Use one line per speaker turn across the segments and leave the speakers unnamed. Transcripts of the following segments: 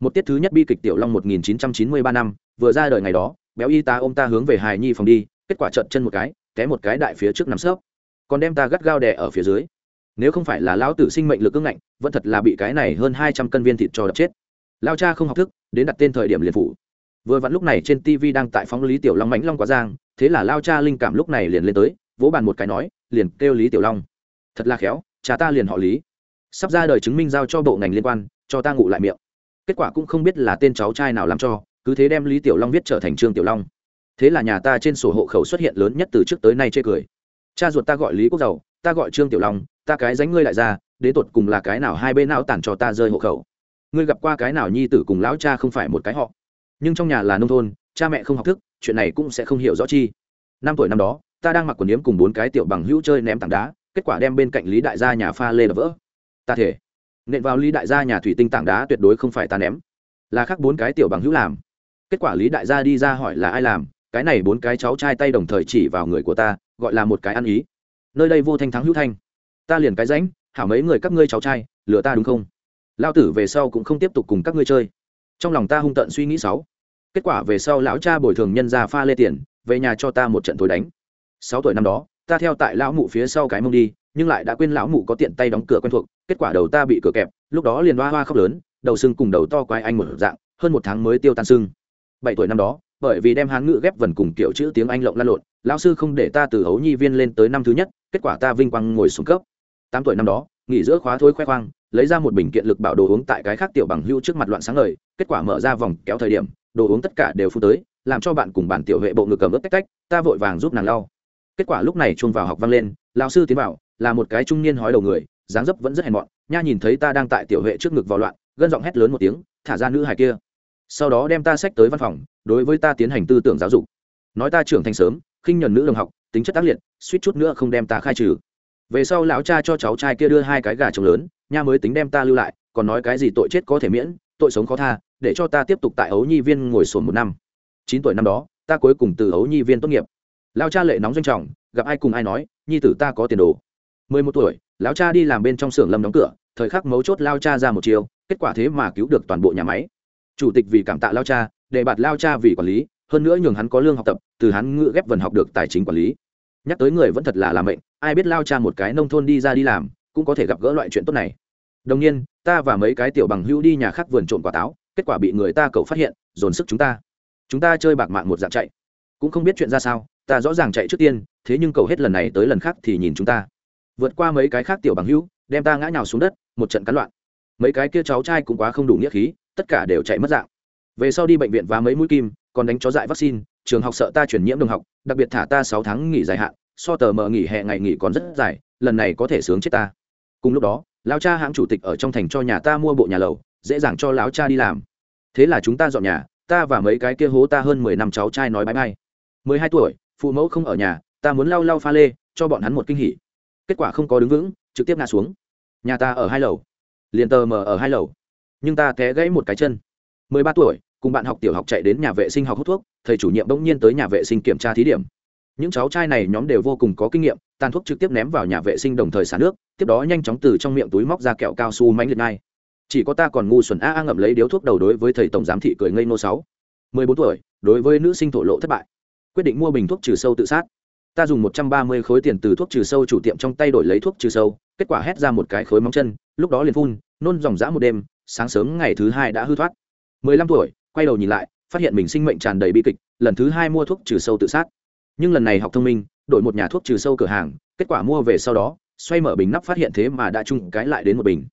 một tiết thứ nhất bi kịch tiểu long 1993 năm, vừa ra đời ngày đó, béo y tá ôm ta hướng về hài nhi phòng đi, kết quả trận chân một cái, té một cái đại phía trước nằm sấp. Còn đem ta gắt gao đè ở phía dưới. Nếu không phải là lão tử sinh mệnh lực ưng ngạnh, vẫn thật là bị cái này hơn hai trăm cân viên thịt cho đập chết. Lao cha không học thức, đến đặt tên thời điểm liền phủ. Vừa vặn lúc này trên tv đang tại phóng lý tiểu long mãnh long quá giang, thế là lao cha linh cảm lúc này liền lên tới, vỗ bàn một cái nói, liền kêu lý tiểu long. Thật là khéo, cha ta liền họ lý. Sắp ra đời chứng minh giao cho bộ ngành liên quan, cho ta ngủ lại miệng kết quả cũng không biết là tên cháu trai nào làm cho, cứ thế đem lý tiểu long viết trở thành trương tiểu long. Thế là nhà ta trên sổ hộ khẩu xuất hiện lớn nhất từ trước tới nay chê cười. Cha ruột ta gọi lý quốc giàu ta gọi trương tiểu long, ta cái dánh ngươi lại ra, đến tột cùng là cái nào hai bên não tản cho ta rơi hộ khẩu. Ngươi gặp qua cái nào nhi tử cùng lão cha không phải một cái họ. Nhưng trong nhà là nông thôn, cha mẹ không học thức, chuyện này cũng sẽ không hiểu rõ chi. Năm tuổi năm đó, ta đang mặc quần yếm cùng bốn cái tiểu bằng hữu chơi ném tảng đá, kết quả đem bên cạnh lý đại gia nhà pha lê đập vỡ. Ta thể nện vào lý đại gia nhà thủy tinh tảng đá tuyệt đối không phải ta ném. Là khác bốn cái tiểu bằng hữu làm. Kết quả lý đại gia đi ra hỏi là ai làm, cái này bốn cái cháu trai tay đồng thời chỉ vào người của ta, gọi là một cái ăn ý. Nơi đây vô thanh thắng hữu thanh. Ta liền cái ránh, hảo mấy người các ngươi cháu trai, lừa ta đúng không? Lao tử về sau cũng không tiếp tục cùng các ngươi chơi. Trong lòng ta hung tận suy nghĩ sáu. Kết quả về sau lão cha bồi thường nhân ra pha lê tiền, về nhà cho ta một trận thối đánh. Sáu tuổi năm đó, ta theo tại lão mụ phía sau cái mông đi nhưng lại đã quên lão mụ có tiện tay đóng cửa quen thuộc, kết quả đầu ta bị cửa kẹp, lúc đó liền hoa hoa khóc lớn, đầu sưng cùng đầu to quái anh một dạng, hơn một tháng mới tiêu tan sưng. Bảy tuổi năm đó, bởi vì đem hán ngữ ghép vần cùng kiểu chữ tiếng anh lộng lan lộn, lão sư không để ta từ hấu nhi viên lên tới năm thứ nhất, kết quả ta vinh quang ngồi xuống cấp. Tám tuổi năm đó, nghỉ giữa khóa thôi khoe khoang, lấy ra một bình kiện lực bảo đồ uống tại cái khác tiểu bằng hưu trước mặt loạn sáng lời kết quả mở ra vòng kéo thời điểm, đồ uống tất cả đều phu tới, làm cho bạn cùng bản tiểu huệ bộ ngực cầm ướt tách tách, ta vội vàng giúp nàng lau. Kết quả lúc này chuông vào học vang lên, lão sư tiến vào là một cái trung niên hói đầu người, dáng dấp vẫn rất hèn mọn. Nha nhìn thấy ta đang tại tiểu huệ trước ngực vào loạn, gân giọng hét lớn một tiếng, thả ra nữ hài kia. Sau đó đem ta sách tới văn phòng, đối với ta tiến hành tư tưởng giáo dục. Nói ta trưởng thành sớm, khinh nhuần nữ đồng học, tính chất tác liệt, suýt chút nữa không đem ta khai trừ. Về sau lão cha cho cháu trai kia đưa hai cái gà trống lớn, nha mới tính đem ta lưu lại, còn nói cái gì tội chết có thể miễn, tội sống khó tha, để cho ta tiếp tục tại ấu nhi viên ngồi sồn một năm. Chín tuổi năm đó, ta cuối cùng từ ấu nhi viên tốt nghiệp. Lao cha lệ nóng doanh trọng, gặp ai cùng ai nói, nhi tử ta có tiền đồ mười một tuổi, lão cha đi làm bên trong xưởng lâm đóng cửa, thời khắc mấu chốt lao cha ra một chiều kết quả thế mà cứu được toàn bộ nhà máy. Chủ tịch vì cảm tạ lao cha đề bạt lao cha vì quản lý, hơn nữa nhường hắn có lương học tập, từ hắn ngựa ghép vần học được tài chính quản lý. Nhắc tới người vẫn thật là làm mệnh, ai biết lao cha một cái nông thôn đi ra đi làm, cũng có thể gặp gỡ loại chuyện tốt này. Đồng nhiên, ta và mấy cái tiểu bằng hữu đi nhà khác vườn trộm quả táo, kết quả bị người ta cậu phát hiện, dồn sức chúng ta. Chúng ta chơi bạc mạng một dạng chạy. Cũng không biết chuyện ra sao, ta rõ ràng chạy trước tiên, thế nhưng cậu hết lần này tới lần khác thì nhìn chúng ta vượt qua mấy cái khác tiểu bằng hữu, đem ta ngã nhào xuống đất, một trận cắn loạn. Mấy cái kia cháu trai cũng quá không đủ nghĩa khí, tất cả đều chạy mất dạng. Về sau đi bệnh viện và mấy mũi kim, còn đánh chó dại vaccine, trường học sợ ta chuyển nhiễm đồng học, đặc biệt thả ta sáu tháng nghỉ dài hạn, so tờ mờ nghỉ hè ngày nghỉ còn rất dài, lần này có thể sướng chết ta. Cùng lúc đó, lão cha hãng chủ tịch ở trong thành cho nhà ta mua bộ nhà lầu, dễ dàng cho lão cha đi làm. Thế là chúng ta dọn nhà, ta và mấy cái kia hố ta hơn mười năm cháu trai nói bãi bay mười hai tuổi, phụ mẫu không ở nhà, ta muốn lau lau pha lê, cho bọn hắn một kinh hỉ kết quả không có đứng vững, trực tiếp ngã xuống. Nhà ta ở hai lầu. Liền tờ mờ ở hai lầu. Nhưng ta té gãy một cái chân. Mười ba tuổi, cùng bạn học tiểu học chạy đến nhà vệ sinh học hút thuốc, thầy chủ nhiệm bỗng nhiên tới nhà vệ sinh kiểm tra thí điểm. Những cháu trai này nhóm đều vô cùng có kinh nghiệm, tàn thuốc trực tiếp ném vào nhà vệ sinh đồng thời xả nước, tiếp đó nhanh chóng từ trong miệng túi móc ra kẹo cao su mánh liệt ngay. Chỉ có ta còn ngu xuẩn a a ngậm lấy điếu thuốc đầu đối với thầy tổng giám thị cười ngây nô sáu. Mười bốn tuổi, đối với nữ sinh thổ lộ thất bại. Quyết định mua bình thuốc trừ sâu tự sát ta dùng một trăm ba mươi khối tiền từ thuốc trừ sâu chủ tiệm trong tay đổi lấy thuốc trừ sâu, kết quả hét ra một cái khối móng chân, lúc đó liền phun, nôn dòng dã một đêm, sáng sớm ngày thứ hai đã hư thoát. mười lăm tuổi, quay đầu nhìn lại, phát hiện mình sinh mệnh tràn đầy bi kịch, lần thứ hai mua thuốc trừ sâu tự sát. Nhưng lần này học thông minh, đổi một nhà thuốc trừ sâu cửa hàng, kết quả mua về sau đó, xoay mở bình nắp phát hiện thế mà đã chung cái lại đến một bình.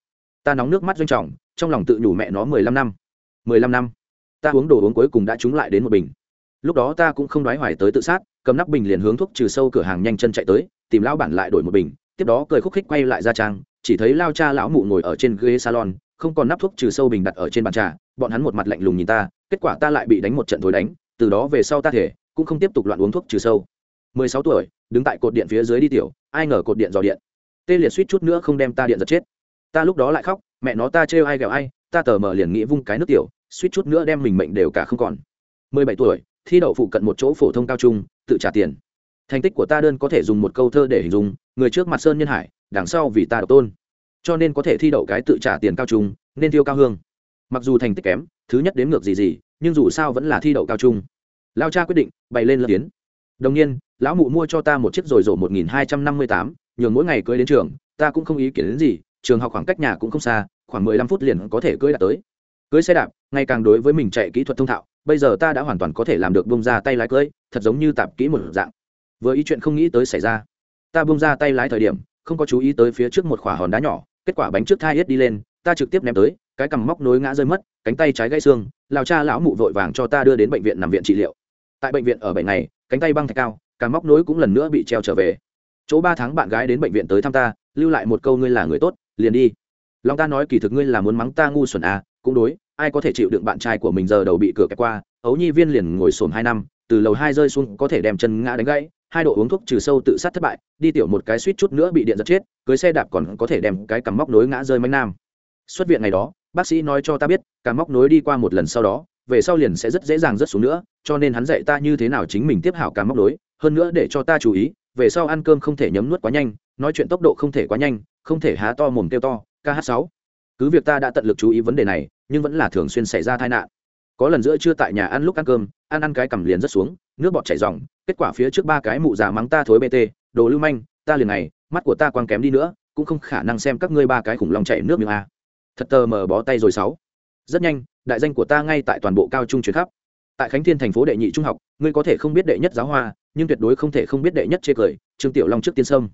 Ta nóng nước mắt doanh trọng, trong lòng tự nhủ mẹ nó mười lăm năm. mười lăm năm. Ta uống đồ uống cuối cùng đã trúng lại đến một bình. Lúc đó ta cũng không đoái hoài tới tự sát cầm nắp bình liền hướng thuốc trừ sâu cửa hàng nhanh chân chạy tới, tìm lão bản lại đổi một bình, tiếp đó cười khúc khích quay lại ra trang, chỉ thấy lao cha lão mụ ngồi ở trên ghế salon, không còn nắp thuốc trừ sâu bình đặt ở trên bàn trà, bọn hắn một mặt lạnh lùng nhìn ta, kết quả ta lại bị đánh một trận thối đánh, từ đó về sau ta thể cũng không tiếp tục loạn uống thuốc trừ sâu. 16 tuổi, đứng tại cột điện phía dưới đi tiểu, ai ngờ cột điện dò điện. Tê liệt suýt chút nữa không đem ta điện giật chết. Ta lúc đó lại khóc, mẹ nó ta trêu ai ghẹo ai, ta tờ mờ liền nghĩ vung cái nước tiểu, suýt chút nữa đem mình mệnh đều cả không còn. 17 tuổi, thi đậu phụ cận một chỗ phổ thông cao trung tự trả tiền. Thành tích của ta đơn có thể dùng một câu thơ để hình dung, người trước mặt sơn nhân hải, đằng sau vì ta độc tôn. Cho nên có thể thi đậu cái tự trả tiền cao trung, nên tiêu cao hương. Mặc dù thành tích kém, thứ nhất đến ngược gì gì, nhưng dù sao vẫn là thi đậu cao trung. Lao cha quyết định, bày lên lập tiến đồng nhiên, lão mụ mua cho ta một chiếc rồi rổ một nghìn hai trăm năm mươi tám, nhường mỗi ngày cưới đến trường, ta cũng không ý kiến đến gì, trường học khoảng cách nhà cũng không xa, khoảng mười lăm phút liền có thể cưới đạt tới. Cưới xe đạp, ngày càng đối với mình chạy kỹ thuật thông thạo, bây giờ ta đã hoàn toàn có thể làm được bông ra tay lái cưới thật giống như tạp kỹ một dạng. Vừa ý chuyện không nghĩ tới xảy ra. Ta bung ra tay lái thời điểm, không có chú ý tới phía trước một khỏa hòn đá nhỏ, kết quả bánh trước thai hết đi lên, ta trực tiếp ném tới, cái cằm móc nối ngã rơi mất, cánh tay trái gãy xương lao cha lão mụ vội vàng cho ta đưa đến bệnh viện nằm viện trị liệu. Tại bệnh viện ở bảy ngày, cánh tay băng thạch cao, cằm móc nối cũng lần nữa bị treo trở về. Chỗ ba tháng bạn gái đến bệnh viện tới thăm ta, lưu lại một câu ngươi là người tốt, liền đi. Long ta nói kỳ thực ngươi là muốn mắng ta ngu xuẩn à cũng đối, ai có thể chịu đựng bạn trai của mình giờ đầu bị cửa kẹp qua, ấu nhi viên liền ngồi sồn hai năm từ lầu hai rơi xuống có thể đem chân ngã đánh gãy, hai độ uống thuốc trừ sâu tự sát thất bại, đi tiểu một cái suýt chút nữa bị điện giật chết, cưới xe đạp còn có thể đem cái cằm móc nối ngã rơi mánh nam. Xuất viện ngày đó, bác sĩ nói cho ta biết, cằm móc nối đi qua một lần sau đó, về sau liền sẽ rất dễ dàng rớt xuống nữa, cho nên hắn dạy ta như thế nào chính mình tiếp hảo cằm móc nối, hơn nữa để cho ta chú ý, về sau ăn cơm không thể nhấm nuốt quá nhanh, nói chuyện tốc độ không thể quá nhanh, không thể há to mồm kêu to kh sáu. Cứ việc ta đã tận lực chú ý vấn đề này, nhưng vẫn là thường xuyên xảy ra tai nạn có lần giữa trưa tại nhà ăn lúc ăn cơm, ăn ăn cái cầm liền rất xuống, nước bọt chảy ròng, kết quả phía trước ba cái mụ già mắng ta thối bt đồ lưu manh, ta liền này, mắt của ta quang kém đi nữa, cũng không khả năng xem các ngươi ba cái khủng long chạy nước miệng a à. thật tờ mờ bó tay rồi sáu. Rất nhanh, đại danh của ta ngay tại toàn bộ cao trung chuyển khắp. Tại khánh thiên thành phố đệ nhị trung học, ngươi có thể không biết đệ nhất giáo hoa, nhưng tuyệt đối không thể không biết đệ nhất chê cười, trương tiểu long trước tiên sâm.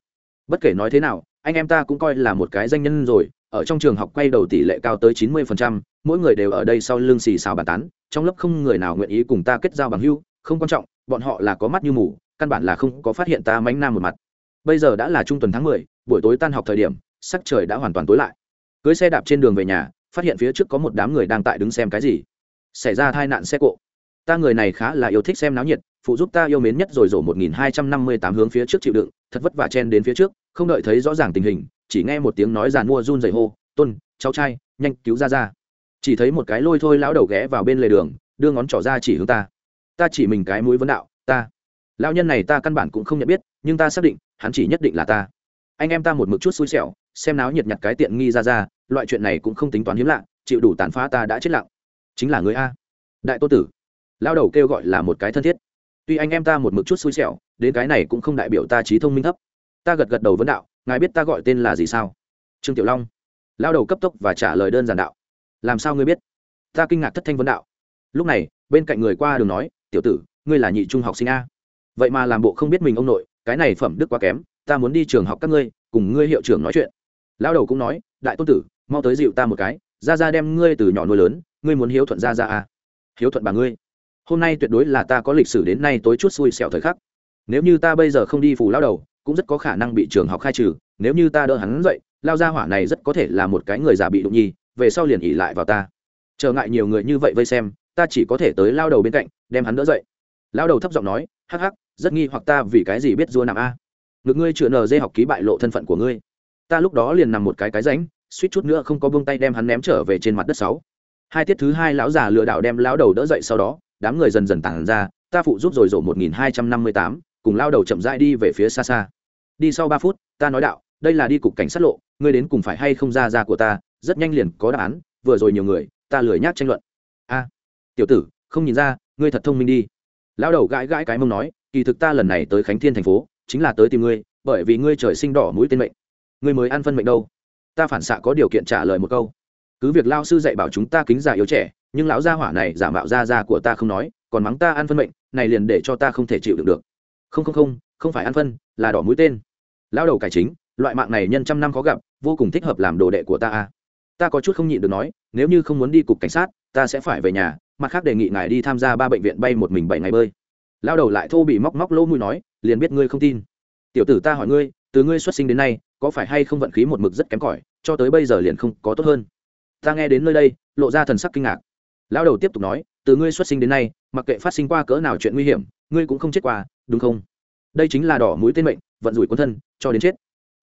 Bất kể nói thế nào, anh em ta cũng coi là một cái danh nhân rồi ở trong trường học quay đầu tỷ lệ cao tới chín mươi phần trăm, mỗi người đều ở đây sau lưng xì xào bàn tán trong lớp không người nào nguyện ý cùng ta kết giao bằng hữu không quan trọng bọn họ là có mắt như mù căn bản là không có phát hiện ta mánh nam một mặt. Bây giờ đã là trung tuần tháng mười, buổi tối tan học thời điểm sắc trời đã hoàn toàn tối lại. Cưới xe đạp trên đường về nhà phát hiện phía trước có một đám người đang tại đứng xem cái gì. Xảy ra tai nạn xe cộ. Ta người này khá là yêu thích xem náo nhiệt phụ giúp ta yêu mến nhất rồi rổ một nghìn hai trăm năm mươi tám hướng phía trước chịu đựng thật vất vả chen đến phía trước không đợi thấy rõ ràng tình hình chỉ nghe một tiếng nói giàn mua run dày hô, tôn, cháu trai, nhanh cứu ra ra. Chỉ thấy một cái lôi thôi lão đầu ghé vào bên lề đường, đưa ngón trỏ ra chỉ hướng ta. Ta chỉ mình cái mũi vấn đạo, ta, lão nhân này ta căn bản cũng không nhận biết, nhưng ta xác định, hắn chỉ nhất định là ta. Anh em ta một mực chút xui xẻo, xem náo nhiệt nhặt cái tiện nghi ra ra, loại chuyện này cũng không tính toán hiếm lạ, chịu đủ tàn phá ta đã chết lặng. Chính là người a. Đại tô tử. Lao đầu kêu gọi là một cái thân thiết. Tuy anh em ta một mực chút xui xẻo, đến cái này cũng không đại biểu ta trí thông minh thấp ta gật gật đầu vấn đạo, ngài biết ta gọi tên là gì sao? Trương tiểu long. Lao đầu cấp tốc và trả lời đơn giản đạo. Làm sao ngươi biết? Ta kinh ngạc thất thanh vấn đạo. Lúc này, bên cạnh người qua đường nói, tiểu tử, ngươi là nhị trung học sinh a. Vậy mà làm bộ không biết mình ông nội, cái này phẩm đức quá kém, ta muốn đi trường học các ngươi, cùng ngươi hiệu trưởng nói chuyện. Lao đầu cũng nói, đại tôn tử, mau tới dịu ta một cái, ra ra đem ngươi từ nhỏ nuôi lớn, ngươi muốn hiếu thuận ra ra a. Hiếu thuận bà ngươi. Hôm nay tuyệt đối là ta có lịch sử đến nay tối chút xui xẻo thời khắc. Nếu như ta bây giờ không đi phủ lao đầu cũng rất có khả năng bị trường học khai trừ, nếu như ta đỡ hắn dậy, lao ra hỏa này rất có thể là một cái người già bị đụng nhi, về sau liền ỉ lại vào ta. Trở ngại nhiều người như vậy vây xem, ta chỉ có thể tới lao đầu bên cạnh, đem hắn đỡ dậy. Lao đầu thấp giọng nói, hắc hắc, rất nghi hoặc ta vì cái gì biết dua nằm a? Ngực ngươi chữa nờ dê học ký bại lộ thân phận của ngươi. Ta lúc đó liền nằm một cái cái ránh, suýt chút nữa không có buông tay đem hắn ném trở về trên mặt đất sáu. Hai tiết thứ hai lão già lừa đảo đem lão đầu đỡ dậy sau đó, đám người dần dần tản ra, ta phụ giúp rồi rổ một nghìn hai trăm năm mươi tám cùng lao đầu chậm rãi đi về phía xa xa. Đi sau ba phút, ta nói đạo, đây là đi cục cảnh sát lộ, ngươi đến cùng phải hay không ra ra của ta, rất nhanh liền có đáp án, vừa rồi nhiều người, ta lười nhác tranh luận. A, tiểu tử, không nhìn ra, ngươi thật thông minh đi. Lão đầu gãi gãi cái mông nói, kỳ thực ta lần này tới khánh thiên thành phố, chính là tới tìm ngươi, bởi vì ngươi trời sinh đỏ mũi tên mệnh. Ngươi mới ăn phân mệnh đâu? Ta phản xạ có điều kiện trả lời một câu. Cứ việc lao sư dạy bảo chúng ta kính già yếu trẻ, nhưng lão gia hỏa này giả mạo gia gia của ta không nói, còn mắng ta ăn phân mệnh, này liền để cho ta không thể chịu được được không không không không phải ăn phân, là đỏ mũi tên. Lao đầu cải chính, loại mạng này nhân trăm năm khó gặp, vô cùng thích hợp làm đồ đệ của ta a ta có chút không nhịn được nói, nếu như không muốn đi cục cảnh sát, ta sẽ phải về nhà, mặt khác đề nghị ngài đi tham gia ba bệnh viện bay một mình bảy ngày bơi. Lao đầu lại thô bị móc móc lỗ mũi nói, liền biết ngươi không tin. Tiểu tử ta hỏi ngươi, từ ngươi xuất sinh đến nay, có phải hay không vận khí một mực rất kém cỏi, cho tới bây giờ liền không có tốt hơn? Ta nghe đến nơi đây, lộ ra thần sắc kinh ngạc. Lão đầu tiếp tục nói, từ ngươi xuất sinh đến nay, mặc kệ phát sinh qua cỡ nào chuyện nguy hiểm ngươi cũng không chết qua, đúng không? Đây chính là đỏ mũi tên mệnh, vận rủi quân thân, cho đến chết.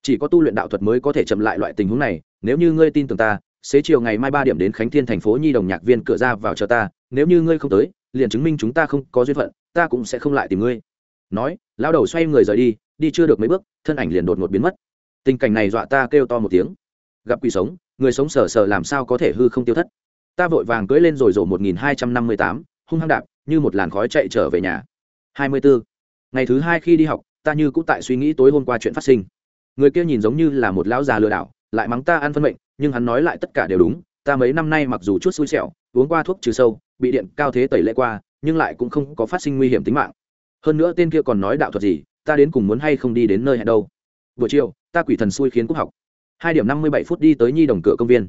Chỉ có tu luyện đạo thuật mới có thể chậm lại loại tình huống này, nếu như ngươi tin tưởng ta, xế chiều ngày mai ba điểm đến khánh thiên thành phố nhi đồng nhạc viên cửa ra vào chờ ta, nếu như ngươi không tới, liền chứng minh chúng ta không có duyên phận, ta cũng sẽ không lại tìm ngươi. Nói, lão đầu xoay người rời đi đi chưa được mấy bước, thân ảnh liền đột ngột biến mất. Tình cảnh này dọa ta kêu to một tiếng. Gặp quỷ sống, người sống sờ sờ làm sao có thể hư không tiêu thất. Ta vội vàng cưỡi lên rồi rổ một nghìn hai trăm năm mươi tám, hung hăng đạp, như một làn khói chạy trở về nhà hai mươi bốn ngày thứ hai khi đi học, ta như cũng tại suy nghĩ tối hôm qua chuyện phát sinh. Người kia nhìn giống như là một lão già lừa đảo, lại mắng ta ăn phân mệnh, nhưng hắn nói lại tất cả đều đúng, ta mấy năm nay mặc dù chút xui xẻo, uống qua thuốc trừ sâu, bị điện cao thế tẩy lệ qua, nhưng lại cũng không có phát sinh nguy hiểm tính mạng. Hơn nữa tên kia còn nói đạo thuật gì, ta đến cùng muốn hay không đi đến nơi hẹn đâu. Buổi chiều, ta quỷ thần xui khiến cúc học. Hai điểm năm mươi bảy phút đi tới nhi đồng cửa công viên.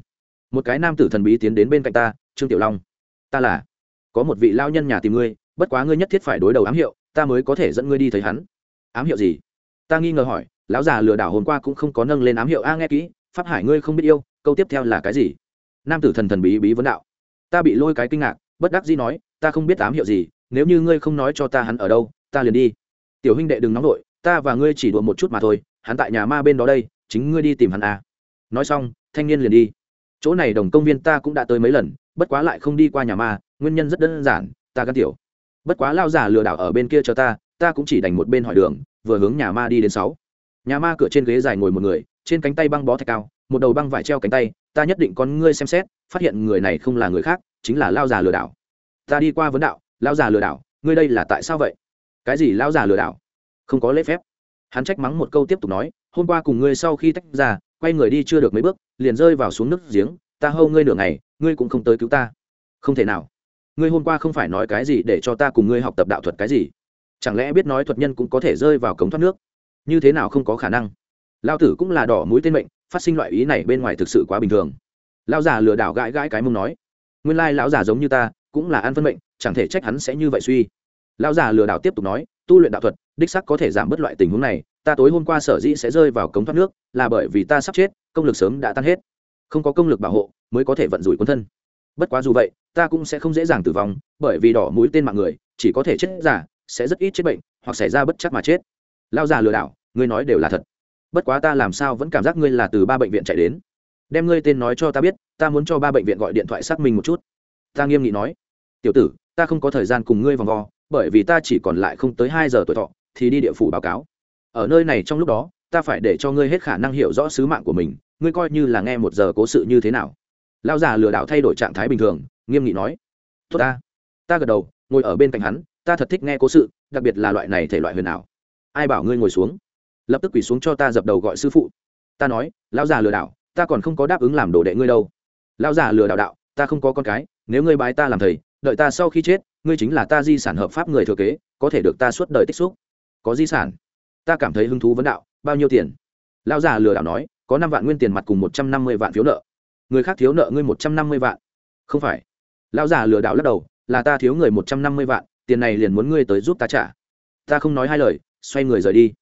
Một cái nam tử thần bí tiến đến bên cạnh ta, trương tiểu long, ta là, có một vị lao nhân nhà tìm ngươi bất quá ngươi nhất thiết phải đối đầu ám hiệu, ta mới có thể dẫn ngươi đi thấy hắn. Ám hiệu gì? Ta nghi ngờ hỏi, lão già lừa đảo hôm qua cũng không có nâng lên ám hiệu. A, nghe kỹ, pháp hải ngươi không biết yêu, câu tiếp theo là cái gì? Nam tử thần thần bí bí vấn đạo. Ta bị lôi cái kinh ngạc, bất đắc dĩ nói, ta không biết ám hiệu gì, nếu như ngươi không nói cho ta hắn ở đâu, ta liền đi. Tiểu huynh đệ đừng nóng nổi ta và ngươi chỉ đùa một chút mà thôi, hắn tại nhà ma bên đó đây, chính ngươi đi tìm hắn à. nói xong, thanh niên liền đi. Chỗ này đồng công viên ta cũng đã tới mấy lần, bất quá lại không đi qua nhà ma, nguyên nhân rất đơn giản, ta gắn tiểu bất quá lao giả lừa đảo ở bên kia cho ta ta cũng chỉ đành một bên hỏi đường, vừa hướng nhà ma đi đến sáu. Nhà ma cửa trên ghế dài ngồi một người, trên cánh tay băng bó thạch cao, một đầu băng vải treo cánh tay, ta nhất định con ngươi xem xét, phát hiện người này không là người khác, chính là lao già lừa đảo. Ta đi qua vấn đạo lao già lừa đảo, ngươi đây là tại sao vậy? Cái gì lao già lừa đảo? Không có lễ phép. Hắn trách mắng một câu tiếp tục nói, hôm qua cùng ngươi sau khi tách ra, quay người đi chưa được mấy bước, liền rơi vào xuống nước giếng, ta hâu ngươi nửa ngày, ngươi cũng không tới cứu ta. Không thể nào ngươi hôm qua không phải nói cái gì để cho ta cùng ngươi học tập đạo thuật cái gì? Chẳng lẽ biết nói thuật nhân cũng có thể rơi vào cống thoát nước? Như thế nào không có khả năng? Lao tử cũng là đỏ mũi tên mệnh, phát sinh loại ý này bên ngoài thực sự quá bình thường. Lao già lừa đảo gãi gãi cái mông nói, nguyên lai lão già giống như ta, cũng là ăn phân mệnh, chẳng thể trách hắn sẽ như vậy suy. Lão già lừa đảo tiếp tục nói, tu luyện đạo thuật, đích sắc có thể giảm bớt loại tình huống này, ta tối hôm qua sở dĩ sẽ rơi vào cống thoát nước, là bởi vì ta sắp chết, công lực sớm đã tan hết. Không có công lực bảo hộ, mới có thể vận rủi quân thân. Bất quá dù vậy ta cũng sẽ không dễ dàng tử vong, bởi vì đỏ mũi tên mạng người, chỉ có thể chết giả sẽ rất ít chết bệnh, hoặc xảy ra bất chắc mà chết. Lao già lừa đảo, ngươi nói đều là thật. Bất quá ta làm sao vẫn cảm giác ngươi là từ ba bệnh viện chạy đến. Đem ngươi tên nói cho ta biết, ta muốn cho ba bệnh viện gọi điện thoại xác minh một chút. Ta nghiêm nghị nói, tiểu tử, ta không có thời gian cùng ngươi vòng vo, bởi vì ta chỉ còn lại không tới hai giờ tuổi thọ, thì đi địa phủ báo cáo. Ở nơi này trong lúc đó, ta phải để cho ngươi hết khả năng hiểu rõ sứ mạng của mình, ngươi coi như là nghe một giờ cố sự như thế nào. Lao già lừa đảo thay đổi trạng thái bình thường nghiêm nghị nói, tốt ta. Ta gật đầu, ngồi ở bên cạnh hắn, ta thật thích nghe cố sự, đặc biệt là loại này thể loại huyền ảo. Ai bảo ngươi ngồi xuống? Lập tức quỳ xuống cho ta dập đầu gọi sư phụ. Ta nói, lão già lừa đảo, ta còn không có đáp ứng làm đồ đệ ngươi đâu. Lão già lừa đảo đạo, ta không có con cái, nếu ngươi bái ta làm thầy, đợi ta sau khi chết, ngươi chính là ta di sản hợp pháp người thừa kế, có thể được ta suốt đời tích xúc. Có di sản? Ta cảm thấy hứng thú vấn đạo, bao nhiêu tiền? Lão già lừa đảo nói, có năm vạn nguyên tiền mặt cùng một trăm năm mươi vạn phiếu nợ. Người khác thiếu nợ ngươi một trăm năm mươi vạn. Không phải lão già lừa đảo lắc đầu, là ta thiếu người một trăm năm mươi vạn, tiền này liền muốn ngươi tới giúp ta trả. Ta không nói hai lời, xoay người rời đi.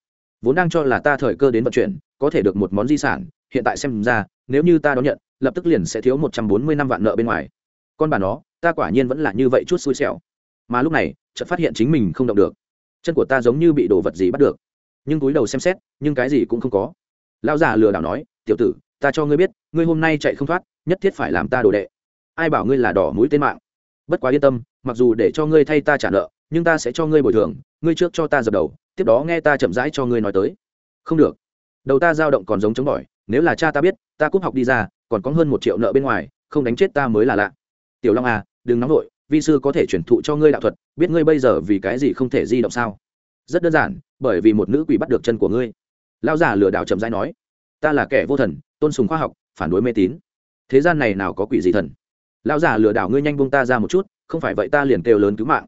Vốn đang cho là ta thời cơ đến vận chuyển, có thể được một món di sản, hiện tại xem ra, nếu như ta đón nhận, lập tức liền sẽ thiếu một trăm bốn mươi năm vạn nợ bên ngoài. Con bà nó, ta quả nhiên vẫn là như vậy chút xui xẻo. Mà lúc này, chợt phát hiện chính mình không động được. Chân của ta giống như bị đồ vật gì bắt được. Nhưng túi đầu xem xét, nhưng cái gì cũng không có. Lão già lừa đảo nói, tiểu tử, ta cho ngươi biết, ngươi hôm nay chạy không thoát, nhất thiết phải làm ta đồ đệ ai bảo ngươi là đỏ mũi tên mạng? Bất quá yên tâm, mặc dù để cho ngươi thay ta trả nợ, nhưng ta sẽ cho ngươi bồi thường, ngươi trước cho ta dập đầu, tiếp đó nghe ta chậm rãi cho ngươi nói tới. Không được. Đầu ta dao động còn giống chống bỏi, nếu là cha ta biết, ta cúp học đi ra, còn có hơn một triệu nợ bên ngoài, không đánh chết ta mới là lạ. Tiểu long à đừng nóng vội, vi sư có thể chuyển thụ cho ngươi đạo thuật, biết ngươi bây giờ vì cái gì không thể di động sao? Rất đơn giản, bởi vì một nữ quỷ bắt được chân của ngươi. Lao già lừa đảo chậm rãi nói, ta là kẻ vô thần, tôn sùng khoa học, phản đối mê tín. Thế gian này nào có quỷ gì thần? Lão già lừa đảo ngươi nhanh buông ta ra một chút, không phải vậy ta liền kêu lớn cứu mạng.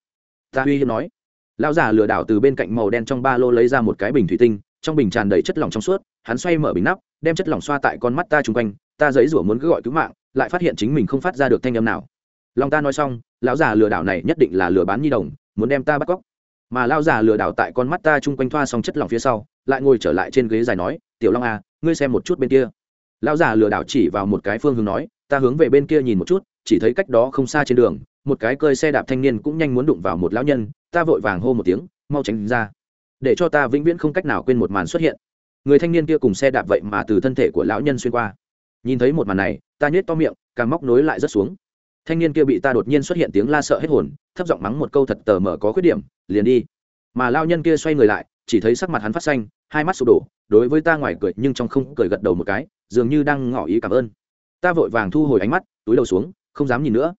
Ta uy hiếp nói. Lão già lừa đảo từ bên cạnh màu đen trong ba lô lấy ra một cái bình thủy tinh, trong bình tràn đầy chất lỏng trong suốt, hắn xoay mở bình nắp, đem chất lỏng xoa tại con mắt ta chung quanh, ta giấy rủa muốn cứ gọi cứu mạng, lại phát hiện chính mình không phát ra được thanh âm nào. Lòng ta nói xong, lão già lừa đảo này nhất định là lừa bán nhi đồng, muốn đem ta bắt cóc. Mà lão già lừa đảo tại con mắt ta chung quanh thoa xong chất lỏng phía sau, lại ngồi trở lại trên ghế dài nói, tiểu long à ngươi xem một chút bên kia. Lão già lừa đảo chỉ vào một cái phương hướng nói, ta hướng về bên kia nhìn một chút chỉ thấy cách đó không xa trên đường, một cái cơi xe đạp thanh niên cũng nhanh muốn đụng vào một lão nhân, ta vội vàng hô một tiếng, mau tránh ra. Để cho ta vĩnh viễn không cách nào quên một màn xuất hiện. Người thanh niên kia cùng xe đạp vậy mà từ thân thể của lão nhân xuyên qua. Nhìn thấy một màn này, ta nhếch to miệng, càng móc nối lại rất xuống. Thanh niên kia bị ta đột nhiên xuất hiện tiếng la sợ hết hồn, thấp giọng mắng một câu thật tờ mở có khuyết điểm, liền đi. Mà lao nhân kia xoay người lại, chỉ thấy sắc mặt hắn phát xanh, hai mắt sụp đổ, đối với ta ngoài cười nhưng trong không cười gật đầu một cái, dường như đang ngỏ ý cảm ơn. Ta vội vàng thu hồi ánh mắt, túi đầu xuống không dám nhìn nữa.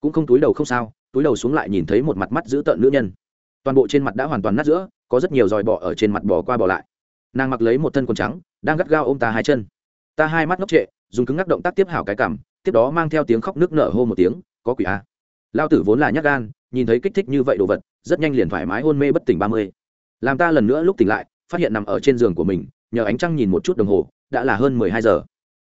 Cũng không túi đầu không sao, túi đầu xuống lại nhìn thấy một mặt mắt giữ tợn nữ nhân. Toàn bộ trên mặt đã hoàn toàn nát giữa, có rất nhiều dòi bọ ở trên mặt bò qua bò lại. Nàng mặc lấy một thân quần trắng, đang gắt gao ôm ta hai chân. Ta hai mắt ngốc trệ, dùng cứng ngắc động tác tiếp hảo cái cảm, tiếp đó mang theo tiếng khóc nước nở hô một tiếng, có quỷ a à. lao tử vốn là nhắc gan, nhìn thấy kích thích như vậy đồ vật, rất nhanh liền thoải mái hôn mê bất tỉnh ba mươi. Làm ta lần nữa lúc tỉnh lại, phát hiện nằm ở trên giường của mình, nhờ ánh trăng nhìn một chút đồng hồ, đã là hơn mười hai giờ.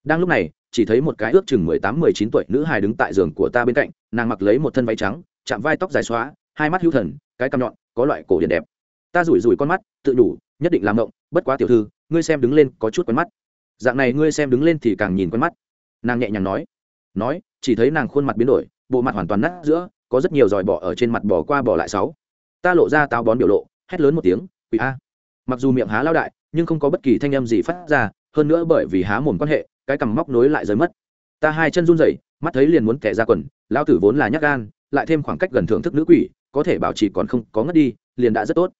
Đang lúc này chỉ thấy một cái ước chừng mười tám, mười chín tuổi nữ hài đứng tại giường của ta bên cạnh, nàng mặc lấy một thân váy trắng, chạm vai tóc dài xóa, hai mắt hữu thần, cái cằm nhọn, có loại cổ điển đẹp. Ta rủi rủi con mắt, tự đủ, nhất định làm động bất quá tiểu thư, ngươi xem đứng lên có chút quen mắt. Dạng này ngươi xem đứng lên thì càng nhìn quen mắt. Nàng nhẹ nhàng nói. Nói, chỉ thấy nàng khuôn mặt biến đổi, bộ mặt hoàn toàn nát giữa, có rất nhiều dòi bỏ ở trên mặt bỏ qua bỏ lại sáu. Ta lộ ra táo bón biểu lộ, hét lớn một tiếng, quỷ a. Mặc dù miệng há lao đại, nhưng không có bất kỳ thanh âm gì phát ra, hơn nữa bởi vì há mồm quan hệ cái cằm móc nối lại rơi mất. Ta hai chân run rẩy, mắt thấy liền muốn kẻ ra quần lao tử vốn là nhắc gan, lại thêm khoảng cách gần thưởng thức nữ quỷ, có thể bảo trì còn không có ngất đi, liền đã rất tốt.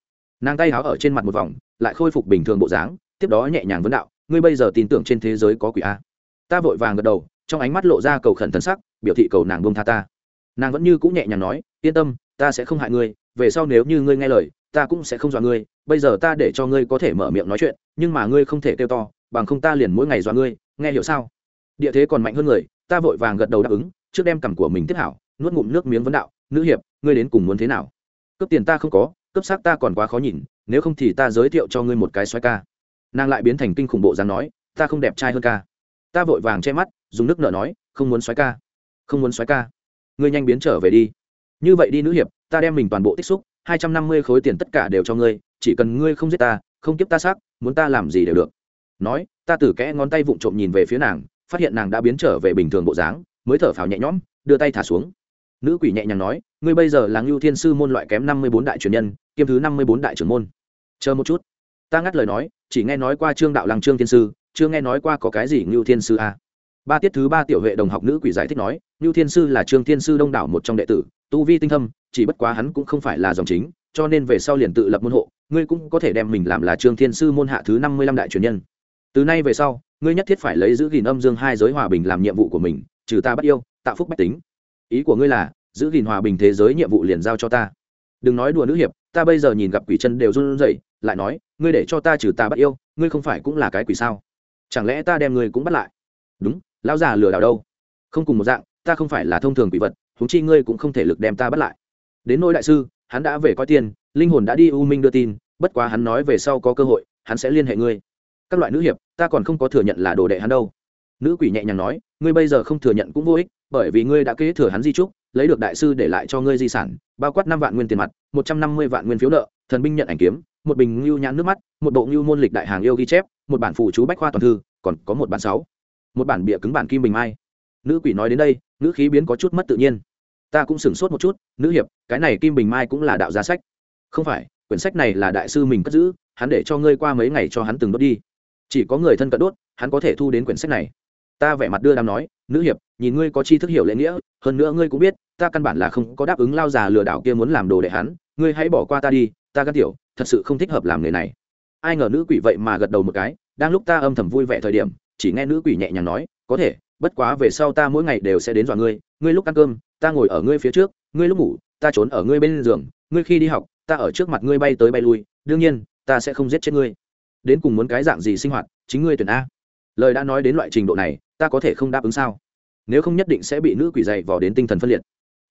Nàng tay háo ở trên mặt một vòng, lại khôi phục bình thường bộ dáng, tiếp đó nhẹ nhàng vấn đạo, ngươi bây giờ tin tưởng trên thế giới có quỷ a. Ta vội vàng gật đầu, trong ánh mắt lộ ra cầu khẩn thân sắc, biểu thị cầu nàng bông tha ta. Nàng vẫn như cũng nhẹ nhàng nói, yên tâm, ta sẽ không hại ngươi, về sau nếu như ngươi nghe lời, ta cũng sẽ không dọa ngươi, bây giờ ta để cho ngươi có thể mở miệng nói chuyện, nhưng mà ngươi không thể kêu to bằng không ta liền mỗi ngày dọa ngươi, nghe hiểu sao? Địa thế còn mạnh hơn người, ta vội vàng gật đầu đáp ứng, trước đem cằm của mình tiếp hảo, nuốt ngụm nước miếng vấn đạo, nữ hiệp, ngươi đến cùng muốn thế nào? Cấp tiền ta không có cấp xác ta còn quá khó nhìn, nếu không thì ta giới thiệu cho ngươi một cái xoay ca. Nàng lại biến thành kinh khủng bộ dáng nói, ta không đẹp trai hơn ca. Ta vội vàng che mắt, dùng nước nợ nói, không muốn xoáy ca, không muốn xoáy ca. Ngươi nhanh biến trở về đi. Như vậy đi nữ hiệp, ta đem mình toàn bộ tích xúc, hai trăm năm mươi khối tiền tất cả đều cho ngươi, chỉ cần ngươi không giết ta, không kiếp ta xác, muốn ta làm gì đều được nói, ta từ kẽ ngón tay vụng trộm nhìn về phía nàng, phát hiện nàng đã biến trở về bình thường bộ dáng, mới thở phào nhẹ nhõm, đưa tay thả xuống. Nữ quỷ nhẹ nhàng nói, ngươi bây giờ là ngưu thiên sư môn loại kém năm mươi bốn đại truyền nhân, kiêm thứ năm mươi bốn đại trưởng môn. Chờ một chút. Ta ngắt lời nói, chỉ nghe nói qua trương đạo lăng trương thiên sư, chưa nghe nói qua có cái gì ngưu thiên sư a à. ba tiết thứ ba tiểu huệ đồng học nữ quỷ giải thích nói, ngưu thiên sư là trương thiên sư đông đảo một trong đệ tử, tu vi tinh thâm, chỉ bất quá hắn cũng không phải là dòng chính, cho nên về sau liền tự lập môn hộ, ngươi cũng có thể đem mình làm là trương thiên sư môn hạ thứ năm mươi lăm đại truyền nhân từ nay về sau, ngươi nhất thiết phải lấy giữ gìn âm dương hai giới hòa bình làm nhiệm vụ của mình, trừ ta bắt yêu, tạo phúc bách tính. Ý của ngươi là, giữ gìn hòa bình thế giới nhiệm vụ liền giao cho ta. Đừng nói đùa nữ hiệp, ta bây giờ nhìn gặp quỷ chân đều run rẩy, lại nói, ngươi để cho ta trừ ta bắt yêu, ngươi không phải cũng là cái quỷ sao? Chẳng lẽ ta đem ngươi cũng bắt lại? Đúng, lão già lừa đảo đâu? Không cùng một dạng, ta không phải là thông thường quỷ vật, huống chi ngươi cũng không thể lực đem ta bắt lại. Đến nỗi đại sư, hắn đã về coi tiền linh hồn đã đi u minh đưa tin, bất quá hắn nói về sau có cơ hội, hắn sẽ liên hệ ngươi các loại nữ hiệp, ta còn không có thừa nhận là đồ đệ hắn đâu. Nữ quỷ nhẹ nhàng nói, ngươi bây giờ không thừa nhận cũng vô ích, bởi vì ngươi đã kế thừa hắn di trúc, lấy được đại sư để lại cho ngươi di sản, bao quát năm vạn nguyên tiền mặt, một trăm năm mươi vạn nguyên phiếu nợ, thần binh nhận ảnh kiếm, một bình ngưu nhãn nước mắt, một bộ ngưu môn lịch đại hàng yêu ghi chép, một bản phụ chú bách khoa toàn thư, còn có một bản sáu. Một bản bịa cứng bản kim bình mai. Nữ quỷ nói đến đây nữ khí biến có chút mất tự nhiên. Ta cũng sửng sốt một chút, nữ hiệp, cái này kim bình mai cũng là đạo gia sách. Không phải, quyển sách này là đại sư mình cất giữ, hắn để cho ngươi qua mấy ngày cho hắn từng đốt đi chỉ có người thân cận đốt, hắn có thể thu đến quyển sách này. Ta vẻ mặt đưa đam nói, nữ hiệp, nhìn ngươi có chi thức hiểu lễ nghĩa, hơn nữa ngươi cũng biết, ta căn bản là không có đáp ứng lao già lừa đảo kia muốn làm đồ để hắn, ngươi hãy bỏ qua ta đi, ta gắt tiểu, thật sự không thích hợp làm nghề này. Ai ngờ nữ quỷ vậy mà gật đầu một cái, đang lúc ta âm thầm vui vẻ thời điểm, chỉ nghe nữ quỷ nhẹ nhàng nói, có thể, bất quá về sau ta mỗi ngày đều sẽ đến dọa ngươi ngươi lúc ăn cơm, ta ngồi ở ngươi phía trước, ngươi lúc ngủ, ta trốn ở ngươi bên giường, ngươi khi đi học, ta ở trước mặt ngươi bay tới bay lui, đương nhiên, ta sẽ không giết chết ngươi đến cùng muốn cái dạng gì sinh hoạt, chính ngươi tuyển a. Lời đã nói đến loại trình độ này, ta có thể không đáp ứng sao? Nếu không nhất định sẽ bị nữ quỷ dày vò đến tinh thần phân liệt.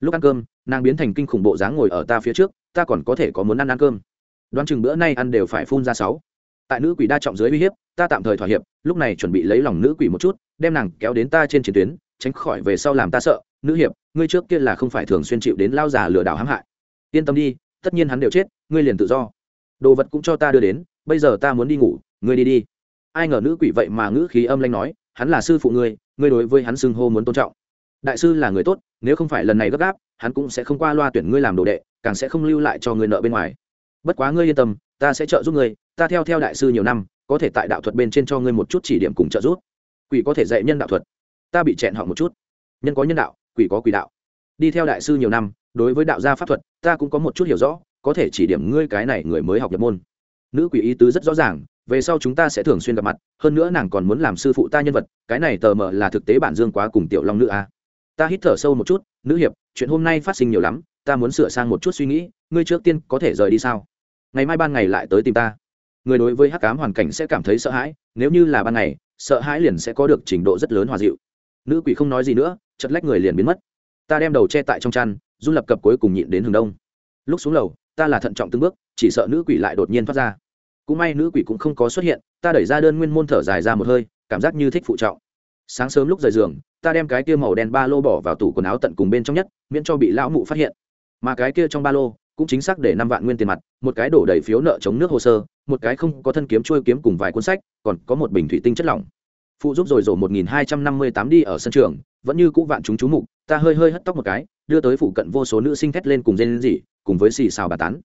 Lúc ăn cơm, nàng biến thành kinh khủng bộ dáng ngồi ở ta phía trước, ta còn có thể có muốn ăn ăn cơm. Đoán chừng bữa nay ăn đều phải phun ra sáu. Tại nữ quỷ đa trọng dưới uy hiếp, ta tạm thời thỏa hiệp, lúc này chuẩn bị lấy lòng nữ quỷ một chút, đem nàng kéo đến ta trên chiến tuyến, tránh khỏi về sau làm ta sợ, nữ hiệp, ngươi trước kia là không phải thường xuyên chịu đến lao già lừa đảo hãm hại. Yên tâm đi, tất nhiên hắn đều chết, ngươi liền tự do. Đồ vật cũng cho ta đưa đến bây giờ ta muốn đi ngủ, ngươi đi đi. Ai ngờ nữ quỷ vậy mà ngữ khí âm lanh nói, hắn là sư phụ ngươi ngươi đối với hắn xưng hô muốn tôn trọng. Đại sư là người tốt, nếu không phải lần này gấp gáp, hắn cũng sẽ không qua loa tuyển ngươi làm đồ đệ, càng sẽ không lưu lại cho ngươi nợ bên ngoài. Bất quá ngươi yên tâm, ta sẽ trợ giúp ngươi, ta theo theo đại sư nhiều năm, có thể tại đạo thuật bên trên cho ngươi một chút chỉ điểm cùng trợ giúp. Quỷ có thể dạy nhân đạo thuật, ta bị chẹn họ một chút. Nhân có nhân đạo, quỷ có quỷ đạo. Đi theo đại sư nhiều năm, đối với đạo gia pháp thuật, ta cũng có một chút hiểu rõ, có thể chỉ điểm ngươi cái này người mới học nhập môn nữ quỷ ý tứ rất rõ ràng, về sau chúng ta sẽ thường xuyên gặp mặt, hơn nữa nàng còn muốn làm sư phụ ta nhân vật, cái này tờ mờ là thực tế bản dương quá cùng tiểu long nữ a. Ta hít thở sâu một chút, nữ hiệp, chuyện hôm nay phát sinh nhiều lắm, ta muốn sửa sang một chút suy nghĩ, ngươi trước tiên có thể rời đi sao? Ngày mai ban ngày lại tới tìm ta. Người đối với hắc cám hoàn cảnh sẽ cảm thấy sợ hãi, nếu như là ban ngày, sợ hãi liền sẽ có được trình độ rất lớn hòa dịu. Nữ quỷ không nói gì nữa, chật lách người liền biến mất. Ta đem đầu che tại trong chăn, run lập cập cuối cùng nhịn đến hướng đông. Lúc xuống lầu, ta là thận trọng từng bước, chỉ sợ nữ quỷ lại đột nhiên thoát ra cũng may nữ quỷ cũng không có xuất hiện, ta đẩy ra đơn nguyên môn thở dài ra một hơi, cảm giác như thích phụ trọng. Sáng sớm lúc rời giường, ta đem cái kia màu đen ba lô bỏ vào tủ quần áo tận cùng bên trong nhất, miễn cho bị lão mụ phát hiện. Mà cái kia trong ba lô, cũng chính xác để năm vạn nguyên tiền mặt, một cái đổ đầy phiếu nợ chống nước hồ sơ, một cái không có thân kiếm trôi kiếm cùng vài cuốn sách, còn có một bình thủy tinh chất lỏng. Phụ giúp rồi rổ một nghìn hai trăm năm mươi tám đi ở sân trường, vẫn như cũ vạn chúng chú mục, ta hơi hơi hất tóc một cái, đưa tới phụ cận vô số nữ sinh thét lên cùng dên gì cùng với xì xào bà tán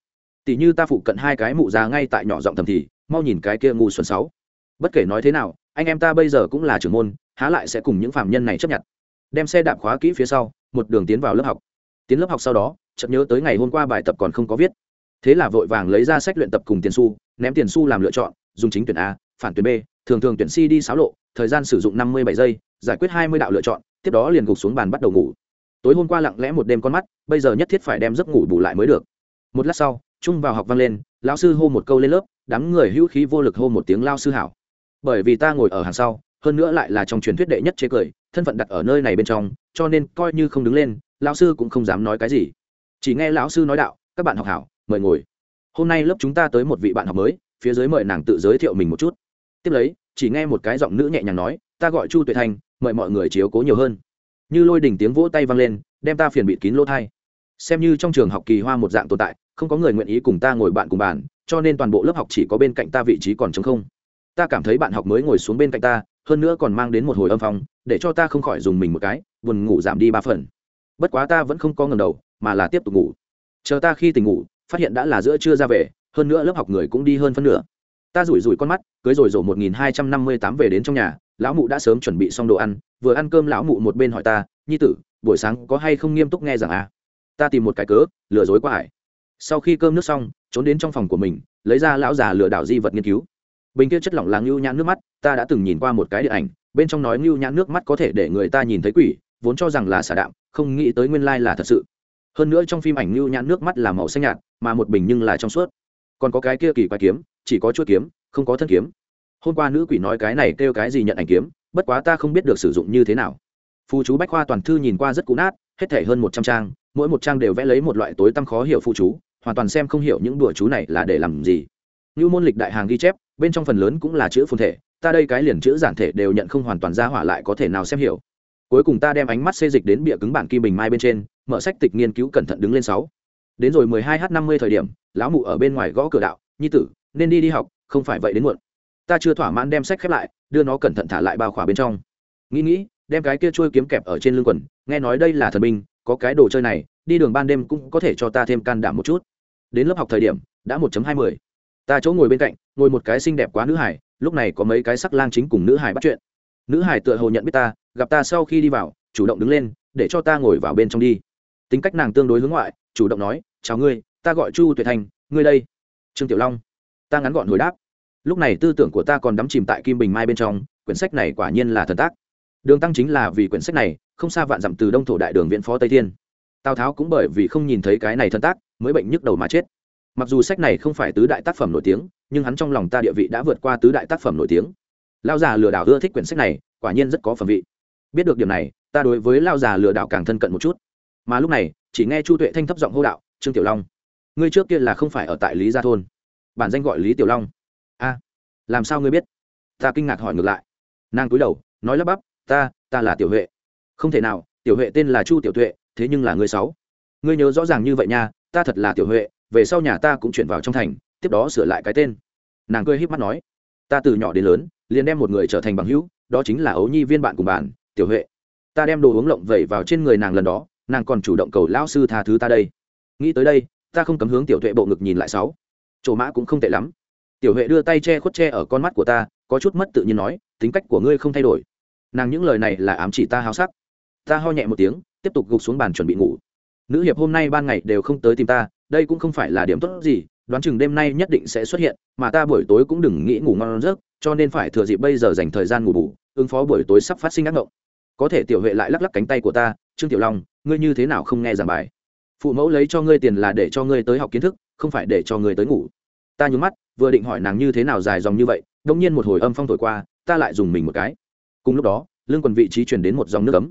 tỷ như ta phụ cận hai cái mụ già ngay tại nhỏ giọng thầm thì, mau nhìn cái kia ngu xuẩn sáu. Bất kể nói thế nào, anh em ta bây giờ cũng là trưởng môn, há lại sẽ cùng những phạm nhân này chấp nhận. Đem xe đạp khóa kỹ phía sau, một đường tiến vào lớp học. Tiến lớp học sau đó, chợt nhớ tới ngày hôm qua bài tập còn không có viết. Thế là vội vàng lấy ra sách luyện tập cùng tiền su ném tiền su làm lựa chọn, dùng chính tuyển a, phản tuyển b, thường thường tuyển c đi xáo lộ, thời gian sử dụng năm mươi bảy giây, giải quyết hai mươi đạo lựa chọn, tiếp đó liền gục xuống bàn bắt đầu ngủ. Tối hôm qua lặng lẽ một đêm con mắt, bây giờ nhất thiết phải đem giấc ngủ bù lại mới được. Một lát sau trung vào học vang lên, lão sư hô một câu lên lớp, đám người hữu khí vô lực hô một tiếng lao sư hảo. Bởi vì ta ngồi ở hàng sau, hơn nữa lại là trong truyền thuyết đệ nhất chế cười, thân phận đặt ở nơi này bên trong, cho nên coi như không đứng lên, lão sư cũng không dám nói cái gì. Chỉ nghe lão sư nói đạo, các bạn học hảo, mời ngồi. Hôm nay lớp chúng ta tới một vị bạn học mới, phía dưới mời nàng tự giới thiệu mình một chút. Tiếp lấy, chỉ nghe một cái giọng nữ nhẹ nhàng nói, ta gọi chu tuệ thanh mời mọi người chiếu cố nhiều hơn. Như lôi đỉnh tiếng vỗ tay vang lên, đem ta phiền bịt kín lỗ thai. Xem như trong trường học kỳ hoa một dạng tồn tại không có người nguyện ý cùng ta ngồi bạn cùng bàn, cho nên toàn bộ lớp học chỉ có bên cạnh ta vị trí còn trống không. Ta cảm thấy bạn học mới ngồi xuống bên cạnh ta, hơn nữa còn mang đến một hồi âm phong, để cho ta không khỏi dùng mình một cái, buồn ngủ giảm đi ba phần. Bất quá ta vẫn không có ngầm đầu, mà là tiếp tục ngủ. Chờ ta khi tỉnh ngủ, phát hiện đã là giữa trưa ra về, hơn nữa lớp học người cũng đi hơn phân nửa. Ta rủi rủi con mắt, cưới rồi rổ một nghìn hai trăm năm mươi tám về đến trong nhà, lão mụ đã sớm chuẩn bị xong đồ ăn, vừa ăn cơm lão mụ một bên hỏi ta, nhi tử, buổi sáng có hay không nghiêm túc nghe rằng à? Ta tìm một cái cớ, lừa dối qua hải sau khi cơm nước xong, trốn đến trong phòng của mình, lấy ra lão già lừa đảo di vật nghiên cứu. Bình kia chất lỏng là ngưu nhãn nước mắt, ta đã từng nhìn qua một cái điện ảnh, bên trong nói ngưu nhãn nước mắt có thể để người ta nhìn thấy quỷ, vốn cho rằng là xả đạm, không nghĩ tới nguyên lai là thật sự. Hơn nữa trong phim ảnh ngưu nhãn nước mắt là màu xanh nhạt, mà một bình nhưng là trong suốt. Còn có cái kia kỳ quái kiếm, chỉ có chuỗi kiếm, không có thân kiếm. Hôm qua nữ quỷ nói cái này kêu cái gì nhận ảnh kiếm, bất quá ta không biết được sử dụng như thế nào. Phù chú bách khoa toàn thư nhìn qua rất cũ nát, hết thể hơn một trăm trang, mỗi một trang đều vẽ lấy một loại tối tăm khó hiểu phù chú hoàn toàn xem không hiểu những đùa chú này là để làm gì. Như môn lịch đại hàng ghi chép, bên trong phần lớn cũng là chữ phồn thể, ta đây cái liền chữ giản thể đều nhận không hoàn toàn ra hỏa lại có thể nào xem hiểu. Cuối cùng ta đem ánh mắt xê dịch đến bìa cứng bản kim bình mai bên trên, mở sách tịch nghiên cứu cẩn thận đứng lên sáu. Đến rồi mười hai h năm mươi thời điểm, lão mụ ở bên ngoài gõ cửa đạo, nhi tử, nên đi đi học, không phải vậy đến muộn. Ta chưa thỏa mãn đem sách khép lại, đưa nó cẩn thận thả lại bao khỏa bên trong. Nghĩ nghĩ, đem cái kia trôi kiếm kẹp ở trên lưng quần, nghe nói đây là thần binh, có cái đồ chơi này, đi đường ban đêm cũng có thể cho ta thêm can đảm một chút đến lớp học thời điểm, đã một hai mươi. Ta chỗ ngồi bên cạnh, ngồi một cái xinh đẹp quá nữ hải lúc này có mấy cái sắc lang chính cùng nữ hải bắt chuyện. Nữ hải tựa hồ nhận biết ta, gặp ta sau khi đi vào, chủ động đứng lên, để cho ta ngồi vào bên trong đi. Tính cách nàng tương đối hướng ngoại, chủ động nói, chào ngươi, ta gọi chu tuyệt thành, ngươi đây. Trương tiểu long. Ta ngắn gọn hồi đáp. Lúc này tư tưởng của ta còn đắm chìm tại kim bình mai bên trong, quyển sách này quả nhiên là thần tác. Đường tăng chính là vì quyển sách này, không xa vạn dặm từ đông thổ đại đường viện phó tây thiên. Tào tháo cũng bởi vì không nhìn thấy cái này thần tác mới bệnh nhức đầu mà chết. Mặc dù sách này không phải tứ đại tác phẩm nổi tiếng, nhưng hắn trong lòng ta địa vị đã vượt qua tứ đại tác phẩm nổi tiếng. Lao già lừa đảo ưa thích quyển sách này, quả nhiên rất có phẩm vị. Biết được điểm này, ta đối với lao già lừa đảo càng thân cận một chút. Mà lúc này, chỉ nghe chu tuệ thanh thấp giọng hô đạo, trương tiểu long, ngươi trước kia là không phải ở tại lý gia thôn. Bản danh gọi lý tiểu long. A, làm sao ngươi biết? Ta kinh ngạc hỏi ngược lại. Nàng cúi đầu, nói lắp bắp, ta ta là tiểu huệ. Không thể nào, tiểu huệ tên là chu tiểu tuệ, thế nhưng là ngươi sáu. Ngươi nhớ rõ ràng như vậy nha ta thật là tiểu huệ, về sau nhà ta cũng chuyển vào trong thành, tiếp đó sửa lại cái tên. Nàng cười híp mắt nói, ta từ nhỏ đến lớn, liền đem một người trở thành bằng hữu, đó chính là ấu nhi viên bạn cùng bạn, tiểu huệ. Ta đem đồ uống lộng vẩy vào trên người nàng lần đó, nàng còn chủ động cầu lão sư tha thứ ta đây. Nghĩ tới đây, ta không cấm hướng tiểu tuệ bộ ngực nhìn lại sáu. Chỗ mã cũng không tệ lắm. Tiểu huệ đưa tay che khuất che ở con mắt của ta, có chút mất tự nhiên nói, tính cách của ngươi không thay đổi. Nàng những lời này là ám chỉ ta háo sắc. Ta ho nhẹ một tiếng, tiếp tục gục xuống bàn chuẩn bị ngủ nữ hiệp hôm nay ban ngày đều không tới tìm ta, đây cũng không phải là điểm tốt gì, đoán chừng đêm nay nhất định sẽ xuất hiện, mà ta buổi tối cũng đừng nghĩ ngủ ngon giấc, cho nên phải thừa dịp bây giờ dành thời gian ngủ bù, ứng phó buổi tối sắp phát sinh ác mộng. Có thể tiểu huệ lại lắc lắc cánh tay của ta, trương tiểu long, ngươi như thế nào không nghe giảng bài? Phụ mẫu lấy cho ngươi tiền là để cho ngươi tới học kiến thức, không phải để cho ngươi tới ngủ. Ta nhún mắt, vừa định hỏi nàng như thế nào dài dòng như vậy đông nhiên một hồi âm phong thổi qua, ta lại dùng mình một cái. Cùng lúc đó lương quần vị trí chuyển đến một dòng nước ấm.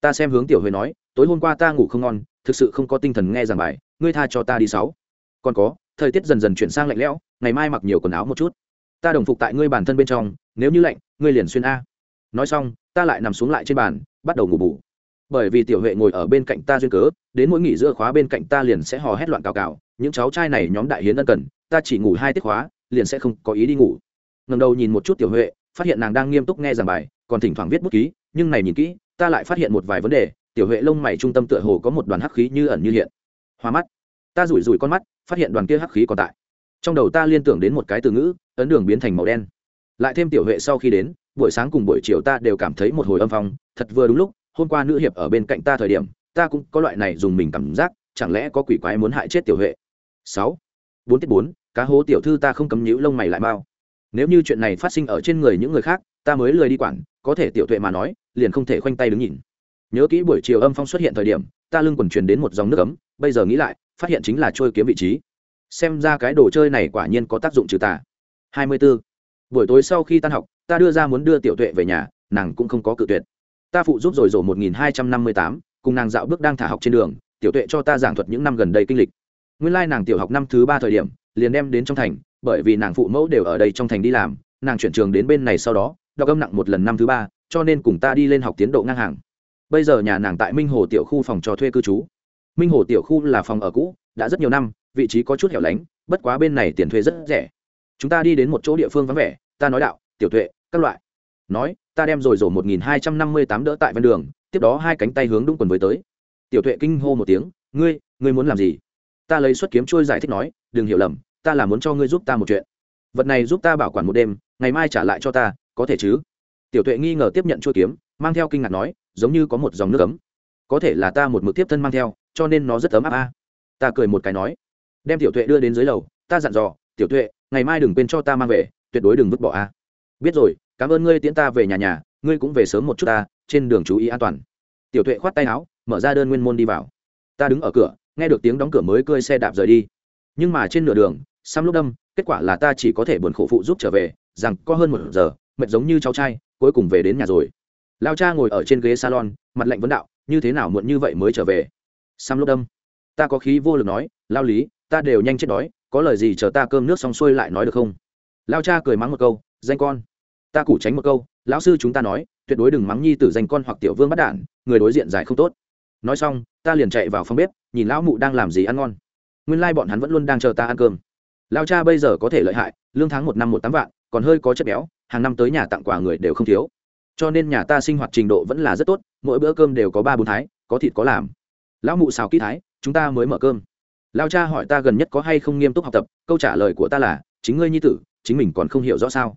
Ta xem hướng tiểu huệ nói, tối hôm qua ta ngủ không ngon thực sự không có tinh thần nghe giảng bài, ngươi tha cho ta đi sáu. Còn có, thời tiết dần dần chuyển sang lạnh lẽo, ngày mai mặc nhiều quần áo một chút. Ta đồng phục tại ngươi bản thân bên trong, nếu như lạnh, ngươi liền xuyên a. Nói xong, ta lại nằm xuống lại trên bàn, bắt đầu ngủ bù. Bởi vì tiểu huệ ngồi ở bên cạnh ta duyên cớ, đến mỗi nghỉ giữa khóa bên cạnh ta liền sẽ hò hét loạn cào cào, những cháu trai này nhóm đại hiến ân cần, ta chỉ ngủ hai tiết khóa, liền sẽ không có ý đi ngủ. Ngầm đầu nhìn một chút tiểu huệ, phát hiện nàng đang nghiêm túc nghe giảng bài, còn thỉnh thoảng viết bút ký, nhưng này nhìn kỹ, ta lại phát hiện một vài vấn đề tiểu huệ lông mày trung tâm tựa hồ có một đoàn hắc khí như ẩn như hiện. Hoa mắt. Ta rủi rủi con mắt, phát hiện đoàn kia hắc khí còn tại. Trong đầu ta liên tưởng đến một cái từ ngữ, ấn đường biến thành màu đen. Lại thêm tiểu huệ sau khi đến, buổi sáng cùng buổi chiều ta đều cảm thấy một hồi âm phong. Thật vừa đúng lúc, hôm qua nữ hiệp ở bên cạnh ta thời điểm, ta cũng có loại này dùng mình cảm giác, chẳng lẽ có quỷ quái muốn hại chết tiểu huệ? Sáu. Bốn tiết bốn, cá hố tiểu thư ta không cấm nhũ lông mày lại bao nếu như chuyện này phát sinh ở trên người những người khác, ta mới lười đi quản, có thể tiểu tuệ mà nói, liền không thể khoanh tay đứng nhìn nhớ kỹ buổi chiều âm phong xuất hiện thời điểm ta lưng quần truyền đến một dòng nước ấm bây giờ nghĩ lại phát hiện chính là trôi kiếm vị trí. Xem ra cái đồ chơi này quả nhiên có tác dụng trừ tà. 24. buổi tối sau khi tan học ta đưa ra muốn đưa tiểu tuệ về nhà nàng cũng không có cự tuyệt. Ta phụ giúp rồi rổ 1258, cùng nàng dạo bước đang thả học trên đường tiểu tuệ cho ta giảng thuật những năm gần đây kinh lịch. Nguyên lai nàng tiểu học năm thứ ba thời điểm liền đem đến trong thành bởi vì nàng phụ mẫu đều ở đây trong thành đi làm nàng chuyển trường đến bên này sau đó đọc âm nặng một lần năm thứ ba cho nên cùng ta đi lên học tiến độ ngang hàng bây giờ nhà nàng tại minh hồ tiểu khu phòng cho thuê cư trú. Minh hồ tiểu khu là phòng ở cũ, đã rất nhiều năm, vị trí có chút hẻo lánh, bất quá bên này tiền thuê rất rẻ. Chúng ta đi đến một chỗ địa phương vắng vẻ, ta nói đạo, tiểu tuệ, các loại. Nói, ta đem rồi rổ một nghìn hai trăm năm mươi tám đỡ tại ven đường, tiếp đó hai cánh tay hướng đúng quần với tới. Tiểu tuệ kinh hô một tiếng, ngươi ngươi muốn làm gì? Ta lấy xuất kiếm trôi giải thích nói, đừng hiểu lầm, ta là muốn cho ngươi giúp ta một chuyện. Vật này giúp ta bảo quản một đêm, ngày mai trả lại cho ta, có thể chứ? Tiểu tuệ nghi ngờ tiếp nhận chuôi kiếm, mang theo kinh ngạc nói giống như có một dòng nước ấm. Có thể là ta một mực tiếp thân mang theo, cho nên nó rất ấm áp a. Ta cười một cái nói, đem tiểu tuệ đưa đến dưới lầu, ta dặn dò, tiểu tuệ, ngày mai đừng quên cho ta mang về, tuyệt đối đừng vứt bỏ a. Biết rồi, cảm ơn ngươi tiễn ta về nhà nhà, ngươi cũng về sớm một chút ta, trên đường chú ý an toàn. Tiểu tuệ khoát tay áo, mở ra đơn nguyên môn đi vào. Ta đứng ở cửa, nghe được tiếng đóng cửa mới cơi xe đạp rời đi. Nhưng mà trên nửa đường xăm lúc đâm, kết quả là ta chỉ có thể buồn khổ phụ giúp trở về, rằng có hơn một giờ, mệt giống như cháu trai, cuối cùng về đến nhà rồi lao cha ngồi ở trên ghế salon, mặt lạnh vấn đạo, như thế nào muộn như vậy mới trở về? Sam lốc đâm, ta có khí vô lực nói, lao lý, ta đều nhanh chết đói, có lời gì chờ ta cơm nước xong xuôi lại nói được không? Lao cha cười mắng một câu, danh con, ta củ tránh một câu, lão sư chúng ta nói, tuyệt đối đừng mắng nhi tử danh con hoặc tiểu vương bắt đản người đối diện dài không tốt. Nói xong, ta liền chạy vào phòng bếp, nhìn lão mụ đang làm gì ăn ngon. Nguyên lai、like、bọn hắn vẫn luôn đang chờ ta ăn cơm. Lao cha bây giờ có thể lợi hại, lương tháng một năm một tám vạn, còn hơi có chất béo, hàng năm tới nhà tặng quà người đều không thiếu cho nên nhà ta sinh hoạt trình độ vẫn là rất tốt, mỗi bữa cơm đều có ba bốn thái, có thịt có làm. Lão mụ xào kỹ thái, chúng ta mới mở cơm. Lao cha hỏi ta gần nhất có hay không nghiêm túc học tập, câu trả lời của ta là, chính ngươi nhi tử, chính mình còn không hiểu rõ sao.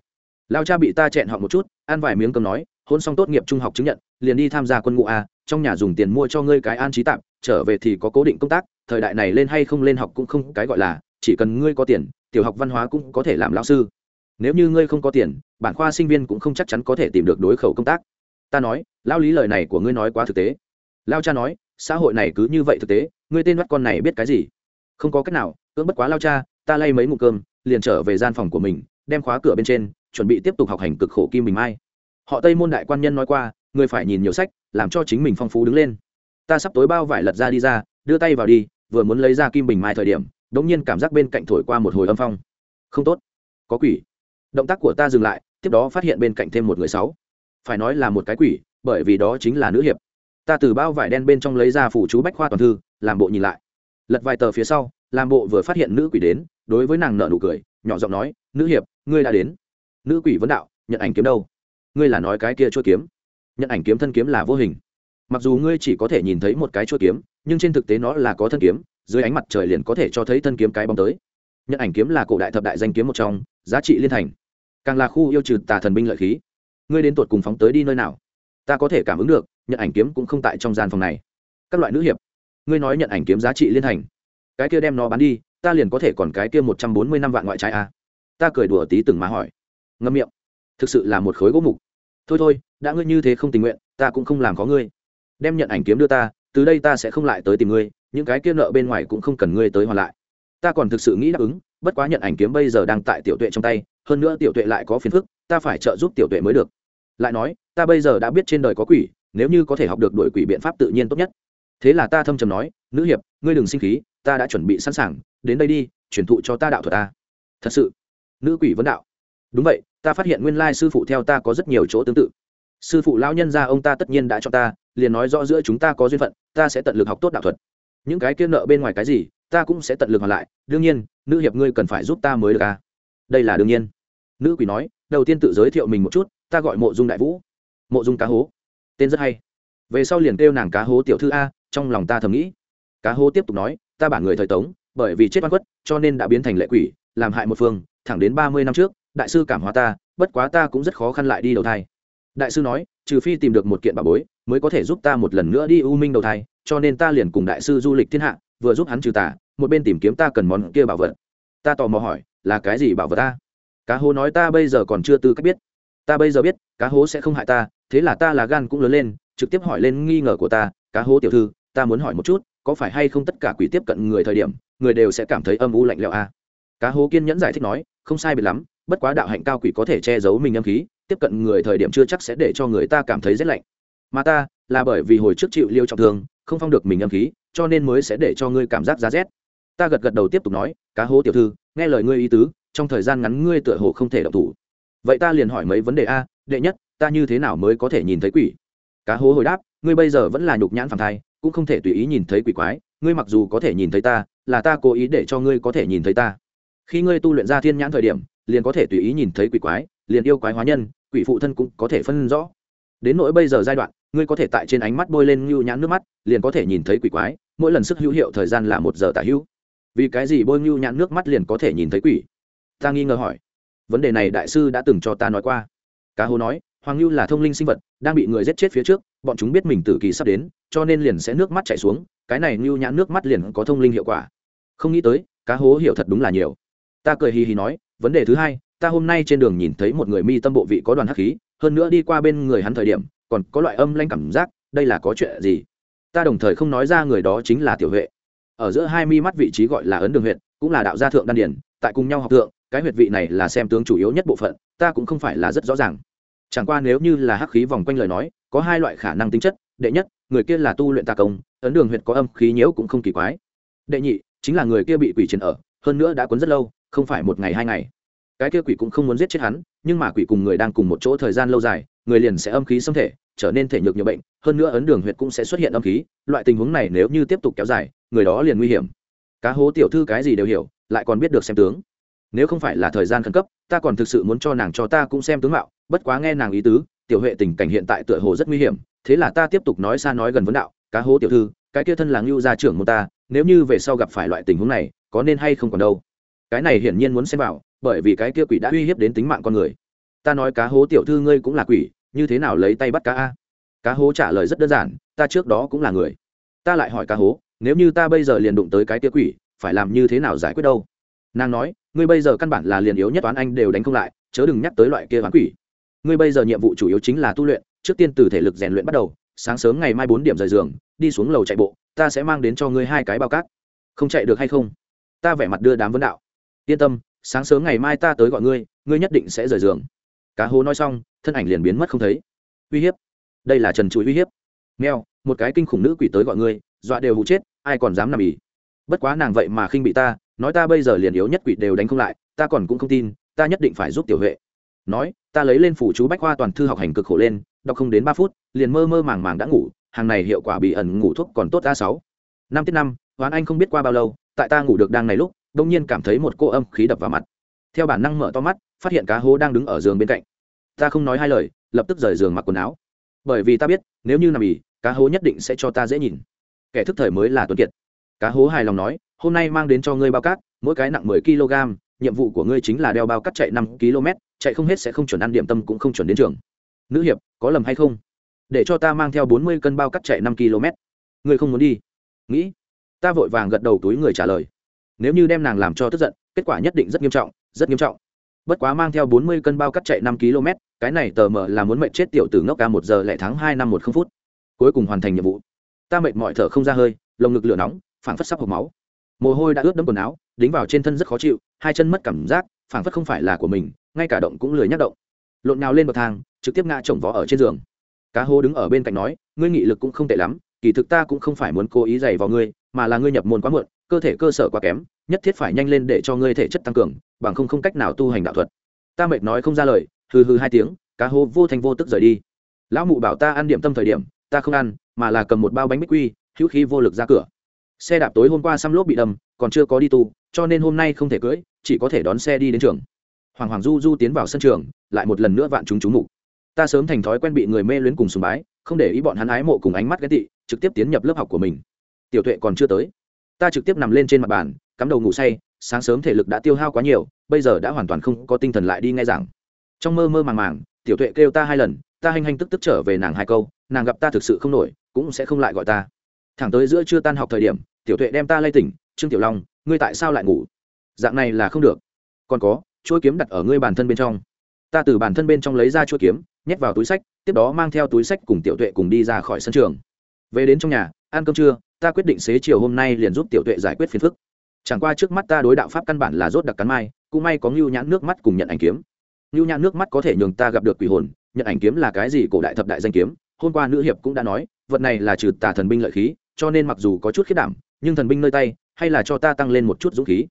Lao cha bị ta chẹn họ một chút, ăn vài miếng cơm nói, hôn xong tốt nghiệp trung học chứng nhận, liền đi tham gia quân ngũ a, trong nhà dùng tiền mua cho ngươi cái an trí tạm, trở về thì có cố định công tác, thời đại này lên hay không lên học cũng không cái gọi là, chỉ cần ngươi có tiền, tiểu học văn hóa cũng có thể làm lão sư nếu như ngươi không có tiền, bản khoa sinh viên cũng không chắc chắn có thể tìm được đối khẩu công tác. Ta nói, lao lý lời này của ngươi nói quá thực tế. Lao cha nói, xã hội này cứ như vậy thực tế, ngươi tên mắt con này biết cái gì? Không có cách nào, cưỡng bất quá lao cha, ta lay mấy ngụ cơm, liền trở về gian phòng của mình, đem khóa cửa bên trên, chuẩn bị tiếp tục học hành cực khổ kim bình mai. Họ tây môn đại quan nhân nói qua, ngươi phải nhìn nhiều sách, làm cho chính mình phong phú đứng lên. Ta sắp tối bao vải lật ra đi ra, đưa tay vào đi, vừa muốn lấy ra kim bình mai thời điểm đ ỗ n g nhiên cảm giác bên cạnh thổi qua một hồi âm phong. Không tốt. Có quỷ động tác của ta dừng lại, tiếp đó phát hiện bên cạnh thêm một người sáu. Phải nói là một cái quỷ, bởi vì đó chính là nữ hiệp. Ta từ bao vải đen bên trong lấy ra phủ chú bách khoa toàn thư, làm bộ nhìn lại. Lật vài tờ phía sau, làm bộ vừa phát hiện nữ quỷ đến, đối với nàng nợ nụ cười, nhỏ giọng nói, nữ hiệp, ngươi đã đến. Nữ quỷ vấn đạo, nhận ảnh kiếm đâu? Ngươi là nói cái kia chua kiếm. Nhận ảnh kiếm thân kiếm là vô hình. Mặc dù ngươi chỉ có thể nhìn thấy một cái chuôi kiếm, nhưng trên thực tế nó là có thân kiếm, dưới ánh mặt trời liền có thể cho thấy thân kiếm cái bóng tới nhận ảnh kiếm là cổ đại thập đại danh kiếm một trong, giá trị liên thành. Càng là khu yêu trừ tà thần binh lợi khí. Ngươi đến tuột cùng phóng tới đi nơi nào? Ta có thể cảm ứng được nhận ảnh kiếm cũng không tại trong gian phòng này. Các loại nữ hiệp. Ngươi nói nhận ảnh kiếm giá trị liên thành. Cái kia đem nó bán đi, ta liền có thể còn cái kia một trăm bốn mươi năm vạn ngoại trái a à? ta cười đùa tí từng mà hỏi. Ngâm miệng. Thực sự là một khối gỗ mục. Thôi thôi, đã ngươi như thế không tình nguyện, ta cũng không làm có ngươi. Đem nhận ảnh kiếm đưa ta, từ đây ta sẽ không lại tới tìm ngươi, những cái kia nợ bên ngoài cũng không cần ngươi tới hoàn lại ta còn thực sự nghĩ đáp ứng, bất quá nhận ảnh kiếm bây giờ đang tại tiểu tuệ trong tay, hơn nữa tiểu tuệ lại có phiền phức, ta phải trợ giúp tiểu tuệ mới được. Lại nói, ta bây giờ đã biết trên đời có quỷ, nếu như có thể học được đuổi quỷ biện pháp tự nhiên tốt nhất. Thế là ta thâm trầm nói, nữ hiệp, ngươi đừng sinh khí, ta đã chuẩn bị sẵn sàng, đến đây đi, truyền thụ cho ta đạo thuật ta. Thật sự, nữ quỷ vấn đạo. Đúng vậy, ta phát hiện nguyên lai sư phụ theo ta có rất nhiều chỗ tương tự. Sư phụ lão nhân gia ông ta tất nhiên đã cho ta, liền nói rõ giữa chúng ta có duyên phận, ta sẽ tận lực học tốt đạo thuật. Những cái kia nợ bên ngoài cái gì ta cũng sẽ tận lực hoàn lại, đương nhiên, nữ hiệp ngươi cần phải giúp ta mới được à? Đây là đương nhiên. Nữ quỷ nói, đầu tiên tự giới thiệu mình một chút, ta gọi mộ dung đại vũ. Mộ dung cá hố. Tên rất hay. Về sau liền kêu nàng cá hố tiểu thư a, trong lòng ta thầm nghĩ. Cá hố tiếp tục nói, ta bản người thời tống, bởi vì chết oan khuất, cho nên đã biến thành lệ quỷ, làm hại một phương, thẳng đến ba mươi năm trước, đại sư cảm hóa ta, bất quá ta cũng rất khó khăn lại đi đầu thai. Đại sư nói, trừ phi tìm được một kiện bà bối, mới có thể giúp ta một lần nữa đi u minh đầu thai, cho nên ta liền cùng đại sư du lịch thiên hạ vừa giúp hắn trừ tà, một bên tìm kiếm ta cần món kia bảo vật. Ta tò mò hỏi, là cái gì bảo vật ta? Cá hố nói ta bây giờ còn chưa tư cách biết. Ta bây giờ biết, cá hố sẽ không hại ta, thế là ta là gan cũng lớn lên, trực tiếp hỏi lên nghi ngờ của ta, cá hố tiểu thư, ta muốn hỏi một chút, có phải hay không tất cả quỷ tiếp cận người thời điểm, người đều sẽ cảm thấy âm u lạnh lẽo a à? cá hố kiên nhẫn giải thích nói, không sai biệt lắm, bất quá đạo hạnh cao quỷ có thể che giấu mình âm khí, tiếp cận người thời điểm chưa chắc sẽ để cho người ta cảm thấy rét lạnh. Mà ta, là bởi vì hồi trước chịu liêu trọng thương không phong được mình âm khí, cho nên mới sẽ để cho ngươi cảm giác giá rét. Ta gật gật đầu tiếp tục nói, cá hố tiểu thư, nghe lời ngươi ý tứ, trong thời gian ngắn ngươi tựa hồ không thể động thủ. Vậy ta liền hỏi mấy vấn đề a, đệ nhất, ta như thế nào mới có thể nhìn thấy quỷ? Cá hố hồi đáp, ngươi bây giờ vẫn là nhục nhãn phản thai, cũng không thể tùy ý nhìn thấy quỷ quái, ngươi mặc dù có thể nhìn thấy ta, là ta cố ý để cho ngươi có thể nhìn thấy ta. Khi ngươi tu luyện ra thiên nhãn thời điểm, liền có thể tùy ý nhìn thấy quỷ quái, liền yêu quái hóa nhân, quỷ phụ thân cũng có thể phân rõ. Đến nỗi bây giờ giai đoạn ngươi có thể tại trên ánh mắt bôi lên ngưu nhãn nước mắt, liền có thể nhìn thấy quỷ quái, mỗi lần sức hữu hiệu thời gian là một giờ tả hữu. Vì cái gì bôi ngưu nhãn nước mắt liền có thể nhìn thấy quỷ? Ta nghi ngờ hỏi. Vấn đề này đại sư đã từng cho ta nói qua. Cá hố nói, hoàng ngưu là thông linh sinh vật, đang bị người giết chết phía trước, bọn chúng biết mình tử kỳ sắp đến, cho nên liền sẽ nước mắt chảy xuống, cái này ngưu nhãn nước mắt liền có thông linh hiệu quả. Không nghĩ tới, cá hố hiểu thật đúng là nhiều. Ta cười hì hì nói, vấn đề thứ hai, ta hôm nay trên đường nhìn thấy một người mi tâm bộ vị có đoàn hắc khí, hơn nữa đi qua bên người hắn thời điểm còn có loại âm lanh cảm giác, đây là có chuyện gì? Ta đồng thời không nói ra người đó chính là tiểu huệ. Ở giữa hai mi mắt vị trí gọi là ấn đường huyện cũng là đạo gia thượng đan điển tại cùng nhau học thượng, cái huyệt vị này là xem tướng chủ yếu nhất bộ phận, ta cũng không phải là rất rõ ràng. Chẳng qua nếu như là hắc khí vòng quanh lời nói, có hai loại khả năng tính chất, đệ nhất, người kia là tu luyện tà công, ấn đường huyệt có âm khí nhiễu cũng không kỳ quái. Đệ nhị, chính là người kia bị quỷ chiến ở, hơn nữa đã cuốn rất lâu, không phải một ngày hai ngày cái kia quỷ cũng không muốn giết chết hắn, nhưng mà quỷ cùng người đang cùng một chỗ thời gian lâu dài, người liền sẽ âm khí xâm thể, trở nên thể nhược nhiều bệnh, hơn nữa ấn đường huyệt cũng sẽ xuất hiện âm khí, loại tình huống này nếu như tiếp tục kéo dài, người đó liền nguy hiểm. Cá hố tiểu thư cái gì đều hiểu, lại còn biết được xem tướng. Nếu không phải là thời gian khẩn cấp, ta còn thực sự muốn cho nàng cho ta cũng xem tướng mạo, bất quá nghe nàng ý tứ, tiểu huệ tình cảnh hiện tại tựa hồ rất nguy hiểm, thế là ta tiếp tục nói xa nói gần vấn đạo, cá hố tiểu thư, cái kia thân là ngưu gia trưởng môn ta, nếu như về sau gặp phải loại tình huống này, có nên hay không còn đâu? Cái này hiển nhiên muốn xem vào, bởi vì cái kia quỷ đã uy hiếp đến tính mạng con người. Ta nói cá hố tiểu thư ngươi cũng là quỷ, như thế nào lấy tay bắt cá a? Cá hố trả lời rất đơn giản, ta trước đó cũng là người. Ta lại hỏi cá hố, nếu như ta bây giờ liền đụng tới cái kia quỷ, phải làm như thế nào giải quyết đâu? Nàng nói, ngươi bây giờ căn bản là liền yếu nhất toán anh đều đánh không lại, chớ đừng nhắc tới loại kia toán quỷ. Ngươi bây giờ nhiệm vụ chủ yếu chính là tu luyện, trước tiên từ thể lực rèn luyện bắt đầu, sáng sớm ngày mai bốn điểm rời giường, đi xuống lầu chạy bộ, ta sẽ mang đến cho ngươi hai cái bao cát. Không chạy được hay không? Ta vẻ mặt đưa đám vấn đạo yên tâm, sáng sớm ngày mai ta tới gọi ngươi ngươi nhất định sẽ rời giường. Cá hố nói xong, thân ảnh liền biến mất không thấy. Uy hiếp. Đây là trần chuối uy hiếp. Nghèo một cái kinh khủng nữ quỷ tới gọi ngươi, dọa đều hụ chết, ai còn dám nằm ỉ. Bất quá nàng vậy mà khinh bị ta, nói ta bây giờ liền yếu nhất quỷ đều đánh không lại, ta còn cũng không tin, ta nhất định phải giúp tiểu huệ. Nói, ta lấy lên phủ chú bách khoa toàn thư học hành cực khổ lên, đọc không đến ba phút, liền mơ mơ màng màng đã ngủ, hàng này hiệu quả bị ẩn ngủ thuốc còn tốt a sáu. Năm tiết năm, hoán anh không biết qua bao lâu, tại ta ngủ được đang này lúc đông nhiên cảm thấy một cô âm khí đập vào mặt. Theo bản năng mở to mắt, phát hiện cá hố đang đứng ở giường bên cạnh. Ta không nói hai lời, lập tức rời giường mặc quần áo. Bởi vì ta biết, nếu như nằm ỉ, cá hố nhất định sẽ cho ta dễ nhìn. Kẻ thức thời mới là tuấn kiệt. Cá hố hài lòng nói, hôm nay mang đến cho ngươi bao cát, mỗi cái nặng mười kg, nhiệm vụ của ngươi chính là đeo bao cát chạy năm km, chạy không hết sẽ không chuẩn ăn điểm tâm cũng không chuẩn đến trường. Nữ hiệp, có lầm hay không? Để cho ta mang theo bốn mươi cân bao cát chạy năm km. Ngươi không muốn đi? Nghĩ. Ta vội vàng gật đầu túi người trả lời nếu như đem nàng làm cho tức giận, kết quả nhất định rất nghiêm trọng, rất nghiêm trọng. Bất quá mang theo bốn mươi cân bao cắt chạy năm km, cái này tờ mờ là muốn mệnh chết tiểu tử ngốc ca một giờ lẻ tháng hai năm một không phút. Cuối cùng hoàn thành nhiệm vụ. Ta mệt mỏi thở không ra hơi, lồng ngực lửa nóng, phảng phất sắp hộp máu. Mồ hôi đã ướt đẫm quần áo, đính vào trên thân rất khó chịu, hai chân mất cảm giác, phảng phất không phải là của mình, ngay cả động cũng lười nhắc động. Lộn nào lên bậc thang, trực tiếp ngã chồng vó ở trên giường. Cá hô đứng ở bên cạnh nói, ngươi nghị lực cũng không tệ lắm, kỳ thực ta cũng không phải muốn cố ý dày vào ngươi, mà là ngươi nhập môn quá muộn cơ thể cơ sở quá kém, nhất thiết phải nhanh lên để cho ngươi thể chất tăng cường, bằng không không cách nào tu hành đạo thuật. Ta mệt nói không ra lời, hừ hừ hai tiếng, cá hô vô thành vô tức rời đi. Lão mụ bảo ta ăn điểm tâm thời điểm, ta không ăn, mà là cầm một bao bánh bích quy, hữu khí vô lực ra cửa. Xe đạp tối hôm qua xăm lốp bị đâm, còn chưa có đi tu, cho nên hôm nay không thể cưỡi, chỉ có thể đón xe đi đến trường. Hoàng hoàng du du tiến vào sân trường, lại một lần nữa vạn chúng chú mục. Ta sớm thành thói quen bị người mê luyến cùng sùng bái, không để ý bọn hắn ái mộ cùng ánh mắt ghét tị, trực tiếp tiến nhập lớp học của mình. Tiểu tuệ còn chưa tới ta trực tiếp nằm lên trên mặt bàn, cắm đầu ngủ say, sáng sớm thể lực đã tiêu hao quá nhiều, bây giờ đã hoàn toàn không có tinh thần lại đi nghe giảng. Trong mơ mơ màng màng, tiểu tuệ kêu ta hai lần, ta hành hành tức tức trở về nàng hai câu, nàng gặp ta thực sự không nổi, cũng sẽ không lại gọi ta. Thẳng tới giữa chưa tan học thời điểm, tiểu tuệ đem ta lay tỉnh, trương tiểu long, ngươi tại sao lại ngủ? Dạng này là không được. Còn có, chuỗi kiếm đặt ở ngươi bản thân bên trong. Ta từ bản thân bên trong lấy ra chuỗi kiếm, nhét vào túi sách, tiếp đó mang theo túi sách cùng tiểu tuệ cùng đi ra khỏi sân trường. Về đến trong nhà, ăn cơm trưa ta quyết định xế chiều hôm nay liền giúp tiểu tuệ giải quyết phiền phức. Chẳng qua trước mắt ta đối đạo pháp căn bản là rốt đặc cắn mai, cũng may có ngưu nhãn nước mắt cùng nhận ảnh kiếm. Ngưu nhãn nước mắt có thể nhường ta gặp được quỷ hồn, nhận ảnh kiếm là cái gì cổ đại thập đại danh kiếm, hôm qua nữ hiệp cũng đã nói, vật này là trừ tà thần binh lợi khí, cho nên mặc dù có chút khiết đảm, nhưng thần binh nơi tay, hay là cho ta tăng lên một chút dũng khí.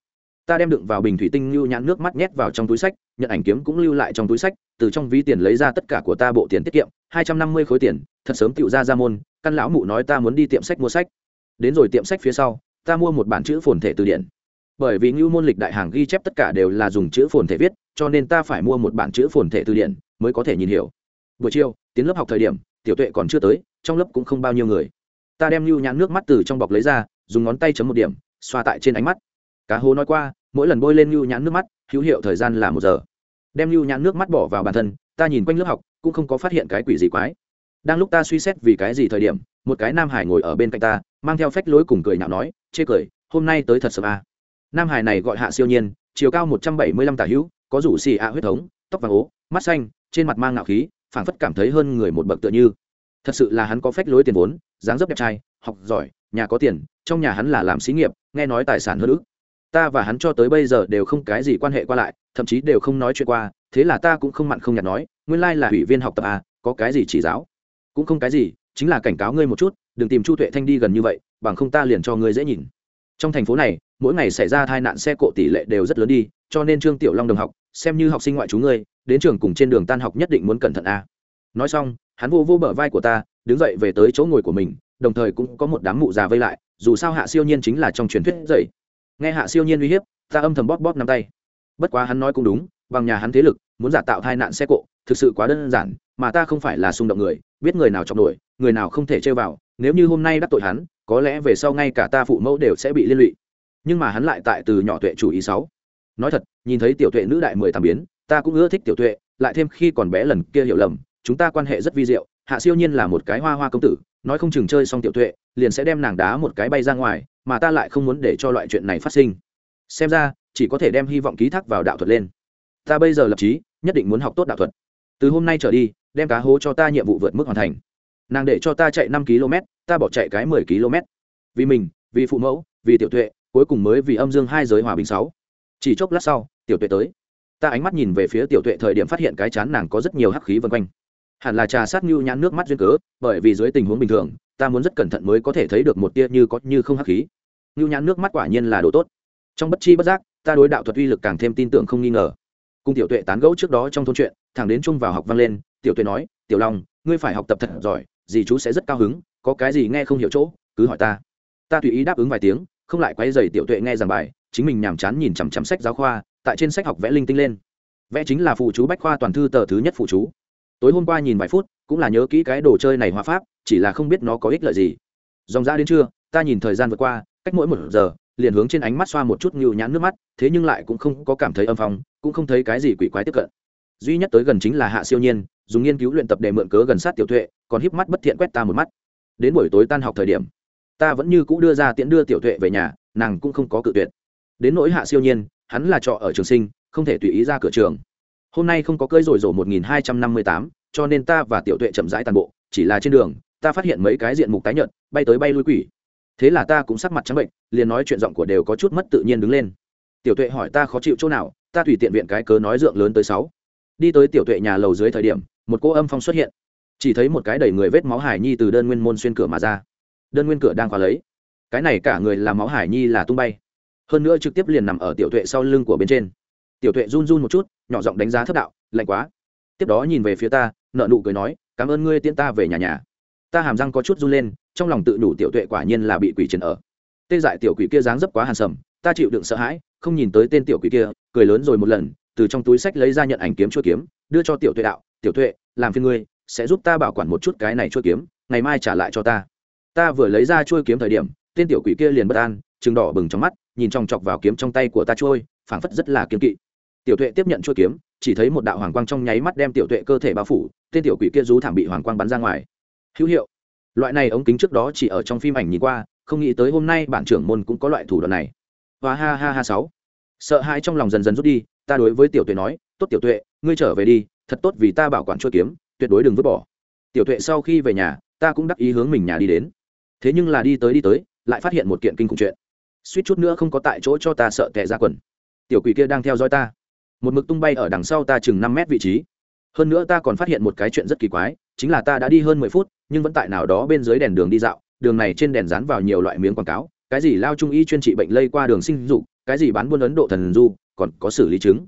Ta đem đựng vào bình thủy tinh lưu nhãn nước mắt nhét vào trong túi sách, nhận ảnh kiếm cũng lưu lại trong túi sách, từ trong ví tiền lấy ra tất cả của ta bộ tiền tiết kiệm, hai trăm năm mươi khối tiền, thật sớm tựu ra ra môn, căn lão mụ nói ta muốn đi tiệm sách mua sách đến rồi tiệm sách phía sau, ta mua một bản chữ phồn thể từ điển. Bởi vì ngưu môn lịch đại hàng ghi chép tất cả đều là dùng chữ phồn thể viết, cho nên ta phải mua một bản chữ phồn thể từ điển mới có thể nhìn hiểu. Buổi chiều, tiến lớp học thời điểm, tiểu tuệ còn chưa tới, trong lớp cũng không bao nhiêu người. Ta đem lưu nhãn nước mắt từ trong bọc lấy ra, dùng ngón tay chấm một điểm, xoa tại trên ánh mắt. Cá hố nói qua, mỗi lần bôi lên lưu nhãn nước mắt, hữu hiệu thời gian là một giờ. Đem lưu nhãn nước mắt bỏ vào bản thân, ta nhìn quanh lớp học, cũng không có phát hiện cái quỷ gì quái. Đang lúc ta suy xét vì cái gì thời điểm, một cái nam hải ngồi ở bên cạnh ta mang theo phách lối cùng cười nhạo nói, chê cười, hôm nay tới thật sớm à. nam hải này gọi hạ siêu nhiên, chiều cao một trăm bảy mươi lăm tả hữu, có rủ xì ạ huyết thống, tóc vàng ố, mắt xanh, trên mặt mang ngạo khí, phảng phất cảm thấy hơn người một bậc tựa như. Thật sự là hắn có phách lối tiền vốn, dáng dấp đẹp trai, học giỏi, nhà có tiền, trong nhà hắn là làm xí nghiệp, nghe nói tài sản hơn ước ta và hắn cho tới bây giờ đều không cái gì quan hệ qua lại, thậm chí đều không nói chuyện qua, thế là ta cũng không mặn không nhạt nói, nguyên lai là ủy viên học tập à có cái gì chỉ giáo? Cũng không cái gì, chính là cảnh cáo ngươi một chút đừng tìm chu tuệ thanh đi gần như vậy, bằng không ta liền cho ngươi dễ nhìn. Trong thành phố này, mỗi ngày xảy ra tai nạn xe cộ tỷ lệ đều rất lớn đi, cho nên trương tiểu long đồng học, xem như học sinh ngoại trú ngươi, đến trường cùng trên đường tan học nhất định muốn cẩn thận a. À. nói xong, hắn vô vô bờ vai của ta, đứng dậy về tới chỗ ngồi của mình, đồng thời cũng có một đám mụ già vây lại, dù sao hạ siêu nhiên chính là trong truyền thuyết dậy. Nghe hạ siêu nhiên uy hiếp, ta âm thầm bóp bóp nắm tay. Bất quá hắn nói cũng đúng, bằng nhà hắn thế lực, muốn giả tạo tai nạn xe cộ, thực sự quá đơn giản, mà ta không phải là xung động người, biết người nào chọc nổi, người nào không thể chơi vào nếu như hôm nay đắc tội hắn, có lẽ về sau ngay cả ta phụ mẫu đều sẽ bị liên lụy. Nhưng mà hắn lại tại từ nhỏ tuệ chủ ý sáu. Nói thật, nhìn thấy tiểu tuệ nữ đại mười tám biến, ta cũng ưa thích tiểu tuệ, lại thêm khi còn bé lần kia hiểu lầm, chúng ta quan hệ rất vi diệu, hạ siêu nhiên là một cái hoa hoa công tử, nói không chừng chơi xong tiểu tuệ, liền sẽ đem nàng đá một cái bay ra ngoài, mà ta lại không muốn để cho loại chuyện này phát sinh. Xem ra, chỉ có thể đem hy vọng ký thác vào đạo thuật lên. Ta bây giờ lập trí nhất định muốn học tốt đạo thuật. Từ hôm nay trở đi, đem cá hố cho ta nhiệm vụ vượt mức hoàn thành nàng để cho ta chạy năm km, ta bỏ chạy cái mười km. Vì mình, vì phụ mẫu, vì tiểu tuệ, cuối cùng mới vì âm dương hai giới hòa bình sáu. Chỉ chốc lát sau, tiểu tuệ tới. Ta ánh mắt nhìn về phía tiểu tuệ thời điểm phát hiện cái chán nàng có rất nhiều hắc khí vân quanh. Hẳn là trà sát như nhãn nước mắt duyên cớ, bởi vì dưới tình huống bình thường, ta muốn rất cẩn thận mới có thể thấy được một tia như có như không hắc khí. Như nhãn nước mắt quả nhiên là đồ tốt. Trong bất chi bất giác, ta đối đạo thuật uy lực càng thêm tin tưởng không nghi ngờ. Cùng tiểu tuệ tán gẫu trước đó trong thôn chuyện, thẳng đến chung vào học văn lên, tiểu tuệ nói, tiểu long, ngươi phải học tập thật giỏi dì chú sẽ rất cao hứng, có cái gì nghe không hiểu chỗ, cứ hỏi ta. Ta tùy ý đáp ứng vài tiếng, không lại quay dày tiểu tuệ nghe giảng bài, chính mình nhàm chán nhìn chằm chằm sách giáo khoa, tại trên sách học vẽ linh tinh lên. Vẽ chính là phụ chú bách khoa toàn thư tờ thứ nhất phụ chú. Tối hôm qua nhìn vài phút, cũng là nhớ kỹ cái đồ chơi này hóa pháp, chỉ là không biết nó có ích lợi gì. Dòng ra đến trưa, ta nhìn thời gian vượt qua, cách mỗi một giờ, liền hướng trên ánh mắt xoa một chút ngưu nhãn nước mắt, thế nhưng lại cũng không có cảm thấy âm phong, cũng không thấy cái gì quỷ quái tiếp cận. Duy nhất tới gần chính là hạ siêu nhiên dùng nghiên cứu luyện tập để mượn cớ gần sát tiểu tuệ, còn híp mắt bất thiện quét ta một mắt. Đến buổi tối tan học thời điểm, ta vẫn như cũ đưa ra tiễn đưa tiểu tuệ về nhà, nàng cũng không có cự tuyệt. Đến nỗi hạ siêu nhiên, hắn là trọ ở trường sinh, không thể tùy ý ra cửa trường. Hôm nay không có cơi rồi rổ một nghìn hai trăm năm mươi tám, cho nên ta và tiểu tuệ chậm rãi toàn bộ, chỉ là trên đường, ta phát hiện mấy cái diện mục tái nhợt, bay tới bay lui quỷ. Thế là ta cũng sắc mặt trắng bệnh, liền nói chuyện giọng của đều có chút mất tự nhiên đứng lên. Tiểu tuệ hỏi ta khó chịu chỗ nào, ta tùy tiện viện cái cớ nói dượng lớn tới sáu. Đi tới tiểu tuệ nhà lầu dưới thời điểm một cô âm phong xuất hiện. Chỉ thấy một cái đầy người vết máu hải nhi từ đơn nguyên môn xuyên cửa mà ra. Đơn nguyên cửa đang khóa lấy. Cái này cả người làm máu hải nhi là tung bay. Hơn nữa trực tiếp liền nằm ở tiểu tuệ sau lưng của bên trên. Tiểu tuệ run run một chút, nhỏ giọng đánh giá thất đạo, lạnh quá. Tiếp đó nhìn về phía ta, nợ nụ cười nói, cảm ơn ngươi tiễn ta về nhà nhà. Ta hàm răng có chút run lên, trong lòng tự đủ tiểu tuệ quả nhiên là bị quỷ trần ở. Tê dại tiểu quỷ kia dáng dấp quá hàn sầm, ta chịu đựng sợ hãi, không nhìn tới tên tiểu quỷ kia, cười lớn rồi một lần, từ trong túi sách lấy ra nhận ảnh kiếm chua kiếm, đưa cho tiểu tuệ đạo tiểu tuệ, làm phiên ngươi, sẽ giúp ta bảo quản một chút cái này chuôi kiếm, ngày mai trả lại cho ta. Ta vừa lấy ra chuôi kiếm thời điểm, tên tiểu quỷ kia liền bất an chừng đỏ bừng trong mắt, nhìn chòng chọc vào kiếm trong tay của ta trôi phảng phất rất là kiếm kỵ. Tiểu tuệ tiếp nhận chuôi kiếm, chỉ thấy một đạo hoàng quang trong nháy mắt đem tiểu tuệ cơ thể bao phủ, tên tiểu quỷ kia rú thảm bị hoàng quang bắn ra ngoài. Hữu hiệu. Loại này ống kính trước đó chỉ ở trong phim ảnh nhìn qua, không nghĩ tới hôm nay bản trưởng môn cũng có loại thủ đoạn này. Và ha ha ha sáu. Sợ hãi trong lòng dần dần rút đi, ta đối với tiểu tuệ nói, tốt tiểu tuệ, ngươi trở về đi thật tốt vì ta bảo quản chuôi kiếm, tuyệt đối đừng vứt bỏ. Tiểu tuệ sau khi về nhà, ta cũng đắc ý hướng mình nhà đi đến. Thế nhưng là đi tới đi tới, lại phát hiện một kiện kinh khủng chuyện. Suýt chút nữa không có tại chỗ cho ta sợ tệ ra quần. Tiểu quỷ kia đang theo dõi ta. Một mực tung bay ở đằng sau ta chừng năm mét vị trí. Hơn nữa ta còn phát hiện một cái chuyện rất kỳ quái, chính là ta đã đi hơn mười phút, nhưng vẫn tại nào đó bên dưới đèn đường đi dạo, đường này trên đèn dán vào nhiều loại miếng quảng cáo, cái gì lao trung y chuyên trị bệnh lây qua đường sinh dục, cái gì bán buôn ấn độ thần du, còn có xử lý chứng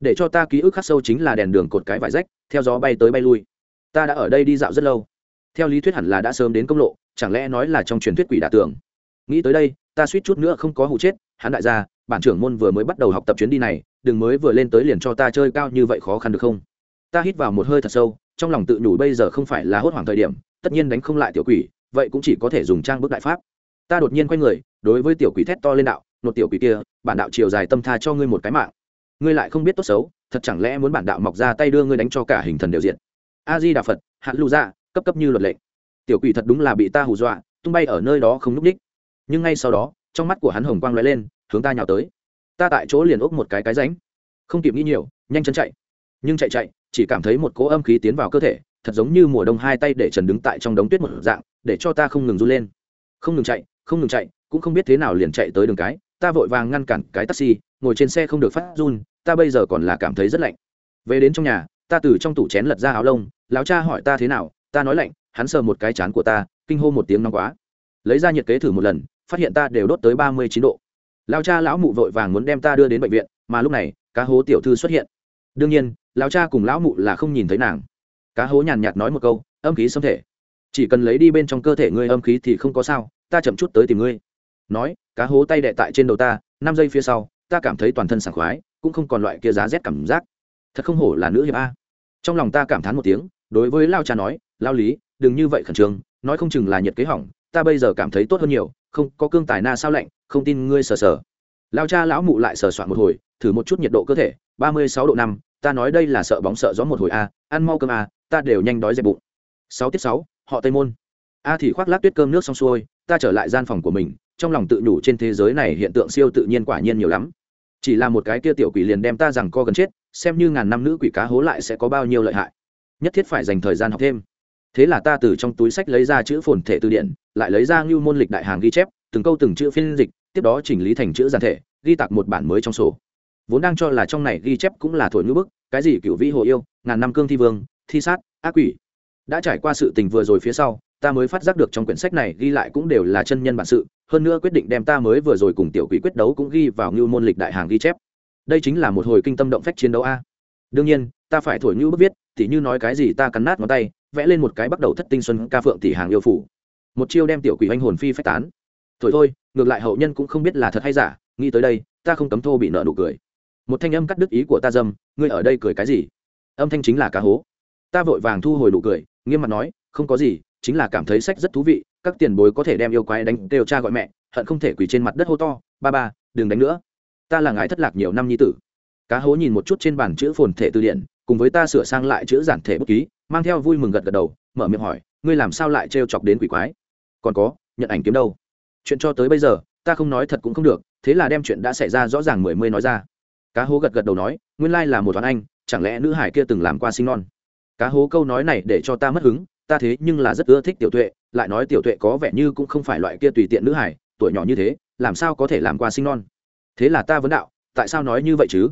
để cho ta ký ức khắc sâu chính là đèn đường cột cái vải rách, theo gió bay tới bay lui. Ta đã ở đây đi dạo rất lâu. Theo lý thuyết hẳn là đã sớm đến công lộ, chẳng lẽ nói là trong truyền thuyết quỷ đả tường? Nghĩ tới đây, ta suýt chút nữa không có hụ chết, hắn đại gia, bản trưởng môn vừa mới bắt đầu học tập chuyến đi này, đừng mới vừa lên tới liền cho ta chơi cao như vậy khó khăn được không? Ta hít vào một hơi thật sâu, trong lòng tự nhủ bây giờ không phải là hốt hoảng thời điểm, tất nhiên đánh không lại tiểu quỷ, vậy cũng chỉ có thể dùng trang bức đại pháp. Ta đột nhiên quay người, đối với tiểu quỷ thét to lên đạo, nột tiểu quỷ kia, bản đạo chiều dài tâm tha cho ngươi một cái mạng ngươi lại không biết tốt xấu, thật chẳng lẽ muốn bản đạo mọc ra tay đưa ngươi đánh cho cả hình thần đều diện a di đà phật hạn lưu ra cấp cấp như luật lệ tiểu quỷ thật đúng là bị ta hù dọa, tung bay ở nơi đó không núp ních nhưng ngay sau đó, trong mắt của hắn hồng quang lóe lên, hướng ta nhào tới. Ta tại chỗ liền úp một cái cái ránh. Không kịp nghĩ nhiều, nhanh chân chạy. Nhưng chạy chạy, chỉ cảm thấy một cỗ âm khí tiến vào cơ thể, thật giống như mùa đông hai tay để trần đứng tại trong đống tuyết một dạng, để cho ta không ngừng run lên. Không ngừng chạy, không ngừng chạy, cũng không biết thế nào liền chạy tới đường cái. Ta vội vàng ngăn cản cái taxi, ngồi trên xe không được phát run ta bây giờ còn là cảm thấy rất lạnh. Về đến trong nhà, ta từ trong tủ chén lật ra áo lông, lão cha hỏi ta thế nào, ta nói lạnh, hắn sờ một cái chán của ta, kinh hô một tiếng nóng quá. Lấy ra nhiệt kế thử một lần, phát hiện ta đều đốt tới ba mươi chín độ. Lão cha lão mụ vội vàng muốn đem ta đưa đến bệnh viện, mà lúc này, cá hố tiểu thư xuất hiện. Đương nhiên, lão cha cùng lão mụ là không nhìn thấy nàng. Cá hố nhàn nhạt nói một câu, âm khí xâm thể. Chỉ cần lấy đi bên trong cơ thể ngươi âm khí thì không có sao, ta chậm chút tới tìm ngươi. Nói, cá hố tay đệ tại trên đầu ta, năm giây phía sau, ta cảm thấy toàn thân sảng khoái cũng không còn loại kia giá rét cảm giác. Thật không hổ là nữ hiệp a. Trong lòng ta cảm thán một tiếng, đối với lao cha nói, lao lý, đừng như vậy khẩn trương, nói không chừng là nhiệt kế hỏng, ta bây giờ cảm thấy tốt hơn nhiều, không, có cương tài na sao lạnh, không tin ngươi sờ sờ. Lao cha lão mụ lại sờ soạn một hồi, thử một chút nhiệt độ cơ thể, ba mươi sáu độ năm, ta nói đây là sợ bóng sợ gió một hồi a, ăn mau cơm a, ta đều nhanh đói dẹp bụng. Sáu tiết sáu, họ tây môn. A thì khoác lát tuyết cơm nước xong xuôi, ta trở lại gian phòng của mình, trong lòng tự nhủ trên thế giới này hiện tượng siêu tự nhiên quả nhiên nhiều lắm chỉ là một cái kia tiểu quỷ liền đem ta rằng co gần chết, xem như ngàn năm nữ quỷ cá hố lại sẽ có bao nhiêu lợi hại. Nhất thiết phải dành thời gian học thêm. Thế là ta từ trong túi sách lấy ra chữ phồn thể từ điển, lại lấy ra ngưu môn lịch đại hàng ghi chép, từng câu từng chữ phiên dịch, tiếp đó chỉnh lý thành chữ giản thể, ghi tặc một bản mới trong sổ. Vốn đang cho là trong này ghi chép cũng là thổi ngữ bức, cái gì cựu vĩ hồ yêu, ngàn năm cương thi vương, thi sát, ác quỷ. Đã trải qua sự tình vừa rồi phía sau, ta mới phát giác được trong quyển sách này ghi lại cũng đều là chân nhân bản sự hơn nữa quyết định đem ta mới vừa rồi cùng tiểu quỷ quyết đấu cũng ghi vào ngưu môn lịch đại hàng ghi chép. Đây chính là một hồi kinh tâm động phách chiến đấu a. Đương nhiên, ta phải thổi ngưu bức viết thì như nói cái gì ta cắn nát ngón tay, vẽ lên một cái bắt đầu thất tinh xuân ca phượng tỷ hàng yêu phủ. Một chiêu đem tiểu quỷ anh hồn phi phách tán. Thổi thôi, ngược lại hậu nhân cũng không biết là thật hay giả, nghĩ tới đây, ta không cấm thô bị nợ nụ cười. Một thanh âm cắt đứt ý của ta dâm, ngươi ở đây cười cái gì? Âm thanh chính là cá hố. Ta vội vàng thu hồi nụ cười, nghiêm mặt nói, không có gì chính là cảm thấy sách rất thú vị, các tiền bối có thể đem yêu quái đánh kêu cha gọi mẹ, hận không thể quỳ trên mặt đất hô to, ba ba, đừng đánh nữa. Ta là ngài thất lạc nhiều năm nhi tử. Cá hố nhìn một chút trên bản chữ phồn thể từ điển, cùng với ta sửa sang lại chữ giản thể bút ký, mang theo vui mừng gật gật đầu, mở miệng hỏi, ngươi làm sao lại trêu chọc đến quỷ quái? Còn có, nhận ảnh kiếm đâu? Chuyện cho tới bây giờ, ta không nói thật cũng không được, thế là đem chuyện đã xảy ra rõ ràng mười mươi nói ra. Cá hố gật gật đầu nói, nguyên lai là một toán anh, chẳng lẽ nữ hải kia từng làm qua sinh non? Cá hố câu nói này để cho ta mất hứng ta thế nhưng là rất ưa thích tiểu tuệ, lại nói tiểu tuệ có vẻ như cũng không phải loại kia tùy tiện nữ hải tuổi nhỏ như thế, làm sao có thể làm qua sinh non? Thế là ta vấn đạo, tại sao nói như vậy chứ?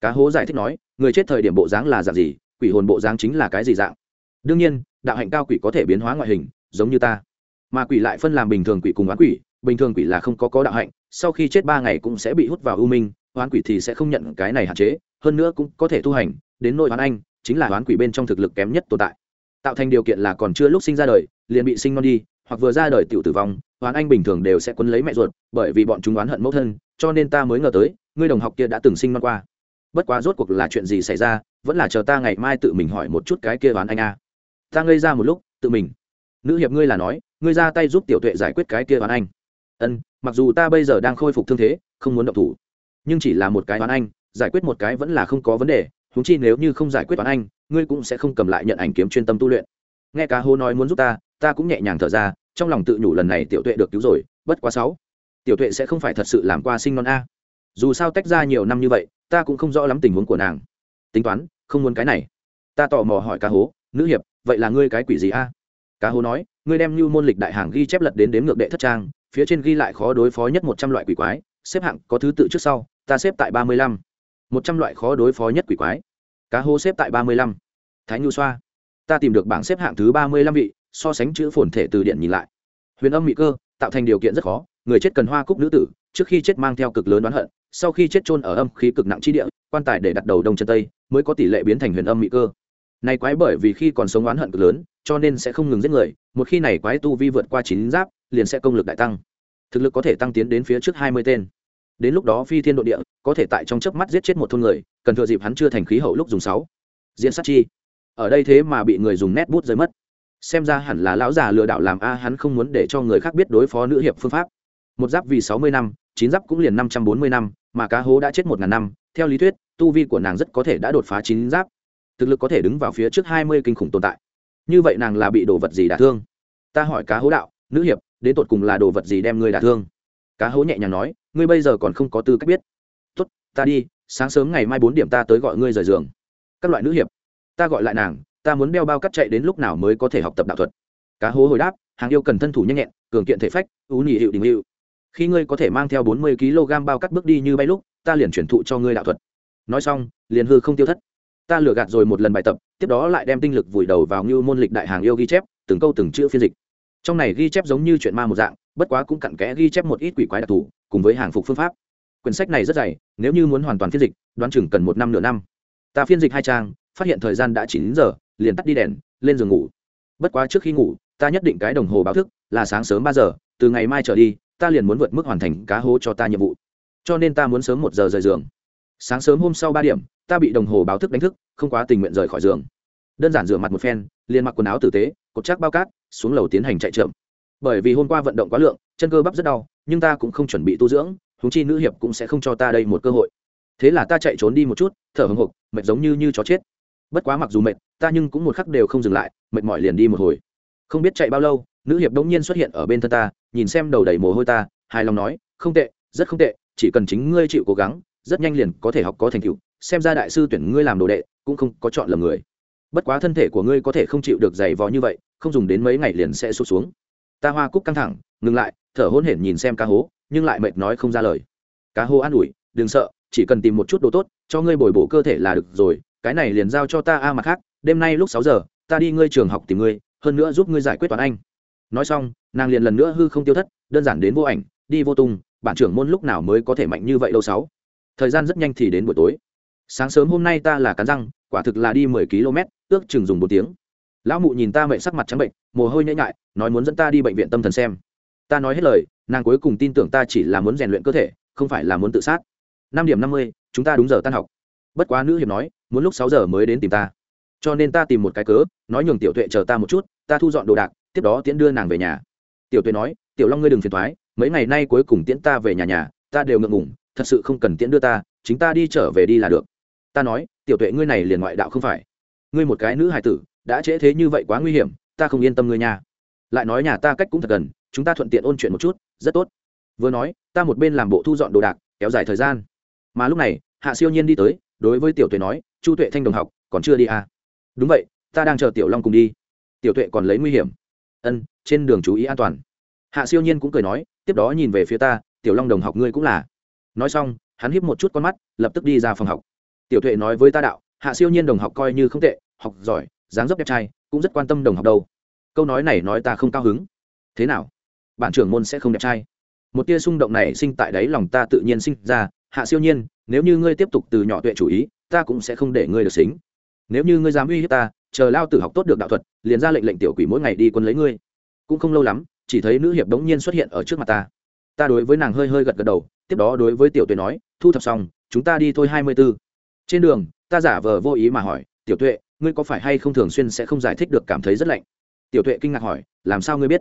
Cá hố giải thích nói, người chết thời điểm bộ dáng là dạng gì, quỷ hồn bộ dáng chính là cái gì dạng? Đương nhiên, đạo hạnh cao quỷ có thể biến hóa ngoại hình, giống như ta. Mà quỷ lại phân làm bình thường quỷ cùng oán quỷ, bình thường quỷ là không có có đạo hạnh, sau khi chết ba ngày cũng sẽ bị hút vào ưu minh, oán quỷ thì sẽ không nhận cái này hạn chế, hơn nữa cũng có thể tu hành, đến nội oán anh, chính là oán quỷ bên trong thực lực kém nhất tồn tại tạo thành điều kiện là còn chưa lúc sinh ra đời, liền bị sinh non đi, hoặc vừa ra đời tiểu tử vong, oán anh bình thường đều sẽ quấn lấy mẹ ruột, bởi vì bọn chúng oán hận mẫu thân, cho nên ta mới ngờ tới, ngươi đồng học kia đã từng sinh non qua. Bất quá rốt cuộc là chuyện gì xảy ra, vẫn là chờ ta ngày mai tự mình hỏi một chút cái kia oán anh a. Ta ngây ra một lúc, tự mình. Nữ hiệp ngươi là nói, ngươi ra tay giúp tiểu tuệ giải quyết cái kia oán anh. Ân, mặc dù ta bây giờ đang khôi phục thương thế, không muốn động thủ. Nhưng chỉ là một cái oán anh, giải quyết một cái vẫn là không có vấn đề huống chi nếu như không giải quyết toán anh, ngươi cũng sẽ không cầm lại nhận ảnh kiếm chuyên tâm tu luyện. Nghe cá hô nói muốn giúp ta ta cũng nhẹ nhàng thở ra, trong lòng tự nhủ lần này tiểu tuệ được cứu rồi, bất quá sáu. Tiểu tuệ sẽ không phải thật sự làm qua sinh non a. Dù sao tách ra nhiều năm như vậy, ta cũng không rõ lắm tình huống của nàng. Tính toán, không muốn cái này. Ta tò mò hỏi cá hố, nữ hiệp, vậy là ngươi cái quỷ gì a? Cá hố nói, ngươi đem như môn lịch đại hàng ghi chép lật đến đếm ngược đệ thất trang, phía trên ghi lại khó đối phó nhất một trăm loại quỷ quái, xếp hạng có thứ tự trước sau, ta xếp tại ba mươi lăm một trăm loại khó đối phó nhất quỷ quái. Cá hô xếp tại ba mươi lăm. Thái nhu xoa. Ta tìm được bảng xếp hạng thứ ba mươi lăm vị, so sánh chữ phồn thể từ điện nhìn lại. Huyền âm mỹ cơ, tạo thành điều kiện rất khó, người chết cần hoa cúc nữ tử, trước khi chết mang theo cực lớn đoán hận, sau khi chết chôn ở âm khí cực nặng chi địa, quan tài để đặt đầu đông chân tây, mới có tỷ lệ biến thành huyền âm mỹ cơ. Này quái bởi vì khi còn sống oán hận cực lớn, cho nên sẽ không ngừng giết người, một khi này quái tu vi vượt qua chín giáp, liền sẽ công lực đại tăng. Thực lực có thể tăng tiến đến phía trước hai mươi tên đến lúc đó phi thiên độ địa, có thể tại trong chớp mắt giết chết một thôn người, cần thừa dịp hắn chưa thành khí hậu lúc dùng sáu. Diễn sát chi. Ở đây thế mà bị người dùng nét bút rơi mất. Xem ra hẳn là lão già lừa đảo làm a, hắn không muốn để cho người khác biết đối phó nữ hiệp phương pháp. Một giáp vì sáu mươi năm, chín giáp cũng liền năm trăm bốn mươi năm, mà cá hố đã chết một ngàn năm. Theo lý thuyết, tu vi của nàng rất có thể đã đột phá chín giáp. Thực lực có thể đứng vào phía trước hai mươi kinh khủng tồn tại. Như vậy nàng là bị đồ vật gì đả thương? Ta hỏi cá hố đạo, nữ hiệp, đến tột cùng là đồ vật gì đem ngươi đả thương? Cá hố nhẹ nhàng nói ngươi bây giờ còn không có tư cách biết. Tốt, ta đi, sáng sớm ngày mai bốn điểm ta tới gọi ngươi rời giường. Các loại nữ hiệp, ta gọi lại nàng, ta muốn đeo bao cắt chạy đến lúc nào mới có thể học tập đạo thuật. Cá hố hồi đáp, hàng yêu cần thân thủ nhanh nhẹn, cường kiện thể phách, ú nhị hiệu đình hiệu. Khi ngươi có thể mang theo bốn mươi kg bao cắt bước đi như bay lúc, ta liền chuyển thụ cho ngươi đạo thuật. Nói xong, liền hư không tiêu thất. Ta lừa gạt rồi một lần bài tập, tiếp đó lại đem tinh lực vùi đầu vào như môn lịch đại hàng yêu ghi chép, từng câu từng chữ phiên dịch. Trong này ghi chép giống như chuyện ma một dạng, bất quá cũng cặn kẽ ghi chép một ít quỷ quái đặc thù cùng với hàng phục phương pháp. Quyển sách này rất dày, nếu như muốn hoàn toàn phiên dịch, đoán chừng cần một năm nửa năm. Ta phiên dịch hai trang, phát hiện thời gian đã chỉ chín giờ, liền tắt đi đèn, lên giường ngủ. Bất quá trước khi ngủ, ta nhất định cái đồng hồ báo thức, là sáng sớm ba giờ, từ ngày mai trở đi, ta liền muốn vượt mức hoàn thành cá hố cho ta nhiệm vụ. Cho nên ta muốn sớm một giờ rời giường. Sáng sớm hôm sau ba điểm, ta bị đồng hồ báo thức đánh thức, không quá tình nguyện rời khỏi giường. Đơn giản rửa mặt một phen, liền mặc quần áo tử tế, cột chắc bao cát, xuống lầu tiến hành chạy trượm bởi vì hôm qua vận động quá lượng, chân cơ bắp rất đau nhưng ta cũng không chuẩn bị tu dưỡng húng chi nữ hiệp cũng sẽ không cho ta đây một cơ hội. Thế là ta chạy trốn đi một chút, thở hồng hộc, mệt giống như như chó chết. Bất quá mặc dù mệt, ta nhưng cũng một khắc đều không dừng lại, mệt mỏi liền đi một hồi. Không biết chạy bao lâu, nữ hiệp đống nhiên xuất hiện ở bên thân ta, nhìn xem đầu đầy mồ hôi ta, hài lòng nói, không tệ, rất không tệ, chỉ cần chính ngươi chịu cố gắng, rất nhanh liền có thể học có thành tựu, xem ra đại sư tuyển ngươi làm đồ đệ, cũng không có chọn lầm người. Bất quá thân thể của ngươi có thể không chịu được giày vò như vậy, không dùng đến mấy ngày liền sẽ sụt xuống. Ta hoa cúc căng thẳng ngừng lại, thở hôn hển nhìn xem cá hố, nhưng lại mệt nói không ra lời. Cá hố an ủi, đừng sợ, chỉ cần tìm một chút đồ tốt, cho ngươi bồi bổ cơ thể là được rồi, cái này liền giao cho ta a mặt khác, đêm nay lúc sáu giờ, ta đi ngươi trường học tìm ngươi, hơn nữa giúp ngươi giải quyết toán anh. Nói xong, nàng liền lần nữa hư không tiêu thất, đơn giản đến vô ảnh, đi vô tung, bản trưởng môn lúc nào mới có thể mạnh như vậy đâu sáu. Thời gian rất nhanh thì đến buổi tối. Sáng sớm hôm nay ta là cắn răng, quả thực là đi mười km, ước chừng dùng một tiếng. Lão mụ nhìn ta mệnh sắc mặt trắng bệnh, mồ hôi nhễ ngại nói muốn dẫn ta đi bệnh viện tâm thần xem ta nói hết lời, nàng cuối cùng tin tưởng ta chỉ là muốn rèn luyện cơ thể, không phải là muốn tự sát. Năm điểm năm mươi, chúng ta đúng giờ tan học. Bất quá nữ hiệp nói, muốn lúc sáu giờ mới đến tìm ta. Cho nên ta tìm một cái cớ, nói nhường tiểu tuệ chờ ta một chút, ta thu dọn đồ đạc, tiếp đó tiễn đưa nàng về nhà. Tiểu tuệ nói, tiểu long ngươi đừng phiền thoái, mấy ngày nay cuối cùng tiễn ta về nhà nhà, ta đều ngượng ngủng thật sự không cần tiễn đưa ta, chính ta đi trở về đi là được. Ta nói, tiểu tuệ ngươi này liền ngoại đạo không phải. Ngươi một cái nữ hài tử, đã trễ thế như vậy quá nguy hiểm, ta không yên tâm ngươi nhà lại nói nhà ta cách cũng thật gần chúng ta thuận tiện ôn chuyện một chút, rất tốt. Vừa nói, ta một bên làm bộ thu dọn đồ đạc, kéo dài thời gian. Mà lúc này, hạ siêu nhiên đi tới, đối với tiểu tuệ nói, chu tuệ thanh đồng học, còn chưa đi à? Đúng vậy, ta đang chờ tiểu long cùng đi. Tiểu tuệ còn lấy nguy hiểm. Ân, trên đường chú ý an toàn. Hạ siêu nhiên cũng cười nói, tiếp đó nhìn về phía ta, tiểu long đồng học ngươi cũng là. Nói xong, hắn híp một chút con mắt, lập tức đi ra phòng học. Tiểu tuệ nói với ta đạo, hạ siêu nhiên đồng học coi như không tệ, học giỏi, dáng dấp đẹp trai, cũng rất quan tâm đồng học đâu. Câu nói này nói ta không cao hứng. Thế nào? Bản trưởng môn sẽ không đẹp trai. Một tia xung động này sinh tại đáy lòng ta tự nhiên sinh ra. Hạ siêu nhiên, nếu như ngươi tiếp tục từ nhỏ tuệ chủ ý, ta cũng sẽ không để ngươi được xính. Nếu như ngươi dám uy hiếp ta, chờ lao tử học tốt được đạo thuật, liền ra lệnh lệnh tiểu quỷ mỗi ngày đi quân lấy ngươi. Cũng không lâu lắm, chỉ thấy nữ hiệp đống nhiên xuất hiện ở trước mặt ta. Ta đối với nàng hơi hơi gật gật đầu, tiếp đó đối với tiểu tuệ nói, thu thập xong, chúng ta đi thôi hai mươi b ố trên đường, ta giả vờ vô ý mà hỏi, tiểu tuệ, ngươi có phải hay không thường xuyên sẽ không giải thích được cảm thấy rất lạnh? Tiểu tuệ kinh ngạc hỏi, làm sao ngươi biết?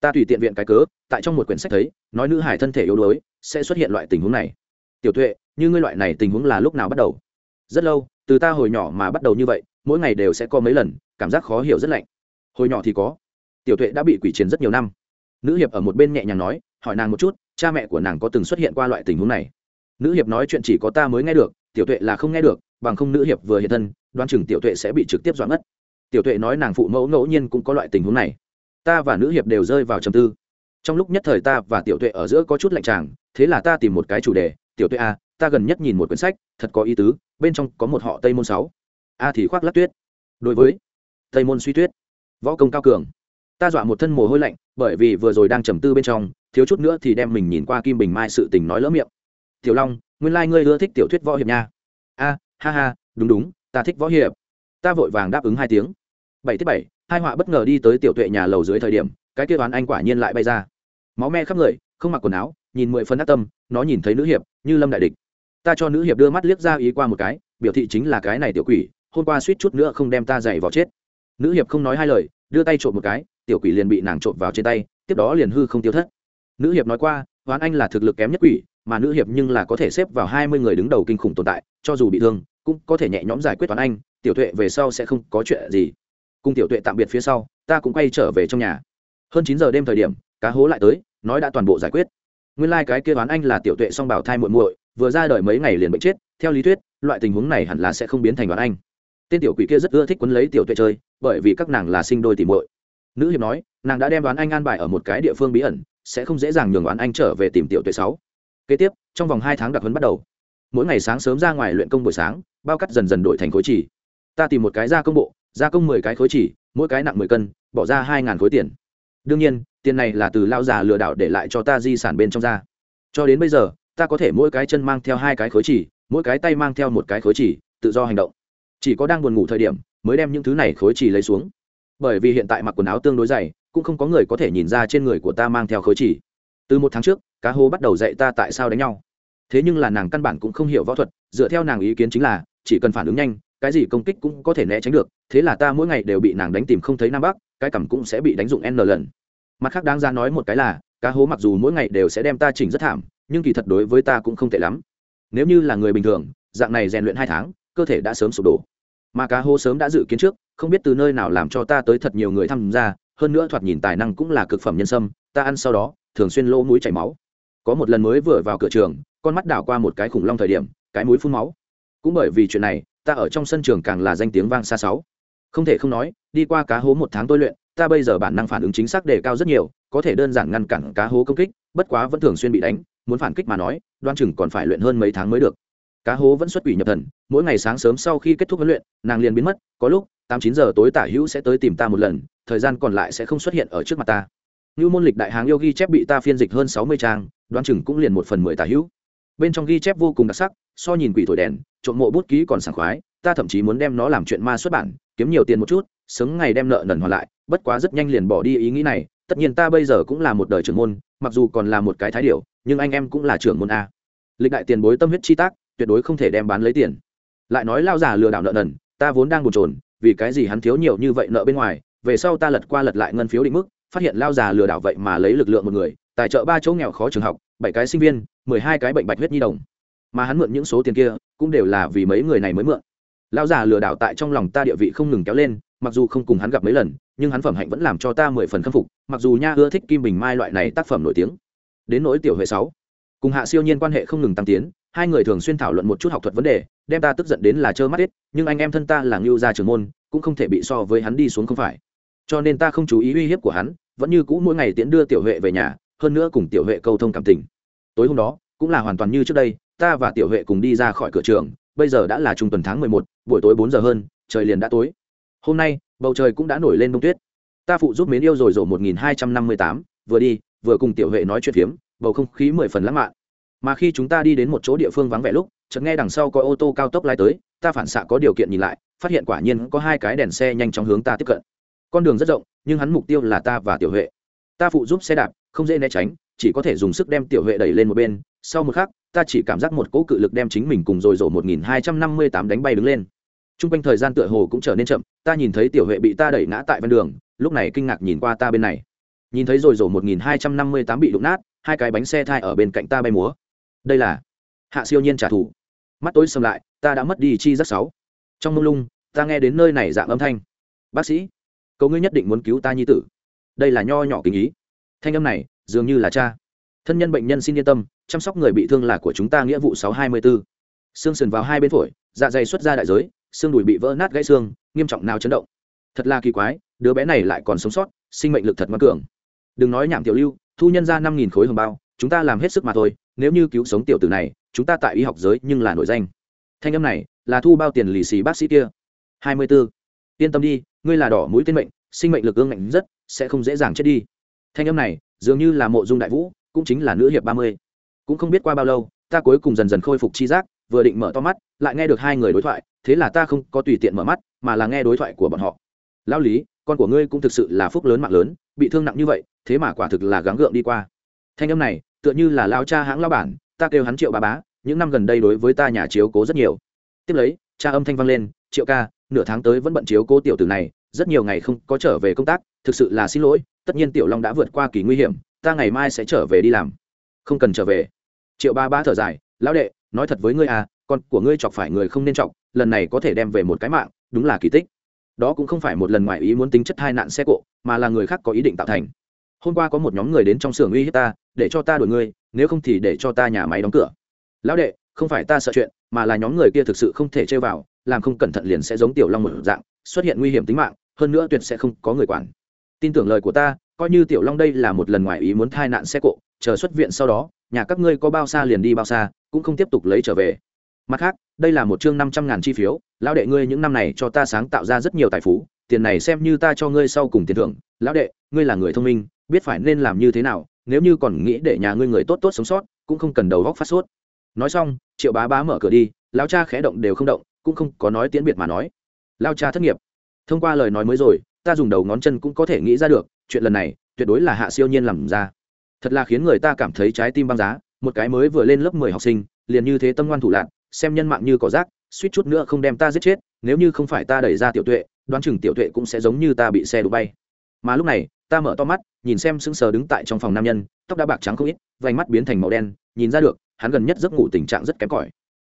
Ta tùy tiện viện cái cớ, tại trong một quyển sách thấy, nói nữ hải thân thể yếu đuối, sẽ xuất hiện loại tình huống này. Tiểu tuệ, như ngươi loại này tình huống là lúc nào bắt đầu? Rất lâu, từ ta hồi nhỏ mà bắt đầu như vậy, mỗi ngày đều sẽ có mấy lần, cảm giác khó hiểu rất lạnh. Hồi nhỏ thì có. Tiểu tuệ đã bị quỷ chiến rất nhiều năm. Nữ hiệp ở một bên nhẹ nhàng nói, hỏi nàng một chút, cha mẹ của nàng có từng xuất hiện qua loại tình huống này? Nữ hiệp nói chuyện chỉ có ta mới nghe được, tiểu tuệ là không nghe được, bằng không nữ hiệp vừa hiện thân, đoán chừng tiểu tuệ sẽ bị trực tiếp doãn ngất. Tiểu tuệ nói nàng phụ mẫu ngẫu nhiên cũng có loại tình huống này ta và nữ hiệp đều rơi vào trầm tư. Trong lúc nhất thời ta và tiểu tuệ ở giữa có chút lạnh tràng thế là ta tìm một cái chủ đề, tiểu tuệ a ta gần nhất nhìn một quyển sách, thật có ý tứ, bên trong có một họ tây môn sáu. A thì khoác lắc tuyết. Đối với tây môn suy tuyết, võ công cao cường, ta dọa một thân mồ hôi lạnh, bởi vì vừa rồi đang trầm tư bên trong, thiếu chút nữa thì đem mình nhìn qua kim bình mai sự tình nói lỡ miệng. Tiểu long, nguyên lai、like、ngươi ưa thích tiểu thuyết võ hiệp nha. A, ha ha, đúng đúng, ta thích võ hiệp. Ta vội vàng đáp ứng hai tiếng. Bảy thứ bảy hai họa bất ngờ đi tới tiểu tuệ nhà lầu dưới thời điểm, cái kia toán anh quả nhiên lại bay ra. Máu me khắp người, không mặc quần áo, nhìn mười phân ác tâm, nó nhìn thấy nữ hiệp, như lâm đại địch. Ta cho nữ hiệp đưa mắt liếc ra ý qua một cái, biểu thị chính là cái này tiểu quỷ, hôm qua suýt chút nữa không đem ta giày vào chết. Nữ hiệp không nói hai lời, đưa tay trộm một cái, tiểu quỷ liền bị nàng trộm vào trên tay, tiếp đó liền hư không tiêu thất. Nữ hiệp nói qua hoán anh là thực lực kém nhất quỷ, mà nữ hiệp nhưng là có thể xếp vào hai mươi người đứng đầu kinh khủng tồn tại, cho dù bị thương, cũng có thể nhẹ nhõm giải quyết toán anh, tiểu tuệ về sau sẽ không có chuyện gì cùng tiểu tuệ tạm biệt phía sau, ta cũng quay trở về trong nhà. Hơn chín giờ đêm thời điểm, cá hố lại tới, nói đã toàn bộ giải quyết. Nguyên lai、like、cái kia toán anh là tiểu tuệ song bảo thai muội muội, vừa ra đời mấy ngày liền bệnh chết, theo lý thuyết, loại tình huống này hẳn là sẽ không biến thành toán anh. Tên tiểu quỷ kia rất ưa thích quấn lấy tiểu tuệ chơi, bởi vì các nàng là sinh đôi tìm muội. Nữ hiệp nói, nàng đã đem đoán anh an bài ở một cái địa phương bí ẩn, sẽ không dễ dàng nhường đoán anh trở về tìm tiểu tuệ sáu. Kế tiếp, trong vòng hai tháng đặc huấn bắt đầu. Mỗi ngày sáng sớm ra ngoài luyện công buổi sáng, bao cắt dần dần đổi thành khối chỉ ta tìm một cái gia công bộ gia công mười cái khối chỉ, mỗi cái nặng mười cân, bỏ ra hai ngàn khối tiền. Đương nhiên, tiền này là từ lao già lừa đảo để lại cho ta di sản bên trong ra. Cho đến bây giờ, ta có thể mỗi cái chân mang theo hai cái khối chỉ, mỗi cái tay mang theo một cái khối chỉ, tự do hành động. Chỉ có đang buồn ngủ thời điểm, mới đem những thứ này khối chỉ lấy xuống. Bởi vì hiện tại mặc quần áo tương đối dày, cũng không có người có thể nhìn ra trên người của ta mang theo khối chỉ. Từ một tháng trước, cá hô bắt đầu dạy ta tại sao đánh nhau. Thế nhưng là nàng căn bản cũng không hiểu võ thuật, dựa theo nàng ý kiến chính là, chỉ cần phản ứng nhanh cái gì công kích cũng có thể né tránh được, thế là ta mỗi ngày đều bị nàng đánh tìm không thấy nam bắc, cái cằm cũng sẽ bị đánh dụng n lần. Mặt khác đáng ra nói một cái là, cá hố mặc dù mỗi ngày đều sẽ đem ta chỉnh rất thảm, nhưng kỳ thật đối với ta cũng không tệ lắm. Nếu như là người bình thường, dạng này rèn luyện hai tháng, cơ thể đã sớm sụp đổ. Mà cá hố sớm đã dự kiến trước, không biết từ nơi nào làm cho ta tới thật nhiều người tham gia, hơn nữa thoạt nhìn tài năng cũng là cực phẩm nhân sâm, ta ăn sau đó, thường xuyên lỗ mũi chảy máu. Có một lần mới vừa vào cửa trường, con mắt đảo qua một cái khủng long thời điểm, cái mũi phun máu. Cũng bởi vì chuyện này ta ở trong sân trường càng là danh tiếng vang xa sáu. Không thể không nói, đi qua cá hố một tháng tôi luyện, ta bây giờ bản năng phản ứng chính xác đề cao rất nhiều, có thể đơn giản ngăn cản cá hố công kích, bất quá vẫn thường xuyên bị đánh, muốn phản kích mà nói, đoan chừng còn phải luyện hơn mấy tháng mới được. Cá hố vẫn xuất quỷ nhập thần, mỗi ngày sáng sớm sau khi kết thúc huấn luyện, nàng liền biến mất, có lúc, tám chín giờ tối tả hữu sẽ tới tìm ta một lần, thời gian còn lại sẽ không xuất hiện ở trước mặt ta. Như môn lịch đại hàng yêu ghi chép bị ta phiên dịch hơn sáu mươi trang đoán chừng cũng liền một phần mười tả hữu. Bên trong ghi chép vô cùng đặc sắc so nhìn quỷ thổi đèn, trộm mộ bút ký còn sảng khoái, ta thậm chí muốn đem nó làm chuyện ma xuất bản, kiếm nhiều tiền một chút, sớm ngày đem nợ nần hoàn lại, bất quá rất nhanh liền bỏ đi ý nghĩ này, tất nhiên ta bây giờ cũng là một đời trưởng môn, mặc dù còn là một cái thái điệu nhưng anh em cũng là trưởng môn a. Lịch đại tiền bối tâm huyết chi tác, tuyệt đối không thể đem bán lấy tiền. Lại nói lao giả lừa đảo nợ nần, ta vốn đang bồn trồn vì cái gì hắn thiếu nhiều như vậy nợ bên ngoài, về sau ta lật qua lật lại ngân phiếu định mức, phát hiện lao già lừa đảo vậy mà lấy lực lượng một người, tài trợ ba chỗ nghèo khó trường học, bảy cái sinh viên, mười hai cái bệnh bạch huyết nhi đồng mà hắn mượn những số tiền kia cũng đều là vì mấy người này mới mượn. Lão già lừa đảo tại trong lòng ta địa vị không ngừng kéo lên, mặc dù không cùng hắn gặp mấy lần, nhưng hắn phẩm hạnh vẫn làm cho ta mười phần khâm phục, mặc dù nha ưa thích kim bình mai loại này tác phẩm nổi tiếng. Đến nỗi tiểu huệ sáu, cùng hạ siêu nhiên quan hệ không ngừng tăng tiến, hai người thường xuyên thảo luận một chút học thuật vấn đề, đem ta tức giận đến là trơ mắt hết, nhưng anh em thân ta là ngưu gia trưởng môn, cũng không thể bị so với hắn đi xuống không phải. Cho nên ta không chú ý uy hiếp của hắn, vẫn như cũ mỗi ngày tiễn đưa tiểu huệ về nhà, hơn nữa cùng tiểu huệ câu thông cảm tình. Tối hôm đó, cũng là hoàn toàn như trước đây ta và tiểu huệ cùng đi ra khỏi cửa trường, bây giờ đã là trung tuần tháng mười một, buổi tối bốn giờ hơn, trời liền đã tối. Hôm nay, bầu trời cũng đã nổi lên đông tuyết. Ta phụ giúp mến yêu rồi rổ một nghìn hai trăm năm mươi tám, vừa đi, vừa cùng tiểu huệ nói chuyện phiếm, bầu không khí mười phần lãng mạn. Mà khi chúng ta đi đến một chỗ địa phương vắng vẻ lúc, chợt nghe đằng sau có ô tô cao tốc lái tới, ta phản xạ có điều kiện nhìn lại, phát hiện quả nhiên có hai cái đèn xe nhanh chóng hướng ta tiếp cận. Con đường rất rộng, nhưng hắn mục tiêu là ta và tiểu huệ. Ta phụ giúp xe đạp, không dễ né tránh, chỉ có thể dùng sức đem tiểu huệ đẩy lên một bên, sau một khắc ta chỉ cảm giác một cỗ cự lực đem chính mình cùng rồi rổ một nghìn hai trăm năm mươi tám đánh bay đứng lên. T r u n g quanh thời gian tựa hồ cũng trở nên chậm, ta nhìn thấy tiểu huệ bị ta đẩy ngã tại ven đường, lúc này kinh ngạc nhìn qua ta bên này. Nhìn thấy rồi rổ một nghìn hai trăm năm mươi tám bị đụng nát, hai cái bánh xe thai ở bên cạnh ta bay múa. Đây là hạ siêu nhiên trả thù. Mắt tối xâm lại, ta đã mất đi chi rất sáu. Trong mông lung, ta nghe đến nơi này dạng âm thanh. Bác sĩ cậu ngươi nhất định muốn cứu ta nhi tử. Đây là nho nhỏ kinh ý. Thanh âm này, dường như là cha thân nhân bệnh nhân xin yên tâm, chăm sóc người bị thương là của chúng ta nghĩa vụ sáu hai mươi bốn. Xương sườn vào hai bên phổi dạ dày xuất ra đại giới, xương đùi bị vỡ nát gãy xương, nghiêm trọng nào chấn động. Thật là kỳ quái, đứa bé này lại còn sống sót, sinh mệnh lực thật ngoan cường. Đừng nói nhảm tiểu lưu, thu nhân ra năm nghìn khối hồng bao, chúng ta làm hết sức mà thôi, nếu như cứu sống tiểu tử này, chúng ta tại y học giới nhưng là nổi danh. Thanh âm này, là thu bao tiền lì xì bác sĩ kia. Hai mươi b ố yên tâm đi, ngươi là đỏ mũi tên mệnh, sinh mệnh lực ương ngạnh rất, sẽ không dễ dàng chết đi. Thanh âm này, dường như là mộ dung đại vũ cũng chính là nữ hiệp ba mươi. Cũng không biết qua bao lâu, ta cuối cùng dần dần khôi phục chi giác, vừa định mở to mắt, lại nghe được hai người đối thoại, thế là ta không có tùy tiện mở mắt, mà là nghe đối thoại của bọn họ. Lao lý, con của ngươi cũng thực sự là phúc lớn mạng lớn, bị thương nặng như vậy, thế mà quả thực là gắng gượng đi qua. Thanh âm này, tựa như là lao cha hãng lao bản, ta kêu hắn triệu bà bá, những năm gần đây đối với ta nhà chiếu cố rất nhiều. Tiếp lấy, cha âm thanh vang lên, triệu ca, nửa tháng tới vẫn bận chiếu cố tiểu tử này, rất nhiều ngày không có trở về công tác, thực sự là xin lỗi, tất nhiên tiểu long đã vượt qua kỳ nguy hiểm ta ngày mai sẽ trở về đi làm. Không cần trở về. Triệu ba ba thở dài, lão đệ, nói thật với ngươi à con của ngươi chọc phải người không nên chọc, lần này có thể đem về một cái mạng, đúng là kỳ tích. Đó cũng không phải một lần ngoài ý muốn tính chất hai nạn xe cộ, mà là người khác có ý định tạo thành. Hôm qua có một nhóm người đến trong xưởng uy hiếp ta, để cho ta đuổi ngươi, nếu không thì để cho ta nhà máy đóng cửa. Lão đệ, không phải ta sợ chuyện, mà là nhóm người kia thực sự không thể chơi vào, làm không cẩn thận liền sẽ giống tiểu long một dạng, xuất hiện nguy hiểm tính mạng, hơn nữa tuyệt sẽ không có người quản. Tin tưởng lời của ta coi như tiểu long đây là một lần ngoài ý muốn thai nạn xe cộ, chờ xuất viện sau đó, nhà các ngươi có bao xa liền đi bao xa, cũng không tiếp tục lấy trở về. Mặt khác, đây là một chương năm trăm ngàn chi phiếu, lão đệ ngươi những năm này cho ta sáng tạo ra rất nhiều tài phú, tiền này xem như ta cho ngươi sau cùng tiền thưởng. Lão đệ, ngươi là người thông minh, biết phải nên làm như thế nào, nếu như còn nghĩ để nhà ngươi người tốt tốt sống sót, cũng không cần đầu góc phát sốt. Nói xong, triệu bá bá mở cửa đi, lão cha khẽ động đều không động, cũng không có nói tiễn biệt mà nói. Lao cha thất nghiệp. Thông qua lời nói mới rồi, ta dùng đầu ngón chân cũng có thể nghĩ ra được chuyện lần này tuyệt đối là hạ siêu nhiên làm ra. Thật là khiến người ta cảm thấy trái tim băng giá, một cái mới vừa lên lớp mười học sinh, liền như thế tâm ngoan thủ lạc xem nhân mạng như cỏ rác, suýt chút nữa không đem ta giết chết, nếu như không phải ta đẩy ra tiểu tuệ, đoán chừng tiểu tuệ cũng sẽ giống như ta bị xe đụng bay. Mà lúc này, ta mở to mắt, nhìn xem sững sờ đứng tại trong phòng nam nhân, tóc đã bạc trắng không ít, vành mắt biến thành màu đen, nhìn ra được, hắn gần nhất giấc ngủ tình trạng rất kém cỏi.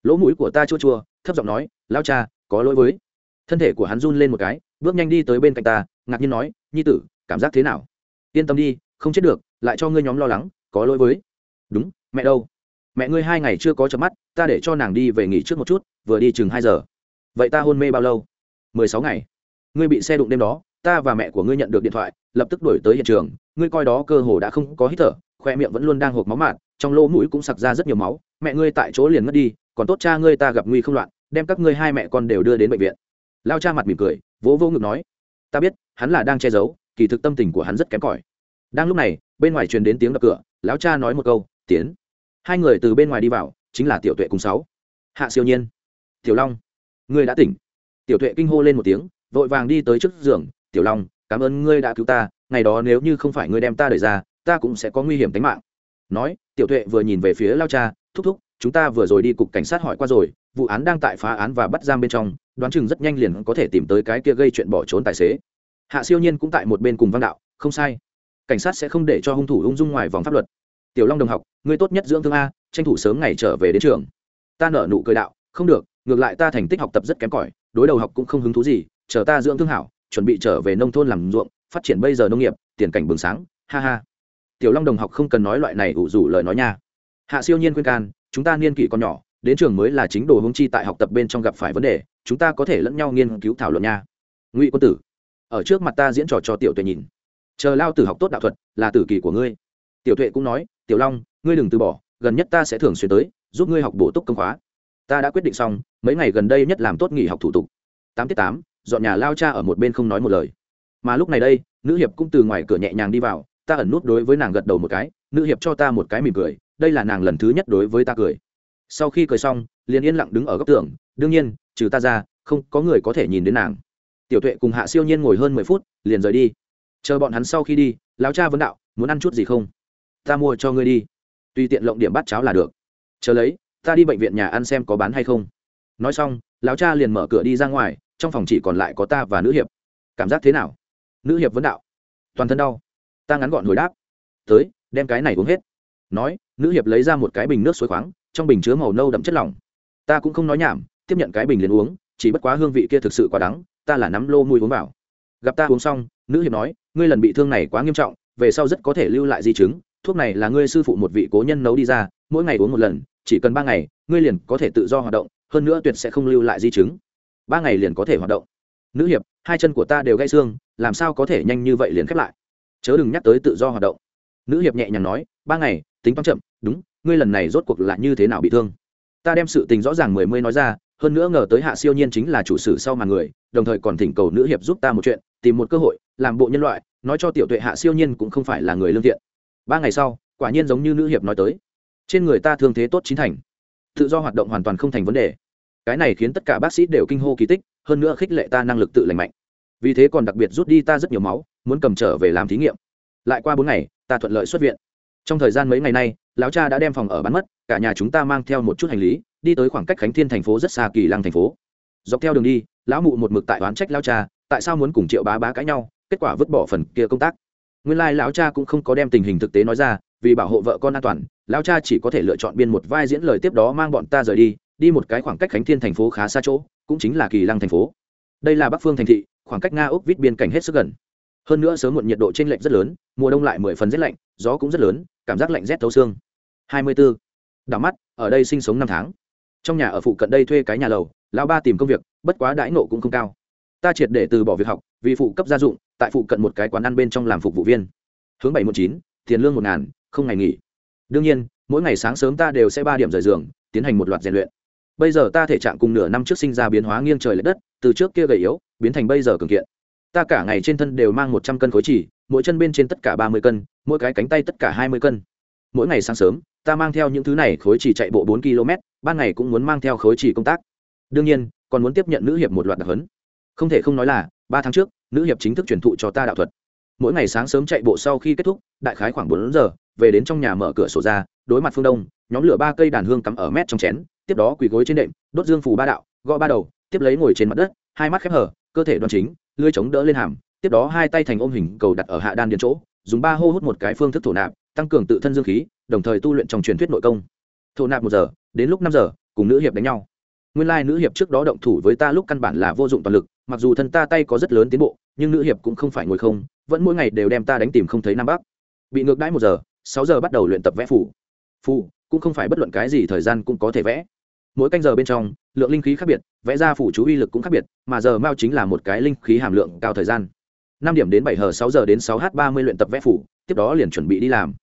Lỗ mũi của ta chua chua, thấp giọng nói lao cha, có lỗi với. Thân thể của hắn run lên một cái, bước nhanh đi tới bên cạnh ta, ngạc nhiên nói, nhi tử cảm giác thế nào? Yên tâm đi, không chết được, lại cho ngươi nhóm lo lắng, có lỗi với. Đúng, mẹ đâu? Mẹ ngươi hai ngày chưa có chợp mắt, ta để cho nàng đi về nghỉ trước một chút, vừa đi chừng hai giờ. Vậy ta hôn mê bao lâu? Mười sáu ngày. Ngươi bị xe đụng đêm đó, ta và mẹ của ngươi nhận được điện thoại, lập tức đổi tới hiện trường. Ngươi coi đó cơ hồ đã không có hít thở, khoe miệng vẫn luôn đang hộp máu mạt, trong lỗ mũi cũng sặc ra rất nhiều máu. Mẹ ngươi tại chỗ liền mất đi, còn tốt cha ngươi ta gặp nguy không loạn, đem các ngươi hai mẹ con đều đưa đến bệnh viện. Lao cha mặt mỉm cười, vỗ vô ngực nói, ta biết, hắn là đang che giấu kỳ thực tâm tình của hắn rất kém cỏi. Đang lúc này, bên ngoài truyền đến tiếng đập cửa, lão cha nói một câu, tiến. Hai người từ bên ngoài đi vào, chính là tiểu tuệ cùng sáu. Hạ siêu nhiên. Tiểu long, ngươi đã tỉnh. Tiểu tuệ kinh hô lên một tiếng, vội vàng đi tới trước giường. Tiểu long, cảm ơn ngươi đã cứu ta, ngày đó nếu như không phải ngươi đem ta đẩy ra, ta cũng sẽ có nguy hiểm tính mạng. Nói, tiểu tuệ vừa nhìn về phía lao cha, thúc thúc, chúng ta vừa rồi đi cục cảnh sát hỏi qua rồi, vụ án đang tại phá án và bắt giam bên trong, đoán chừng rất nhanh liền có thể tìm tới cái kia gây chuyện bỏ trốn tài xế hạ siêu nhiên cũng tại một bên cùng văn đạo, không sai. Cảnh sát sẽ không để cho hung thủ ung dung ngoài vòng pháp luật. Tiểu long đồng học, ngươi tốt nhất dưỡng thương a, tranh thủ sớm ngày trở về đến trường. Ta nở nụ cười đạo, không được, ngược lại ta thành tích học tập rất kém cỏi, đối đầu học cũng không hứng thú gì, chờ ta dưỡng thương hảo, chuẩn bị trở về nông thôn làm ruộng, phát triển bây giờ nông nghiệp, tiền cảnh bừng sáng, ha ha. Tiểu long đồng học không cần nói loại này ủ rủ lời nói nha. Hạ siêu nhiên khuyên can, chúng ta niên kỷ còn nhỏ, đến trường mới là chính đồ hướng chi tại học tập bên trong gặp phải vấn đề, chúng ta có thể lẫn nhau nghiên cứu thảo luận nha. Ngụy quân tử ở trước mặt ta diễn trò cho tiểu tuệ nhìn. Chờ lao tử học tốt đạo thuật, là tử kỳ của ngươi. Tiểu tuệ cũng nói, tiểu long, ngươi đừng từ bỏ, gần nhất ta sẽ thường xuyên tới, giúp ngươi học bổ túc công khóa. Ta đã quyết định xong, mấy ngày gần đây nhất làm tốt nghỉ học thủ tục. Tám tiết tám, dọn nhà lao cha ở một bên không nói một lời. Mà lúc này đây, nữ hiệp cũng từ ngoài cửa nhẹ nhàng đi vào, ta ẩn nút đối với nàng gật đầu một cái, nữ hiệp cho ta một cái mỉm cười, đây là nàng lần thứ nhất đối với ta cười. Sau khi cười xong, liền yên lặng đứng ở góc tường, đương nhiên, trừ ta ra, không có người có thể nhìn đến nàng tiểu tuệ cùng hạ siêu nhiên ngồi hơn mười phút, liền rời đi. Chờ bọn hắn sau khi đi, lão cha vấn đạo, muốn ăn chút gì không? Ta mua cho ngươi đi. Tùy tiện lộng điểm bắt cháo là được. Chờ lấy, ta đi bệnh viện nhà ăn xem có bán hay không. Nói xong, lão cha liền mở cửa đi ra ngoài, trong phòng chỉ còn lại có ta và nữ hiệp. Cảm giác thế nào? Nữ hiệp vấn đạo. Toàn thân đau. Ta ngắn gọn hồi đáp. Tới, đem cái này uống hết. Nói, nữ hiệp lấy ra một cái bình nước suối khoáng, trong bình chứa màu nâu đậm chất lỏng. Ta cũng không nói nhảm, tiếp nhận cái bình liền uống, chỉ bất quá hương vị kia thực sự quá đắng ta là nắm lô mùi uống vào. Gặp ta uống xong, nữ hiệp nói, ngươi lần bị thương này quá nghiêm trọng, về sau rất có thể lưu lại di chứng, thuốc này là ngươi sư phụ một vị cố nhân nấu đi ra, mỗi ngày uống một lần, chỉ cần ba ngày, ngươi liền có thể tự do hoạt động, hơn nữa tuyệt sẽ không lưu lại di chứng. Ba ngày liền có thể hoạt động. Nữ hiệp, hai chân của ta đều gãy xương, làm sao có thể nhanh như vậy liền khép lại? Chớ đừng nhắc tới tự do hoạt động. Nữ hiệp nhẹ nhàng nói, ba ngày, tính toán chậm, đúng, ngươi lần này rốt cuộc là như thế nào bị thương? Ta đem sự tình rõ ràng mười mươi nói ra, hơn nữa ngờ tới hạ siêu nhiên chính là chủ sử sau màn người đồng thời còn thỉnh cầu nữ hiệp giúp ta một chuyện, tìm một cơ hội, làm bộ nhân loại, nói cho tiểu tuệ hạ siêu nhiên cũng không phải là người lương thiện. Ba ngày sau, quả nhiên giống như nữ hiệp nói tới. Trên người ta thương thế tốt chín thành. Tự do hoạt động hoàn toàn không thành vấn đề. Cái này khiến tất cả bác sĩ đều kinh hô kỳ tích, hơn nữa khích lệ ta năng lực tự lành mạnh. Vì thế còn đặc biệt rút đi ta rất nhiều máu, muốn cầm trở về làm thí nghiệm. Lại qua bốn ngày, ta thuận lợi xuất viện. Trong thời gian mấy ngày nay, lão cha đã đem phòng ở bán mất, cả nhà chúng ta mang theo một chút hành lý, đi tới khoảng cách khánh thiên thành phố rất xa kỳ lăng thành phố dọc theo đường đi, lão mụ một mực tại oán trách lão cha, tại sao muốn cùng triệu bá bá cãi nhau, kết quả vứt bỏ phần kia công tác. Nguyên lai lão cha cũng không có đem tình hình thực tế nói ra, vì bảo hộ vợ con an toàn, lão cha chỉ có thể lựa chọn biên một vai diễn lời tiếp đó mang bọn ta rời đi đi một cái khoảng cách khánh thiên thành phố khá xa chỗ, cũng chính là kỳ lăng thành phố. Đây là bắc phương thành thị, khoảng cách nga úc vít biên cảnh hết sức gần. Hơn nữa sớm muộn nhiệt độ t r ê n lệch rất lớn, mùa đông lại mười phần rét lạnh, gió cũng rất lớn, cảm giác lạnh rét thấu xương. Hai mươi b ố đảo mắt, ở đây sinh sống năm tháng. Trong nhà ở phụ cận đây thuê cái nhà lầu lão ba tìm công việc, bất quá đãi nộ cũng không cao. Ta triệt để từ bỏ việc học, vì phụ cấp gia dụng, tại phụ cận một cái quán ăn bên trong làm phục vụ viên. Hướng bảy một chín, tiền lương một ngàn, không ngày nghỉ. Đương nhiên, mỗi ngày sáng sớm ta đều sẽ ba điểm rời giường, tiến hành một loạt rèn luyện. Bây giờ ta thể trạng cùng nửa năm trước sinh ra biến hóa nghiêng trời l ệ đất, từ trước kia gầy yếu, biến thành bây giờ cường kiện. Ta cả ngày trên thân đều mang một trăm cân khối chỉ, mỗi chân bên trên tất cả ba mươi cân, mỗi cái cánh tay tất cả hai mươi cân. Mỗi ngày sáng sớm, ta mang theo những thứ này khối chỉ chạy bộ bốn km ban ngày cũng muốn mang theo khối chỉ công tác đương nhiên, còn muốn tiếp nhận nữ hiệp một loạt đặc hấn không thể không nói là, ba tháng trước, nữ hiệp chính thức truyền thụ cho ta đạo thuật. Mỗi ngày sáng sớm chạy bộ sau khi kết thúc, đại khái khoảng bốn giờ, về đến trong nhà mở cửa sổ ra, đối mặt phương đông, nhóm lửa ba cây đàn hương cắm ở mét trong chén, tiếp đó quỳ gối trên đệm, đốt dương phù ba đạo, gõ ba đầu, tiếp lấy ngồi trên mặt đất, hai mắt khép hở cơ thể đoan chính lưới chống đỡ lên hàm, tiếp đó hai tay thành ôm hình cầu đặt ở hạ đan điện chỗ, dùng ba hô hút một cái phương thức thổ nạp, tăng cường tự thân dương khí, đồng thời tu luyện trong truyền thuyết nội công. Thổ nạp một giờ, đến lúc năm giờ, cùng nữ hiệp đánh nhau nguyên lai nữ hiệp trước đó động thủ với ta lúc căn bản là vô dụng toàn lực, mặc dù thân ta tay có rất lớn tiến bộ, nhưng nữ hiệp cũng không phải ngồi không, vẫn mỗi ngày đều đem ta đánh tìm không thấy nam bắc. Bị ngược đãi một giờ, sáu giờ bắt đầu luyện tập vẽ phủ phủ cũng không phải bất luận cái gì thời gian cũng có thể vẽ. Mỗi canh giờ bên trong, lượng linh khí khác biệt, vẽ ra phủ chú uy lực cũng khác biệt, mà giờ mao chính là một cái linh khí hàm lượng cao thời gian. Năm điểm đến bảy h sáu giờ đến sáu h ba mươi luyện tập vẽ phủ tiếp đó liền chuẩn bị đi làm.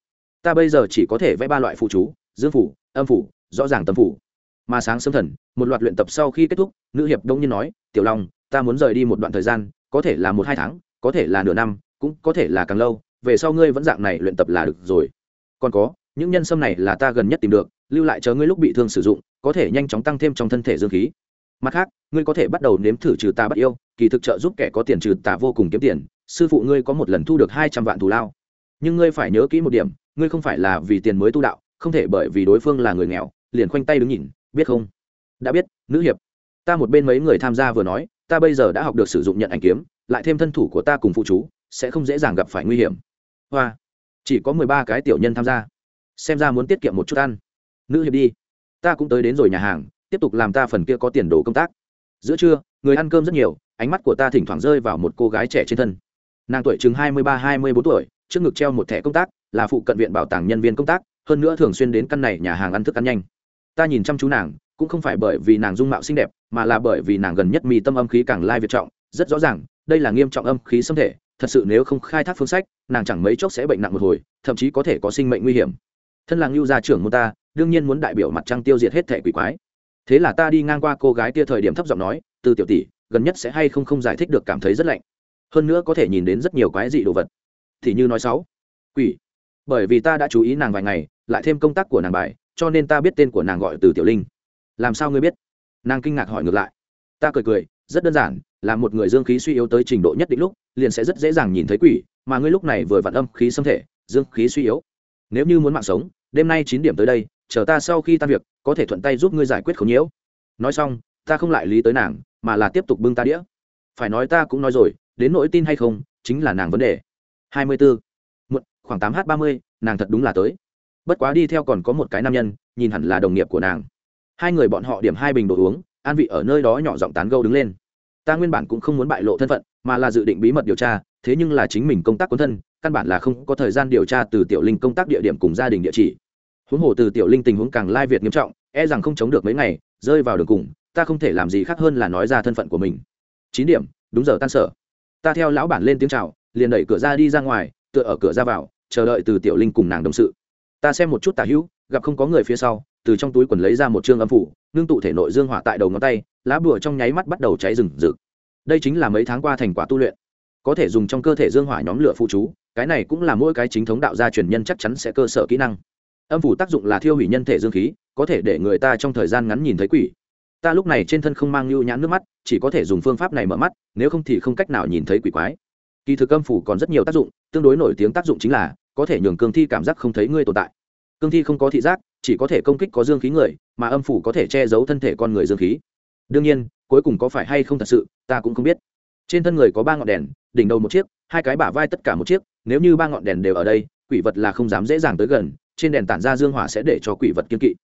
Ta bây giờ chỉ có thể vẽ ba loại phụ chú, dương phủ âm phủ rõ ràng tâm phủ mà sáng sớm thần, một loạt luyện tập sau khi kết thúc, nữ hiệp đông nhiên nói, tiểu long, ta muốn rời đi một đoạn thời gian, có thể là một hai tháng, có thể là nửa năm, cũng có thể là càng lâu, về sau ngươi vẫn dạng này luyện tập là được rồi. Còn có, những nhân sâm này là ta gần nhất tìm được, lưu lại chờ ngươi lúc bị thương sử dụng, có thể nhanh chóng tăng thêm trong thân thể dương khí. Mặt khác, ngươi có thể bắt đầu nếm thử trừ tà bắt yêu, kỳ thực trợ giúp kẻ có tiền trừ tà vô cùng kiếm tiền, sư phụ ngươi có một lần thu được hai trăm vạn thù lao. Nhưng ngươi phải nhớ kỹ một điểm, ngươi không phải là vì tiền mới tu đạo, không thể bởi vì đối phương là người nghèo, liền khoanh tay đứng nhìn biết không? Đã biết, nữ hiệp. Ta một bên mấy người tham gia vừa nói, ta bây giờ đã học được sử dụng nhận ảnh kiếm, lại thêm thân thủ của ta cùng phụ chú, sẽ không dễ dàng gặp phải nguy hiểm. Hoa. Chỉ có mười ba cái tiểu nhân tham gia. Xem ra muốn tiết kiệm một chút ăn. Nữ hiệp đi. Ta cũng tới đến rồi nhà hàng, tiếp tục làm ta phần kia có tiền đồ công tác. Giữa trưa, người ăn cơm rất nhiều, ánh mắt của ta thỉnh thoảng rơi vào một cô gái trẻ trên thân. Nàng tuổi chừng hai mươi ba, hai mươi bốn tuổi, trước ngực treo một thẻ công tác, là phụ cận viện bảo tàng nhân viên công tác, hơn nữa thường xuyên đến căn này nhà hàng ăn thức ăn nhanh ta nhìn chăm chú nàng, cũng không phải bởi vì nàng dung mạo xinh đẹp, mà là bởi vì nàng gần nhất mi tâm âm khí càng lai việt trọng. Rất rõ ràng, đây là nghiêm trọng âm khí xâm thể, thật sự nếu không khai thác phương sách, nàng chẳng mấy chốc sẽ bệnh nặng một hồi, thậm chí có thể có sinh mệnh nguy hiểm. Thân làng lưu gia trưởng môn ta, đương nhiên muốn đại biểu mặt trăng tiêu diệt hết thể quỷ quái. Thế là ta đi ngang qua cô gái kia thời điểm thấp giọng nói, từ tiểu tỷ, gần nhất sẽ hay không không giải thích được cảm thấy rất lạnh. Hơn nữa có thể nhìn đến rất nhiều quái dị đồ vật. Thì như nói sáu quỷ, bởi vì ta đã chú ý nàng vài ngày, lại thêm công tác của nàng bài cho nên ta biết tên của nàng gọi từ tiểu linh làm sao ngươi biết nàng kinh ngạc hỏi ngược lại ta cười cười rất đơn giản là một người dương khí suy yếu tới trình độ nhất định lúc liền sẽ rất dễ dàng nhìn thấy quỷ mà ngươi lúc này vừa vặn âm khí xâm thể dương khí suy yếu nếu như muốn mạng sống đêm nay chín điểm tới đây chờ ta sau khi tan việc có thể thuận tay giúp ngươi giải quyết khẩu nhiễu nói xong ta không lại lý tới nàng mà là tiếp tục bưng ta đĩa phải nói ta cũng nói rồi đến nỗi tin hay không chính là nàng vấn đề hai mươi bốn một khoảng tám h ba mươi nàng thật đúng là tới bất quá đi theo còn có một cái nam nhân, nhìn hẳn là đồng nghiệp của nàng. Hai người bọn họ điểm hai bình đồ uống, an vị ở nơi đó nhỏ giọng tán gâu đứng lên. Ta nguyên bản cũng không muốn bại lộ thân phận, mà là dự định bí mật điều tra, thế nhưng là chính mình công tác quân thân, căn bản là không có thời gian điều tra từ tiểu linh công tác địa điểm cùng gia đình địa chỉ. Huống hồ từ tiểu linh tình huống càng lai việt nghiêm trọng e rằng không chống được mấy ngày, rơi vào đường cùng, ta không thể làm gì khác hơn là nói ra thân phận của mình. Chín điểm, đúng giờ tan sở. Ta theo lão bản lên tiếng chào, liền đẩy cửa ra đi ra ngoài, tựa ở cửa ra vào, chờ đợi từ tiểu linh cùng nàng đồng sự ta xem một chút tà hữu, gặp không có người phía sau, từ trong túi quần lấy ra một chương âm phủ, ngưng tụ thể nội dương hỏa tại đầu ngón tay, lá bùa trong nháy mắt bắt đầu cháy rừng rực. Đây chính là mấy tháng qua thành quả tu luyện. Có thể dùng trong cơ thể dương hỏa nhóm lửa phụ chú, cái này cũng là mỗi cái chính thống đạo gia truyền nhân chắc chắn sẽ cơ sở kỹ năng. Âm phủ tác dụng là thiêu hủy nhân thể dương khí, có thể để người ta trong thời gian ngắn nhìn thấy quỷ. Ta lúc này trên thân không mang lưu nhãn nước mắt, chỉ có thể dùng phương pháp này mở mắt, nếu không thì không cách nào nhìn thấy quỷ quái. Kỳ thực âm phủ còn rất nhiều tác dụng, tương đối nổi tiếng tác dụng chính là có thể nhường cương thi cảm giác không thấy ngươi tồn tại. Cương thi không có thị giác, chỉ có thể công kích có dương khí người, mà âm phủ có thể che giấu thân thể con người dương khí. Đương nhiên, cuối cùng có phải hay không thật sự, ta cũng không biết. Trên thân người có ba ngọn đèn, đỉnh đầu một chiếc, hai cái bả vai tất cả một chiếc, nếu như ba ngọn đèn đều ở đây, quỷ vật là không dám dễ dàng tới gần, trên đèn tản ra dương hỏa sẽ để cho quỷ vật kiên kỵ.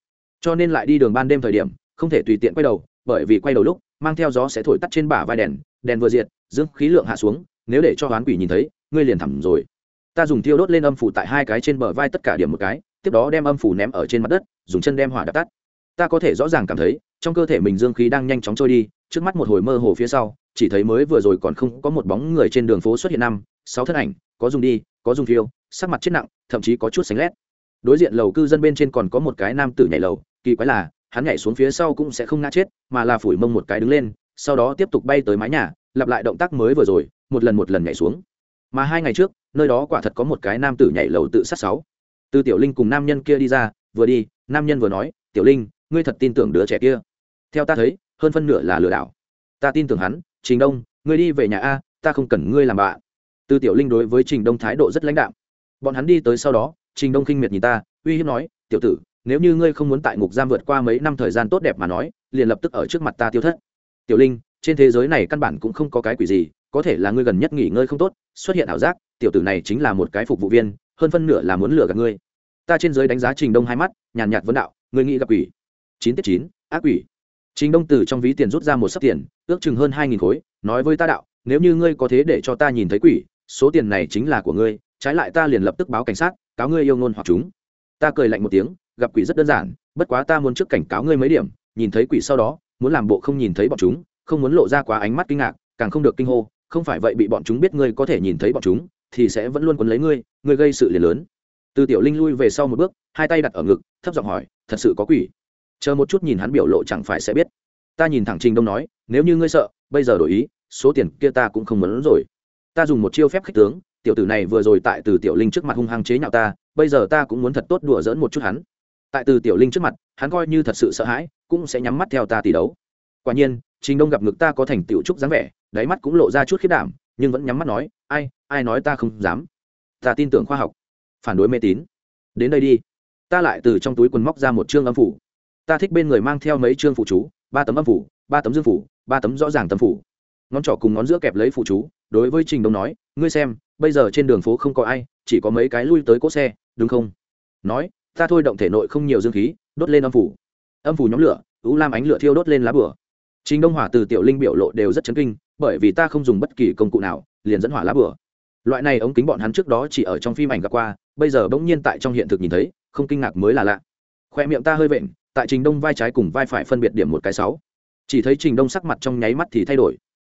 Cho nên lại đi đường ban đêm thời điểm, không thể tùy tiện quay đầu, bởi vì quay đầu lúc, mang theo gió sẽ thổi tắt trên bả vai đèn đèn vừa diệt, dương khí lượng hạ xuống, nếu để cho hoán quỷ nhìn thấy, ngươi liền thẳm rồi ta dùng thiêu đốt lên âm phủ tại hai cái trên bờ vai tất cả điểm một cái, tiếp đó đem âm phủ ném ở trên mặt đất, dùng chân đem hỏa đập tắt. Ta có thể rõ ràng cảm thấy, trong cơ thể mình dương khí đang nhanh chóng trôi đi, trước mắt một hồi mơ hồ phía sau, chỉ thấy mới vừa rồi còn không có một bóng người trên đường phố xuất hiện năm, sáu thân ảnh, có dùng đi, có dùng phiêu sắc mặt chết nặng, thậm chí có chút sánh lét. Đối diện lầu cư dân bên trên còn có một cái nam tử nhảy lầu, kỳ quái là, hắn nhảy xuống phía sau cũng sẽ không ngã chết, mà là phủi mông một cái đứng lên, sau đó tiếp tục bay tới mái nhà, lặp lại động tác mới vừa rồi, một lần một lần nhảy xuống mà hai ngày trước, nơi đó quả thật có một cái nam tử nhảy lầu tự sát sáu. Từ tiểu linh cùng nam nhân kia đi ra, vừa đi, nam nhân vừa nói, tiểu linh, ngươi thật tin tưởng đứa trẻ kia? Theo ta thấy, hơn phân nửa là lừa đảo. Ta tin tưởng hắn, trình đông, ngươi đi về nhà a, ta không cần ngươi làm bạn. Từ tiểu linh đối với trình đông thái độ rất lãnh đạm. Bọn hắn đi tới sau đó, trình đông khinh miệt nhìn ta, uy hiếp nói, tiểu tử, nếu như ngươi không muốn tại ngục giam vượt qua mấy năm thời gian tốt đẹp mà nói, liền lập tức ở trước mặt ta tiêu thất. Tiểu linh, trên thế giới này căn bản cũng không có cái quỷ gì có thể là ngươi gần nhất nghỉ ngơi không tốt, xuất hiện ảo giác, tiểu tử này chính là một cái phục vụ viên, hơn phân nửa là muốn lừa gạt ngươi. Ta trên giới đánh giá trình đông hai mắt, nhàn nhạt vấn đạo, ngươi nghĩ gặp quỷ? Chín tiết chín, ác quỷ. Trình đông từ trong ví tiền rút ra một sấp tiền, ước chừng hơn hai nghìn khối, nói với ta đạo, nếu như ngươi có thế để cho ta nhìn thấy quỷ, số tiền này chính là của ngươi, trái lại ta liền lập tức báo cảnh sát, cáo ngươi yêu ngôn hoặc chúng. Ta cười lạnh một tiếng, gặp quỷ rất đơn giản, bất quá ta muốn trước cảnh cáo ngươi mấy điểm, nhìn thấy quỷ sau đó, muốn làm bộ không nhìn thấy bọn chúng, không muốn lộ ra quá ánh mắt kinh ngạc, càng không được kinh hô không phải vậy bị bọn chúng biết ngươi có thể nhìn thấy bọn chúng, thì sẽ vẫn luôn quấn lấy ngươi ngươi gây sự liền lớn. Từ tiểu linh lui về sau một bước, hai tay đặt ở ngực, thấp giọng hỏi, thật sự có quỷ? Chờ một chút nhìn hắn biểu lộ chẳng phải sẽ biết. Ta nhìn thẳng trình đông nói, nếu như ngươi sợ, bây giờ đổi ý, số tiền kia ta cũng không muốn rồi. Ta dùng một chiêu phép khích tướng, tiểu tử này vừa rồi tại từ tiểu linh trước mặt hung hăng chế nhạo ta, bây giờ ta cũng muốn thật tốt đùa dỡn một chút hắn. Tại từ tiểu linh trước mặt, hắn coi như thật sự sợ hãi, cũng sẽ nhắm mắt theo ta tỷ đấu. Quả nhiên, trình đông gặp ngực ta có thành tiểu trúc dáng vẻ đáy mắt cũng lộ ra chút khiết đảm nhưng vẫn nhắm mắt nói ai ai nói ta không dám? Ta tin tưởng khoa học. Phản đối mê tín. Đến đây đi. Ta lại từ trong túi quần móc ra một chương âm phủ. Ta thích bên người mang theo mấy chương phụ chú ba tấm âm phủ ba tấm dương phủ ba tấm rõ ràng tấm phủ. Ngón trỏ cùng ngón giữa kẹp lấy phụ chú đối với trình đông nói ngươi xem bây giờ trên đường phố không có ai chỉ có mấy cái lui tới cỗ xe đúng không? Nói ta thôi động thể nội không nhiều dương khí đốt lên âm phủ. Âm phủ nhóm lửa ú lam ánh lửa thiêu đốt lên lá bửa. Trình Đông Hỏa từ Tiểu Linh biểu lộ đều rất chấn kinh, bởi vì ta không dùng bất kỳ công cụ nào, liền dẫn hỏa lá bửa. Loại này ống kính bọn hắn trước đó chỉ ở trong phim ảnh gặp qua, bây giờ bỗng nhiên tại trong hiện thực nhìn thấy, không kinh ngạc mới là lạ. Khoe miệng ta hơi vện, tại Trình Đông vai trái cùng vai phải phân biệt điểm một cái sáu. Chỉ thấy Trình Đông sắc mặt trong nháy mắt thì thay đổi.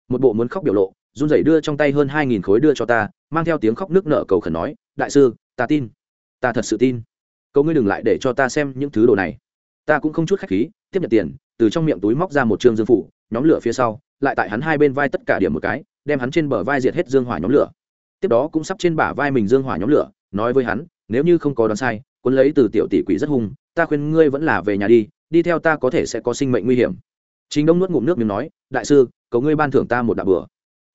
Một bộ muốn khóc biểu lộ, run rẩy đưa trong tay hơn hai nghìn khối đưa cho ta mang theo tiếng khóc nước nợ cầu khẩn nói đại sư ta tin ta thật sự tin cậu ngươi đừng lại để cho ta xem những thứ đồ này ta cũng không chút khách khí tiếp nhận tiền từ trong miệng túi móc ra một trương dương phủ nhóm lửa phía sau lại tại hắn hai bên vai tất cả điểm một cái, đem hắn trên bờ vai diệt hết dương hỏa nhóm lửa. Tiếp đó cũng sắp trên bả vai mình dương hỏa nhóm lửa, nói với hắn, nếu như không có đoán sai quân lấy từ tiểu tỷ quỷ rất hung, ta khuyên ngươi vẫn là về nhà đi đi theo ta có thể sẽ có sinh mệnh nguy hiểm. Chính đông nuốt ngụm nước miếng nói, đại sư, cầu ngươi ban thưởng ta một đạo bừa.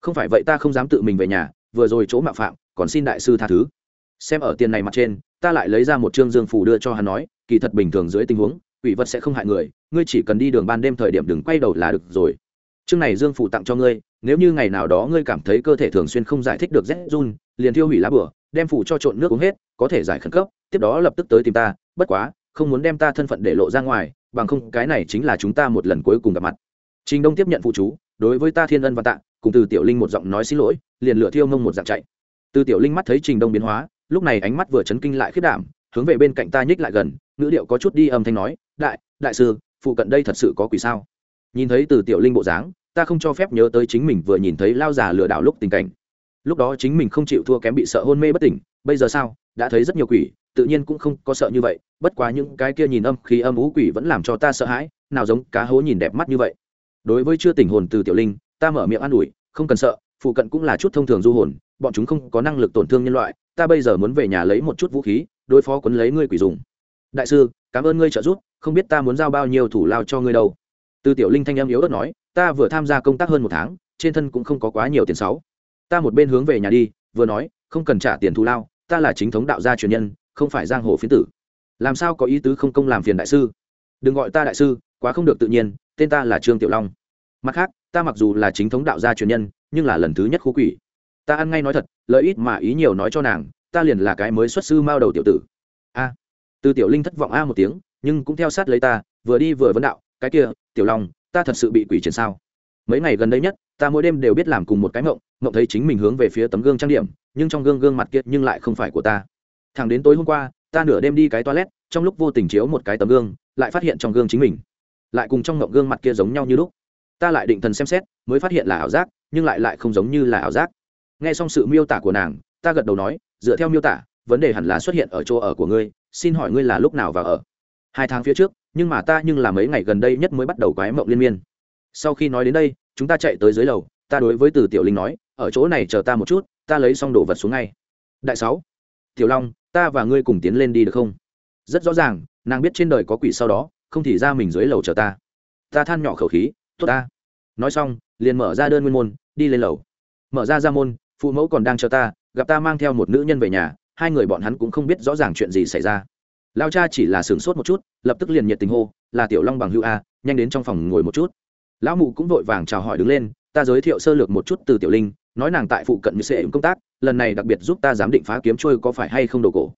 Không phải vậy ta không dám tự mình về nhà, vừa rồi chỗ mạo phạm, còn xin đại sư tha thứ. Xem ở tiền này mặt trên, ta lại lấy ra một chương dương phủ đưa cho hắn nói, kỳ thật bình thường dưới tình huống, quỷ vật sẽ không hại người, ngươi chỉ cần đi đường ban đêm thời điểm đừng quay đầu là được rồi chương này dương phủ tặng cho ngươi, nếu như ngày nào đó ngươi cảm thấy cơ thể thường xuyên không giải thích được rét run, liền thiêu hủy lá bửa, đem phủ cho trộn nước uống hết, có thể giải khẩn cấp, tiếp đó lập tức tới tìm ta, bất quá, không muốn đem ta thân phận để lộ ra ngoài, bằng không, cái này chính là chúng ta một lần cuối cùng gặp mặt. Trình đông tiếp nhận phụ chú, đối với ta thiên ân và tạ, cùng từ tiểu linh một giọng nói xin lỗi, liền lửa thiêu mông một dạng chạy. Từ tiểu linh mắt thấy trình đông biến hóa, lúc này ánh mắt vừa chấn kinh lại khiết đảm, hướng về bên cạnh ta nhích lại gần, ngữ điệu có chút đi âm thanh nói, đại đại sư, phụ cận đây thật sự có quỷ sao? Nhìn thấy từ tiểu linh bộ dáng ta không cho phép nhớ tới chính mình vừa nhìn thấy lao già lừa đảo lúc tình cảnh. Lúc đó chính mình không chịu thua kém bị sợ hôn mê bất tỉnh, bây giờ sao? Đã thấy rất nhiều quỷ, tự nhiên cũng không có sợ như vậy, bất quá những cái kia nhìn âm khí âm ú quỷ vẫn làm cho ta sợ hãi, nào giống cá hố nhìn đẹp mắt như vậy. Đối với chưa tỉnh hồn từ tiểu linh, ta mở miệng an ủi, không cần sợ, phụ cận cũng là chút thông thường du hồn, bọn chúng không có năng lực tổn thương nhân loại, ta bây giờ muốn về nhà lấy một chút vũ khí, đối phó quấn lấy ngươi quỷ dùng. Đại sư, cảm ơn ngươi trợ giúp, không biết ta muốn giao bao nhiêu thủ lao cho ngươi đâu. Từ tiểu linh thanh âm yếu ớt nói ta vừa tham gia công tác hơn một tháng, trên thân cũng không có quá nhiều tiền sáu ta một bên hướng về nhà đi, vừa nói, không cần trả tiền thù lao, ta là chính thống đạo gia truyền nhân, không phải giang hồ phiến tử. Làm sao có ý tứ không công làm phiền đại sư? Đừng gọi ta đại sư, quá không được tự nhiên, tên ta là trương tiểu long. Mặt khác, ta mặc dù là chính thống đạo gia truyền nhân, nhưng là lần thứ nhất khu quỷ. Ta ăn ngay nói thật, lợi ít mà ý nhiều nói cho nàng, ta liền là cái mới xuất sư mao đầu tiểu tử. A. Từ tiểu linh thất vọng a một tiếng, nhưng cũng theo sát lấy ta, vừa đi vừa vấn đạo, cái kia, tiểu long ta thật sự bị quỷ triển sao? Mấy ngày gần đây nhất, ta mỗi đêm đều biết làm cùng một cái mộng mộng thấy chính mình hướng về phía tấm gương trang điểm, nhưng trong gương gương mặt kiệt nhưng lại không phải của ta. Thẳng đến tối hôm qua, ta nửa đêm đi cái toilet, trong lúc vô tình chiếu một cái tấm gương, lại phát hiện trong gương chính mình. Lại cùng trong mộng gương mặt kia giống nhau như lúc. Ta lại định thần xem xét, mới phát hiện là ảo giác, nhưng lại lại không giống như là ảo giác. Nghe xong sự miêu tả của nàng, ta gật đầu nói, dựa theo miêu tả, vấn đề hẳn là xuất hiện ở chỗ ở của ngươi, xin hỏi ngươi là lúc nào vào ở? Hai tháng phía trước, nhưng mà ta nhưng là mấy ngày gần đây nhất mới bắt đầu quái mộng liên miên. Sau khi nói đến đây, chúng ta chạy tới dưới lầu, ta đối với từ tiểu linh nói, ở chỗ này chờ ta một chút, ta lấy xong đồ vật xuống ngay. Đại sáu, tiểu long, ta và ngươi cùng tiến lên đi được không? Rất rõ ràng, nàng biết trên đời có quỷ sau đó, không thì ra mình dưới lầu chờ ta. Ta than nhỏ khẩu khí, tốt ta. Nói xong, liền mở ra đơn nguyên môn, đi lên lầu. Mở ra ra môn, phụ mẫu còn đang chờ ta, gặp ta mang theo một nữ nhân về nhà, hai người bọn hắn cũng không biết rõ ràng chuyện gì xảy ra lao cha chỉ là sửng sốt một chút, lập tức liền nhiệt tình hô, là tiểu long bằng hữu a, nhanh đến trong phòng ngồi một chút. Lão mụ cũng vội vàng chào hỏi đứng lên, ta giới thiệu sơ lược một chút từ tiểu linh, nói nàng tại phụ cận như sệ công tác, lần này đặc biệt giúp ta giám định phá kiếm trôi có phải hay không đồ cổ.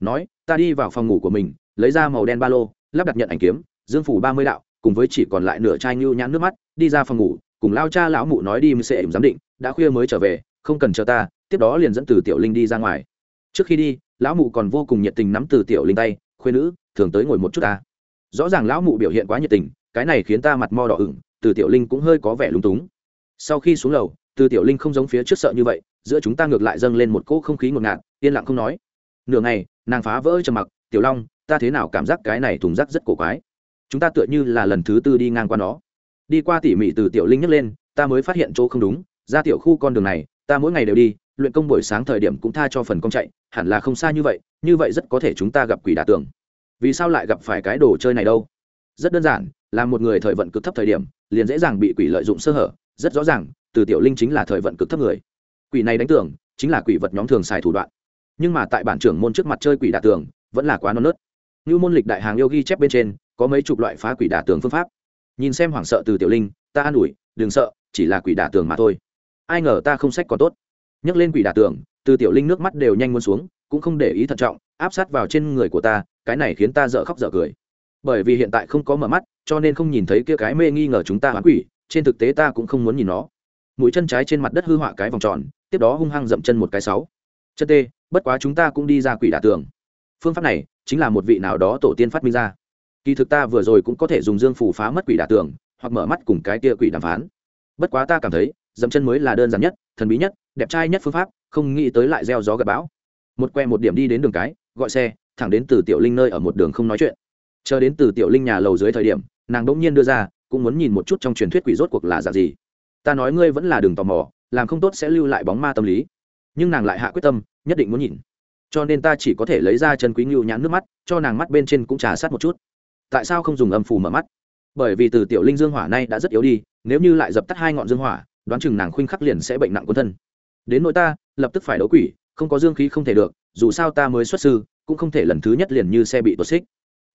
Nói, ta đi vào phòng ngủ của mình, lấy ra màu đen ba lô, lắp đặt nhận ảnh kiếm, dương phủ ba mươi đạo, cùng với chỉ còn lại nửa chai ngưu nhãn nước mắt, đi ra phòng ngủ, cùng lao cha lão mụ nói đi như sệ giám định, đã khuya mới trở về, không cần chờ ta, tiếp đó liền dẫn từ tiểu linh đi ra ngoài. Trước khi đi lão mụ còn vô cùng nhiệt tình nắm từ tiểu linh tay khuyên nữ, thường tới ngồi một chút ta. Rõ ràng lão mụ biểu hiện quá nhiệt tình, cái này khiến ta mặt mo đỏ ửng, từ tiểu linh cũng hơi có vẻ lúng túng. Sau khi xuống lầu, từ tiểu linh không giống phía trước sợ như vậy, giữa chúng ta ngược lại dâng lên một cỗ không khí ngột ngạt, yên lặng không nói. Nửa ngày, nàng phá vỡ trầm mặc, tiểu long, ta thế nào cảm giác cái này thùng rác rất cổ quái. Chúng ta tựa như là lần thứ tư đi ngang qua nó. Đi qua tỉ mỉ từ tiểu linh nhấc lên, ta mới phát hiện chỗ không đúng, ra tiểu khu con đường này, ta mỗi ngày đều đi luyện công buổi sáng thời điểm cũng tha cho phần công chạy, hẳn là không xa như vậy như vậy rất có thể chúng ta gặp quỷ đả tường. Vì sao lại gặp phải cái đồ chơi này đâu? Rất đơn giản, là một người thời vận cực thấp thời điểm, liền dễ dàng bị quỷ lợi dụng sơ hở, rất rõ ràng, từ tiểu linh chính là thời vận cực thấp người. Quỷ này đánh tưởng chính là quỷ vật nhóm thường xài thủ đoạn. Nhưng mà tại bản trưởng môn trước mặt chơi quỷ đả tường, vẫn là quá non nớt. Như môn lịch đại hàng yêu ghi chép bên trên, có mấy chục loại phá quỷ đả tường phương pháp. Nhìn xem hoảng sợ từ tiểu linh, ta an ủi, đừng sợ, chỉ là quỷ đả tường mà thôi. Ai ngờ ta không sách còn tốt nhấc lên quỷ đả tường, từ tiểu linh nước mắt đều nhanh muốn xuống, cũng không để ý thận trọng, áp sát vào trên người của ta, cái này khiến ta dở khóc dở cười. Bởi vì hiện tại không có mở mắt, cho nên không nhìn thấy kia cái mê nghi ngờ chúng ta hoán quỷ, trên thực tế ta cũng không muốn nhìn nó. Mũi chân trái trên mặt đất hư họa cái vòng tròn, tiếp đó hung hăng dậm chân một cái sáu. Chân tê, bất quá chúng ta cũng đi ra quỷ đả tường. Phương pháp này, chính là một vị nào đó tổ tiên phát minh ra. Kỳ thực ta vừa rồi cũng có thể dùng dương phủ phá mất quỷ đả tường, hoặc mở mắt cùng cái kia quỷ đàm phán. Bất quá ta cảm thấy dậm chân mới là đơn giản nhất, thần bí nhất, đẹp trai nhất phương pháp, không nghĩ tới lại gieo gió gặp bão. Một que một điểm đi đến đường cái, gọi xe, thẳng đến từ tiểu linh nơi ở một đường không nói chuyện. Chờ đến từ tiểu linh nhà lầu dưới thời điểm, nàng đ ỗ n g nhiên đưa ra, cũng muốn nhìn một chút trong truyền thuyết quỷ rốt cuộc là dạng gì. Ta nói ngươi vẫn là đường tò mò, làm không tốt sẽ lưu lại bóng ma tâm lý. Nhưng nàng lại hạ quyết tâm, nhất định muốn nhìn. Cho nên ta chỉ có thể lấy ra chân quý ngưu nhãn nước mắt, cho nàng mắt bên trên cũng trà sát một chút. Tại sao không dùng âm phù mở mắt? Bởi vì từ tiểu linh dương hỏa nay đã rất yếu đi, nếu như lại dập tắt hai ngọn dương hỏa đoán chừng nàng khuynh khắc liền sẽ bệnh nặng quân thân. Đến nỗi ta, lập tức phải đấu quỷ, không có dương khí không thể được, dù sao ta mới xuất sư, cũng không thể lần thứ nhất liền như xe bị tuột xích.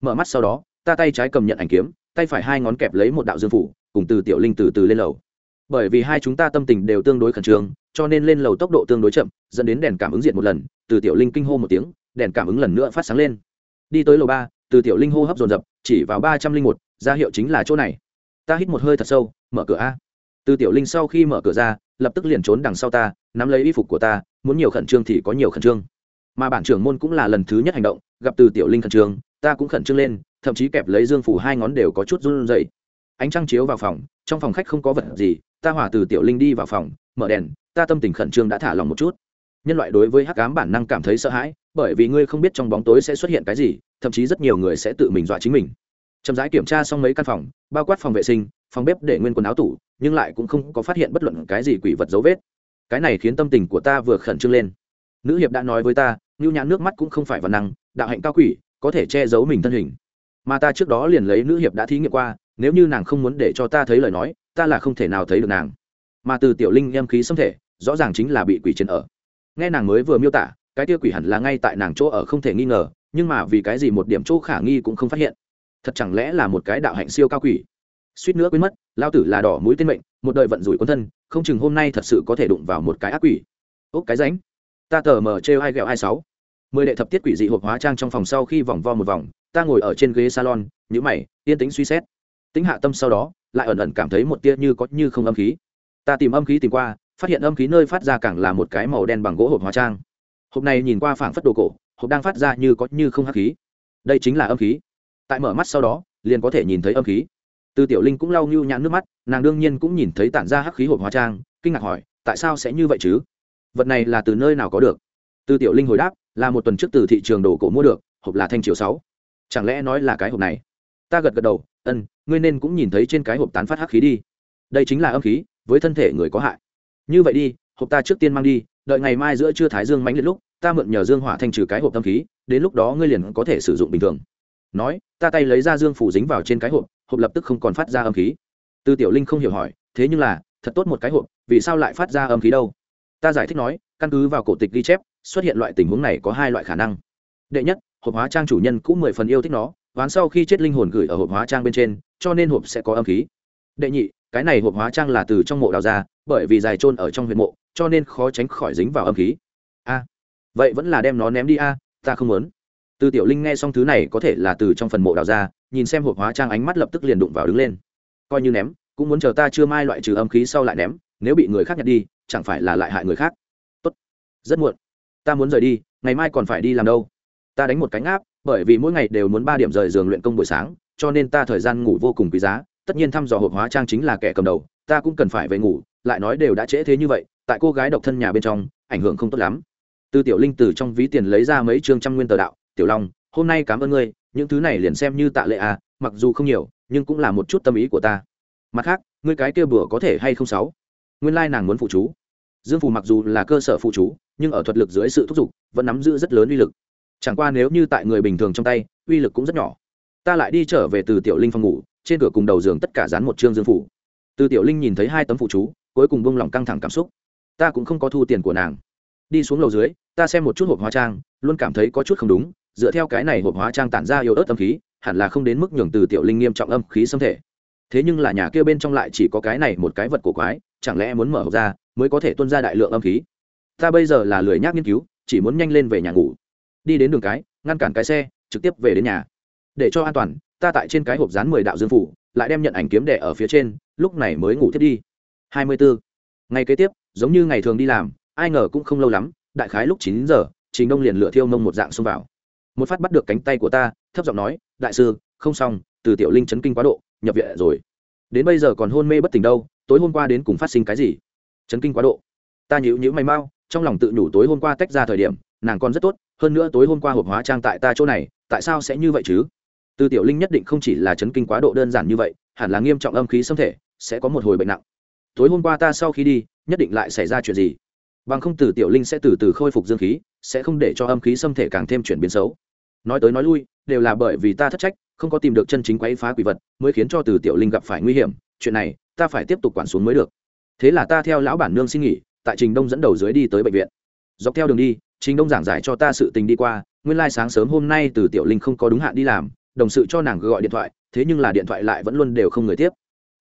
Mở mắt sau đó, ta tay trái cầm nhận ảnh kiếm, tay phải hai ngón kẹp lấy một đạo dương phủ, cùng từ tiểu linh từ từ lên lầu. Bởi vì hai chúng ta tâm tình đều tương đối khẩn trương, cho nên lên lầu tốc độ tương đối chậm, dẫn đến đèn cảm ứng diệt một lần, từ tiểu linh kinh hô một tiếng, đèn cảm ứng lần nữa phát sáng lên. Đi tới lầu ba, từ tiểu linh hô hấp dồn dập, chỉ vào ba trăm linh một, ra hiệu chính là chỗ này. Ta hít một hơi thật sâu, mở cửa a từ tiểu linh sau khi mở cửa ra, lập tức liền trốn đằng sau ta, nắm lấy y phục của ta, muốn nhiều khẩn trương thì có nhiều khẩn trương. Mà bản trưởng môn cũng là lần thứ nhất hành động, gặp từ tiểu linh khẩn trương, ta cũng khẩn trương lên, thậm chí kẹp lấy dương phủ hai ngón đều có chút run rẩy. Ánh trăng chiếu vào phòng, trong phòng khách không có vật gì, ta hỏa từ tiểu linh đi vào phòng, mở đèn, ta tâm tình khẩn trương đã thả lòng một chút. Nhân loại đối với hắc ám bản năng cảm thấy sợ hãi, bởi vì ngươi không biết trong bóng tối sẽ xuất hiện cái gì, thậm chí rất nhiều người sẽ tự mình dọa chính mình. Chậm rãi kiểm tra xong mấy căn phòng, bao quát phòng vệ sinh, phòng bếp để nguyên quần áo tủ nhưng lại cũng không có phát hiện bất luận cái gì quỷ vật dấu vết. Cái này khiến tâm tình của ta vừa khẩn trương lên. Nữ hiệp đã nói với ta, ngưu nhãn nước mắt cũng không phải văn năng, đạo hạnh cao quỷ, có thể che giấu mình thân hình. Mà ta trước đó liền lấy nữ hiệp đã thí nghiệm qua, nếu như nàng không muốn để cho ta thấy lời nói, ta là không thể nào thấy được nàng. Mà từ tiểu linh em khí xâm thể, rõ ràng chính là bị quỷ chiến ở. Nghe nàng mới vừa miêu tả, cái tia quỷ hẳn là ngay tại nàng chỗ ở không thể nghi ngờ, nhưng mà vì cái gì một điểm chỗ khả nghi cũng không phát hiện? Thật chẳng lẽ là một cái đạo hạnh siêu cao quỷ? Suýt nữa quên mất lao tử là đỏ mũi tên mệnh, một đời vận rủi quân thân, không chừng hôm nay thật sự có thể đụng vào một cái ác quỷ. Ốc cái ránh. Ta tờ mờ trêu hai ghẹo hai sáu. Mười đệ thập tiết quỷ dị hộp hóa trang trong phòng sau khi vòng vo một vòng, ta ngồi ở trên ghế salon nhữ mày, yên tĩnh suy xét. Tính hạ tâm sau đó, lại ẩn ẩn cảm thấy một tia như có như không âm khí. Ta tìm âm khí tìm qua, phát hiện âm khí nơi phát ra càng là một cái màu đen bằng gỗ hộp hóa trang. Hộp này nhìn qua phảng phất đồ cổ, hộp đang phát ra như có như không hắc khí. Đây chính là âm khí. Tại mở mắt sau đó, liền có thể nhìn thấy âm khí từ tiểu linh cũng lau nhu nhãn nước mắt, nàng đương nhiên cũng nhìn thấy tản ra hắc khí hộp hóa trang, kinh ngạc hỏi, tại sao sẽ như vậy chứ? Vật này là từ nơi nào có được? Từ tiểu linh hồi đáp, là một tuần trước từ thị trường đồ cổ mua được, hộp là thanh chiều sáu. Chẳng lẽ nói là cái hộp này? Ta gật gật đầu ân ngươi nên cũng nhìn thấy trên cái hộp tán phát hắc khí đi. Đây chính là âm khí, với thân thể người có hại. Như vậy đi, hộp ta trước tiên mang đi, đợi ngày mai giữa trưa thái dương mánh liệt lúc, ta mượn nhờ dương hỏa thanh trừ cái hộp âm khí, đến lúc đó ngươi liền có thể sử dụng bình thường. Nói, ta tay lấy ra dương phủ dính vào trên cái hộp hộp lập tức không còn phát ra âm khí. Tư tiểu linh không hiểu hỏi, thế nhưng là, thật tốt một cái hộp, vì sao lại phát ra âm khí đâu? Ta giải thích nói, căn cứ vào cổ tịch ghi chép, xuất hiện loại tình huống này có hai loại khả năng. Đệ nhất, hộp hóa trang chủ nhân cũng mười phần yêu thích nó, ván sau khi chết linh hồn gửi ở hộp hóa trang bên trên, cho nên hộp sẽ có âm khí. Đệ nhị, cái này hộp hóa trang là từ trong mộ đào ra, bởi vì dài trôn ở trong huyện mộ, cho nên khó tránh khỏi dính vào âm khí. A, vậy vẫn là đem nó ném đi a, ta không muốn. Từ tiểu linh nghe xong thứ này có thể là từ trong phần mộ đào ra nhìn xem hộp hóa trang ánh mắt lập tức liền đụng vào đứng lên. Coi như ném, cũng muốn chờ ta chưa mai loại trừ âm khí sau lại ném, nếu bị người khác nhặt đi, chẳng phải là lại hại người khác. Tốt. Rất muộn. Ta muốn rời đi, ngày mai còn phải đi làm đâu? Ta đánh một cánh áp bởi vì mỗi ngày đều muốn ba điểm rời giường luyện công buổi sáng, cho nên ta thời gian ngủ vô cùng quý giá, tất nhiên thăm dò hộp hóa trang chính là kẻ cầm đầu, ta cũng cần phải về ngủ, lại nói đều đã trễ thế như vậy, tại cô gái độc thân nhà bên trong, ảnh hưởng không tốt lắm. Từ tiểu linh từ trong ví tiền lấy ra mấy chương trăm nguyên tờ đạo, tiểu long, hôm nay cảm ơn ngươi những thứ này liền xem như tạ lệ à mặc dù không nhiều, nhưng cũng là một chút tâm ý của ta. Mặt khác, ngươi cái kia bừa có thể hay không sáu? Nguyên lai nàng muốn phụ chú. Dương phù mặc dù là cơ sở phụ chú, nhưng ở thuật lực dưới sự thúc giục, vẫn nắm giữ rất lớn uy lực. Chẳng qua nếu như tại người bình thường trong tay, uy lực cũng rất nhỏ. Ta lại đi trở về từ tiểu linh phòng ngủ, trên cửa cùng đầu giường tất cả dán một chương dương phủ từ tiểu linh nhìn thấy hai tấm phụ chú, cuối cùng buông lỏng căng thẳng cảm xúc. Ta cũng không có thu tiền của nàng. Đi xuống lầu dưới, ta xem một chút hộp hóa trang, luôn cảm thấy có chút không đúng dựa theo cái này hộp hóa trang tản ra yếu ớt âm khí, hẳn là không đến mức nhường từ tiểu linh nghiêm trọng âm khí xâm thể. Thế nhưng là nhà kia bên trong lại chỉ có cái này một cái vật cổ quái, chẳng lẽ muốn mở hộp ra mới có thể tuân ra đại lượng âm khí? Ta bây giờ là lười nhác nghiên cứu, chỉ muốn nhanh lên về nhà ngủ. Đi đến đường cái, ngăn cản cái xe, trực tiếp về đến nhà. Để cho an toàn, ta tại trên cái hộp dán mười đạo dương phủ, lại đem nhận ảnh kiếm đẻ ở phía trên, lúc này mới ngủ thiết đi. Hai mươi bốn ngày kế tiếp, giống như ngày thường đi làm, ai ngờ cũng không lâu lắm, đại khái lúc chín giờ, trình đông liền lựa thiêu mông một dạng xông vào một phát bắt được cánh tay của ta, thấp giọng nói, đại sư, không xong, từ tiểu linh chấn kinh quá độ, nhập viện rồi. Đến bây giờ còn hôn mê bất tỉnh đâu, tối hôm qua đến cùng phát sinh cái gì? Chấn kinh quá độ. Ta nhíu nhíu mày mau, trong lòng tự nhủ tối hôm qua tách ra thời điểm, nàng còn rất tốt, hơn nữa tối hôm qua hộp hóa trang tại ta chỗ này, tại sao sẽ như vậy chứ? Từ tiểu linh nhất định không chỉ là chấn kinh quá độ đơn giản như vậy, hẳn là nghiêm trọng âm khí xâm thể, sẽ có một hồi bệnh nặng. Tối hôm qua ta sau khi đi, nhất định lại xảy ra chuyện gì? Bằng không từ tiểu linh sẽ từ từ khôi phục dương khí, sẽ không để cho âm khí xâm thể càng thêm chuyển biến xấu nói tới nói lui, đều là bởi vì ta thất trách, không có tìm được chân chính quấy phá quỷ vật, mới khiến cho từ tiểu linh gặp phải nguy hiểm, chuyện này, ta phải tiếp tục quản xuống mới được. Thế là ta theo lão bản nương xin nghỉ, tại trình đông dẫn đầu dưới đi tới bệnh viện. Dọc theo đường đi, trình đông giảng giải cho ta sự tình đi qua, nguyên lai、like、sáng sớm hôm nay từ tiểu linh không có đúng hạn đi làm, đồng sự cho nàng gọi điện thoại, thế nhưng là điện thoại lại vẫn luôn đều không người tiếp.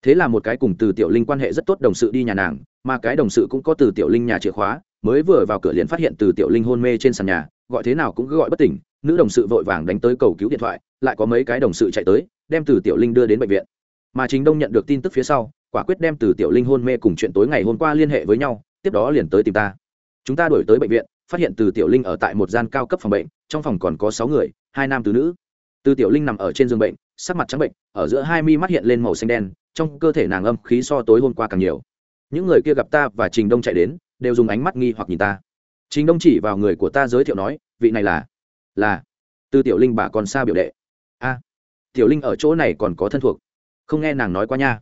Thế là một cái cùng từ tiểu linh quan hệ rất tốt đồng sự đi nhà nàng, mà cái đồng sự cũng có từ tiểu linh nhà chìa khóa mới vừa vào cửa liền phát hiện từ tiểu linh hôn mê trên sàn nhà, gọi thế nào cũng cứ gọi bất tỉnh, nữ đồng sự vội vàng đánh tới cầu cứu điện thoại, lại có mấy cái đồng sự chạy tới, đem từ tiểu linh đưa đến bệnh viện. Mà chính đông nhận được tin tức phía sau, quả quyết đem từ tiểu linh hôn mê cùng chuyện tối ngày hôm qua liên hệ với nhau, tiếp đó liền tới tìm ta. Chúng ta đổi tới bệnh viện, phát hiện từ tiểu linh ở tại một gian cao cấp phòng bệnh, trong phòng còn có sáu người, hai nam từ nữ. Từ tiểu linh nằm ở trên giường bệnh, sắc mặt trắng bệnh, ở giữa hai mi mắt hiện lên màu xanh đen, trong cơ thể nàng âm khí so tối hôm qua càng nhiều. Những người kia gặp ta và trình đông chạy đến đều dùng ánh mắt nghi hoặc nhìn ta. Chính đông chỉ vào người của ta giới thiệu nói, vị này là là từ tiểu linh bà còn xa biểu đệ. A, tiểu linh ở chỗ này còn có thân thuộc. Không nghe nàng nói qua nha.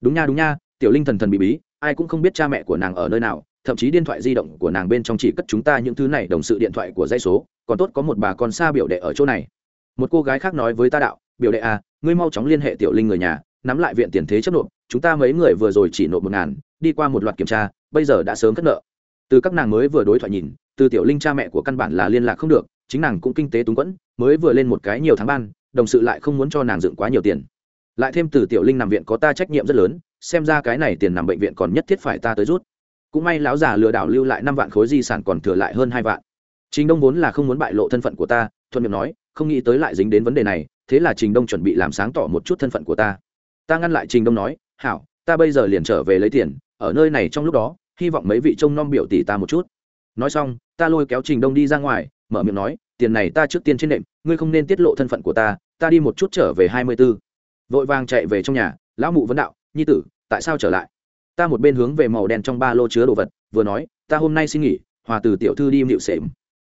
Đúng nha đúng nha, tiểu linh thần thần bị bí, ai cũng không biết cha mẹ của nàng ở nơi nào, thậm chí điện thoại di động của nàng bên trong chỉ cất chúng ta những thứ này đồng sự điện thoại của dây số, còn tốt có một bà con xa biểu đệ ở chỗ này. Một cô gái khác nói với ta đạo, biểu đệ à ngươi mau chóng liên hệ tiểu linh người nhà, nắm lại viện tiền thế chấp nộp, chúng ta mấy người vừa rồi chỉ nộp một ngàn, đi qua một loạt kiểm tra bây giờ đã sớm cất nợ. Từ các nàng mới vừa đối thoại nhìn, từ tiểu linh cha mẹ của căn bản là liên lạc không được, chính nàng cũng kinh tế túng quẫn, mới vừa lên một cái nhiều tháng ban, đồng sự lại không muốn cho nàng dựng quá nhiều tiền. Lại thêm từ tiểu linh nằm viện có ta trách nhiệm rất lớn, xem ra cái này tiền nằm bệnh viện còn nhất thiết phải ta tới rút. Cũng may lão già lừa đảo lưu lại năm vạn khối di sản còn thừa lại hơn hai vạn. Trình đông vốn là không muốn bại lộ thân phận của ta, thuận miệng nói, không nghĩ tới lại dính đến vấn đề này, thế là trình đông chuẩn bị làm sáng tỏ một chút thân phận của ta. Ta ngăn lại trình đông nói, hảo, ta bây giờ liền trở về lấy tiền, ở nơi này trong lúc đó hy vọng mấy vị trông nom biểu tỷ ta một chút. Nói xong, ta lôi kéo trình đông đi ra ngoài, mở miệng nói, tiền này ta trước tiên trên nệm, ngươi không nên tiết lộ thân phận của ta ta đi một chút trở về hai mươi b ố vội vàng chạy về trong nhà, lão mụ vấn đạo, nhi tử, tại sao trở lại? Ta một bên hướng về màu đen trong ba lô chứa đồ vật, vừa nói, ta hôm nay xin nghỉ, hòa từ tiểu thư đi mịu xệm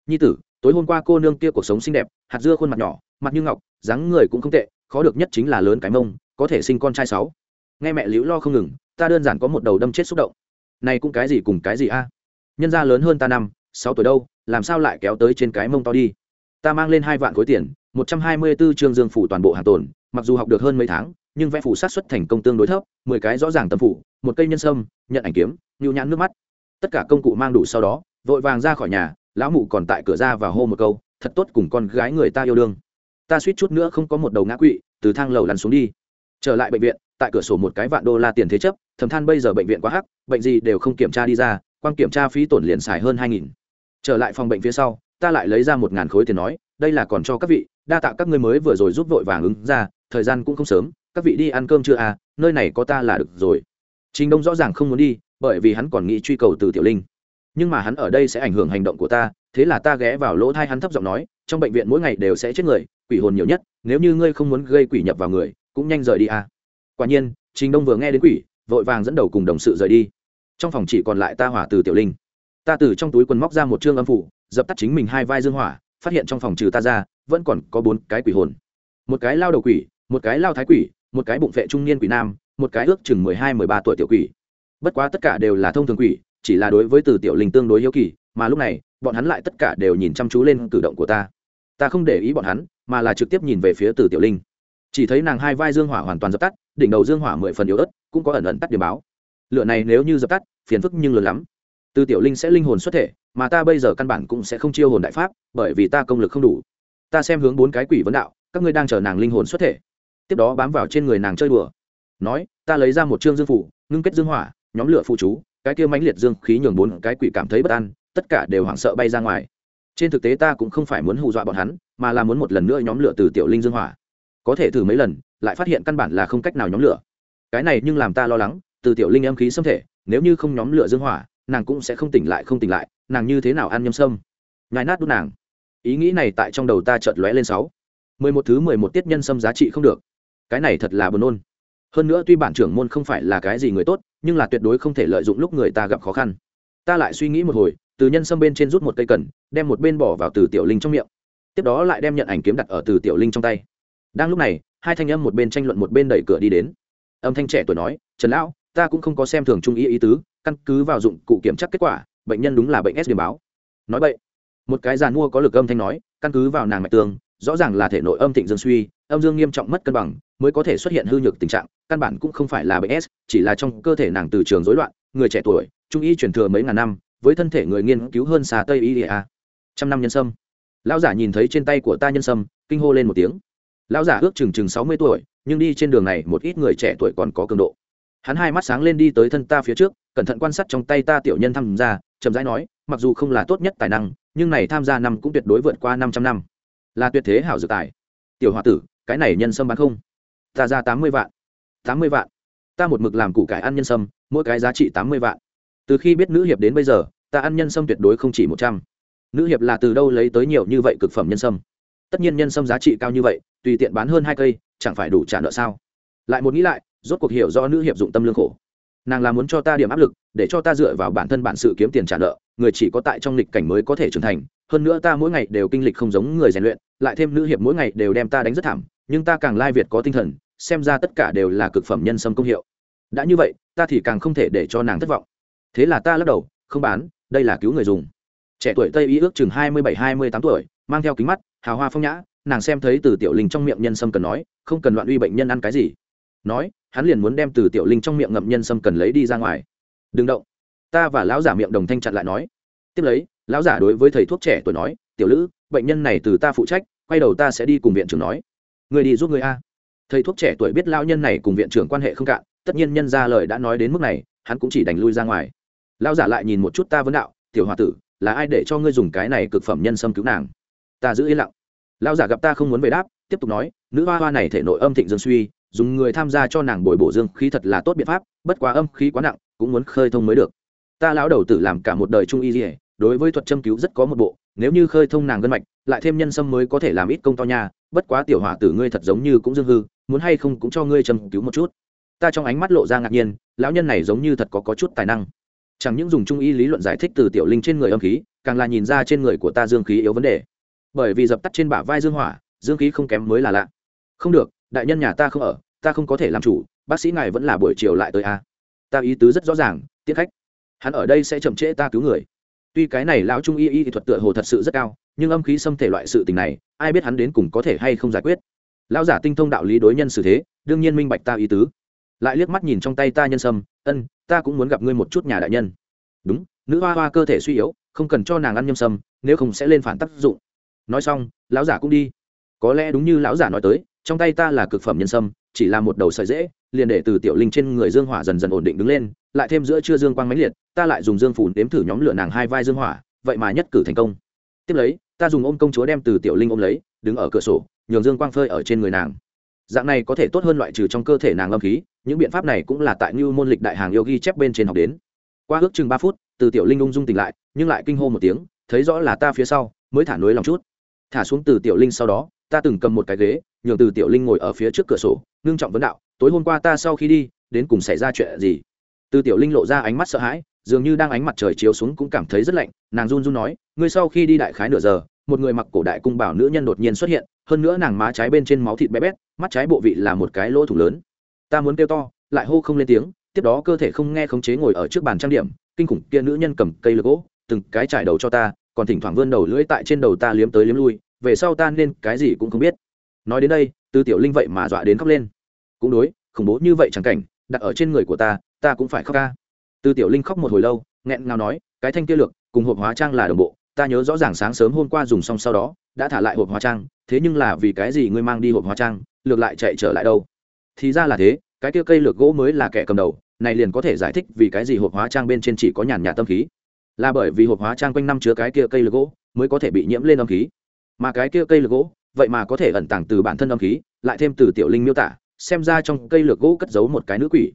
nhi tử, tối hôm qua cô nương kia cuộc sống xinh đẹp, hạt dưa khuôn mặt nhỏ, mặt như ngọc, dáng người cũng không tệ, khó được nhất chính là lớn cái mông, có thể sinh con trai sáu. Nghe mẹ liễu lo không ngừng, ta đơn giản có một đầu đâm chết xúc động này cũng cái gì cùng cái gì a? Nhân gia lớn hơn ta năm, sáu tuổi đâu, làm sao lại kéo tới trên cái mông to đi? Ta mang lên hai vạn khối tiền, một trăm hai mươi 124 chương dương phủ toàn bộ hàng tồn, mặc dù học được hơn mấy tháng, nhưng vẽ phủ sát xuất thành công tương đối thấp, mười cái rõ ràng tâm phủ, một cây nhân sâm, nhận ảnh kiếm nhu nhãn nước mắt. Tất cả công cụ mang đủ sau đó, vội vàng ra khỏi nhà, lão mụ còn tại cửa ra và hô một câu, thật tốt cùng con gái người ta yêu đương. Ta suýt chút nữa không có một đầu ngã quỵ, từ thang lầu lăn xuống đi. Trở lại bệnh viện tại cửa sổ một cái vạn đô la tiền thế chấp thầm than bây giờ bệnh viện quá hắc, bệnh gì đều không kiểm tra đi ra quan kiểm tra phí tổn liền xài hơn hai nghìn. Trở lại phòng bệnh phía sau, ta lại lấy ra một ngàn khối tiền nói, đây là còn cho các vị, đa tạ các ngươi mới vừa rồi giúp vội vàng ứng ra, thời gian cũng không sớm, các vị đi ăn cơm chưa à nơi này có ta là được rồi. Trình đông rõ ràng không muốn đi, bởi vì hắn còn nghĩ truy cầu từ tiểu linh. Nhưng mà hắn ở đây sẽ ảnh hưởng hành động của ta, thế là ta ghé vào lỗ thai hắn thấp giọng nói, trong bệnh viện mỗi ngày đều sẽ chết người, quỷ hồn nhiều nhất, nếu như ngươi không muốn gây quỷ nhập vào người, cũng nhanh rời đi à quả nhiên, trình đông vừa nghe đến quỷ, vội vàng dẫn đầu cùng đồng sự rời đi. Trong phòng chỉ còn lại ta hỏa từ tiểu linh. Ta từ trong túi quần móc ra một chương âm phủ, dập tắt chính mình hai vai dương hỏa, phát hiện trong phòng trừ ta ra, vẫn còn có bốn cái quỷ hồn. Một cái lao đầu quỷ, một cái lao thái quỷ, một cái bụng vệ trung niên quỷ nam, một cái ước chừng mười hai, mười ba tuổi tiểu quỷ. Bất quá tất cả đều là thông thường quỷ, chỉ là đối với từ tiểu linh tương đối hiếu kỳ, mà lúc này, bọn hắn lại tất cả đều nhìn chăm chú lên cử động của ta. Ta không để ý bọn hắn, mà là trực tiếp nhìn về phía từ tiểu linh chỉ thấy nàng hai vai dương hỏa hoàn toàn dập tắt, đỉnh đầu dương hỏa mười phần yếu ớt, cũng có ẩn ẩn tắt điểm báo. Lửa này nếu như dập tắt, phiền phức nhưng lớn lắm. Từ tiểu linh sẽ linh hồn xuất thể, mà ta bây giờ căn bản cũng sẽ không chiêu hồn đại pháp, bởi vì ta công lực không đủ. Ta xem hướng bốn cái quỷ vấn đạo, các ngươi đang chờ nàng linh hồn xuất thể. Tiếp đó bám vào trên người nàng chơi đùa. Nói, ta lấy ra một chương dương phủ, ngưng kết dương hỏa, nhóm lửa phụ chú, cái kia mãnh liệt dương khí nhường bốn cái quỷ cảm thấy bất an, tất cả đều hoảng sợ bay ra ngoài. Trên thực tế ta cũng không phải muốn hù dọa bọn hắn, mà là muốn một lần nữa nhóm lửa từ tiểu linh dương hỏa có thể thử mấy lần, lại phát hiện căn bản là không cách nào nhóm lửa. Cái này nhưng làm ta lo lắng, từ tiểu linh âm khí xâm thể, nếu như không nhóm lửa dương hỏa, nàng cũng sẽ không tỉnh lại, không tỉnh lại, nàng như thế nào ăn nhâm sâm? Nhai nát đút nàng. Ý nghĩ này tại trong đầu ta chợt lóe lên sáu. Mười một thứ mười một tiết nhân sâm giá trị không được. Cái này thật là buồn nôn. Hơn nữa tuy bản trưởng môn không phải là cái gì người tốt, nhưng là tuyệt đối không thể lợi dụng lúc người ta gặp khó khăn. Ta lại suy nghĩ một hồi, từ nhân sâm bên trên rút một cây cần, đem một bên bỏ vào từ tiểu linh trong miệng. Tiếp đó lại đem nhận ảnh kiếm đặt ở từ tiểu linh trong tay đang lúc này, hai thanh âm một bên tranh luận một bên đẩy cửa đi đến. Âm thanh trẻ tuổi nói, trần lão, ta cũng không có xem thường trung ý ý tứ, căn cứ vào dụng cụ kiểm tra kết quả, bệnh nhân đúng là bệnh s điểm báo. Nói vậy, một cái giàn mua có lực âm thanh nói, căn cứ vào nàng mạch tường, rõ ràng là thể nội âm thịnh dương suy, âm dương nghiêm trọng mất cân bằng, mới có thể xuất hiện hư nhược tình trạng, căn bản cũng không phải là bệnh s, chỉ là trong cơ thể nàng từ trường rối loạn, người trẻ tuổi, trung y truyền thừa mấy ngàn năm, với thân thể người nghiên cứu hơn xà tây y a. Trăm năm nhân sâm. Lão giả nhìn thấy trên tay của ta nhân sâm, kinh hô lên một tiếng lão giả ước chừng chừng sáu mươi tuổi, nhưng đi trên đường này một ít người trẻ tuổi còn có cường độ. Hắn hai mắt sáng lên đi tới thân ta phía trước, cẩn thận quan sát trong tay ta tiểu nhân tham gia, chậm rãi nói, mặc dù không là tốt nhất tài năng, nhưng này tham gia năm cũng tuyệt đối vượt qua năm trăm năm. Là tuyệt thế hảo dự tài. Tiểu h o a tử, cái này nhân sâm bán không? Ta ra tám mươi vạn. Tám mươi vạn. Ta một mực làm củ cải ăn nhân sâm, mỗi cái giá trị tám mươi vạn. Từ khi biết nữ hiệp đến bây giờ, ta ăn nhân sâm tuyệt đối không chỉ một trăm. Nữ hiệp là từ đâu lấy tới nhiều như vậy cực phẩm nhân sâm? Tất nhiên nhân sâm giá trị cao như vậy, tùy tiện bán hơn hai cây, chẳng phải đủ trả nợ sao? Lại một nghĩ lại, rốt cuộc hiểu do nữ hiệp dụng tâm lương khổ. Nàng là muốn cho ta điểm áp lực, để cho ta dựa vào bản thân bản sự kiếm tiền trả nợ, người chỉ có tại trong lịch cảnh mới có thể trưởng thành. Hơn nữa ta mỗi ngày đều kinh lịch không giống người rèn luyện, lại thêm nữ hiệp mỗi ngày đều đem ta đánh rất thảm, nhưng ta càng lai việt có tinh thần, xem ra tất cả đều là cực phẩm nhân sâm công hiệu. Đã như vậy, ta thì càng không thể để cho nàng thất vọng. Thế là ta lắc đầu, không bán, đây là cứu người dùng. Trẻ tuổi tây y ước chừng hai mươi bảy, hai mươi tám tuổi mang theo kính mắt, hào hoa phong nhã, nàng xem thấy từ tiểu linh trong miệng nhân sâm cần nói, không cần loạn uy bệnh nhân ăn cái gì. Nói, hắn liền muốn đem từ tiểu linh trong miệng ngậm nhân sâm cần lấy đi ra ngoài. Đừng động. Ta và lão giả miệng đồng thanh chặn lại nói. Tiếp lấy, lão giả đối với thầy thuốc trẻ tuổi nói, tiểu lữ, bệnh nhân này từ ta phụ trách, quay đầu ta sẽ đi cùng viện trưởng nói. Người đi giúp người a. Thầy thuốc trẻ tuổi biết lão nhân này cùng viện trưởng quan hệ không cạn, tất nhiên nhân ra lời đã nói đến mức này, hắn cũng chỉ đành lui ra ngoài. Lão giả lại nhìn một chút ta vấn đạo, tiểu h o a tử, là ai để cho ngươi dùng cái này cực phẩm nhân sâm cứu nàng? Ta giữ yên lặng. Lão giả gặp ta không muốn về đáp tiếp tục nói nữ hoa hoa này thể nội âm thịnh dương suy dùng người tham gia cho nàng bồi bổ dương khí thật là tốt biện pháp bất quá âm khí quá nặng cũng muốn khơi thông mới được. Ta lão đầu tử làm cả một đời trung y dỉa đối với thuật châm cứu rất có một bộ nếu như khơi thông nàng gân mạch lại thêm nhân sâm mới có thể làm ít công to nha bất quá tiểu hỏa tử ngươi thật giống như cũng dương hư muốn hay không cũng cho ngươi châm cứu một chút. Ta trong ánh mắt lộ ra ngạc nhiên lão nhân này giống như thật có, có chút tài năng. Chẳng những dùng trung y lý luận giải thích từ tiểu linh trên người âm khí càng là nhìn ra trên người của ta dương khí yếu vấn đề bởi vì dập tắt trên bả vai dương hỏa, dương khí không kém mới là lạ. Không được, đại nhân nhà ta không ở, ta không có thể làm chủ, bác sĩ ngài vẫn là buổi chiều lại tới a ta ý tứ rất rõ ràng tiết khách. Hắn ở đây sẽ chậm trễ ta cứu người. Tuy cái này lão trung y y thuật tựa hồ thật sự rất cao, nhưng âm khí xâm thể loại sự tình này, ai biết hắn đến cùng có thể hay không giải quyết. Lão giả tinh thông đạo lý đối nhân xử thế, đương nhiên minh bạch ta ý tứ. Lại liếc mắt nhìn trong tay ta nhân sâm, ân, ta cũng muốn gặp ngươi một chút nhà đại nhân. Đúng, nữ hoa hoa cơ thể suy yếu, không cần cho nàng ăn nhâm sâm, nếu không sẽ lên phản tác dụng nói xong, lão giả cũng đi. Có lẽ đúng như lão giả nói tới, trong tay ta là cực phẩm nhân sâm, chỉ là một đầu sợi dễ, liền để từ tiểu linh trên người dương hỏa dần dần ổn định đứng lên, lại thêm giữa chưa dương quang mãnh liệt, ta lại dùng dương phủ nếm thử nhóm lửa nàng hai vai dương hỏa, vậy mà nhất cử thành công. Tiếp lấy, ta dùng ôm công chúa đem từ tiểu linh ôm lấy, đứng ở cửa sổ, nhường dương quang phơi ở trên người nàng. Dạng này có thể tốt hơn loại trừ trong cơ thể nàng âm khí, những biện pháp này cũng là tại như môn lịch đại hàng yêu ghi chép bên trên học đến. Qua ước chừng ba phút, từ tiểu linh ung dung tỉnh lại, nhưng lại kinh hô một tiếng, thấy rõ là ta phía sau, mới thả nối lòng chút thả xuống từ tiểu linh sau đó, ta từng cầm một cái ghế, nhường từ tiểu linh ngồi ở phía trước cửa sổ, ngưng trọng vấn đạo, tối hôm qua ta sau khi đi, đến cùng xảy ra chuyện gì? Từ tiểu linh lộ ra ánh mắt sợ hãi, dường như đang ánh mặt trời chiếu xuống cũng cảm thấy rất lạnh, nàng run run nói, ngươi sau khi đi đại khái nửa giờ, một người mặc cổ đại cung bảo nữ nhân đột nhiên xuất hiện, hơn nữa nàng má trái bên trên máu thịt bé bét, mắt trái bộ vị là một cái lỗ thủ lớn. Ta muốn kêu to, lại hô không lên tiếng, tiếp đó cơ thể không nghe khống chế ngồi ở trước bàn trang điểm, kinh khủng kia nữ nhân cầm cây lược gỗ, từng cái trải đầu cho ta còn thỉnh thoảng vươn đầu lưỡi tại trên đầu ta liếm tới liếm lui, về sau ta nên cái gì cũng không biết. Nói đến đây, tư tiểu linh vậy mà dọa đến khóc lên. Cũng đối, khủng bố như vậy chẳng cảnh, đặt ở trên người của ta ta cũng phải khóc ca. Tư tiểu linh khóc một hồi lâu, nghẹn ngào nói, cái thanh kia lược, cùng hộp hóa trang là đồng bộ, ta nhớ rõ ràng sáng sớm hôm qua dùng xong sau đó, đã thả lại hộp hóa trang, thế nhưng là vì cái gì ngươi mang đi hộp hóa trang, lược lại chạy trở lại đâu? Thì ra là thế, cái kia cây lược gỗ mới là kẻ cầm đầu, này liền có thể giải thích vì cái gì hộp hóa trang bên trên chỉ có nhàn nhạt tâm khí là bởi vì hộp hóa trang quanh năm chứa cái kia cây lược gỗ mới có thể bị nhiễm lên âm khí. Mà cái kia cây lược gỗ, vậy mà có thể ẩn tàng từ bản thân âm khí, lại thêm từ tiểu linh miêu tả, xem ra trong cây lược gỗ cất giấu một cái nữ quỷ.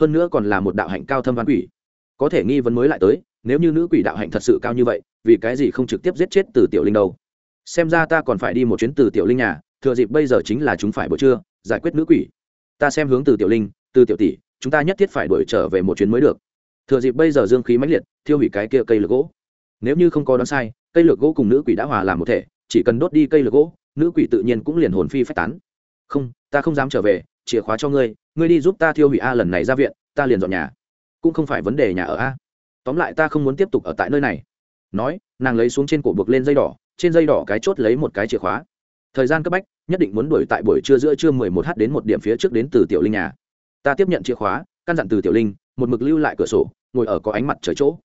Hơn nữa còn là một đạo hạnh cao thâm văn quỷ. Có thể nghi vấn mới lại tới, nếu như nữ quỷ đạo hạnh thật sự cao như vậy, vì cái gì không trực tiếp giết chết từ tiểu linh đâu? Xem ra ta còn phải đi một chuyến từ tiểu linh nhà, thừa dịp bây giờ chính là chúng phải buổi trưa, giải quyết nữ quỷ. Ta xem hướng từ tiểu linh, từ tiểu tỷ, chúng ta nhất thiết phải đuổi trở về một chuyến mới được thừa dịp bây giờ dương khí mãnh liệt, thiêu hủy cái kia cây lược gỗ. Nếu như không có đoán sai, cây lược gỗ cùng nữ quỷ đã hòa làm một thể, chỉ cần đốt đi cây lược gỗ, nữ quỷ tự nhiên cũng liền hồn phi phách tán. Không, ta không dám trở về, chìa khóa cho ngươi ngươi đi giúp ta thiêu hủy a lần này ra viện, ta liền dọn nhà. Cũng không phải vấn đề nhà ở a. Tóm lại ta không muốn tiếp tục ở tại nơi này. Nói, nàng lấy xuống trên cổ buộc lên dây đỏ, trên dây đỏ cái chốt lấy một cái chìa khóa. Thời gian cấp bách, nhất định muốn đuổi tại buổi trưa giữa trưa mười một h đến một điểm phía trước đến từ tiểu linh nhà. Ta tiếp nhận chìa khóa, căn dặn từ tiểu linh một mực lưu lại cửa sổ, ngồi ở có ánh mặt trời chỗ.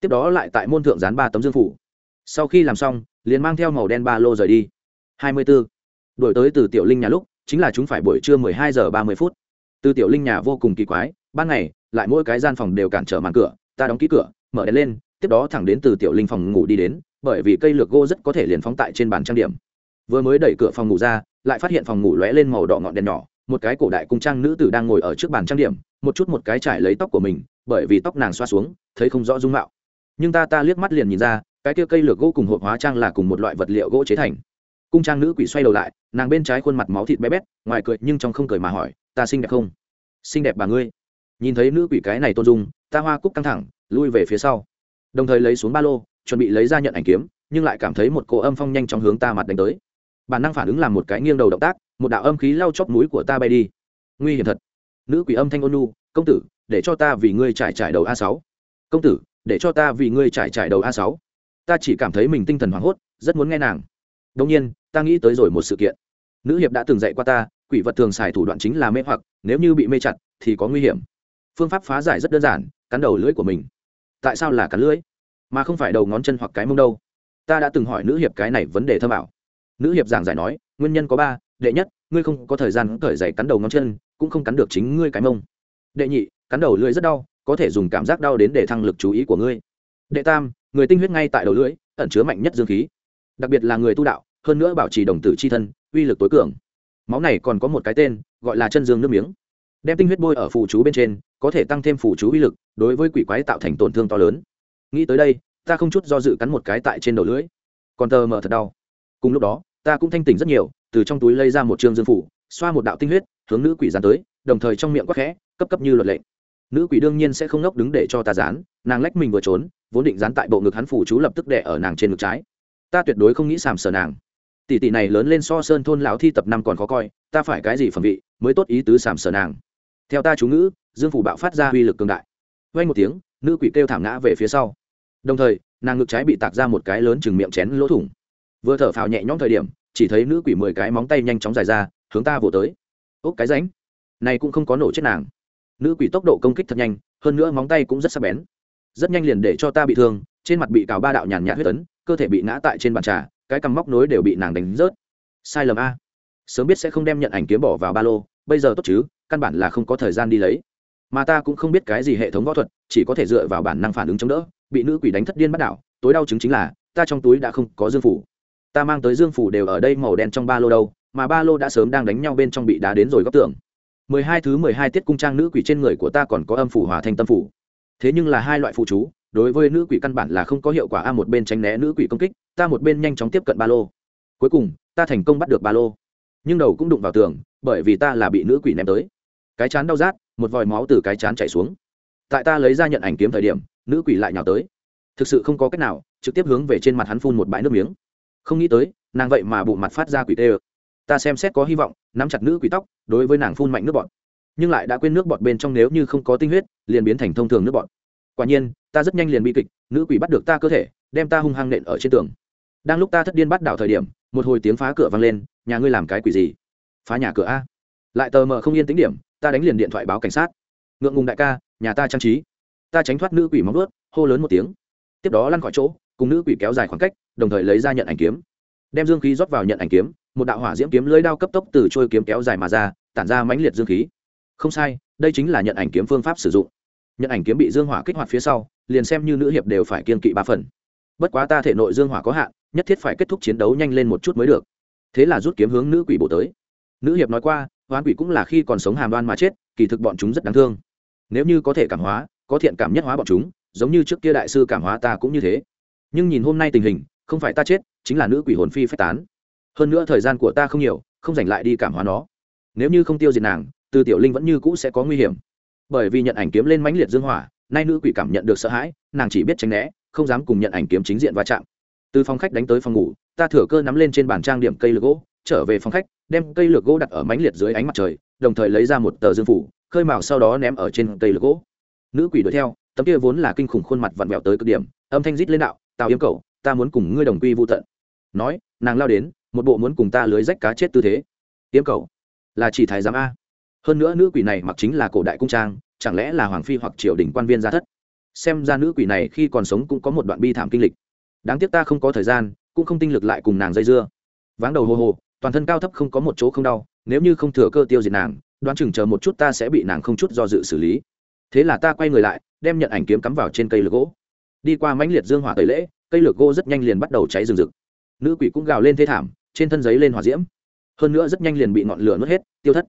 Tiếp đó lại tại môn thượng dán ba tấm dương phủ. Sau khi làm xong, liền mang theo màu đen ba lô rời đi. Hai mươi b ố đổi tới từ tiểu linh nhà lúc, chính là chúng phải buổi trưa mười hai giờ ba mươi phút. Từ tiểu linh nhà vô cùng kỳ quái, ban ngày, lại mỗi cái gian phòng đều cản trở màn cửa, ta đóng ký cửa, mở đèn lên, tiếp đó thẳng đến từ tiểu linh phòng ngủ đi đến, bởi vì cây lược gô rất có thể liền phóng tại trên bàn trang điểm. Vừa mới đẩy cửa phòng ngủ ra, lại phát hiện phòng ngủ lóe lên màu đỏ ngọn đèn nhỏ một cái cổ đại cung trang nữ tử đang ngồi ở trước bàn trang điểm, một chút một cái trải lấy tóc của mình, bởi vì tóc nàng xoa xuống, thấy không rõ dung mạo. Nhưng ta ta liếc mắt liền nhìn ra, cái kia cây lược gỗ cùng hộp hóa trang là cùng một loại vật liệu gỗ chế thành. Cung trang nữ quỷ xoay đầu lại, nàng bên trái khuôn mặt máu thịt bé bét, ngoài cười nhưng trong không cười mà hỏi, ta xinh đẹp không? Xinh đẹp bà ngươi. Nhìn thấy nữ quỷ cái này tôn dung, ta hoa cúc căng thẳng, lui về phía sau. Đồng thời lấy xuống ba lô, chuẩn bị lấy ra nhận ảnh kiếm, nhưng lại cảm thấy một cỗ âm phong nhanh chóng hướng ta mặt đánh tới bản năng phản ứng làm một cái nghiêng đầu động tác, một đạo âm khí lau chóp mũi của ta bay đi. Nguy hiểm thật. Nữ quỷ âm thanh ôn nu công tử, để cho ta vì ngươi trải trải đầu a sáu. Công tử, để cho ta vì ngươi trải trải đầu a sáu. Ta chỉ cảm thấy mình tinh thần hoảng hốt, rất muốn nghe nàng. Đông nhiên, ta nghĩ tới rồi một sự kiện. Nữ hiệp đã từng dạy qua ta, quỷ vật thường xài thủ đoạn chính là mê hoặc, nếu như bị mê chặt, thì có nguy hiểm. Phương pháp phá giải rất đơn giản, cắn đầu lưỡi của mình. Tại sao là cắn lưỡi? Mà không phải đầu ngón chân hoặc cái mông đâu. Ta đã từng hỏi nữ hiệp cái này vấn đề thâm bảo nữ hiệp giảng giải nói, nguyên nhân có ba, đệ nhất, ngươi không có thời gian cởi giày cắn đầu ngón chân, cũng không cắn được chính ngươi cái mông. Đệ nhị, cắn đầu lưỡi rất đau, có thể dùng cảm giác đau đến để thăng lực chú ý của ngươi. Đệ tam, người tinh huyết ngay tại đầu lưỡi, ẩn chứa mạnh nhất dương khí. Đặc biệt là người tu đạo, hơn nữa bảo trì đồng tử c h i thân, uy lực tối cường. Máu này còn có một cái tên, gọi là chân dương nước miếng. Đem tinh huyết bôi ở phù chú bên trên, có thể tăng thêm phù chú uy lực, đối với quỷ quái tạo thành tổn thương to lớn. Nghĩ tới đây, ta không chút do dự cắn một cái tại trên đầu lưỡi. Còn tờ mờ thật đau cùng lúc đó, ta cũng thanh tỉnh rất nhiều, từ trong túi lây ra một trương dương phủ, xoa một đạo tinh huyết, hướng nữ quỷ dán tới, đồng thời trong miệng quắc khẽ, cấp cấp như luật lệnh nữ quỷ đương nhiên sẽ không ngốc đứng để cho ta dán, nàng lách mình vừa trốn, vốn định dán tại bộ ngực hắn phủ chú lập tức đẻ ở nàng trên ngực trái. Ta tuyệt đối không nghĩ sàm sờ nàng. Tỷ tỷ này lớn lên so sơn thôn lão thi tập năm còn khó coi, ta phải cái gì phẩm vị mới tốt ý tứ sàm sờ nàng? Theo ta chú ngữ, dương phủ bạo phát ra uy lực cường đại. Vay một tiếng, nữ quỷ kêu thảm ngã về phía sau. Đồng thời, nàng ngực trái bị tạc ra một cái lớn chừng miệng chén lỗ thủng vừa thở phào nhẹ nhõm thời điểm, chỉ thấy nữ quỷ mười cái móng tay nhanh chóng dài ra, hướng ta vỗ tới. Ốc cái ránh. Này cũng không có nổ chết nàng. Nữ quỷ tốc độ công kích thật nhanh, hơn nữa móng tay cũng rất sắc bén. Rất nhanh liền để cho ta bị thương, trên mặt bị cào ba đạo nhàn nhạt huyết tấn cơ thể bị ngã tại trên bàn trà, cái cằm móc nối đều bị nàng đánh rớt. Sai lầm a. Sớm biết sẽ không đem nhận ảnh kiếm bỏ vào ba lô, bây giờ tốt chứ, căn bản là không có thời gian đi lấy. Mà ta cũng không biết cái gì hệ thống võ thuật, chỉ có thể dựa vào bản năng phản ứng chống đỡ, bị nữ quỷ đánh thất điên bắt đảo, tối đau chứng chính là, ta trong túi đã không có dương phủ ta mang tới dương phủ đều ở đây màu đen trong ba lô đâu, mà ba lô đã sớm đang đánh nhau bên trong bị đá đến rồi góc tường. Mười hai thứ mười hai tiết cung trang nữ quỷ trên người của ta còn có âm phủ hòa thanh tâm phủ. Thế nhưng là hai loại phụ chú, đối với nữ quỷ căn bản là không có hiệu quả a, một bên tránh né nữ quỷ công kích, ta một bên nhanh chóng tiếp cận ba lô. Cuối cùng, ta thành công bắt được ba lô. Nhưng đầu cũng đụng vào tường, bởi vì ta là bị nữ quỷ ném tới. Cái chán đau rát, một vòi máu từ cái chán chảy xuống. Tại ta lấy ra nhận ảnh kiếm thời điểm, nữ quỷ lại nhào tới. Thực sự không có cách nào, trực tiếp hướng về trên mặt hắn phun một bãi nước miếng không nghĩ tới, nàng vậy mà bụng mặt phát ra quỷ tê ơ. Ta xem xét có hy vọng, nắm chặt nữ quỷ tóc, đối với nàng phun mạnh nước bọt. Nhưng lại đã quên nước bọt bên trong nếu như không có tinh huyết, liền biến thành thông thường nước bọt. Quả nhiên, ta rất nhanh liền bị kịch, nữ quỷ bắt được ta cơ thể, đem ta hung hăng nện ở trên tường. Đang lúc ta thất điên bắt đảo thời điểm, một hồi tiếng phá cửa vang lên, nhà ngươi làm cái quỷ gì? Phá nhà cửa a. Lại tờ mờ không yên tính điểm, ta đánh liền điện thoại báo cảnh sát. Ngượng ngùng đại ca, nhà ta trang trí. Ta tránh thoát nữ quỷ móng ướt hô lớn một tiếng. Tiếp đó lăn khỏi chỗ, cùng nữ quỷ kéo dài khoảng cách đồng thời lấy ra nhận ảnh kiếm. Đem dương khí rót vào nhận ảnh kiếm, một đạo hỏa diễm kiếm lưới đao cấp tốc từ trôi kiếm kéo dài mà ra, tản ra mãnh liệt dương khí. Không sai, đây chính là nhận ảnh kiếm phương pháp sử dụng. Nhận ảnh kiếm bị dương hỏa kích hoạt phía sau, liền xem như nữ hiệp đều phải kiên kỵ ba phần. Bất quá ta thể nội dương hỏa có hạn, nhất thiết phải kết thúc chiến đấu nhanh lên một chút mới được. Thế là rút kiếm hướng nữ quỷ bổ tới. Nữ hiệp nói qua, hoán quỷ cũng là khi còn sống hàm đoan mà chết, kỳ thực bọn chúng rất đáng thương. Nếu như có thể cảm hóa, có thiện cảm nhất hóa bọn chúng, giống như trước kia đại sư cảm hóa ta cũng như thế. Nhưng nhìn hôm nay tình hình không phải ta chết, chính là nữ quỷ hồn phi phách tán. Hơn nữa thời gian của ta không nhiều, không dành lại đi cảm hóa nó. Nếu như không tiêu diệt nàng, từ tiểu linh vẫn như cũ sẽ có nguy hiểm. Bởi vì nhận ảnh kiếm lên mãnh liệt dương hỏa, nay nữ quỷ cảm nhận được sợ hãi, nàng chỉ biết tránh né, không dám cùng nhận ảnh kiếm chính diện va chạm. Từ phòng khách đánh tới phòng ngủ, ta thừa cơ nắm lên trên bàn trang điểm cây lược gỗ, trở về phòng khách, đem cây lược gỗ đặt ở mãnh liệt dưới ánh mặt trời, đồng thời lấy ra một tờ dương phủ, khơi mào sau đó ném ở trên cây lược gỗ. Nữ quỷ đuổi theo, tấm kia vốn là kinh khủng khuôn mặt vặn vẹo tới cực điểm, âm thanh rít lên đạo, tào yếm cầu ta muốn cùng ngươi đồng quy vô tận. Nói, nàng lao đến, một bộ muốn cùng ta lưới rách cá chết tư thế. Yếm cầu. Là chỉ thái giám a. Hơn nữa nữ quỷ này mặc chính là cổ đại cung trang, chẳng lẽ là hoàng phi hoặc triều đình quan viên gia thất? Xem ra nữ quỷ này khi còn sống cũng có một đoạn bi thảm kinh lịch. Đáng tiếc ta không có thời gian, cũng không tinh lực lại cùng nàng dây dưa. Váng đầu hồ hồ toàn thân cao thấp không có một chỗ không đau, nếu như không thừa cơ tiêu diệt nàng, đoán chừng chờ một chút ta sẽ bị nàng không chút do dự xử lý. Thế là ta quay người lại, đem nhận ảnh kiếm cắm vào trên cây lược gỗ. Đi qua mãnh liệt dương hỏa tẩy lễ cây lược gỗ rất nhanh liền bắt đầu cháy rừng rực. Nữ quỷ cũng gào lên thê thảm, trên thân giấy lên hỏa diễm. Hơn nữa rất nhanh liền bị ngọn lửa nuốt hết, tiêu thất.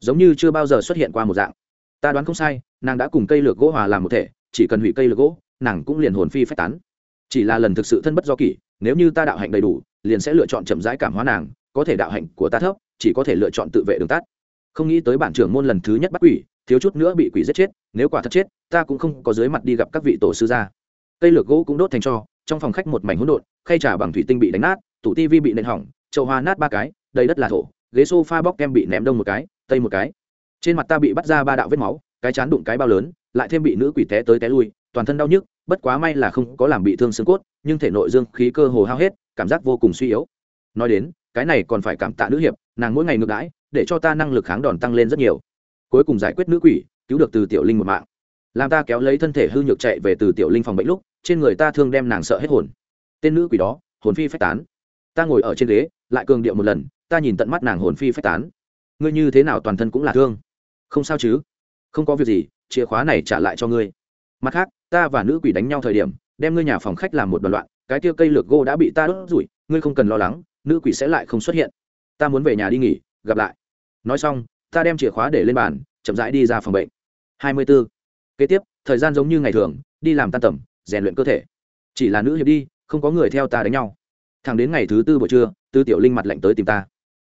Giống như chưa bao giờ xuất hiện qua một dạng. Ta đoán không sai, nàng đã cùng cây lược gỗ hòa làm một thể, chỉ cần hủy cây lược gỗ, nàng cũng liền hồn phi phách tán. Chỉ là lần thực sự thân bất do kỷ, nếu như ta đạo hạnh đầy đủ, liền sẽ lựa chọn chậm rãi cảm hóa nàng, có thể đạo hạnh của ta thấp, chỉ có thể lựa chọn tự vệ đường tắt. Không nghĩ tới bản trưởng môn lần thứ nhất bắt quỷ, thiếu chút nữa bị quỷ giết chết, nếu quả thật chết, ta cũng không có dưới mặt đi gặp các vị tổ sư gia. Cây lược gỗ cũng đốt thành cho trong phòng khách một mảnh hỗn độn, khay trà bằng thủy tinh bị đánh nát, tủ tivi bị nện hỏng, chậu hoa nát ba cái, đầy đất là thổ, ghế sofa bóc kem bị ném đông một cái, tây một cái. Trên mặt ta bị bắt ra ba đạo vết máu, cái chán đụng cái bao lớn, lại thêm bị nữ quỷ té tới té lui, toàn thân đau nhức, bất quá may là không có làm bị thương xương cốt, nhưng thể nội dương khí cơ hồ hao hết, cảm giác vô cùng suy yếu. Nói đến, cái này còn phải cảm tạ nữ hiệp, nàng mỗi ngày ngược đãi, để cho ta năng lực kháng đòn tăng lên rất nhiều. Cuối cùng giải quyết nữ quỷ, cứu được từ tiểu linh một mạng. Làm ta kéo lấy thân thể hư nhược chạy về từ tiểu linh phòng bệnh lúc trên người ta thương đem nàng sợ hết hồn. Tên nữ quỷ đó, hồn phi phách tán. Ta ngồi ở trên ghế, lại cường điệu một lần, ta nhìn tận mắt nàng hồn phi phách tán. Ngươi như thế nào toàn thân cũng là thương? Không sao chứ? Không có việc gì, chìa khóa này trả lại cho ngươi. Mặt khác, ta và nữ quỷ đánh nhau thời điểm, đem ngươi nhà phòng khách làm một đoạn loạn, cái tiêu cây lược gỗ đã bị ta đốt rủi ngươi không cần lo lắng, nữ quỷ sẽ lại không xuất hiện. Ta muốn về nhà đi nghỉ, gặp lại. Nói xong, ta đem chìa khóa để lên bàn, chậm rãi đi ra phòng bệnh. Hai mươi b ố kế tiếp, thời gian giống như ngày thường, đi làm tan tầm rèn luyện cơ thể. Chỉ là nữ hiệp đi, không có người theo ta đánh nhau. Thẳng đến ngày thứ tư buổi trưa, tư tiểu linh mặt lạnh tới tìm ta.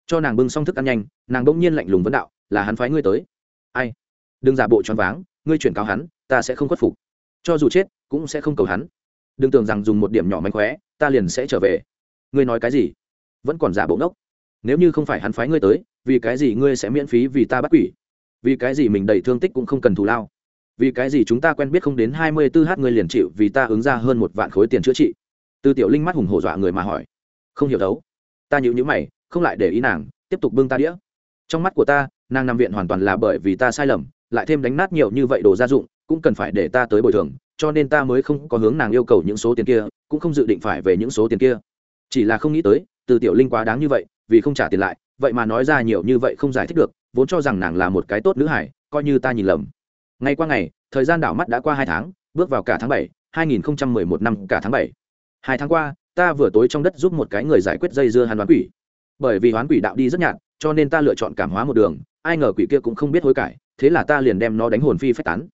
Cho nàng bưng xong thức ăn nhanh, nàng bỗng nhiên lạnh lùng vấn đạo, là hắn phái ngươi tới? Ai? Đừng giả bộ choáng váng, ngươi chuyển cáo hắn, ta sẽ không khuất phục. Cho dù chết, cũng sẽ không cầu hắn. Đừng tưởng rằng dùng một điểm nhỏ mánh khóe, ta liền sẽ trở về. Ngươi nói cái gì? Vẫn còn giả bộ ngốc. Nếu như không phải hắn phái ngươi tới, vì cái gì ngươi sẽ miễn phí vì ta bắt quỷ? Vì cái gì mình đầy thương tích cũng không cần thù lao? Vì cái gì chúng ta quen biết không đến hai mươi tư h ngươi liền chịu vì ta ứng ra hơn một vạn khối tiền chữa trị? Từ tiểu linh mắt hùng hổ dọa người mà hỏi. Không hiểu đấu. Ta nhịu nhữ mày, không lại để ý nàng, tiếp tục bưng ta đĩa. Trong mắt của ta, nàng nằm viện hoàn toàn là bởi vì ta sai lầm, lại thêm đánh nát nhiều như vậy đồ gia dụng, cũng cần phải để ta tới bồi thường, cho nên ta mới không có hướng nàng yêu cầu những số tiền kia, cũng không dự định phải về những số tiền kia. Chỉ là không nghĩ tới, từ tiểu linh quá đáng như vậy, vì không trả tiền lại, vậy mà nói ra nhiều như vậy không giải thích được, vốn cho rằng nàng là một cái tốt nữ hải, coi như ta nhìn lầm ngày qua ngày, thời gian đảo mắt đã qua hai tháng, bước vào cả tháng bảy, hai nghìn một năm cả tháng bảy. Hai tháng qua, ta vừa tối trong đất giúp một cái người giải quyết dây dưa hàn đoán quỷ. Bởi vì hoán quỷ đạo đi rất nhạt, cho nên ta lựa chọn cảm hóa một đường, ai ngờ quỷ kia cũng không biết hối cải, thế là ta liền đem nó đánh hồn phi phách tán.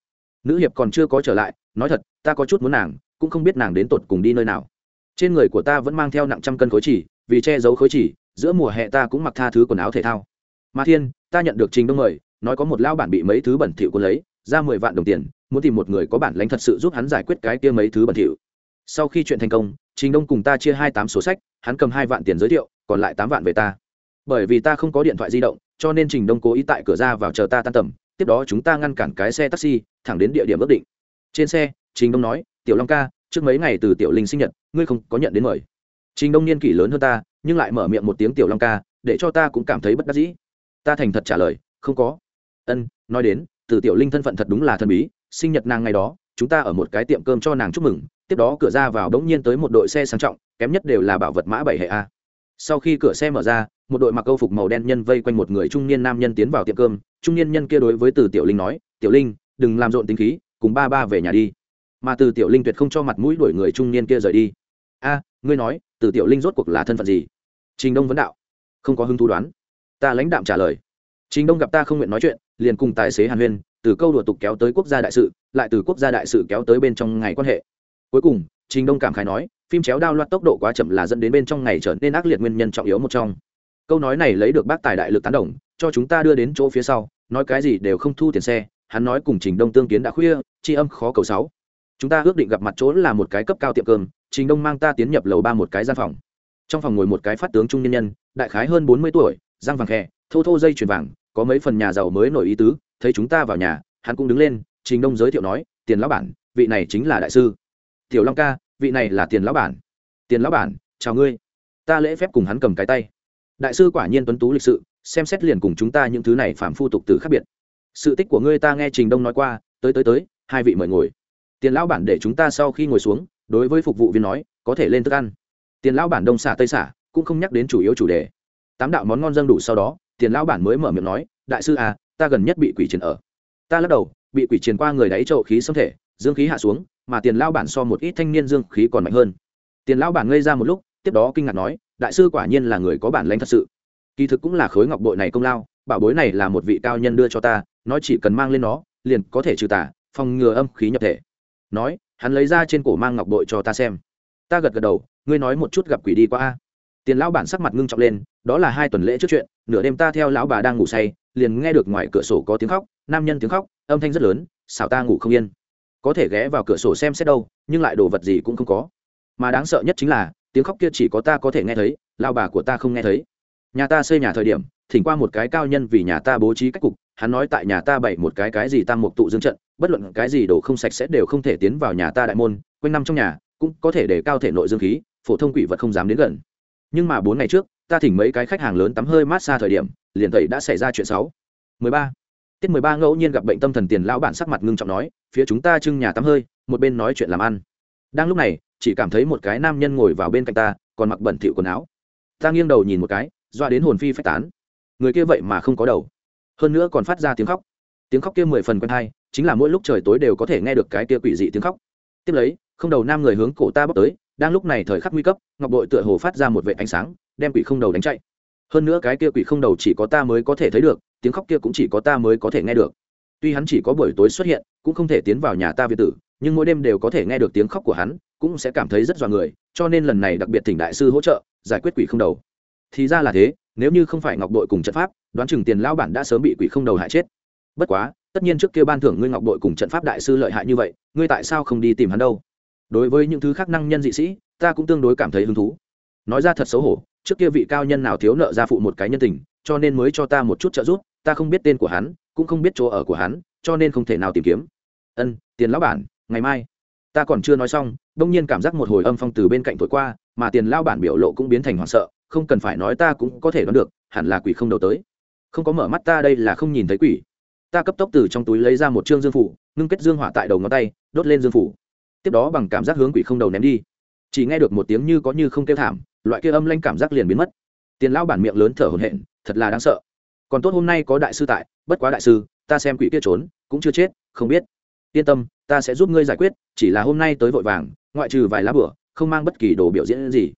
Nữ hiệp còn chưa có trở lại, nói thật, ta có chút muốn nàng, cũng không biết nàng đến tột cùng đi nơi nào. Trên người của ta vẫn mang theo nặng trăm cân khối chỉ, vì che giấu khối chỉ, giữa mùa hè ta cũng mặc tha thứ quần áo thể thao. Mà thiên, ta nhận được trình đông mời, nói có một lao bản bị mấy thứ bẩn thỉu quân lấy ra mười vạn đồng tiền, muốn tìm một người có bản lãnh thật sự giúp hắn giải quyết cái kia mấy thứ bẩn thỉu. Sau khi chuyện thành công, trình đông cùng ta chia hai tám số sách, hắn cầm hai vạn tiền giới thiệu, còn lại tám vạn về ta. Bởi vì ta không có điện thoại di động, cho nên trình đông cố ý tại cửa ra vào chờ ta tan tầm, tiếp đó chúng ta ngăn cản cái xe taxi, thẳng đến địa điểm ước định. Trên xe, trình đông nói, tiểu long ca, trước mấy ngày từ tiểu linh sinh nhật, ngươi không có nhận đến mời. Trình đông niên kỷ lớn hơn ta, nhưng lại mở miệng một tiếng tiểu long ca, để cho ta cũng cảm thấy bất đắc dĩ. Ta thành thật trả lời, không có. Ân, nói đến từ tiểu linh thân phận thật đúng là thần bí, sinh nhật nàng ngày đó, chúng ta ở một cái tiệm cơm cho nàng chúc mừng, tiếp đó cửa ra vào đống nhiên tới một đội xe sang trọng, kém nhất đều là bảo vật mã bảy hệ a. Sau khi cửa xe mở ra, một đội mặc câu phục màu đen nhân vây quanh một người trung niên nam nhân tiến vào tiệm cơm, trung niên nhân kia đối với từ tiểu linh nói, tiểu linh, đừng làm rộn tính khí, cùng ba ba về nhà đi. Mà từ tiểu linh tuyệt không cho mặt mũi đuổi người trung niên kia rời đi. A, ngươi nói, từ tiểu linh rốt cuộc là thân phận gì? Trình đông vấn đạo. Không có hứng thú đoán. Ta lãnh đạm trả lời. Trình đông gặp ta không nguyện nói chuyện liền cùng tài xế hàn huyên, từ câu đùa tục kéo tới quốc gia đại sự, lại từ quốc gia đại sự kéo tới bên trong ngày quan hệ. Cuối cùng, trình đông cảm khái nói, phim chéo đao loạt tốc độ quá chậm là dẫn đến bên trong ngày trở nên ác liệt nguyên nhân trọng yếu một trong. Câu nói này lấy được bác tài đại lực tán đồng, cho chúng ta đưa đến chỗ phía sau, nói cái gì đều không thu tiền xe, hắn nói cùng trình đông tương kiến đã khuya, tri âm khó cầu sáu. Chúng ta ước định gặp mặt chỗ là một cái cấp cao tiệm cơm, trình đông mang ta tiến nhập lầu ba một cái gian phòng. Trong phòng ngồi một cái phát tướng trung nhân nhân, đại khái hơn bốn mươi tuổi, răng vàng khe thô thô dây chuyền vàng có mấy phần nhà giàu mới nổi ý tứ, thấy chúng ta vào nhà, hắn cũng đứng lên, trình đông giới thiệu nói, tiền lão bản, vị này chính là đại sư. Tiểu long ca, vị này là tiền lão bản. Tiền lão bản, chào ngươi. Ta lễ phép cùng hắn cầm cái tay. Đại sư quả nhiên tuấn tú lịch sự, xem xét liền cùng chúng ta những thứ này phạm phu tục tử khác biệt. Sự tích của ngươi ta nghe trình đông nói qua, tới tới tới, hai vị mời ngồi. Tiền lão bản để chúng ta sau khi ngồi xuống, đối với phục vụ viên nói, có thể lên thức ăn. Tiền lão bản đông xả tây xả, cũng không nhắc đến chủ yếu chủ đề. Tám đạo món ngon dâng đủ sau đó tiền lão bản mới mở miệng nói, đại sư à ta gần nhất bị quỷ chiến ở. Ta lắc đầu, bị quỷ chiến qua người đáy trậu khí xâm thể, dương khí hạ xuống, mà tiền lão bản so một ít thanh niên dương khí còn mạnh hơn. Tiền lão bản ngây ra một lúc, tiếp đó kinh ngạc nói, đại sư quả nhiên là người có bản lãnh thật sự. Kỳ thực cũng là khối ngọc bội này công lao, bảo bối này là một vị cao nhân đưa cho ta nói chỉ cần mang lên nó, liền có thể trừ tả phòng ngừa âm khí nhập thể. Nói, hắn lấy ra trên cổ mang ngọc bội cho ta xem. Ta gật gật đầu, ngươi nói một chút gặp quỷ đi qua a tiền lão bản sắc mặt ngưng trọng lên, đó là hai tuần lễ trước chuyện, nửa đêm ta theo lão bà đang ngủ say, liền nghe được ngoài cửa sổ có tiếng khóc, nam nhân tiếng khóc, âm thanh rất lớn, xảo ta ngủ không yên. Có thể ghé vào cửa sổ xem xét đâu, nhưng lại đồ vật gì cũng không có. Mà đáng sợ nhất chính là, tiếng khóc kia chỉ có ta có thể nghe thấy lao bà của ta không nghe thấy. Nhà ta xây nhà thời điểm, thỉnh qua một cái cao nhân vì nhà ta bố trí cách cục, hắn nói tại nhà ta bày một cái cái gì tam mục tụ dương trận, bất luận cái gì đồ không sạch sẽ đều không thể tiến vào nhà ta đại môn, quanh năm trong nhà, cũng có thể để cao thể nội dương khí, phổ thông quỷ vật không dám đến gần nhưng mà bốn ngày trước, ta thỉnh mấy cái khách hàng lớn tắm hơi mát xa thời điểm, liền thầy đã xảy ra chuyện sáu mười ba. Tiết mười ba ngẫu nhiên gặp bệnh tâm thần tiền lão bản sắc mặt ngưng trọng nói, phía chúng ta trưng nhà tắm hơi, một bên nói chuyện làm ăn. Đang lúc này, chỉ cảm thấy một cái nam nhân ngồi vào bên cạnh ta, còn mặc bẩn thỉu quần áo. Ta nghiêng đầu nhìn một cái, doa đến hồn phi phách tán. Người kia vậy mà không có đầu. Hơn nữa còn phát ra tiếng khóc. Tiếng khóc kia mười phần quen thai chính là mỗi lúc trời tối đều có thể nghe được cái kia quỷ dị tiếng khóc. Tiếp lấy, không đầu nam người hướng cổ ta bóc tới đang lúc này thời khắc nguy cấp, ngọc bội tựa hồ phát ra một vệ ánh sáng, đem quỷ không đầu đánh chạy. Hơn nữa cái kia quỷ không đầu chỉ có ta mới có thể thấy được, tiếng khóc kia cũng chỉ có ta mới có thể nghe được. Tuy hắn chỉ có buổi tối xuất hiện, cũng không thể tiến vào nhà ta việt tử, nhưng mỗi đêm đều có thể nghe được tiếng khóc của hắn, cũng sẽ cảm thấy rất dọa người, cho nên lần này đặc biệt thỉnh đại sư hỗ trợ, giải quyết quỷ không đầu. Thì ra là thế, nếu như không phải ngọc đội cùng trận pháp, đoán chừng tiền lao bản đã sớm bị quỷ không đầu hại chết. Bất quá, tất nhiên trước kia ban thưởng ngươi ngọc đội cùng trận pháp đại sư lợi hại như vậy, ngươi tại sao không đi tìm hắn đâu? Đối với những thứ khác năng nhân dị sĩ, ta cũng tương đối cảm thấy hứng thú. Nói ra thật xấu hổ, trước kia vị cao nhân nào thiếu nợ gia phụ một cái nhân tình, cho nên mới cho ta một chút trợ giúp, ta không biết tên của hắn, cũng không biết chỗ ở của hắn, cho nên không thể nào tìm kiếm. Ân, tiền lão bản, ngày mai. Ta còn chưa nói xong đông nhiên cảm giác một hồi âm phong từ bên cạnh thổi qua, mà tiền lao bản biểu lộ cũng biến thành hoảng sợ, không cần phải nói ta cũng có thể đoán được, hẳn là quỷ không đầu tới. Không có mở mắt ta đây là không nhìn thấy quỷ. Ta cấp tốc từ trong túi lấy ra một chương dương phủ, ngưng kết dương hỏa tại đầu ngón tay, đốt lên dương phủ tiếp đó bằng cảm giác hướng quỷ không đầu ném đi. Chỉ nghe được một tiếng như có như không kêu thảm, loại kia âm lanh cảm giác liền biến mất. Tiền lao bản miệng lớn thở hổn hển, thật là đáng sợ. Còn tốt hôm nay có đại sư tại, bất quá đại sư, ta xem quỷ kia trốn, cũng chưa chết, không biết. Yên tâm, ta sẽ giúp ngươi giải quyết, chỉ là hôm nay tới vội vàng, ngoại trừ vài lá bửa, không mang bất kỳ đồ biểu diễn gì.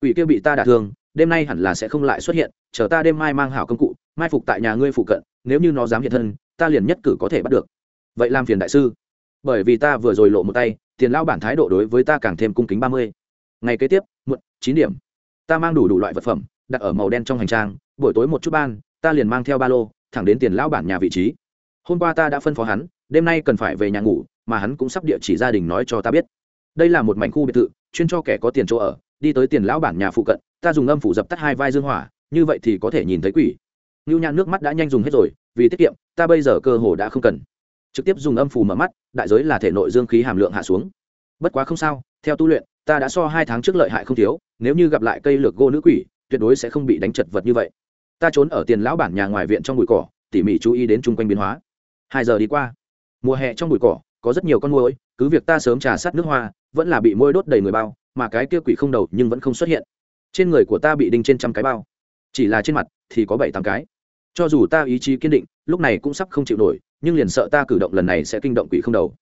Quỷ kia bị ta đả thương, đêm nay hẳn là sẽ không lại xuất hiện, chờ ta đêm mai mang hảo công cụ, mai phục tại nhà ngươi phụ cận, nếu như nó dám hiện thân, ta liền nhất cử có thể bắt được. Vậy làm phiền đại sư bởi vì ta vừa rồi lộ một tay, tiền lao bản thái độ đối với ta càng thêm cung kính ba mươi. Ngày kế tiếp, muộn, chín điểm. Ta mang đủ đủ loại vật phẩm, đặt ở màu đen trong hành trang, buổi tối một chút ban, ta liền mang theo ba lô, thẳng đến tiền lao bản nhà vị trí. Hôm qua ta đã phân phó hắn, đêm nay cần phải về nhà ngủ, mà hắn cũng sắp địa chỉ gia đình nói cho ta biết. Đây là một mảnh khu biệt thự, chuyên cho kẻ có tiền chỗ ở, đi tới tiền lão bản nhà phụ cận, ta dùng âm phủ dập tắt hai vai dương hỏa, như vậy thì có thể nhìn thấy quỷ. Ngưu nhãn nước mắt đã nhanh dùng hết rồi, vì tiết kiệm, ta bây giờ cơ hồ đã không cần trực tiếp dùng âm phù mở mắt, đại giới là thể nội dương khí hàm lượng hạ xuống. Bất quá không sao, theo tu luyện, ta đã so hai tháng trước lợi hại không thiếu, nếu như gặp lại cây lược gỗ nữ quỷ, tuyệt đối sẽ không bị đánh chật vật như vậy. Ta trốn ở tiền lão bản nhà ngoài viện trong bụi cỏ, tỉ mỉ chú ý đến chung quanh biến hóa. Hai giờ đi qua. Mùa hè trong bụi cỏ, có rất nhiều con môi cứ việc ta sớm trà sát nước hoa, vẫn là bị môi đốt đầy người bao, mà cái kia quỷ không đầu nhưng vẫn không xuất hiện. Trên người của ta bị đinh trên trăm cái bao. Chỉ là trên mặt thì có bảy tám cái cho dù ta ý chí kiên định, lúc này cũng sắp không chịu nổi, nhưng liền sợ ta cử động lần này sẽ kinh động quỷ không đầu.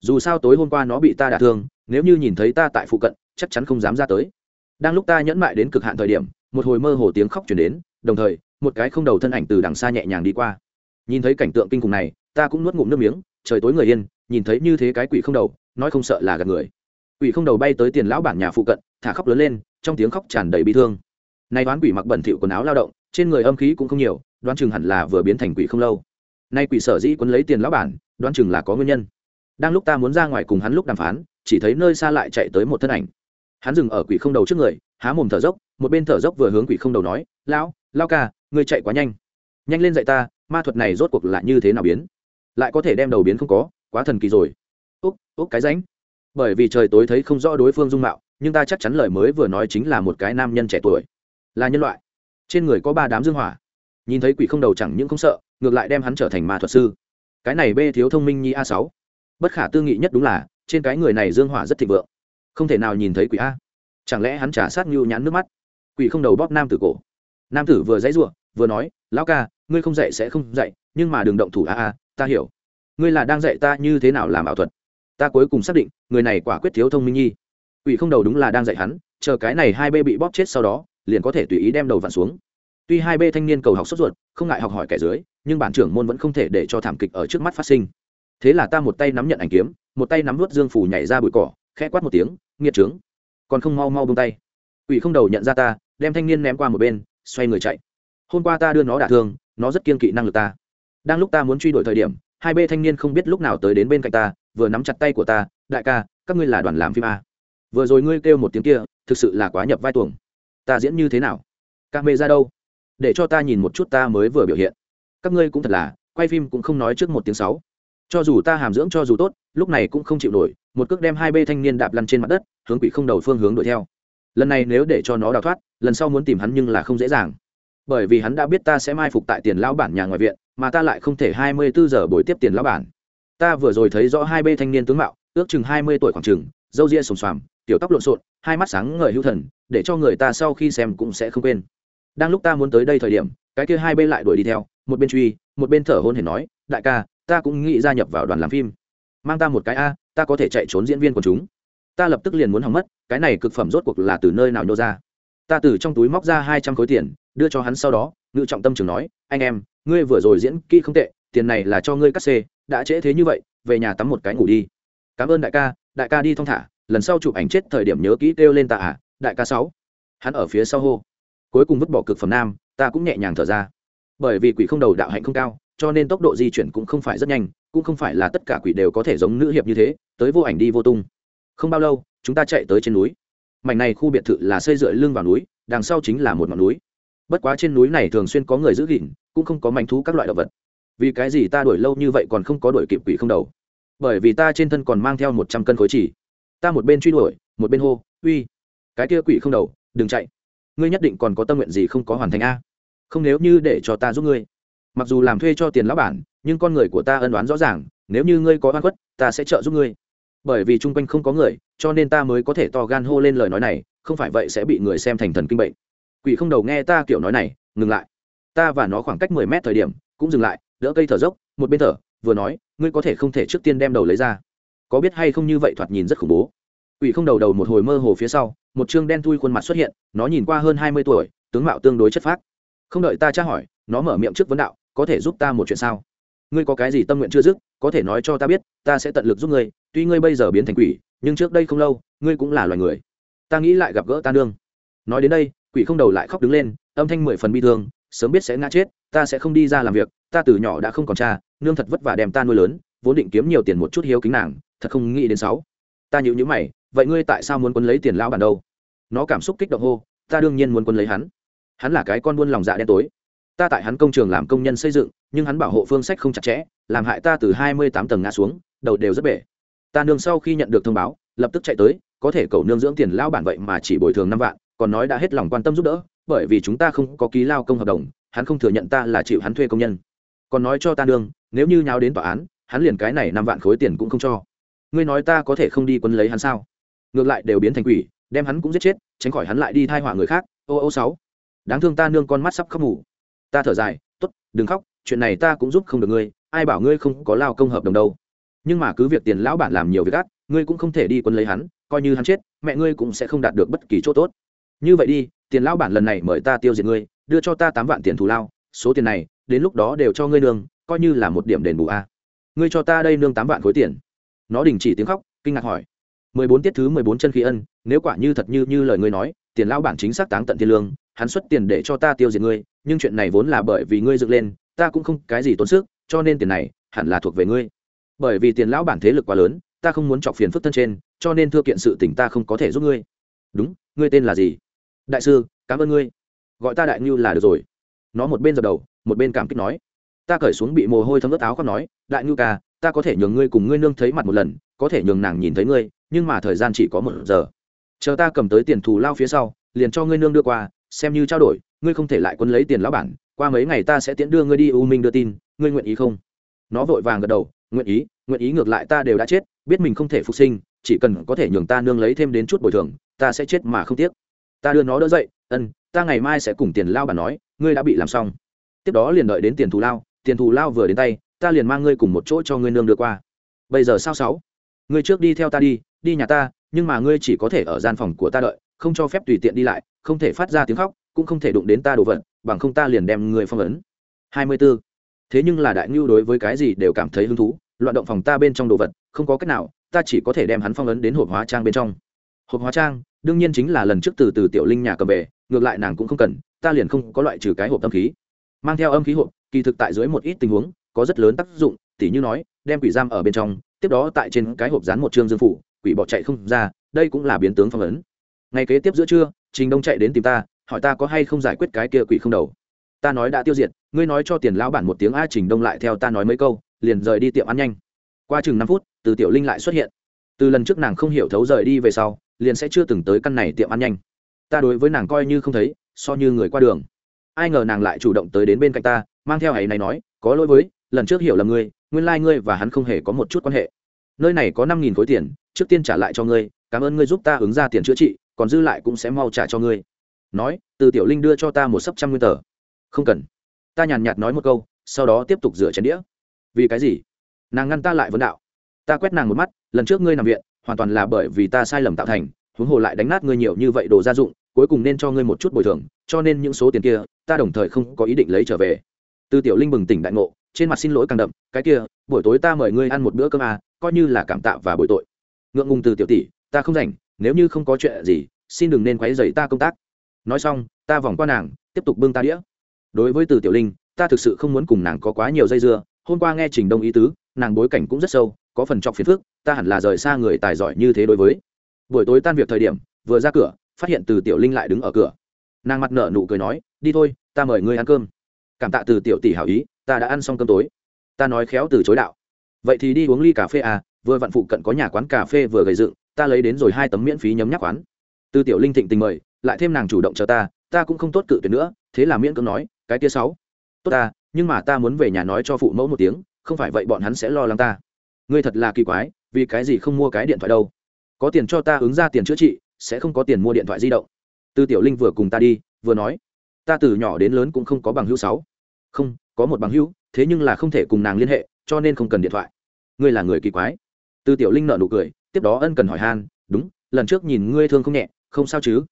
Dù sao tối hôm qua nó bị ta đả thương, nếu như nhìn thấy ta tại phụ cận, chắc chắn không dám ra tới. Đang lúc ta nhẫn mại đến cực hạn thời điểm, một hồi mơ hồ tiếng khóc chuyển đến, đồng thời, một cái không đầu thân ảnh từ đằng xa nhẹ nhàng đi qua. Nhìn thấy cảnh tượng kinh khủng này, ta cũng nuốt ngụm nước miếng, trời tối người yên, nhìn thấy như thế cái quỷ không đầu, nói không sợ là gạt người. Quỷ không đầu bay tới tiền lão bản nhà phụ cận, thả khóc lớn lên, trong tiếng khóc tràn đầy bi thương. Nay toán quỷ mặc bẩn thỉu quần áo lao động, trên người âm khí cũng không nhiều đoán chừng hẳn là vừa biến thành quỷ không lâu. Nay quỷ sở dĩ quấn lấy tiền lão bản, đoán chừng là có nguyên nhân. Đang lúc ta muốn ra ngoài cùng hắn lúc đàm phán, chỉ thấy nơi xa lại chạy tới một thân ảnh. Hắn dừng ở quỷ không đầu trước người, há mồm thở dốc, một bên thở dốc vừa hướng quỷ không đầu nói, lão lao ca, ngươi chạy quá nhanh. Nhanh lên dạy ta, ma thuật này rốt cuộc là như thế nào biến? Lại có thể đem đầu biến không có, quá thần kỳ rồi. Úc úc cái ránh. Bởi vì trời tối thấy không rõ đối phương dung mạo, nhưng ta chắc chắn lời mới vừa nói chính là một cái nam nhân trẻ tuổi. Là nhân loại. Trên người có ba đám dương hỏa nhìn thấy quỷ không đầu chẳng những không sợ, ngược lại đem hắn trở thành ma thuật sư. Cái này bê thiếu thông minh nhi a sáu. Bất khả tư nghị nhất đúng là, trên cái người này dương hỏa rất thịnh vượng. Không thể nào nhìn thấy quỷ a. Chẳng lẽ hắn trả sát nhu nhãn nước mắt? Quỷ không đầu bóp nam tử cổ. Nam tử vừa dãy ruộng, vừa nói, lão ca, ngươi không dạy sẽ không dạy, nhưng mà đừng động thủ a a, ta hiểu. Ngươi là đang dạy ta như thế nào làm ảo thuật. Ta cuối cùng xác định, người này quả quyết thiếu thông minh nhi. Quỷ không đầu đúng là đang dạy hắn, chờ cái này hai bê bị bóp chết sau đó, liền có thể tùy ý đem đầu vặn xuống tuy hai bê thanh niên cầu học sốt ruột, không ngại học hỏi kẻ dưới, nhưng bản trưởng môn vẫn không thể để cho thảm kịch ở trước mắt phát sinh. Thế là ta một tay nắm nhận ảnh kiếm, một tay nắm vớt dương phủ nhảy ra bụi cỏ, khẽ quát một tiếng, nghiệt trướng. Còn không mau mau bông tay. Ủy không đầu nhận ra ta, đem thanh niên ném qua một bên, xoay người chạy. Hôm qua ta đưa nó đả thương, nó rất kiên kỵ năng lực ta. Đang lúc ta muốn truy đuổi thời điểm, hai bê thanh niên không biết lúc nào tới đến bên cạnh ta, vừa nắm chặt tay của ta, đại ca, các ngươi là đoàn làm phim a. Vừa rồi ngươi kêu một tiếng kia, thực sự là quá nhập vai tuồng. Ta diễn như thế nào? Các mê ra đâu? Để cho ta nhìn một chút ta mới vừa biểu hiện. Các ngươi cũng thật là, quay phim cũng không nói trước một tiếng sáu. Cho dù ta hàm dưỡng cho dù tốt, lúc này cũng không chịu nổi, một cước đem hai bê thanh niên đạp lăn trên mặt đất, hướng quỷ không đầu phương hướng đuổi theo. Lần này nếu để cho nó đào thoát, lần sau muốn tìm hắn nhưng là không dễ dàng. Bởi vì hắn đã biết ta sẽ mai phục tại tiền lão bản nhà ngoài viện, mà ta lại không thể hai mươi bốn giờ bồi tiếp tiền lão bản. Ta vừa rồi thấy rõ hai bê thanh niên tướng mạo, ước chừng hai mươi tuổi khoảng chừng, râu ria sồm xoàm, tiểu tóc lộn xộn, hai mắt sáng ngời hữu thần, để cho người ta sau khi xem cũng sẽ không quên đang lúc ta muốn tới đây thời điểm, cái kia hai bên lại đuổi đi theo, một bên truy, một bên thở hôn hển nói, đại ca, ta cũng nghĩ gia nhập vào đoàn làm phim. Mang ta một cái a, ta có thể chạy trốn diễn viên của chúng. Ta lập tức liền muốn hỏng mất, cái này cực phẩm rốt cuộc là từ nơi nào nhô ra? Ta từ trong túi móc ra hai trăm khối tiền, đưa cho hắn sau đó, ngự trọng tâm trường nói, anh em, ngươi vừa rồi diễn kỹ không tệ, tiền này là cho ngươi cắt xê, đã trễ thế như vậy, về nhà tắm một cái ngủ đi. Cảm ơn đại ca đại ca đi thong thả, lần sau chụp ảnh chết thời điểm nhớ kỹ kêu lên tạ à đại ca sáu. Hắn ở phía sau hô cuối cùng vứt bỏ cực phẩm nam, ta cũng nhẹ nhàng thở ra. Bởi vì quỷ không đầu đạo hạnh không cao, cho nên tốc độ di chuyển cũng không phải rất nhanh, cũng không phải là tất cả quỷ đều có thể giống nữ hiệp như thế, tới vô ảnh đi vô tung. Không bao lâu, chúng ta chạy tới trên núi. Mảnh này khu biệt thự là xây dựa lưng vào núi, đằng sau chính là một ngọn núi. Bất quá trên núi này thường xuyên có người giữ gìn, cũng không có mảnh thú các loại động vật. Vì cái gì ta đuổi lâu như vậy còn không có đuổi kịp quỷ không đầu? Bởi vì ta trên thân còn mang theo một trăm cân khối chỉ. Ta một bên truy đuổi, một bên hô, uy, cái kia quỷ không đầu, đừng chạy ngươi nhất định còn có tâm nguyện gì không có hoàn thành a? Không nếu như để cho ta giúp ngươi. Mặc dù làm thuê cho tiền lão bản, nhưng con người của ta ân đoán rõ ràng, nếu như ngươi có oan khuất, ta sẽ trợ giúp ngươi. Bởi vì chung quanh không có người, cho nên ta mới có thể to gan hô lên lời nói này, không phải vậy sẽ bị người xem thành thần kinh bệnh. Quỷ không đầu nghe ta kiểu nói này, ngừng lại. Ta và nó khoảng cách mười mét thời điểm, cũng dừng lại, đỡ cây thở dốc, một bên thở, vừa nói, ngươi có thể không thể trước tiên đem đầu lấy ra. Có biết hay không như vậy thoạt nhìn rất khủng bố. Quỷ không đầu đầu một hồi mơ hồ phía sau một chương đen thui khuôn mặt xuất hiện, nó nhìn qua hơn hai mươi tuổi, tướng mạo tương đối chất phác. Không đợi ta tra hỏi, nó mở miệng trước vấn đạo, có thể giúp ta một chuyện sao? Ngươi có cái gì tâm nguyện chưa dứt, có thể nói cho ta biết, ta sẽ tận lực giúp ngươi, tuy ngươi bây giờ biến thành quỷ, nhưng trước đây không lâu, ngươi cũng là loài người. Ta nghĩ lại gặp gỡ ta nương. Nói đến đây, quỷ không đầu lại khóc đứng lên, âm thanh mười phần bi thương, sớm biết sẽ ngã chết, ta sẽ không đi ra làm việc, ta từ nhỏ đã không còn cha, nương thật vất vả đem ta nuôi lớn, vốn định kiếm nhiều tiền một chút hiếu kính nàng, thật không nghĩ đến sáu. Ta nhịu nhữ mày, vậy ngươi tại sao muốn quân lấy tiền lão bản đâu? Nó cảm xúc kích động hô, ta đương nhiên muốn quân lấy hắn. Hắn là cái con buôn lòng dạ đen tối. Ta tại hắn công trường làm công nhân xây dựng, nhưng hắn bảo hộ phương sách không chặt chẽ, làm hại ta từ hai mươi tám tầng ngã xuống, đầu đều rất bể. Ta nương sau khi nhận được thông báo, lập tức chạy tới, có thể cầu nương dưỡng tiền lao bản vậy mà chỉ bồi thường năm vạn, còn nói đã hết lòng quan tâm giúp đỡ, bởi vì chúng ta không có ký lao công hợp đồng, hắn không thừa nhận ta là chịu hắn thuê công nhân. Còn nói cho ta nương, nếu như nháo đến tòa án, hắn liền cái này năm vạn khối tiền cũng không cho. Ngươi nói ta có thể không đi quân lấy hắn sao? Ngược lại đều biến thành quỷ đem hắn cũng giết chết, tránh khỏi hắn lại đi thai họa người khác. Ô ô, sáu. Đáng thương ta nương con mắt sắp khóc mù. Ta thở dài t ố t đừng khóc, chuyện này ta cũng giúp không được ngươi, ai bảo ngươi không có lao công hợp đồng đâu. Nhưng mà cứ việc tiền lão bản làm nhiều việc gắt ngươi cũng không thể đi quân lấy hắn, coi như hắn chết, mẹ ngươi cũng sẽ không đạt được bất kỳ chỗ tốt. Như vậy đi, tiền lão bản lần này mời ta tiêu diệt ngươi, đưa cho ta tám vạn tiền thù lao, số tiền này, đến lúc đó đều cho ngươi nương, coi như là một điểm đền bù a. Ngươi cho ta đây nương tám vạn khối tiền. Nó đình chỉ tiếng khóc, kinh ngạc hỏi mười bốn tiết thứ mười bốn chân khí ân, nếu quả như thật như như lời ngươi nói, tiền lão bản chính xác táng tận thiên lương, hắn xuất tiền để cho ta tiêu diệt ngươi, nhưng chuyện này vốn là bởi vì ngươi dựng lên, ta cũng không cái gì tốn sức, cho nên tiền này hẳn là thuộc về ngươi. Bởi vì tiền lão bản thế lực quá lớn, ta không muốn chọc phiền phức thân trên, cho nên thưa kiện sự tình ta không có thể giúp ngươi. Đúng, ngươi tên là gì? Đại sư, cảm ơn ngươi. Gọi ta đại ngưu là được rồi. Nó một bên giật đầu, một bên cảm kích nói. Ta cởi xuống bị mồ hôi thấm ướt áo khoác nói, đại ngưu ca, ta có thể nhường ngươi cùng ngươi nương thấy mặt một lần, có thể nhường nàng nhìn thấy ngươi nhưng mà thời gian chỉ có một giờ. Chờ ta cầm tới tiền thù lao phía sau, liền cho ngươi nương đưa qua, xem như trao đổi, ngươi không thể lại quân lấy tiền lão bản, qua mấy ngày ta sẽ tiễn đưa ngươi đi u minh đưa tin, ngươi nguyện ý không? Nó vội vàng gật đầu, nguyện ý nguyện ý ngược lại ta đều đã chết, biết mình không thể phục sinh, chỉ cần có thể nhường ta nương lấy thêm đến chút bồi thường, ta sẽ chết mà không tiếc. Ta đưa nó đỡ dậy, ân, ta ngày mai sẽ cùng tiền lao bản nói, ngươi đã bị làm xong. Tiếp đó liền đợi đến tiền thù lao, tiền thù lao vừa đến tay, ta liền mang ngươi cùng một chỗ cho ngươi nương đưa qua. Bây giờ sao sáu? Ngươi trước đi theo ta đi đi nhà ta, nhưng mà ngươi chỉ có thể ở gian phòng của ta đợi, không cho phép tùy tiện đi lại, không thể phát ra tiếng khóc, cũng không thể đụng đến ta đồ vật, bằng không ta liền đem ngươi phong ấn. Hai mươi 24. thế nhưng là đại ngưu đối với cái gì đều cảm thấy hứng thú, loạn động phòng ta bên trong đồ vật, không có cách nào, ta chỉ có thể đem hắn phong ấn đến hộp hóa trang bên trong. Hộp hóa trang, đương nhiên chính là lần trước từ từ tiểu linh nhà cầm về, ngược lại nàng cũng không cần, ta liền không có loại trừ cái hộp âm khí. Mang theo âm khí hộp, kỳ thực tại dưới một ít tình huống, có rất lớn tác dụng, tỉ như nói, đem quỷ giam ở bên trong, tiếp đó tại trên cái hộp dán một chương dương phủ quỷ bỏ chạy không ra, đây cũng là biến tướng phong ấn. Ngày kế tiếp giữa trưa, trình đông chạy đến tìm ta, hỏi ta có hay không giải quyết cái kia quỷ không đầu. Ta nói đã tiêu diệt, ngươi nói cho tiền lão bản một tiếng a trình đông lại theo ta nói mấy câu, liền rời đi tiệm ăn nhanh. Qua chừng năm phút, từ tiểu linh lại xuất hiện. Từ lần trước nàng không hiểu thấu rời đi về sau, liền sẽ chưa từng tới căn này tiệm ăn nhanh. Ta đối với nàng coi như không thấy, so như người qua đường. Ai ngờ nàng lại chủ động tới đến bên cạnh ta, mang theo ấy này nói, có lỗi với, lần trước hiểu là ngươi, nguyên lai、like、ngươi và hắn không hề có một chút quan hệ nơi này có năm nghìn khối tiền, trước tiên trả lại cho ngươi, cảm ơn ngươi giúp ta ứng ra tiền chữa trị, còn dư lại cũng sẽ mau trả cho ngươi. Nói, từ tiểu linh đưa cho ta một sấp trăm nguyên tờ. Không cần. Ta nhàn nhạt nói một câu, sau đó tiếp tục rửa chén đĩa. Vì cái gì? Nàng ngăn ta lại vấn đạo. Ta quét nàng một mắt, lần trước ngươi nằm viện, hoàn toàn là bởi vì ta sai lầm tạo thành, huống hồ lại đánh nát ngươi nhiều như vậy đồ gia dụng, cuối cùng nên cho ngươi một chút bồi thường, cho nên những số tiền kia, ta đồng thời không có ý định lấy trở về. Từ tiểu linh bừng tỉnh đại ngộ trên mặt xin lỗi càng đậm, cái kia, buổi tối ta mời ngươi ăn một bữa cơm à coi như là cảm tạ và bội tội. Ngượng ngùng từ tiểu tỷ, ta không rảnh, nếu như không có chuyện gì, xin đừng nên quấy rầy ta công tác. Nói xong, ta vòng qua nàng, tiếp tục bưng ta đĩa. Đối với từ tiểu linh, ta thực sự không muốn cùng nàng có quá nhiều dây dưa, hôm qua nghe trình đông ý tứ, nàng bối cảnh cũng rất sâu, có phần trọc phiền phức, ta hẳn là rời xa người tài giỏi như thế đối với. Buổi tối tan việc thời điểm, vừa ra cửa, phát hiện từ tiểu linh lại đứng ở cửa. Nàng mặt nở nụ cười nói, đi thôi, ta mời ngươi ăn cơm. Cảm tạ từ tiểu tỷ hảo ý ta đã ăn xong cơm tối. Ta nói khéo từ chối đạo. Vậy thì đi uống ly cà phê à vừa vặn phụ cận có nhà quán cà phê vừa gầy dựng, ta lấy đến rồi hai tấm miễn phí nhấm nhắc quán. Tư tiểu linh thịnh tình mời, lại thêm nàng chủ động chờ ta ta cũng không tốt cự tuyệt nữa, thế là miễn cưỡng nói, cái kia sáu, tốt ta, nhưng mà ta muốn về nhà nói cho phụ mẫu một tiếng, không phải vậy bọn hắn sẽ lo lắng ta. Ngươi thật là kỳ quái, vì cái gì không mua cái điện thoại đâu? Có tiền cho ta ứng ra tiền chữa trị, sẽ không có tiền mua điện thoại di động. Tư tiểu linh vừa cùng ta đi, vừa nói, ta từ nhỏ đến lớn cũng không có bằng hữu sáu. Không có một bằng hữu, thế nhưng là không thể cùng nàng liên hệ, cho nên không cần điện thoại. Ngươi là người kỳ quái. Tư tiểu linh nợ nụ cười, tiếp đó ân cần hỏi han, đúng, lần trước nhìn ngươi thương không nhẹ, không sao chứ?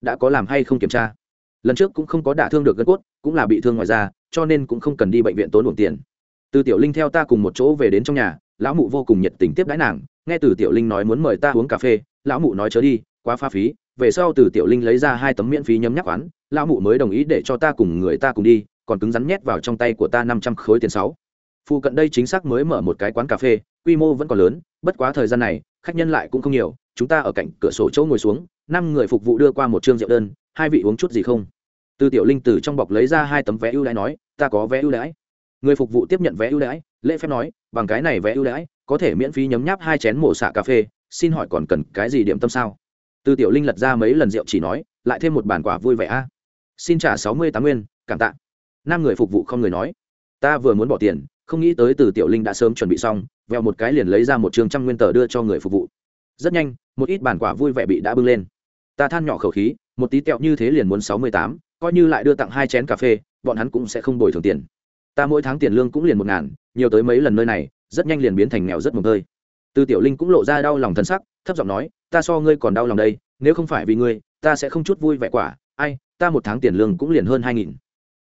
Đã có làm hay không kiểm tra? Lần trước cũng không có đả thương được gân cốt, cũng là bị thương ngoài da, cho nên cũng không cần đi bệnh viện tốn luồng tiền. Từ tiểu linh theo ta cùng một chỗ về đến trong nhà, lão mụ vô cùng nhiệt tình tiếp đãi nàng, nghe từ tiểu linh nói muốn mời ta uống cà phê, lão mụ nói chớ đi, quá pha phí, về sau từ tiểu linh lấy ra hai tấm miễn phí nhấm nhắc quán, lão mụ mới đồng ý để cho ta cùng người ta cùng đi còn cứng rắn nhét vào trong tay của ta năm trăm khối tiền sáu. Phụ cận đây chính xác mới mở một cái quán cà phê, quy mô vẫn còn lớn, bất quá thời gian này, khách nhân lại cũng không nhiều, chúng ta ở cạnh cửa sổ chỗ ngồi xuống, năm người phục vụ đưa qua một chương rượu đơn, hai vị uống chút gì không? Từ tiểu linh từ trong bọc lấy ra hai tấm vé ưu đãi nói, ta có vé ưu đãi. Người phục vụ tiếp nhận vé ưu đãi, lễ phép nói, bằng cái này vé ưu đãi, có thể miễn phí nhấm nháp hai chén mổ xạ cà phê, xin hỏi còn cần cái gì điểm tâm sao? Từ tiểu linh lật ra mấy lần rượu chỉ nói, lại thêm một bản quả vui vẻ a. Xin trả sáu mươi tám nguyên, cảm tạ năm người phục vụ không người nói. Ta vừa muốn bỏ tiền, không nghĩ tới từ tiểu linh đã sớm chuẩn bị xong, vèo một cái liền lấy ra một trường trăm nguyên tờ đưa cho người phục vụ. Rất nhanh, một ít bản quả vui vẻ bị đã bưng lên. Ta than nhỏ khẩu khí, một tí tẹo như thế liền muốn sáu mươi tám, coi như lại đưa tặng hai chén cà phê, bọn hắn cũng sẽ không bồi thường tiền. Ta mỗi tháng tiền lương cũng liền một ngàn, nhiều tới mấy lần nơi này, rất nhanh liền biến thành nghèo rất mồm tơi. Từ tiểu linh cũng lộ ra đau lòng thân sắc, thấp giọng nói, ta so ngươi còn đau lòng đây, nếu không phải vì ngươi, ta sẽ không chút vui vẻ quả. Ai, ta một tháng tiền lương cũng liền hơn hai nghìn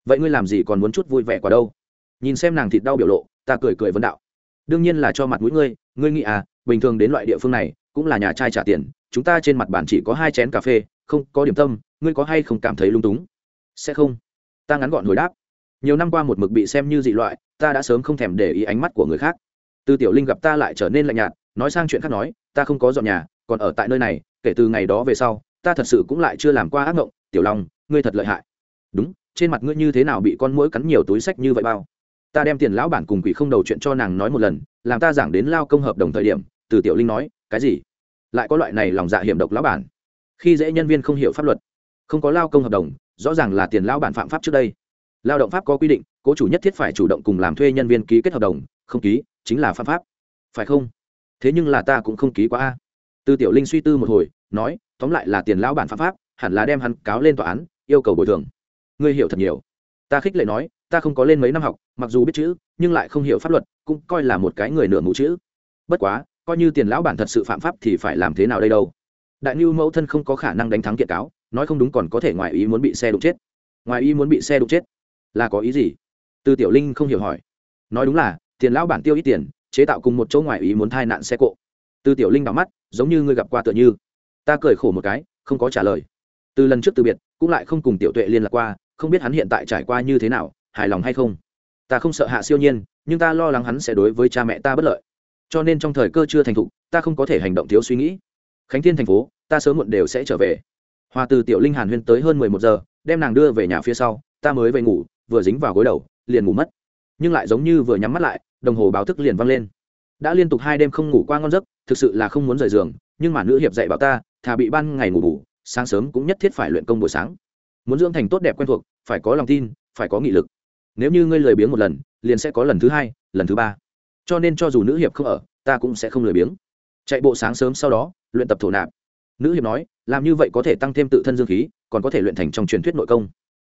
vậy ngươi làm gì còn muốn chút vui vẻ quả đâu? Nhìn xem nàng thịt đau biểu lộ, ta cười cười vấn đạo. Đương nhiên là cho mặt mũi ngươi ngươi nghĩ à bình thường đến loại địa phương này, cũng là nhà trai trả tiền, chúng ta trên mặt bàn chỉ có hai chén cà phê, không có điểm tâm, ngươi có hay không cảm thấy lung túng? Sẽ không. Ta ngắn gọn hồi đáp. Nhiều năm qua một mực bị xem như dị loại, ta đã sớm không thèm để ý ánh mắt của người khác. Từ tiểu linh gặp ta lại trở nên lạnh nhạt, nói sang chuyện khác nói, ta không có dọn nhà, còn ở tại nơi này, kể từ ngày đó về sau, ta thật sự cũng lại chưa làm qua ác mộng. Tiểu long, ngươi thật lợi hại. Đúng trên mặt ngươi như thế nào bị con mũi cắn nhiều túi sách như vậy bao? Ta đem tiền lão bản cùng quỷ không đầu chuyện cho nàng nói một lần, làm ta giảng đến lao công hợp đồng thời điểm, từ tiểu linh nói, cái gì? Lại có loại này lòng dạ hiểm độc lão bản? Khi dễ nhân viên không hiểu pháp luật, không có lao công hợp đồng, rõ ràng là tiền lão bản phạm pháp trước đây. Lao động pháp có quy định, cố chủ nhất thiết phải chủ động cùng làm thuê nhân viên ký kết hợp đồng, không ký, chính là phạm pháp. Phải không? Thế nhưng là ta cũng không ký quá a. Từ tiểu linh suy tư một hồi, nói, tóm lại là tiền lão bản phạm pháp, hẳn là đem hắn cáo lên tòa án, yêu cầu bồi thường ngươi hiểu thật nhiều. Ta khích lệ nói, ta không có lên mấy năm học, mặc dù biết chữ, nhưng lại không hiểu pháp luật, cũng coi là một cái người nửa mù chữ. Bất quá, coi như tiền lão bản thật sự phạm pháp thì phải làm thế nào đây đâu? Đại ngưu mẫu thân không có khả năng đánh thắng kiện cáo, nói không đúng còn có thể ngoài ý muốn bị xe đụng chết. Ngoài ý muốn bị xe đụng chết? Là có ý gì? Từ tiểu linh không hiểu hỏi. Nói đúng là, tiền lão bản tiêu ít tiền, chế tạo cùng một chỗ ngoài ý muốn thai nạn xe cộ. Từ tiểu linh đỏ mắt, giống như ngươi gặp qua tựa như. Ta cười khổ một cái, không có trả lời. Từ lần trước từ biệt, cũng lại không cùng tiểu tuệ liên lạc qua không biết hắn hiện tại trải qua như thế nào, hài lòng hay không. Ta không sợ hạ siêu nhiên, nhưng ta lo lắng hắn sẽ đối với cha mẹ ta bất lợi. Cho nên trong thời cơ chưa thành thục, ta không có thể hành động thiếu suy nghĩ. Khánh thiên thành phố, ta sớm muộn đều sẽ trở về. Hòa từ tiểu linh hàn huyên tới hơn mười một giờ, đem nàng đưa về nhà phía sau, ta mới về ngủ, vừa dính vào gối đầu, liền ngủ mất. Nhưng lại giống như vừa nhắm mắt lại, đồng hồ báo thức liền văng lên. Đã liên tục hai đêm không ngủ qua ngon giấc, thực sự là không muốn rời giường, nhưng mà nữ hiệp dạy bảo ta, thà bị ban ngày ngủ ngủ sáng sớm cũng nhất thiết phải luyện công buổi sáng. Muốn dưỡng thành tốt đẹp quen thuộc phải có lòng tin, phải có nghị lực. Nếu như ngươi lười biếng một lần, liền sẽ có lần thứ hai, lần thứ ba. Cho nên cho dù nữ hiệp không ở, ta cũng sẽ không lười biếng. Chạy bộ sáng sớm sau đó, luyện tập thổ nạp. Nữ hiệp nói, làm như vậy có thể tăng thêm tự thân dương khí, còn có thể luyện thành trong truyền thuyết nội công.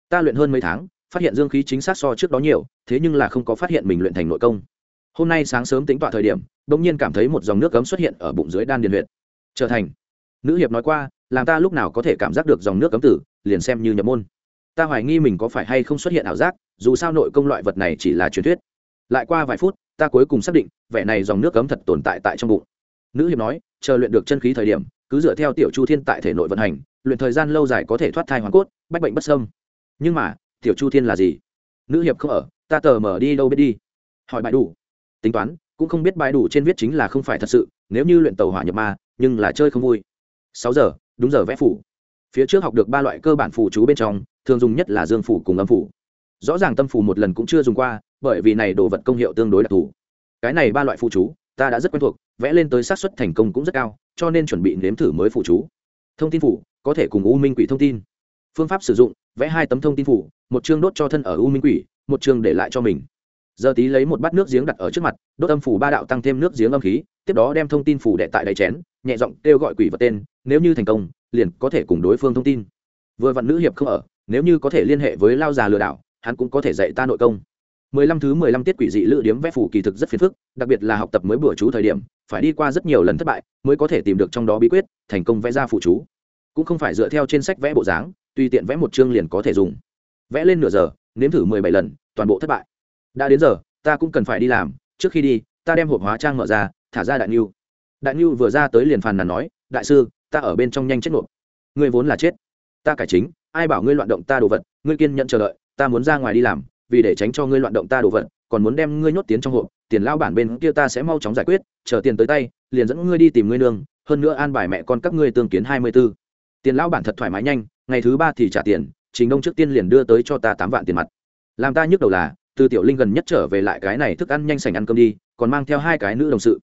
Ta luyện hơn mấy tháng, phát hiện dương khí chính xác so trước đó nhiều, thế nhưng là không có phát hiện mình luyện thành nội công. Hôm nay sáng sớm tính tọa thời điểm đ ỗ n g nhiên cảm thấy một dòng nước cấm xuất hiện ở bụng dưới đan điền huyện trở thành. Nữ hiệp nói qua, làm ta lúc nào có thể cảm giác được dòng nước cấm tử, liền xem như nhập môn ta hoài nghi mình có phải hay không xuất hiện ảo giác, dù sao nội công loại vật này chỉ là truyền thuyết. Lại qua vài phút, ta cuối cùng xác định, vẻ này dòng nước cấm thật tồn tại tại trong bụng. Nữ hiệp nói, chờ luyện được chân khí thời điểm, cứ dựa theo tiểu chu thiên tại thể nội vận hành, luyện thời gian lâu dài có thể thoát thai hoàn cốt, bách bệnh bất sâm nhưng mà, tiểu chu thiên là gì? Nữ hiệp không ở, ta tờ mở đi đâu biết đi. Hỏi bãi đủ. Tính toán, cũng không biết bãi đủ trên viết chính là không phải thật sự, nếu như luyện tàu hỏa nhập ma, nhưng là chơi không vui. Sáu giờ, đúng giờ vẽ phủ phía trước học được ba loại cơ bản phù chú bên trong, thường dùng nhất là dương phủ cùng âm phủ. Rõ ràng tâm phủ một lần cũng chưa dùng qua, bởi vì này đồ vật công hiệu tương đối đặc thù. Cái này ba loại phụ chú, ta đã rất quen thuộc, vẽ lên tới xác suất thành công cũng rất cao, cho nên chuẩn bị nếm thử mới phụ chú. Thông tin phủ, có thể cùng u minh quỷ thông tin. Phương pháp sử dụng, vẽ hai tấm thông tin phủ, một chương đốt cho thân ở u minh quỷ, một chương để lại cho mình. Giờ tí lấy một bát nước giếng đặt ở trước mặt, đốt âm phủ ba đạo tăng thêm nước giếng âm khí, tiếp đó đem thông tin phủ đệ tại đáy chén, nhẹ giọng kêu gọi quỷ vật tên, nếu như thành công liền có thể cùng đối phương thông tin. Vừa vặn nữ hiệp không ở, nếu như có thể liên hệ với lao già lừa đảo, hắn cũng có thể dạy ta nội công. Mười lăm thứ mười lăm tiết quỷ dị lữ điếm vẽ phủ kỳ thực rất phiền phức, đặc biệt là học tập mới bữa chú thời điểm, phải đi qua rất nhiều lần thất bại, mới có thể tìm được trong đó bí quyết, thành công vẽ ra phụ chú. Cũng không phải dựa theo trên sách vẽ bộ dáng, tùy tiện vẽ một chương liền có thể dùng. Vẽ lên nửa giờ, nếm thử mười bảy lần, toàn bộ thất bại. Đã đến giờ, ta cũng cần phải đi làm, trước khi đi, ta đem hộp hóa trang mở ra, thả ra đại n đại n vừa ra tới liền phàn nàn nói, đại sư ta ở bên trong nhanh chết nộp ngươi vốn là chết. Ta cải chính, ai bảo ngươi loạn động ta đồ vật, ngươi kiên nhận chờ đợi, ta muốn ra ngoài đi làm, vì để tránh cho ngươi loạn động ta đồ vật, còn muốn đem ngươi nhốt tiến trong hộp, tiền lao bản bên kia ta sẽ mau chóng giải quyết, chờ tiền tới tay, liền dẫn ngươi đi tìm ngươi nương, hơn nữa an bài mẹ con các ngươi tương kiến hai mươi b ố tiền lao bản thật thoải mái nhanh, ngày thứ ba thì trả tiền, trình đông trước tiên liền đưa tới cho ta tám vạn tiền mặt. Làm ta nhức đầu là, từ tiểu linh gần nhất trở về lại cái này thức ăn nhanh sành ăn cơm đi, còn mang theo hai cái nữ đồng sự.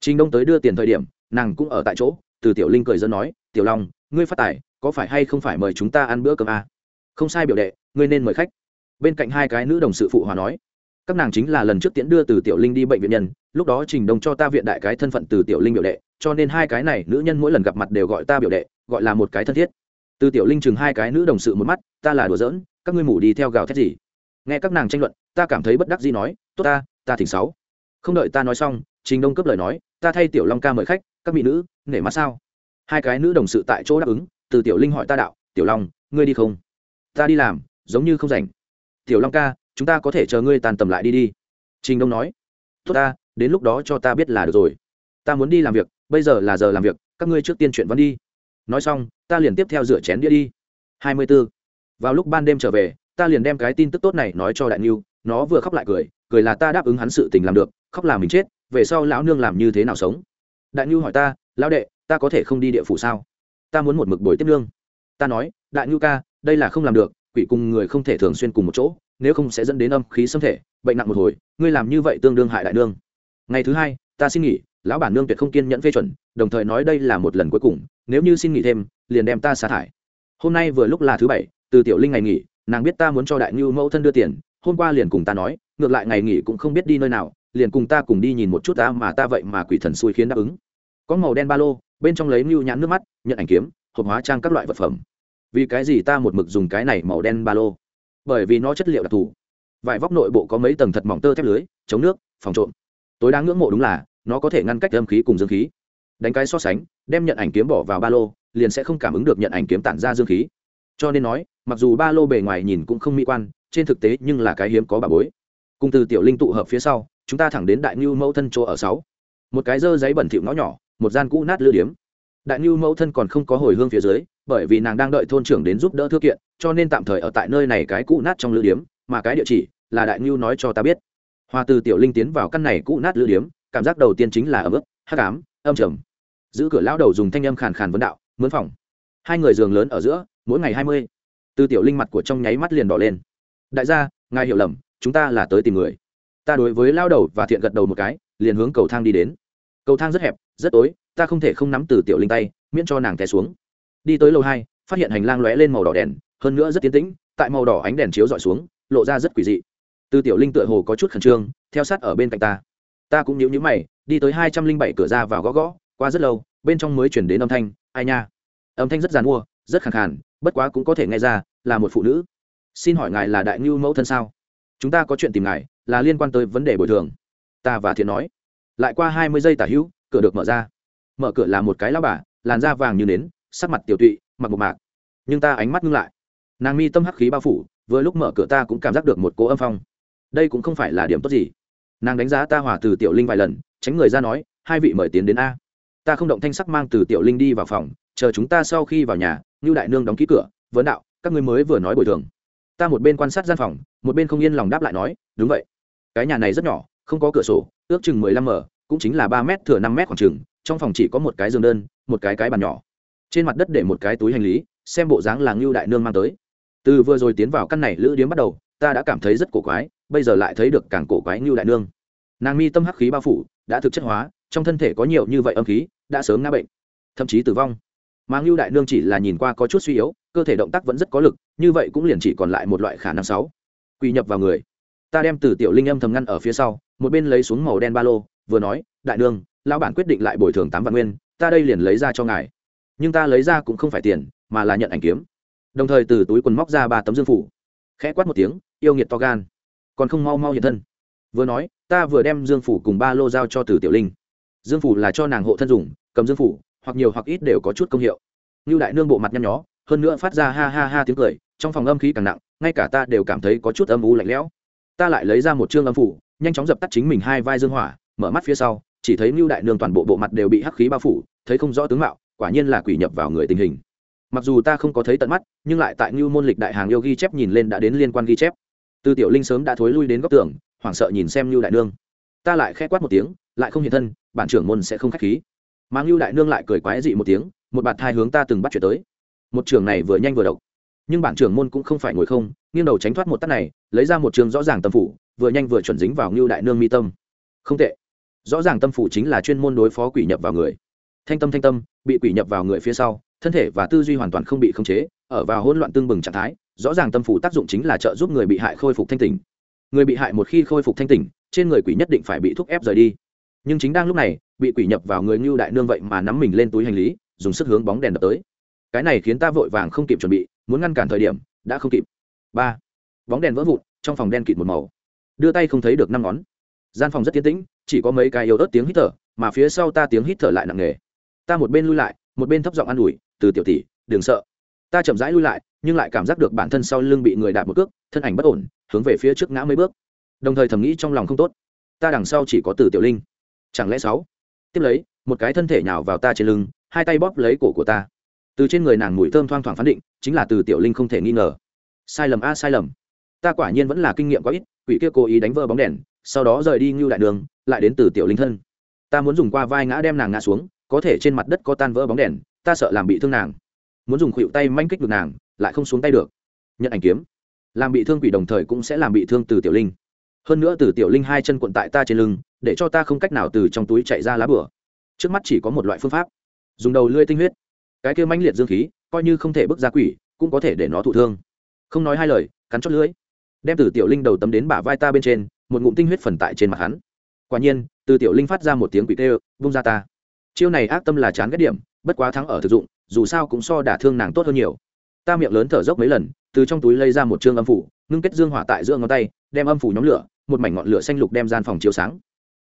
Trình đông tới đưa tiền thời điểm, nàng cũng ở tại chỗ từ tiểu linh cười dân nói, tiểu long, ngươi phát tài, có phải hay không phải mời chúng ta ăn bữa cơm à? không sai biểu đệ, ngươi nên mời khách. Bên cạnh hai cái nữ đồng sự phụ hòa nói, các nàng chính là lần trước tiễn đưa từ tiểu linh đi bệnh viện nhân, lúc đó trình đông cho ta viện đại cái thân phận từ tiểu linh biểu đệ, cho nên hai cái này nữ nhân mỗi lần gặp mặt đều gọi ta biểu đệ, gọi là một cái thân thiết. Từ tiểu linh chừng hai cái nữ đồng sự một mắt, ta là đùa giỡn, các ngươi mủ đi theo gào thét gì? Nghe các nàng tranh luận, ta cảm thấy bất đắc gì nói, tốt ta ta thỉnh sáu. Không đợi ta nói xong, trình đông cấp lời nói ta thay tiểu long ca mời khách, các mỹ nữ, nể mặt sao? Hai cái nữ đồng sự tại chỗ đáp ứng, từ tiểu linh hỏi ta đạo, tiểu long, ngươi đi không? Ta đi làm, giống như không rảnh. Tiểu long ca, chúng ta có thể chờ ngươi tàn tầm lại đi đi. Trình đông nói, tốt ta, đến lúc đó cho ta biết là được rồi. Ta muốn đi làm việc, bây giờ là giờ làm việc, các ngươi trước tiên chuyện vẫn đi. Nói xong, ta liền tiếp theo rửa chén đĩa đi. Hai mươi b ố vào lúc ban đêm trở về, ta liền đem cái tin tức tốt này nói cho đại niu, nó vừa khóc lại cười cười là ta đáp ứng hắn sự tình làm được, khóc là mình chết về sau lão nương làm như thế nào sống? Đại niu hỏi ta, lão đệ, ta có thể không đi địa phủ sao? Ta muốn một mực bồi tiếp nương. Ta nói, đại niu ca, đây là không làm được, quỷ cùng người không thể thường xuyên cùng một chỗ, nếu không sẽ dẫn đến âm khí xâm thể, bệnh nặng một hồi, ngươi làm như vậy tương đương hại đại nương. Ngày thứ hai, ta xin nghỉ, lão bản nương tuyệt không kiên nhẫn phê chuẩn, đồng thời nói đây là một lần cuối cùng, nếu như xin nghỉ thêm, liền đem ta sa thải. Hôm nay vừa lúc là thứ bảy, từ tiểu linh ngày nghỉ, nàng biết ta muốn cho đại ngưu mẫu thân đưa tiền, hôm qua liền cùng ta nói, ngược lại ngày nghỉ cũng không biết đi nơi nào liền cùng ta cùng đi nhìn một chút ta mà ta vậy mà quỷ thần xui khiến đáp ứng. Có màu đen ba lô, bên trong lấy mưu nhãn nước mắt, nhận ảnh kiếm, hộp hóa trang các loại vật phẩm. Vì cái gì ta một mực dùng cái này màu đen ba lô? Bởi vì nó chất liệu đặc thù. Vải vóc nội bộ có mấy tầng thật mỏng tơ thép lưới, chống nước, phòng trộm tối đáng ngưỡng mộ đúng là, nó có thể ngăn cách âm khí cùng dương khí. Đánh cái so sánh, đem nhận ảnh kiếm bỏ vào ba lô, liền sẽ không cảm ứng được nhận ảnh kiếm tản ra dương khí. Cho nên nói, mặc dù ba lô bề ngoài nhìn cũng không mỹ quan, trên thực tế nhưng là cái hiếm có bà bối. Cùng từ tiểu linh tụ hợp phía sau chúng ta thẳng đến đại ngưu mẫu thân chỗ ở sáu. Một cái dơ giấy bẩn thịu ngõ nhỏ, một gian cũ nát lư điếm. Đại ngưu mẫu thân còn không có hồi hương phía dưới, bởi vì nàng đang đợi thôn trưởng đến giúp đỡ thư kiện, cho nên tạm thời ở tại nơi này cái cũ nát trong lư điếm, mà cái địa chỉ là đại ngưu nói cho ta biết. Hoa từ tiểu linh tiến vào căn này cũ nát lư điếm, cảm giác đầu tiên chính là ấm ức, hắc ám, âm trầm. Giữ cửa lão đầu dùng thanh âm khàn khàn vấn đạo, mướn phòng. Hai người giường lớn ở giữa, mỗi ngày hai mươi. Từ tiểu linh mặt của trong nháy mắt liền đỏ lên. Đại gia, ngài hiểu lầm, chúng ta là tới tìm người ta đối với lao đầu và thiện gật đầu một cái, liền hướng cầu thang đi đến. Cầu thang rất hẹp, rất tối, ta không thể không nắm từ tiểu linh tay, miễn cho nàng té xuống. Đi tới lầu hai, phát hiện hành lang lóe lên màu đỏ đèn, hơn nữa rất tiến tĩnh, tại màu đỏ ánh đèn chiếu dọi xuống, lộ ra rất quỷ dị. Từ tiểu linh tựa hồ có chút khẩn trương, theo sát ở bên cạnh ta. Ta cũng nhíu nhíu mày, đi tới hai trăm linh bảy cửa ra vào gõ gõ, qua rất lâu, bên trong mới chuyển đến âm thanh, ai nha. Âm thanh rất g mua, rất khẳng khàn, bất quá cũng có thể nghe ra là một phụ nữ. Xin hỏi ngài là đại ngưu mẫu thân sao? Chúng ta có chuyện tìm ngài là liên quan tới vấn đề bồi thường. Ta và thiện nói. Lại qua hai mươi giây tả hữu, cửa được mở ra. Mở cửa là một cái lao bà, làn da vàng như nến, sắc mặt tiểu tụy, mặc một mạc. Nhưng ta ánh mắt ngưng lại. Nàng mi tâm hắc khí bao phủ, vừa lúc mở cửa ta cũng cảm giác được một cỗ âm phong. Đây cũng không phải là điểm tốt gì. Nàng đánh giá ta hòa từ tiểu linh vài lần, tránh người ra nói, hai vị mời tiến đến a. Ta không động thanh sắc mang từ tiểu linh đi vào phòng, chờ chúng ta sau khi vào nhà như đại nương đóng ký cửa, vấn đạo, các ngươi mới vừa nói bồi thường. Ta một bên quan sát gian phòng, một bên không yên lòng đáp lại nói, đúng vậy cái nhà này rất nhỏ, không có cửa sổ, ước chừng mười lăm m, cũng chính là ba m thừa năm m khoảng chừng, trong phòng chỉ có một cái giường đơn, một cái cái bàn nhỏ. Trên mặt đất để một cái túi hành lý, xem bộ dáng là ngưu đại nương mang tới. Từ vừa rồi tiến vào căn này lữ điếm bắt đầu, ta đã cảm thấy rất cổ quái, bây giờ lại thấy được càng cổ quái ngưu đại nương. Nàng mi tâm hắc khí bao phủ, đã thực chất hóa, trong thân thể có nhiều như vậy âm khí, đã sớm ngã bệnh, thậm chí tử vong. Mà ngưu đại nương chỉ là nhìn qua có chút suy yếu, cơ thể động tác vẫn rất có lực, như vậy cũng liền chỉ còn lại một loại khả năng sáu. Quy nhập vào người ta đem từ tiểu linh âm thầm ngăn ở phía sau một bên lấy xuống màu đen ba lô vừa nói đại đương, lão bản quyết định lại bồi thường tám vạn nguyên ta đây liền lấy ra cho ngài. Nhưng ta lấy ra cũng không phải tiền mà là nhận ảnh kiếm. Đồng thời từ túi quần móc ra ba tấm dương phủ. Khẽ quát một tiếng yêu nghiệt to gan còn không mau mau hiện thân. Vừa nói ta vừa đem dương phủ cùng ba lô giao cho từ tiểu linh. Dương phủ là cho nàng hộ thân dùng cầm dương phủ hoặc nhiều hoặc ít đều có chút công hiệu. Như đại nương bộ mặt nhăn nhó hơn nữa phát ra ha ha ha tiếng cười trong phòng âm khí càng nặng ngay cả ta đều cảm thấy có chút âm u lạnh lẽo ta lại lấy ra một chương âm phủ, nhanh chóng dập tắt chính mình hai vai dương hỏa, mở mắt phía sau, chỉ thấy mưu đại nương toàn bộ bộ mặt đều bị hắc khí bao phủ, thấy không rõ tướng mạo, quả nhiên là quỷ nhập vào người tình hình. Mặc dù ta không có thấy tận mắt, nhưng lại tại ngưu môn lịch đại hàng yêu ghi chép nhìn lên đã đến liên quan ghi chép. Tư tiểu linh sớm đã thối lui đến góc tường, hoảng sợ nhìn xem ngưu đại nương. Ta lại khẽ quát một tiếng, lại không hiện thân, bản trưởng môn sẽ không khách khí. Mà ngưu đại nương lại cười quái dị một tiếng, một bạt thai hướng ta từng bắt chuyện tới. Một trường này vừa nhanh vừa độc, nhưng bản trưởng môn cũng không phải ngồi không nghiêng đầu tránh thoát một tắt này, lấy ra một trường rõ ràng tâm phủ, vừa nhanh vừa chuẩn dính vào ngưu đại nương mi tâm. Không tệ. Rõ ràng tâm phủ chính là chuyên môn đối phó quỷ nhập vào người. Thanh tâm thanh tâm, bị quỷ nhập vào người phía sau, thân thể và tư duy hoàn toàn không bị khống chế, ở vào hỗn loạn tương bừng trạng thái, rõ ràng tâm phủ tác dụng chính là trợ giúp người bị hại khôi phục thanh tỉnh. Người bị hại một khi khôi phục thanh tỉnh, trên người quỷ nhất định phải bị thúc ép rời đi. Nhưng chính đang lúc này, bị quỷ nhập vào người ngưu đại nương vậy mà nắm mình lên túi hành lý, dùng sức hướng bóng đèn đập tới. Cái này khiến ta vội vàng không kịp chuẩn bị, muốn ngăn cản thời điểm, đã không kịp ba bóng đèn vỡ vụn trong phòng đen kịt một màu đưa tay không thấy được năm ngón gian phòng rất tiến tĩnh chỉ có mấy cái yếu ớt tiếng hít thở mà phía sau ta tiếng hít thở lại nặng nề ta một bên lui lại một bên thấp giọng an ủi từ tiểu tỷ đừng sợ ta chậm rãi lui lại nhưng lại cảm giác được bản thân sau lưng bị người đạp một cước thân ảnh bất ổn hướng về phía trước ngã mấy bước đồng thời thầm nghĩ trong lòng không tốt ta đằng sau chỉ có từ tiểu linh chẳng lẽ sáu tiếp lấy một cái thân thể nhào vào ta trên lưng hai tay bóp lấy cổ của ta từ trên người nàng mùi thơm thoang thoảng phán định chính là từ tiểu linh không thể nghi ngờ sai lầm a, sai lầm. Ta quả nhiên vẫn là kinh nghiệm quá ít, quỷ kia cố ý đánh vỡ bóng đèn, sau đó rời đi ngưu đại đường, lại đến từ tiểu linh thân. Ta muốn dùng qua vai ngã đem nàng ngã xuống, có thể trên mặt đất có tan vỡ bóng đèn, ta sợ làm bị thương nàng. Muốn dùng khuỵu tay manh kích được nàng, lại không xuống tay được. Nhận ảnh kiếm. Làm bị thương quỷ đồng thời cũng sẽ làm bị thương từ tiểu linh. Hơn nữa từ tiểu linh hai chân cuộn tại ta trên lưng, để cho ta không cách nào từ trong túi chạy ra lá bửa. Trước mắt chỉ có một loại phương pháp. Dùng đầu lưỡi tinh huyết. Cái kia mãnh liệt dương khí, coi như không thể bước ra quỷ, cũng có thể để nó thụ thương không nói hai lời, cắn chót lưới đem từ tiểu linh đầu tấm đến bả vai ta bên trên, một ngụm tinh huyết phần tại trên mặt hắn. Quả nhiên, từ tiểu linh phát ra một tiếng quỷ tê, vung ra ta. Chiêu này ác tâm là chán ghét điểm, bất quá thắng ở thực dụng, dù sao cũng so đả thương nàng tốt hơn nhiều. Ta miệng lớn thở dốc mấy lần, từ trong túi lấy ra một chương âm phủ, ngưng kết dương hỏa tại giữa ngón tay, đem âm phủ nhóm lửa, một mảnh ngọn lửa xanh lục đem gian phòng chiếu sáng.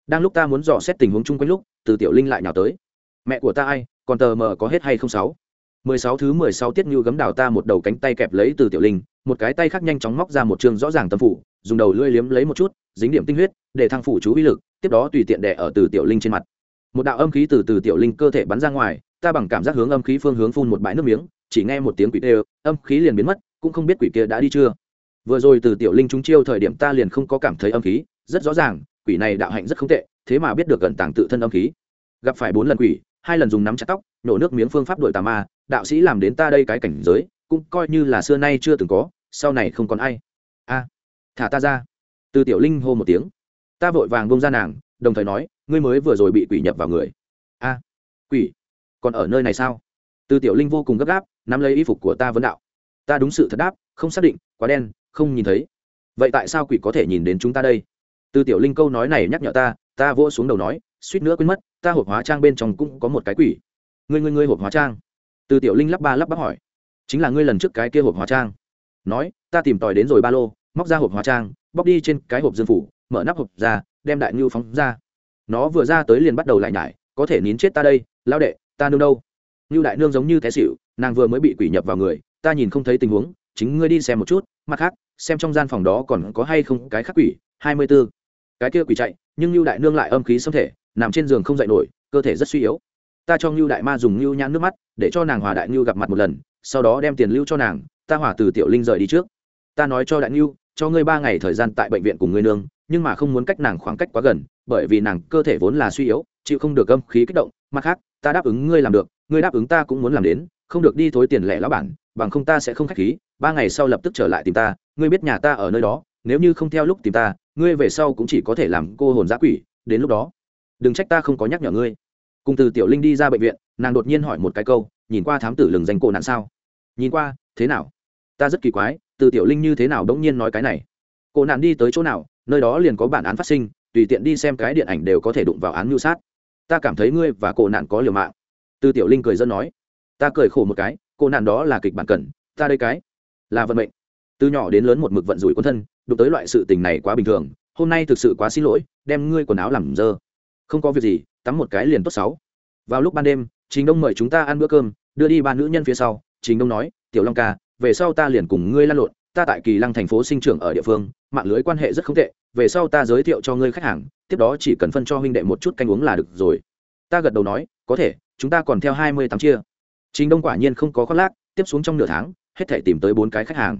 Đang lúc ta muốn dò xét tình huống chung quanh lúc, từ tiểu linh lại nhào tới. Mẹ của ta ai, còn tờ mờ có hết hay không sáu? mười sáu thứ mười sáu tiết như gấm đào ta một đầu cánh tay kẹp lấy từ tiểu linh một cái tay khác nhanh chóng móc ra một chương rõ ràng tâm phủ, dùng đầu lưỡi liếm lấy một chút, dính điểm tinh huyết, để thăng phủ chú uy lực, tiếp đó tùy tiện đẻ ở từ tiểu linh trên mặt. Một đạo âm khí từ từ tiểu linh cơ thể bắn ra ngoài, ta bằng cảm giác hướng âm khí phương hướng phun một bãi nước miếng, chỉ nghe một tiếng quỷ tê, âm khí liền biến mất, cũng không biết quỷ kia đã đi chưa. Vừa rồi từ tiểu linh chúng chiêu thời điểm ta liền không có cảm thấy âm khí, rất rõ ràng, quỷ này đạo hạnh rất không tệ, thế mà biết được gần tàng tự thân âm khí. Gặp phải bốn lần quỷ, hai lần dùng nắm chặt tóc, nổ nước miếng phương pháp đổi tà ma, đạo sĩ làm đến ta đây cái cảnh giới cũng coi như là xưa nay chưa từng có, sau này không còn ai. A, thả ta ra. Từ tiểu linh hô một tiếng. Ta vội vàng bông ra nàng, đồng thời nói, ngươi mới vừa rồi bị quỷ nhập vào người. A, quỷ, còn ở nơi này sao? Từ tiểu linh vô cùng gấp gáp, nắm lấy y phục của ta vấn đạo. Ta đúng sự thật đáp, không xác định, quá đen, không nhìn thấy. Vậy tại sao quỷ có thể nhìn đến chúng ta đây? Từ tiểu linh câu nói này nhắc nhở ta ta vỗ xuống đầu nói, suýt nữa quên mất, ta hộp hóa trang bên trong cũng có một cái quỷ. Ngươi ngươi ngươi hộp hóa trang. Từ tiểu linh lắp ba lắp bắp hỏi chính là ngươi lần trước cái kia hộp hóa trang. Nói, ta tìm tòi đến rồi ba lô, móc ra hộp hóa trang, bóc đi trên cái hộp dương phủ, mở nắp hộp ra, đem đại ngưu phóng ra. Nó vừa ra tới liền bắt đầu lại nhải, có thể nín chết ta đây lao đệ, ta nương đâu? Ngưu đại nương giống như té xịu nàng vừa mới bị quỷ nhập vào người, ta nhìn không thấy tình huống, chính ngươi đi xem một chút, mặt khác, xem trong gian phòng đó còn có hay không cái khác quỷ, hai mươi b ố cái kia quỷ chạy, nhưng ngưu đại nương lại âm khí xâm thể, nằm trên giường không dậy nổi, cơ thể rất suy yếu. Ta cho ngưu đại ma dùng ngưu nhãn nước mắt, để cho nàng hòa đại ngưu gặp mặt một lần sau đó đem tiền lưu cho nàng, ta hỏa từ tiểu linh rời đi trước. Ta nói cho đại ngưu cho ngươi ba ngày thời gian tại bệnh viện cùng ngươi nương, nhưng mà không muốn cách nàng khoảng cách quá gần, bởi vì nàng cơ thể vốn là suy yếu, chịu không được âm khí kích động. Mặt khác, ta đáp ứng ngươi làm được, ngươi đáp ứng ta cũng muốn làm đến, không được đi thối tiền lẻ lão bản, bằng không ta sẽ không khách khí, ba ngày sau lập tức trở lại tìm ta, ngươi biết nhà ta ở nơi đó, nếu như không theo lúc tìm ta, ngươi về sau cũng chỉ có thể làm cô hồn giã quỷ, đến lúc đó, đừng trách ta không có nhắc nhở ngươi. Cùng từ tiểu linh đi ra bệnh viện, nàng đột nhiên hỏi một cái câu nhìn qua thám tử lừng danh cổ nạn sao? Nhìn qua, thế nào? Ta rất kỳ quái, từ tiểu linh như thế nào đống nhiên nói cái này? Cổ nạn đi tới chỗ nào, nơi đó liền có bản án phát sinh, tùy tiện đi xem cái điện ảnh đều có thể đụng vào án mưu sát. Ta cảm thấy ngươi và cổ nạn có liều mạng. Từ tiểu linh cười dân nói. Ta cười khổ một cái, cổ nạn đó là kịch bản cần, ta đây cái là vận mệnh. Từ nhỏ đến lớn một mực vận rủi quân thân, đụng tới loại sự tình này quá bình thường, hôm nay thực sự quá xin lỗi, đem ngươi quần áo làm dơ. Không có việc gì, tắm một cái liền tốt sáu. Vào lúc ban đêm chính đông mời chúng ta ăn bữa cơm đưa đi ba nữ nhân phía sau, trình đông nói, tiểu long ca, về sau ta liền cùng ngươi lăn lộn, ta tại kỳ lăng thành phố sinh trưởng ở địa phương, mạng lưới quan hệ rất không tệ, về sau ta giới thiệu cho ngươi khách hàng, tiếp đó chỉ cần phân cho huynh đệ một chút canh uống là được rồi. Ta gật đầu nói, có thể, chúng ta còn theo hai mươi tám chia. Trình đông quả nhiên không có khoác lác, tiếp xuống trong nửa tháng, hết thể tìm tới bốn cái khách hàng.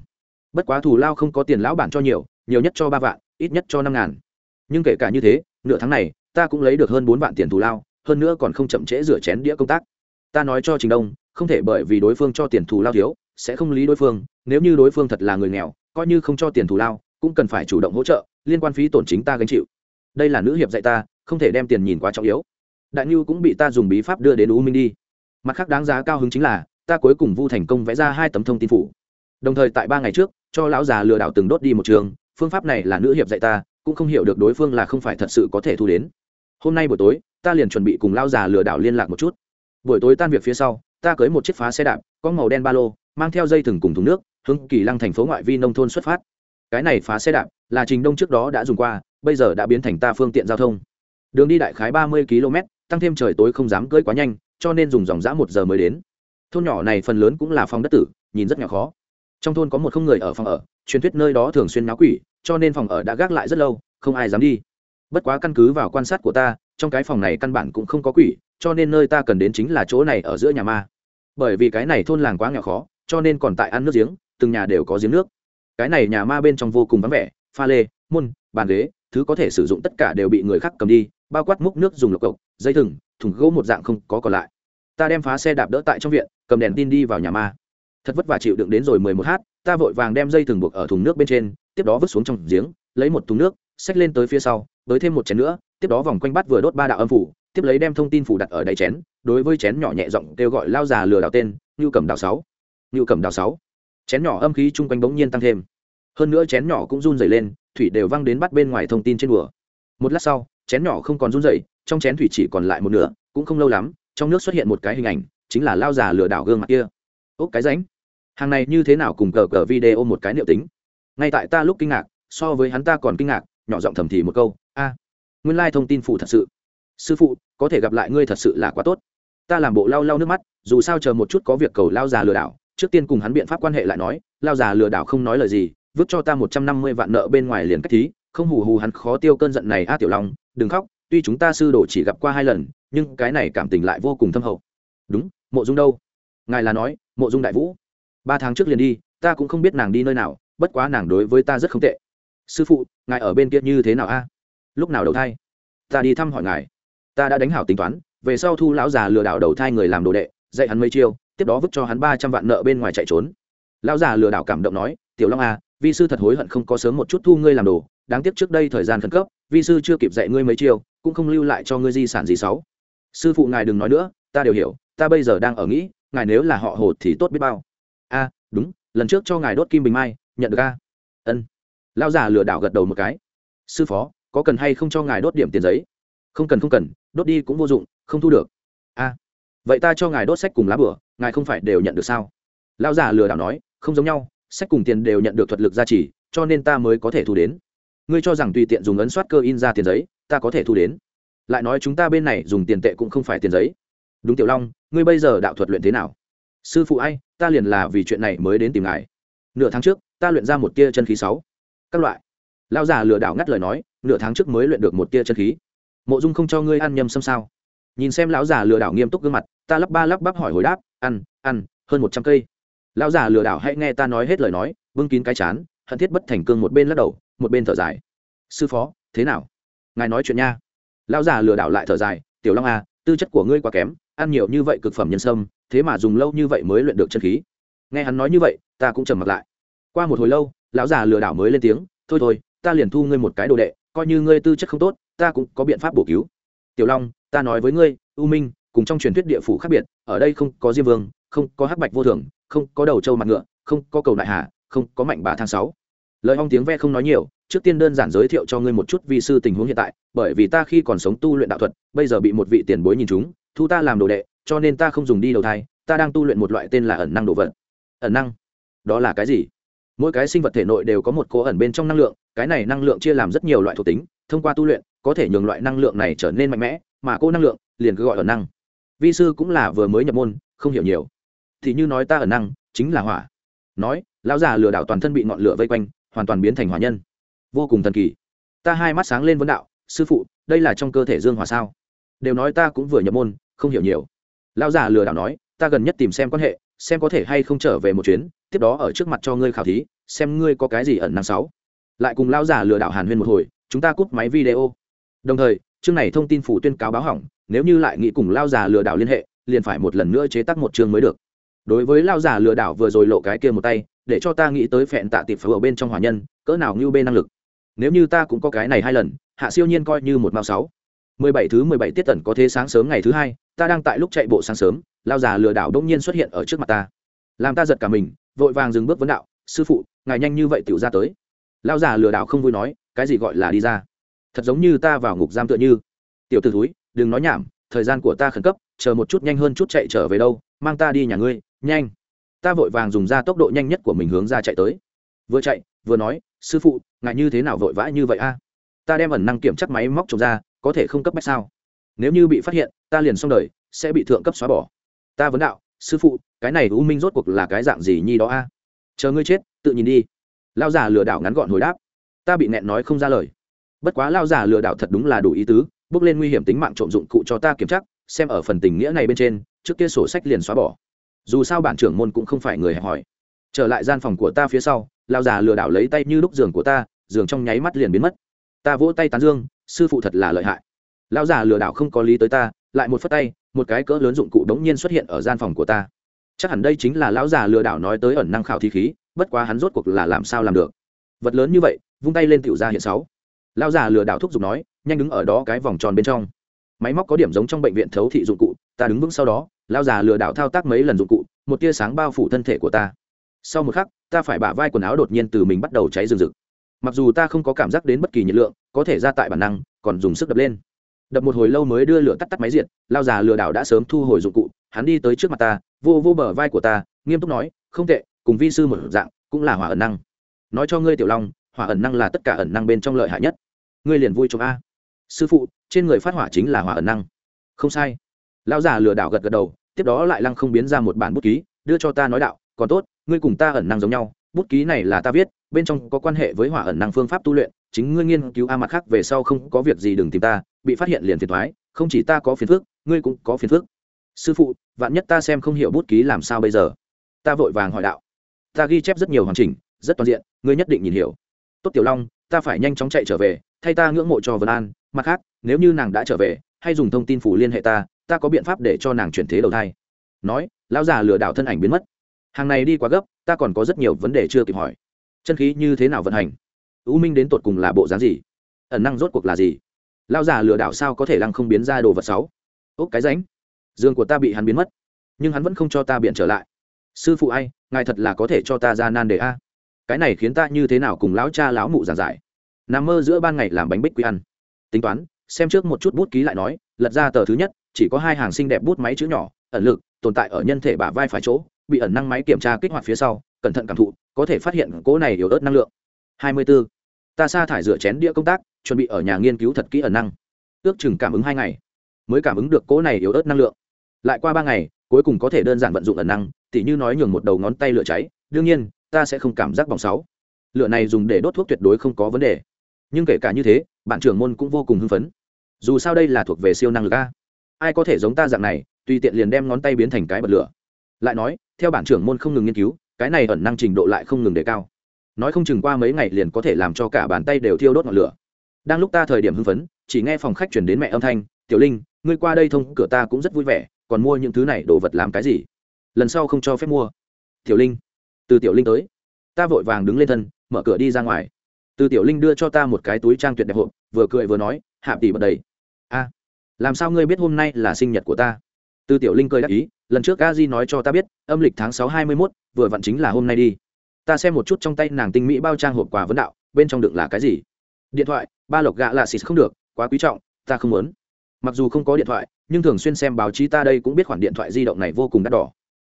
Bất quá thù lao không có tiền lão bản cho nhiều nhiều nhất cho ba vạn, ít nhất cho năm ngàn. Nhưng kể cả như thế, nửa tháng này, ta cũng lấy được hơn bốn vạn tiền thù lao, hơn nữa còn không chậm trễ rửa chén đĩa công tác. Ta nói cho trình đông không thể bởi vì đối phương cho tiền thù lao thiếu, sẽ không lý đối phương, nếu như đối phương thật là người nghèo, coi như không cho tiền thù lao, cũng cần phải chủ động hỗ trợ, liên quan phí tổn chính ta gánh chịu. Đây là nữ hiệp dạy ta, không thể đem tiền nhìn quá trọng yếu. Đại nhu cũng bị ta dùng bí pháp đưa đến u minh đi. Mặt khác đáng giá cao hứng chính là, ta cuối cùng vu thành công vẽ ra hai tấm thông tin phủ. Đồng thời tại ba ngày trước, cho lão già lừa đảo từng đốt đi một trường, phương pháp này là nữ hiệp dạy ta, cũng không hiểu được đối phương là không phải thật sự có thể thu đến. Hôm nay buổi tối, ta liền chuẩn bị cùng lão già lừa đảo liên lạc một chút. Buổi tối tan việc phía sau ta cưới một chiếc phá xe đạp, có màu đen ba lô, mang theo dây thừng cùng thùng nước, hướng kỳ lăng thành phố ngoại vi nông thôn xuất phát. Cái này phá xe đạp là trình đông trước đó đã dùng qua, bây giờ đã biến thành ta phương tiện giao thông. Đường đi đại khái ba mươi km, tăng thêm trời tối không dám cưỡi quá nhanh, cho nên dùng dòng dã một giờ mới đến. Thôn nhỏ này phần lớn cũng là phòng đất tử, nhìn rất nhỏ khó. Trong thôn có một không người ở phòng ở, truyền thuyết nơi đó thường xuyên náo quỷ, cho nên phòng ở đã gác lại rất lâu, không ai dám đi. Bất quá căn cứ vào quan sát của ta, trong cái phòng này căn bản cũng không có quỷ cho nên nơi ta cần đến chính là chỗ này ở giữa nhà ma. Bởi vì cái này thôn làng quá nghèo khó, cho nên còn tại ăn nước giếng, từng nhà đều có giếng nước. Cái này nhà ma bên trong vô cùng vắng vẻ, pha lê, môn, bàn ghế, thứ có thể sử dụng tất cả đều bị người khác cầm đi, bao quát múc nước dùng lộc cộc, dây thừng, thùng gỗ một dạng không có còn lại. Ta đem phá xe đạp đỡ tại trong viện, cầm đèn tin đi vào nhà ma. Thật vất vả chịu đựng đến rồi mười một h ta vội vàng đem dây thừng buộc ở thùng nước bên trên, tiếp đó vứt xuống trong giếng, lấy một thùng nước, xách lên tới phía sau tới thêm một chén nữa, tiếp đó vòng quanh bắt vừa đốt ba đạo âm phủ tiếp lấy đem thông tin phủ đặt ở đáy chén, đối với chén nhỏ nhẹ giọng kêu gọi lao già lừa đảo tên như cầm đào sáu. Như cầm đào sáu. Chén nhỏ âm khí chung quanh bỗng nhiên tăng thêm. Hơn nữa chén nhỏ cũng run dày lên, thủy đều văng đến bắt bên ngoài thông tin trên đùa. Một lát sau, chén nhỏ không còn run dày trong chén thủy chỉ còn lại một nửa, cũng không lâu lắm, trong nước xuất hiện một cái hình ảnh, chính là lao già lừa đảo gương mặt kia. Ốc cái ránh. Hàng này như thế nào cùng cờ cờ video một cái liệu tính? Ngay tại ta lúc kinh ngạc, so với hắn ta còn kinh ngạc, nhỏ giọng thầm thì một câu, a, nguyên lai thông tin phụ thật sự sư phụ, có thể gặp lại ngươi thật sự là quá tốt. Ta làm bộ lau lau nước mắt, dù sao chờ một chút có việc cầu lao già lừa đảo, trước tiên cùng hắn biện pháp quan hệ lại nói, lao già lừa đảo không nói lời gì, vứt cho ta một trăm năm mươi vạn nợ bên ngoài liền cách thí, không hù hù hắn khó tiêu cơn giận này a tiểu long, đừng khóc, tuy chúng ta sư đồ chỉ gặp qua hai lần, nhưng cái này cảm tình lại vô cùng thâm hậu. Đúng, mộ dung đâu? Ngài là nói, mộ dung đại vũ. Ba tháng trước liền đi, ta cũng không biết nàng đi nơi nào, bất quá nàng đối với ta rất không tệ. Sư phụ, ngài ở bên kia như thế nào a? Lúc nào đầu thai? Ta đi thăm hỏi ngài ta đã đánh hảo tính toán về sau thu lão già lừa đảo đầu thai người làm đồ đệ dạy hắn mấy chiêu tiếp đó vứt cho hắn ba trăm vạn nợ bên ngoài chạy trốn. Lão già lừa đảo cảm động nói tiểu long à, vi sư thật hối hận không có sớm một chút thu ngươi làm đồ đáng tiếc trước đây thời gian khẩn cấp vi sư chưa kịp dạy ngươi mấy chiêu cũng không lưu lại cho ngươi di sản gì xấu. Sư phụ ngài đừng nói nữa ta đều hiểu ta bây giờ đang ở nghĩ ngài nếu là họ hồ thì tốt biết bao. A đúng lần trước cho ngài đốt kim bình mai nhận được a. Ân. Lão già lừa đảo gật đầu một cái. Sư phó có cần hay không cho ngài đốt điểm tiền giấy? Không cần không cần, đốt đi cũng vô dụng, không thu được. A, vậy ta cho ngài đốt sách cùng lá bửa, ngài không phải đều nhận được sao? Lão già lừa đảo nói, không giống nhau, sách cùng tiền đều nhận được thuật lực gia trì, cho nên ta mới có thể thu đến. Ngươi cho rằng tùy tiện dùng ấn soát cơ in ra tiền giấy, ta có thể thu đến. Lại nói chúng ta bên này dùng tiền tệ cũng không phải tiền giấy. Đúng tiểu long, ngươi bây giờ đạo thuật luyện thế nào? Sư phụ ai, ta liền là vì chuyện này mới đến tìm ngài. Nửa tháng trước, ta luyện ra một tia chân khí sáu. Các loại. Lão già lừa đảo ngắt lời nói, nửa tháng trước mới luyện được một tia chân khí mộ dung không cho ngươi ăn nhầm xâm sao? Nhìn xem lão già lừa đảo nghiêm túc gương mặt, ta lắp ba lắp bắp hỏi hồi đáp, ăn ăn, hơn một trăm cây. Lão già lừa đảo hãy nghe ta nói hết lời nói vương kín cái chán, hận thiết bất thành cương một bên lắc đầu, một bên thở dài. Sư phó, thế nào? Ngài nói chuyện nha. Lão già lừa đảo lại thở dài, tiểu long à tư chất của ngươi quá kém, ăn nhiều như vậy cực phẩm nhân sâm, thế mà dùng lâu như vậy mới luyện được chân khí. Nghe hắn nói như vậy, ta cũng trầm mặt lại. Qua một hồi lâu, lão già lừa đảo mới lên tiếng, thôi thôi, ta liền thu ngươi một cái đồ đệ, coi như ngươi tư chất không tốt ta cũng có biện pháp bổ cứu. Tiểu long, ta nói với ngươi, u minh, cùng trong truyền thuyết địa phủ khác biệt, ở đây không có diêm vương, không có hắc bạch vô thường, không có đầu trâu mặt ngựa, không có cầu đại hà, không có mạnh bà Thang sáu. Lời hong tiếng ve không nói nhiều, trước tiên đơn giản giới thiệu cho ngươi một chút vi sư tình huống hiện tại, bởi vì ta khi còn sống tu luyện đạo thuật, bây giờ bị một vị tiền bối nhìn chúng, thu ta làm đồ đệ, cho nên ta không dùng đi đầu thai, ta đang tu luyện một loại tên là ẩn năng đồ vật. Ẩn năng? Đó là cái gì? Mỗi cái sinh vật thể nội đều có một cố ẩn bên trong năng lượng, cái này năng lượng chia làm rất nhiều loại thuộc tính, thông qua tu luyện có thể nhường loại năng lượng này trở nên mạnh mẽ, mà cô năng lượng liền cứ gọi ẩn năng. Vi sư cũng là vừa mới nhập môn, không hiểu nhiều. Thì như nói ta ẩn năng, chính là hỏa. Nói, lão già lừa đảo toàn thân bị ngọn lửa vây quanh, hoàn toàn biến thành hỏa nhân. Vô cùng thần kỳ. Ta hai mắt sáng lên vấn đạo, sư phụ, đây là trong cơ thể dương hỏa sao? Đều nói ta cũng vừa nhập môn, không hiểu nhiều. Lão già lừa đảo nói, ta gần nhất tìm xem quan hệ, xem có thể hay không trở về một chuyến, tiếp đó ở trước mặt cho ngươi khảo thí, xem ngươi có cái gì ẩn năng sáu. Lại cùng lão già lừa đảo hàn huyên một hồi, chúng ta cúp máy video đồng thời, chương này thông tin phủ tuyên cáo báo hỏng, nếu như lại nghĩ cùng lao già lừa đảo liên hệ, liền phải một lần nữa chế tác một chương mới được. Đối với lao già lừa đảo vừa rồi lộ cái kia một tay, để cho ta nghĩ tới phẹn tạ tịp phở ở bên trong hỏa nhân, cỡ nào như bên năng lực. Nếu như ta cũng có cái này hai lần, hạ siêu nhiên coi như một mao sáu. Mười bảy thứ mười bảy tiết tần có thế sáng sớm ngày thứ hai, ta đang tại lúc chạy bộ sáng sớm, lao già lừa đảo đông nhiên xuất hiện ở trước mặt ta. Làm ta giật cả mình, vội vàng dừng bước vấn đạo, sư phụ, ngài nhanh như vậy tiểu ra tới. Lao già lừa đảo không vui nói, cái gì gọi là đi ra? Thật giống như ta vào ngục giam tựa như. Tiểu t ử thúi, đừng nói nhảm, thời gian của ta khẩn cấp, chờ một chút nhanh hơn chút chạy trở về đâu, mang ta đi nhà ngươi, nhanh. Ta vội vàng dùng ra tốc độ nhanh nhất của mình hướng ra chạy tới. Vừa chạy, vừa nói, sư phụ ngại như thế nào vội vã như vậy a? Ta đem ẩn năng kiểm chắc máy móc trồng ra, có thể không cấp bách sao? Nếu như bị phát hiện, ta liền xong đời, sẽ bị thượng cấp xóa bỏ. Ta vấn đạo, sư phụ, cái này u minh rốt cuộc là cái dạng gì nhi đó a? Chờ ngươi chết, tự nhìn đi. Lao già lừa đảo ngắn gọn hồi đáp. Ta bị nẹn nói không ra lời bất quá lao già lừa đảo thật đúng là đủ ý tứ, bước lên nguy hiểm tính mạng trộm dụng cụ cho ta kiểm tra, xem ở phần tình nghĩa này bên trên, trước kia sổ sách liền xóa bỏ. Dù sao bản trưởng môn cũng không phải người hẹp hỏi trở lại gian phòng của ta phía sau lao già lừa đảo lấy tay như lúc giường của ta, giường trong nháy mắt liền biến mất. Ta vỗ tay tán dương, sư phụ thật là lợi hại. Lão già lừa đảo không có lý tới ta, lại một phất tay, một cái cỡ lớn dụng cụ đống nhiên xuất hiện ở gian phòng của ta. Chắc hẳn đây chính là lão già lừa đảo nói tới ẩn năng khảo thi khí, bất quá hắn rốt cuộc là làm sao làm được. Vật lớn như vậy, vung tay lên tiểu ra hiện sáu lão già lừa đảo thúc giục nói, nhanh đứng ở đó cái vòng tròn bên trong. Máy móc có điểm giống trong bệnh viện thấu thị dụng cụ, ta đứng vững sau đó. Lão già lừa đảo thao tác mấy lần dụng cụ, một tia sáng bao phủ thân thể của ta. Sau một khắc, ta phải bả vai quần áo đột nhiên từ mình bắt đầu cháy rừng rực. Mặc dù ta không có cảm giác đến bất kỳ nhiệt lượng, có thể ra tại bản năng, còn dùng sức đập lên. Đập một hồi lâu mới đưa lửa tắt tắt máy diệt lao già lừa đảo đã sớm thu hồi dụng cụ, hắn đi tới trước mặt ta, vô vô bờ vai của ta, nghiêm túc nói, không tệ, cùng vi sư một dạng, cũng là hỏa ẩn năng. Nói cho ngươi, tiểu long, hỏa ẩn năng là tất cả ẩn năng bên trong lợi hại nhất ngươi liền vui trong a. Sư phụ, trên người phát hỏa chính là hỏa ẩn năng. Không sai. Lão già lừa đảo gật gật đầu, tiếp đó lại lăng không biến ra một bản bút ký, đưa cho ta nói đạo, còn tốt, ngươi cùng ta ẩn năng giống nhau, bút ký này là ta viết, bên trong có quan hệ với hỏa ẩn năng phương pháp tu luyện, chính ngươi nghiên cứu a mặt khác về sau không có việc gì đừng tìm ta, bị phát hiện liền phiền thoái không chỉ ta có phiền phước ngươi cũng có phiền phước sư phụ, vạn nhất ta xem không hiểu bút ký làm sao bây giờ? Ta vội vàng hỏi đạo. Ta ghi chép rất nhiều hoàn chỉnh, rất toàn diện, ngươi nhất định nhìn hiểu. Tốt tiểu long ta phải nhanh chóng chạy trở về, thay ta ngưỡng mộ cho vân an. Mặt khác, nếu như nàng đã trở về, hay dùng thông tin phủ liên hệ ta ta có biện pháp để cho nàng chuyển thế đầu thai. Nói, lão già lừa đảo thân ảnh biến mất. Hàng này đi quá gấp, ta còn có rất nhiều vấn đề chưa kịp hỏi. Chân khí như thế nào vận hành? U minh đến tột cùng là bộ dáng gì? Ẩn năng rốt cuộc là gì? Lão già lừa đảo sao có thể lăng không biến ra đồ vật sáu ốc cái ránh. Giường của ta bị hắn biến mất, nhưng hắn vẫn không cho ta biện trở lại. Sư phụ ai, ngài thật là có thể cho ta ra nan đề a cái này khiến ta như thế nào cùng lão cha lão mụ giảng giải? Nằm mơ giữa ban ngày làm bánh bích quy ăn. Tính toán, xem trước một chút bút ký lại nói, lật ra tờ thứ nhất, chỉ có hai hàng xinh đẹp bút máy chữ nhỏ, ẩn lực, tồn tại ở nhân thể bả vai phải chỗ, bị ẩn năng máy kiểm tra kích hoạt phía sau, cẩn thận cảm thụ, có thể phát hiện cỗ này yếu ớt năng lượng. 24. ta sa thải rửa chén đĩa công tác, chuẩn bị ở nhà nghiên cứu thật kỹ ẩn năng. Ước chừng cảm ứng hai ngày, mới cảm ứng được cỗ này yếu ớt năng lượng. Lại qua ba ngày, cuối cùng có thể đơn giản vận dụng ẩn năng, tỉ như nói nhường một đầu ngón tay lửa cháy. Đương nhiên ta sẽ không cảm giác bỏng sáu. Lửa này dùng để đốt thuốc tuyệt đối không có vấn đề. Nhưng kể cả như thế, bạn trưởng môn cũng vô cùng hưng phấn. Dù sao đây là thuộc về siêu năng lực a. Ai có thể giống ta dạng này, tùy tiện liền đem ngón tay biến thành cái bật lửa. Lại nói, theo bản trưởng môn không ngừng nghiên cứu, cái này ẩn năng trình độ lại không ngừng đề cao. Nói không chừng qua mấy ngày liền có thể làm cho cả bàn tay đều thiêu đốt ngọn lửa. Đang lúc ta thời điểm hưng phấn, chỉ nghe phòng khách chuyển đến mẹ âm thanh, tiểu linh, ngươi qua đây thông, cửa ta cũng rất vui vẻ, còn mua những thứ này đồ vật làm cái gì? Lần sau không cho phép mua. Tiểu linh từ tiểu linh tới. Ta vội vàng đứng lên thân, mở cửa đi ra ngoài. Từ tiểu linh đưa cho ta một cái túi trang tuyệt đẹp hộp, vừa cười vừa nói hạ tỷ bật đầy. A, làm sao ngươi biết hôm nay là sinh nhật của ta? Từ tiểu linh cười đáp ý, lần trước a di nói cho ta biết, âm lịch tháng sáu hai mươi mốt, vừa vặn chính là hôm nay đi. Ta xem một chút trong tay nàng tinh mỹ bao trang hộp quà vấn đạo, bên trong đựng là cái gì? Điện thoại, ba lộc gạ lạ xịt không được, quá quý trọng, ta không muốn. Mặc dù không có điện thoại, nhưng thường xuyên xem báo chí ta đây cũng biết khoản điện thoại di động này vô cùng đắt đỏ.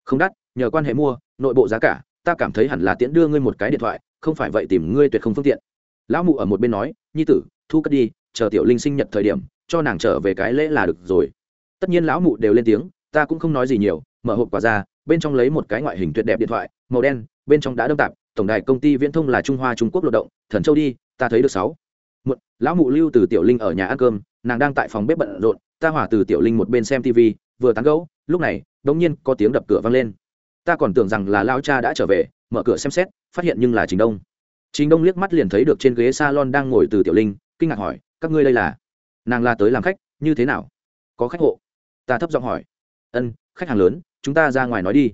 Không đắt, nhờ quan hệ mua, nội bộ giá cả ta cảm thấy hẳn là tiễn đưa ngươi một cái điện thoại, không phải vậy tìm ngươi tuyệt không phương tiện. Lão mụ ở một bên nói, nhi tử, thu cất đi, chờ tiểu linh sinh nhật thời điểm, cho nàng trở về cái lễ là được rồi. Tất nhiên lão mụ đều lên tiếng, ta cũng không nói gì nhiều, mở hộp quà ra, bên trong lấy một cái ngoại hình tuyệt đẹp điện thoại, màu đen, bên trong đã đâm tạp, tổng đài công ty viễn thông là trung hoa trung quốc lộ động, thần châu đi, ta thấy được sáu. Một, lão mụ lưu từ tiểu linh ở nhà ăn cơm, nàng đang tại phòng bếp bận rộn, ta hỏa từ tiểu linh một bên xem tv vừa tán gẫu, lúc này, đống nhiên có tiếng đập cửa vang lên ta còn tưởng rằng là lao cha đã trở về, mở cửa xem xét, phát hiện nhưng là trình đông. Trình đông liếc mắt liền thấy được trên ghế salon đang ngồi từ tiểu linh, kinh ngạc hỏi, các ngươi đây là? Nàng la tới làm khách, như thế nào? Có khách hộ. Ta thấp giọng hỏi. Ân, khách hàng lớn, chúng ta ra ngoài nói đi.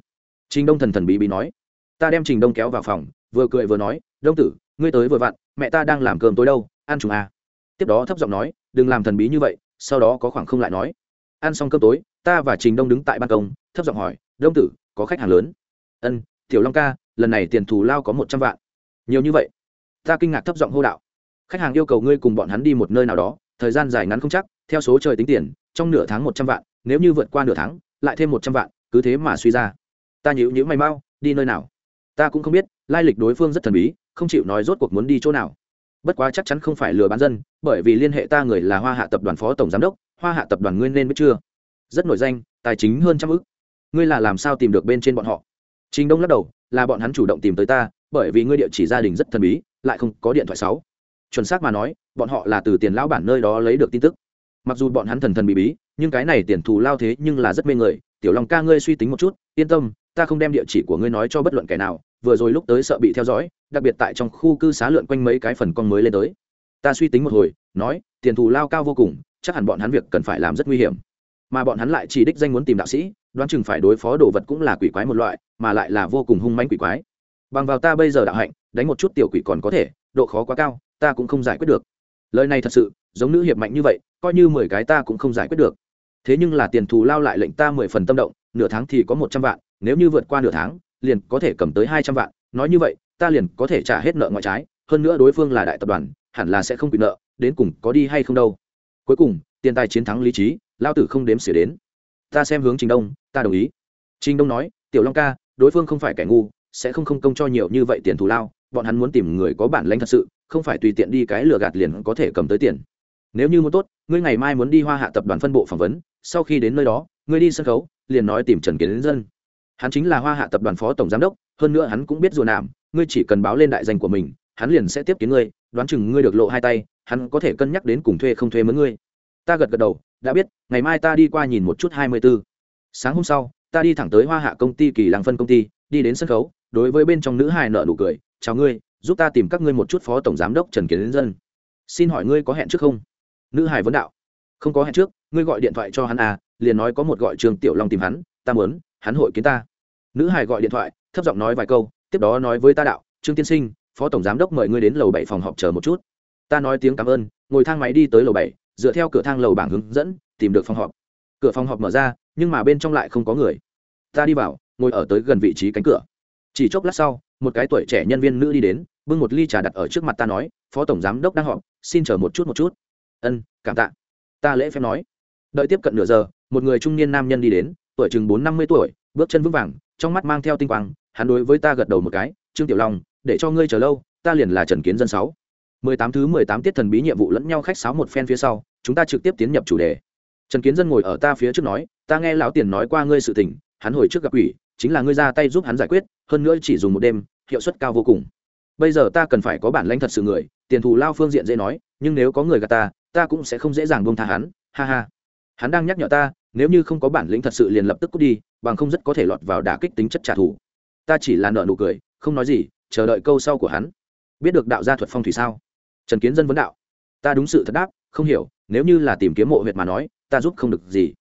Trình đông thần thần bí bí nói. Ta đem trình đông kéo vào phòng, vừa cười vừa nói, đông tử, ngươi tới vừa vặn, mẹ ta đang làm cơm tối đâu, ăn chúng à. tiếp đó thấp giọng nói, đừng làm thần bí như vậy. Sau đó có khoảng không lại nói, ăn xong cơm tối, ta và trình đông đứng tại ban công. Thấp giọng hỏi, đông tử có khách hàng lớn. Ân, tiểu long ca, lần này tiền thù lao có một trăm vạn. Nhiều như vậy? Ta kinh ngạc thấp giọng hô đạo. Khách hàng yêu cầu ngươi cùng bọn hắn đi một nơi nào đó, thời gian dài ngắn không chắc, theo số trời tính tiền, trong nửa tháng một trăm vạn, nếu như vượt qua nửa tháng, lại thêm một trăm vạn, cứ thế mà suy ra. Ta nhữ nhữ mày mau, đi nơi nào? Ta cũng không biết, lai lịch đối phương rất thần bí, không chịu nói rốt cuộc muốn đi chỗ nào. Bất quá chắc chắn không phải lừa bán dân, bởi vì liên hệ ta người là hoa hạ tập đoàn phó tổng giám đốc, hoa hạ tập đoàn nguyên nên biết chưa? Rất nổi danh, tài chính hơn trăm ức ngươi là làm sao tìm được bên trên bọn họ? Trình đông lắc đầu, là bọn hắn chủ động tìm tới ta, bởi vì ngươi địa chỉ gia đình rất thần bí, lại không có điện thoại sáu. Chuẩn xác mà nói, bọn họ là từ tiền lão bản nơi đó lấy được tin tức. Mặc dù bọn hắn thần thần bí bí, nhưng cái này tiền thù lao thế nhưng là rất mê người. Tiểu long ca ngươi suy tính một chút, yên tâm, ta không đem địa chỉ của ngươi nói cho bất luận kẻ nào, vừa rồi lúc tới sợ bị theo dõi, đặc biệt tại trong khu cư xá lượn quanh mấy cái phần con mới lên tới. Ta suy tính một hồi, nói, tiền thù lao cao vô cùng, chắc hẳn bọn hắn việc cần phải làm rất nguy hiểm. Mà bọn hắn lại chỉ đích danh muốn tìm đạo sĩ đoán chừng phải đối phó đồ vật cũng là quỷ quái một loại, mà lại là vô cùng hung manh quỷ quái. Bằng vào ta bây giờ đạo hạnh, đánh một chút tiểu quỷ còn có thể, độ khó quá cao, ta cũng không giải quyết được. Lời này thật sự, giống nữ hiệp mạnh như vậy, coi như mười cái ta cũng không giải quyết được. Thế nhưng là tiền thù lao lại lệnh ta mười phần tâm động, nửa tháng thì có một trăm vạn, nếu như vượt qua nửa tháng, liền có thể cầm tới hai trăm vạn. Nói như vậy, ta liền có thể trả hết nợ ngoại trái, hơn nữa đối phương là đại tập đoàn, hẳn là sẽ không bị nợ, đến cùng có đi hay không đâu. Cuối cùng, tiền tài chiến thắng lý trí, lao tử không đếm xỉa đến ta xem hướng trình đông, ta đồng ý. Trình đông nói, tiểu long ca, đối phương không phải kẻ ngu, sẽ không không công cho nhiều như vậy tiền thù lao, bọn hắn muốn tìm người có bản lãnh thật sự, không phải tùy tiện đi cái lừa gạt liền có thể cầm tới tiền. Nếu như muốn tốt, ngươi ngày mai muốn đi hoa hạ tập đoàn phân bộ phỏng vấn, sau khi đến nơi đó, ngươi đi sân khấu, liền nói tìm trần kiến dân. Hắn chính là hoa hạ tập đoàn phó tổng giám đốc, hơn nữa hắn cũng biết rùa nạm, ngươi chỉ cần báo lên đại danh của mình, hắn liền sẽ tiếp kiến ngươi, đoán chừng ngươi được lộ hai tay, hắn có thể cân nhắc đến cùng thuê không thuê mướn ngươi. Ta gật gật đầu đã biết, ngày mai ta đi qua nhìn một chút hai mươi b ố sáng hôm sau, ta đi thẳng tới hoa hạ công ty kỳ làng phân công ty, đi đến sân khấu, đối với bên trong nữ hài nợ nụ cười, chào ngươi, giúp ta tìm các ngươi một chút phó tổng giám đốc trần kiến dân. Xin hỏi ngươi có hẹn trước không? Nữ hài vấn đạo. Không có hẹn trước, ngươi gọi điện thoại cho hắn à liền nói có một gọi trường tiểu long tìm hắn, ta muốn, hắn hội kiến ta. Nữ hài gọi điện thoại, thấp giọng nói vài câu, tiếp đó nói với ta đạo, trương tiên sinh, phó tổng giám đốc mời ngươi đến lầu bảy phòng họp chờ một chút. Ta nói tiếng cảm ơn, ngồi thang máy đi tới lầu bảy dựa theo cửa thang lầu bảng hướng dẫn, tìm được phòng họp. Cửa phòng họp mở ra, nhưng mà bên trong lại không có người. Ta đi vào, ngồi ở tới gần vị trí cánh cửa. Chỉ chốc lát sau, một cái tuổi trẻ nhân viên nữ đi đến, bưng một ly trà đặt ở trước mặt ta nói, phó tổng giám đốc đang họp, xin chờ một chút một chút. Ân, cảm tạ. Ta lễ phép nói. Đợi tiếp cận nửa giờ, một người trung niên nam nhân đi đến, tuổi chừng bốn năm mươi tuổi, bước chân vững vàng, trong mắt mang theo tinh quang, hắn đối với ta gật đầu một cái, trương tiểu long, để cho ngươi chờ lâu, ta liền là trần kiến dân sáu. Mười tám thứ mười tám tiết thần bí nhiệm vụ lẫn nhau khách sáo một phen phía sau chúng ta trực tiếp tiến nhập chủ đề. Trần kiến dân ngồi ở ta phía trước nói, ta nghe lão tiền nói qua ngươi sự tình, hắn hồi trước gặp quỷ, chính là ngươi ra tay giúp hắn giải quyết, hơn nữa chỉ dùng một đêm, hiệu suất cao vô cùng. Bây giờ ta cần phải có bản lãnh thật sự người, tiền thù lao phương diện dễ nói, nhưng nếu có người gạt ta ta cũng sẽ không dễ dàng buông tha hắn, ha ha. Hắn đang nhắc nhở ta, nếu như không có bản lĩnh thật sự liền lập tức cút đi, bằng không rất có thể lọt vào đả kích tính chất trả thù. Ta chỉ là nợ nụ cười, không nói gì, chờ đợi câu sau của hắn. Biết được đạo gia thuật phong thủy sao? Trần kiến dân vấn đạo. Ta đúng sự thật đáp, không hiểu nếu như là tìm kiếm mộ huyệt mà nói, ta giúp không được gì.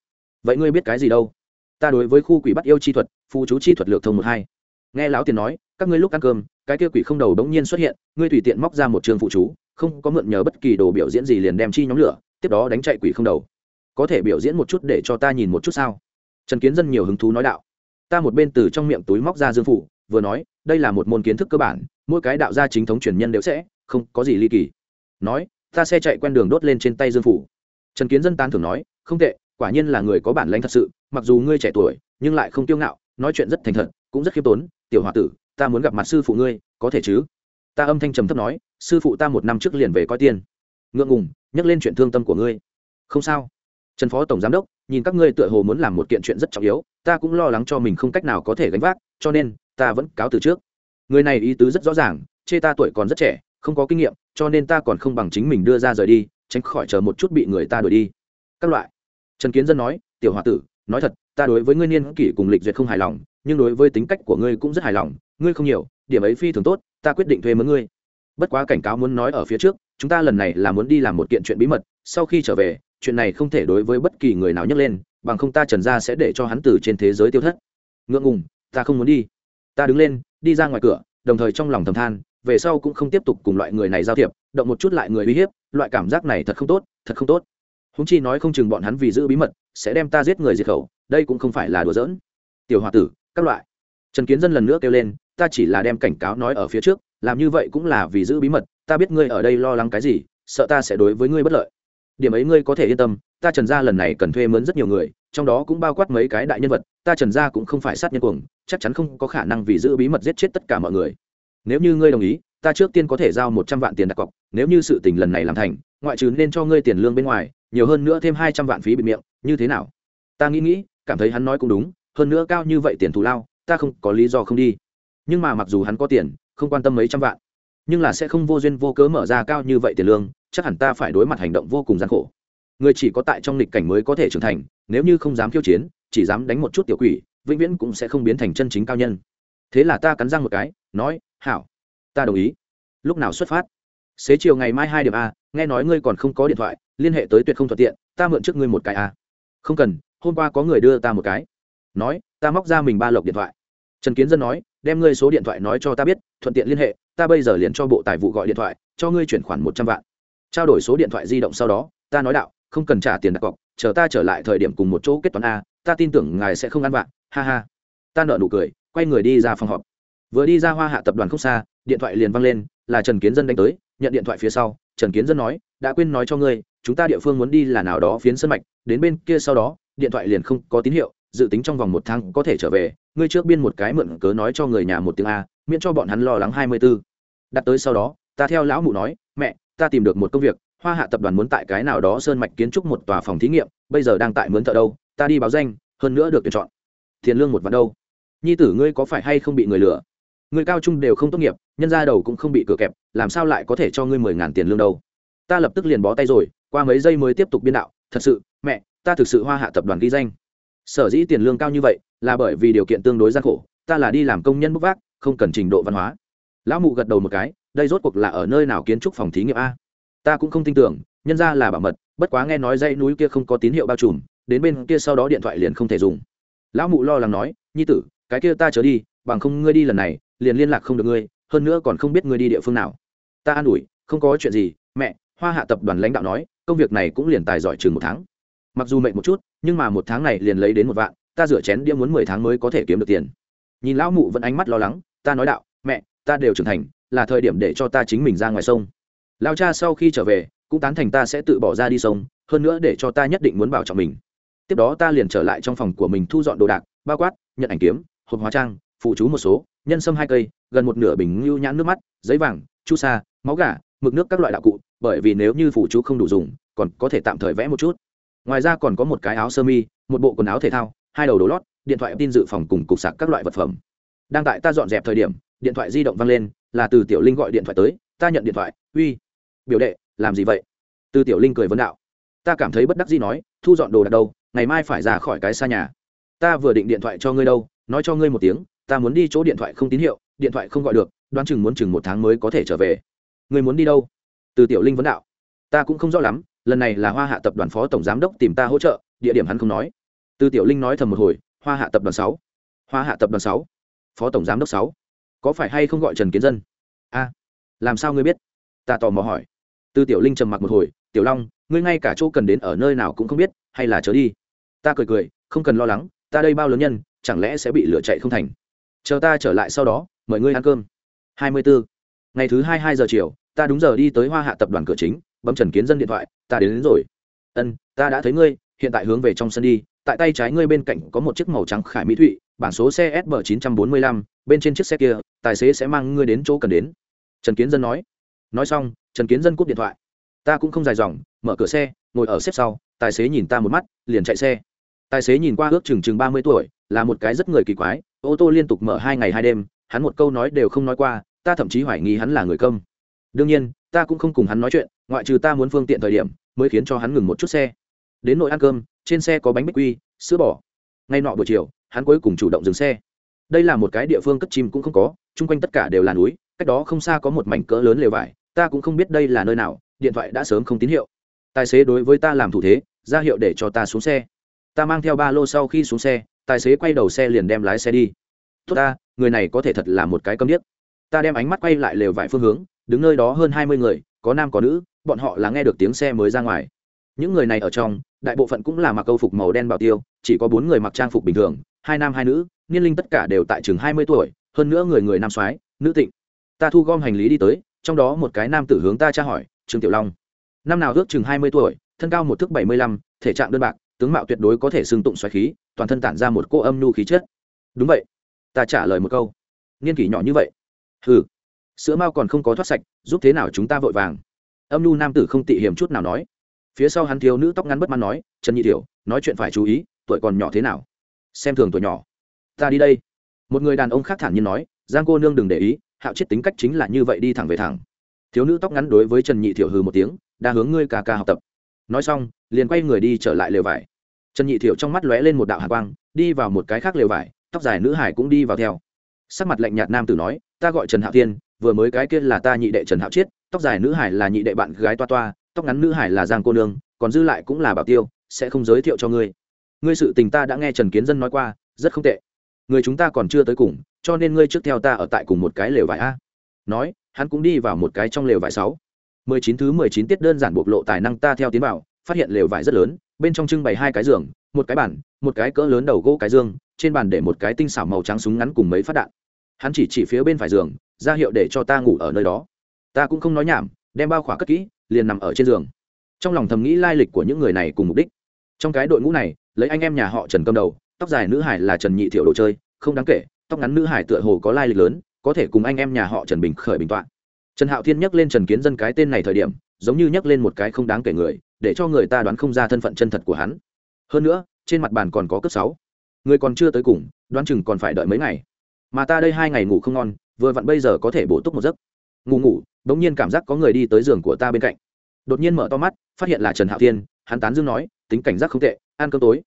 Vậy ngươi biết cái gì đâu? Ta đối với khu quỷ bắt yêu chi thuật phụ chú chi thuật lược thông một hai. Nghe lão tiền nói, các ngươi lúc ăn cơm, cái kia quỷ không đầu đống nhiên xuất hiện, ngươi tùy tiện móc ra một trường phụ chú, không có mượn nhờ bất kỳ đồ biểu diễn gì liền đem chi nhóm lửa, tiếp đó đánh chạy quỷ không đầu. Có thể biểu diễn một chút để cho ta nhìn một chút sao? Trần kiến dân nhiều hứng thú nói đạo. Ta một bên từ trong miệng túi móc ra dương phủ vừa nói, đây là một môn kiến thức cơ bản, mỗi cái đạo gia chính thống truyền nhân đều sẽ, không có gì ly kỳ. Nói ta xe chạy quen đường đốt lên trên tay dương phủ. Trần kiến dân tán thưởng nói, không tệ, quả nhiên là người có bản lãnh thật sự, mặc dù ngươi trẻ tuổi, nhưng lại không tiêu ngạo, nói chuyện rất thành thật, cũng rất khiêm tốn, tiểu h o a tử, ta muốn gặp mặt sư phụ ngươi, có thể chứ? Ta âm thanh trầm thấp nói, sư phụ ta một năm trước liền về coi tiên. Ngượng ngùng, nhắc lên chuyện thương tâm của ngươi. Không sao. Trần phó tổng giám đốc, nhìn các ngươi tựa hồ muốn làm một kiện chuyện rất trọng yếu, ta cũng lo lắng cho mình không cách nào có thể gánh vác, cho nên, ta vẫn cáo từ trước. Người này ý tứ rất rõ ràng, chê ta tuổi còn rất trẻ không có kinh nghiệm, cho nên ta còn không bằng chính mình đưa ra rời đi, tránh khỏi chờ một chút bị người ta đuổi đi. Các loại. Trần kiến dân nói, tiểu h o a tử, nói thật, ta đối với ngươi niên kỷ cùng lịch duyệt không hài lòng, nhưng đối với tính cách của ngươi cũng rất hài lòng, ngươi không nhiều, điểm ấy phi thường tốt, ta quyết định thuê mướn ngươi. Bất quá cảnh cáo muốn nói ở phía trước, chúng ta lần này là muốn đi làm một kiện chuyện bí mật, sau khi trở về, chuyện này không thể đối với bất kỳ người nào nhấc lên, bằng không ta trần ra sẽ để cho hắn từ trên thế giới tiêu thất. Ngượng ngùng, ta không muốn đi. Ta đứng lên, đi ra ngoài cửa, đồng thời trong lòng thầm than về sau cũng không tiếp tục cùng loại người này giao thiệp, động một chút lại người uy hiếp, loại cảm giác này thật không tốt, thật không tốt. Húng chi nói không chừng bọn hắn vì giữ bí mật, sẽ đem ta giết người diệt khẩu, đây cũng không phải là đùa giỡn. Tiểu h o a tử, các loại. Trần kiến dân lần nữa kêu lên, ta chỉ là đem cảnh cáo nói ở phía trước, làm như vậy cũng là vì giữ bí mật, ta biết ngươi ở đây lo lắng cái gì, sợ ta sẽ đối với ngươi bất lợi. Điểm ấy ngươi có thể yên tâm, ta trần gia lần này cần thuê mướn rất nhiều người, trong đó cũng bao quát mấy cái đại nhân vật, ta trần gia cũng không phải sát nhân cuồng, chắc chắn không có khả năng vì giữ bí mật giết chết tất cả mọi người nếu như ngươi đồng ý, ta trước tiên có thể giao một trăm vạn tiền đặt cọc, nếu như sự tình lần này làm thành, ngoại trừ nên cho ngươi tiền lương bên ngoài, nhiều hơn nữa thêm hai trăm vạn phí bịt miệng, như thế nào? Ta nghĩ nghĩ, cảm thấy hắn nói cũng đúng, hơn nữa cao như vậy tiền thù lao, ta không có lý do không đi. Nhưng mà mặc dù hắn có tiền, không quan tâm mấy trăm vạn, nhưng là sẽ không vô duyên vô cớ mở ra cao như vậy tiền lương, chắc hẳn ta phải đối mặt hành động vô cùng gian khổ. Người chỉ có tại trong lịch cảnh mới có thể trưởng thành, nếu như không dám khiêu chiến, chỉ dám đánh một chút tiểu quỷ, vĩnh viễn cũng sẽ không biến thành chân chính cao nhân. Thế là ta cắn răng một cái, nói hảo. Ta đồng ý. Lúc nào xuất phát? Xế chiều ngày mai hai điểm a, nghe nói ngươi còn không có điện thoại, liên hệ tới tuyệt không thuận tiện, ta mượn trước ngươi một cái a. Không cần, hôm qua có người đưa ta một cái. Nói, ta móc ra mình ba lộc điện thoại. Trần kiến dân nói, đem ngươi số điện thoại nói cho ta biết, thuận tiện liên hệ, ta bây giờ liền cho bộ tài vụ gọi điện thoại, cho ngươi chuyển khoản một trăm vạn. Trao đổi số điện thoại di động sau đó, ta nói đạo, không cần trả tiền đặt cọc, chờ ta trở lại thời điểm cùng một chỗ kết toán a, ta tin tưởng ngài sẽ không ăn vạ, ha ha. Ta nợ nụ cười, quay người đi ra phòng họp vừa đi ra hoa hạ tập đoàn không xa, điện thoại liền văng lên, là trần kiến dân đánh tới, nhận điện thoại phía sau, trần kiến dân nói, đã quên nói cho ngươi, chúng ta địa phương muốn đi là nào đó phiến sân mạch, đến bên kia sau đó, điện thoại liền không có tín hiệu, dự tính trong vòng một tháng có thể trở về, ngươi trước biên một cái mượn cớ nói cho người nhà một tiếng a, miễn cho bọn hắn lo lắng hai mươi b ố đặt tới sau đó, ta theo lão mụ nói, mẹ, ta tìm được một công việc, hoa hạ tập đoàn muốn tại cái nào đó sơn mạch kiến trúc một tòa phòng thí nghiệm, bây giờ đang tại mướn thợ đâu, ta đi báo danh, hơn nữa được tuyển chọn. Tiền lương một vạn đâu? Nhi tử, ngươi có phải hay không bị người lừa? Người cao trung đều không tốt nghiệp, nhân ra đầu cũng không bị cửa kẹp, làm sao lại có thể cho ngươi mười ngàn tiền lương đâu? Ta lập tức liền bó tay rồi, qua mấy giây mới tiếp tục biên đạo, thật sự, mẹ, ta thực sự hoa hạ tập đoàn ghi danh. Sở dĩ tiền lương cao như vậy, là bởi vì điều kiện tương đối gian khổ, ta là đi làm công nhân bốc vác, không cần trình độ văn hóa. Lão mụ gật đầu một cái, đây rốt cuộc là ở nơi nào kiến trúc phòng thí nghiệm a? Ta cũng không tin tưởng, nhân ra là bảo mật, bất quá nghe nói dãy núi kia không có tín hiệu bao trùm, đến bên kia sau đó điện thoại liền không thể dùng. Lão mụ lo lắng nói, nhi tử, cái kia ta trở đi bằng không ngươi đi lần này, liền liên lạc không được ngươi, hơn nữa còn không biết ngươi đi địa phương nào. Ta an ủi, không có chuyện gì, mẹ, hoa hạ tập đoàn lãnh đạo nói, công việc này cũng liền tài giỏi chừng một tháng. Mặc dù mệt một chút, nhưng mà một tháng này liền lấy đến một vạn, ta rửa chén đĩa muốn mười tháng mới có thể kiếm được tiền. Nhìn lão mụ vẫn ánh mắt lo lắng, ta nói đạo, mẹ, ta đều trưởng thành, là thời điểm để cho ta chính mình ra ngoài sông. Lao cha sau khi trở về, cũng tán thành ta sẽ tự bỏ ra đi sông, hơn nữa để cho ta nhất định muốn bảo trọng mình. Tiếp đó ta liền trở lại trong phòng của mình thu dọn đồ đạc, bao quát, nhận ảnh kiếm, hộp hóa trang phụ chú một số, nhân sâm hai cây, gần một nửa bình ngưu nhãn nước mắt, giấy vàng, chu sa, máu gà, mực nước các loại đạo cụ, bởi vì nếu như phụ chú không đủ dùng, còn có thể tạm thời vẽ một chút. Ngoài ra còn có một cái áo sơ mi, một bộ quần áo thể thao, hai đầu đồ lót, điện thoại tin dự phòng cùng cục sạc các loại vật phẩm. Đang tại ta dọn dẹp thời điểm, điện thoại di động vang lên, là từ tiểu linh gọi điện thoại tới, ta nhận điện thoại, uy, biểu đệ, làm gì vậy? Từ tiểu linh cười vấn đạo, ta cảm thấy bất đắc gì nói, thu dọn đồ đặt đâu, ngày mai phải ra khỏi cái xa nhà. Ta vừa định điện thoại cho ngươi đâu, nói cho ngươi một tiếng ta muốn đi chỗ điện thoại không tín hiệu, điện thoại không gọi được, đoán chừng muốn chừng một tháng mới có thể trở về. Người muốn đi đâu? Từ tiểu linh vấn đạo. Ta cũng không rõ lắm, lần này là hoa hạ tập đoàn phó tổng giám đốc tìm ta hỗ trợ, địa điểm hắn không nói. Từ tiểu linh nói thầm một hồi, hoa hạ tập đoàn sáu. Hoa hạ tập đoàn sáu. Phó tổng giám đốc sáu. Có phải hay không gọi trần kiến dân? A. Làm sao ngươi biết? Ta tò mò hỏi. Từ tiểu linh trầm mặc một hồi, tiểu long, ngươi ngay cả chỗ cần đến ở nơi nào cũng không biết, hay là chớ đi. Ta cười cười, không cần lo lắng, ta đây bao lớn nhân, chẳng lẽ sẽ bị lửa chạy không thành? Chờ ta trở lại sau đó mời ngươi ăn cơm. Hai mươi bốn ngày thứ hai hai giờ chiều ta đúng giờ đi tới hoa hạ tập đoàn cửa chính bấm trần kiến dân điện thoại ta đến, đến rồi. Ân ta đã thấy ngươi hiện tại hướng về trong sân đi tại tay trái ngươi bên cạnh có một chiếc màu trắng khải mỹ thụy bản số xe sb 945, bên trên chiếc xe kia tài xế sẽ mang ngươi đến chỗ cần đến. Trần kiến dân nói. Nói xong trần kiến dân cúp điện thoại. Ta cũng không dài dòng mở cửa xe ngồi ở xếp sau tài xế nhìn ta một mắt liền chạy xe. Tài xế nhìn qua ước chừng chừng ba mươi tuổi là một cái rất người kỳ quái ô tô liên tục mở hai ngày hai đêm, hắn một câu nói đều không nói qua, ta thậm chí hoài nghi hắn là người công đương nhiên, ta cũng không cùng hắn nói chuyện, ngoại trừ ta muốn phương tiện thời điểm, mới khiến cho hắn ngừng một chút xe. Đến nội ăn cơm, trên xe có bánh bích quy, sữa bò. Ngay nọ buổi chiều, hắn cuối cùng chủ động dừng xe. Đây là một cái địa phương cất chim cũng không có, chung quanh tất cả đều là núi, cách đó không xa có một mảnh cỡ lớn lều vải, ta cũng không biết đây là nơi nào, điện thoại đã sớm không tín hiệu. Tài xế đối với ta làm thủ thế, ra hiệu để cho ta xuống xe. Ta mang theo ba lô sau khi xuống xe tài xế quay đầu xe liền đem lái xe đi. Tốt ta, người này có thể thật là một cái câm điếc. Ta đem ánh mắt quay lại lều vải phương hướng, đứng nơi đó hơn hai mươi người, có nam có nữ, bọn họ là nghe được tiếng xe mới ra ngoài. Những người này ở trong, đại bộ phận cũng là mặc câu phục màu đen bảo tiêu, chỉ có bốn người mặc trang phục bình thường, hai nam hai nữ, niên linh tất cả đều tại chừng hai mươi tuổi, hơn nữa người người nam soái, nữ tịnh. Ta thu gom hành lý đi tới, trong đó một cái nam tử hướng ta tra hỏi, trương tiểu long. Năm nào ước chừng hai mươi tuổi, thân cao một thước bảy mươi lăm, thể trạng đơn bạc, tướng mạo tuyệt đối có thể xưng tụng xoáy khí toàn thân tản ra một cô âm nhu khí chất. Đúng vậy. Ta trả lời một câu. Niên kỷ nhỏ như vậy. Hừ. Sữa mao còn không có thoát sạch, giúp thế nào chúng ta vội vàng? Âm nhu nam tử không tị hiểm chút nào nói. Phía sau hắn thiếu nữ tóc ngắn bất mãn nói, trần nhị tiểu, nói chuyện phải chú ý, tuổi còn nhỏ thế nào? Xem thường tuổi nhỏ. Ta đi đây. Một người đàn ông khác thản nhiên nói, giang cô nương đừng để ý, hạo chết tính cách chính là như vậy đi thẳng về thẳng. Thiếu nữ tóc ngắn đối với trần nhị thiểu hừ một tiếng, đa hướng ngươi ca ca học tập. Nói xong, liền quay người đi trở lại lều vải trần nhị thiểu trong mắt lóe lên một đạo hạ quang, đi vào một cái khác lều vải, tóc dài nữ hải cũng đi vào theo. Sắc mặt lạnh nhạt nam tử nói, ta gọi trần hạo thiên, vừa mới cái kia là ta nhị đệ trần hạo chiết, tóc dài nữ hải là nhị đệ bạn gái toa toa, tóc ngắn nữ hải là giang cô nương, còn dư lại cũng là bảo tiêu, sẽ không giới thiệu cho ngươi. Ngươi sự tình ta đã nghe trần kiến dân nói qua, rất không tệ. Người chúng ta còn chưa tới cùng, cho nên ngươi trước theo ta ở tại cùng một cái lều vải a. Nói, hắn cũng đi vào một cái trong lều vải sáu. Mười chín thứ mười chín tiết đơn giản bộc lộ tài năng ta theo tiến vào phát hiện lều vải rất lớn, bên trong trưng bày hai cái giường, một cái bàn, một cái cỡ lớn đầu gỗ cái dương, trên bàn để một cái tinh xảo màu trắng súng ngắn cùng mấy phát đạn. Hắn chỉ chỉ phía bên phải giường, ra hiệu để cho ta ngủ ở nơi đó. Ta cũng không nói nhảm, đem bao khỏa cất kỹ, liền nằm ở trên giường. Trong lòng thầm nghĩ lai lịch của những người này cùng mục đích. Trong cái đội ngũ này, lấy anh em nhà họ trần cầm đầu, tóc dài nữ hải là trần nhị thiệu đồ chơi, không đáng kể, tóc ngắn nữ hải tựa hồ có lai lịch lớn, có thể cùng anh em nhà họ trần bình khởi bình tọa trần hạo thiên nhắc lên trần kiến dân cái tên này thời điểm, giống như nhắc lên một cái không đáng kể người để cho người ta đoán không ra thân phận chân thật của hắn. Hơn nữa, trên mặt bàn còn có cấp sáu. Người còn chưa tới cùng, đoán chừng còn phải đợi mấy ngày. Mà ta đây hai ngày ngủ không ngon, vừa vặn bây giờ có thể bổ túc một giấc. Ngủ ngủ đ ỗ n g nhiên cảm giác có người đi tới giường của ta bên cạnh. Đột nhiên mở to mắt, phát hiện là trần hạo thiên, hắn tán dương nói, tính cảnh giác không tệ, ăn cơm tối.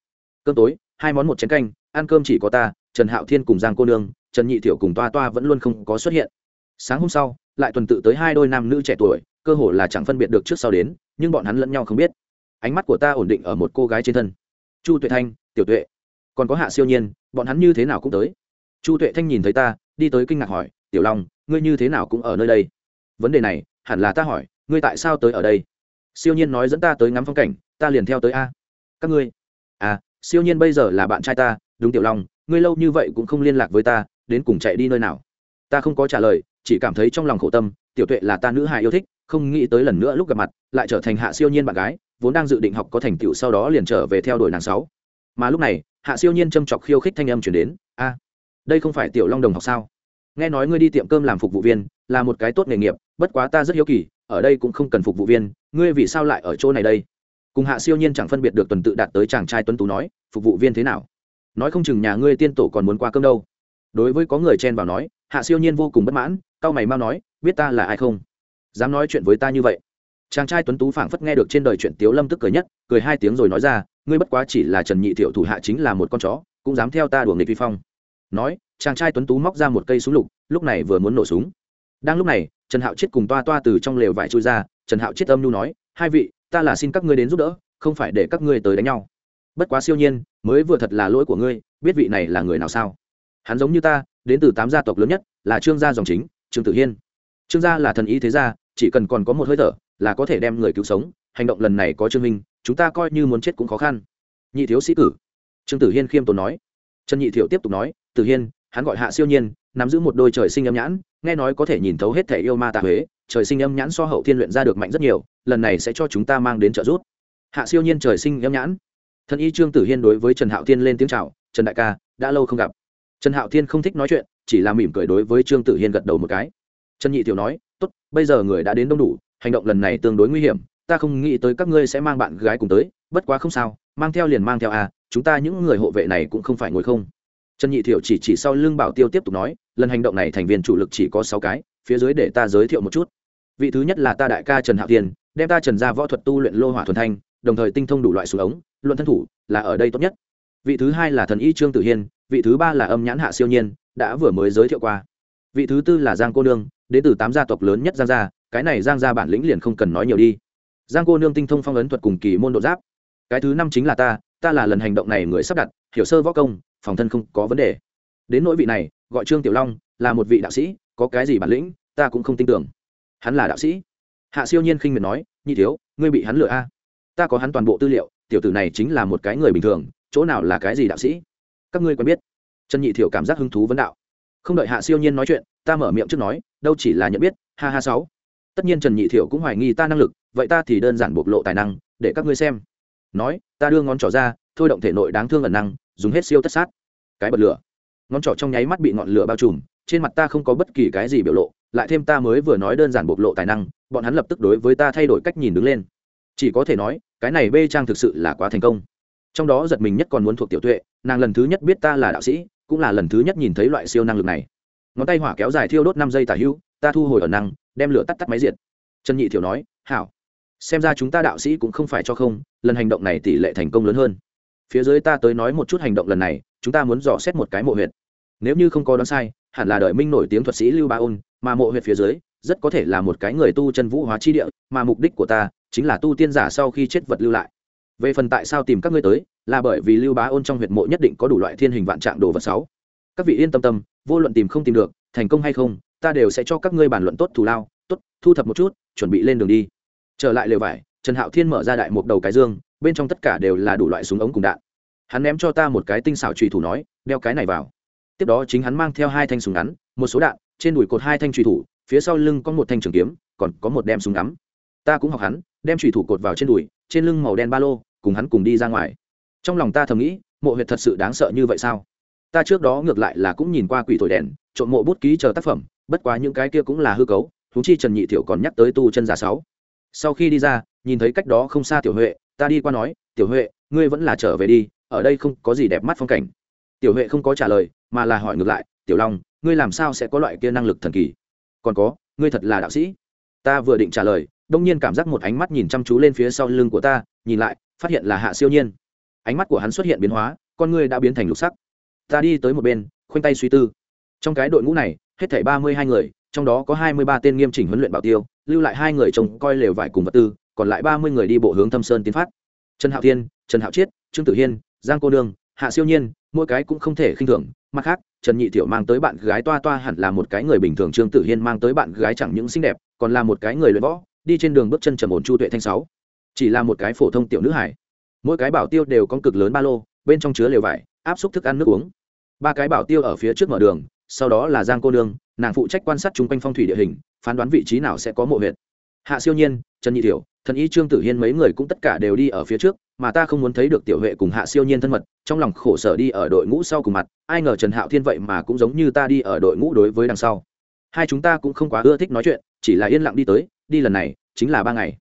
Cơm tối, hai món một chén canh, ăn cơm chỉ có ta, trần hạo thiên cùng giang cô nương, trần nhị thiểu cùng toa toa vẫn luôn không có xuất hiện. Sáng hôm sau, lại tuần tự tới hai đôi nam nữ trẻ tuổi, cơ hồ là chẳng phân biệt được trước sau đến nhưng bọn hắn lẫn nhau không biết. Ánh mắt của ta ổn định ở một cô gái trên thân. Chu tuệ thanh, tiểu tuệ. Còn có hạ siêu nhiên, bọn hắn như thế nào cũng tới. Chu tuệ thanh nhìn thấy ta, đi tới kinh ngạc hỏi, tiểu long, ngươi như thế nào cũng ở nơi đây? Vấn đề này, hẳn là ta hỏi, ngươi tại sao tới ở đây? Siêu nhiên nói dẫn ta tới ngắm phong cảnh, ta liền theo tới a. Các ngươi? À siêu nhiên bây giờ là bạn trai ta, đúng tiểu long, ngươi lâu như vậy cũng không liên lạc với ta, đến cùng chạy đi nơi nào? Ta không có trả lời, chỉ cảm thấy trong lòng khổ tâm tiểu tuệ là ta nữ hài yêu thích, không nghĩ tới lần nữa lúc gặp mặt, lại trở thành hạ siêu nhiên bạn gái, vốn đang dự định học có thành tựu sau đó liền trở về theo đuổi nàng sáu. Mà lúc này, hạ siêu nhiên châm chọc khiêu khích thanh âm chuyển đến, a, đây không phải tiểu long đồng học sao? Nghe nói ngươi đi tiệm cơm làm phục vụ viên, là một cái tốt nghề nghiệp, bất quá ta rất hiếu kỳ, ở đây cũng không cần phục vụ viên, ngươi vì sao lại ở chỗ này đây? Cùng hạ siêu nhiên chẳng phân biệt được tuần tự đạt tới chàng trai tuấn tú nói, phục vụ viên thế nào? Nói không chừng nhà ngươi tiên tổ còn muốn qua cơm đâu. Đối với có người chen vào nói hạ siêu nhiên vô cùng bất mãn cao mày mau nói, biết ta là ai không? Dám nói chuyện với ta như vậy. Chàng trai tuấn tú phảng phất nghe được trên đời chuyện tiếu lâm tức cười nhất, cười hai tiếng rồi nói ra, ngươi bất quá chỉ là trần nhị thiệu thủ hạ chính là một con chó, cũng dám theo ta đuổi nghịch vi phong. Nói, chàng trai tuấn tú móc ra một cây súng lục, lúc này vừa muốn nổ súng. Đang lúc này, trần hạo chết cùng toa toa từ trong lều vải chui ra, trần hạo chết âm nhu nói, hai vị, ta là xin các ngươi đến giúp đỡ, không phải để các ngươi tới đánh nhau. Bất quá siêu nhiên, mới vừa thật là lỗi của ngươi, biết vị này là người nào sao? Hắn giống như ta đến từ tám gia tộc lớn nhất là trương gia dòng chính, trương tử hiên. Trương gia là thần ý thế gia, chỉ cần còn có một hơi thở là có thể đem người cứu sống. Hành động lần này có trương minh, chúng ta coi như muốn chết cũng khó khăn. Nhị thiếu sĩ cử. Trương tử hiên khiêm tốn nói. Trần nhị thiệu tiếp tục nói, tử hiên, hắn gọi hạ siêu nhiên, nắm giữ một đôi trời sinh âm nhãn, nghe nói có thể nhìn thấu hết thể yêu ma tạ huế, trời sinh âm nhãn so hậu thiên luyện ra được mạnh rất nhiều, lần này sẽ cho chúng ta mang đến trợ giúp. Hạ siêu nhiên trời sinh âm nhãn. Thần y trương tử hiên đối với trần hạo thiên lên tiếng c h à o trần đại ca, đã lâu không gặp trần hạo thiên không thích nói chuyện, chỉ là mỉm cười đối với trương tử hiên gật đầu một cái. Trần nhị tiểu nói, tốt, bây giờ người đã đến đông đủ, hành động lần này tương đối nguy hiểm, ta không nghĩ tới các ngươi sẽ mang bạn gái cùng tới, bất quá không sao, mang theo liền mang theo à chúng ta những người hộ vệ này cũng không phải ngồi không. Trần nhị thiểu chỉ chỉ sau lưng bảo tiêu tiếp tục nói, lần hành động này thành viên chủ lực chỉ có sáu cái, phía dưới để ta giới thiệu một chút. Vị thứ nhất là ta đại ca trần hạo thiên, đem ta trần ra võ thuật tu luyện lô hỏa thuần thanh, đồng thời tinh thông đủ loại súng ống, luận thân thủ, là ở đây tốt nhất. Vị thứ hai là thần y trương tử hiên vị thứ ba là âm nhãn hạ siêu nhiên, đã vừa mới giới thiệu qua. Vị thứ tư là giang cô nương, đến từ tám gia tộc lớn nhất giang gia, cái này giang gia bản lĩnh liền không cần nói nhiều đi. Giang cô nương tinh thông phong ấn thuật cùng kỳ môn độ giáp. Cái thứ năm chính là ta ta là lần hành động này người sắp đặt, hiểu sơ võ công, phòng thân không có vấn đề. Đến nỗi vị này, gọi trương tiểu long, là một vị đạo sĩ, có cái gì bản lĩnh, ta cũng không tin tưởng. Hắn là đạo sĩ. Hạ siêu nhiên khinh miệt nói nhi thiếu, ngươi bị hắn lừa a? Ta có hắn toàn bộ tư liệu, tiểu tử này chính là một cái người bình thường, chỗ nào là cái gì đạo sĩ? Các ngươi quen biết. Trần nhị thiểu cảm giác hứng thú vấn đạo. Không đợi hạ siêu nhiên nói chuyện, ta mở miệng trước nói, đâu chỉ là nhận biết, ha ha sáu. Tất nhiên trần nhị thiểu cũng hoài nghi ta năng lực, vậy ta thì đơn giản bộc lộ tài năng, để các ngươi xem. Nói, ta đưa ngón trỏ ra, thôi động thể nội đáng thương ẩn năng, dùng hết siêu tất sát. Cái bật lửa. Ngón trỏ trong nháy mắt bị ngọn lửa bao trùm, trên mặt ta không có bất kỳ cái gì biểu lộ, lại thêm ta mới vừa nói đơn giản bộc lộ tài năng, bọn hắn lập tức đối với ta thay đổi cách nhìn đứng lên. Chỉ có thể nói, cái này bê trang thực sự là quá thành công trong đó giật mình nhất còn muốn thuộc tiểu tuệ, nàng lần thứ nhất biết ta là đạo sĩ, cũng là lần thứ nhất nhìn thấy loại siêu năng lực này. Ngón tay hỏa kéo dài thiêu đốt năm giây tả hữu, ta thu hồi ở năng, đem lửa tắt tắt máy diệt. Trần nhị thiểu nói, hảo. Xem ra chúng ta đạo sĩ cũng không phải cho không, lần hành động này tỷ lệ thành công lớn hơn. Phía dưới ta tới nói một chút hành động lần này, chúng ta muốn dò xét một cái mộ huyệt. Nếu như không có đoán sai, hẳn là đời minh nổi tiếng thuật sĩ lưu ba ôn, mà mộ huyệt phía dưới, rất có thể là một cái người tu chân vũ hóa chi địa, mà mục đích của ta chính là tu tiên giả sau khi chết vật lưu lại về phần tại sao tìm các ngươi tới, là bởi vì lưu bá ôn trong huyệt mộ nhất định có đủ loại thiên hình vạn trạng đồ vật sáu. Các vị yên tâm tâm, vô luận tìm không tìm được, thành công hay không, ta đều sẽ cho các ngươi bàn luận tốt thù lao, tốt, thu thập một chút, chuẩn bị lên đường đi. Trở lại lều vải, trần hạo thiên mở ra đại một đầu cái dương, bên trong tất cả đều là đủ loại súng ống cùng đạn. Hắn ném cho ta một cái tinh xảo trùy thủ nói, đeo cái này vào. Tiếp đó chính hắn mang theo hai thanh súng ngắn, một số đạn, trên đùi cột hai thanh trùy thủ, phía sau lưng có một thanh trường kiếm, còn có một đem súng ngắm. Ta cũng học hắn, đem trùy thủ cột vào trên đùi, trên lưng màu đen ba lô cùng hắn cùng đi ra ngoài. Trong lòng ta thầm nghĩ, mộ huyệt thật sự đáng sợ như vậy sao? Ta trước đó ngược lại là cũng nhìn qua quỷ thổi đèn, trộm mộ bút ký chờ tác phẩm, bất quá những cái kia cũng là hư cấu thúng chi trần nhị thiểu còn nhắc tới tu chân giả sáu. Sau khi đi ra, nhìn thấy cách đó không xa tiểu huệ, ta đi qua nói, tiểu huệ, ngươi vẫn là trở về đi, ở đây không có gì đẹp mắt phong cảnh. Tiểu huệ không có trả lời, mà là hỏi ngược lại, tiểu long, ngươi làm sao sẽ có loại kia năng lực thần kỳ? Còn có, ngươi thật là đạo sĩ. Ta vừa định trả lời, đông nhiên cảm giác một ánh mắt nhìn chăm chú lên phía sau lưng của ta, nhìn lại phát hiện là hạ siêu nhiên. Ánh mắt của hắn xuất hiện biến hóa, con ngươi đã biến thành lục sắc. Ta đi tới một bên, khoanh tay suy tư. Trong cái đội ngũ này, hết thảy ba mươi hai người, trong đó có hai mươi ba tên nghiêm chỉnh huấn luyện bảo tiêu, lưu lại hai người trông coi lều vải cùng vật tư, còn lại ba mươi người đi bộ hướng thâm sơn tiến phát. Trần hạo thiên, trần hạo chiết, trương tử hiên, giang cô nương, hạ siêu nhiên, mỗi cái cũng không thể khinh thường. Mặt khác, trần nhị thiệu mang tới bạn gái toa toa hẳn là một cái người bình thường, trương tử hiên mang tới bạn gái chẳng những xinh đẹp, còn là một cái người luyện võ, đi trên đường bước chân trầm ổn chu tuệ thanh sáu chỉ là một cái phổ thông tiểu nữ hải mỗi cái bảo tiêu đều có cực lớn ba lô, bên trong chứa lều vải, áp suất thức ăn nước uống. Ba cái bảo tiêu ở phía trước mở đường, sau đó là giang cô nương, nàng phụ trách quan sát chung quanh phong thủy địa hình, phán đoán vị trí nào sẽ có mộ huyệt. Hạ siêu nhiên, trần nhị thiểu, thần y trương tử hiên mấy người cũng tất cả đều đi ở phía trước, mà ta không muốn thấy được tiểu huệ cùng hạ siêu nhiên thân mật, trong lòng khổ sở đi ở đội ngũ sau cùng mặt, ai ngờ trần hạo thiên vậy mà cũng giống như ta đi ở đội ngũ đối với đằng sau. Hai chúng ta cũng không quá ưa thích nói chuyện, chỉ là yên lặng đi tới, đi lần này, chính là ba ngày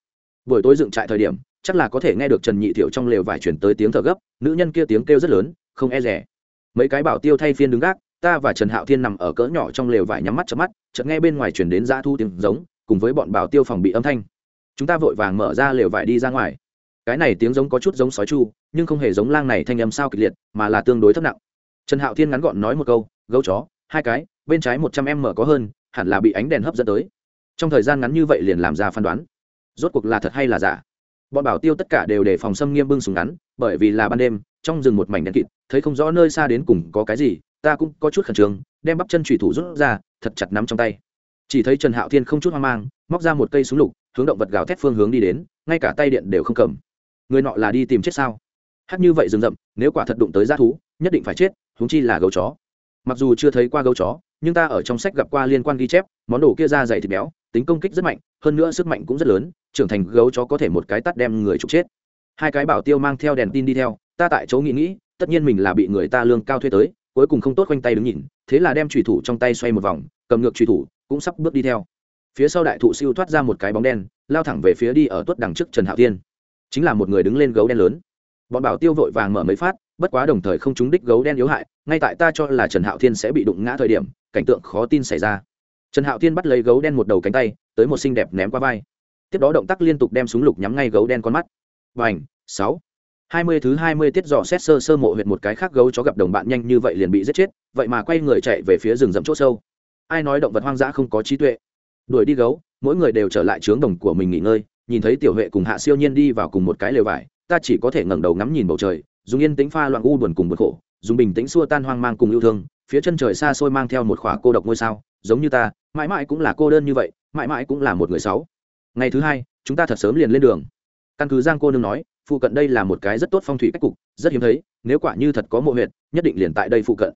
buổi tối dựng trại thời điểm, chắc là có thể nghe được trần nhị thiệu trong lều vải chuyển tới tiếng thở gấp, nữ nhân kia tiếng kêu rất lớn, không e rẻ. Mấy cái bảo tiêu thay phiên đứng gác, ta và trần hạo thiên nằm ở cỡ nhỏ trong lều vải nhắm mắt chớp mắt, chợt nghe bên ngoài chuyển đến dã thu tiếng giống, cùng với bọn bảo tiêu phòng bị âm thanh. Chúng ta vội vàng mở ra lều vải đi ra ngoài. Cái này tiếng giống có chút giống sói chu, nhưng không hề giống lang này thanh âm sao kịch liệt, mà là tương đối thấp nặng. Trần hạo thiên ngắn gọn nói một câu, gấu chó, hai cái, bên trái một trăm em mở có hơn, hẳn là bị ánh đèn hấp dẫn tới. Trong thời gian ngắn như vậy liền làm ra phán đoán rốt cuộc là thật hay là giả? Bọn bảo tiêu tất cả đều để phòng xâm nghiêm bưng súng ngắn, bởi vì là ban đêm, trong rừng một mảnh đen kịt, thấy không rõ nơi xa đến cùng có cái gì, ta cũng có chút khẩn trương, đem bắp chân thủy thủ rút ra, thật chặt nắm trong tay. Chỉ thấy trần hạo thiên không chút hoang mang, móc ra một cây súng lục, hướng động vật gào thét phương hướng đi đến, ngay cả tay điện đều không cầm. Người nọ là đi tìm chết sao? Hát như vậy rừng rậm, nếu quả thật đụng tới g thú, nhất định phải chết húng chi là gấu chó. Mặc dù chưa thấy qua gấu chó nhưng ta ở trong sách gặp qua liên quan ghi chép, món đồ kia da dày thịt béo, tính công kích rất mạnh, hơn nữa sức mạnh cũng rất lớn, trưởng thành gấu chó có thể một cái tắt đem người trục chết. Hai cái bảo tiêu mang theo đèn tin đi theo, ta tại chỗ nghĩ nghĩ, tất nhiên mình là bị người ta lương cao thuê tới, cuối cùng không tốt quanh tay đứng nhìn, thế là đem trùy thủ trong tay xoay một vòng, cầm ngược trùy thủ, cũng sắp bước đi theo. Phía sau đại thụ siêu thoát ra một cái bóng đen, lao thẳng về phía đi ở tuất đằng trước trần hạo thiên. Chính là một người đứng lên gấu đen lớn. Bọn bảo tiêu vội vàng mở mấy phát, bất quá đồng thời không trúng đích gấu đen yếu hại, ngay tại ta cho là trần hạo thiên sẽ bị đụng ngã thời điểm cảnh tượng khó tin xảy ra. Trần hạo thiên bắt lấy gấu đen một đầu cánh tay, tới một xinh đẹp ném qua vai. Tiếp đó động tác liên tục đem súng lục nhắm ngay gấu đen con mắt. Và ảnh sáu. Hai mươi thứ hai mươi tiết dò xét sơ sơ mộ huyệt một cái khác gấu chó gặp đồng bạn nhanh như vậy liền bị giết chết, vậy mà quay người chạy về phía rừng rậm chỗ sâu. Ai nói động vật hoang dã không có trí tuệ? Đuổi đi gấu, mỗi người đều trở lại trướng đồng của mình nghỉ ngơi, nhìn thấy tiểu huệ cùng hạ siêu nhiên đi vào cùng một cái lều vải, ta chỉ có thể ngẩng đầu ngắm nhìn bầu trời, dùng yên tĩnh pha loạn u buồn cùng bực khổ, dùng bình tĩnh xua tan hoang mang cùng yêu thương phía chân trời xa xôi mang theo một khỏa cô độc ngôi sao, giống như ta, mãi mãi cũng là cô đơn như vậy, mãi mãi cũng là một người sáu ngày thứ hai, chúng ta thật sớm liền lên đường. Căn cứ giang cô nương nói, phụ cận đây là một cái rất tốt phong thủy cách cục, rất hiếm thấy, nếu quả như thật có mộ huyệt, nhất định liền tại đây phụ cận.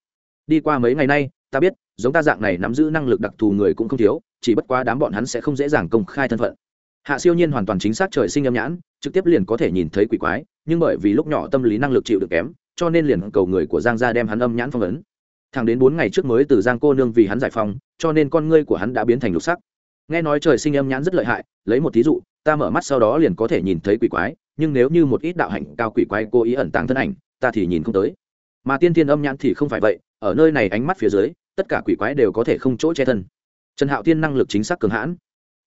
Đi qua mấy ngày nay, ta biết, giống ta dạng này nắm giữ năng lực đặc thù người cũng không thiếu, chỉ bất quá đám bọn hắn sẽ không dễ dàng công khai thân phận. Hạ siêu nhiên hoàn toàn chính xác trời sinh âm nhãn, trực tiếp liền có thể nhìn thấy quỷ quái, nhưng bởi vì lúc nhỏ tâm lý năng lực chịu được kém, cho nên liền cầu người của giang gia đem hắn âm nhãn phong ấn thẳng đến bốn ngày trước mới từ giang cô nương vì hắn giải phóng, cho nên con ngươi của hắn đã biến thành lục sắc. Nghe nói trời sinh âm nhãn rất lợi hại lấy một thí dụ ta mở mắt sau đó liền có thể nhìn thấy quỷ quái nhưng nếu như một ít đạo hạnh cao quỷ quái cố ý ẩn tàng thân ảnh ta thì nhìn không tới. Mà tiên thiên âm nhãn thì không phải vậy ở nơi này ánh mắt phía dưới tất cả quỷ quái đều có thể không chỗ che thân. Trần hạo tiên năng lực chính xác cường hãn.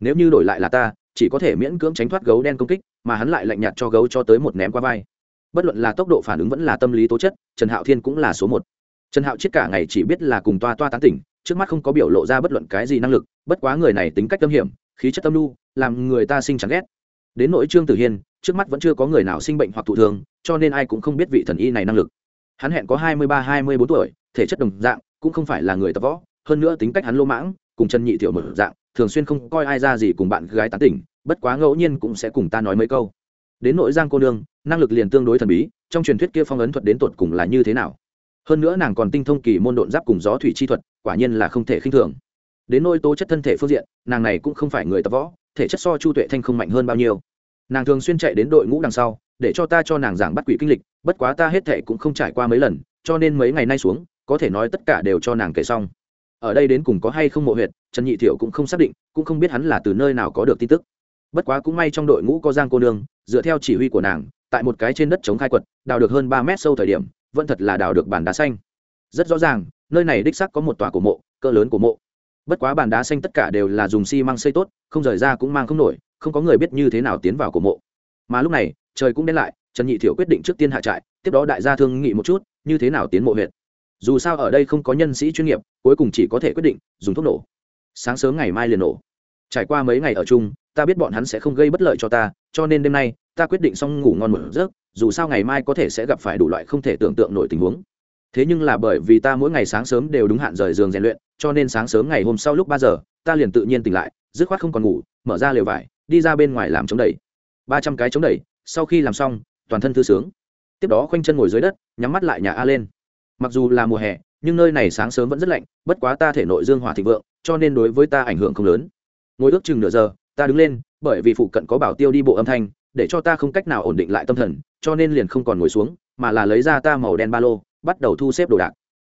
Nếu như đổi lại là ta chỉ có thể miễn cưỡng tránh thoát gấu đen công kích mà hắn lại lạnh nhạt cho gấu cho tới một ném qua vai. Bất luận là tốc độ phản ứng vẫn là tâm lý tố chất trần hạo thiên cũng là số một trần hạo chết cả ngày chỉ biết là cùng toa toa tán tỉnh, trước mắt không có biểu lộ ra bất luận cái gì năng lực, bất quá người này tính cách tâm hiểm, khí chất tâm lưu làm người ta sinh chán ghét. Đến nỗi trương tử hiên, trước mắt vẫn chưa có người nào sinh bệnh hoặc thụ thường cho nên ai cũng không biết vị thần y này năng lực. Hắn hẹn có hai mươi ba, hai mươi bốn tuổi, thể chất đồng dạng, cũng không phải là người tập võ, hơn nữa tính cách hắn lô mãng, cùng chân nhị tiểu mở dạng, thường xuyên không coi ai ra gì cùng bạn gái tán tỉnh, bất quá ngẫu nhiên cũng sẽ cùng ta nói mấy câu. Đến nội giang cô nương, năng lực liền tương đối thần bí, trong truyền thuyết kia phong ấn thuật đến tột cùng là như thế nào? Hơn nữa nàng còn tinh thông kỳ môn độn giáp cùng gió thủy chi thuật, quả nhiên là không thể khinh thường. Đến nôi tố chất thân thể phương diện, nàng này cũng không phải người tập võ, thể chất so chu tuệ thanh không mạnh hơn bao nhiêu. Nàng thường xuyên chạy đến đội ngũ đằng sau, để cho ta cho nàng giảng bắt quỷ kinh lịch, bất quá ta hết thệ cũng không trải qua mấy lần, cho nên mấy ngày nay xuống, có thể nói tất cả đều cho nàng kể xong. Ở đây đến cùng có hay không mộ huyệt, trần nhị thiểu cũng không xác định, cũng không biết hắn là từ nơi nào có được tin tức. Bất quá cũng may trong đội ngũ có giang cô nương, dựa theo chỉ huy của nàng, tại một cái trên đất chống khai quật, đào được hơn ba mét sâu thời điểm vẫn thật là đào được bàn đá xanh. Rất rõ ràng, nơi này đích sắc có một tòa cổ mộ, cỡ lớn của mộ. Bất quá bàn đá xanh tất cả đều là dùng xi măng xây tốt, không rời ra cũng mang không nổi, không có người biết như thế nào tiến vào cổ mộ. Mà lúc này, trời cũng đến lại, trần nhị thiệu quyết định trước tiên hạ trại, tiếp đó đại gia thương nghị một chút, như thế nào tiến mộ huyện. Dù sao ở đây không có nhân sĩ chuyên nghiệp, cuối cùng chỉ có thể quyết định, dùng thuốc nổ. Sáng sớm ngày mai liền nổ. Trải qua mấy ngày ở chung, ta biết bọn hắn sẽ không gây bất lợi cho ta, cho nên đêm nay, ta quyết định xong ngủ ngon một giấc dù sao ngày mai có thể sẽ gặp phải đủ loại không thể tưởng tượng nổi tình huống. Thế nhưng là bởi vì ta mỗi ngày sáng sớm đều đúng hạn rời giường rèn luyện, cho nên sáng sớm ngày hôm sau lúc ba giờ, ta liền tự nhiên tỉnh lại, dứt khoát không còn ngủ, mở ra lều vải, đi ra bên ngoài làm chống đẩy. Ba trăm cái chống đẩy, sau khi làm xong, toàn thân thư sướng. Tiếp đó khoanh chân ngồi dưới đất, nhắm mắt lại nhà a lên. Mặc dù là mùa hè, nhưng nơi này sáng sớm vẫn rất lạnh, bất quá ta thể nội dương hỏa thịnh vượng, cho nên đối với ta ảnh hưởng không lớn. Ngồi ước chừng nửa giờ, ta đứng lên, bởi vì phụ cận có bảo tiêu đi bộ âm thanh, để cho ta không cách nào ổn định lại tâm thần cho nên liền không còn ngồi xuống, mà là lấy ra ta màu đen ba lô, bắt đầu thu xếp đồ đạc.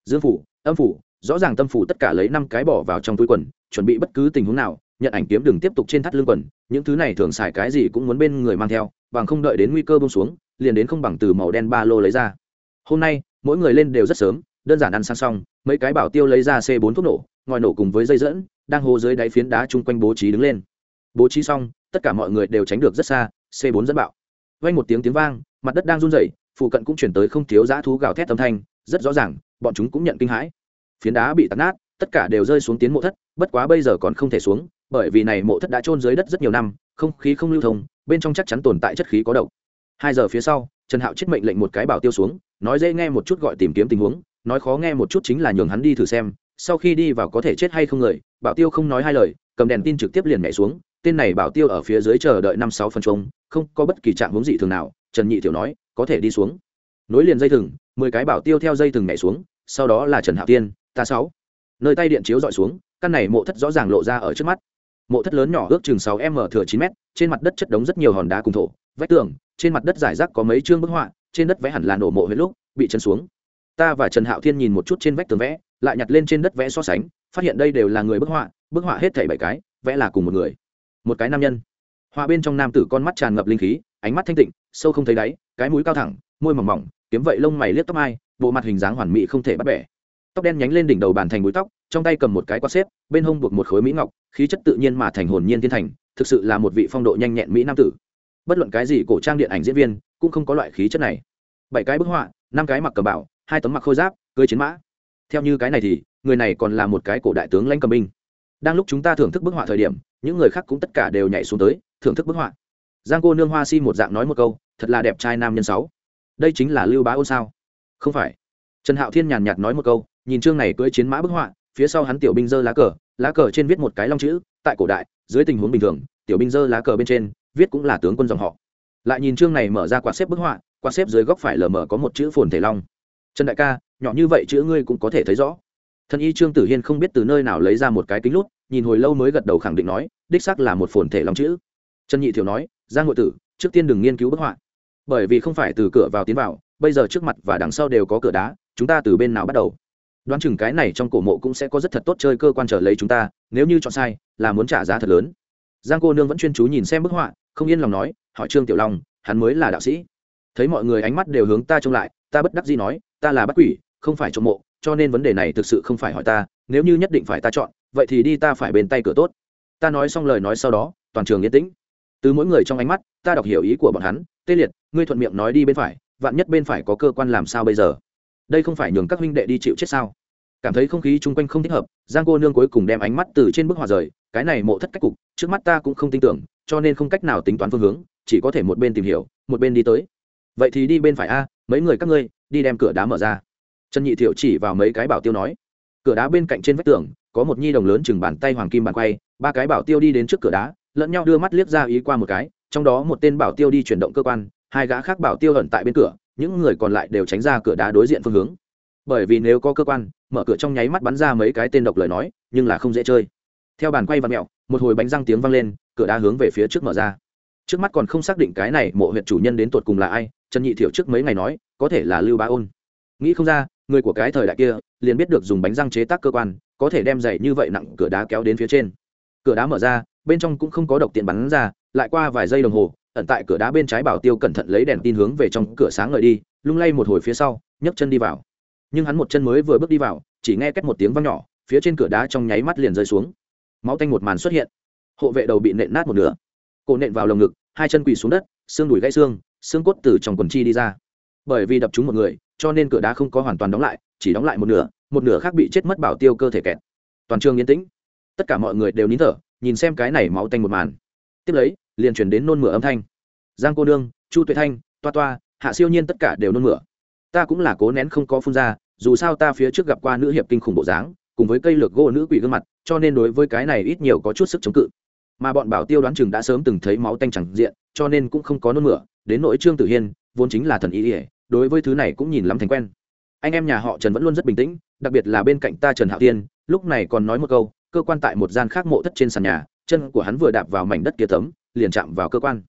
Dương phủ, âm phủ, rõ ràng tâm phủ tất cả lấy năm cái bỏ vào trong túi quần, chuẩn bị bất cứ tình huống nào, nhận ảnh kiếm đừng tiếp tục trên thắt lưng quần, những thứ này thường xài cái gì cũng muốn bên người mang theo, bằng không đợi đến nguy cơ bông xuống, liền đến không bằng từ màu đen ba lô lấy ra. Hôm nay, mỗi người lên đều rất sớm, đơn giản ăn sang xong, mấy cái bảo tiêu lấy ra c bốn thuốc nổ, ngòi nổ cùng với dây dẫn, đang hô dưới đáy phiến đá chung quanh bố trí đứng lên. Bố trí xong, tất cả mọi người đều tránh được rất xa, c bốn dẫn bạo. Vay một tiếng tiếng vang mặt đất đang run rẩy, phụ cận cũng chuyển tới không thiếu dã thú gào thét âm thanh, rất rõ ràng, bọn chúng cũng nhận kinh hãi. Phiến đá bị tạt nát, tất cả đều rơi xuống tiến mộ thất, bất quá bây giờ còn không thể xuống, bởi vì này mộ thất đã trôn dưới đất rất nhiều năm, không khí không lưu thông, bên trong chắc chắn tồn tại chất khí có độc. Hai giờ phía sau, trần hạo chết mệnh lệnh một cái bảo tiêu xuống, nói dễ nghe một chút gọi tìm kiếm tình huống, nói khó nghe một chút chính là nhường hắn đi thử xem, sau khi đi vào có thể chết hay không người, bảo tiêu không nói hai lời, cầm đèn tin trực tiếp liền nhảy xuống, tên này bảo tiêu ở phía dưới chờ đợi năm sáu phần chung không có bất kỳ trạng hướng dị thường nào trần nhị thiểu nói, có thể đi xuống. Nối liền dây thừng, mười cái bảo tiêu theo dây thừng nhảy xuống, sau đó là trần hạo tiên, ta sáu. Nơi tay điện chiếu dọi xuống, căn này mộ thất rõ ràng lộ ra ở trước mắt. Mộ thất lớn nhỏ ước chừng sáu m thừa chín m, trên mặt đất chất đống rất nhiều hòn đá cùng thổ, vách tường, trên mặt đất giải rác có mấy chương bức họa, trên đất vẽ hẳn là nổ mộ hết lúc, bị chân xuống. Ta và trần hạo thiên nhìn một chút trên vách tường vẽ, lại nhặt lên trên đất vẽ so sánh, phát hiện đây đều là người bức họa bức họa hết thảy bảy cái, vẽ là cùng một người. Một cái nam nhân. Họa bên trong nam tử con mắt tràn ngập linh khí ánh mắt thanh tịnh, sâu không thấy đáy, cái mũi cao thẳng, môi mỏng mỏng, kiếm vậy lông mày liếc tóc ai, bộ mặt hình dáng hoàn mỹ không thể bắt bẻ. Tóc đen nhánh lên đỉnh đầu bàn thành búi tóc, trong tay cầm một cái quạt xếp, bên hông buộc một khối mỹ ngọc, khí chất tự nhiên mà thành hồn nhiên thiên thành, thực sự là một vị phong độ nhanh nhẹn mỹ nam tử. Bất luận cái gì cổ trang điện ảnh diễn viên, cũng không có loại khí chất này. Bảy cái bức họa, năm cái mặc cờ bảo, hai tấm mặc khôi giáp, cưới chiến mã. Theo như cái này thì, người này còn là một cái cổ đại tướng lãnh cầm binh. Đang lúc chúng ta thưởng thức bức họa thời điểm, những người khác cũng tất cả đều nhảy xuống tới, thưởng thức bức họa giang cô nương hoa si một dạng nói một câu, thật là đẹp trai nam nhân sáu. Đây chính là lưu bá ôn sao? Không phải. Trần hạo thiên nhàn nhạt nói một câu, nhìn chương này cưỡi chiến mã bức họa, phía sau hắn tiểu binh dơ lá cờ lá cờ trên viết một cái long chữ, tại cổ đại, dưới tình huống bình thường, tiểu binh dơ lá cờ bên trên, viết cũng là tướng quân dòng họ. Lại nhìn chương này mở ra quạt xếp bức họa, quạt xếp dưới góc phải lờ mờ có một chữ phồn thể long. Trần đại ca, nhỏ như vậy chữ ngươi cũng có thể thấy rõ. Thân y trương tử hiên không biết từ nơi nào lấy ra một cái kính lút, nhìn hồi lâu mới gật đầu khẳng định nói, đích xác là một phồn thể long chữ. Trần nhị thiểu nói giang ngội tử, trước tiên đừng nghiên cứu bức họa. Bởi vì không phải từ cửa vào tiến vào, bây giờ trước mặt và đằng sau đều có cửa đá, chúng ta từ bên nào bắt đầu? Đoán chừng cái này trong cổ mộ cũng sẽ có rất thật tốt chơi cơ quan trở lấy chúng ta, nếu như chọn sai, là muốn trả giá thật lớn. Giang cô nương vẫn chuyên chú nhìn xem bức họa, không yên lòng nói, hỏi trương tiểu long, hắn mới là đạo sĩ. Thấy mọi người ánh mắt đều hướng ta trông lại, ta bất đắc dĩ nói, ta là bắt quỷ, không phải trộm mộ, cho nên vấn đề này thực sự không phải hỏi ta, nếu như nhất định phải ta chọn, vậy thì đi ta phải bên tay cửa tốt. Ta nói xong lời nói sau đó, toàn trường yên tĩnh từ mỗi người trong ánh mắt, ta đọc hiểu ý của bọn hắn, tê liệt, ngươi thuận miệng nói đi bên phải, vạn nhất bên phải có cơ quan làm sao bây giờ? Đây không phải nhường các huynh đệ đi chịu chết sao? Cảm thấy không khí chung quanh không thích hợp, giang cô nương cuối cùng đem ánh mắt từ trên bức họa rời, cái này mộ thất cách cục, trước mắt ta cũng không tin tưởng, cho nên không cách nào tính toán phương hướng, chỉ có thể một bên tìm hiểu, một bên đi tới. Vậy thì đi bên phải a, mấy người các ngươi, đi đem cửa đá mở ra. Trần nhị thiệu chỉ vào mấy cái bảo tiêu nói. Cửa đá bên cạnh trên vách tường, có một nhi đồng lớn chừng bàn tay hoàng kim bàn quay, ba cái bảo tiêu đi đến trước cửa đá lẫn nhau đưa mắt liếc ra ý qua một cái, trong đó một tên bảo tiêu đi chuyển động cơ quan, hai gã khác bảo tiêu ẩn tại bên cửa, những người còn lại đều tránh ra cửa đá đối diện phương hướng. Bởi vì nếu có cơ quan, mở cửa trong nháy mắt bắn ra mấy cái tên độc lời nói, nhưng là không dễ chơi. Theo bàn quay và mẹo, một hồi bánh răng tiếng vang lên, cửa đá hướng về phía trước mở ra. Trước mắt còn không xác định cái này mộ huyện chủ nhân đến tột cùng là ai, trần nhị thiểu trước mấy ngày nói, có thể là lưu bá ôn. Nghĩ không ra, người của cái thời đại kia, liền biết được dùng bánh răng chế tác cơ quan, có thể đem dày như vậy nặng cửa đá kéo đến phía trên. Cửa đá mở ra bên trong cũng không có độc tiện bắn ra, lại qua vài giây đồng hồ, ẩn tại cửa đá bên trái bảo tiêu cẩn thận lấy đèn tin hướng về trong cửa sáng ngời đi, lung lay một hồi phía sau, nhấc chân đi vào. Nhưng hắn một chân mới vừa bước đi vào, chỉ nghe cách một tiếng văng nhỏ, phía trên cửa đá trong nháy mắt liền rơi xuống. Máu tanh một màn xuất hiện. Hộ vệ đầu bị nện nát một nửa. Cổ nện vào lồng ngực, hai chân quỳ xuống đất, xương đùi gãy xương xương cốt từ trong quần chi đi ra. Bởi vì đập trúng một người, cho nên cửa đá không có hoàn toàn đóng lại, chỉ đóng lại một nửa một nửa khác bị chết mất bảo tiêu cơ thể kẹt. Toàn trường yên tĩnh. Tất cả mọi người đều nín thở nhìn xem cái này máu tanh một màn. Tiếp lấy, liền chuyển đến nôn mửa âm thanh. Giang cô đương chu tuệ thanh, toa toa, hạ siêu nhiên tất cả đều nôn mửa. Ta cũng là cố nén không có phun ra, dù sao ta phía trước gặp qua nữ hiệp kinh khủng bộ dáng, cùng với cây lược gỗ nữ quỷ gương mặt, cho nên đối với cái này ít nhiều có chút sức chống cự. Mà bọn bảo tiêu đoán chừng đã sớm từng thấy máu tanh chẳng diện, cho nên cũng không có nôn mửa, đến nỗi trương tử hiên, vốn chính là thần ý ỉa đối với thứ này cũng nhìn lắm thành quen. Anh em nhà họ trần vẫn luôn rất bình tĩnh, đặc biệt là bên cạnh ta trần hạo tiên lúc này còn nói một câu cơ quan tại một gian khác mộ thất trên sàn nhà, chân của hắn vừa đạp vào mảnh đất kia tấm, liền chạm vào cơ quan.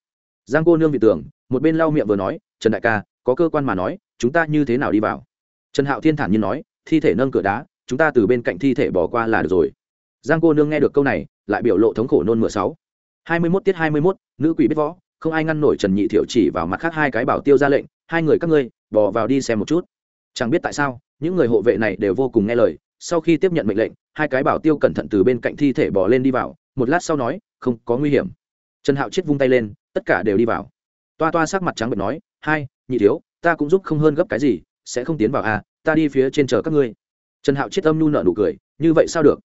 Giang cô nương vị tưởng, một bên lau miệng vừa nói, trần đại ca, có cơ quan mà nói, chúng ta như thế nào đi vào? Trần hạo thiên thản nhiên nói, thi thể nâng cửa đá, chúng ta từ bên cạnh thi thể bỏ qua là được rồi. Giang cô nương nghe được câu này, lại biểu lộ thống khổ nôn mửa sáu. Hai mươi mốt tiết hai mươi mốt, nữ quỷ biết võ, không ai ngăn nổi trần nhị thiệu chỉ vào mặt khác hai cái bảo tiêu ra lệnh, hai người các ngươi, bỏ vào đi xem một chút. Chẳng biết tại sao, những người hộ vệ này đều vô cùng nghe lời, sau khi tiếp nhận mệnh lệnh hai cái bảo tiêu cẩn thận từ bên cạnh thi thể bỏ lên đi vào, một lát sau nói, không, có nguy hiểm. Trần hạo chết vung tay lên, tất cả đều đi vào. Toa toa sắc mặt trắng bệch nói, hai, nhị thiếu, ta cũng giúp không hơn gấp cái gì, sẽ không tiến vào à ta đi phía trên chờ các ngươi. Trần hạo chết âm nhu nợ nụ cười, như vậy sao được?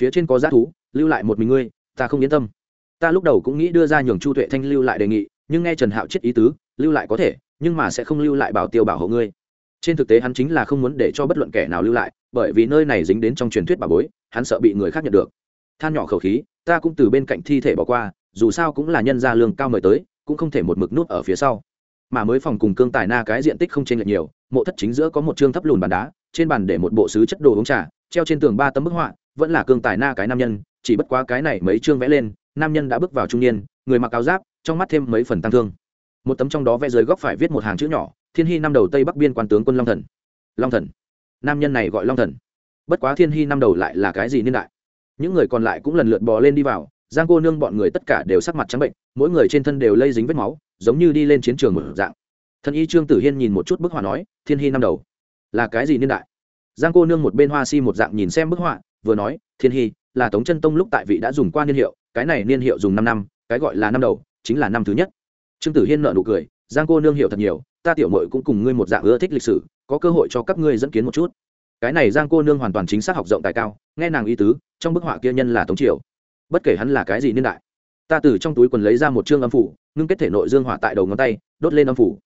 Phía trên có giá thú, lưu lại một mình ngươi, ta không yên tâm. Ta lúc đầu cũng nghĩ đưa ra nhường chu tuệ thanh lưu lại đề nghị, nhưng nghe trần hạo chết ý tứ, lưu lại có thể, nhưng mà sẽ không lưu lại bảo tiêu bảo hộ ngươi trên thực tế hắn chính là không muốn để cho bất luận kẻ nào lưu lại, bởi vì nơi này dính đến trong truyền thuyết bà bối, hắn sợ bị người khác nhận được. Than nhỏ khẩu khí, ta cũng từ bên cạnh thi thể bỏ qua, dù sao cũng là nhân gia lương cao mời tới, cũng không thể một mực nút ở phía sau. Mà mới phòng cùng cương tài na cái diện tích không chênh lệch nhiều, mộ thất chính giữa có một chương thấp lùn bàn đá, trên bàn để một bộ sứ chất đồ uống trà, treo trên tường ba tấm bức họa, vẫn là cương tài na cái nam nhân, chỉ bất quá cái này mấy chương vẽ lên, nam nhân đã bước vào trung niên, người mặc áo giáp, trong mắt thêm mấy phần tăng thương. Một tấm trong đó vẽ dưới góc phải viết một hàng chữ nhỏ thiên hy năm đầu tây bắc biên quan tướng quân long thần. Long thần. Nam nhân này gọi long thần. Bất quá thiên hy năm đầu lại là cái gì niên đại? Những người còn lại cũng lần lượt bò lên đi vào, giang cô nương bọn người tất cả đều sắc mặt trắng bệnh, mỗi người trên thân đều lây dính vết máu, giống như đi lên chiến trường một dạng. Thân y trương tử hiên nhìn một chút bức họa nói, thiên hy năm đầu, là cái gì niên đại? Giang cô nương một bên hoa si một dạng nhìn xem bức họa, vừa nói, thiên hy, là tống chân tông lúc tại vị đã dùng qua niên hiệu, cái này niên hiệu dùng năm năm, cái gọi là năm đầu, chính là năm thứ nhất. Trương tử hiên nợ nụ cười, giang cô nương hiểu thật nhiều ta tiểu mội cũng cùng ngươi một dạng ưa thích lịch sử, có cơ hội cho các ngươi dẫn kiến một chút. Cái này giang cô nương hoàn toàn chính xác học rộng tài cao, nghe nàng ý tứ, trong bức họa kia nhân là tống triều. Bất kể hắn là cái gì niên đại, ta từ trong túi quần lấy ra một chương âm phủ, ngưng kết thể nội dương hỏa tại đầu ngón tay, đốt lên âm phủ.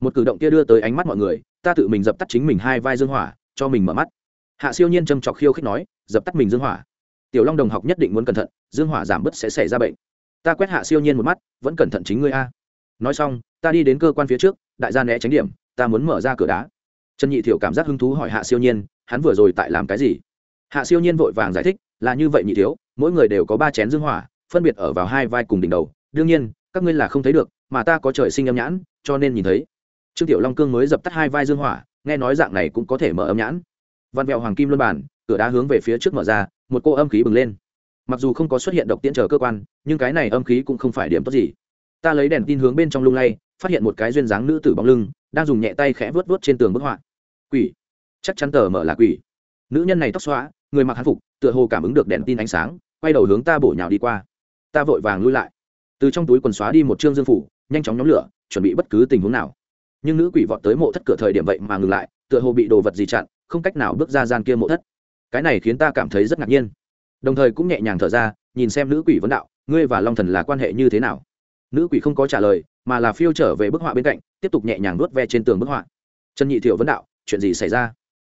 Một cử động kia đưa tới ánh mắt mọi người, ta tự mình dập tắt chính mình hai vai dương hỏa, cho mình mở mắt. Hạ siêu nhiên châm trọc khiêu khích nói, dập tắt mình dương hỏa. Tiểu long đồng học nhất định muốn cẩn thận, dương hỏa giảm bớt sẽ xảy ra bệnh. Ta quét hạ siêu nhiên một mắt, vẫn cẩn thận chính ngươi a. Nói xong, ta đi đến cơ quan phía trước đại gia né tránh điểm, ta muốn mở ra cửa đá. Trần nhị thiểu cảm giác hứng thú hỏi hạ siêu nhiên, hắn vừa rồi tại làm cái gì? Hạ siêu nhiên vội vàng giải thích, là như vậy nhị thiếu, mỗi người đều có ba chén dương hỏa, phân biệt ở vào hai vai cùng đỉnh đầu. Đương nhiên, các ngươi là không thấy được, mà ta có trời sinh âm nhãn, cho nên nhìn thấy. Trương tiểu long cương mới dập tắt hai vai dương hỏa, nghe nói dạng này cũng có thể mở âm nhãn. Văn vẹo hoàng kim luân bản, cửa đá hướng về phía trước mở ra, một cô âm khí bừng lên. Mặc dù không có xuất hiện độc tiễn chờ cơ quan, nhưng cái này âm khí cũng không phải điểm tốt gì. Ta lấy đèn tin hướng bên trong lung lay phát hiện một cái duyên dáng nữ tử bóng lưng, đang dùng nhẹ tay khẽ vớt vớt trên tường bức họa. Quỷ. Chắc chắn tờ mở là quỷ. Nữ nhân này tóc xóa người mặc hán phục, tựa hồ cảm ứng được đèn tin ánh sáng, quay đầu hướng ta bổ nhào đi qua. Ta vội vàng lui lại. Từ trong túi quần xóa đi một chương dương phủ, nhanh chóng nhóm lửa, chuẩn bị bất cứ tình huống nào. Nhưng nữ quỷ vọt tới mộ thất cửa thời điểm vậy mà ngừng lại, tựa hồ bị đồ vật gì chặn, không cách nào bước ra gian kia mộ thất. Cái này khiến ta cảm thấy rất ngạc nhiên. Đồng thời cũng nhẹ nhàng thở ra, nhìn xem nữ quỷ vấn đạo, ngươi và long thần là quan hệ như thế nào? Nữ quỷ không có trả lời, mà là phiêu trở về bức họa bên cạnh, tiếp tục nhẹ nhàng nuốt ve trên tường bức họa. Trần nhị thiệu vấn đạo, chuyện gì xảy ra?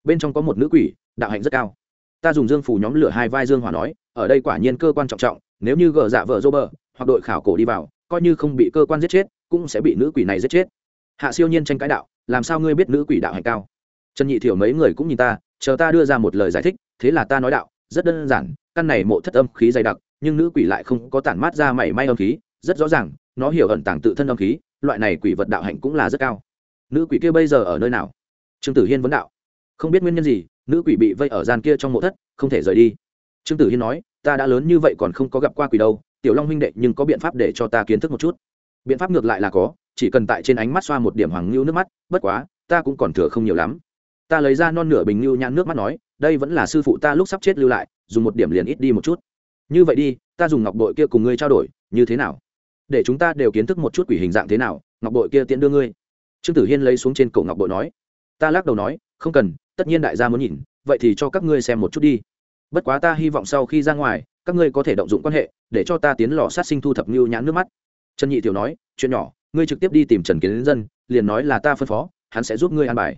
Bên trong có một nữ quỷ, đạo hạnh rất cao. Ta dùng dương phủ nhóm lửa hai vai dương hỏa nói, ở đây quả nhiên cơ quan trọng trọng, nếu như gờ dạ vợ dô bờ, hoặc đội khảo cổ đi vào, coi như không bị cơ quan giết chết, cũng sẽ bị nữ quỷ này giết chết. Hạ siêu nhiên tranh cãi đạo, làm sao ngươi biết nữ quỷ đạo hạnh cao? Trần nhị thiểu mấy người cũng nhìn ta, chờ ta đưa ra một lời giải thích, thế là ta nói đạo, rất đơn giản, căn này mộ thất âm khí dày đặc, nhưng nữ quỷ lại không có tản mát ra mảy may âm khí, rất rõ ràng nó hiểu ẩn tàng tự thân âm khí, loại này quỷ vật đạo hạnh cũng là rất cao. Nữ quỷ kia bây giờ ở nơi nào? Trương tử hiên vấn đạo. Không biết nguyên nhân gì, nữ quỷ bị vây ở gian kia trong mộ thất, không thể rời đi. Trương tử hiên nói, ta đã lớn như vậy còn không có gặp qua quỷ đâu, tiểu long huynh đệ, nhưng có biện pháp để cho ta kiến thức một chút. Biện pháp ngược lại là có, chỉ cần tại trên ánh mắt xoa một điểm hoàng ngưu nước mắt, bất quá, ta cũng còn thừa không nhiều lắm. Ta lấy ra non nửa bình ngưu nhãn nước mắt nói, đây vẫn là sư phụ ta lúc sắp chết lưu lại, dùng một điểm liền ít đi một chút. Như vậy đi, ta dùng ngọc bội kia cùng ngươi trao đổi, như thế nào? Để chúng ta đều kiến thức một chút quỷ hình dạng thế nào, ngọc bội kia tiễn đưa ngươi. Trương tử hiên lấy xuống trên cổ ngọc bội nói. Ta lắc đầu nói, không cần, tất nhiên đại gia muốn nhìn, vậy thì cho các ngươi xem một chút đi. Bất quá ta hy vọng sau khi ra ngoài, các ngươi có thể động dụng quan hệ, để cho ta tiến lò sát sinh thu thập ngưu nhãn nước mắt. Trần nhị tiểu nói, chuyện nhỏ, ngươi trực tiếp đi tìm trần kiến dân, liền nói là ta phân phó, hắn sẽ giúp ngươi an bài.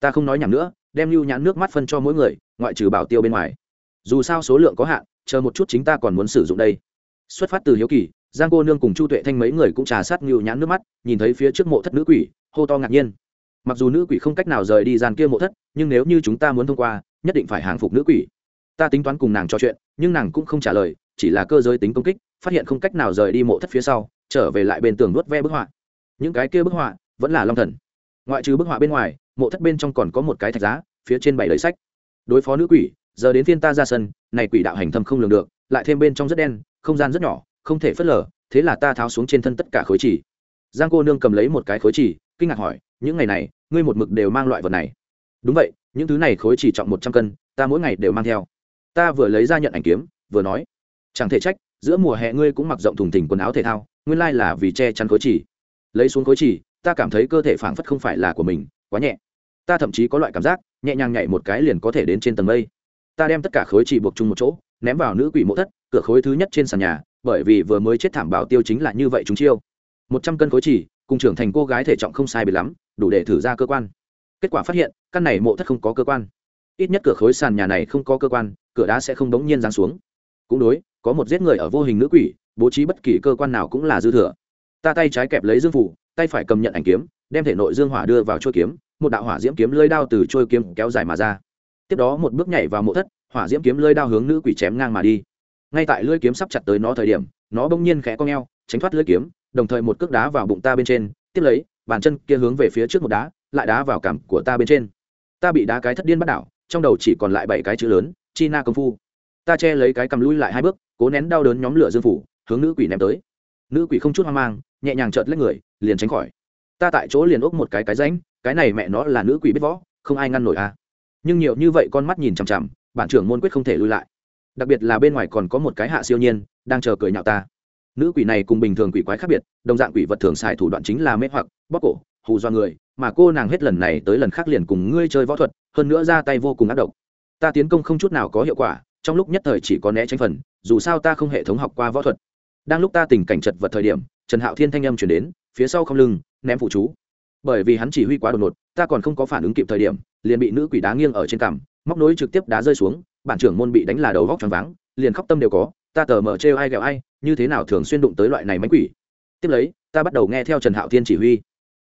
Ta không nói nhảm nữa, đem lưu nhãn nước mắt phân cho mỗi người, ngoại trừ bảo tiêu bên ngoài. Dù sao số lượng có hạn, chờ một chút chính ta còn muốn sử dụng đây. Xuất phát từ hiếu kỳ giang cô nương cùng chu tuệ thanh mấy người cũng trà sát ngưu nhãn nước mắt, nhìn thấy phía trước mộ thất nữ quỷ, hô to ngạc nhiên. Mặc dù nữ quỷ không cách nào rời đi gian kia mộ thất, nhưng nếu như chúng ta muốn thông qua, nhất định phải hàng phục nữ quỷ. Ta tính toán cùng nàng trò chuyện, nhưng nàng cũng không trả lời, chỉ là cơ giới tính công kích, phát hiện không cách nào rời đi mộ thất phía sau, trở về lại bên tường nuốt ve bức họa. Những cái kia bức họa vẫn là long thần. Ngoại trừ bức họa bên ngoài, mộ thất bên trong còn có một cái thạch giá, phía trên bảy đầy sách. Đối phó nữ quỷ, giờ đến phiên ta ra sân, này quỷ đạo hành thâm không lường được, lại thêm bên trong rất đen, không gian rất nhỏ không thể phớt lờ, thế là ta tháo xuống trên thân tất cả khối chỉ. Giang cô nương cầm lấy một cái khối chỉ, kinh ngạc hỏi, những ngày này, ngươi một mực đều mang loại vật này? Đúng vậy, những thứ này khối chỉ trọng một trăm cân, ta mỗi ngày đều mang theo. Ta vừa lấy ra nhận ảnh kiếm, vừa nói, chẳng thể trách, giữa mùa hè ngươi cũng mặc rộng thùng thình quần áo thể thao, nguyên lai là vì che chắn khối chỉ. Lấy xuống khối chỉ, ta cảm thấy cơ thể phảng phất không phải là của mình, quá nhẹ. Ta thậm chí có loại cảm giác, nhẹ nhàng nhảy một cái liền có thể đến trên tầng mây. Ta đem tất cả khối chỉ buộc chung một chỗ, ném vào nữ quỷ mộ thất, cửa khối thứ nhất trên sàn nhà bởi vì vừa mới chết thảm bảo tiêu chính là như vậy chúng chiêu. Một trăm cân khối chỉ, cùng trưởng thành cô gái thể trọng không sai biệt lắm, đủ để thử ra cơ quan. Kết quả phát hiện, căn này mộ thất không có cơ quan. Ít nhất cửa khối sàn nhà này không có cơ quan, cửa đá sẽ không đống nhiên giáng xuống. Cũng đối, có một giết người ở vô hình nữ quỷ, bố trí bất kỳ cơ quan nào cũng là dư thừa. Ta tay trái kẹp lấy dương phủ, tay phải cầm nhận ảnh kiếm, đem thể nội dương hỏa đưa vào trôi kiếm, một đạo hỏa diễm kiếm lơi đao từ trôi kiếm kéo dài mà ra. Tiếp đó một bước nhảy vào mộ thất, hỏa diễm kiếm lơi đao hướng nữ quỷ chém ngang mà đi ngay tại lưỡi kiếm sắp chặt tới nó thời điểm, nó bỗng nhiên khẽ cong eo, tránh thoát lưỡi kiếm, đồng thời một cước đá vào bụng ta bên trên, tiếp lấy, bàn chân kia hướng về phía trước một đá, lại đá vào cằm của ta bên trên. Ta bị đá cái thất điên bắt đảo, trong đầu chỉ còn lại bảy cái chữ lớn, chi na công phu. Ta che lấy cái cầm lui lại hai bước, cố nén đau đớn nhóm lửa dương phủ, hướng nữ quỷ ném tới. Nữ quỷ không chút hoang mang, nhẹ nhàng trợt lấy người, liền tránh khỏi. Ta tại chỗ liền úp một cái cái ránh cái này mẹ nó là nữ quỷ biết võ, không ai ngăn nổi à. Nhưng nhiều như vậy con mắt nhìn chằm chằm, bản trưởng môn quyết không thể lui lại đặc biệt là bên ngoài còn có một cái hạ siêu nhiên, đang chờ cười nhạo ta. Nữ quỷ này cùng bình thường quỷ quái khác biệt, đồng dạng quỷ vật thường xài thủ đoạn chính là mê hoặc bóc cổ, hù do người, mà cô nàng hết lần này tới lần khác liền cùng ngươi chơi võ thuật, hơn nữa ra tay vô cùng ác độc. Ta tiến công không chút nào có hiệu quả, trong lúc nhất thời chỉ có né tránh phần, dù sao ta không hệ thống học qua võ thuật. Đang lúc ta tình cảnh chật vật thời điểm, trần hạo thiên thanh âm chuyển đến, phía sau không lưng, ném phụ chú. Bởi vì hắn chỉ huy quá đột ngột, ta còn không có phản ứng kịp thời điểm, liền bị nữ quỷ đá nghiêng ở trên cằm, móc nối trực tiếp đá rơi xuống bản trưởng môn bị đánh là đầu vóc tròn váng, liền khóc tâm đều có, ta tờ mở trêu ai ghẹo ai, như thế nào thường xuyên đụng tới loại này mánh quỷ. Tiếp lấy, ta bắt đầu nghe theo trần hạo thiên chỉ huy.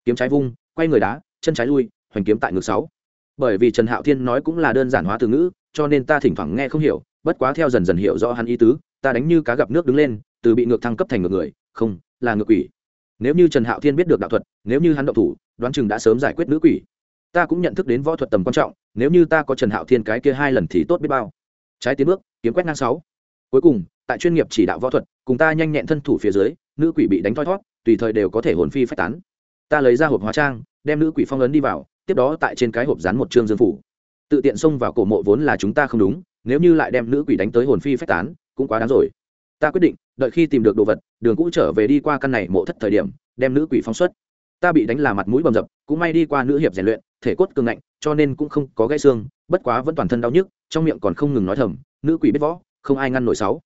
Kiếm trái vung, quay người đá, chân trái lui, hoành kiếm tại ngược sáu. Bởi vì trần hạo thiên nói cũng là đơn giản hóa từ ngữ, cho nên ta thỉnh thoảng nghe không hiểu, bất quá theo dần dần hiểu rõ hắn ý tứ, ta đánh như cá gặp nước đứng lên, từ bị ngược thăng cấp thành ngược người, không, là ngược quỷ. Nếu như trần hạo thiên biết được đạo thuật, nếu như hắn động thủ, đoán chừng đã sớm giải quyết nữ quỷ. Ta cũng nhận thức đến võ thuật tầm quan trọng nếu như ta có trần hạo thiên cái kia hai lần thì tốt biết bao. Trái tiến bước, kiếm quét ngang sáu. Cuối cùng, tại chuyên nghiệp chỉ đạo võ thuật, cùng ta nhanh nhẹn thân thủ phía dưới, nữ quỷ bị đánh thoi thót tùy thời đều có thể hồn phi phách tán. Ta lấy ra hộp hóa trang, đem nữ quỷ phong ấn đi vào, tiếp đó tại trên cái hộp dán một chương dương phủ. Tự tiện xông vào cổ mộ vốn là chúng ta không đúng, nếu như lại đem nữ quỷ đánh tới hồn phi phách tán, cũng quá đáng rồi. Ta quyết định, đợi khi tìm được đồ vật, đường cũ trở về đi qua căn này mộ thất thời điểm, đem nữ quỷ phóng xuất ta bị đánh là mặt mũi bầm dập, cũng may đi qua nữ hiệp rèn luyện, thể cốt cường ngạnh, cho nên cũng không có gãy xương, bất quá vẫn toàn thân đau nhức, trong miệng còn không ngừng nói thầm, nữ quỷ biết võ, không ai ngăn nổi sáu.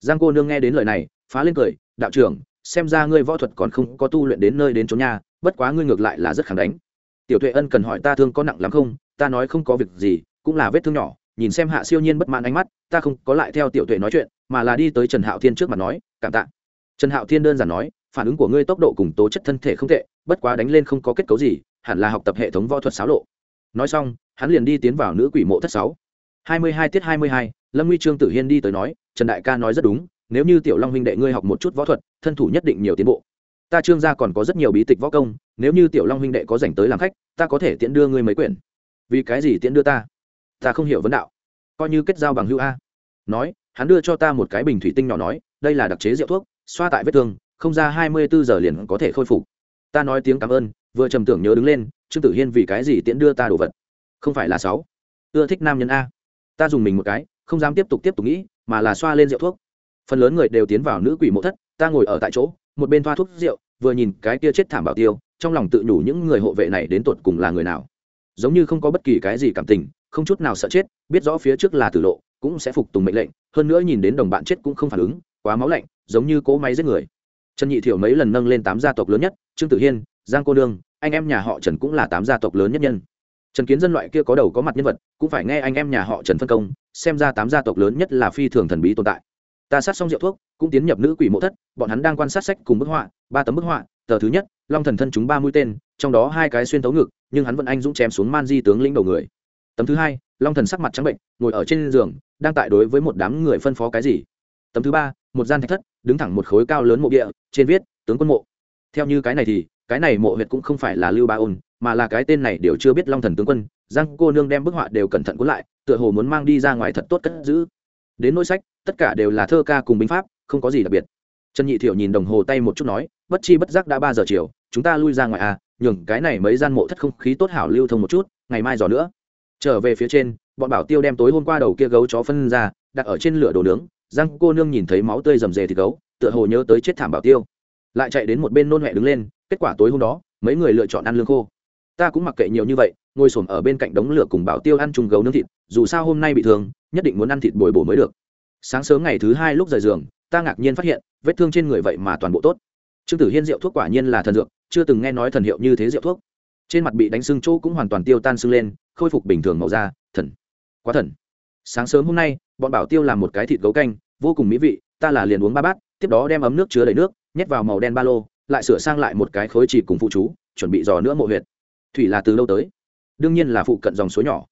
Giang cô nương nghe đến lời này, phá lên cười, đạo trưởng, xem ra ngươi võ thuật còn không có tu luyện đến nơi đến chỗ nhà bất quá ngươi ngược lại là rất khẳng đánh. Tiểu tuệ ân cần hỏi, ta thương có nặng lắm không? Ta nói không có việc gì, cũng là vết thương nhỏ, nhìn xem hạ siêu nhiên bất mãn ánh mắt, ta không có lại theo tiểu tuệ nói chuyện, mà là đi tới trần hạo thiên trước mặt nói, cảm tạ. Trần hạo thiên đơn giản nói, phản ứng của ngươi tốc độ cùng tố chất thân thể không tệ bất quá đánh lên không có kết cấu gì, hẳn là học tập hệ thống võ thuật xáo lộ. Nói xong, hắn liền đi tiến vào nữ quỷ mộ thất sáu. Hai mươi hai tiết hai mươi hai, lâm nguy trương tử hiên đi tới nói, trần đại ca nói rất đúng, nếu như tiểu long huynh đệ ngươi học một chút võ thuật, thân thủ nhất định nhiều tiến bộ. Ta trương gia còn có rất nhiều bí tịch võ công, nếu như tiểu long huynh đệ có dành tới làm khách, ta có thể tiễn đưa ngươi mấy quyển. Vì cái gì tiễn đưa ta? Ta không hiểu vấn đạo. Coi như kết giao bằng hữu a. Nói, hắn đưa cho ta một cái bình thủy tinh nhỏ nói, đây là đặc chế rượu thuốc, xoa tại vết thương, không ra hai mươi bốn giờ liền có thể khôi phục ta nói tiếng cảm ơn, vừa trầm tưởng nhớ đứng lên, trương tử hiên vì cái gì tiễn đưa ta đồ vật? Không phải là sáu. Ưa thích nam nhân a. Ta dùng mình một cái, không dám tiếp tục tiếp tục nghĩ, mà là xoa lên rượu thuốc. Phần lớn người đều tiến vào nữ quỷ mộ thất, ta ngồi ở tại chỗ, một bên thoa thuốc rượu, vừa nhìn cái kia chết thảm bảo tiêu, trong lòng tự nhủ những người hộ vệ này đến tột cùng là người nào. Giống như không có bất kỳ cái gì cảm tình, không chút nào sợ chết, biết rõ phía trước là tử lộ, cũng sẽ phục tùng mệnh lệnh, hơn nữa nhìn đến đồng bạn chết cũng không phản ứng, quá máu lạnh, giống như cỗ máy giết người trần nhị thiểu mấy lần nâng lên tám gia tộc lớn nhất, trương tử hiên, giang cô đương anh em nhà họ trần cũng là tám gia tộc lớn nhất nhân. Trần kiến dân loại kia có đầu có mặt nhân vật, cũng phải nghe anh em nhà họ trần phân công, xem ra tám gia tộc lớn nhất là phi thường thần bí tồn tại. Ta sát xong rượu thuốc, cũng tiến nhập nữ quỷ mộ thất, bọn hắn đang quan sát sách cùng bức họa, ba tấm bức họa, tờ thứ nhất, long thần thân chúng ba mũi tên, trong đó hai cái xuyên thấu ngực, nhưng hắn vẫn anh dũng chém xuống man di tướng lĩnh đầu người. Tấm thứ hai, long thần sắc mặt trắng bệnh, ngồi ở trên giường, đang tại đối với một đám người phân phó cái gì tấm thứ ba, một gian thạch thất, đứng thẳng một khối cao lớn mộ địa, trên viết, tướng quân mộ. Theo như cái này thì, cái này mộ huyệt cũng không phải là lưu ba ôn, mà là cái tên này đều chưa biết long thần tướng quân. Giang cô nương đem bức họa đều cẩn thận cuốn lại, tựa hồ muốn mang đi ra ngoài thật tốt cất giữ. Đến nỗi sách, tất cả đều là thơ ca cùng binh pháp, không có gì đặc biệt. Trần nhị thiệu nhìn đồng hồ tay một chút nói, bất chi bất giác đã ba giờ chiều, chúng ta lui ra ngoài à nhường cái này mấy gian mộ thất không khí tốt hảo lưu thông một chút, ngày mai dò nữa. Trở về phía trên, bọn bảo tiêu đem tối hôm qua đầu kia gấu chó phân ra, đặt ở trên lửa đồ nướng giang cô nương nhìn thấy máu tươi rầm rề thì gấu, tựa hồ nhớ tới chết thảm bảo tiêu. Lại chạy đến một bên nôn huệ đứng lên, kết quả tối hôm đó, mấy người lựa chọn ăn lương khô. Ta cũng mặc kệ nhiều như vậy, ngồi xổm ở bên cạnh đống lửa cùng bảo tiêu ăn chung gấu nướng thịt, dù sao hôm nay bị thương, nhất định muốn ăn thịt bồi bổ mới được. Sáng sớm ngày thứ hai lúc rời giường, ta ngạc nhiên phát hiện, vết thương trên người vậy mà toàn bộ tốt. Trương tử hiên rượu thuốc quả nhiên là thần dược, chưa từng nghe nói thần hiệu như thế rượu thuốc. Trên mặt bị đánh sưng chỗ cũng hoàn toàn tiêu tan sưng lên, khôi phục bình thường màu da, thần. Quá thần sáng sớm hôm nay, bọn bảo tiêu làm một cái thịt gấu canh, vô cùng mỹ vị, ta là liền uống ba bát, tiếp đó đem ấm nước chứa đầy nước, nhét vào màu đen ba lô, lại sửa sang lại một cái khối chỉ cùng phụ chú, chuẩn bị dò nữa mộ huyệt. Thủy là từ lâu tới? Đương nhiên là phụ cận dòng suối nhỏ.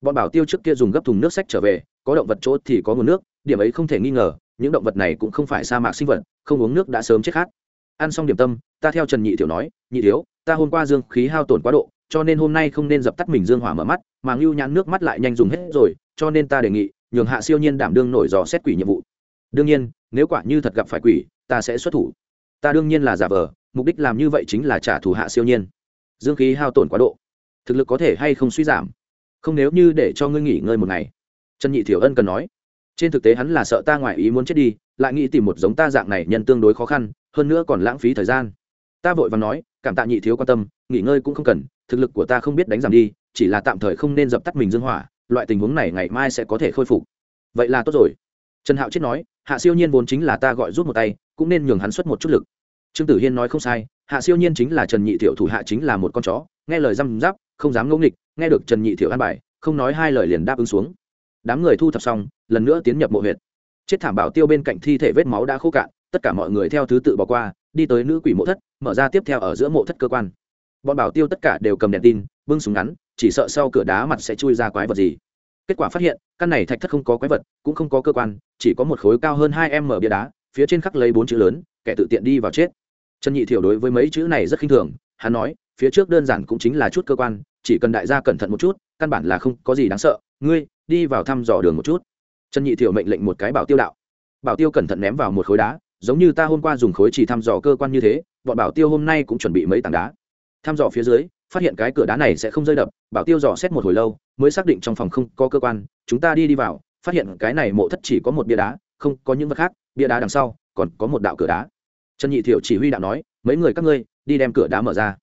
Bọn bảo tiêu trước kia dùng gấp thùng nước sách trở về, có động vật chỗ thì có nguồn nước, điểm ấy không thể nghi ngờ, những động vật này cũng không phải sa mạc sinh vật, không uống nước đã sớm chết khát. Ăn xong điểm tâm, ta theo trần nhị thiểu nói, nhị thiếu, ta hôm qua dương khí hao tổn quá độ, cho nên hôm nay không nên dập tắt mình dương hỏa mở mắt, mà ngưu nhãn nước mắt lại nhanh dùng hết rồi cho nên ta đề nghị, nhường hạ siêu nhiên đảm đương nổi dò xét quỷ nhiệm vụ. Đương nhiên, nếu quả như thật gặp phải quỷ, ta sẽ xuất thủ. Ta đương nhiên là giả vờ, mục đích làm như vậy chính là trả thù hạ siêu nhiên. Dương khí hao tổn quá độ. Thực lực có thể hay không suy giảm? Không nếu như để cho ngươi nghỉ ngơi một ngày. Trần nhị thiểu ân cần nói. Trên thực tế hắn là sợ ta ngoài ý muốn chết đi, lại nghĩ tìm một giống ta dạng này nhân tương đối khó khăn, hơn nữa còn lãng phí thời gian. Ta vội và nói, cảm tạ nhị thiếu quan tâm, nghỉ ngơi cũng không cần, thực lực của ta không biết đánh giảm đi, chỉ là tạm thời không nên dập tắt mình dương hỏa loại tình huống này ngày mai sẽ có thể khôi phục. Vậy là tốt rồi. Trần hạo chết nói, hạ siêu nhiên vốn chính là ta gọi rút một tay, cũng nên nhường hắn xuất một chút lực. Trương tử hiên nói không sai, hạ siêu nhiên chính là trần nhị thiệu thủ hạ chính là một con chó, nghe lời răm giáp không dám ngẫu nghịch, nghe được trần nhị thiệu an bài, không nói hai lời liền đáp ứng xuống. Đám người thu thập xong, lần nữa tiến nhập mộ huyệt. Chết thảm bảo tiêu bên cạnh thi thể vết máu đã khô cạn, tất cả mọi người theo thứ tự bỏ qua, đi tới nữ quỷ mộ thất, mở ra tiếp theo ở giữa mộ thất cơ quan. Bọn bảo tiêu tất cả đều cầm đèn tin, bưng súng ngắn chỉ sợ sau cửa đá mặt sẽ chui ra quái vật gì. Kết quả phát hiện, căn này thạch thất không có quái vật, cũng không có cơ quan, chỉ có một khối cao hơn hai m bia đá, phía trên khắc lấy bốn chữ lớn, kẻ tự tiện đi vào chết. Trần nhị thiểu đối với mấy chữ này rất khinh thường, hắn nói, phía trước đơn giản cũng chính là chút cơ quan, chỉ cần đại gia cẩn thận một chút, căn bản là không có gì đáng sợ, ngươi, đi vào thăm dò đường một chút. Trần nhị thiểu mệnh lệnh một cái bảo tiêu đạo. Bảo tiêu cẩn thận ném vào một khối đá, giống như ta hôm qua dùng khối chỉ thăm dò cơ quan như thế, bọn bảo tiêu hôm nay cũng chuẩn bị mấy tảng đá. Thăm dò phía dưới phát hiện cái cửa đá này sẽ không rơi đập, bảo tiêu dò xét một hồi lâu, mới xác định trong phòng không có cơ quan, chúng ta đi đi vào, phát hiện cái này mộ thất chỉ có một bia đá, không có những vật khác, bia đá đằng sau, còn có một đạo cửa đá. Trần nhị thiệu chỉ huy đạo nói, mấy người các ngươi, đi đem cửa đá mở ra.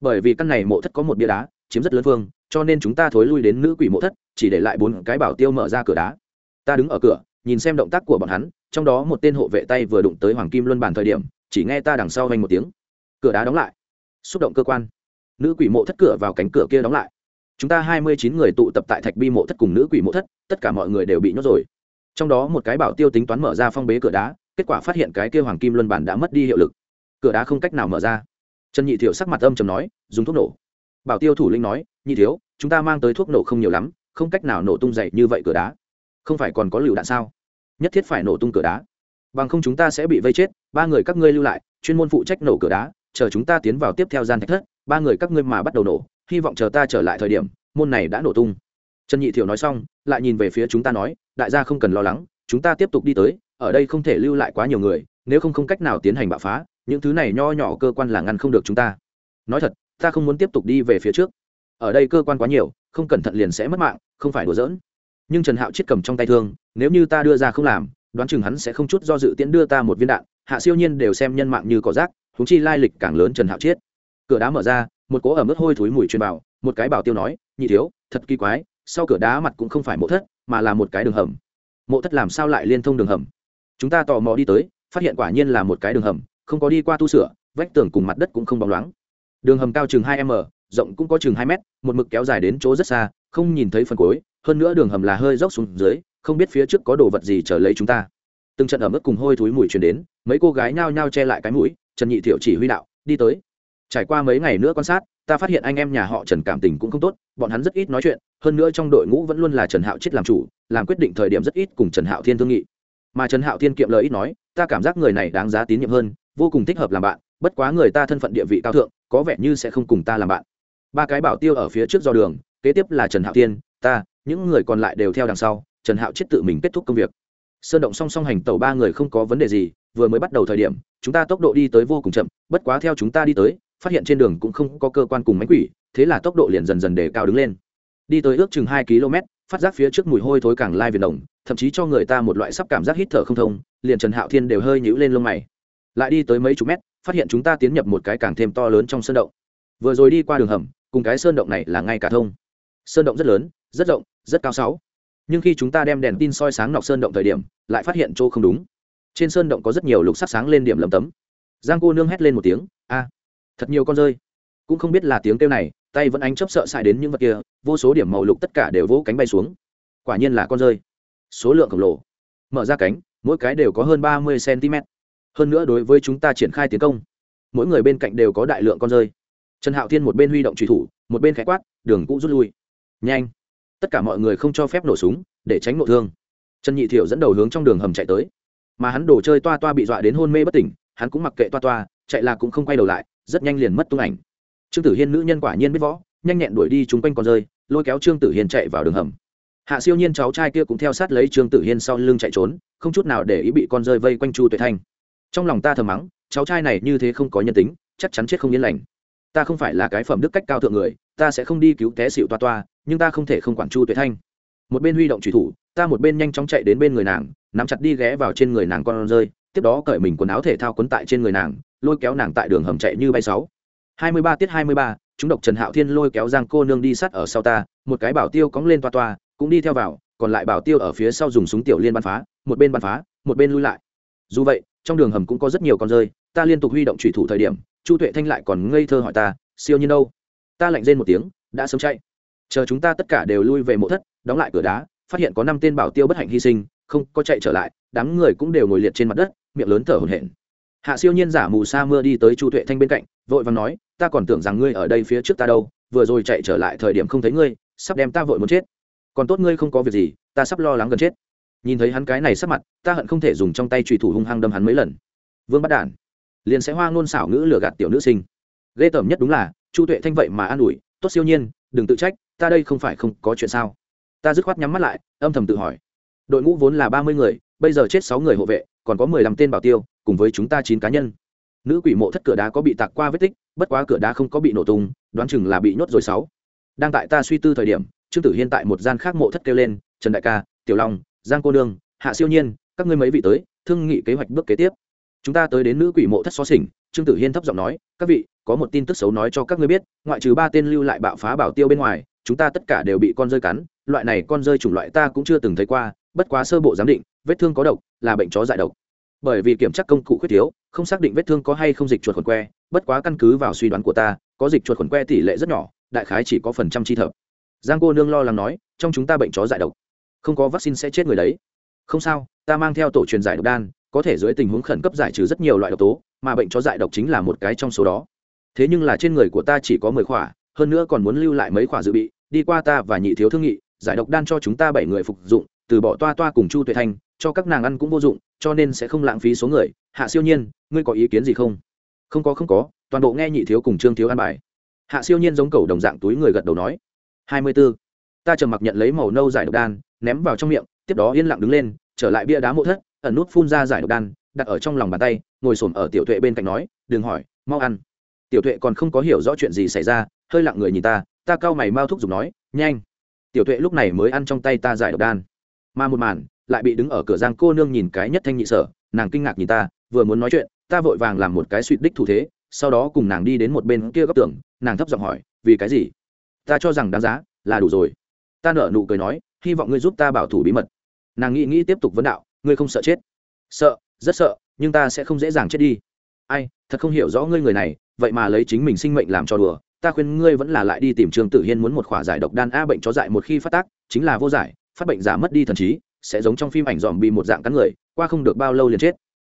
Bởi vì căn này mộ thất có một bia đá, chiếm rất lớn phương cho nên chúng ta thối lui đến nữ quỷ mộ thất, chỉ để lại bốn cái bảo tiêu mở ra cửa đá. Ta đứng ở cửa, nhìn xem động tác của bọn hắn, trong đó một tên hộ vệ tay vừa đụng tới hoàng kim luân bàn thời điểm, chỉ nghe ta đằng sau vanh một tiếng. Cửa đá đóng lại. Xúc động cơ quan nữ quỷ mộ thất cửa vào cánh cửa kia đóng lại. Chúng ta hai mươi chín người tụ tập tại thạch bi mộ thất cùng nữ quỷ mộ thất, tất cả mọi người đều bị nhốt rồi. Trong đó một cái bảo tiêu tính toán mở ra phong bế cửa đá, kết quả phát hiện cái kia hoàng kim luân bản đã mất đi hiệu lực. Cửa đá không cách nào mở ra. Trần nhị thiểu sắc mặt âm chầm nói, dùng thuốc nổ. Bảo tiêu thủ linh nói, nhị thiếu chúng ta mang tới thuốc nổ không nhiều lắm, không cách nào nổ tung dậy như vậy cửa đá. Không phải còn có lựu đạn sao? Nhất thiết phải nổ tung cửa đá. Bằng không chúng ta sẽ bị vây chết, ba người các ngươi lưu lại, chuyên môn phụ trách nổ cửa đá, chờ chúng ta tiến vào tiếp theo gian thạch thất ba người các ngươi mà bắt đầu nổ, hy vọng chờ ta trở lại thời điểm, môn này đã nổ tung. Trần nhị thiểu nói xong, lại nhìn về phía chúng ta nói, đại gia không cần lo lắng, chúng ta tiếp tục đi tới, ở đây không thể lưu lại quá nhiều người, nếu không không cách nào tiến hành bạo phá, những thứ này nho nhỏ cơ quan là ngăn không được chúng ta. Nói thật, ta không muốn tiếp tục đi về phía trước. Ở đây cơ quan quá nhiều, không cẩn thận liền sẽ mất mạng, không phải đùa giỡn. Nhưng trần hạo chết cầm trong tay thương, nếu như ta đưa ra không làm, đoán chừng hắn sẽ không chút do dự tiễn đưa ta một viên đạn, hạ siêu nhiên đều xem nhân mạng như cỏ rác húng chi lai lịch càng lớn trần hạo chết cửa đá mở ra, một cỗ ở mức hôi thối mùi truyền vào, một cái bảo tiêu nói, nhị thiếu, thật kỳ quái, sau cửa đá mặt cũng không phải mộ thất, mà là một cái đường hầm. Mộ thất làm sao lại liên thông đường hầm? Chúng ta tò mò đi tới, phát hiện quả nhiên là một cái đường hầm, không có đi qua tu sửa, vách tường cùng mặt đất cũng không bóng loáng. Đường hầm cao chừng hai m, rộng cũng có chừng hai m, một mực kéo dài đến chỗ rất xa, không nhìn thấy phần cuối, hơn nữa đường hầm là hơi dốc xuống dưới, không biết phía trước có đồ vật gì chờ lấy chúng ta. Từng trận ở mức cùng hôi thối mùi truyền đến, mấy cô gái nhao nhao che lại cái mũi, trần nhị thiệu chỉ huy đạo, đi tới trải qua mấy ngày nữa quan sát, ta phát hiện anh em nhà họ trần cảm tình cũng không tốt, bọn hắn rất ít nói chuyện, hơn nữa trong đội ngũ vẫn luôn là trần hạo chết làm chủ, làm quyết định thời điểm rất ít cùng trần hạo thiên thương nghị. Mà trần hạo thiên kiệm lời ít nói, ta cảm giác người này đáng giá tín nhiệm hơn, vô cùng thích hợp làm bạn, bất quá người ta thân phận địa vị cao thượng, có vẻ như sẽ không cùng ta làm bạn. Ba cái bảo tiêu ở phía trước do đường, kế tiếp là trần hạo thiên, ta, những người còn lại đều theo đằng sau, trần hạo chết tự mình kết thúc công việc. Sơn động song song hành tàu ba người không có vấn đề gì, vừa mới bắt đầu thời điểm, chúng ta tốc độ đi tới vô cùng chậm, bất quá theo chúng ta đi tới phát hiện trên đường cũng không có cơ quan cùng máy quỷ, thế là tốc độ liền dần dần đề cao đứng lên. Đi tới ước chừng hai km, phát giác phía trước mùi hôi thối càng lai viền đồng, thậm chí cho người ta một loại sắp cảm giác hít thở không thông, liền trần hạo thiên đều hơi nhũ lên lông mày. Lại đi tới mấy chục mét, phát hiện chúng ta tiến nhập một cái càng thêm to lớn trong sơn động. Vừa rồi đi qua đường hầm, cùng cái sơn động này là ngay cả thông. Sơn động rất lớn, rất rộng, rất cao sáu. Nhưng khi chúng ta đem đèn tin soi sáng nọc sơn động thời điểm, lại phát hiện chỗ không đúng. Trên sơn động có rất nhiều lục sắc sáng lên điểm lấm tấm. Giang cô nương hét lên một tiếng, a thật nhiều con rơi. Cũng không biết là tiếng kêu này, tay vẫn ánh chấp sợ sai đến những vật kia, vô số điểm màu lục tất cả đều vỗ cánh bay xuống. Quả nhiên là con rơi. Số lượng khổng lồ. Mở ra cánh, mỗi cái đều có hơn ba mươi cm hơn nữa đối với chúng ta triển khai tiến công, mỗi người bên cạnh đều có đại lượng con rơi. Trần hạo thiên một bên huy động trùy thủ, một bên khẽ quát, đường cũng rút lui. Nhanh. Tất cả mọi người không cho phép nổ súng, để tránh nổ thương. Trần nhị thiểu dẫn đầu hướng trong đường hầm chạy tới. Mà hắn đồ chơi toa toa bị dọa đến hôn mê bất tỉnh, hắn cũng mặc kệ toa toa, chạy là cũng không quay đầu lại rất nhanh liền mất tung ảnh. Trương tử hiên nữ nhân quả nhiên biết võ, nhanh nhẹn đuổi đi chúng quanh con rơi, lôi kéo trương tử hiên chạy vào đường hầm. Hạ siêu nhiên cháu trai kia cũng theo sát lấy trương tử hiên sau lưng chạy trốn, không chút nào để ý bị con rơi vây quanh chu tuệ thanh. Trong lòng ta thầm mắng, cháu trai này như thế không có nhân tính, chắc chắn chết không yên lành. Ta không phải là cái phẩm đức cách cao thượng người, ta sẽ không đi cứu té xịu toa toa, nhưng ta không thể không quản chu tuệ thanh. Một bên huy động trùy thủ, ta một bên nhanh chóng chạy đến bên người nàng, nắm chặt đi ghé vào trên người nàng con rơi, tiếp đó cởi mình quần áo thể thao quấn tại trên người nàng lôi kéo nàng tại đường hầm chạy như bay sáu. Hai mươi ba tiết hai mươi ba, chúng độc trần hạo thiên lôi kéo giang cô nương đi sát ở sau ta, một cái bảo tiêu cóng lên toa toa, cũng đi theo vào, còn lại bảo tiêu ở phía sau dùng súng tiểu liên bắn phá, một bên bắn phá, một bên lui lại. Dù vậy, trong đường hầm cũng có rất nhiều con rơi, ta liên tục huy động thủy thủ thời điểm, chu tuệ thanh lại còn ngây thơ hỏi ta, siêu nhiên đâu? Ta lạnh rên một tiếng, đã sớm chạy. Chờ chúng ta tất cả đều lui về mộ thất, đóng lại cửa đá, phát hiện có năm tên bảo tiêu bất hạnh hy sinh, không có chạy trở lại, đám người cũng đều ngồi liệt trên mặt đất, miệng lớn thở hổn hển hạ siêu nhiên giả mù sa mưa đi tới chu tuệ thanh bên cạnh, vội và nói, ta còn tưởng rằng ngươi ở đây phía trước ta đâu, vừa rồi chạy trở lại thời điểm không thấy ngươi, sắp đem ta vội muốn chết. Còn tốt ngươi không có việc gì, ta sắp lo lắng gần chết. Nhìn thấy hắn cái này sắp mặt, ta hận không thể dùng trong tay trùy thủ hung hăng đâm hắn mấy lần. Vương bắt đản, liền sẽ hoa ngôn xảo ngữ lừa gạt tiểu nữ sinh. Ghê tởm nhất đúng là, chu tuệ thanh vậy mà an ủi, tốt siêu nhiên, đừng tự trách, ta đây không phải không có chuyện sao? Ta dứt khoát nhắm mắt lại, âm thầm tự hỏi. Đội ngũ vốn là ba mươi người, bây giờ chết sáu người hộ vệ, còn có mười lăm tên bảo tiêu cùng với chúng ta chín cá nhân. Nữ quỷ mộ thất cửa đá có bị tạc qua vết tích, bất quá cửa đá không có bị nổ tung, đoán chừng là bị nhốt rồi sáu. Đang tại ta suy tư thời điểm, trương tử hiên tại một gian khác mộ thất kêu lên, trần đại ca, tiểu long, giang cô nương, hạ siêu nhiên, các ngươi mấy vị tới, thương nghị kế hoạch bước kế tiếp. Chúng ta tới đến nữ quỷ mộ thất xó xỉnh, trương tử hiên thấp giọng nói, các vị, có một tin tức xấu nói cho các ngươi biết, ngoại trừ ba tên lưu lại bạo phá bảo tiêu bên ngoài, chúng ta tất cả đều bị con rơi cắn, loại này con rơi chủng loại ta cũng chưa từng thấy qua, bất quá sơ bộ giám định, vết thương có độc, là bệnh chó dại độc bởi vì kiểm tra công cụ khuyết thiếu, không xác định vết thương có hay không dịch chuột khuẩn que, bất quá căn cứ vào suy đoán của ta, có dịch chuột khuẩn que tỷ lệ rất nhỏ, đại khái chỉ có phần trăm chi thập. Giang cô nương lo lắng nói, trong chúng ta bệnh chó dại độc. Không có vaccine sẽ chết người đấy. Không sao, ta mang theo tổ truyền giải độc đan, có thể dưới tình huống khẩn cấp giải trừ rất nhiều loại độc tố, mà bệnh chó dại độc chính là một cái trong số đó. Thế nhưng là trên người của ta chỉ có mười khỏa, hơn nữa còn muốn lưu lại mấy khỏa dự bị, đi qua ta và nhị thiếu thương nghị, giải độc đan cho chúng ta bảy người phục dụng từ bỏ toa toa cùng chu tuệ thanh, cho các nàng ăn cũng vô dụng, cho nên sẽ không lãng phí số người. Hạ siêu nhiên, ngươi có ý kiến gì không? Không có không có, toàn bộ nghe nhị thiếu cùng trương thiếu ăn bài. Hạ siêu nhiên giống cầu đồng dạng túi người gật đầu nói, hai mươi b ố ta trầm mặc nhận lấy màu nâu giải độc đan, ném vào trong miệng, tiếp đó yên lặng đứng lên, trở lại bia đá mộ thất, ẩn nút phun ra giải độc đan, đặt ở trong lòng bàn tay, ngồi s ổ m ở tiểu tuệ bên cạnh nói, đừng hỏi, mau ăn. Tiểu tuệ còn không có hiểu rõ chuyện gì xảy ra, hơi lặng người nhìn ta ta cau mày mau thúc giục nói, nhanh. Tiểu tuệ lúc này mới ăn trong tay ta giải độc đan mà một màn lại bị đứng ở cửa giang cô nương nhìn cái nhất thanh nhị sở, nàng kinh ngạc nhìn ta, vừa muốn nói chuyện, ta vội vàng làm một cái suy đích thủ thế, sau đó cùng nàng đi đến một bên kia góc tường, nàng thấp giọng hỏi, vì cái gì? Ta cho rằng đáng giá, là đủ rồi. Ta nở nụ cười nói, hy vọng ngươi giúp ta bảo thủ bí mật. Nàng nghĩ nghĩ tiếp tục vấn đạo, ngươi không sợ chết? Sợ, rất sợ, nhưng ta sẽ không dễ dàng chết đi. Ai, thật không hiểu rõ ngươi người này, vậy mà lấy chính mình sinh mệnh làm cho đùa, ta khuyên ngươi vẫn là lại đi tìm trương tử hiên muốn một khỏa giải độc đan a bệnh chó dại một khi phát tác, chính là vô giải phát bệnh giả mất đi thần trí, sẽ giống trong phim ảnh dòm bị một dạng cắn người, qua không được bao lâu liền chết.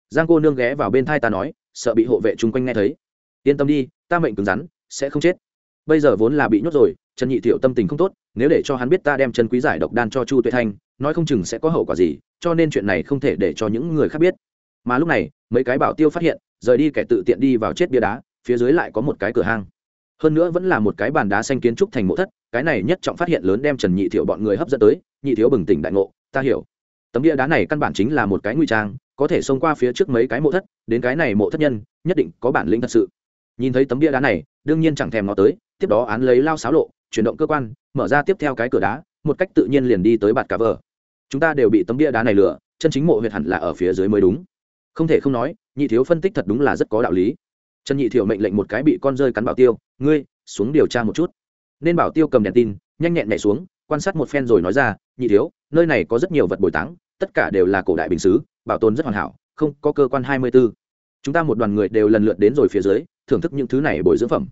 Giang cô nương ghé vào bên thai ta nói, sợ bị hộ vệ chung quanh nghe thấy. Yên tâm đi, ta mệnh cứng rắn, sẽ không chết. Bây giờ vốn là bị nhốt rồi, trần nhị thiệu tâm tình không tốt, nếu để cho hắn biết ta đem chân quý giải độc đan cho chu tuệ thanh, nói không chừng sẽ có hậu quả gì, cho nên chuyện này không thể để cho những người khác biết. Mà lúc này, mấy cái bảo tiêu phát hiện, rời đi kẻ tự tiện đi vào chết bia đá, phía dưới lại có một cái cửa hang hơn nữa vẫn là một cái bàn đá xanh kiến trúc thành mộ thất, cái này nhất trọng phát hiện lớn đem trần nhị thiệu bọn người hấp dẫn tới, nhị thiếu bừng tỉnh đại ngộ, ta hiểu. Tấm bia đá này căn bản chính là một cái nguy trang, có thể xông qua phía trước mấy cái mộ thất, đến cái này mộ thất nhân, nhất định có bản lĩnh thật sự. Nhìn thấy tấm bia đá này, đương nhiên chẳng thèm nó tới, tiếp đó án lấy lao xáo lộ, chuyển động cơ quan, mở ra tiếp theo cái cửa đá, một cách tự nhiên liền đi tới bạt cả vờ. Chúng ta đều bị tấm bia đá này lừa, chân chính mộ huyệt hẳn là ở phía dưới mới đúng. Không thể không nói, nhị thiếu phân tích thật đúng là rất có đạo lý trần nhị thiểu mệnh lệnh một cái bị con rơi cắn bảo tiêu, ngươi, xuống điều tra một chút. Nên bảo tiêu cầm đèn tin, nhanh nhẹn nhảy xuống, quan sát một phen rồi nói ra, nhị thiếu, nơi này có rất nhiều vật bồi táng, tất cả đều là cổ đại bình xứ, bảo tồn rất hoàn hảo, không có cơ quan hai mươi b ố chúng ta một đoàn người đều lần lượt đến rồi phía dưới, thưởng thức những thứ này bồi dưỡng phẩm.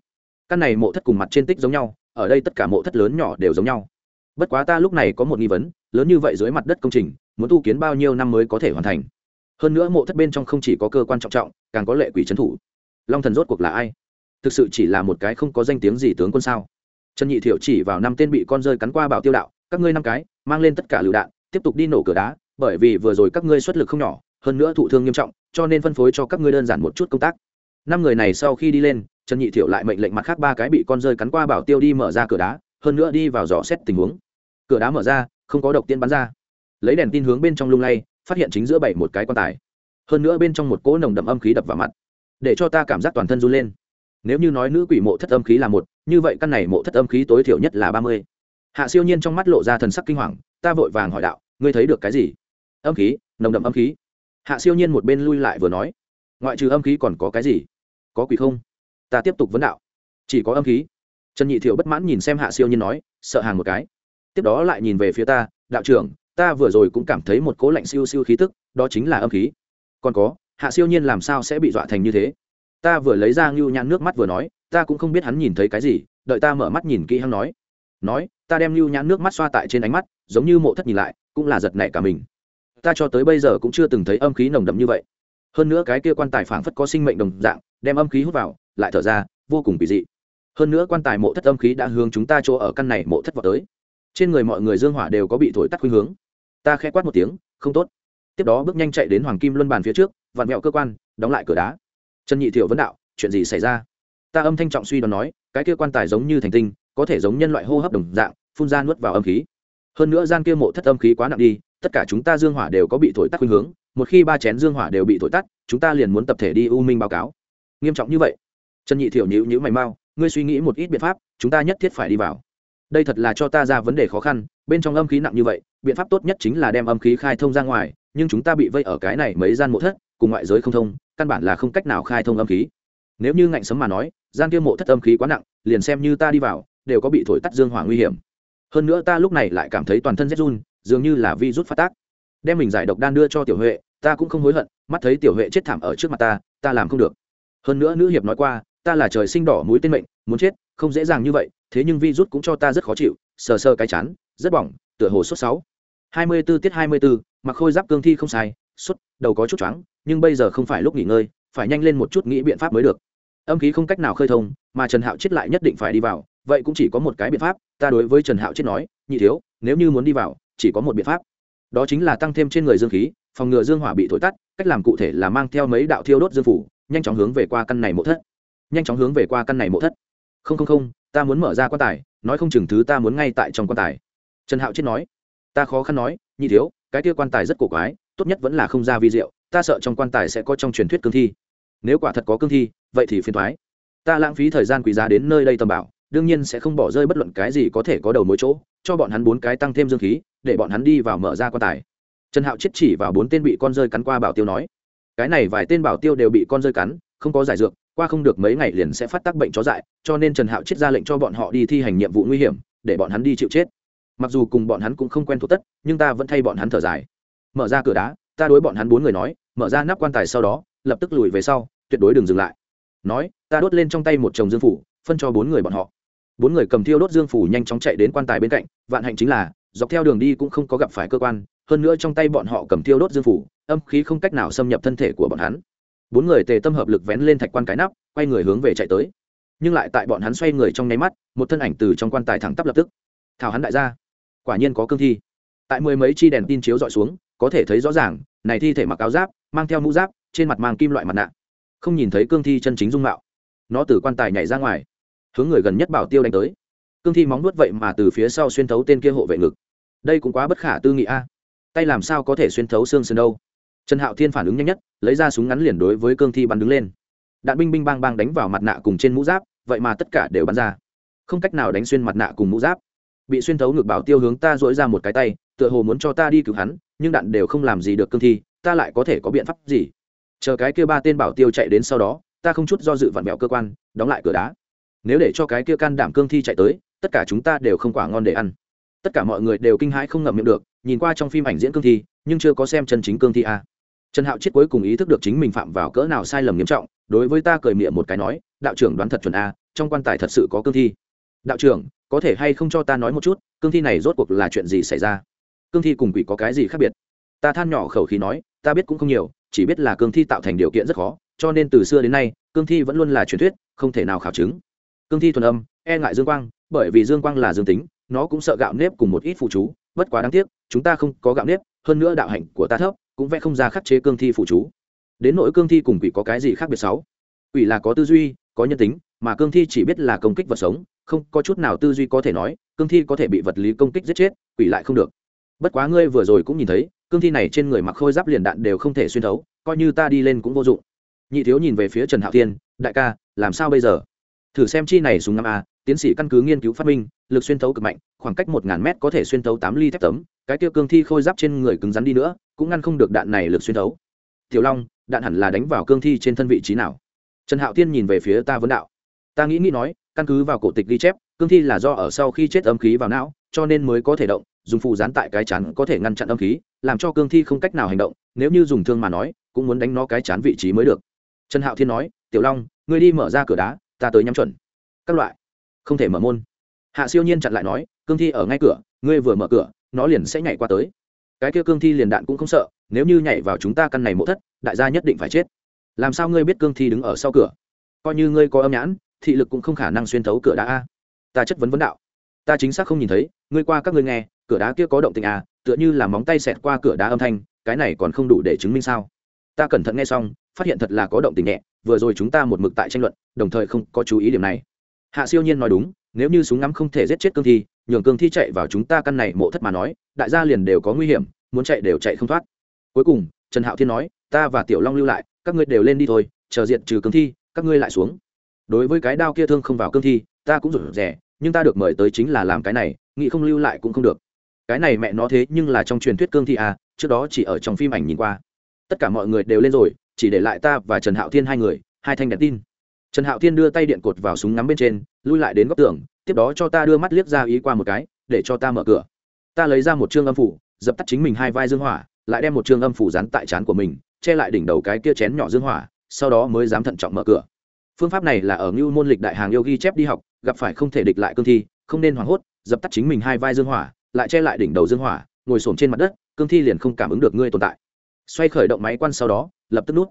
Căn này mộ thất cùng mặt trên tích giống nhau, ở đây tất cả mộ thất lớn nhỏ đều giống nhau. Bất quá ta lúc này có một nghi vấn, lớn như vậy dưới mặt đất công trình, muốn tu kiến bao nhiêu năm mới có thể hoàn thành? Hơn nữa mộ thất bên trong không chỉ có cơ quan trọng trọng, càng có lệ quỷ trấn thủ long thần rốt cuộc là ai? Thực sự chỉ là một cái không có danh tiếng gì tướng quân sao? Trần nhị thiệu chỉ vào năm tên bị con rơi cắn qua bảo tiêu đạo, các ngươi năm cái, mang lên tất cả lựu đạn, tiếp tục đi nổ cửa đá, bởi vì vừa rồi các ngươi xuất lực không nhỏ, hơn nữa thụ thương nghiêm trọng, cho nên phân phối cho các ngươi đơn giản một chút công tác. Năm người này sau khi đi lên, trần nhị thiệu lại mệnh lệnh mặt khác ba cái bị con rơi cắn qua bảo tiêu đi mở ra cửa đá, hơn nữa đi vào dò xét tình huống. Cửa đá mở ra, không có độc tiên bắn ra. Lấy đèn tin hướng bên trong lung lay, phát hiện chính giữa bảy một cái quan tài. Hơn nữa bên trong một cỗ nồng đậm âm khí đập vào mặt để cho ta cảm giác toàn thân run lên. Nếu như nói nữ quỷ mộ thất âm khí là một, như vậy căn này mộ thất âm khí tối thiểu nhất là ba mươi. Hạ siêu nhiên trong mắt lộ ra thần sắc kinh hoàng, ta vội vàng hỏi đạo, ngươi thấy được cái gì? Âm khí, nồng đậm âm khí. Hạ siêu nhiên một bên lui lại vừa nói, ngoại trừ âm khí còn có cái gì? Có quỷ không? Ta tiếp tục vấn đạo, chỉ có âm khí. Trần nhị thiệu bất mãn nhìn xem hạ siêu nhiên nói, sợ hàng một cái. Tiếp đó lại nhìn về phía ta, đạo trưởng, ta vừa rồi cũng cảm thấy một cố lạnh siêu siêu khí tức, đó chính là âm khí. Còn có hạ siêu nhiên làm sao sẽ bị dọa thành như thế? Ta vừa lấy ra ngưu nhãn nước mắt vừa nói, ta cũng không biết hắn nhìn thấy cái gì, đợi ta mở mắt nhìn kỹ hắn nói. Nói, ta đem ngưu nhãn nước mắt xoa tại trên ánh mắt, giống như mộ thất nhìn lại, cũng là giật nảy cả mình. Ta cho tới bây giờ cũng chưa từng thấy âm khí nồng đậm như vậy. Hơn nữa cái kia quan tài phảng phất có sinh mệnh đồng dạng, đem âm khí hút vào, lại thở ra, vô cùng kỳ dị. Hơn nữa quan tài mộ thất âm khí đã hướng chúng ta chỗ ở căn này mộ thất vào tới. Trên người mọi người dương hỏa đều có bị thổi tắt khuynh hướng. Ta khẽ quát một tiếng, không tốt. Tiếp đó bước nhanh chạy đến hoàng kim luân bàn phía trước vặn vẹo cơ quan, đóng lại cửa đá. Trần nhị thiệu vấn đạo, chuyện gì xảy ra? Ta âm thanh trọng suy đoán nói, cái kia quan tài giống như thành tinh, có thể giống nhân loại hô hấp đồng dạng, phun ra nuốt vào âm khí. Hơn nữa gian kia mộ thất âm khí quá nặng đi, tất cả chúng ta dương hỏa đều có bị thổi tắt khuynh hướng, một khi ba chén dương hỏa đều bị thổi tắt, chúng ta liền muốn tập thể đi u minh báo cáo. Nghiêm trọng như vậy? Trần nhị thiệu nhữ nhữ mày mau, ngươi suy nghĩ một ít biện pháp, chúng ta nhất thiết phải đi vào. Đây thật là cho ta ra vấn đề khó khăn, bên trong âm khí nặng như vậy, biện pháp tốt nhất chính là đem âm khí khai thông ra ngoài, nhưng chúng ta bị vây ở cái này mấy gian mộ thất cùng ngoại giới không thông căn bản là không cách nào khai thông âm khí. Nếu như ngạnh sấm mà nói gian kia mộ thất âm khí quá nặng liền xem như ta đi vào đều có bị thổi tắt dương hỏa nguy hiểm. Hơn nữa ta lúc này lại cảm thấy toàn thân rét run dường như là vi rút phát tác. Đem mình giải độc đan đưa cho tiểu huệ ta cũng không hối hận mắt thấy tiểu huệ chết thảm ở trước mặt ta ta làm không được. Hơn nữa nữ hiệp nói qua ta là trời sinh đỏ mũi tên mệnh muốn chết không dễ dàng như vậy thế nhưng vi rút cũng cho ta rất khó chịu sờ sờ cái chán rất bỏng tựa hồ sốt sáu. Hai mươi 24 tiết hai mươi 24, mặc khôi giáp cương thi không sai sốt đầu có chút choáng nhưng bây giờ không phải lúc nghỉ ngơi, phải nhanh lên một chút nghĩ biện pháp mới được. Âm khí không cách nào khơi thông, mà trần hạo chết lại nhất định phải đi vào, vậy cũng chỉ có một cái biện pháp, ta đối với trần hạo chết nói, nhị thiếu, nếu như muốn đi vào, chỉ có một biện pháp. Đó chính là tăng thêm trên người dương khí, phòng ngừa dương hỏa bị thổi tắt, cách làm cụ thể là mang theo mấy đạo thiêu đốt dương phủ, nhanh chóng hướng về qua căn này mộ thất. Nhanh chóng hướng về qua căn này mộ thất. Không không không, ta muốn mở ra quan tài, nói không chừng thứ ta muốn ngay tại trong quan tài. Trần hạo chết nói. Ta khó khăn nói, nhị thiếu, cái kia quan tài rất cổ quái, tốt nhất vẫn là không ra vi rượu ta sợ trong quan tài sẽ có trong truyền thuyết cương thi. Nếu quả thật có cương thi, vậy thì phiền thoái ta lãng phí thời gian quý giá đến nơi đây tầm bảo, đương nhiên sẽ không bỏ rơi bất luận cái gì có thể có đầu mối chỗ, cho bọn hắn bốn cái tăng thêm dương khí, để bọn hắn đi vào mở ra quan tài. Trần hạo chết chỉ vào bốn tên bị con rơi cắn qua bảo tiêu nói, cái này vài tên bảo tiêu đều bị con rơi cắn, không có giải dược, qua không được mấy ngày liền sẽ phát tác bệnh chó dại, cho nên trần hạo chết ra lệnh cho bọn họ đi thi hành nhiệm vụ nguy hiểm, để bọn hắn đi chịu chết. Mặc dù cùng bọn hắn cũng không quen thuộc tất, nhưng ta vẫn thay bọn hắn thở dài. Mở ra cửa đá ta đối bọn hắn bốn người nói, mở ra nắp quan tài sau đó, lập tức lùi về sau, tuyệt đối đừng dừng lại. Nói, ta đốt lên trong tay một chồng dương phủ, phân cho bốn người bọn họ. Bốn người cầm thiêu đốt dương phủ nhanh chóng chạy đến quan tài bên cạnh, vạn hạnh chính là, dọc theo đường đi cũng không có gặp phải cơ quan, hơn nữa trong tay bọn họ cầm thiêu đốt dương phủ, âm khí không cách nào xâm nhập thân thể của bọn hắn. Bốn người tề tâm hợp lực vén lên thạch quan cái nắp, quay người hướng về chạy tới. Nhưng lại tại bọn hắn xoay người trong nháy mắt, một thân ảnh từ trong quan tài thẳng tắp lập tức. Thảo hắn đại gia, quả nhiên có cương thi. Tại mười mấy chi đèn tin chiếu dọi xuống, có thể thấy rõ ràng này thi thể mặc áo giáp, mang theo mũ giáp, trên mặt mang kim loại mặt nạ. Không nhìn thấy cương thi chân chính dung mạo. Nó từ quan tài nhảy ra ngoài, hướng người gần nhất bảo tiêu đánh tới. Cương thi móng nuốt vậy mà từ phía sau xuyên thấu tên kia hộ vệ ngực. Đây cũng quá bất khả tư nghị a. Tay làm sao có thể xuyên thấu xương sườn đâu? Trần hạo thiên phản ứng nhanh nhất, lấy ra súng ngắn liền đối với cương thi bắn đứng lên. Đạn binh binh bang bang đánh vào mặt nạ cùng trên mũ giáp, vậy mà tất cả đều bắn ra. Không cách nào đánh xuyên mặt nạ cùng mũ giáp bị xuyên thấu ngực bảo tiêu hướng ta dỗi ra một cái tay, tựa hồ muốn cho ta đi cứu hắn, nhưng đạn đều không làm gì được cương thi, ta lại có thể có biện pháp gì? Chờ cái kia ba tên bảo tiêu chạy đến sau đó, ta không chút do dự vặn vẹo cơ quan, đóng lại cửa đá. Nếu để cho cái kia can đảm cương thi chạy tới, tất cả chúng ta đều không quả ngon để ăn. Tất cả mọi người đều kinh hãi không ngậm miệng được, nhìn qua trong phim ảnh diễn cương thi, nhưng chưa có xem chân chính cương thi a trần hạo chết cuối cùng ý thức được chính mình phạm vào cỡ nào sai lầm nghiêm trọng, đối với ta cười miệng một cái nói, đạo trưởng đoán thật chuẩn a trong quan tài thật sự có cương thi đạo trưởng, có thể hay không cho ta nói một chút, cương thi này rốt cuộc là chuyện gì xảy ra? Cương thi cùng quỷ có cái gì khác biệt? Ta than nhỏ khẩu khí nói, ta biết cũng không nhiều, chỉ biết là cương thi tạo thành điều kiện rất khó, cho nên từ xưa đến nay, cương thi vẫn luôn là truyền thuyết, không thể nào khảo chứng. Cương thi thuần âm e ngại dương quang, bởi vì dương quang là dương tính, nó cũng sợ gạo nếp cùng một ít phụ chú, bất quá đáng tiếc, chúng ta không có gạo nếp, hơn nữa đạo hạnh của ta thấp, cũng vẽ không ra khắc chế cương thi phụ chú. Đến nỗi cương thi cùng quỷ có cái gì khác biệt sáu quỷ là có tư duy, có nhân tính, mà cương thi chỉ biết là công kích vật sống không có chút nào tư duy có thể nói, cương thi có thể bị vật lý công kích giết chết, quỷ lại không được. Bất quá ngươi vừa rồi cũng nhìn thấy, cương thi này trên người mặc khôi giáp liền đạn đều không thể xuyên thấu, coi như ta đi lên cũng vô dụng. Nhị thiếu nhìn về phía trần hạo thiên, đại ca, làm sao bây giờ? Thử xem chi này súng năm a, tiến sĩ căn cứ nghiên cứu phát minh, lực xuyên thấu cực mạnh, khoảng cách một ngàn mét có thể xuyên thấu tám ly thép tấm, cái tiêu cương thi khôi giáp trên người cứng rắn đi nữa, cũng ngăn không được đạn này lực xuyên thấu. Tiểu long, đạn hẳn là đánh vào cương thi trên thân vị trí nào? Trần hạo thiên nhìn về phía ta vấn đạo. Ta nghĩ nghĩ nói căn cứ vào cổ tịch ghi chép, cương thi là do ở sau khi chết âm khí vào não, cho nên mới có thể động, dùng phù dán tại cái chắn có thể ngăn chặn âm khí, làm cho cương thi không cách nào hành động, nếu như dùng thương mà nói, cũng muốn đánh nó cái chán vị trí mới được. Trần hạo thiên nói, tiểu long, ngươi đi mở ra cửa đá, ta tới nhắm chuẩn. Các loại. Không thể mở môn. Hạ siêu nhiên chặn lại nói, cương thi ở ngay cửa, ngươi vừa mở cửa, nó liền sẽ nhảy qua tới. Cái kia cương thi liền đạn cũng không sợ, nếu như nhảy vào chúng ta căn này mộ thất, đại gia nhất định phải chết. Làm sao ngươi biết cương thi đứng ở sau cửa? Coi như ngươi có âm nhãn thị lực cũng không khả năng xuyên thấu cửa đá a. Ta chất vấn vấn đạo. Ta chính xác không nhìn thấy, ngươi qua các ngươi nghe, cửa đá kia có động tình à tựa như là móng tay xẹt qua cửa đá âm thanh, cái này còn không đủ để chứng minh sao? Ta cẩn thận nghe xong, phát hiện thật là có động tình nhẹ, vừa rồi chúng ta một mực tại tranh luận, đồng thời không có chú ý điểm này. Hạ siêu nhiên nói đúng, nếu như súng ngắm không thể giết chết cương thi, nhường cương thi chạy vào chúng ta căn này mộ thất mà nói, đại gia liền đều có nguy hiểm, muốn chạy đều chạy không thoát. Cuối cùng, trần hạo thiên nói, ta và tiểu long lưu lại, các ngươi đều lên đi thôi, chờ diện trừ cương thi, các ngươi lại xuống đối với cái đao kia thương không vào cương thi, ta cũng rủ rẻ nhưng ta được mời tới chính là làm cái này, nghĩ không lưu lại cũng không được. Cái này mẹ nó thế nhưng là trong truyền thuyết cương thi à trước đó chỉ ở trong phim ảnh nhìn qua. Tất cả mọi người đều lên rồi, chỉ để lại ta và trần hạo thiên hai người, hai thanh đẹp tin. Trần hạo thiên đưa tay điện cột vào súng ngắm bên trên, lui lại đến góc tường, tiếp đó cho ta đưa mắt liếc ra ý qua một cái, để cho ta mở cửa. Ta lấy ra một chương âm phủ, dập tắt chính mình hai vai dương hỏa, lại đem một chương âm phủ dán tại trán của mình, che lại đỉnh đầu cái kia chén nhỏ dương hỏa, sau đó mới dám thận trọng mở cửa phương pháp này là ở ngưu môn lịch đại hàng yêu ghi chép đi học, gặp phải không thể địch lại cương thi, không nên hoảng hốt, dập tắt chính mình hai vai dương hỏa, lại che lại đỉnh đầu dương hỏa, ngồi xổm trên mặt đất, cương thi liền không cảm ứng được ngươi tồn tại. Xoay khởi động máy quan sau đó, lập tức nút.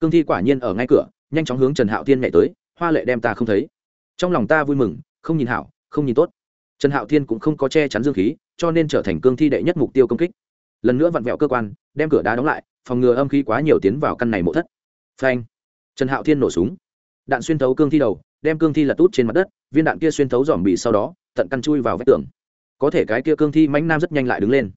Cương thi quả nhiên ở ngay cửa, nhanh chóng hướng trần hạo thiên nhảy tới, hoa lệ đem ta không thấy. Trong lòng ta vui mừng, không nhìn hảo, không nhìn tốt. Trần hạo thiên cũng không có che chắn dương khí, cho nên trở thành cương thi đệ nhất mục tiêu công kích. Lần nữa vặn vẹo cơ quan, đem cửa đá đóng lại, phòng ngừa âm khí quá nhiều tiến vào căn này mộ thất. Phanh. Trần hạo thiên nổ súng đạn xuyên thấu cương thi đầu, đem cương thi lật út trên mặt đất, viên đạn kia xuyên thấu dòm bị sau đó, tận căn chui vào vách tường. Có thể cái kia cương thi mãnh nam rất nhanh lại đứng lên.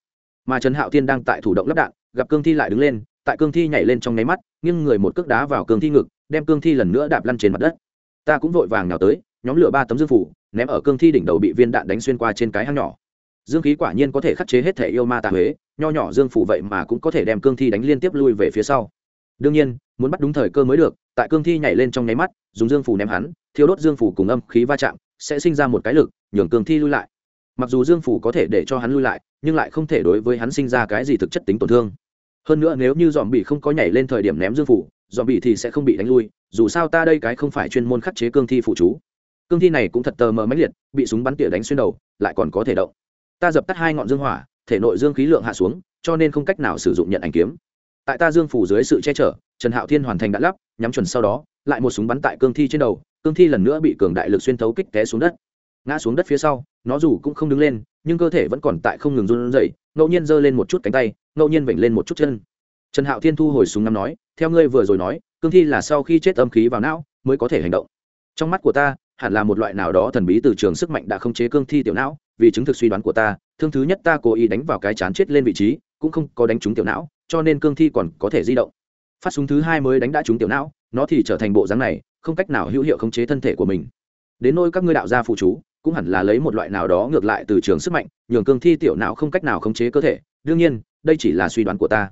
Mà trần hạo thiên đang tại thủ động lắp đạn, gặp cương thi lại đứng lên, tại cương thi nhảy lên trong nháy mắt, nghiêng người một cước đá vào cương thi ngực, đem cương thi lần nữa đạp lăn trên mặt đất. Ta cũng vội vàng nào tới, nhóm lửa ba tấm dương phủ, ném ở cương thi đỉnh đầu bị viên đạn đánh xuyên qua trên cái hang nhỏ. Dương khí quả nhiên có thể khắc chế hết thể yêu ma tà huế, nho nhỏ dương phủ vậy mà cũng có thể đem cương thi đánh liên tiếp lui về phía sau đương nhiên, muốn bắt đúng thời cơ mới được, tại cương thi nhảy lên trong nháy mắt, dùng dương phủ ném hắn thiếu đốt dương phủ cùng âm khí va chạm, sẽ sinh ra một cái lực, nhường cương thi lui lại. Mặc dù dương phủ có thể để cho hắn lui lại, nhưng lại không thể đối với hắn sinh ra cái gì thực chất tính tổn thương. Hơn nữa nếu như dòm bị không có nhảy lên thời điểm ném dương phủ dòm bị thì sẽ không bị đánh lui, dù sao ta đây cái không phải chuyên môn khắc chế cương thi phụ chú. Cương thi này cũng thật tờ mờ mãnh liệt, bị súng bắn tỉa đánh xuyên đầu, lại còn có thể động. Ta dập tắt hai ngọn dương hỏa, thể nội dương khí lượng hạ xuống, cho nên không cách nào sử dụng nhận ảnh kiếm tại ta dương phủ dưới sự che chở, trần hạo thiên hoàn thành đã lắp, nhắm chuẩn sau đó, lại một súng bắn tại cương thi trên đầu, cương thi lần nữa bị cường đại lực xuyên thấu kích té xuống đất. Ngã xuống đất phía sau, nó dù cũng không đứng lên, nhưng cơ thể vẫn còn tại không ngừng run rẩy, ngẫu nhiên giơ lên một chút cánh tay, ngẫu nhiên vểnh lên một chút chân. Trần hạo thiên thu hồi súng ngắm nói, theo ngươi vừa rồi nói, cương thi là sau khi chết âm khí vào não mới có thể hành động. Trong mắt của ta, hẳn là một loại nào đó thần bí từ trường sức mạnh đã không chế cương thi tiểu não, vì chứng thực suy đoán của ta, thương thứ nhất ta cố ý đánh vào cái chán chết lên vị trí, cũng không có đánh trúng tiểu não cho nên cương thi còn có thể di động. Phát súng thứ hai mới đánh đã trúng tiểu não, nó thì trở thành bộ dáng này, không cách nào hữu hiệu khống chế thân thể của mình. Đến nôi các ngươi đạo gia phụ chú, cũng hẳn là lấy một loại nào đó ngược lại từ trường sức mạnh, nhường cương thi tiểu não không cách nào khống chế cơ thể. Đương nhiên, đây chỉ là suy đoán của ta.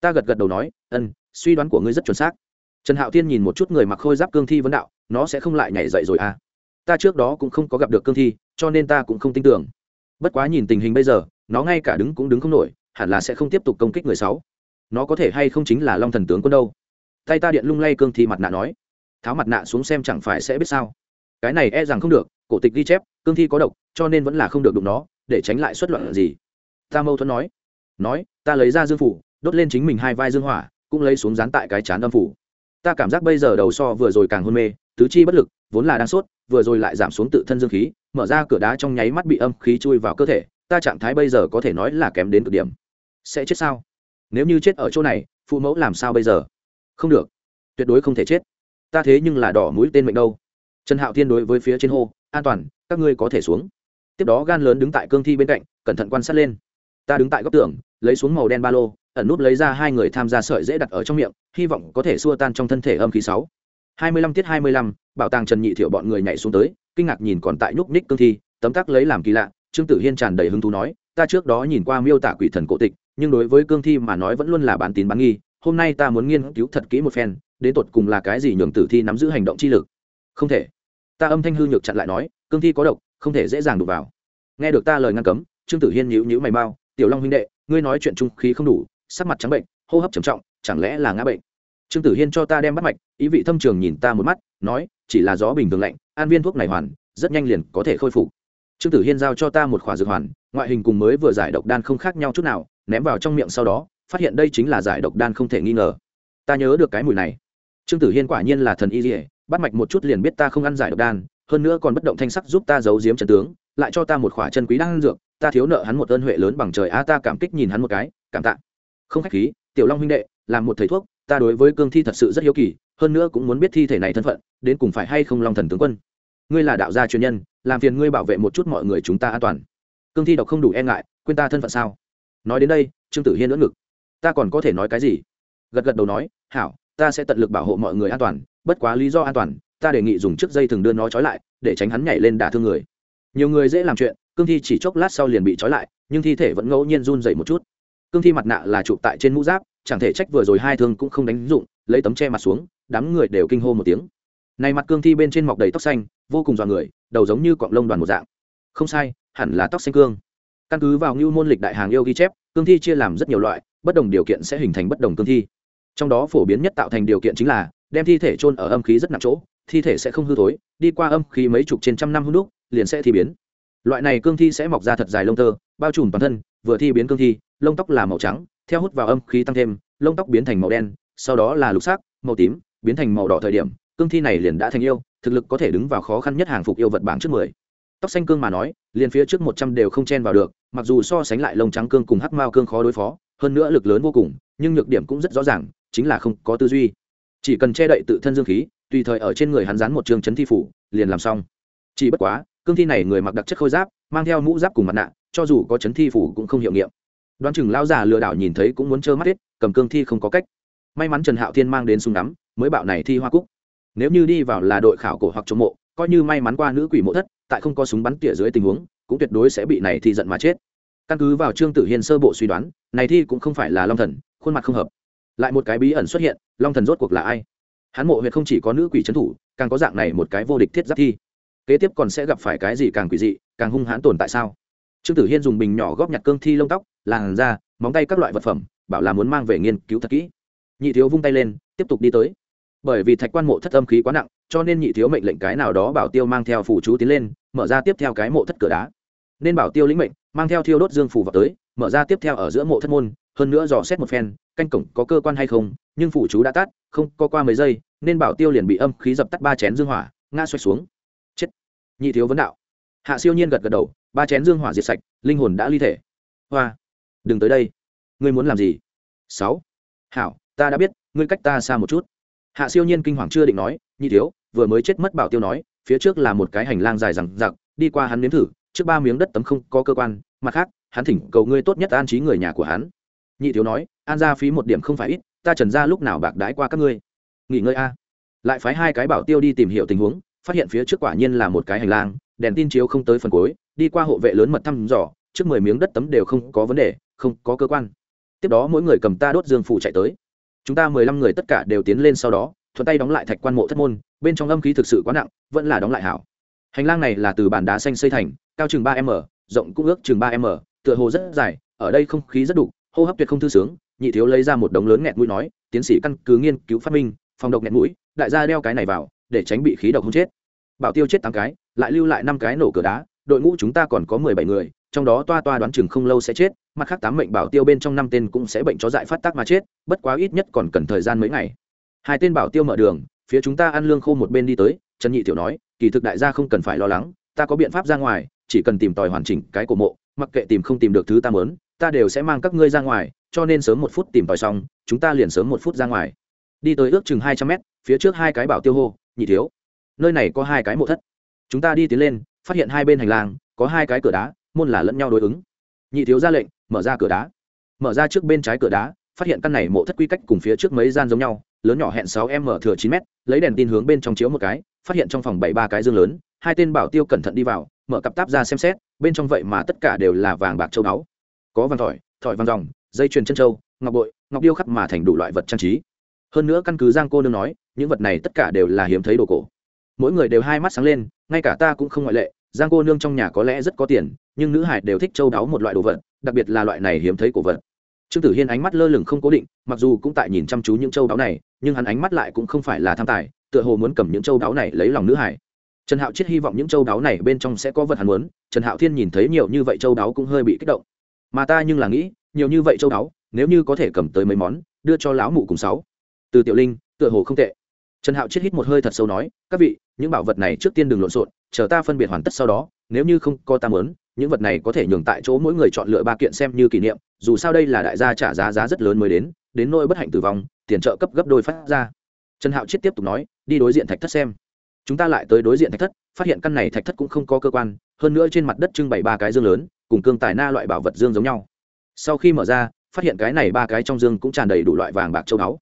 Ta gật gật đầu nói ân suy đoán của ngươi rất chuẩn xác. Trần hạo thiên nhìn một chút người mặc khôi giáp cương thi vấn đạo, nó sẽ không lại nhảy dậy rồi à? Ta trước đó cũng không có gặp được cương thi, cho nên ta cũng không tin tưởng. Bất quá nhìn tình hình bây giờ, nó ngay cả đứng cũng đứng không nổi, hẳn là sẽ không tiếp tục công kích người sáu nó có thể hay không chính là long thần tướng quân đâu. Tay ta điện lung lay cương thi mặt nạ nói. Tháo mặt nạ xuống xem chẳng phải sẽ biết sao. Cái này e rằng không được, cổ tịch ghi chép, cương thi có độc, cho nên vẫn là không được đụng nó, để tránh lại xuất loạn gì. Ta mâu thuẫn nói. Nói, ta lấy ra dương phủ, đốt lên chính mình hai vai dương hỏa, cũng lấy xuống dán tại cái chán âm phủ. Ta cảm giác bây giờ đầu so vừa rồi càng hôn mê, tứ chi bất lực, vốn là đang sốt, vừa rồi lại giảm xuống tự thân dương khí, mở ra cửa đá trong nháy mắt bị âm khí chui vào cơ thể, ta trạng thái bây giờ có thể nói là kém đến cực điểm. Sẽ chết sao? Nếu như chết ở chỗ này, phụ mẫu làm sao bây giờ? Không được. Tuyệt đối không thể chết. Ta thế nhưng là đỏ mũi tên mệnh đâu. Trần hạo thiên đối với phía trên hô, an toàn, các ngươi có thể xuống. Tiếp đó gan lớn đứng tại cương thi bên cạnh, cẩn thận quan sát lên. Ta đứng tại góc tường, lấy xuống màu đen ba lô, ẩn nút lấy ra hai người tham gia sợi dễ đặt ở trong miệng, hy vọng có thể xua tan trong thân thể âm khí sáu. Hai mươi lăm tiết hai mươi lăm, bảo tàng trần nhị thiệu bọn người nhảy xuống tới, kinh ngạc nhìn còn tại nhúc ních cương thi, tấm tắc lấy làm kỳ lạ, trương tử hiên tràn đầy hứng thú nói, ta trước đó nhìn qua miêu tả quỷ thần cổ tịch nhưng đối với cương thi mà nói vẫn luôn là bán tín bán nghi, hôm nay ta muốn nghiên cứu thật kỹ một phen, đến tột cùng là cái gì nhường tử thi nắm giữ hành động chi lực? Không thể. Ta âm thanh hư nhược chặn lại nói, cương thi có độc, không thể dễ dàng đụng vào. Nghe được ta lời ngăn cấm, trương tử hiên nhíu nhíu mày mau, tiểu long huynh đệ, ngươi nói chuyện trung khí không đủ, sắc mặt trắng bệnh, hô hấp trầm trọng, chẳng lẽ là ngã bệnh? Trương tử hiên cho ta đem bắt mạch, ý vị thâm trường nhìn ta một mắt, nói, chỉ là gió bình thường lạnh, an viên thuốc này hoàn, rất nhanh liền có thể khôi phục. Trương tử hiên giao cho ta một khỏa dược hoàn, ngoại hình cùng mới vừa giải độc đan không khác nhau chút nào ném vào trong miệng sau đó, phát hiện đây chính là giải độc đan không thể nghi ngờ. Ta nhớ được cái mùi này. Trương tử hiên quả nhiên là thần y dỉa bắt mạch một chút liền biết ta không ăn giải độc đan, hơn nữa còn bất động thanh sắc giúp ta giấu giếm trần tướng, lại cho ta một khỏa chân quý đan dược, ta thiếu nợ hắn một ơn huệ lớn bằng trời a ta cảm kích nhìn hắn một cái, cảm tạ. Không khách khí, tiểu long huynh đệ, làm một thầy thuốc, ta đối với cương thi thật sự rất hiếu kỳ, hơn nữa cũng muốn biết thi thể này thân phận, đến cùng phải hay không long thần tướng quân. Ngươi là đạo gia truyền nhân, làm phiền ngươi bảo vệ một chút mọi người chúng ta an toàn. Cương thi độc không đủ e ngại, quên ta thân phận sao? Nói đến đây, trương tử hiên lẫn ngực. Ta còn có thể nói cái gì? Gật gật đầu nói, hảo, ta sẽ tận lực bảo hộ mọi người an toàn, bất quá lý do an toàn, ta đề nghị dùng chiếc dây thừng đưa nó trói lại, để tránh hắn nhảy lên đả thương người. Nhiều người dễ làm chuyện, cương thi chỉ chốc lát sau liền bị trói lại, nhưng thi thể vẫn ngẫu nhiên run dậy một chút. Cương thi mặt nạ là chụp tại trên mũ giáp, chẳng thể trách vừa rồi hai thương cũng không đánh dụng, lấy tấm che mặt xuống, đám người đều kinh hô một tiếng. Này mặt cương thi bên trên mọc đầy tóc xanh, vô cùng dọa người, đầu giống như cọng lông đoàn một dạng. Không sai, hẳn là tóc xanh cương căn cứ vào ngưu môn lịch đại hàng yêu ghi chép, cương thi chia làm rất nhiều loại, bất đồng điều kiện sẽ hình thành bất đồng cương thi. Trong đó phổ biến nhất tạo thành điều kiện chính là, đem thi thể chôn ở âm khí rất nặng chỗ, thi thể sẽ không hư thối, đi qua âm khí mấy chục trên trăm năm hưng đúc, liền sẽ thi biến. Loại này cương thi sẽ mọc ra thật dài lông tơ, bao trùm toàn thân, vừa thi biến cương thi, lông tóc là màu trắng, theo hút vào âm khí tăng thêm, lông tóc biến thành màu đen, sau đó là lục sắc, màu tím, biến thành màu đỏ thời điểm, cương thi này liền đã thành yêu, thực lực có thể đứng vào khó khăn nhất hàng phục yêu vật bảng trước mười tóc xanh cương mà nói, liền phía trước một trăm đều không chen vào được, mặc dù so sánh lại lông trắng cương cùng hắc mao cương khó đối phó, hơn nữa lực lớn vô cùng, nhưng nhược điểm cũng rất rõ ràng, chính là không có tư duy. Chỉ cần che đậy tự thân dương khí, tùy thời ở trên người hắn dán một trường chấn thi phủ, liền làm xong. Chỉ bất quá, cương thi này người mặc đặc chất khôi giáp, mang theo mũ giáp cùng mặt nạ, cho dù có chấn thi phủ cũng không hiệu nghiệm. Đoán chừng lao già lừa đảo nhìn thấy cũng muốn trơ mắt hết, cầm cương thi không có cách. May mắn trần hạo thiên mang đến súng đắm mới bạo này thi hoa cúc. Nếu như đi vào là đội khảo cổ hoặc chống mộ, coi như may mắn qua nữ quỷ mộ thất tại không có súng bắn tỉa dưới tình huống, cũng tuyệt đối sẽ bị này thi giận mà chết. Căn cứ vào trương tử hiên sơ bộ suy đoán, này thi cũng không phải là long thần, khuôn mặt không hợp. Lại một cái bí ẩn xuất hiện, long thần rốt cuộc là ai? Hắn mộ huyệt không chỉ có nữ quỷ trấn thủ, càng có dạng này một cái vô địch thiết giáp thi. Kế tiếp còn sẽ gặp phải cái gì càng quỷ dị, càng hung hãn tồn tại sao? Trương tử hiên dùng bình nhỏ góp nhặt cương thi lông tóc, làn da, móng tay các loại vật phẩm, bảo là muốn mang về nghiên cứu thật kỹ. Nhị thiếu vung tay lên, tiếp tục đi tới. Bởi vì thạch quan mộ thất âm khí quá nặng cho nên nhị thiếu mệnh lệnh cái nào đó bảo tiêu mang theo phủ chú tiến lên, mở ra tiếp theo cái mộ thất cửa đá. Nên bảo tiêu lĩnh mệnh, mang theo thiêu đốt dương phủ vào tới, mở ra tiếp theo ở giữa mộ thất môn, hơn nữa dò xét một phen, canh cổng có cơ quan hay không, nhưng phủ chú đã tắt, không có qua mấy giây, nên bảo tiêu liền bị âm khí dập tắt ba chén dương hỏa, ngã xoay xuống. Chết. Nhị thiếu vấn đạo. Hạ siêu nhiên gật gật đầu, ba chén dương hỏa diệt sạch, linh hồn đã ly thể. Hoa. Đừng tới đây. Ngươi muốn làm gì? Sáu. Hảo, ta đã biết, ngươi cách ta xa một chút. Hạ siêu nhiên kinh hoàng chưa định nói nhị thiếu, vừa mới chết mất bảo tiêu nói, phía trước là một cái hành lang dài rằng giặc đi qua hắn nếm thử, trước ba miếng đất tấm không có cơ quan, mặt khác, hắn thỉnh cầu ngươi tốt nhất an trí người nhà của hắn. Nhị thiếu nói, an ra phí một điểm không phải ít, ta trần ra lúc nào bạc đái qua các ngươi. Nghỉ ngơi a. Lại phái hai cái bảo tiêu đi tìm hiểu tình huống, phát hiện phía trước quả nhiên là một cái hành lang, đèn tin chiếu không tới phần cuối, đi qua hộ vệ lớn mật thăm dò, trước mười miếng đất tấm đều không có vấn đề, không có cơ quan. Tiếp đó mỗi người cầm ta đốt dương phủ chạy tới. Chúng ta mười lăm người tất cả đều tiến lên sau đó thuận tay đóng lại thạch quan mộ thất môn, bên trong âm khí thực sự quá nặng, vẫn là đóng lại hảo. Hành lang này là từ bàn đá xanh xây thành, cao chừng ba m, rộng cũng ước chừng ba m, tựa hồ rất dài, ở đây không khí rất đục hô hấp tuyệt không thư sướng, nhị thiếu lấy ra một đống lớn nghẹt mũi nói, tiến sĩ căn cứ nghiên cứu phát minh, phòng độc nghẹt mũi, đại gia đeo cái này vào, để tránh bị khí độc không chết. Bảo tiêu chết tám cái, lại lưu lại năm cái nổ cửa đá, đội ngũ chúng ta còn có mười bảy người, trong đó toa toa đoán chừng không lâu sẽ chết, mặt khác tám mệnh bảo tiêu bên trong năm tên cũng sẽ bệnh chó dại phát tác mà chết, bất quá ít nhất còn cần thời gian mấy ngày hai tên bảo tiêu mở đường, phía chúng ta ăn lương khô một bên đi tới, trần nhị tiểu nói, kỳ thực đại gia không cần phải lo lắng, ta có biện pháp ra ngoài, chỉ cần tìm tòi hoàn chỉnh cái cổ mộ, mặc kệ tìm không tìm được thứ ta mớn ta đều sẽ mang các ngươi ra ngoài, cho nên sớm một phút tìm tòi xong, chúng ta liền sớm một phút ra ngoài. Đi tới ước chừng hai trăm mét, phía trước hai cái bảo tiêu hô, nhị thiếu, nơi này có hai cái mộ thất. Chúng ta đi tiến lên, phát hiện hai bên hành lang, có hai cái cửa đá, môn là lẫn nhau đối ứng. Nhị thiếu ra lệnh, mở ra cửa đá. Mở ra trước bên trái cửa đá, phát hiện căn này mộ thất quy cách cùng phía trước mấy gian giống nhau lớn nhỏ hẹn sáu m thừa chín m, lấy đèn tin hướng bên trong chiếu một cái, phát hiện trong phòng bảy ba cái dương lớn, hai tên bảo tiêu cẩn thận đi vào, mở cặp táp ra xem xét, bên trong vậy mà tất cả đều là vàng bạc châu báu. Có vàng thỏi thỏi vàng dòng dây chuyền chân châu ngọc bội, ngọc điêu khắc mà thành đủ loại vật trang trí. Hơn nữa căn cứ giang cô nương nói, những vật này tất cả đều là hiếm thấy đồ cổ. Mỗi người đều hai mắt sáng lên, ngay cả ta cũng không ngoại lệ, giang cô nương trong nhà có lẽ rất có tiền, nhưng nữ hải đều thích châu đáo một loại đồ vật, đặc biệt là loại này hiếm thấy cổ vật trương tử hiên ánh mắt lơ lửng không cố định, mặc dù cũng tại nhìn chăm chú những châu đáo này, nhưng hắn ánh mắt lại cũng không phải là tham tài, tựa hồ muốn cầm những châu đáo này lấy lòng nữ hải. Trần hạo chết hy vọng những châu đáo này bên trong sẽ có vật hắn muốn, trần hạo thiên nhìn thấy nhiều như vậy châu đáo cũng hơi bị kích động. Mà ta nhưng là nghĩ, nhiều như vậy châu đáo, nếu như có thể cầm tới mấy món, đưa cho lão mụ cùng sáu. Từ tiểu linh, tựa hồ không tệ. Trần hạo chết hít một hơi thật sâu nói, các vị, những bảo vật này trước tiên đừng lộn xộn, chờ ta phân biệt hoàn tất sau đó, nếu như không có ta mớn những vật này có thể nhường tại chỗ mỗi người chọn lựa ba kiện xem như kỷ niệm, dù sao đây là đại gia trả giá giá rất lớn mới đến đến nỗi bất hạnh tử vong, tiền trợ cấp gấp đôi phát ra. Trần hạo chết tiếp tục nói, đi đối diện thạch thất xem. Chúng ta lại tới đối diện thạch thất, phát hiện căn này thạch thất cũng không có cơ quan, hơn nữa trên mặt đất trưng bày ba cái dương lớn, cùng cương tài na loại bảo vật dương giống nhau. Sau khi mở ra, phát hiện cái này ba cái trong dương cũng tràn đầy đủ loại vàng bạc châu báu.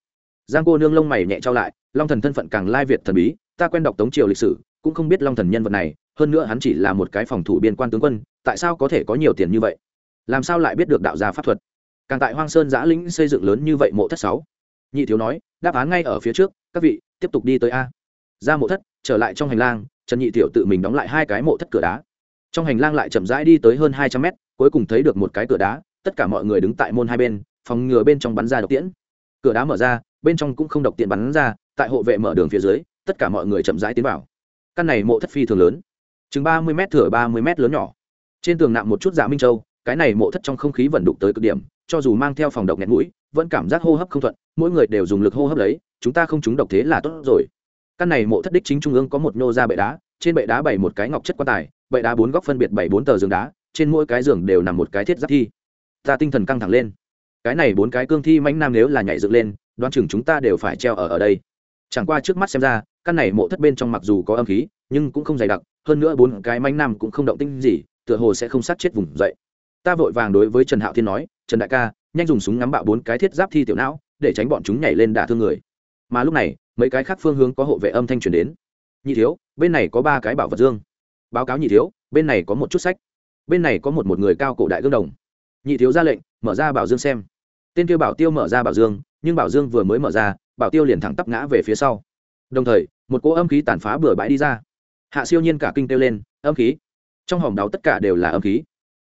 Giang cô nương lông mày nhẹ trao lại, long thần thân phận càng lai việt thần bí, ta quen đọc tống triều lịch sử, cũng không biết long thần nhân vật này hơn nữa hắn chỉ là một cái phòng thủ biên quan tướng quân, tại sao có thể có nhiều tiền như vậy? Làm sao lại biết được đạo gia pháp thuật? Càng tại hoang sơn giã lĩnh xây dựng lớn như vậy mộ thất sáu. Nhị thiếu nói, đáp án ngay ở phía trước, các vị, tiếp tục đi tới a. Ra mộ thất, trở lại trong hành lang, trần nhị tiểu tự mình đóng lại hai cái mộ thất cửa đá. Trong hành lang lại chậm rãi đi tới hơn hai trăm mét, cuối cùng thấy được một cái cửa đá, tất cả mọi người đứng tại môn hai bên, phòng ngừa bên trong bắn ra độc tiễn. Cửa đá mở ra, bên trong cũng không độc tiện bắn ra, tại hộ vệ mở đường phía dưới, tất cả mọi người chậm rãi tiến vào. Căn này mộ thất phi thường lớn chừng ba mươi m thừa ba mươi m lớn nhỏ. Trên tường nạm một chút dạ minh châu, cái này mộ thất trong không khí vận động tới cực điểm, cho dù mang theo phòng độc nghẹt mũi, vẫn cảm giác hô hấp không thuận, mỗi người đều dùng lực hô hấp lấy, chúng ta không trúng độc thế là tốt rồi. Căn này mộ thất đích chính trung ương có một nhô ra bệ đá, trên bệ đá bày một cái ngọc chất quan tài, bệ đá bốn góc phân biệt bảy bốn tờ giường đá, trên mỗi cái giường đều nằm một cái thiết giáp thi. Ta tinh thần căng thẳng lên. Cái này bốn cái cương thi mãnh nam nếu là nhảy dựng lên, đoán chừng chúng ta đều phải treo ở ở đây. Chẳng qua trước mắt xem ra căn này mộ thất bên trong mặc dù có âm khí, nhưng cũng không dày đặc, hơn nữa bốn cái manh nam cũng không động tinh gì, tựa hồ sẽ không sát chết vùng dậy. Ta vội vàng đối với trần hạo thiên nói, trần đại ca, nhanh dùng súng ngắm bạo bốn cái thiết giáp thi tiểu não, để tránh bọn chúng nhảy lên đả thương người. Mà lúc này, mấy cái khác phương hướng có hộ vệ âm thanh truyền đến. Nhị thiếu, bên này có ba cái bảo vật dương. Báo cáo nhị thiếu, bên này có một chút sách. Bên này có một một người cao cổ đại gương đồng. Nhị thiếu ra lệnh, mở ra bảo dương xem. Tên kia bảo tiêu mở ra bảo dương, nhưng bảo dương vừa mới mở ra, bảo tiêu liền thẳng tắp ngã về phía sau đồng thời, một cỗ âm khí tàn phá bừa bãi đi ra. Hạ siêu nhiên cả kinh kêu lên, âm khí? Trong hòm đáo tất cả đều là âm khí.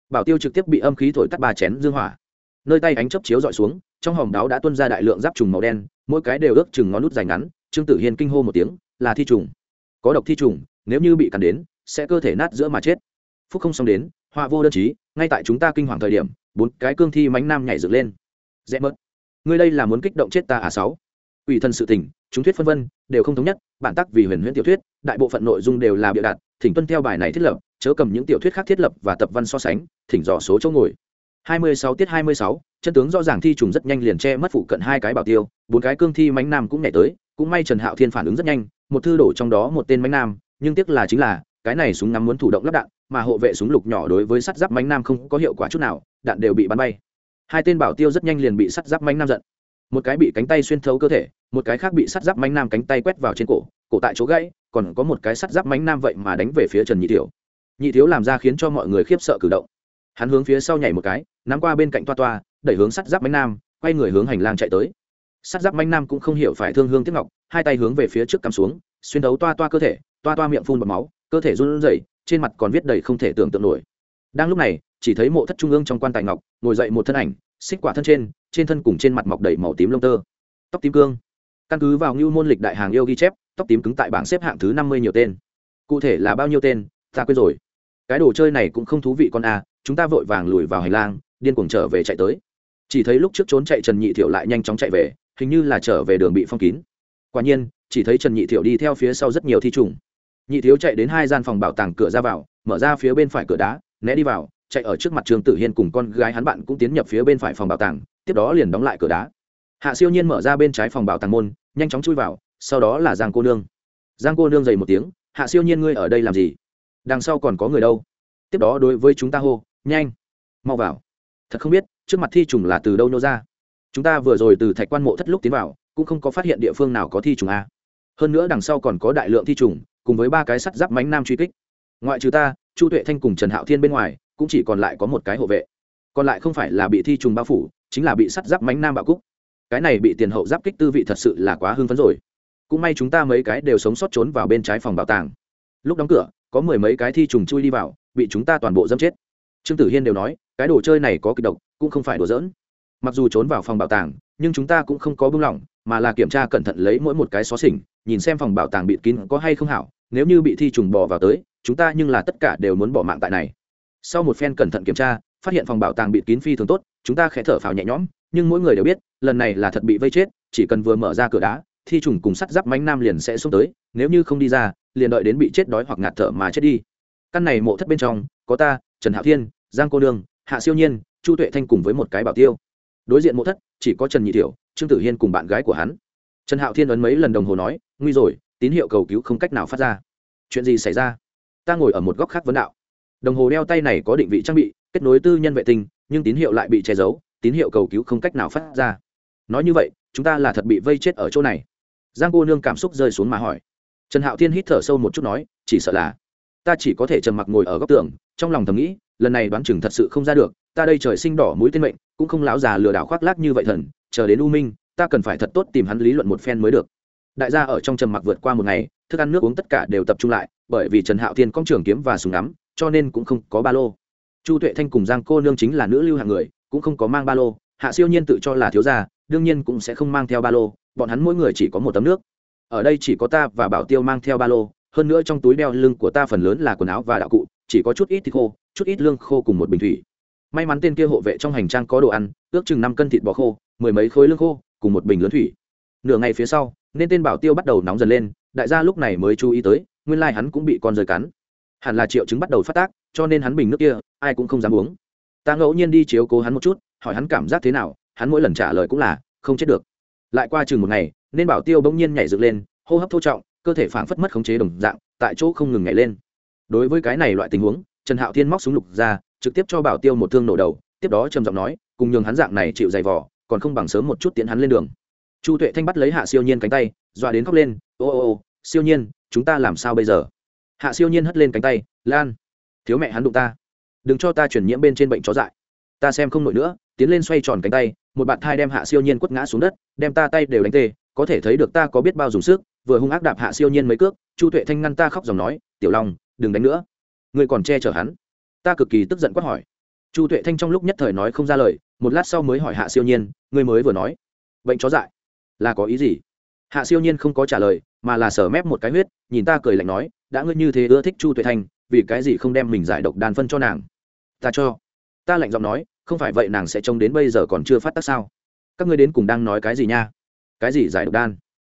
Bảo tiêu trực tiếp bị âm khí thổi tắt ba chén dương hỏa. Nơi tay ánh chấp chiếu dọi xuống, trong hòm đáo đã tuân ra đại lượng giáp trùng màu đen, mỗi cái đều ước chừng ngón nút dài ngắn, trương tử hiên kinh hô một tiếng, là thi trùng. Có độc thi trùng, nếu như bị cắn đến, sẽ cơ thể nát giữa mà chết. Phúc không xong đến, họa vô đơn chí, ngay tại chúng ta kinh hoàng thời điểm, bốn cái cương thi mánh nam nhảy dựng lên. Rẽ mất ngươi đây là muốn kích động chết ta à sáu? Quỷ thần sự tình chúng thuyết phân vân đều không thống nhất bản tắc vì huyền huyễn tiểu thuyết đại bộ phận nội dung đều là bịa đặt thỉnh tuân theo bài này thiết lập chớ cầm những tiểu thuyết khác thiết lập và tập văn so sánh thỉnh dò số chỗ ngồi. 26 tiết 26, chân tướng rõ ràng thi trùng rất nhanh liền che mất phụ cận hai cái bảo tiêu bốn cái cương thi mánh nam cũng nhảy tới cũng may trần hạo thiên phản ứng rất nhanh một thư đổ trong đó một tên mánh nam nhưng tiếc là chính là cái này súng ngắm muốn thủ động lắp đạn mà hộ vệ súng lục nhỏ đối với sắt giáp mánh nam không có hiệu quả chút nào đạn đều bị bắn bay. Hai tên bảo tiêu rất nhanh liền bị sắt giáp mánh nam giận một cái bị cánh tay xuyên thấu cơ thể, một cái khác bị sắt giáp mánh nam cánh tay quét vào trên cổ cổ tại chỗ gãy, còn có một cái sắt giáp mánh nam vậy mà đánh về phía trần nhị thiếu nhị thiếu làm ra khiến cho mọi người khiếp sợ cử động. Hắn hướng phía sau nhảy một cái, nắm qua bên cạnh toa toa, đẩy hướng sắt giáp mánh nam, quay người hướng hành lang chạy tới. Sắt giáp mánh nam cũng không hiểu phải thương hương tiếp ngọc, hai tay hướng về phía trước cắm xuống, xuyên thấu toa toa cơ thể, toa toa miệng phun bọt máu, cơ thể run rẩy, trên mặt còn viết đầy không thể tưởng tượng nổi. Đang lúc này, chỉ thấy mộ thất trung ương trong quan tài ngọc, ngồi dậy một thân ảnh, xích quả thân trên trên thân cùng trên mặt mọc đầy màu tím lông tơ. Tóc tím cương. Căn cứ vào ngưu môn lịch đại hàng yêu ghi chép, tóc tím cứng tại bảng xếp hạng thứ năm mươi nhiều tên. Cụ thể là bao nhiêu tên, ta quên rồi. Cái đồ chơi này cũng không thú vị con a, chúng ta vội vàng lùi vào hành lang, điên cuồng trở về chạy tới. Chỉ thấy lúc trước trốn chạy trần nhị thiệu lại nhanh chóng chạy về, hình như là trở về đường bị phong kín. Quả nhiên, chỉ thấy trần nhị thiệu đi theo phía sau rất nhiều thi trùng. Nhị thiếu chạy đến hai gian phòng bảo tàng cửa ra vào, mở ra phía bên phải cửa đá, né đi vào, chạy ở trước mặt trường tử hiên cùng con gái hắn bạn cũng tiến nhập phía bên phải phòng bảo tàng tiếp đó liền đóng lại cửa đá. Hạ siêu nhiên mở ra bên trái phòng bảo tàng môn, nhanh chóng chui vào, sau đó là giang cô nương. Giang cô nương dày một tiếng, hạ siêu nhiên ngươi ở đây làm gì? Đằng sau còn có người đâu? Tiếp đó đối với chúng ta hô, nhanh, mau vào. Thật không biết, trước mặt thi trùng là từ đâu nô ra. Chúng ta vừa rồi từ thạch quan mộ thất lúc tiến vào, cũng không có phát hiện địa phương nào có thi trùng a. Hơn nữa đằng sau còn có đại lượng thi trùng, cùng với ba cái sắt giáp mánh nam truy kích. Ngoại trừ ta, chu tuệ thanh cùng trần hạo thiên bên ngoài, cũng chỉ còn lại có một cái hộ vệ. Còn lại không phải là bị thi trùng bao phủ chính là bị sắt giáp mánh nam bạo cúc. Cái này bị tiền hậu giáp kích tư vị thật sự là quá hưng phấn rồi. Cũng may chúng ta mấy cái đều sống sót trốn vào bên trái phòng bảo tàng. Lúc đóng cửa, có mười mấy cái thi trùng chui đi vào, bị chúng ta toàn bộ dâm chết. Trương tử hiên đều nói, cái đồ chơi này có kịch độc, cũng không phải đùa dỡn mặc dù trốn vào phòng bảo tàng, nhưng chúng ta cũng không có buông lỏng, mà là kiểm tra cẩn thận lấy mỗi một cái xó xỉnh, nhìn xem phòng bảo tàng bịt kín có hay không hảo. Nếu như bị thi trùng bò vào tới, chúng ta nhưng là tất cả đều muốn bỏ mạng tại này. Sau một phen cẩn thận kiểm tra phát hiện phòng bảo tàng bịt kín phi thường tốt chúng ta khẽ thở phào nhẹ nhõm nhưng mỗi người đều biết lần này là thật bị vây chết chỉ cần vừa mở ra cửa đá thi trùng cùng sắt giáp mánh nam liền sẽ xuống tới nếu như không đi ra liền đợi đến bị chết đói hoặc ngạt thở mà chết đi. Căn này mộ thất bên trong có ta trần hạo thiên giang cô đương hạ siêu nhiên chu tuệ thanh cùng với một cái bảo tiêu. Đối diện mộ thất chỉ có trần nhị Tiểu, trương tử hiên cùng bạn gái của hắn. Trần hạo thiên ấn mấy lần đồng hồ nói nguy rồi tín hiệu cầu cứu không cách nào phát ra. Chuyện gì xảy ra? Ta ngồi ở một góc khác vấn đạo. Đồng hồ đeo tay này có định vị trang bị kết nối tư nhân vệ tinh, nhưng tín hiệu lại bị che giấu, tín hiệu cầu cứu không cách nào phát ra. Nói như vậy, chúng ta là thật bị vây chết ở chỗ này. Giang cô nương cảm xúc rơi xuống mà hỏi. Trần hạo thiên hít thở sâu một chút nói, chỉ sợ là ta chỉ có thể trầm mặc ngồi ở góc tường, trong lòng thầm nghĩ, lần này đoán chừng thật sự không ra được, ta đây trời sinh đỏ mũi tên mệnh, cũng không lão già lừa đảo khoác lác như vậy thần, chờ đến u minh, ta cần phải thật tốt tìm hắn lý luận một phen mới được. Đại gia ở trong trầm mặc vượt qua một ngày, thức ăn nước uống tất cả đều tập trung lại, bởi vì trần hạo thiên công trường kiếm và súng ngắm, cho nên cũng không có ba lô chu tuệ thanh cùng giang cô nương chính là nữ lưu hạng người, cũng không có mang ba lô, hạ siêu nhiên tự cho là thiếu gia, đương nhiên cũng sẽ không mang theo ba lô, bọn hắn mỗi người chỉ có một tấm nước. Ở đây chỉ có ta và bảo tiêu mang theo ba lô, hơn nữa trong túi đeo lưng của ta phần lớn là quần áo và đạo cụ, chỉ có chút ít thịt khô, chút ít lương khô cùng một bình thủy. May mắn tên kia hộ vệ trong hành trang có đồ ăn, ước chừng năm cân thịt bò khô, mười mấy khối lương khô, cùng một bình lớn thủy. Nửa ngày phía sau, nên tên bảo tiêu bắt đầu nóng dần lên, đại gia lúc này mới chú ý tới, nguyên lai hắn cũng bị con rơi cắn hẳn là triệu chứng bắt đầu phát tác, cho nên hắn bình nước kia, ai cũng không dám uống. Ta ngẫu nhiên đi chiếu cố hắn một chút, hỏi hắn cảm giác thế nào, hắn mỗi lần trả lời cũng là, không chết được. Lại qua chừng một ngày, nên bảo tiêu bỗng nhiên nhảy dựng lên, hô hấp thô trọng, cơ thể phảng phất mất khống chế đồng dạng, tại chỗ không ngừng nhảy lên. Đối với cái này loại tình huống, trần hạo thiên móc súng lục ra, trực tiếp cho bảo tiêu một thương nổ đầu, tiếp đó trầm giọng nói, cùng nhường hắn dạng này chịu dày vỏ còn không bằng sớm một chút tiến hắn lên đường. Chu tuệ thanh bắt lấy hạ siêu nhiên cánh tay, dọa đến khóc lên, ô ô ô, siêu nhiên, chúng ta làm sao bây giờ? Hạ siêu nhiên hất lên cánh tay, lan, thiếu mẹ hắn đụng ta. Đừng cho ta chuyển nhiễm bên trên bệnh chó dại. Ta xem không nổi nữa. Tiến lên xoay tròn cánh tay, một bạn thai đem hạ siêu nhiên quất ngã xuống đất, đem ta tay đều đánh tê. Có thể thấy được ta có biết bao dùng sức, vừa hung ác đạp hạ siêu nhiên mấy cước, chu tuệ thanh ngăn ta khóc dòng nói, tiểu long, đừng đánh nữa. Người còn che chở hắn. Ta cực kỳ tức giận quát hỏi. Chu tuệ thanh trong lúc nhất thời nói không ra lời, một lát sau mới hỏi hạ siêu nhiên người mới vừa nói, bệnh chó dại là có ý gì? Hạ siêu nhiên không có trả lời mà là sờ mép một cái huyết, nhìn ta cười lạnh nói, đã ngươi như thế ưa thích chu tuệ thanh, vì cái gì không đem mình giải độc đan phân cho nàng? Ta cho. Ta lạnh giọng nói, không phải vậy nàng sẽ trông đến bây giờ còn chưa phát tác sao? Các ngươi đến cùng đang nói cái gì nha? Cái gì giải độc đan?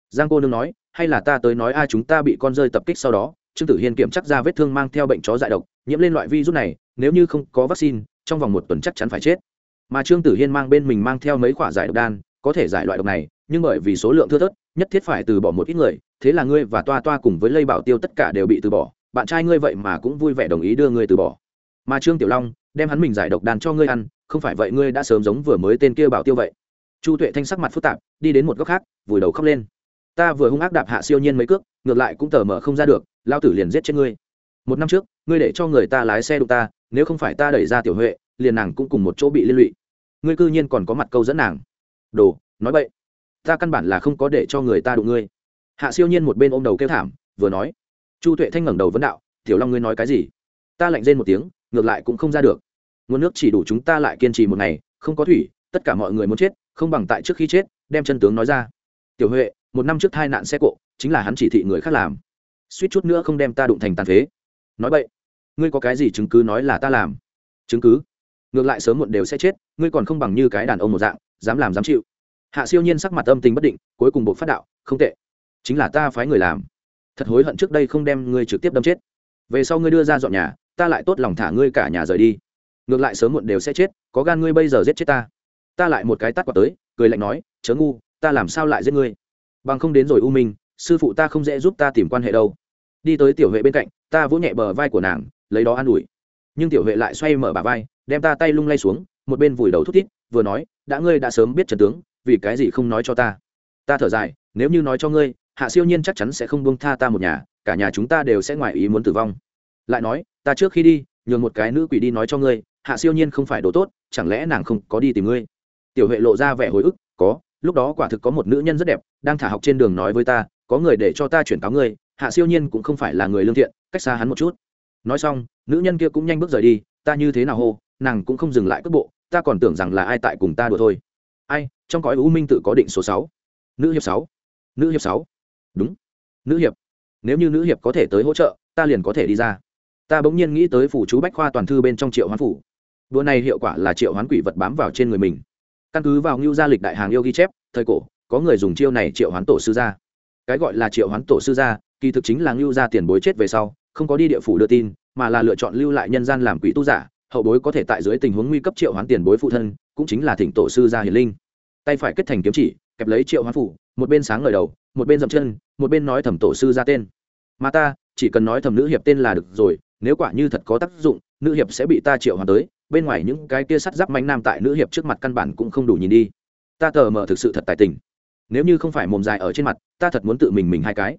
Giang cô nương nói, hay là ta tới nói ai chúng ta bị con rơi tập kích sau đó, trương tử hiên kiểm chắc ra vết thương mang theo bệnh chó dại độc, nhiễm lên loại virus này, nếu như không có vaccine, trong vòng một tuần chắc chắn phải chết. Mà trương tử hiên mang bên mình mang theo mấy quả giải độc đan, có thể giải loại độc này, nhưng bởi vì số lượng thưa thớt nhất thiết phải từ bỏ một ít người, thế là ngươi và toa toa cùng với lây bảo tiêu tất cả đều bị từ bỏ, bạn trai ngươi vậy mà cũng vui vẻ đồng ý đưa ngươi từ bỏ. Mà trương tiểu long đem hắn mình giải độc đan cho ngươi ăn, không phải vậy ngươi đã sớm giống vừa mới tên kia bảo tiêu vậy. Chu tuệ thanh sắc mặt phức tạp, đi đến một góc khác, vùi đầu khóc lên. Ta vừa hung ác đạp hạ siêu nhiên mấy cước, ngược lại cũng tờ mở không ra được, lao tử liền giết chết ngươi. Một năm trước, ngươi để cho người ta lái xe đụng ta, nếu không phải ta đẩy ra tiểu huệ, liền nàng cũng cùng một chỗ bị liên lụy. Ngươi cư nhiên còn có mặt câu dẫn nàng. Đồ, nói vậy ta căn bản là không có để cho người ta đụng ngươi. Hạ siêu nhiên một bên ôm đầu kêu thảm, vừa nói, chu tuệ thanh ngẩng đầu vấn đạo, tiểu long ngươi nói cái gì? Ta lạnh rên một tiếng, ngược lại cũng không ra được. Nguồn nước chỉ đủ chúng ta lại kiên trì một ngày, không có thủy, tất cả mọi người muốn chết, không bằng tại trước khi chết, đem chân tướng nói ra. Tiểu huệ, một năm trước tai nạn xe cộ, chính là hắn chỉ thị người khác làm. Suýt chút nữa không đem ta đụng thành tàn phế. Nói vậy ngươi có cái gì chứng cứ nói là ta làm? Chứng cứ? Ngược lại sớm muộn đều sẽ chết, ngươi còn không bằng như cái đàn ông một dạng, dám làm dám chịu hạ siêu nhiên sắc mặt âm tình bất định, cuối cùng buộc phát đạo, không tệ, chính là ta phái người làm. Thật hối hận trước đây không đem ngươi trực tiếp đâm chết. Về sau ngươi đưa ra dọn nhà, ta lại tốt lòng thả ngươi cả nhà rời đi. Ngược lại sớm muộn đều sẽ chết, có gan ngươi bây giờ giết chết ta. Ta lại một cái tắt quả tới, cười lạnh nói, chớ ngu, ta làm sao lại giết ngươi? Bằng không đến rồi u minh, sư phụ ta không dễ giúp ta tìm quan hệ đâu. Đi tới tiểu huệ bên cạnh, ta vỗ nhẹ bờ vai của nàng, lấy đó an ủi. Nhưng tiểu huệ lại xoay mở bà vai, đem ta tay lung lay xuống, một bên vùi đầu thút thít, vừa nói, đã ngươi đã sớm biết trần tướng vì cái gì không nói cho ta? Ta thở dài, nếu như nói cho ngươi, hạ siêu nhiên chắc chắn sẽ không buông tha ta một nhà, cả nhà chúng ta đều sẽ ngoài ý muốn tử vong. Lại nói, ta trước khi đi, nhường một cái nữ quỷ đi nói cho ngươi, hạ siêu nhiên không phải đồ tốt, chẳng lẽ nàng không có đi tìm ngươi? Tiểu huệ lộ ra vẻ hồi ức, có, lúc đó quả thực có một nữ nhân rất đẹp, đang thả học trên đường nói với ta, có người để cho ta chuyển cáo ngươi, hạ siêu nhiên cũng không phải là người lương thiện, cách xa hắn một chút. Nói xong, nữ nhân kia cũng nhanh bước rời đi, ta như thế nào hô, nàng cũng không dừng lại cước bộ, ta còn tưởng rằng là ai tại cùng ta đùa thôi ai, trong cõi u minh tự có định số sáu. Nữ hiệp sáu. Nữ hiệp sáu. Đúng. Nữ hiệp. Nếu như nữ hiệp có thể tới hỗ trợ, ta liền có thể đi ra. Ta bỗng nhiên nghĩ tới phủ chú bách khoa toàn thư bên trong triệu hoán phủ. Đua này hiệu quả là triệu hoán quỷ vật bám vào trên người mình. Căn cứ vào ngưu gia lịch đại hàng yêu ghi chép, thời cổ, có người dùng chiêu này triệu hoán tổ sư gia. Cái gọi là triệu hoán tổ sư gia, kỳ thực chính là ngưu gia tiền bối chết về sau, không có đi địa phủ đưa tin, mà là lựa chọn lưu lại nhân gian làm quỷ tu giả, hậu bối có thể tại dưới tình huống nguy cấp triệu hoán tiền bối phụ thân, cũng chính là thỉnh tổ sư gia hiền linh tay phải kết thành kiếm chỉ, kẹp lấy triệu hoán phủ, một bên sáng ngời đầu, một bên dậm chân, một bên nói thẩm tổ sư ra tên. Mà ta, chỉ cần nói thẩm nữ hiệp tên là được rồi, nếu quả như thật có tác dụng, nữ hiệp sẽ bị ta triệu hoán tới. Bên ngoài những cái kia sắt giáp mạnh nam tại nữ hiệp trước mặt căn bản cũng không đủ nhìn đi. Ta tờ mờ thực sự thật tài tình. Nếu như không phải mồm dài ở trên mặt, ta thật muốn tự mình mình hai cái.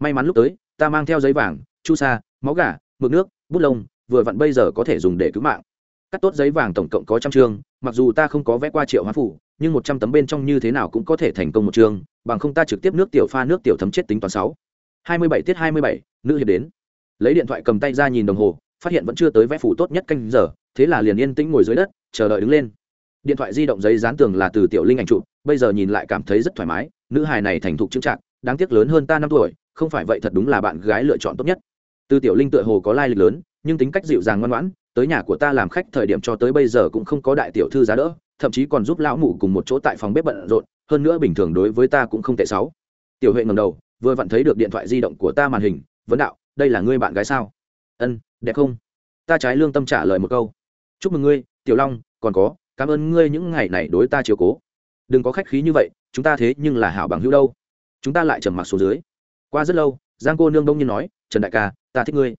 May mắn lúc tới, ta mang theo giấy vàng, chu sa, máu gà, mực nước, bút lông, vừa vặn bây giờ có thể dùng để cứu mạng. Cắt tốt giấy vàng tổng cộng có trăm chương, mặc dù ta không có vẽ qua triệu hóa phủ nhưng một trăm tấm bên trong như thế nào cũng có thể thành công một trường. bằng không ta trực tiếp nước tiểu pha nước tiểu thấm chết tính toán sáu. Hai mươi bảy tiết hai mươi bảy, nữ hiệp đến. Lấy điện thoại cầm tay ra nhìn đồng hồ, phát hiện vẫn chưa tới vẽ phủ tốt nhất canh giờ, thế là liền yên tĩnh ngồi dưới đất, chờ đợi đứng lên. Điện thoại di động giấy dán tường là từ tiểu linh ảnh chụp, bây giờ nhìn lại cảm thấy rất thoải mái, nữ hài này thành thục chững trạng đáng tiếc lớn hơn ta năm tuổi, không phải vậy thật đúng là bạn gái lựa chọn tốt nhất. Từ tiểu linh tựa hồ có lai lịch lớn, nhưng tính cách dịu dàng ngoan ngoãn, tới nhà của ta làm khách thời điểm cho tới bây giờ cũng không có đại tiểu thư giá đỡ thậm chí còn giúp lão mụ cùng một chỗ tại phòng bếp bận rộn, hơn nữa bình thường đối với ta cũng không tệ xấu. Tiểu huệ ngầm đầu, vừa vặn thấy được điện thoại di động của ta màn hình, vấn đạo, đây là ngươi bạn gái sao? Ân, đẹp không? Ta trái lương tâm trả lời một câu. Chúc mừng ngươi, tiểu long, còn có, cảm ơn ngươi những ngày này đối ta chiều cố. Đừng có khách khí như vậy, chúng ta thế nhưng là hảo bằng hữu đâu. Chúng ta lại trầm mặc xuống dưới. Qua rất lâu, giang cô nương đông nhiên nói, trần đại ca, ta thích ngươi.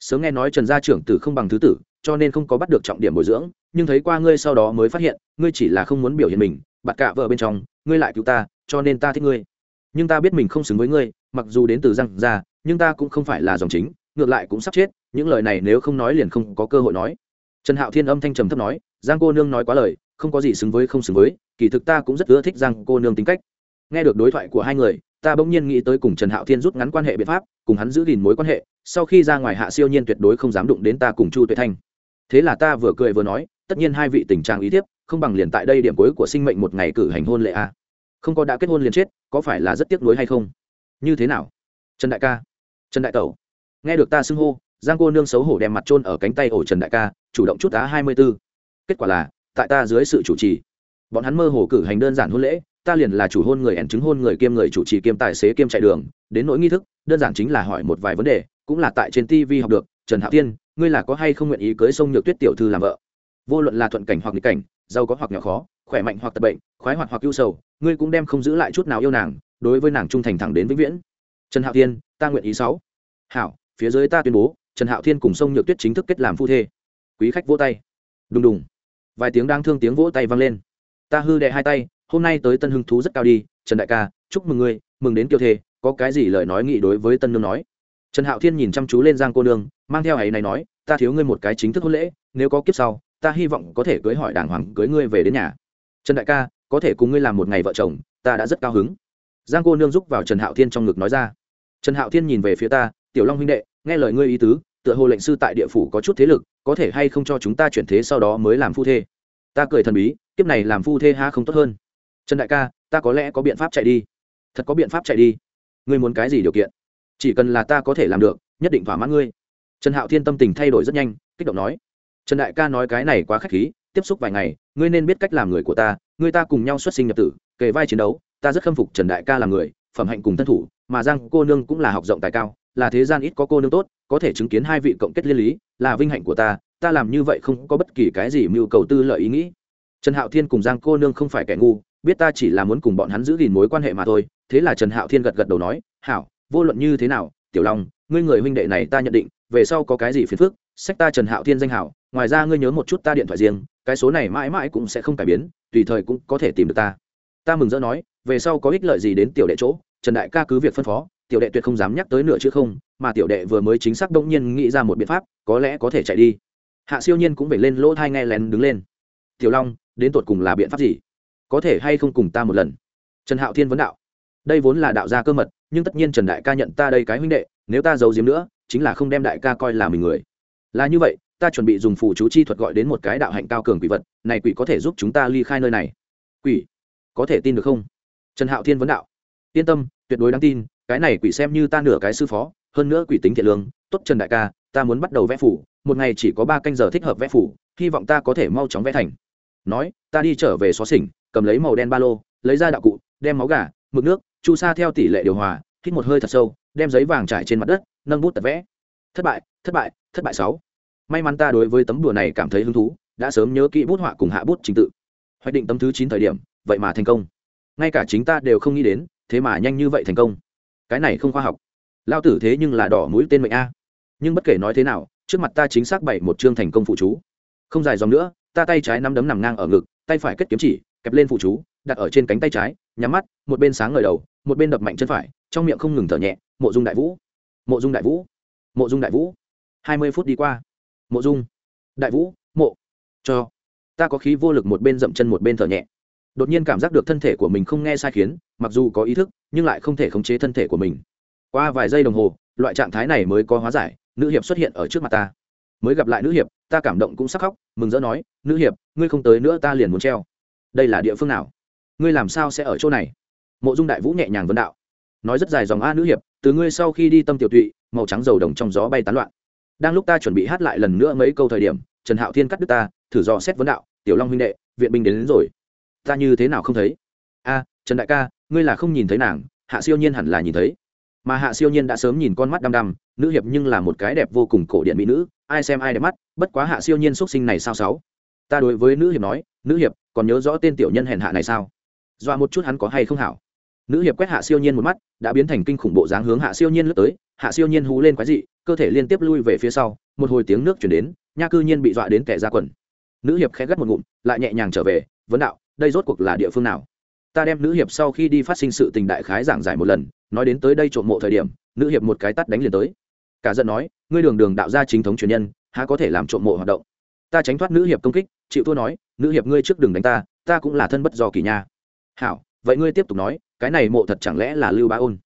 Sớm nghe nói trần gia trưởng tử không bằng thứ tử cho nên không có bắt được trọng điểm bồi dưỡng, nhưng thấy qua ngươi sau đó mới phát hiện, ngươi chỉ là không muốn biểu hiện mình bặt cả vợ bên trong, ngươi lại cứu ta, cho nên ta thích ngươi. Nhưng ta biết mình không xứng với ngươi, mặc dù đến từ răng ra, nhưng ta cũng không phải là dòng chính, ngược lại cũng sắp chết, những lời này nếu không nói liền không có cơ hội nói. Trần hạo thiên âm thanh trầm thấp nói, giang cô nương nói quá lời, không có gì xứng với không xứng với, kỳ thực ta cũng rất ưa thích giang cô nương tính cách. Nghe được đối thoại của hai người, ta bỗng nhiên nghĩ tới cùng trần hạo thiên rút ngắn quan hệ biện pháp, cùng hắn giữ gìn mối quan hệ, sau khi ra ngoài hạ siêu nhiên tuyệt đối không dám đụng đến ta cùng chu tuệ thanh thế là ta vừa cười vừa nói, tất nhiên hai vị tình trạng ý thiếp, không bằng liền tại đây điểm cuối của sinh mệnh một ngày cử hành hôn lệ a à. không có đã kết hôn liền chết, có phải là rất tiếc nuối hay không? Như thế nào? Trần đại ca. Trần đại tẩu. Nghe được ta xưng hô, giang cô nương xấu hổ đem mặt trôn ở cánh tay ổ trần đại ca, chủ động chút á hai mươi b ố kết quả là, tại ta dưới sự chủ trì, bọn hắn mơ hồ cử hành đơn giản hôn lễ, ta liền là chủ hôn người ẻn chứng hôn người kiêm người chủ trì kiêm tài xế kiêm chạy đường, đến nỗi nghi thức, đơn giản chính là hỏi một vài vấn đề, cũng là tại trên tv học được trần hạo tiên ngươi là có hay không nguyện ý cưới sông nhược tuyết tiểu thư làm vợ? Vô luận là thuận cảnh hoặc nghịch cảnh, giàu có hoặc nhỏ khó, khỏe mạnh hoặc tật bệnh, khoái hoạt hoặc ưu sầu, ngươi cũng đem không giữ lại chút nào yêu nàng, đối với nàng trung thành thẳng đến vĩnh viễn. Trần hạo tiên ta nguyện ý sáu. Hảo, phía dưới ta tuyên bố, trần hạo thiên cùng sông nhược tuyết chính thức kết làm phu thê. Quý khách vỗ tay. Đùng đùng. Vài tiếng đang thương tiếng vỗ tay vang lên. Ta hư đệ hai tay, hôm nay tới tân hưng thú rất cao đi, trần đại ca, chúc mừng ngươi, mừng đến kiêu thê, có cái gì lời nói nghị đối với tân nương nói? Trần hạo thiên nhìn chăm chú lên giang cô nương, mang theo ấy này nói, ta thiếu ngươi một cái chính thức hôn lễ, nếu có kiếp sau, ta hy vọng có thể cưới hỏi đàng hoàng, cưới ngươi về đến nhà. Trần đại ca, có thể cùng ngươi làm một ngày vợ chồng, ta đã rất cao hứng. Giang cô nương rúc vào trần hạo thiên trong ngực nói ra. Trần hạo thiên nhìn về phía ta, tiểu long huynh đệ, nghe lời ngươi ý tứ, tựa hồ lệnh sư tại địa phủ có chút thế lực, có thể hay không cho chúng ta chuyển thế sau đó mới làm phu thê? Ta cười thần bí, kiếp này làm phu thê ha không tốt hơn. Trần đại ca, ta có lẽ có biện pháp chạy đi. Thật có biện pháp chạy đi. Ngươi muốn cái gì điều kiện? Chỉ cần là ta có thể làm được, nhất định thỏa mãn ngươi. Trần hạo thiên tâm tình thay đổi rất nhanh, kích động nói. Trần đại ca nói cái này quá k h á c h khí, tiếp xúc vài ngày, ngươi nên biết cách làm người của ta ngươi ta cùng nhau xuất sinh nhập tử, kề vai chiến đấu, ta rất khâm phục trần đại ca làm người, phẩm hạnh cùng thân thủ, mà giang cô nương cũng là học rộng tài cao, là thế gian ít có cô nương tốt, có thể chứng kiến hai vị cộng kết liên lý, là vinh hạnh của ta ta làm như vậy không có bất kỳ cái gì mưu cầu tư lợi ý nghĩ. Trần hạo thiên cùng giang cô nương không phải kẻ ngu, biết ta chỉ là muốn cùng bọn hắn giữ gìn mối quan hệ mà thôi, thế là trần hạo thiên gật gật đầu nói, hảo vô luận như thế nào, tiểu long, ngươi người huynh đệ này ta nhận định, về sau có cái gì phiền phức, sách ta trần hạo thiên danh hảo, ngoài ra ngươi nhớ một chút ta điện thoại riêng, cái số này mãi mãi cũng sẽ không cải biến, tùy thời cũng có thể tìm được ta. Ta mừng rỡ nói, về sau có ích lợi gì đến tiểu đệ chỗ, trần đại ca cứ việc phân phó, tiểu đệ tuyệt không dám nhắc tới nửa chữ không, mà tiểu đệ vừa mới chính xác đông nhiên nghĩ ra một biện pháp, có lẽ có thể chạy đi. Hạ siêu nhiên cũng về lên lỗ thai nghe lén đứng lên. Tiểu long, đến tột cùng là biện pháp gì? Có thể hay không cùng ta một lần? Trần hạo thiên vấn đạo đây vốn là đạo gia cơ mật, nhưng tất nhiên trần đại ca nhận ta đây cái huynh đệ, nếu ta giấu giếm nữa, chính là không đem đại ca coi là mình người. Là như vậy, ta chuẩn bị dùng phù chú chi thuật gọi đến một cái đạo hạnh cao cường quỷ vật, này quỷ có thể giúp chúng ta ly khai nơi này. Quỷ? Có thể tin được không? Trần hạo thiên vấn đạo. Yên tâm, tuyệt đối đáng tin, cái này quỷ xem như ta nửa cái sư phó, hơn nữa quỷ tính thiện lương, tốt trần đại ca, ta muốn bắt đầu vẽ phủ một ngày chỉ có ba canh giờ thích hợp vẽ phủ hy vọng ta có thể mau chóng vẽ thành. Nói, ta đi trở về xó xỉnh, cầm lấy màu đen ba lô, lấy ra đạo cụ, đem máu gà, mực nước chu sa theo tỷ lệ điều hòa, hít một hơi thật sâu, đem giấy vàng trải trên mặt đất, nâng bút tập vẽ. Thất bại thất bại thất bại sáu. May mắn ta đối với tấm đùa này cảm thấy hứng thú, đã sớm nhớ kỹ bút họa cùng hạ bút trình tự. Hoạch định tấm thứ chín thời điểm, vậy mà thành công. Ngay cả chính ta đều không nghĩ đến, thế mà nhanh như vậy thành công. Cái này không khoa học. Lao tử thế nhưng là đỏ mũi tên mệnh a. Nhưng bất kể nói thế nào, trước mặt ta chính xác bảy một chương thành công phụ chú. Không dài dòng nữa, ta tay trái nắm đấm nằm ngang ở ngực, tay phải kết kiếm chỉ, kẹp lên phụ chú, đặt ở trên cánh tay trái nhắm mắt, một bên sáng ngời đầu, một bên đập mạnh chân phải, trong miệng không ngừng thở nhẹ, mộ dung đại vũ, mộ dung đại vũ, mộ dung đại vũ. Hai mươi phút đi qua. Mộ dung, đại vũ, mộ, cho, ta có khí vô lực một bên dậm chân một bên thở nhẹ. Đột nhiên cảm giác được thân thể của mình không nghe sai khiến, mặc dù có ý thức, nhưng lại không thể khống chế thân thể của mình. Qua vài giây đồng hồ, loại trạng thái này mới có hóa giải, nữ hiệp xuất hiện ở trước mặt ta. Mới gặp lại nữ hiệp, ta cảm động cũng sắc khóc, mừng rỡ nói, nữ hiệp, ngươi không tới nữa ta liền muốn treo. Đây là địa phương nào? Ngươi làm sao sẽ ở chỗ này? Mộ dung đại vũ nhẹ nhàng vấn đạo. Nói rất dài dòng a nữ hiệp từ ngươi sau khi đi tâm tiểu tụy màu trắng dầu đồng trong gió bay tán loạn. Đang lúc ta chuẩn bị hát lại lần nữa mấy câu thời điểm trần hạo thiên cắt đứt ta thử dò xét vấn đạo tiểu long huynh đệ viện binh đến, đến rồi. Ta như thế nào không thấy? A trần đại ca ngươi là không nhìn thấy nàng hạ siêu nhiên hẳn là nhìn thấy. Mà hạ siêu nhiên đã sớm nhìn con mắt đăm đăm nữ hiệp nhưng là một cái đẹp vô cùng cổ điện mỹ nữ ai xem ai đẹp mắt bất quá hạ siêu nhiên xuất sinh này sao sáu? Ta đối với nữ hiệp nói nữ hiệp còn nhớ rõ tên tiểu nhân hèn hạ này sao? Dọa một chút hắn có hay không hảo. Nữ hiệp quét hạ siêu nhiên một mắt, đã biến thành kinh khủng bộ dáng hướng hạ siêu nhiên lướt tới. Hạ siêu nhiên hú lên quái dị, cơ thể liên tiếp lui về phía sau, một hồi tiếng nước chuyển đến, nha cư nhiên bị dọa đến kẻ ra quần. Nữ hiệp khẽ gắt một ngụm, lại nhẹ nhàng trở về, vấn đạo, đây rốt cuộc là địa phương nào? Ta đem nữ hiệp sau khi đi phát sinh sự tình đại khái giảng giải một lần, nói đến tới đây trộm mộ thời điểm, nữ hiệp một cái tắt đánh liền tới. Cả giận nói, ngươi đường đường đạo gia chính thống truyền nhân, há có thể làm trộm mộ hoạt động? Ta tránh thoát nữ hiệp công kích, chịu thua nói, nữ hiệp ngươi trước đường đánh ta ta cũng là thân bất do kỳ nha hảo, vậy ngươi tiếp tục nói, cái này mộ thật chẳng lẽ là lưu bá ôn?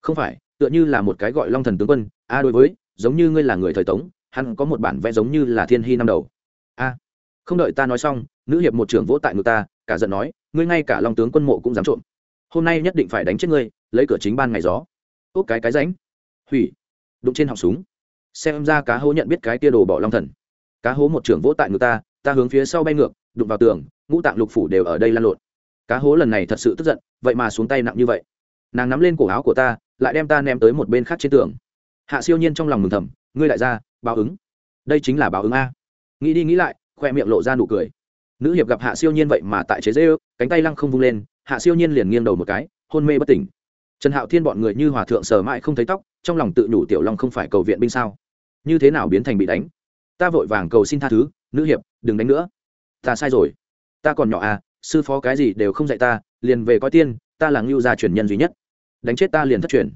Không phải, tựa như là một cái gọi long thần tướng quân, a, đối với, giống như ngươi là người thời tống, hắn có một bản vẽ giống như là thiên hy năm đầu. A, không đợi ta nói xong, nữ hiệp một trưởng vỗ tại người ta, cả giận nói, ngươi ngay cả long tướng quân mộ cũng dám trộm. Hôm nay nhất định phải đánh chết ngươi, lấy cửa chính ban ngày gió. Ốp cái cái ránh. Hủy. Đụng trên họng súng. Xem ra cá hố nhận biết cái tia đồ bỏ long thần. Cá hố một trưởng vỗ tại người ta ta hướng phía sau bay ngược, đụng vào tường, ngũ tạng lục phủ đều ở đây lan lộn cá hố lần này thật sự tức giận, vậy mà xuống tay nặng như vậy. Nàng nắm lên cổ áo của ta, lại đem ta ném tới một bên khác trên tường. Hạ siêu nhiên trong lòng mừng thầm, ngươi đại gia báo ứng. Đây chính là báo ứng a. Nghĩ đi nghĩ lại, khoe miệng lộ ra nụ cười. Nữ hiệp gặp hạ siêu nhiên vậy mà tại chế dễ ư cánh tay lăng không vung lên, hạ siêu nhiên liền nghiêng đầu một cái, hôn mê bất tỉnh. Trần hạo thiên bọn người như hòa thượng sờ mãi không thấy tóc, trong lòng tự nhủ tiểu long không phải cầu viện binh sao? Như thế nào biến thành bị đánh? Ta vội vàng cầu xin tha thứ, nữ hiệp, đừng đánh nữa. Ta sai rồi. Ta còn nhỏ à sư phó cái gì đều không dạy ta, liền về coi tiên, ta là ngưu gia truyền nhân duy nhất. Đánh chết ta liền thất truyền.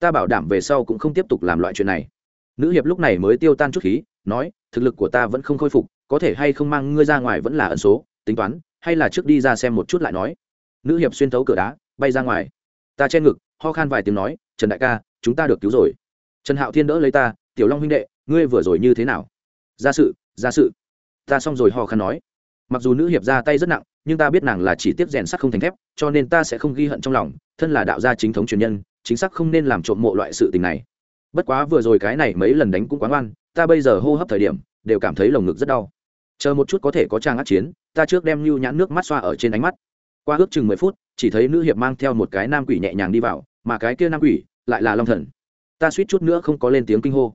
Ta bảo đảm về sau cũng không tiếp tục làm loại chuyện này. Nữ hiệp lúc này mới tiêu tan chút khí, nói, thực lực của ta vẫn không khôi phục, có thể hay không mang ngươi ra ngoài vẫn là ẩn số, tính toán, hay là trước đi ra xem một chút lại nói. Nữ hiệp xuyên thấu cửa đá, bay ra ngoài. Ta che ngực, ho khan vài tiếng nói, trần đại ca, chúng ta được cứu rồi. Trần hạo thiên đỡ lấy ta, tiểu long huynh đệ, ngươi vừa rồi như thế nào? Ra sự ra sự. Ta xong rồi ho khan nói. Mặc dù nữ hiệp ra tay rất nặng nhưng ta biết nàng là chỉ tiếp rèn sắt không thành thép, cho nên ta sẽ không ghi hận trong lòng, thân là đạo gia chính thống truyền nhân, chính xác không nên làm trộm mộ loại sự tình này. Bất quá vừa rồi cái này mấy lần đánh cũng quá ngoan, ta bây giờ hô hấp thời điểm, đều cảm thấy lồng ngực rất đau. Chờ một chút có thể có trang ác chiến, ta trước đem lưu nhãn nước mắt xoa ở trên ánh mắt. Qua ước chừng mười phút, chỉ thấy nữ hiệp mang theo một cái nam quỷ nhẹ nhàng đi vào, mà cái kia nam quỷ lại là long thần. Ta suýt chút nữa không có lên tiếng kinh hô.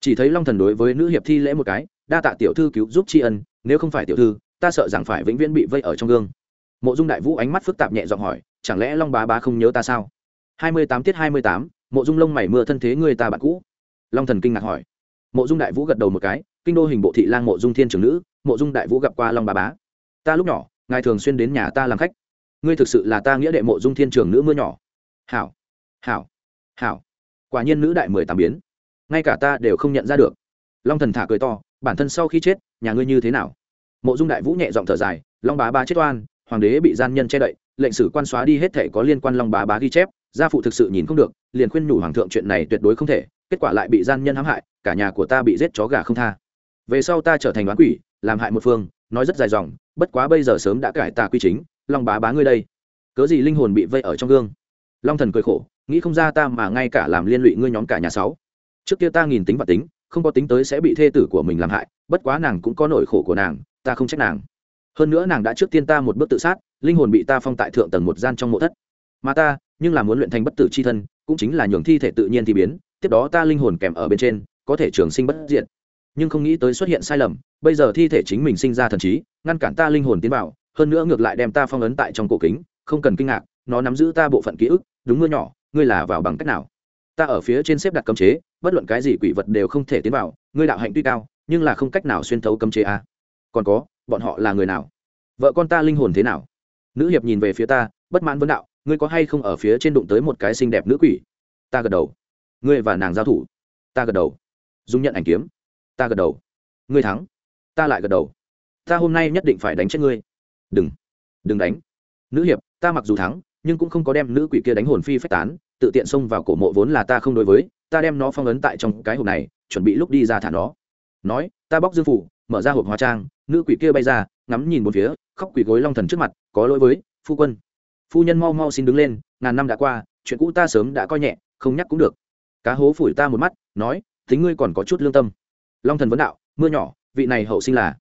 Chỉ thấy long thần đối với nữ hiệp thi lễ một cái, đa tạ tiểu thư cứu giúp tri ân, nếu không phải tiểu thư ta sợ rằng phải vĩnh viễn bị vây ở trong gương. Mộ dung đại vũ ánh mắt phức tạp nhẹ giọng hỏi, chẳng lẽ long bá bá không nhớ ta sao? Hai mươi tám tiết hai mươi tám, mộ dung lông mày mưa thân thế người ta bạn cũ. Long thần kinh ngạc hỏi. Mộ dung đại vũ gật đầu một cái, kinh đô hình bộ thị lang mộ dung thiên trưởng nữ, mộ dung đại vũ gặp qua long bá bá. Ta lúc nhỏ, ngài thường xuyên đến nhà ta làm khách. Ngươi thực sự là ta nghĩa đệ mộ dung thiên trường nữ mưa nhỏ. Hảo hảo hảo. Quả nhiên nữ đại mười tám biến. Ngay cả ta đều không nhận ra được. Long thần thả cười to, bản thân sau khi chết, nhà ngươi như thế nào? Mộ dung đại vũ nhẹ giọng thở dài, long bá bá chết oan, hoàng đế bị gian nhân che đậy, lệnh sử quan xóa đi hết thể có liên quan long bá bá ghi chép, gia phụ thực sự nhìn không được, liền khuyên nhủ hoàng thượng chuyện này tuyệt đối không thể, kết quả lại bị gian nhân hãm hại, cả nhà của ta bị giết chó gà không tha. Về sau ta trở thành đoán quỷ, làm hại một phương, nói rất dài dòng, bất quá bây giờ sớm đã cải tà quy chính, long bá bá ngươi đây, cớ gì linh hồn bị vây ở trong gương? Long thần cười khổ, nghĩ không ra ta mà ngay cả làm liên lụy ngươi nhóm cả nhà sáu. Trước kia ta nghìn tính và tính, không có tính tới sẽ bị thê tử của mình làm hại, bất quá nàng cũng có nỗi khổ của nàng ta không trách nàng hơn nữa nàng đã trước tiên ta một bước tự sát, linh hồn bị ta phong tại thượng tầng một gian trong mộ thất mà ta, nhưng là muốn luyện thành bất tử c h i thân, cũng chính là nhường thi thể tự nhiên thì biến, tiếp đó ta linh hồn kèm ở bên trên, có thể trường sinh bất diệt. nhưng không nghĩ tới xuất hiện sai lầm, bây giờ thi thể chính mình sinh ra thần trí, ngăn cản ta linh hồn tiến vào, hơn nữa ngược lại đem ta phong ấn tại trong cổ kính, không cần kinh ngạc, nó nắm giữ ta bộ phận ký ức, đúng mưa nhỏ, ngươi là vào bằng cách nào ta ở phía trên xếp đặt cấm chế, bất luận cái gì quỷ vật đều không thể tiến vào, ngươi đạo hạnh tuy cao, nhưng là không cách nào xuyên thấu cấm chế a à còn có, bọn họ là người nào? Vợ con ta linh hồn thế nào? Nữ hiệp nhìn về phía ta, bất mãn vấn đạo, ngươi có hay không ở phía trên đụng tới một cái xinh đẹp nữ quỷ? Ta gật đầu. Ngươi và nàng giao thủ. Ta gật đầu. Dung nhận ảnh kiếm. Ta gật đầu. Ngươi thắng. Ta lại gật đầu. Ta hôm nay nhất định phải đánh chết ngươi. Đừng. Đừng đánh. Nữ hiệp, ta mặc dù thắng, nhưng cũng không có đem nữ quỷ kia đánh hồn phi phách tán, tự tiện xông vào cổ mộ vốn là ta không đối với, ta đem nó phong ấn tại trong cái hộp này, chuẩn bị lúc đi ra thả nó. Nói, ta bóc dương phủ, mở ra hộp hóa trang nữ quỷ kia bay ra, ngắm nhìn một phía, khóc quỷ gối long thần trước mặt, có lỗi với phu quân. Phu nhân mau mau xin đứng lên, ngàn năm đã qua, chuyện cũ ta sớm đã coi nhẹ, không nhắc cũng được. Cá hố phủi ta một mắt, nói, tính ngươi còn có chút lương tâm. Long thần vấn đạo, mưa nhỏ, vị này hậu sinh là?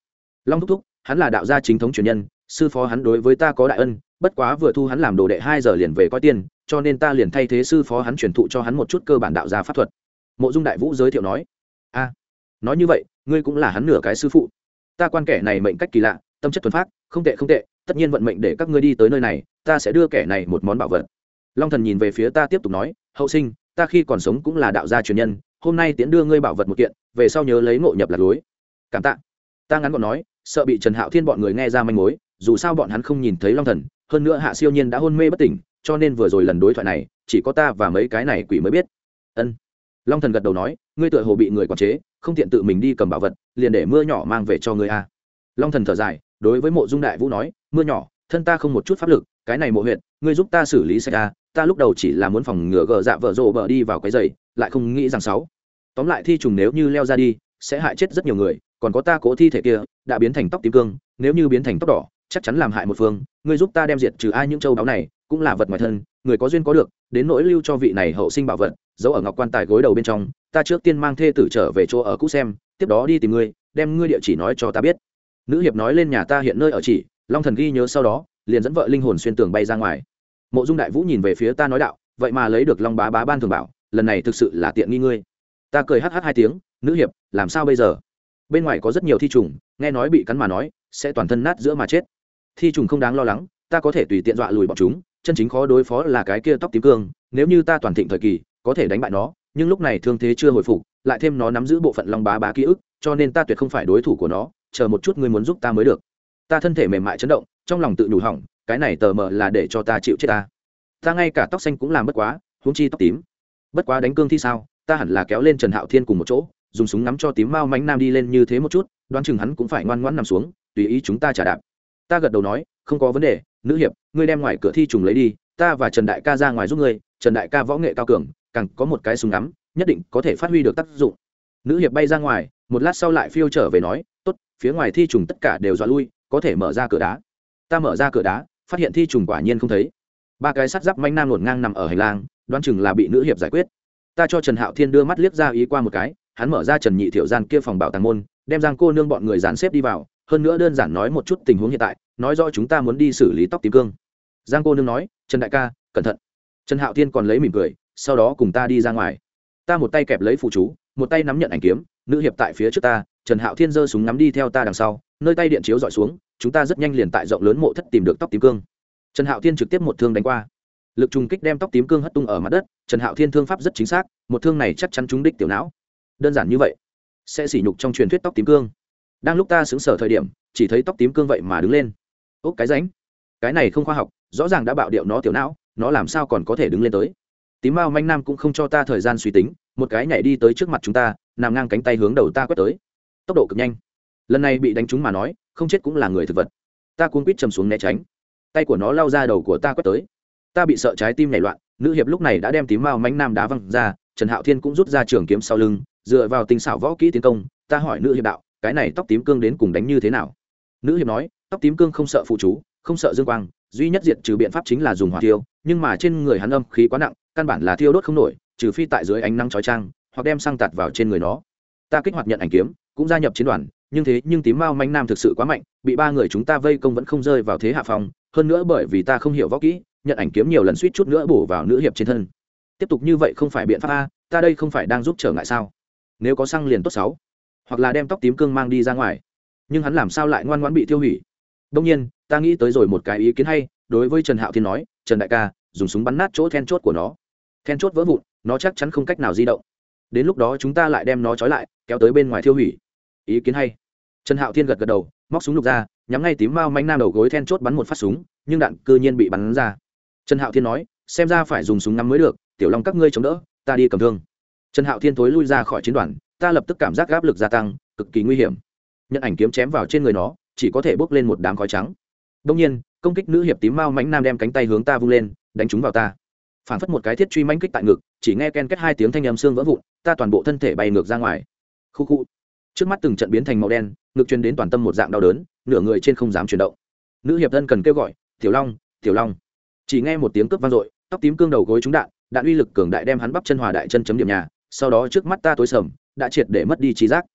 Long thúc thúc, hắn là đạo gia chính thống truyền nhân, sư phó hắn đối với ta có đại ân, bất quá vừa thu hắn làm đồ đệ hai giờ liền về coi tiền, cho nên ta liền thay thế sư phó hắn truyền thụ cho hắn một chút cơ bản đạo gia pháp thuật. Mộ dung đại vũ giới thiệu nói, a, nói như vậy, ngươi cũng là hắn nửa cái sư phụ ta quan kẻ này mệnh cách kỳ lạ, tâm chất thuần phát không tệ không tệ, tất nhiên vận mệnh để các ngươi đi tới nơi này, ta sẽ đưa kẻ này một món bảo vật. Long thần nhìn về phía ta tiếp tục nói, hậu sinh, ta khi còn sống cũng là đạo gia truyền nhân, hôm nay tiễn đưa ngươi bảo vật một kiện, về sau nhớ lấy ngộ nhập lạc lối cảm tạ. Ta ngắn gọn nói, sợ bị trần hạo thiên bọn người nghe ra manh mối, dù sao bọn hắn không nhìn thấy long thần, hơn nữa hạ siêu nhiên đã hôn mê bất tỉnh, cho nên vừa rồi lần đối thoại này, chỉ có ta và mấy cái này quỷ mới biết. Ân long thần gật đầu nói, ngươi tựa hồ bị người quản chế, không tiện tự mình đi cầm bảo vật, liền để mưa nhỏ mang về cho ngươi a. Long thần thở dài, đối với mộ dung đại vũ nói, mưa nhỏ, thân ta không một chút pháp lực, cái này mộ huyện ngươi giúp ta xử lý xe a, ta lúc đầu chỉ là muốn phòng ngừa gờ dạ vợ rộ bờ đi vào cái giày, lại không nghĩ rằng sáu. Tóm lại thi trùng nếu như leo ra đi, sẽ hại chết rất nhiều người, còn có ta cố thi thể kia, đã biến thành tóc tím cương, nếu như biến thành tóc đỏ, chắc chắn làm hại một phương, ngươi giúp ta đem diệt trừ ai những châu báu này, cũng là vật ngoài thân, người có duyên có được, đến nỗi lưu cho vị này hậu sinh bảo vật giấu ở ngọc quan tài gối đầu bên trong, ta trước tiên mang thê tử trở về chỗ ở cũ xem, tiếp đó đi tìm ngươi, đem ngươi địa chỉ nói cho ta biết. Nữ hiệp nói lên nhà ta hiện nơi ở chỉ, long thần ghi nhớ sau đó, liền dẫn vợ linh hồn xuyên tường bay ra ngoài. Mộ dung đại vũ nhìn về phía ta nói đạo, vậy mà lấy được long bá bá ban thường bảo, lần này thực sự là tiện nghi ngươi. Ta cười hh hai tiếng, nữ hiệp, làm sao bây giờ? Bên ngoài có rất nhiều thi trùng, nghe nói bị cắn mà nói, sẽ toàn thân nát giữa mà chết. Thi trùng không đáng lo lắng, ta có thể tùy tiện dọa lùi bọn chúng, chân chính khó đối phó là cái kia tóc tím cương, nếu như ta toàn thịnh thời kỳ có thể đánh bại nó, nhưng lúc này thương thế chưa hồi phục, lại thêm nó nắm giữ bộ phận long bá bá ký ức, cho nên ta tuyệt không phải đối thủ của nó, chờ một chút ngươi muốn giúp ta mới được. Ta thân thể mềm mại chấn động, trong lòng tự nhủ hỏng, cái này tờ mờ là để cho ta chịu chết ta. Ta ngay cả tóc xanh cũng làm bất quá, huống chi tóc tím. Bất quá đánh cương thi sao, ta hẳn là kéo lên trần hạo thiên cùng một chỗ, dùng súng ngắm cho tím mao mánh nam đi lên như thế một chút, đoán chừng hắn cũng phải ngoan ngoãn nằm xuống, tùy ý chúng ta trả đạp. Ta gật đầu nói, không có vấn đề, nữ hiệp, ngươi đem ngoài cửa thi trùng lấy đi, ta và trần đại ca ra ngoài giúp ngươi, trần đại ca võ nghệ cao cường càng có một cái súng ngắm, nhất định có thể phát huy được tác dụng. Nữ hiệp bay ra ngoài, một lát sau lại phiêu trở về nói, tốt, phía ngoài thi trùng tất cả đều dọa lui, có thể mở ra cửa đá. Ta mở ra cửa đá, phát hiện thi trùng quả nhiên không thấy. Ba cái sắt giáp manh nam ngổn ngang nằm ở hành lang, đoán chừng là bị nữ hiệp giải quyết. Ta cho trần hạo thiên đưa mắt liếc ra ý qua một cái, hắn mở ra trần nhị thiệu gian kia phòng bảo tàng môn, đem giang cô nương bọn người dàn xếp đi vào, hơn nữa đơn giản nói một chút tình huống hiện tại, nói rõ chúng ta muốn đi xử lý tóc tím cương. Giang cô nương nói, trần đại ca, cẩn thận. Trần hạo thiên còn lấy mỉm cười sau đó cùng ta đi ra ngoài. Ta một tay kẹp lấy phụ chú, một tay nắm nhận ảnh kiếm, nữ hiệp tại phía trước ta, trần hạo thiên giơ súng nắm đi theo ta đằng sau, nơi tay điện chiếu dọi xuống, chúng ta rất nhanh liền tại rộng lớn mộ thất tìm được tóc tím cương. Trần hạo thiên trực tiếp một thương đánh qua. Lực trùng kích đem tóc tím cương hất tung ở mặt đất, trần hạo thiên thương pháp rất chính xác, một thương này chắc chắn trúng đích tiểu não. Đơn giản như vậy, sẽ sỉ nhục trong truyền thuyết tóc tím cương. Đang lúc ta xứng sở thời điểm, chỉ thấy tóc tím cương vậy mà đứng lên. Ốc cái ránh cái này không khoa học, rõ ràng đã bạo điệu nó tiểu não, nó làm sao còn có thể đứng lên tới? Tím mao manh nam cũng không cho ta thời gian suy tính, một cái nhảy đi tới trước mặt chúng ta, nằm ngang cánh tay hướng đầu ta quét tới. Tốc độ cực nhanh. Lần này bị đánh trúng mà nói, không chết cũng là người thực vật. Ta cuốn quýt chầm xuống né tránh. Tay của nó lao ra đầu của ta quét tới. Ta bị sợ trái tim nhảy loạn, nữ hiệp lúc này đã đem tím mao mánh nam đá văng ra, trần hạo thiên cũng rút ra trường kiếm sau lưng, dựa vào tình xảo võ kỹ tiến công, ta hỏi nữ hiệp đạo, cái này tóc tím cương đến cùng đánh như thế nào? Nữ hiệp nói, tóc tím cương không sợ phụ chú, không sợ dương quang, duy nhất diệt trừ biện pháp chính là dùng hỏa tiêu nhưng mà trên người hắn âm khí quá nặng căn bản là thiêu đốt không nổi, trừ phi tại dưới ánh nắng chói trang hoặc đem xăng tạt vào trên người nó. Ta kích hoạt nhận ảnh kiếm, cũng gia nhập chiến đoàn, nhưng thế, nhưng tím mao manh nam thực sự quá mạnh, bị ba người chúng ta vây công vẫn không rơi vào thế hạ phòng hơn nữa bởi vì ta không hiểu võ kỹ, nhận ảnh kiếm nhiều lần suýt chút nữa bổ vào nữ hiệp trên thân. Tiếp tục như vậy không phải biện pháp a, ta đây không phải đang giúp trở ngại sao? Nếu có xăng liền tốt sáu. Hoặc là đem tóc tím cương mang đi ra ngoài. Nhưng hắn làm sao lại ngoan ngoãn bị tiêu hủy? Đông nhiên, ta nghĩ tới rồi một cái ý kiến hay, đối với trần hạo thiên nói, trần đại ca, dùng súng bắn nát chỗ then chốt của nó then chốt vỡ vụn, nó chắc chắn không cách nào di động. Đến lúc đó chúng ta lại đem nó trói lại, kéo tới bên ngoài thiêu hủy. Ý kiến hay. Trần hạo thiên gật gật đầu, móc súng lục ra, nhắm ngay tím mao manh nam đầu gối then chốt bắn một phát súng, nhưng đạn cư nhiên bị bắn ra. Trần hạo thiên nói, xem ra phải dùng súng ngắm mới được, tiểu long các ngươi chống đỡ, ta đi cầm thương. Trần hạo thiên thối lui ra khỏi chiến đoàn, ta lập tức cảm giác áp lực gia tăng, cực kỳ nguy hiểm. Nhận ảnh kiếm chém vào trên người nó, chỉ có thể bốc lên một đám khói trắng. Đông nhiên, công kích nữ hiệp tím mao mãnh nam đem cánh tay hướng ta vung lên, đánh chúng vào ta phản phất một cái thiết truy manh kích tại ngực, chỉ nghe ken kết hai tiếng thanh âm xương vỡ vụn, ta toàn bộ thân thể bay ngược ra ngoài. Khu khu. Trước mắt từng trận biến thành màu đen, ngực truyền đến toàn tâm một dạng đau đớn, nửa người trên không dám chuyển động. Nữ hiệp thân cần kêu gọi, tiểu long tiểu long. Chỉ nghe một tiếng cướp vang dội, tóc tím cương đầu gối trúng đạn đạn uy lực cường đại đem hắn bắp chân hòa đại chân chấm điểm nhà, sau đó trước mắt ta tối sầm, đã triệt để mất đi trí giác.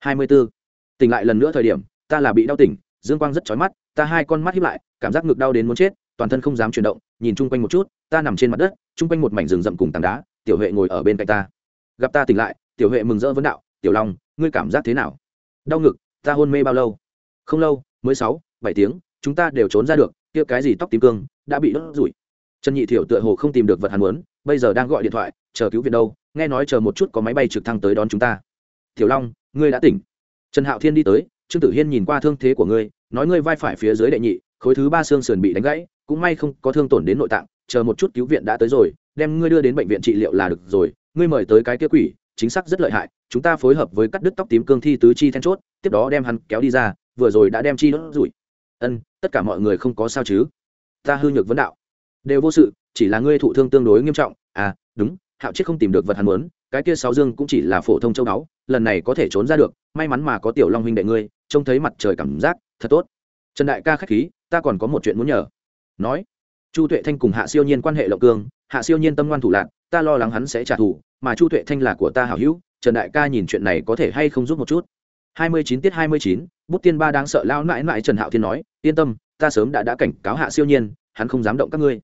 Hai mươi 24. tỉnh lại lần nữa thời điểm, ta là bị đau tỉnh, dương quang rất chói mắt, ta hai con mắt hiếp lại, cảm giác ngực đau đến muốn chết, toàn thân không dám chuyển động, nhìn chung quanh một chút ta nằm trên mặt đất, chung quanh một mảnh rừng rậm cùng tảng đá, tiểu huệ ngồi ở bên cạnh ta. Gặp ta tỉnh lại, tiểu huệ mừng rỡ vấn đạo, tiểu long, ngươi cảm giác thế nào? Đau ngực, ta hôn mê bao lâu? Không lâu, mới sáu, bảy tiếng, chúng ta đều trốn ra được, kia cái gì tóc tím cương, đã bị đốt rủi trần nhị thiểu tựa hồ không tìm được vật hắn muốn, bây giờ đang gọi điện thoại, chờ cứu viện đâu, nghe nói chờ một chút có máy bay trực thăng tới đón chúng ta. Tiểu long, ngươi đã tỉnh. Trần hạo thiên đi tới, trương tử hiên nhìn qua thương thế của ngươi, nói ngươi vai phải phía dưới đệ nhị, khối thứ ba xương sườn bị đánh gãy, cũng may không có thương tổn đến nội tạng chờ một chút cứu viện đã tới rồi, đem ngươi đưa đến bệnh viện trị liệu là được rồi, ngươi mời tới cái kia quỷ, chính xác rất lợi hại, chúng ta phối hợp với cắt đứt tóc tím cương thi tứ chi then chốt, tiếp đó đem hắn kéo đi ra, vừa rồi đã đem chi đốt rủi. Ân, tất cả mọi người không có sao chứ? Ta hư nhược vấn đạo. Đều vô sự, chỉ là ngươi thụ thương tương đối nghiêm trọng. À đúng, hạo chết không tìm được vật hắn muốn, cái kia sáu dương cũng chỉ là phổ thông châu đáo lần này có thể trốn ra được, may mắn mà có tiểu long huynh đệ ngươi, trông thấy mặt trời cảm giác, thật tốt. Trần đại ca khách khí, ta còn có một chuyện muốn nhờ. Nói chu tuệ thanh cùng hạ siêu nhiên quan hệ lộng cương, hạ siêu nhiên tâm ngoan thủ lạc ta lo lắng hắn sẽ trả thù, mà chu tuệ thanh là của ta hảo hữu, trần đại ca nhìn chuyện này có thể hay không giúp một chút. Hai mươi chín tiết hai mươi chín, bút tiên ba đáng sợ lao mãi mãi trần hạo thiên nói, yên tâm, ta sớm đã đã cảnh cáo hạ siêu nhiên, hắn không dám động các ngươi.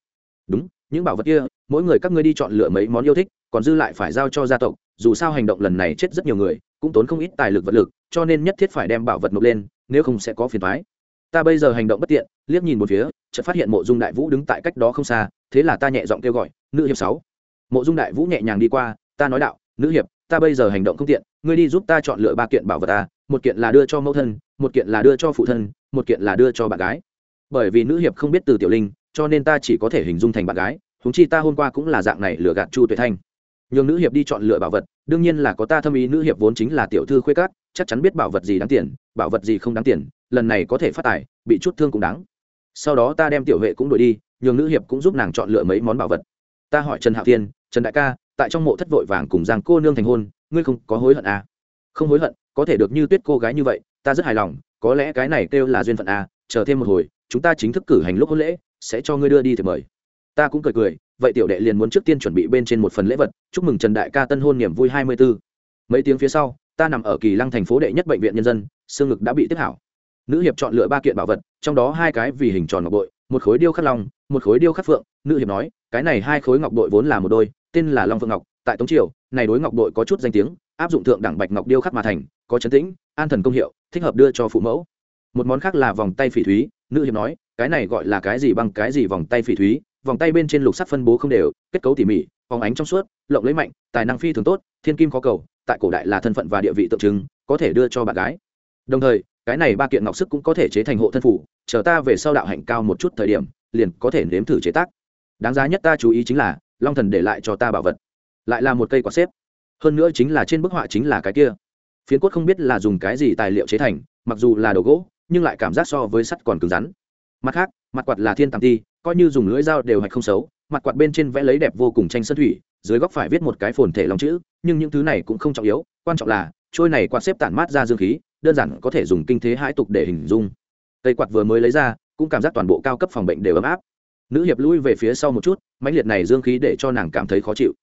Đúng, những bảo vật kia, mỗi người các ngươi đi chọn lựa mấy món yêu thích, còn dư lại phải giao cho gia tộc, dù sao hành động lần này chết rất nhiều người, cũng tốn không ít tài lực vật lực, cho nên nhất thiết phải đem bảo vật nộp lên, nếu không sẽ có phiền thoái ta bây giờ hành động bất tiện, liếc nhìn một phía, chợt phát hiện mộ dung đại vũ đứng tại cách đó không xa, thế là ta nhẹ giọng kêu gọi, nữ hiệp sáu. Mộ dung đại vũ nhẹ nhàng đi qua, ta nói đạo, nữ hiệp, ta bây giờ hành động không tiện, ngươi đi giúp ta chọn lựa ba kiện bảo vật ta, một kiện là đưa cho mẫu thân, một kiện là đưa cho phụ thân, một kiện là đưa cho bạn gái. Bởi vì nữ hiệp không biết từ tiểu linh, cho nên ta chỉ có thể hình dung thành bạn gái húng chi ta hôm qua cũng là dạng này lừa gạt chu tuệ thanh. Nhường nữ hiệp đi chọn lựa bảo vật đương nhiên là có ta thâm ý nữ hiệp vốn chính là tiểu thư khuê cát chắc chắn biết bảo vật gì đáng tiền bảo vật gì không đáng tiền lần này có thể phát tài bị chút thương cũng đáng. Sau đó ta đem tiểu vệ cũng đuổi đi nhường nữ hiệp cũng giúp nàng chọn lựa mấy món bảo vật. Ta hỏi trần hạo tiên trần đại ca tại trong mộ thất vội vàng cùng giang cô nương thành hôn ngươi không có hối hận à? không hối hận có thể được như tuyết cô gái như vậy ta rất hài lòng có lẽ cái này kêu là duyên phận à, chờ thêm một hồi chúng ta chính thức cử hành lúc hôn lễ sẽ cho ngươi đưa đi thì mời. Ta cũng cười cười vậy tiểu đệ liền muốn trước tiên chuẩn bị bên trên một phần lễ vật, chúc mừng trần đại ca tân hôn niềm vui hai mươi 24. mấy tiếng phía sau, ta nằm ở kỳ lăng thành phố đệ nhất bệnh viện nhân dân, xương ngực đã bị tiếp hảo. Nữ hiệp chọn lựa ba kiện bảo vật, trong đó hai cái vì hình tròn ngọc bội, một khối điêu khắc long, một khối điêu khắc phượng. Nữ hiệp nói, cái này hai khối ngọc bội vốn là một đôi, tên là long phượng ngọc. Tại tống triều, này đối ngọc bội có chút danh tiếng, áp dụng thượng đẳng bạch ngọc điêu khắc mà thành, có chấn tĩnh, an thần công hiệu, thích hợp đưa cho phụ mẫu. Một món khác là vòng tay phỉ thúy. Nữ hiệp nói, cái này gọi là cái gì bằng cái gì vòng tay phỉ thúy? Vòng tay bên trên lục sắc phân bố không đều, kết cấu tỉ mỉ, phóng ánh trong suốt, lộng lấy mạnh, tài năng phi thường tốt, thiên kim khó cầu, tại cổ đại là thân phận và địa vị tượng trưng, có thể đưa cho bạn gái. Đồng thời, cái này ba kiện ngọc sức cũng có thể chế thành hộ thân phủ, chờ ta về sau đạo hạnh cao một chút thời điểm, liền có thể nếm thử chế tác. Đáng giá nhất ta chú ý chính là, long thần để lại cho ta bảo vật. Lại là một cây quả xếp. Hơn nữa chính là trên bức họa chính là cái kia. Phiến cốt không biết là dùng cái gì tài liệu chế thành, mặc dù là đồ gỗ, nhưng lại cảm giác so với sắt còn cứng rắn. Mặt khác, mặt quạt là thiên tàng ti coi như dùng lưỡi dao đều hạch không xấu mặt quạt bên trên vẽ lấy đẹp vô cùng tranh sân thủy dưới góc phải viết một cái phồn thể lòng chữ nhưng những thứ này cũng không trọng yếu quan trọng là trôi này quạt xếp tản mát ra dương khí đơn giản có thể dùng kinh thế hãi tục để hình dung. Cây quạt vừa mới lấy ra cũng cảm giác toàn bộ cao cấp phòng bệnh đều ấm áp. Nữ hiệp lui về phía sau một chút mãnh liệt này dương khí để cho nàng cảm thấy khó chịu.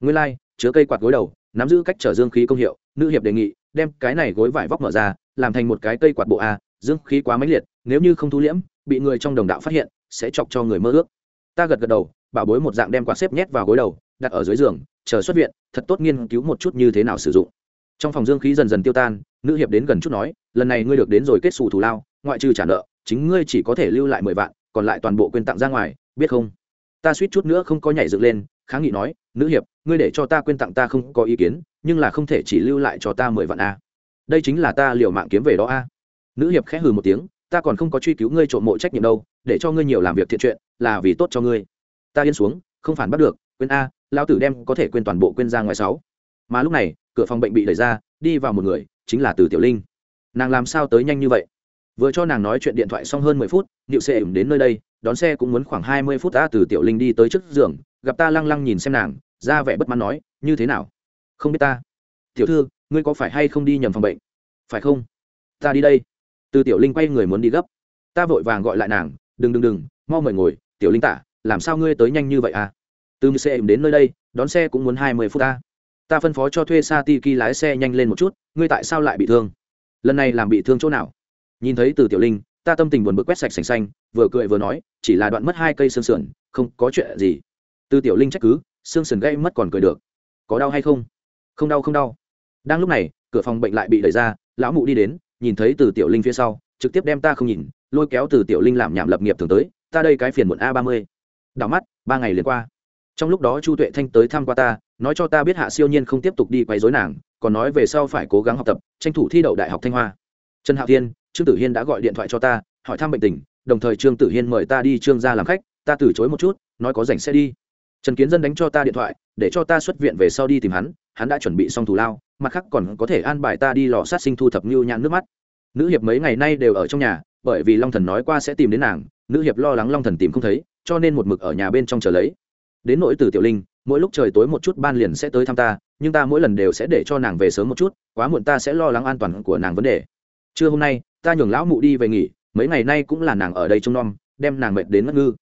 Nguyên lai、like, chứa cây quạt gối đầu nắm giữ cách trở dương khí công hiệu nữ hiệp đề nghị đem cái này gối vải vóc mở ra làm thành một cái cây quạt bộ a dương khí quá mãnh liệt nếu như không thu liễm bị người trong đồng đạo phát hiện sẽ chọc cho người mơ ước. Ta gật gật đầu, bảo bối một dạng đem quạt xếp nhét vào gối đầu, đặt ở dưới giường, chờ xuất viện, thật tốt nghiên cứu một chút như thế nào sử dụng. Trong phòng dương khí dần dần tiêu tan, nữ hiệp đến gần chút nói, lần này ngươi được đến rồi kết xù thù lao, ngoại trừ trả nợ, chính ngươi chỉ có thể lưu lại mười vạn, còn lại toàn bộ quyên tặng ra ngoài, biết không? Ta suýt chút nữa không có nhảy dựng lên, kháng nghị nói, nữ hiệp, ngươi để cho ta quyên tặng ta không có ý kiến, nhưng là không thể chỉ lưu lại cho ta mười vạn a đây chính là ta liều mạng kiếm về đó a nữ hiệp khẽ hừ một tiếng ta còn không có truy cứu ngươi trộm mộ trách nhiệm đâu, để cho ngươi nhiều làm việc thiện chuyện, là vì tốt cho ngươi. Ta yên xuống, không phản bắt được, quên a lao tử đem có thể quên toàn bộ quên ra ngoài sáu. Mà lúc này, cửa phòng bệnh bị đẩy ra, đi vào một người, chính là từ tiểu linh. Nàng làm sao tới nhanh như vậy? Vừa cho nàng nói chuyện điện thoại xong hơn mười phút liệu xe ẩm đến nơi đây, đón xe cũng muốn khoảng hai mươi phút ta từ tiểu linh đi tới trước giường, gặp ta lăng lăng nhìn xem nàng, ra vẻ bất mãn nói, như thế nào? Không biết ta. Tiểu thư, ngươi có phải hay không đi nhầm phòng bệnh? Phải không? Ta đi đây từ tiểu linh quay người muốn đi gấp. Ta vội vàng gọi lại nàng, đừng đừng đừng, mau mời ngồi, tiểu linh tả, làm sao ngươi tới nhanh như vậy à? Từ xe đến nơi đây, đón xe cũng muốn hai mươi phút ta. Ta phân phó cho thuê sa ti ki lái xe nhanh lên một chút, ngươi tại sao lại bị thương? Lần này làm bị thương chỗ nào? Nhìn thấy từ tiểu linh, ta tâm tình buồn bực quét sạch sành xanh, vừa cười vừa nói, chỉ là đoạn mất hai cây xương sườn, không có chuyện gì. Từ tiểu linh trách cứ, xương sườn gây mất còn cười được. Có đau hay không? Không đau không đau. Đang lúc này, cửa phòng bệnh lại bị đẩy ra, lão mụ đi đến nhìn thấy từ tiểu linh phía sau, trực tiếp đem ta không nhìn, lôi kéo từ tiểu linh làm nhảm lập nghiệp thường tới, ta đây cái phiền muộn a ba mươi. Đảo mắt, ba ngày liền qua. Trong lúc đó chu tuệ thanh tới thăm qua ta, nói cho ta biết hạ siêu nhiên không tiếp tục đi quấy dối nàng, còn nói về sau phải cố gắng học tập, tranh thủ thi đậu đại học thanh hoa. Trần hạo thiên, trương tử hiên đã gọi điện thoại cho ta, hỏi thăm bệnh tình, đồng thời trương tử hiên mời ta đi trương ra làm khách, ta từ chối một chút, nói có rảnh sẽ đi. Trần kiến dân đánh cho ta điện thoại, để cho ta xuất viện về sau đi tìm hắn hắn đã chuẩn bị xong thù lao, mặt khác còn có thể an bài ta đi lò sát sinh thu thập ngưu nhãn nước mắt. Nữ hiệp mấy ngày nay đều ở trong nhà, bởi vì long thần nói qua sẽ tìm đến nàng, nữ hiệp lo lắng long thần tìm không thấy, cho nên một mực ở nhà bên trong chờ lấy. Đến nỗi từ tiểu linh, mỗi lúc trời tối một chút ban liền sẽ tới thăm ta, nhưng ta mỗi lần đều sẽ để cho nàng về sớm một chút, quá muộn ta sẽ lo lắng an toàn của nàng vấn đề. Trưa hôm nay, ta nhường lão mụ đi về nghỉ, mấy ngày nay cũng là nàng ở đây trông nom, đem nàng mệt đến ngất ngư.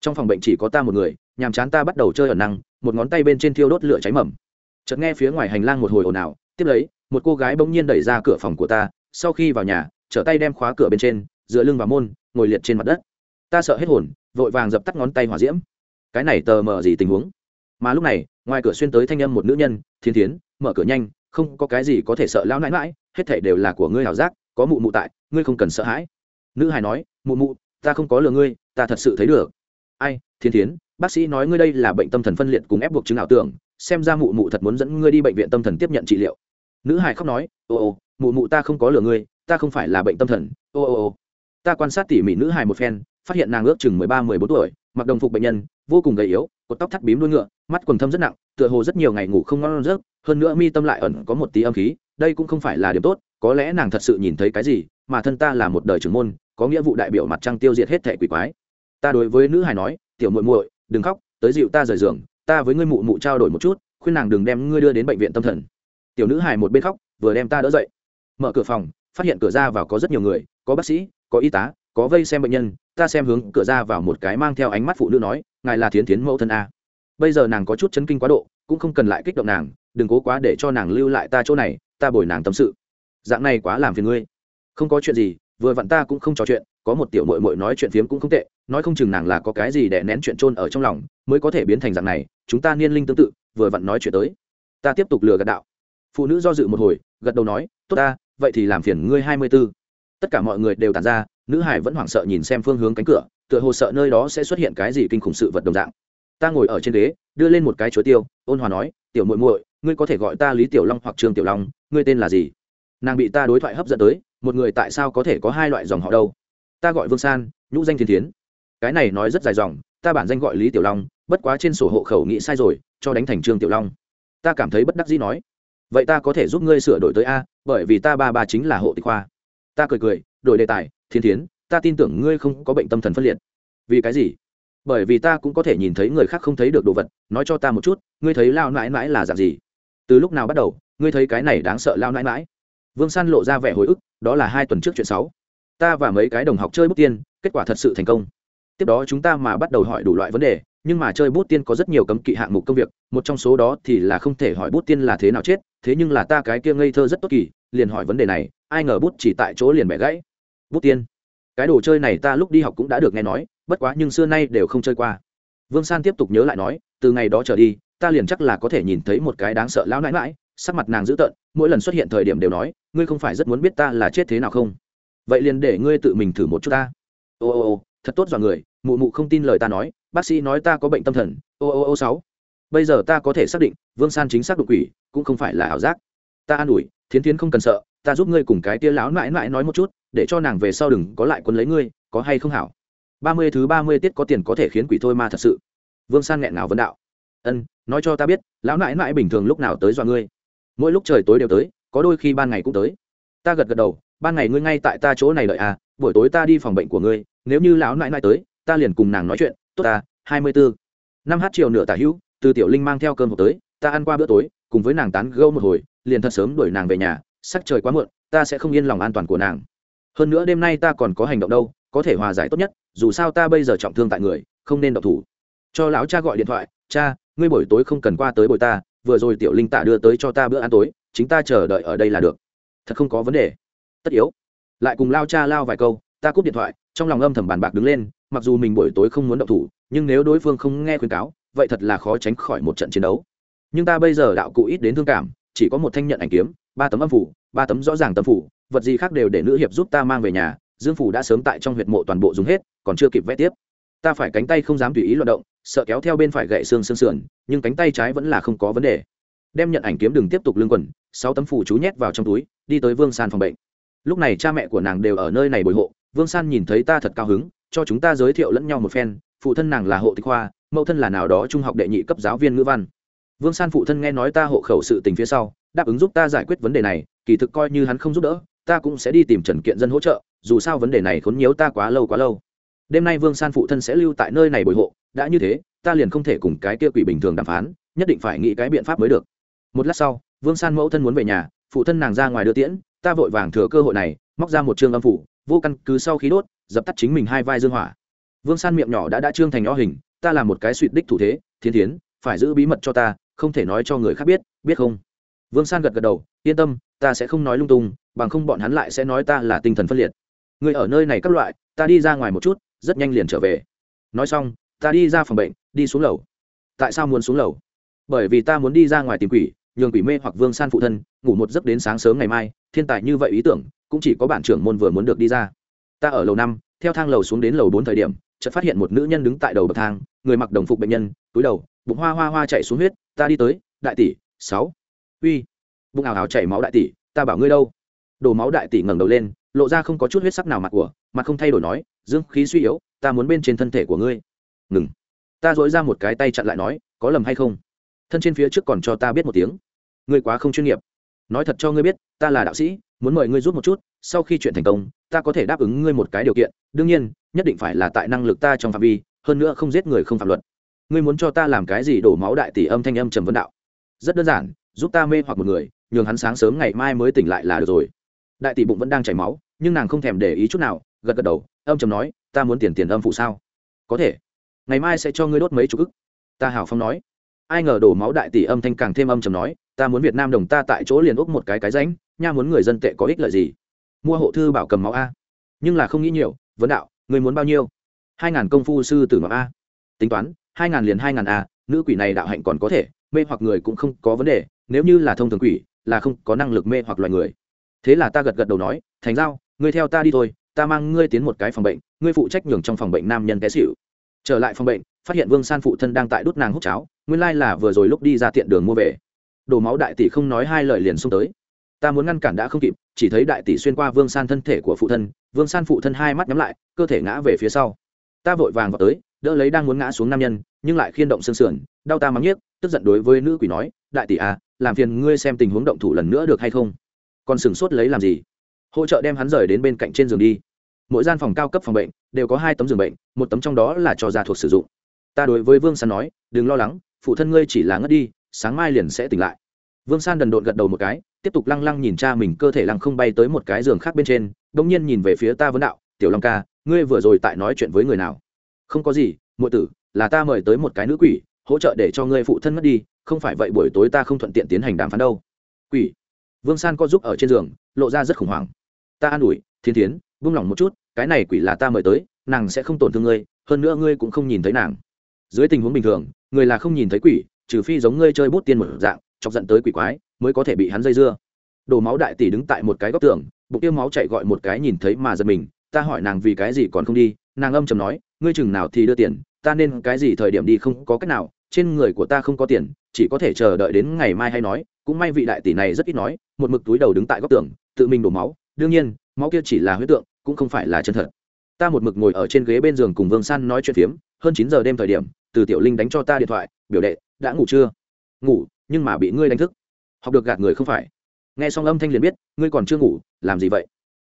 Trong phòng bệnh chỉ có ta một người, nhàm chán ta bắt đầu chơi ở năng, một ngón tay bên trên thiêu đốt lửa cháy mầm chợt nghe phía ngoài hành lang một hồi ồn ào, tiếp lấy, một cô gái bỗng nhiên đẩy ra cửa phòng của ta, sau khi vào nhà, trở tay đem khóa cửa bên trên, dựa lưng vào môn, ngồi liệt trên mặt đất. Ta sợ hết hồn, vội vàng dập tắt ngón tay hỏa diễm. Cái này tờ mờ gì tình huống? Mà lúc này, ngoài cửa xuyên tới thanh âm một nữ nhân, thiên thiến, mở cửa nhanh, không có cái gì có thể sợ lão nãi mãi hết thảy đều là của ngươi hảo giác, có mụ mụ tại, ngươi không cần sợ hãi. Nữ hài nói, mụ mụ, ta không có lừa ngươi, ta thật sự thấy được. Ai, thiên thiến, bác sĩ nói ngươi đây là bệnh tâm thần phân liệt cùng ép buộc chứng ảo tưởng xem ra mụ mụ thật muốn dẫn ngươi đi bệnh viện tâm thần tiếp nhận trị liệu. Nữ hải khóc nói, ô ô, mụ mụ ta không có lừa ngươi, ta không phải là bệnh tâm thần. Ô ô ô, ta quan sát tỉ mỉ nữ hải một phen, phát hiện nàng ước chừng mười ba, mười bốn tuổi, mặc đồng phục bệnh nhân, vô cùng gầy yếu, cột tóc thắt bím đuôi ngựa, mắt quần thâm rất nặng, tựa hồ rất nhiều ngày ngủ không ngon giấc, hơn nữa mi tâm lại ẩn có một tí âm khí, đây cũng không phải là điểm tốt, có lẽ nàng thật sự nhìn thấy cái gì, mà thân ta là một đời trưởng môn, có nghĩa vụ đại biểu mặt trăng tiêu diệt hết thẻ quỷ quái. Ta đối với nữ hải nói, tiểu muội muội, đừng khóc, tới dịu ta rời giường ta với ngươi mụ mụ trao đổi một chút, khuyên nàng đừng đem ngươi đưa đến bệnh viện tâm thần. Tiểu nữ hài một bên khóc, vừa đem ta đỡ dậy. Mở cửa phòng, phát hiện cửa ra vào có rất nhiều người, có bác sĩ, có y tá, có vây xem bệnh nhân, ta xem hướng cửa ra vào một cái mang theo ánh mắt phụ nữ nói, ngài là thiến thiến mẫu thân a. Bây giờ nàng có chút chấn kinh quá độ, cũng không cần lại kích động nàng, đừng cố quá để cho nàng lưu lại ta chỗ này, ta bồi nàng tâm sự. Dạng này quá làm phiền ngươi. Không có chuyện gì, vừa vặn ta cũng không trò chuyện, có một tiểu mội mội nói chuyện phiếm cũng không tệ, nói không chừng nàng là có cái gì để nén chuyện trôn ở trong lòng, mới có thể biến thành dạng này chúng ta niên linh tương tự, vừa vặn nói chuyện tới. Ta tiếp tục lừa gạt đạo. Phụ nữ do dự một hồi, gật đầu nói, tốt ta, vậy thì làm phiền ngươi hai mươi b ố tất cả mọi người đều tàn ra, nữ hải vẫn hoảng sợ nhìn xem phương hướng cánh cửa, tựa hồ sợ nơi đó sẽ xuất hiện cái gì kinh khủng sự vật đồng dạng. Ta ngồi ở trên ghế, đưa lên một cái chuối tiêu, ôn hòa nói, tiểu muội muội, ngươi có thể gọi ta lý tiểu long hoặc trương tiểu long, ngươi tên là gì? Nàng bị ta đối thoại hấp dẫn tới, một người tại sao có thể có hai loại dòng họ đâu? Ta gọi vương san, nhũ danh thiên tiến cái này nói rất dài dòng ta bản danh gọi lý tiểu long, bất quá trên sổ hộ khẩu nghĩ sai rồi, cho đánh thành trương tiểu long. Ta cảm thấy bất đắc dĩ nói. Vậy ta có thể giúp ngươi sửa đổi tới a, bởi vì ta ba ba chính là hộ tịch khoa. Ta cười cười, đổi đề tài, thiên thiến, ta tin tưởng ngươi không có bệnh tâm thần phân liệt. Vì cái gì? Bởi vì ta cũng có thể nhìn thấy người khác không thấy được đồ vật, nói cho ta một chút, ngươi thấy lao mãi mãi là dạng gì? Từ lúc nào bắt đầu, ngươi thấy cái này đáng sợ lao mãi mãi vương san lộ ra vẻ hồi ức, đó là hai tuần trước chuyện sáu ta và mấy cái đồng học chơi bút tiên, kết quả thật sự thành công tiếp đó chúng ta mà bắt đầu hỏi đủ loại vấn đề, nhưng mà chơi bút tiên có rất nhiều cấm kỵ hạng mục công việc, một trong số đó thì là không thể hỏi bút tiên là thế nào chết, thế nhưng là ta cái kia ngây thơ rất tốt kỳ, liền hỏi vấn đề này, ai ngờ bút chỉ tại chỗ liền bẻ gãy. Bút tiên, cái đồ chơi này ta lúc đi học cũng đã được nghe nói, bất quá nhưng xưa nay đều không chơi qua. Vương san tiếp tục nhớ lại nói, từ ngày đó trở đi, ta liền chắc là có thể nhìn thấy một cái đáng sợ lão nãi mãi sắc mặt nàng dữ tợn, mỗi lần xuất hiện thời điểm đều nói, ngươi không phải rất muốn biết ta là chết thế nào không? Vậy liền để ngươi tự mình thử một chút ta. Ô ô ô, thật tốt dọa người mụ mụ không tin lời ta nói, bác sĩ nói ta có bệnh tâm thần, ô ô ô sáu. Bây giờ ta có thể xác định, vương san chính xác đột quỷ, cũng không phải là ảo giác. Ta an ủi, thiến thiến không cần sợ, ta giúp ngươi cùng cái tia lão mãi mãi nói một chút, để cho nàng về sau đừng có lại quân lấy ngươi, có hay không hảo? Ba mươi thứ ba mươi tiết có tiền có thể khiến quỷ thôi ma thật sự. Vương san nghẹn nào vấn đạo. Ân, nói cho ta biết, lão mãi mãi bình thường lúc nào tới dọa ngươi? Mỗi lúc trời tối đều tới, có đôi khi ban ngày cũng tới. Ta gật gật đầu, ban ngày ngươi ngay tại ta chỗ này đợi à buổi tối ta đi phòng bệnh của ngươi, nếu như lão nãi nãi tới ta liền cùng nàng nói chuyện, tốt ta, hai mươi bốn năm h chiều nửa tả hữu, từ tiểu linh mang theo cơm hộp tới, ta ăn qua bữa tối, cùng với nàng tán gâu một hồi, liền thật sớm đuổi nàng về nhà, sắc trời quá muộn, ta sẽ không yên lòng an toàn của nàng. Hơn nữa đêm nay ta còn có hành động đâu, có thể hòa giải tốt nhất, dù sao ta bây giờ trọng thương tại người, không nên độc thủ. Cho lão cha gọi điện thoại, cha, ngươi buổi tối không cần qua tới bồi ta, vừa rồi tiểu linh tạ đưa tới cho ta bữa ăn tối, chính ta chờ đợi ở đây là được. Thật không có vấn đề. Tất yếu. Lại cùng lao cha lao vài câu, ta cúp điện thoại trong lòng âm thầm bàn bạc đứng lên, mặc dù mình buổi tối không muốn động thủ, nhưng nếu đối phương không nghe khuyên cáo, vậy thật là khó tránh khỏi một trận chiến đấu. Nhưng ta bây giờ đạo cụ ít đến thương cảm, chỉ có một thanh nhận ảnh kiếm, ba tấm âm phủ, ba tấm rõ ràng tâm phủ, vật gì khác đều để nữ hiệp giúp ta mang về nhà, dương phủ đã sớm tại trong huyệt mộ toàn bộ dùng hết, còn chưa kịp vẽ tiếp. Ta phải cánh tay không dám tùy ý loạt động, sợ kéo theo bên phải gậy xương xương sườn, nhưng cánh tay trái vẫn là không có vấn đề. Đem nhận ảnh kiếm đừng tiếp tục lương quần, sáu tấm phủ chú nhét vào trong túi, đi tới vương sàn phòng bệnh. Lúc này cha mẹ của nàng đều ở nơi này bồi hộ vương san nhìn thấy ta thật cao hứng, cho chúng ta giới thiệu lẫn nhau một phen, phụ thân nàng là hộ tịch khoa, mẫu thân là nào đó trung học đệ nhị cấp giáo viên ngữ văn. Vương san phụ thân nghe nói ta hộ khẩu sự tình phía sau, đáp ứng giúp ta giải quyết vấn đề này, kỳ thực coi như hắn không giúp đỡ, ta cũng sẽ đi tìm trần kiện dân hỗ trợ, dù sao vấn đề này khốn nhiễu ta quá lâu quá lâu. Đêm nay vương san phụ thân sẽ lưu tại nơi này bồi hộ, đã như thế, ta liền không thể cùng cái kia quỷ bình thường đàm phán, nhất định phải nghĩ cái biện pháp mới được. Một lát sau, vương san mẫu thân muốn về nhà, phụ thân nàng ra ngoài đưa tiễn ta vội vàng thừa cơ hội này, móc ra một chương âm phủ, vô căn cứ sau khí đốt, dập tắt chính mình hai vai dương hỏa. Vương san miệng nhỏ đã đã trương thành o hình, ta làm một cái suỵt đích thủ thế, thiên thiến phải giữ bí mật cho ta, không thể nói cho người khác biết biết không? Vương san gật gật đầu, yên tâm, ta sẽ không nói lung tung, bằng không bọn hắn lại sẽ nói ta là tinh thần phân liệt. Người ở nơi này các loại, ta đi ra ngoài một chút, rất nhanh liền trở về. Nói xong, ta đi ra phòng bệnh, đi xuống lầu. Tại sao muốn xuống lầu? Bởi vì ta muốn đi ra ngoài tìm quỷ nhường quỷ mê hoặc vương san phụ thân, ngủ một giấc đến sáng sớm ngày mai, thiên tài như vậy ý tưởng, cũng chỉ có bản trưởng môn vừa muốn được đi ra. Ta ở lầu năm, theo thang lầu xuống đến lầu bốn thời điểm, chợt phát hiện một nữ nhân đứng tại đầu bậc thang, người mặc đồng phục bệnh nhân, túi đầu, bụng hoa hoa hoa chạy xuống huyết, ta đi tới, đại tỷ, sáu. Uy. Bụng ảo ảo chảy máu đại tỷ, ta bảo ngươi đâu? Đổ máu đại tỷ ngẩng đầu lên, lộ ra không có chút huyết sắc nào mặt của, mặt không thay đổi nói, dương, khí suy yếu, ta muốn bên trên thân thể của ngươi. Ngừng. Ta dỗi ra một cái tay chặn lại nói, có lầm hay không? Thân trên phía trước còn cho ta biết một tiếng ngươi quá không chuyên nghiệp. Nói thật cho ngươi biết, ta là đạo sĩ, muốn mời ngươi giúp một chút, sau khi chuyện thành công, ta có thể đáp ứng ngươi một cái điều kiện, đương nhiên, nhất định phải là tại năng lực ta trong phạm vi, hơn nữa không giết người không phạm luật. Ngươi muốn cho ta làm cái gì đổ máu đại tỷ âm thanh âm trầm vấn đạo. Rất đơn giản, giúp ta mê hoặc một người, nhường hắn sáng sớm ngày mai mới tỉnh lại là được rồi. Đại tỷ bụng vẫn đang chảy máu, nhưng nàng không thèm để ý chút nào, gật gật đầu, âm trầm nói, ta muốn tiền tiền âm phụ sao? Có thể. Ngày mai sẽ cho ngươi đốt mấy chục ức. Ta hào phong nói. Ai ngờ đổ máu đại tỷ âm thanh càng thêm âm trầm nói ta muốn việt nam đồng ta tại chỗ liền úc một cái cái ránh nha muốn người dân tệ có ích lợi gì? Mua hộ thư bảo cầm máu a. Nhưng là không nghĩ nhiều, vấn đạo, người muốn bao nhiêu? Hai ngàn công phu sư tử ngọc a. Tính toán, hai ngàn liền hai ngàn a, nữ quỷ này đạo hạnh còn có thể, mê hoặc người cũng không có vấn đề, nếu như là thông thường quỷ, là không có năng lực mê hoặc loài người. Thế là ta gật gật đầu nói, thành giao, ngươi theo ta đi thôi, ta mang ngươi tiến một cái phòng bệnh, ngươi phụ trách nhường trong phòng bệnh nam nhân té xịu trở lại phòng bệnh, phát hiện vương san phụ thân đang tại đốt nàng hút cháo, nguyên lai là vừa rồi lúc đi ra tiện đường mua về đổ máu đại tỷ không nói hai lời liền xông tới. Ta muốn ngăn cản đã không kịp, chỉ thấy đại tỷ xuyên qua vương san thân thể của phụ thân, vương san phụ thân hai mắt nhắm lại, cơ thể ngã về phía sau. Ta vội vàng vào tới, đỡ lấy đang muốn ngã xuống nam nhân, nhưng lại khiên động xương sườn, đau ta mắng nhiếc, tức giận đối với nữ quỷ nói, đại tỷ à làm phiền ngươi xem tình huống động thủ lần nữa được hay không? Còn sửng sốt lấy làm gì? Hỗ trợ đem hắn rời đến bên cạnh trên giường đi. Mỗi gian phòng cao cấp phòng bệnh đều có hai tấm giường bệnh, một tấm trong đó là cho gia thuộc sử dụng. Ta đối với vương san nói, đừng lo lắng, phụ thân ngươi chỉ là ngất đi sáng mai liền sẽ tỉnh lại. Vương san đần độn gật đầu một cái, tiếp tục lăng lăng nhìn cha mình cơ thể lăng không bay tới một cái giường khác bên trên đ ỗ n g nhiên nhìn về phía ta vấn đạo, tiểu long ca, ngươi vừa rồi tại nói chuyện với người nào? Không có gì, muội tử, là ta mời tới một cái nữ quỷ, hỗ trợ để cho ngươi phụ thân mất đi, không phải vậy buổi tối ta không thuận tiện tiến hành đàm phán đâu. Quỷ? Vương san có giúp ở trên giường, lộ ra rất khủng hoảng. Ta an ủi, thiên tiến vung lòng một chút, cái này quỷ là ta mời tới, nàng sẽ không tổn thương ngươi, hơn nữa ngươi cũng không nhìn thấy nàng. Dưới tình huống bình thường, người là không nhìn thấy quỷ trừ phi giống ngươi chơi bút tiên một dạng, chọc giận tới quỷ quái, mới có thể bị hắn dây dưa. Đổ máu đại tỷ đứng tại một cái góc tường, bụng tiêu máu chạy gọi một cái nhìn thấy mà giật mình, ta hỏi nàng vì cái gì còn không đi, nàng âm chầm nói, ngươi chừng nào thì đưa tiền, ta nên cái gì thời điểm đi không có cách nào, trên người của ta không có tiền, chỉ có thể chờ đợi đến ngày mai hay nói, cũng may vị đại tỷ này rất ít nói, một mực túi đầu đứng tại góc tường, tự mình đổ máu, đương nhiên, máu kia chỉ là huyết tượng, cũng không phải là chân thật. Ta một mực ngồi ở trên ghế bên giường cùng vương san nói chuyện phiếm, hơn chín giờ đêm thời điểm từ tiểu linh đánh cho ta điện thoại, biểu đệ, đã ngủ chưa? Ngủ, nhưng mà bị ngươi đánh thức. Học được gạt người không phải. Nghe xong âm thanh liền biết, ngươi còn chưa ngủ, làm gì vậy?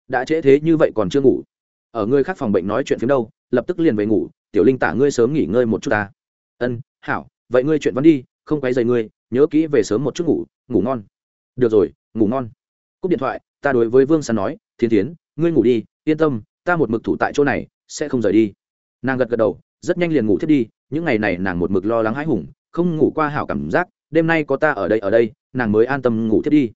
Đã trễ thế như vậy còn chưa ngủ. Ở ngươi khác phòng bệnh nói chuyện phiếm đâu, lập tức liền về ngủ, tiểu linh tả ngươi sớm nghỉ ngơi một chút ta. Ân, hảo, vậy ngươi chuyện vẫn đi, không quay dày ngươi, nhớ kỹ về sớm một chút ngủ ngủ ngon. Được rồi, ngủ ngon. Cúp điện thoại, ta đối với vương sán nói thiên tiến ngươi ngủ đi, yên tâm, ta một mực thủ tại chỗ này, sẽ không rời đi. Nàng gật gật đầu, rất nhanh liền ngủ thiết đi những ngày này nàng một mực lo lắng hãi hùng, không ngủ qua hảo cảm giác, đêm nay có ta ở đây ở đây, nàng mới an tâm ngủ thiết đi.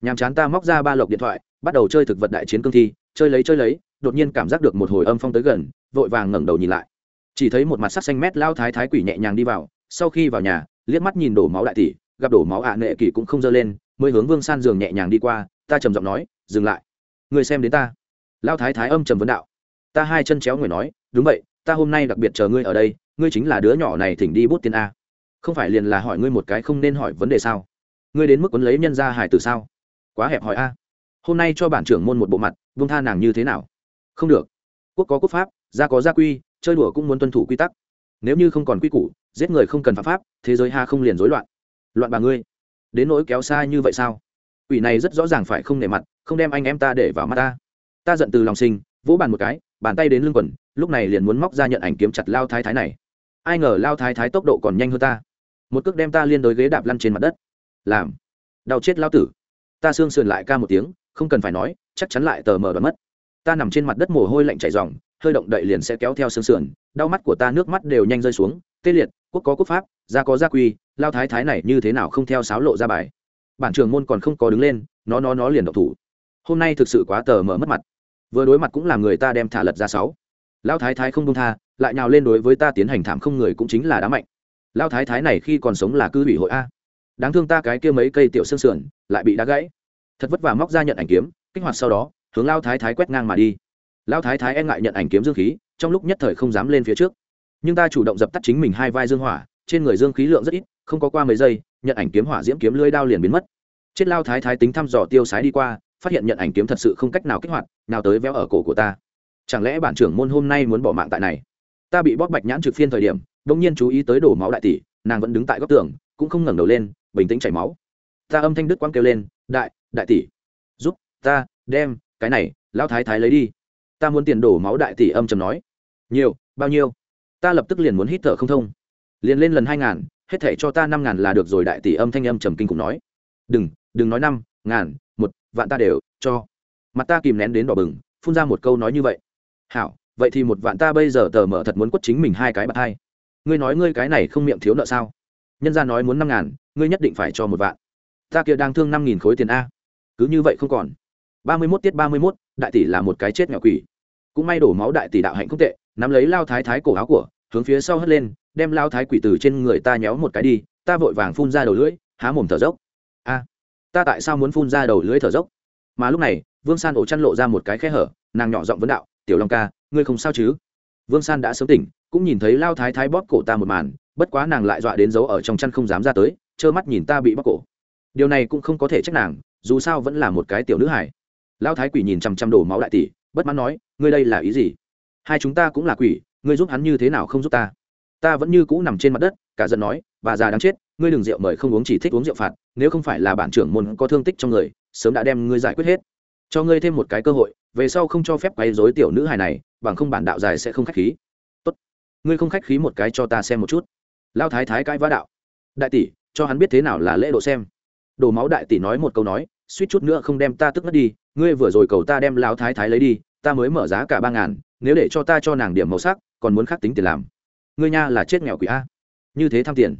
Nhàm chán ta móc ra ba lộc điện thoại, bắt đầu chơi thực vật đại chiến cương thi, chơi lấy chơi lấy, đột nhiên cảm giác được một hồi âm phong tới gần, vội vàng ngẩng đầu nhìn lại. Chỉ thấy một mặt sắc xanh mét lao thái thái quỷ nhẹ nhàng đi vào, sau khi vào nhà, liếc mắt nhìn đổ máu đại tỷ, gặp đổ máu ạ nệ kỳ cũng không dơ lên, mới hướng vương san giường nhẹ nhàng đi qua, ta trầm giọng nói, dừng lại. Người xem đến ta. Lao thái thái âm trầm vấn đạo. Ta hai chân chéo người nói, đúng vậy, ta hôm nay đặc biệt chờ ngươi ở đây ngươi chính là đứa nhỏ này thỉnh đi bút tiền a. Không phải liền là hỏi ngươi một cái không nên hỏi vấn đề sao? Ngươi đến mức quấn lấy nhân gia hải từ sao? Quá hẹp hỏi a. Hôm nay cho bản trưởng môn một bộ mặt vung tha nàng như thế nào? Không được. Quốc có quốc pháp, gia có gia quy, chơi đùa cũng muốn tuân thủ quy tắc. Nếu như không còn quy củ, giết người không cần phạm pháp, thế giới ha không liền rối loạn. Loạn bà ngươi. Đến nỗi kéo xa như vậy sao? Ủy này rất rõ ràng phải không nể mặt, không đem anh em ta để vào mắt ta. Ta giận từ lòng sinh, vỗ bàn một cái, bàn tay đến lưng quần, lúc này liền muốn móc ra nhận ảnh kiếm chặt lao thái thái này ai ngờ lao thái thái tốc độ còn nhanh hơn ta. Một cước đem ta liên đối ghế đạp lăn trên mặt đất. Làm. Đau chết lao tử. Ta xương sườn lại ca một tiếng, không cần phải nói, chắc chắn lại tờ mờ đoán mất. Ta nằm trên mặt đất mồ hôi lạnh chảy dòng hơi động đậy liền sẽ kéo theo xương sườn, đau mắt của ta nước mắt đều nhanh rơi xuống. Tê liệt, quốc có quốc pháp, gia có gia quy, lao thái thái này như thế nào không theo sáo lộ ra bài. Bản trường môn còn không có đứng lên, nó nó nó liền độc thủ. Hôm nay thực sự quá tờ mờ mất mặt. Vừa đối mặt cũng làm người ta đem thả lật ra sáu lao thái thái không đông tha, lại nhào lên đối với ta tiến hành thảm không người cũng chính là đá mạnh. Lao thái thái này khi còn sống là cư ủy hội a. Đáng thương ta cái kia mấy cây tiểu xương sườn, lại bị đá gãy. Thật vất vả móc ra nhận ảnh kiếm, kích hoạt sau đó, hướng lao thái thái quét ngang mà đi. Lao thái thái e ngại nhận ảnh kiếm dương khí, trong lúc nhất thời không dám lên phía trước. Nhưng ta chủ động dập tắt chính mình hai vai dương hỏa, trên người dương khí lượng rất ít, không có qua mấy giây, nhận ảnh kiếm hỏa diễm kiếm lưới đao liền biến mất. Chết lao thái thái tính thăm dò tiêu sái đi qua, phát hiện nhận ảnh kiếm thật sự không cách nào kích hoạt, nào tới véo ở cổ của ta chẳng lẽ bản trưởng môn hôm nay muốn bỏ mạng tại này? Ta bị bóp bạch nhãn trực phiên thời điểm đ ỗ n g nhiên chú ý tới đổ máu đại tỷ, nàng vẫn đứng tại góc tường, cũng không ngẩng đầu lên, bình tĩnh chảy máu. Ta âm thanh đức quang kêu lên, đại đại tỷ, giúp ta đem cái này lao thái thái lấy đi. Ta muốn tiền đổ máu đại tỷ âm chầm nói. Nhiều, bao nhiêu? Ta lập tức liền muốn hít thở không thông. Liền lên lần hai ngàn, hết thể cho ta năm ngàn là được rồi, đại tỷ âm thanh âm trầm kinh cùng nói. Đừng đừng nói năm ngàn, một vạn ta đều cho. Mặt ta kìm nén đến đỏ bừng, phun ra một câu nói như vậy hảo, vậy thì một vạn ta bây giờ tờ mở thật muốn quất chính mình hai cái bạc hai. Ngươi nói ngươi cái này không miệng thiếu nợ sao? Nhân ra nói muốn năm ngàn, ngươi nhất định phải cho một vạn. Ta kia đang thương năm nghìn khối tiền a. Cứ như vậy không còn. Ba mươi mốt tiết ba mươi mốt, đại tỷ là một cái chết nhỏ quỷ. Cũng may đổ máu đại tỷ đạo hạnh không tệ, nắm lấy lao thái thái cổ áo của, hướng phía sau hất lên, đem lao thái quỷ từ trên người ta nhéo một cái đi, ta vội vàng phun ra đầu lưỡi, há mồm thở dốc. A, ta tại sao muốn phun ra đầu lưỡi thở dốc? Mà lúc này, vương san ổ chăn lộ ra một cái khe hở, nàng nhỏ giọng vấn đạo tiểu long ca, ngươi không sao chứ? Vương san đã sớm tỉnh, cũng nhìn thấy lao thái thái bóp cổ ta một màn, bất quá nàng lại dọa đến giấu ở trong chăn không dám ra tới, trơ mắt nhìn ta bị bóp cổ. Điều này cũng không có thể trách nàng, dù sao vẫn là một cái tiểu nữ hải lao thái quỷ nhìn chằm chằm đổ máu đại tỷ, bất mãn nói, ngươi đây là ý gì? Hai chúng ta cũng là quỷ, ngươi giúp hắn như thế nào không giúp ta? Ta vẫn như cũ nằm trên mặt đất, cả giận nói, bà già đáng chết, ngươi đừng rượu mời không uống chỉ thích uống rượu phạt, nếu không phải là bản trưởng môn có thương tích trong người, sớm đã đem ngươi giải quyết hết. Cho ngươi thêm một cái cơ hội về sau không cho phép quấy dối tiểu nữ hài này, bằng không bản đạo dài sẽ không khách khí. Tốt. Ngươi không khách khí một cái cho ta xem một chút. Lao thái thái cãi vã đạo. Đại tỷ, cho hắn biết thế nào là lễ độ xem. Đổ máu đại tỷ nói một câu nói, suýt chút nữa không đem ta tức mất đi, ngươi vừa rồi cầu ta đem lao thái thái lấy đi, ta mới mở giá cả ba ngàn, nếu để cho ta cho nàng điểm màu sắc, còn muốn khắc tính tiền làm. Ngươi nha là chết nghèo quỷ a. Như thế tham tiền.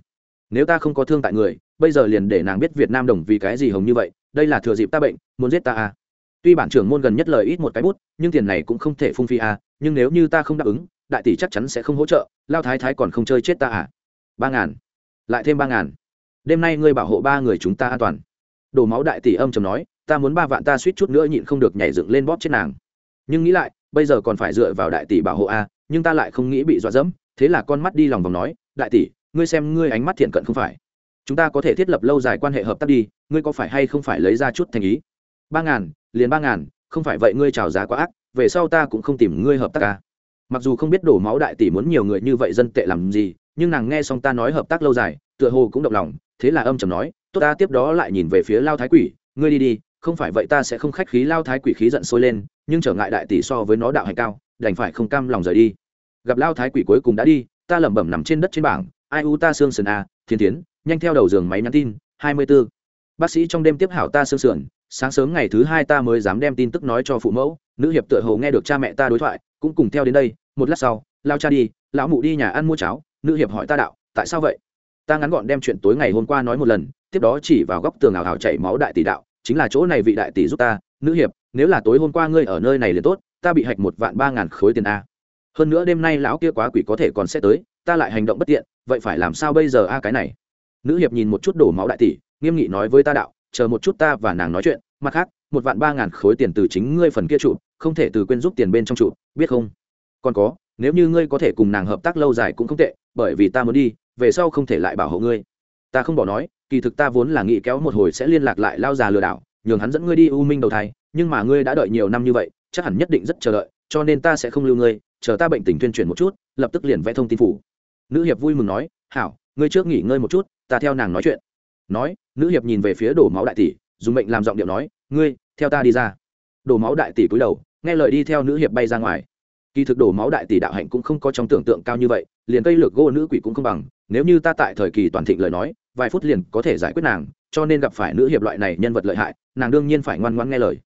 Nếu ta không có thương tại người, bây giờ liền để nàng biết việt nam đồng vì cái gì hồng như vậy, đây là thừa dịp ta bệnh, muốn giết ta à tuy bản trưởng môn gần nhất lời ít một cái bút nhưng tiền này cũng không thể phung phi à. nhưng nếu như ta không đáp ứng đại tỷ chắc chắn sẽ không hỗ trợ lao thái thái còn không chơi chết ta à. ba ngàn. Lại thêm ba ngàn. Đêm nay ngươi bảo hộ ba người chúng ta an toàn. Đổ máu đại tỷ âm chầm nói ta muốn ba vạn ta suýt chút nữa nhịn không được nhảy dựng lên bóp chết nàng. Nhưng nghĩ lại bây giờ còn phải dựa vào đại tỷ bảo hộ a à, nhưng ta lại không nghĩ bị dọa dẫm thế là con mắt đi lòng vòng nói đại tỷ ngươi xem ngươi ánh mắt thiện cận không phải. Chúng ta có thể thiết lập lâu dài quan hệ hợp tác đi ngươi có phải hay không phải lấy ra chút thành ý? Ba ngàn liền ba ngàn, không phải vậy ngươi trào giá quá ác, về sau ta cũng không tìm ngươi hợp tác ca mặc dù không biết đổ máu đại tỷ muốn nhiều người như vậy dân tệ làm gì, nhưng nàng nghe xong ta nói hợp tác lâu dài, tựa hồ cũng động lòng, thế là âm chầm nói, tốt ta tiếp đó lại nhìn về phía lao thái quỷ, ngươi đi đi, không phải vậy ta sẽ không khách khí, lao thái quỷ khí giận sôi lên, nhưng trở ngại đại tỷ so với nó đạo hành cao, đành phải không cam lòng rời đi gặp lao thái quỷ cuối cùng đã đi, ta lẩm bẩm nằm trên đất trên bảng, ai u ta xương sườn a thiên tiến nhanh theo đầu giường máy nhắn tin, hai mươi 24. bác sĩ trong đêm tiếp hảo ta xương sườn sáng sớm ngày thứ hai ta mới dám đem tin tức nói cho phụ mẫu, nữ hiệp tựa hồ nghe được cha mẹ ta đối thoại, cũng cùng theo đến đây, một lát sau, lao cha đi, lão mụ đi nhà ăn mua cháo, nữ hiệp hỏi ta đạo, tại sao vậy? Ta ngắn gọn đem chuyện tối ngày hôm qua nói một lần, tiếp đó chỉ vào góc tường ảo hào chảy máu đại tỷ đạo, chính là chỗ này vị đại tỷ giúp ta, nữ hiệp, nếu là tối hôm qua ngươi ở nơi này liền tốt, ta bị hạch một vạn ba ngàn khối tiền a. Hơn nữa đêm nay lão kia quá quỷ có thể còn sẽ tới, ta lại hành động bất tiện, vậy phải làm sao bây giờ a cái này? Nữ hiệp nhìn một chút đổ máu đại tỷ, nghiêm nghị nói với ta đạo chờ một chút ta và nàng nói chuyện, mặt khác, một vạn ba ngàn khối tiền từ chính ngươi phần kia trụ, không thể từ quên giúp tiền bên trong trụ, biết không? Còn có, nếu như ngươi có thể cùng nàng hợp tác lâu dài cũng không tệ, bởi vì ta muốn đi, về sau không thể lại bảo hộ ngươi. Ta không bỏ nói, kỳ thực ta vốn là nghĩ kéo một hồi sẽ liên lạc lại lao già lừa đảo, nhường hắn dẫn ngươi đi u minh đầu thai, nhưng mà ngươi đã đợi nhiều năm như vậy, chắc hẳn nhất định rất chờ đợi, cho nên ta sẽ không lưu ngươi, chờ ta bệnh tình tuyên truyền một chút, lập tức liền vẽ thông tin phủ. Nữ hiệp vui mừng nói, hảo, ngươi trước nghỉ ngơi một chút, ta theo nàng nói chuyện nói, nữ hiệp nhìn về phía đổ máu đại tỷ, dùng mệnh làm giọng điệu nói, ngươi, theo ta đi ra. Đổ máu đại tỷ cúi đầu, nghe lời đi theo nữ hiệp bay ra ngoài. Kỳ thực đổ máu đại tỷ đạo hạnh cũng không có trong tưởng tượng cao như vậy, liền cây lược gỗ nữ quỷ cũng không bằng, nếu như ta tại thời kỳ toàn thịnh lời nói, vài phút liền có thể giải quyết nàng, cho nên gặp phải nữ hiệp loại này nhân vật lợi hại, nàng đương nhiên phải ngoan ngoãn nghe lời.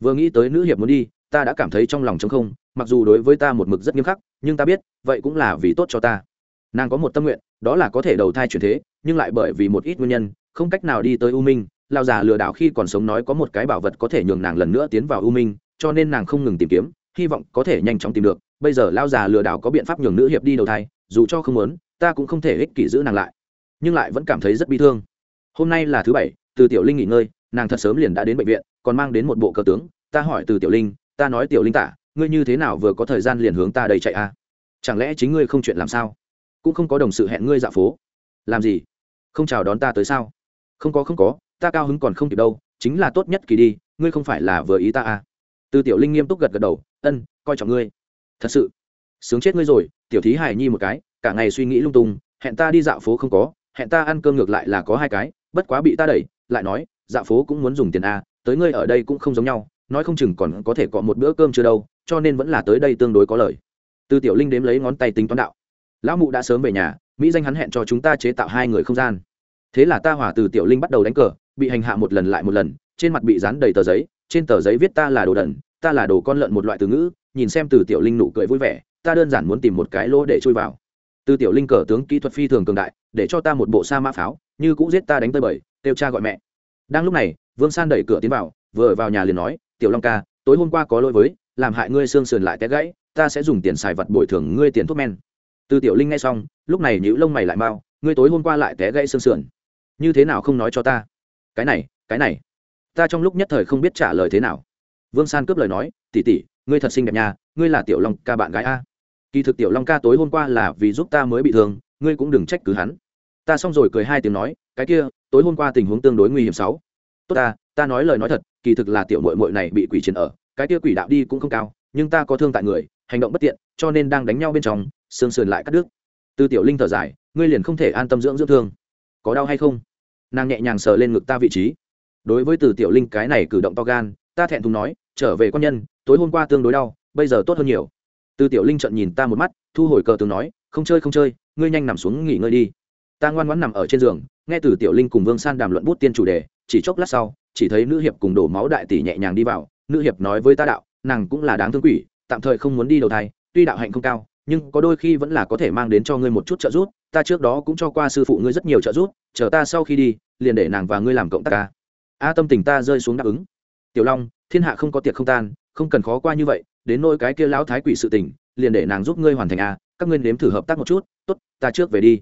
Vừa nghĩ tới nữ hiệp muốn đi, ta đã cảm thấy trong lòng trống không, mặc dù đối với ta một mực rất nghiêm khắc, nhưng ta biết, vậy cũng là vì tốt cho ta. Nàng có một tâm nguyện, đó là có thể đầu thai chuyển thế, nhưng lại bởi vì một ít nguyên nhân không cách nào đi tới u minh lao già lừa đảo khi còn sống nói có một cái bảo vật có thể nhường nàng lần nữa tiến vào u minh, cho nên nàng không ngừng tìm kiếm, hy vọng có thể nhanh chóng tìm được. Bây giờ lao già lừa đảo có biện pháp nhường nữ hiệp đi đầu thai, dù cho không muốn, ta cũng không thể ích kỷ giữ nàng lại. Nhưng lại vẫn cảm thấy rất bi thương. Hôm nay là thứ bảy, từ tiểu linh nghỉ ngơi, nàng thật sớm liền đã đến bệnh viện, còn mang đến một bộ cờ tướng. Ta hỏi từ tiểu linh, ta nói tiểu linh tả, ngươi như thế nào vừa có thời gian liền hướng ta đây chạy à? chẳng lẽ chính ngươi không chuyện làm sao? Cũng không có đồng sự hẹn ngươi dạo phố. Làm gì? Không chào đón ta tới sao? Không có không có, ta cao hứng còn không kịp đâu, chính là tốt nhất kỳ đi, ngươi không phải là vừa ý ta à. Từ tiểu linh nghiêm túc gật gật đầu, ân, coi trọng ngươi. Thật sự? Sướng chết ngươi rồi, tiểu thí hải nhi một cái, cả ngày suy nghĩ lung tung, hẹn ta đi dạo phố không có, hẹn ta ăn cơm ngược lại là có hai cái, bất quá bị ta đẩy, lại nói, dạo phố cũng muốn dùng tiền a tới ngươi ở đây cũng không giống nhau, nói không chừng còn có thể có một bữa cơm chưa đâu, cho nên vẫn là tới đây tương đối có lời từ tiểu linh đếm lấy ngón tay tính toán đạo, lão mụ đã sớm về nhà, mỹ danh hắn hẹn cho chúng ta chế tạo hai người không gian thế là ta hỏa từ tiểu linh bắt đầu đánh cờ, bị hành hạ một lần lại một lần, trên mặt bị dán đầy tờ giấy, trên tờ giấy viết ta là đồ đần, ta là đồ con lợn một loại từ ngữ, nhìn xem từ tiểu linh nụ cười vui vẻ, ta đơn giản muốn tìm một cái lỗ để chui vào. Từ tiểu linh cờ tướng kỹ thuật phi thường cường đại, để cho ta một bộ sa mã pháo, như cũng giết ta đánh tơi bời, kêu cha gọi mẹ. Đang lúc này, vương san đẩy cửa tiến vào, vừa vào nhà liền nói, tiểu long ca, tối hôm qua có lỗi với, làm hại ngươi xương sườn lại té gãy, ta sẽ dùng tiền xài vật bồi thường ngươi tiền thuốc men. Từ tiểu linh nghe xong, lúc này nhữ lông mày lại mau, ngươi tối hôm qua lại té gãy xương sườn như thế nào không nói cho ta? Cái này cái này. Ta trong lúc nhất thời không biết trả lời thế nào. Vương san cướp lời nói tỉ tỉ ngươi thật xinh đẹp nhà ngươi là tiểu long ca bạn gái a. Kỳ thực tiểu long ca tối hôm qua là vì giúp ta mới bị thương, ngươi cũng đừng trách cứ hắn. Ta xong rồi cười hai tiếng nói, cái kia, tối hôm qua tình huống tương đối nguy hiểm sáu. Tốt ta ta nói lời nói thật, kỳ thực là tiểu mội mội này bị quỷ chiến ở, cái kia quỷ đạo đi cũng không cao, nhưng ta có thương tại người, hành động bất tiện, cho nên đang đánh nhau bên trong, xương sườn lại cắt đứt. Từ tiểu linh thở dài, ngươi liền không thể an tâm dưỡng dưỡng thương. Có đau hay không? Nàng nhẹ nhàng sờ lên ngực ta vị trí. Đối với từ tiểu linh cái này cử động to gan, ta thẹn thùng nói, trở về quan nhân, tối hôm qua tương đối đau, bây giờ tốt hơn nhiều. Từ tiểu linh trận nhìn ta một mắt, thu hồi cờ tướng nói, không chơi không chơi, ngươi nhanh nằm xuống nghỉ ngơi đi. Ta ngoan ngoãn nằm ở trên giường, nghe từ tiểu linh cùng vương san đàm luận bút tiên chủ đề, chỉ chốc lát sau, chỉ thấy nữ hiệp cùng đổ máu đại tỷ nhẹ nhàng đi vào, nữ hiệp nói với ta đạo, nàng cũng là đáng thương quỷ, tạm thời không muốn đi đầu thai, tuy đạo hạnh không cao, nhưng có đôi khi vẫn là có thể mang đến cho ngươi một chút trợ giúp ta trước đó cũng cho qua sư phụ ngươi rất nhiều trợ giúp chờ ta sau khi đi liền để nàng và ngươi làm cộng tác ca. A tâm tình ta rơi xuống đáp ứng. Tiểu long thiên hạ không có tiệc không tan không cần khó qua như vậy đến nỗi cái kia lão thái quỷ sự tình liền để nàng giúp ngươi hoàn thành a các ngươi nếm thử hợp tác một chút tốt ta trước về đi.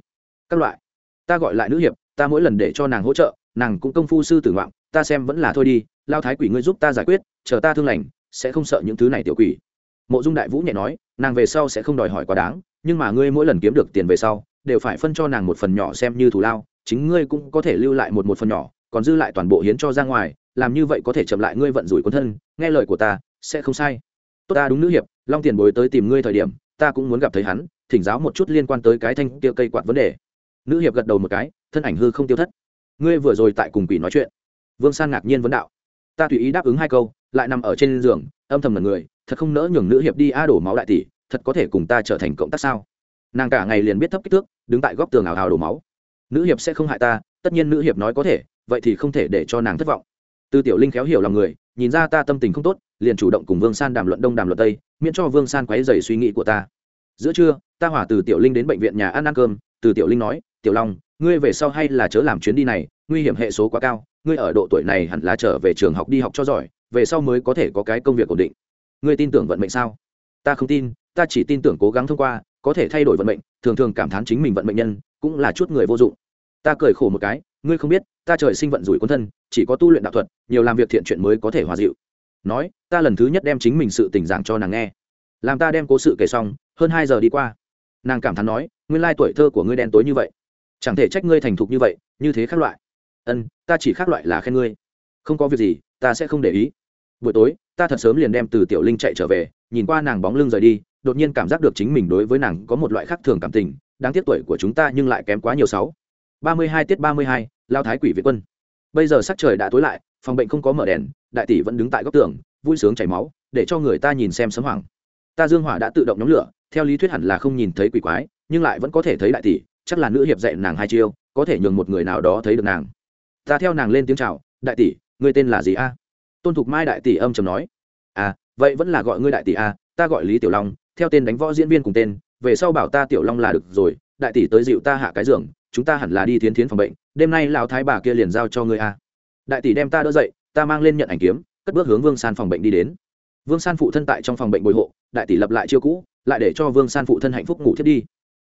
Các loại. Ta gọi lại nữ hiệp ta mỗi lần để cho nàng hỗ trợ nàng cũng công phu sư tử ngoạn, ta xem vẫn là thôi đi lao thái quỷ ngươi giúp ta giải quyết chờ ta thương lành sẽ không sợ những thứ này tiểu quỷ. Mộ dung đại vũ nhẹ nói nàng về sau sẽ không đòi hỏi quá đáng nhưng mà ngươi mỗi lần kiếm được tiền về sau đều phải phân cho nàng một phần nhỏ xem như thù lao, chính ngươi cũng có thể lưu lại một một phần nhỏ, còn dư lại toàn bộ hiến cho ra ngoài, làm như vậy có thể chậm lại ngươi vận rủi quân thân, nghe lời của ta, sẽ không sai. Tốt ta đúng nữ hiệp, long tiền bối tới tìm ngươi thời điểm, ta cũng muốn gặp thấy hắn, thỉnh giáo một chút liên quan tới cái thanh kia cây quạt vấn đề. Nữ hiệp gật đầu một cái, thân ảnh hư không tiêu thất. Ngươi vừa rồi tại cùng quỷ nói chuyện. Vương san ngạc nhiên vấn đạo. Ta tùy ý đáp ứng hai câu, lại nằm ở trên giường, âm thầm là người, thật không nỡ nhường nữ hiệp đi a đổ máu đại tỷ, thật có thể cùng ta trở thành cộng tác sao? Nàng cả ngày liền biết thấp kích thước, đứng tại góc tường ảo hào đổ máu. Nữ hiệp sẽ không hại ta, tất nhiên nữ hiệp nói có thể, vậy thì không thể để cho nàng thất vọng. Tư tiểu linh khéo hiểu lòng người, nhìn ra ta tâm tình không tốt, liền chủ động cùng vương san đàm luận đông đàm luận tây, miễn cho vương san quấy dày suy nghĩ của ta. Giữa trưa, ta hỏa từ tiểu linh đến bệnh viện nhà ăn ăn cơm, từ tiểu linh nói, tiểu long, ngươi về sau hay là chớ làm chuyến đi này, nguy hiểm hệ số quá cao, ngươi ở độ tuổi này hẳn là trở về trường học đi học cho giỏi, về sau mới có thể có cái công việc ổn định. Ngươi tin tưởng vận mệnh sao? Ta không tin, ta chỉ tin tưởng cố gắng thông qua có thể thay đổi vận mệnh, thường thường cảm thán chính mình vận mệnh nhân cũng là chút người vô dụng. Ta cười khổ một cái, ngươi không biết, ta trời sinh vận rủi quân thân, chỉ có tu luyện đạo thuật, nhiều làm việc thiện chuyện mới có thể hòa dịu. Nói, ta lần thứ nhất đem chính mình sự tình giảng cho nàng nghe. Làm ta đem cố sự kể xong, hơn hai giờ đi qua. Nàng cảm thán nói, nguyên lai tuổi thơ của ngươi đen tối như vậy. Chẳng thể trách ngươi thành thục như vậy, như thế khác loại. Ân, ta chỉ khác loại là khen ngươi. Không có việc gì, ta sẽ không để ý. Buổi tối, ta thật sớm liền đem từ tiểu linh chạy trở về, nhìn qua nàng bóng lưng rời đi đột nhiên cảm giác được chính mình đối với nàng có một loại khác thường cảm tình, đáng tiếc tuổi của chúng ta nhưng lại kém quá nhiều sáu. Ba mươi hai tiết ba mươi hai, lao thái quỷ việt quân. Bây giờ sắc trời đã tối lại, phòng bệnh không có mở đèn, đại tỷ vẫn đứng tại góc tường, vui sướng chảy máu, để cho người ta nhìn xem sấm hoảng. Ta dương hỏa đã tự động nhóm lửa, theo lý thuyết hẳn là không nhìn thấy quỷ quái, nhưng lại vẫn có thể thấy đại tỷ, chắc là nữ hiệp dạy nàng hai chiêu, có thể nhường một người nào đó thấy được nàng. Ta theo nàng lên tiếng chào, đại tỷ ngươi tên là gì a? Tôn thục mai đại tỷ âm chầm nói à vậy vẫn là gọi ngươi đại tỷ a ta gọi lý tiểu long, theo tên đánh võ diễn viên cùng tên, về sau bảo ta tiểu long là được rồi, đại tỷ tới dịu ta hạ cái giường, chúng ta hẳn là đi thiến thiến phòng bệnh, đêm nay lão thái bà kia liền giao cho ngươi a. Đại tỷ đem ta đỡ dậy, ta mang lên nhận ảnh kiếm, cất bước hướng vương san phòng bệnh đi đến. Vương san phụ thân tại trong phòng bệnh bồi hộ, đại tỷ lập lại chiêu cũ, lại để cho vương san phụ thân hạnh phúc ngủ thiết đi.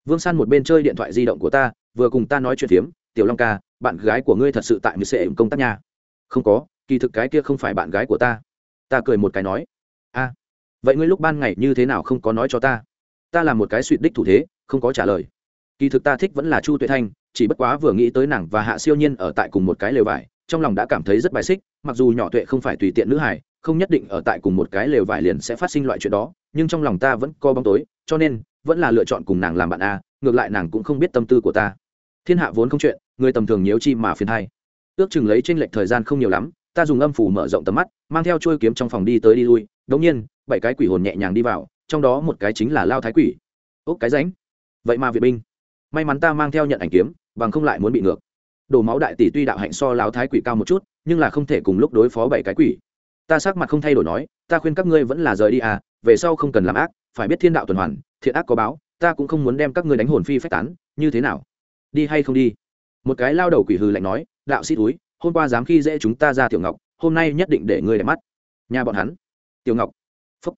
Vương san một bên chơi điện thoại di động của ta, vừa cùng ta nói chuyện phiếm, tiểu long ca, bạn gái của ngươi thật sự tại mười sệ công tác nhà? không có, kỳ thực cái kia không phải bạn gái của ta. Ta cười một cái nói. A vậy ngươi lúc ban ngày như thế nào không có nói cho ta? Ta là một cái suy đích thủ thế, không có trả lời. Kỳ thực ta thích vẫn là chu tuệ thanh, chỉ bất quá vừa nghĩ tới nàng và hạ siêu nhiên ở tại cùng một cái lều vải, trong lòng đã cảm thấy rất bài xích, mặc dù nhỏ tuệ không phải tùy tiện nữ hải không nhất định ở tại cùng một cái lều vải liền sẽ phát sinh loại chuyện đó, nhưng trong lòng ta vẫn co bóng tối, cho nên vẫn là lựa chọn cùng nàng làm bạn a, ngược lại nàng cũng không biết tâm tư của ta. Thiên hạ vốn không chuyện, người tầm thường nhiễu chi mà phiền hay ước chừng lấy tranh lệch thời gian không nhiều lắm ta dùng âm phủ mở rộng tầm mắt, mang theo trôi kiếm trong phòng đi tới đi lui. Đống nhiên, bảy cái quỷ hồn nhẹ nhàng đi vào, trong đó một cái chính là lao thái quỷ. Ốc cái ránh vậy mà việt binh. May mắn ta mang theo nhận ảnh kiếm, bằng không lại muốn bị ngược. Đổ máu đại tỷ tuy đạo hạnh so lao thái quỷ cao một chút, nhưng là không thể cùng lúc đối phó bảy cái quỷ. Ta sắc mặt không thay đổi nói, ta khuyên các ngươi vẫn là rời đi à về sau không cần làm ác, phải biết thiên đạo tuần hoàn, thiện ác có báo, ta cũng không muốn đem các ngươi đánh hồn phi phách tán, như thế nào? Đi hay không đi? Một cái lao đầu quỷ hư lạnh nói, đạo sĩ túi hôm qua dám khi dễ chúng ta ra tiểu ngọc, hôm nay nhất định để ngươi đẹp mắt. Nhà bọn hắn. Tiểu ngọc. Phúc.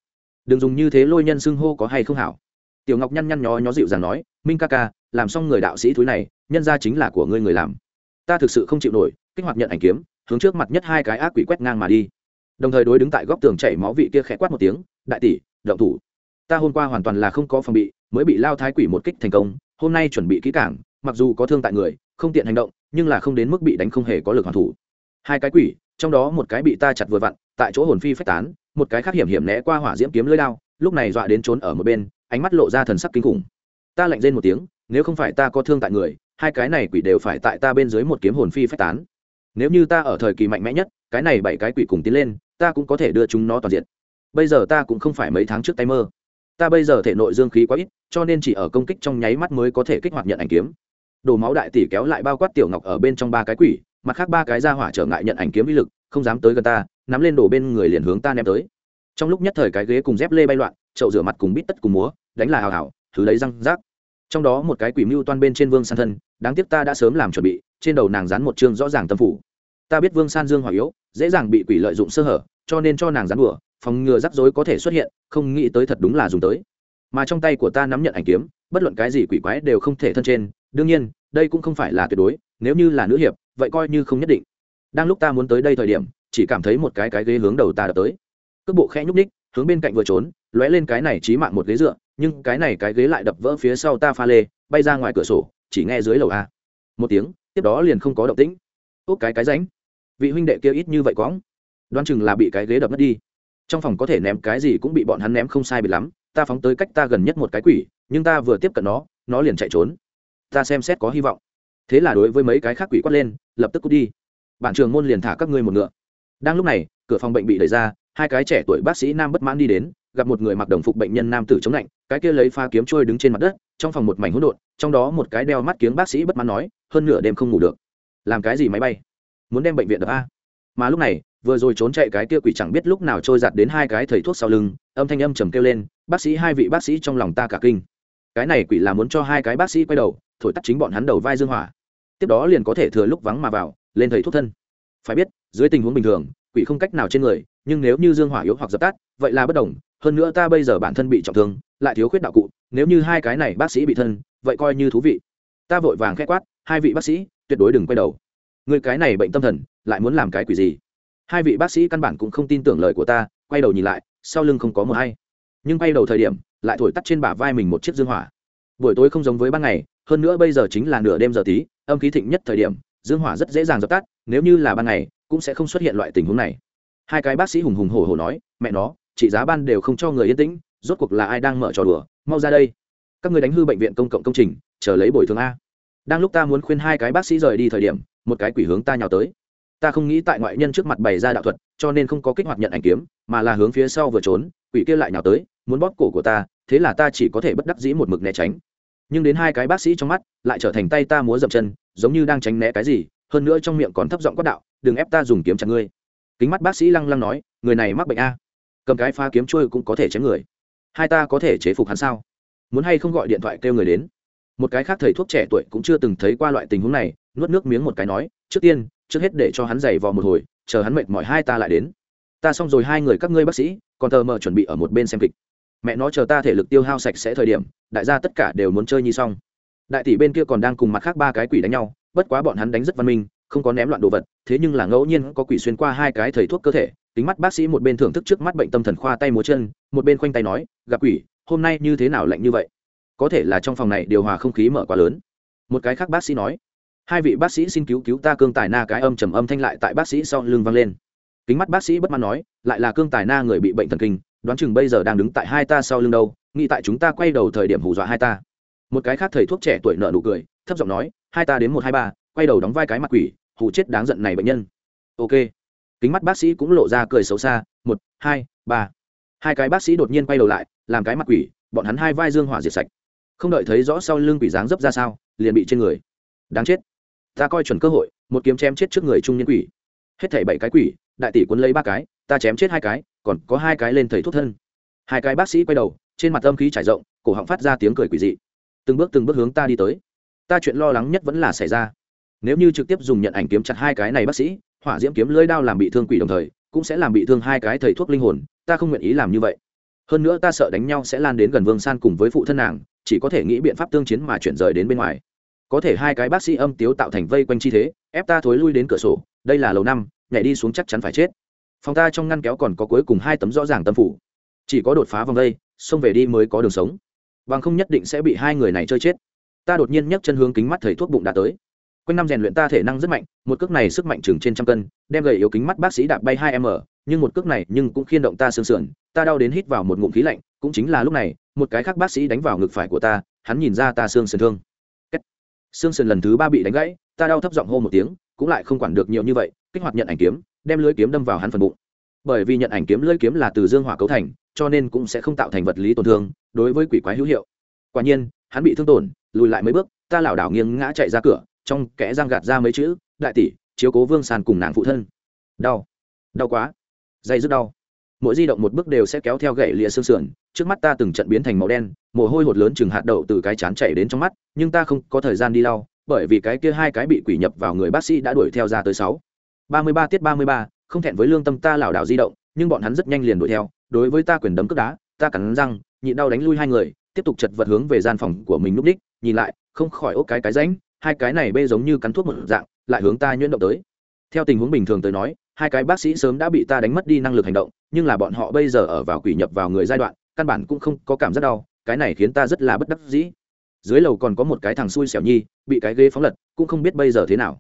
Đừng dùng như thế lôi nhân xưng hô có hay không hảo. Tiểu ngọc nhăn nhăn nhó nhó dịu dàng nói, minh ca ca, làm xong người đạo sĩ thúi này, nhân ra chính là của ngươi người làm. Ta thực sự không chịu nổi, kích hoạt nhận ảnh kiếm, hướng trước mặt nhất hai cái ác quỷ quét ngang mà đi. Đồng thời đối đứng tại góc tường chảy máu vị kia khẽ quát một tiếng, đại tỷ, động thủ. Ta hôm qua hoàn toàn là không có phòng bị, mới bị lao thái quỷ một kích thành công, hôm nay chuẩn bị kỹ cảng mặc dù có thương tại người, không tiện hành động nhưng là không đến mức bị đánh không hề có lực hoàn thủ. Hai cái quỷ, trong đó một cái bị ta chặt vừa vặn, tại chỗ hồn phi phách tán, một cái khác hiểm hiểm né qua hỏa diễm kiếm lưỡi đao, lúc này dọa đến trốn ở một bên, ánh mắt lộ ra thần sắc kinh khủng. Ta lạnh rên một tiếng, nếu không phải ta có thương tại người, hai cái này quỷ đều phải tại ta bên dưới một kiếm hồn phi phách tán. Nếu như ta ở thời kỳ mạnh mẽ nhất, cái này bảy cái quỷ cùng tiến lên, ta cũng có thể đưa chúng nó toàn diện. Bây giờ ta cũng không phải mấy tháng trước tay mơ. Ta bây giờ thể nội dương khí quá ít, cho nên chỉ ở công kích trong nháy mắt mới có thể kích hoạt nhận ảnh kiếm đồ máu đại tỷ kéo lại bao quát tiểu ngọc ở bên trong ba cái quỷ, mặt khác ba cái ra hỏa trở ngại nhận ảnh kiếm uy lực, không dám tới gần ta, nắm lên đồ bên người liền hướng ta ném tới. Trong lúc nhất thời cái ghế cùng dép lê bay loạn, chậu rửa mặt cùng bít tất cùng múa, đánh là hào hào, thứ lấy răng rác. Trong đó một cái quỷ mưu toan bên trên vương san thân, đáng tiếc ta đã sớm làm chuẩn bị, trên đầu nàng dán một chương rõ ràng tâm phủ. Ta biết vương san dương hỏa yếu, dễ dàng bị quỷ lợi dụng sơ hở, cho nên cho nàng dán đùa, phòng ngừa rắc rối có thể xuất hiện, không nghĩ tới thật đúng là dùng tới. Mà trong tay của ta nắm nhận ảnh kiếm, bất luận cái gì quỷ quái đều không thể thân trên đương nhiên, đây cũng không phải là tuyệt đối, nếu như là nữ hiệp, vậy coi như không nhất định. Đang lúc ta muốn tới đây thời điểm, chỉ cảm thấy một cái cái ghế hướng đầu ta đập tới. Cước bộ khẽ nhúc ních hướng bên cạnh vừa trốn, lóe lên cái này trí mạng một ghế dựa, nhưng cái này cái ghế lại đập vỡ phía sau ta pha lê, bay ra ngoài cửa sổ, chỉ nghe dưới lầu a. Một tiếng, tiếp đó liền không có động tĩnh. Úp cái cái ránh vị huynh đệ kia ít như vậy quõng. Đoán chừng là bị cái ghế đập mất đi. Trong phòng có thể ném cái gì cũng bị bọn hắn ném không sai bị lắm, ta phóng tới cách ta gần nhất một cái quỷ, nhưng ta vừa tiếp cận nó nó liền chạy trốn ta xem xét có hy vọng. Thế là đối với mấy cái khác quỷ quát lên, lập tức cút đi. Bản trường môn liền thả các ngươi một ngựa. Đang lúc này, cửa phòng bệnh bị đẩy ra, hai cái trẻ tuổi bác sĩ nam bất mãn đi đến, gặp một người mặc đồng phục bệnh nhân nam tử chống lạnh, cái kia lấy pha kiếm trôi đứng trên mặt đất, trong phòng một mảnh hỗn độn, trong đó một cái đeo mắt kiếng bác sĩ bất mãn nói, hơn nửa đêm không ngủ được. Làm cái gì máy bay? Muốn đem bệnh viện đập a? Mà lúc này, vừa rồi trốn chạy cái kia quỷ chẳng biết lúc nào trôi giặt đến hai cái thầy thuốc sau lưng, âm thanh âm trầm kêu lên, bác sĩ hai vị bác sĩ trong lòng ta cả kinh cái này quỷ là muốn cho hai cái bác sĩ quay đầu, thổi tắt chính bọn hắn đầu vai dương hỏa. Tiếp đó liền có thể thừa lúc vắng mà vào, lên thầy thuốc thân. Phải biết, dưới tình huống bình thường, quỷ không cách nào trên người, nhưng nếu như dương hỏa yếu hoặc dập tắt, vậy là bất đồng, hơn nữa ta bây giờ bản thân bị trọng thương, lại thiếu khuyết đạo cụ, nếu như hai cái này bác sĩ bị thân, vậy coi như thú vị. Ta vội vàng k h ẽ quát, hai vị bác sĩ, tuyệt đối đừng quay đầu. Người cái này bệnh tâm thần, lại muốn làm cái quỷ gì? Hai vị bác sĩ căn bản cũng không tin tưởng lời của ta, quay đầu nhìn lại, sau lưng không có mờ hay. Nhưng quay đầu thời điểm lại thổi tắt trên bả vai mình một chiếc dương hỏa. Buổi tối không giống với ban ngày, hơn nữa bây giờ chính là nửa đêm giờ tí, âm khí thịnh nhất thời điểm, dương hỏa rất dễ dàng dập tắt, nếu như là ban ngày, cũng sẽ không xuất hiện loại tình huống này. Hai cái bác sĩ hùng hùng hổ hổ nói, mẹ nó, trị giá ban đều không cho người yên tĩnh, rốt cuộc là ai đang mở trò đùa? Mau ra đây. Các người đánh hư bệnh viện công cộng công trình, chờ lấy bồi thường a. Đang lúc ta muốn khuyên hai cái bác sĩ rời đi thời điểm, một cái quỷ hướng ta nhào tới. Ta không nghĩ tại ngoại nhân trước mặt bày ra đạo thuật, cho nên không có kích hoạt nhận ảnh kiếm, mà là hướng phía sau vừa trốn, quỷ kia lại nhào tới muốn bóp cổ của ta, thế là ta chỉ có thể bất đắc dĩ một mực né tránh. Nhưng đến hai cái bác sĩ trong mắt, lại trở thành tay ta múa dậm chân, giống như đang tránh né cái gì, hơn nữa trong miệng còn thấp giọng quát đạo, đừng ép ta dùng kiếm chặt ngươi. Kính mắt bác sĩ lăng lăng nói, người này mắc bệnh a. Cầm cái pha kiếm trôi cũng có thể chém người. Hai ta có thể chế phục hắn sao? Muốn hay không gọi điện thoại kêu người đến? Một cái khác thầy thuốc trẻ tuổi cũng chưa từng thấy qua loại tình huống này, nuốt nước miếng một cái nói, trước tiên, trước hết để cho hắn giày vò một hồi, chờ hắn mệt mỏi hai ta lại đến. Ta xong rồi hai người các ngươi bác sĩ, còn tờ mờ chuẩn bị ở một bên xem kịch mẹ nó chờ ta thể lực tiêu hao sạch sẽ thời điểm, đại gia tất cả đều muốn chơi nhi xong. Đại tỷ bên kia còn đang cùng mặt khác ba cái quỷ đánh nhau, bất quá bọn hắn đánh rất văn minh, không có ném loạn đồ vật, thế nhưng là ngẫu nhiên có quỷ xuyên qua hai cái thầy thuốc cơ thể tính mắt bác sĩ một bên thưởng thức trước mắt bệnh tâm thần khoa tay múa chân, một bên khoanh tay nói, gặp quỷ, hôm nay như thế nào lạnh như vậy? Có thể là trong phòng này điều hòa không khí mở quá lớn. Một cái khác bác sĩ nói, hai vị bác sĩ xin cứu cứu ta cương tài na cái âm trầm âm thanh lại tại bác sĩ sau lưng vang lên. Kính mắt bác sĩ bất mãn nói, lại là cương tài na người bị bệnh thần kinh đoán chừng bây giờ đang đứng tại hai ta sau lưng đâu, nghĩ tại chúng ta quay đầu thời điểm hù dọa hai ta. Một cái khác thầy thuốc trẻ tuổi nợ nụ cười, thấp giọng nói, hai ta đến một hai ba, quay đầu đóng vai cái mặt quỷ, hù chết đáng giận này bệnh nhân. Ok. Kính mắt bác sĩ cũng lộ ra cười xấu xa, một, hai, ba. Hai cái bác sĩ đột nhiên quay đầu lại, làm cái mặt quỷ, bọn hắn hai vai dương hỏa diệt sạch. Không đợi thấy rõ sau lưng quỷ dáng dấp ra sao, liền bị trên người. Đáng chết. Ta coi chuẩn cơ hội, một kiếm chém chết trước người trung niên quỷ. Hết thảy bảy cái quỷ, đại tỷ cuốn lấy ba cái, ta chém chết hai cái còn có hai cái lên thầy thuốc thân. Hai cái bác sĩ quay đầu, trên mặt âm khí trải rộng, cổ họng phát ra tiếng cười quỷ dị. Từng bước từng bước hướng ta đi tới. Ta chuyện lo lắng nhất vẫn là xảy ra. Nếu như trực tiếp dùng nhận ảnh kiếm chặt hai cái này bác sĩ, hỏa diễm kiếm lưỡi đao làm bị thương quỷ đồng thời, cũng sẽ làm bị thương hai cái thầy thuốc linh hồn, ta không nguyện ý làm như vậy. Hơn nữa ta sợ đánh nhau sẽ lan đến gần vương san cùng với phụ thân nàng, chỉ có thể nghĩ biện pháp tương chiến mà chuyển rời đến bên ngoài. Có thể hai cái bác sĩ âm tiếu tạo thành vây quanh chi thế, ép ta thối lui đến cửa sổ, đây là lầu năm, nhảy đi xuống chắc chắn phải chết phòng ta trong ngăn kéo còn có cuối cùng hai tấm rõ ràng tâm phủ. Chỉ có đột phá vòng đây, xông về đi mới có đường sống. Bằng không nhất định sẽ bị hai người này chơi chết. Ta đột nhiên nhấc chân hướng kính mắt thầy thuốc bụng đã tới. Quanh năm rèn luyện ta thể năng rất mạnh, một cước này sức mạnh chừng trên trăm cân, đem gầy yếu kính mắt bác sĩ đạp bay hai m, nhưng một cước này nhưng cũng khiên động ta sương sườn, ta đau đến hít vào một ngụm khí lạnh, cũng chính là lúc này, một cái khác bác sĩ đánh vào ngực phải của ta, hắn nhìn ra ta xương sườn thương. Xương sườn lần thứ ba bị đánh gãy, ta đau thấp giọng hô một tiếng, cũng lại không quản được nhiều như vậy, kích hoạt nhận ảnh kiếm đem lưới kiếm đâm vào hắn phần bụng. Bởi vì nhận ảnh kiếm lưới kiếm là từ dương hỏa cấu thành, cho nên cũng sẽ không tạo thành vật lý tổn thương, đối với quỷ quái hữu hiệu. Quả nhiên, hắn bị thương tổn, lùi lại mấy bước, ta lảo đảo nghiêng ngã chạy ra cửa, trong kẽ răng gạt ra mấy chữ, đại tỷ, chiếu cố vương sàn cùng nàng phụ thân. Đau. Đau quá. Dây rất đau. Mỗi di động một bước đều sẽ kéo theo gậy lịa xương sườn, trước mắt ta từng trận biến thành màu đen, mồ hôi hột lớn chừng hạt đậu từ cái chán chảy đến trong mắt, nhưng ta không có thời gian đi lau, bởi vì cái kia hai cái bị quỷ nhập vào người bác sĩ đã đuổi theo ra tới sáu ba mươi ba tiết ba mươi ba, không thẹn với lương tâm ta lảo đảo di động, nhưng bọn hắn rất nhanh liền đuổi theo. Đối với ta quyền đấm cướp đá, ta cắn răng, nhịn đau đánh lui hai người, tiếp tục chật vật hướng về gian phòng của mình núp đích, nhìn lại, không khỏi ốc cái cái ránh, hai cái này bê giống như cắn thuốc một dạng, lại hướng ta nhuyễn động tới. Theo tình huống bình thường tới nói, hai cái bác sĩ sớm đã bị ta đánh mất đi năng lực hành động, nhưng là bọn họ bây giờ ở vào quỷ nhập vào người giai đoạn, căn bản cũng không có cảm giác đau, cái này khiến ta rất là bất đắc dĩ. Dưới lầu còn có một cái thằng xui xẻo nhi, bị cái ghế phóng lật, cũng không biết bây giờ thế nào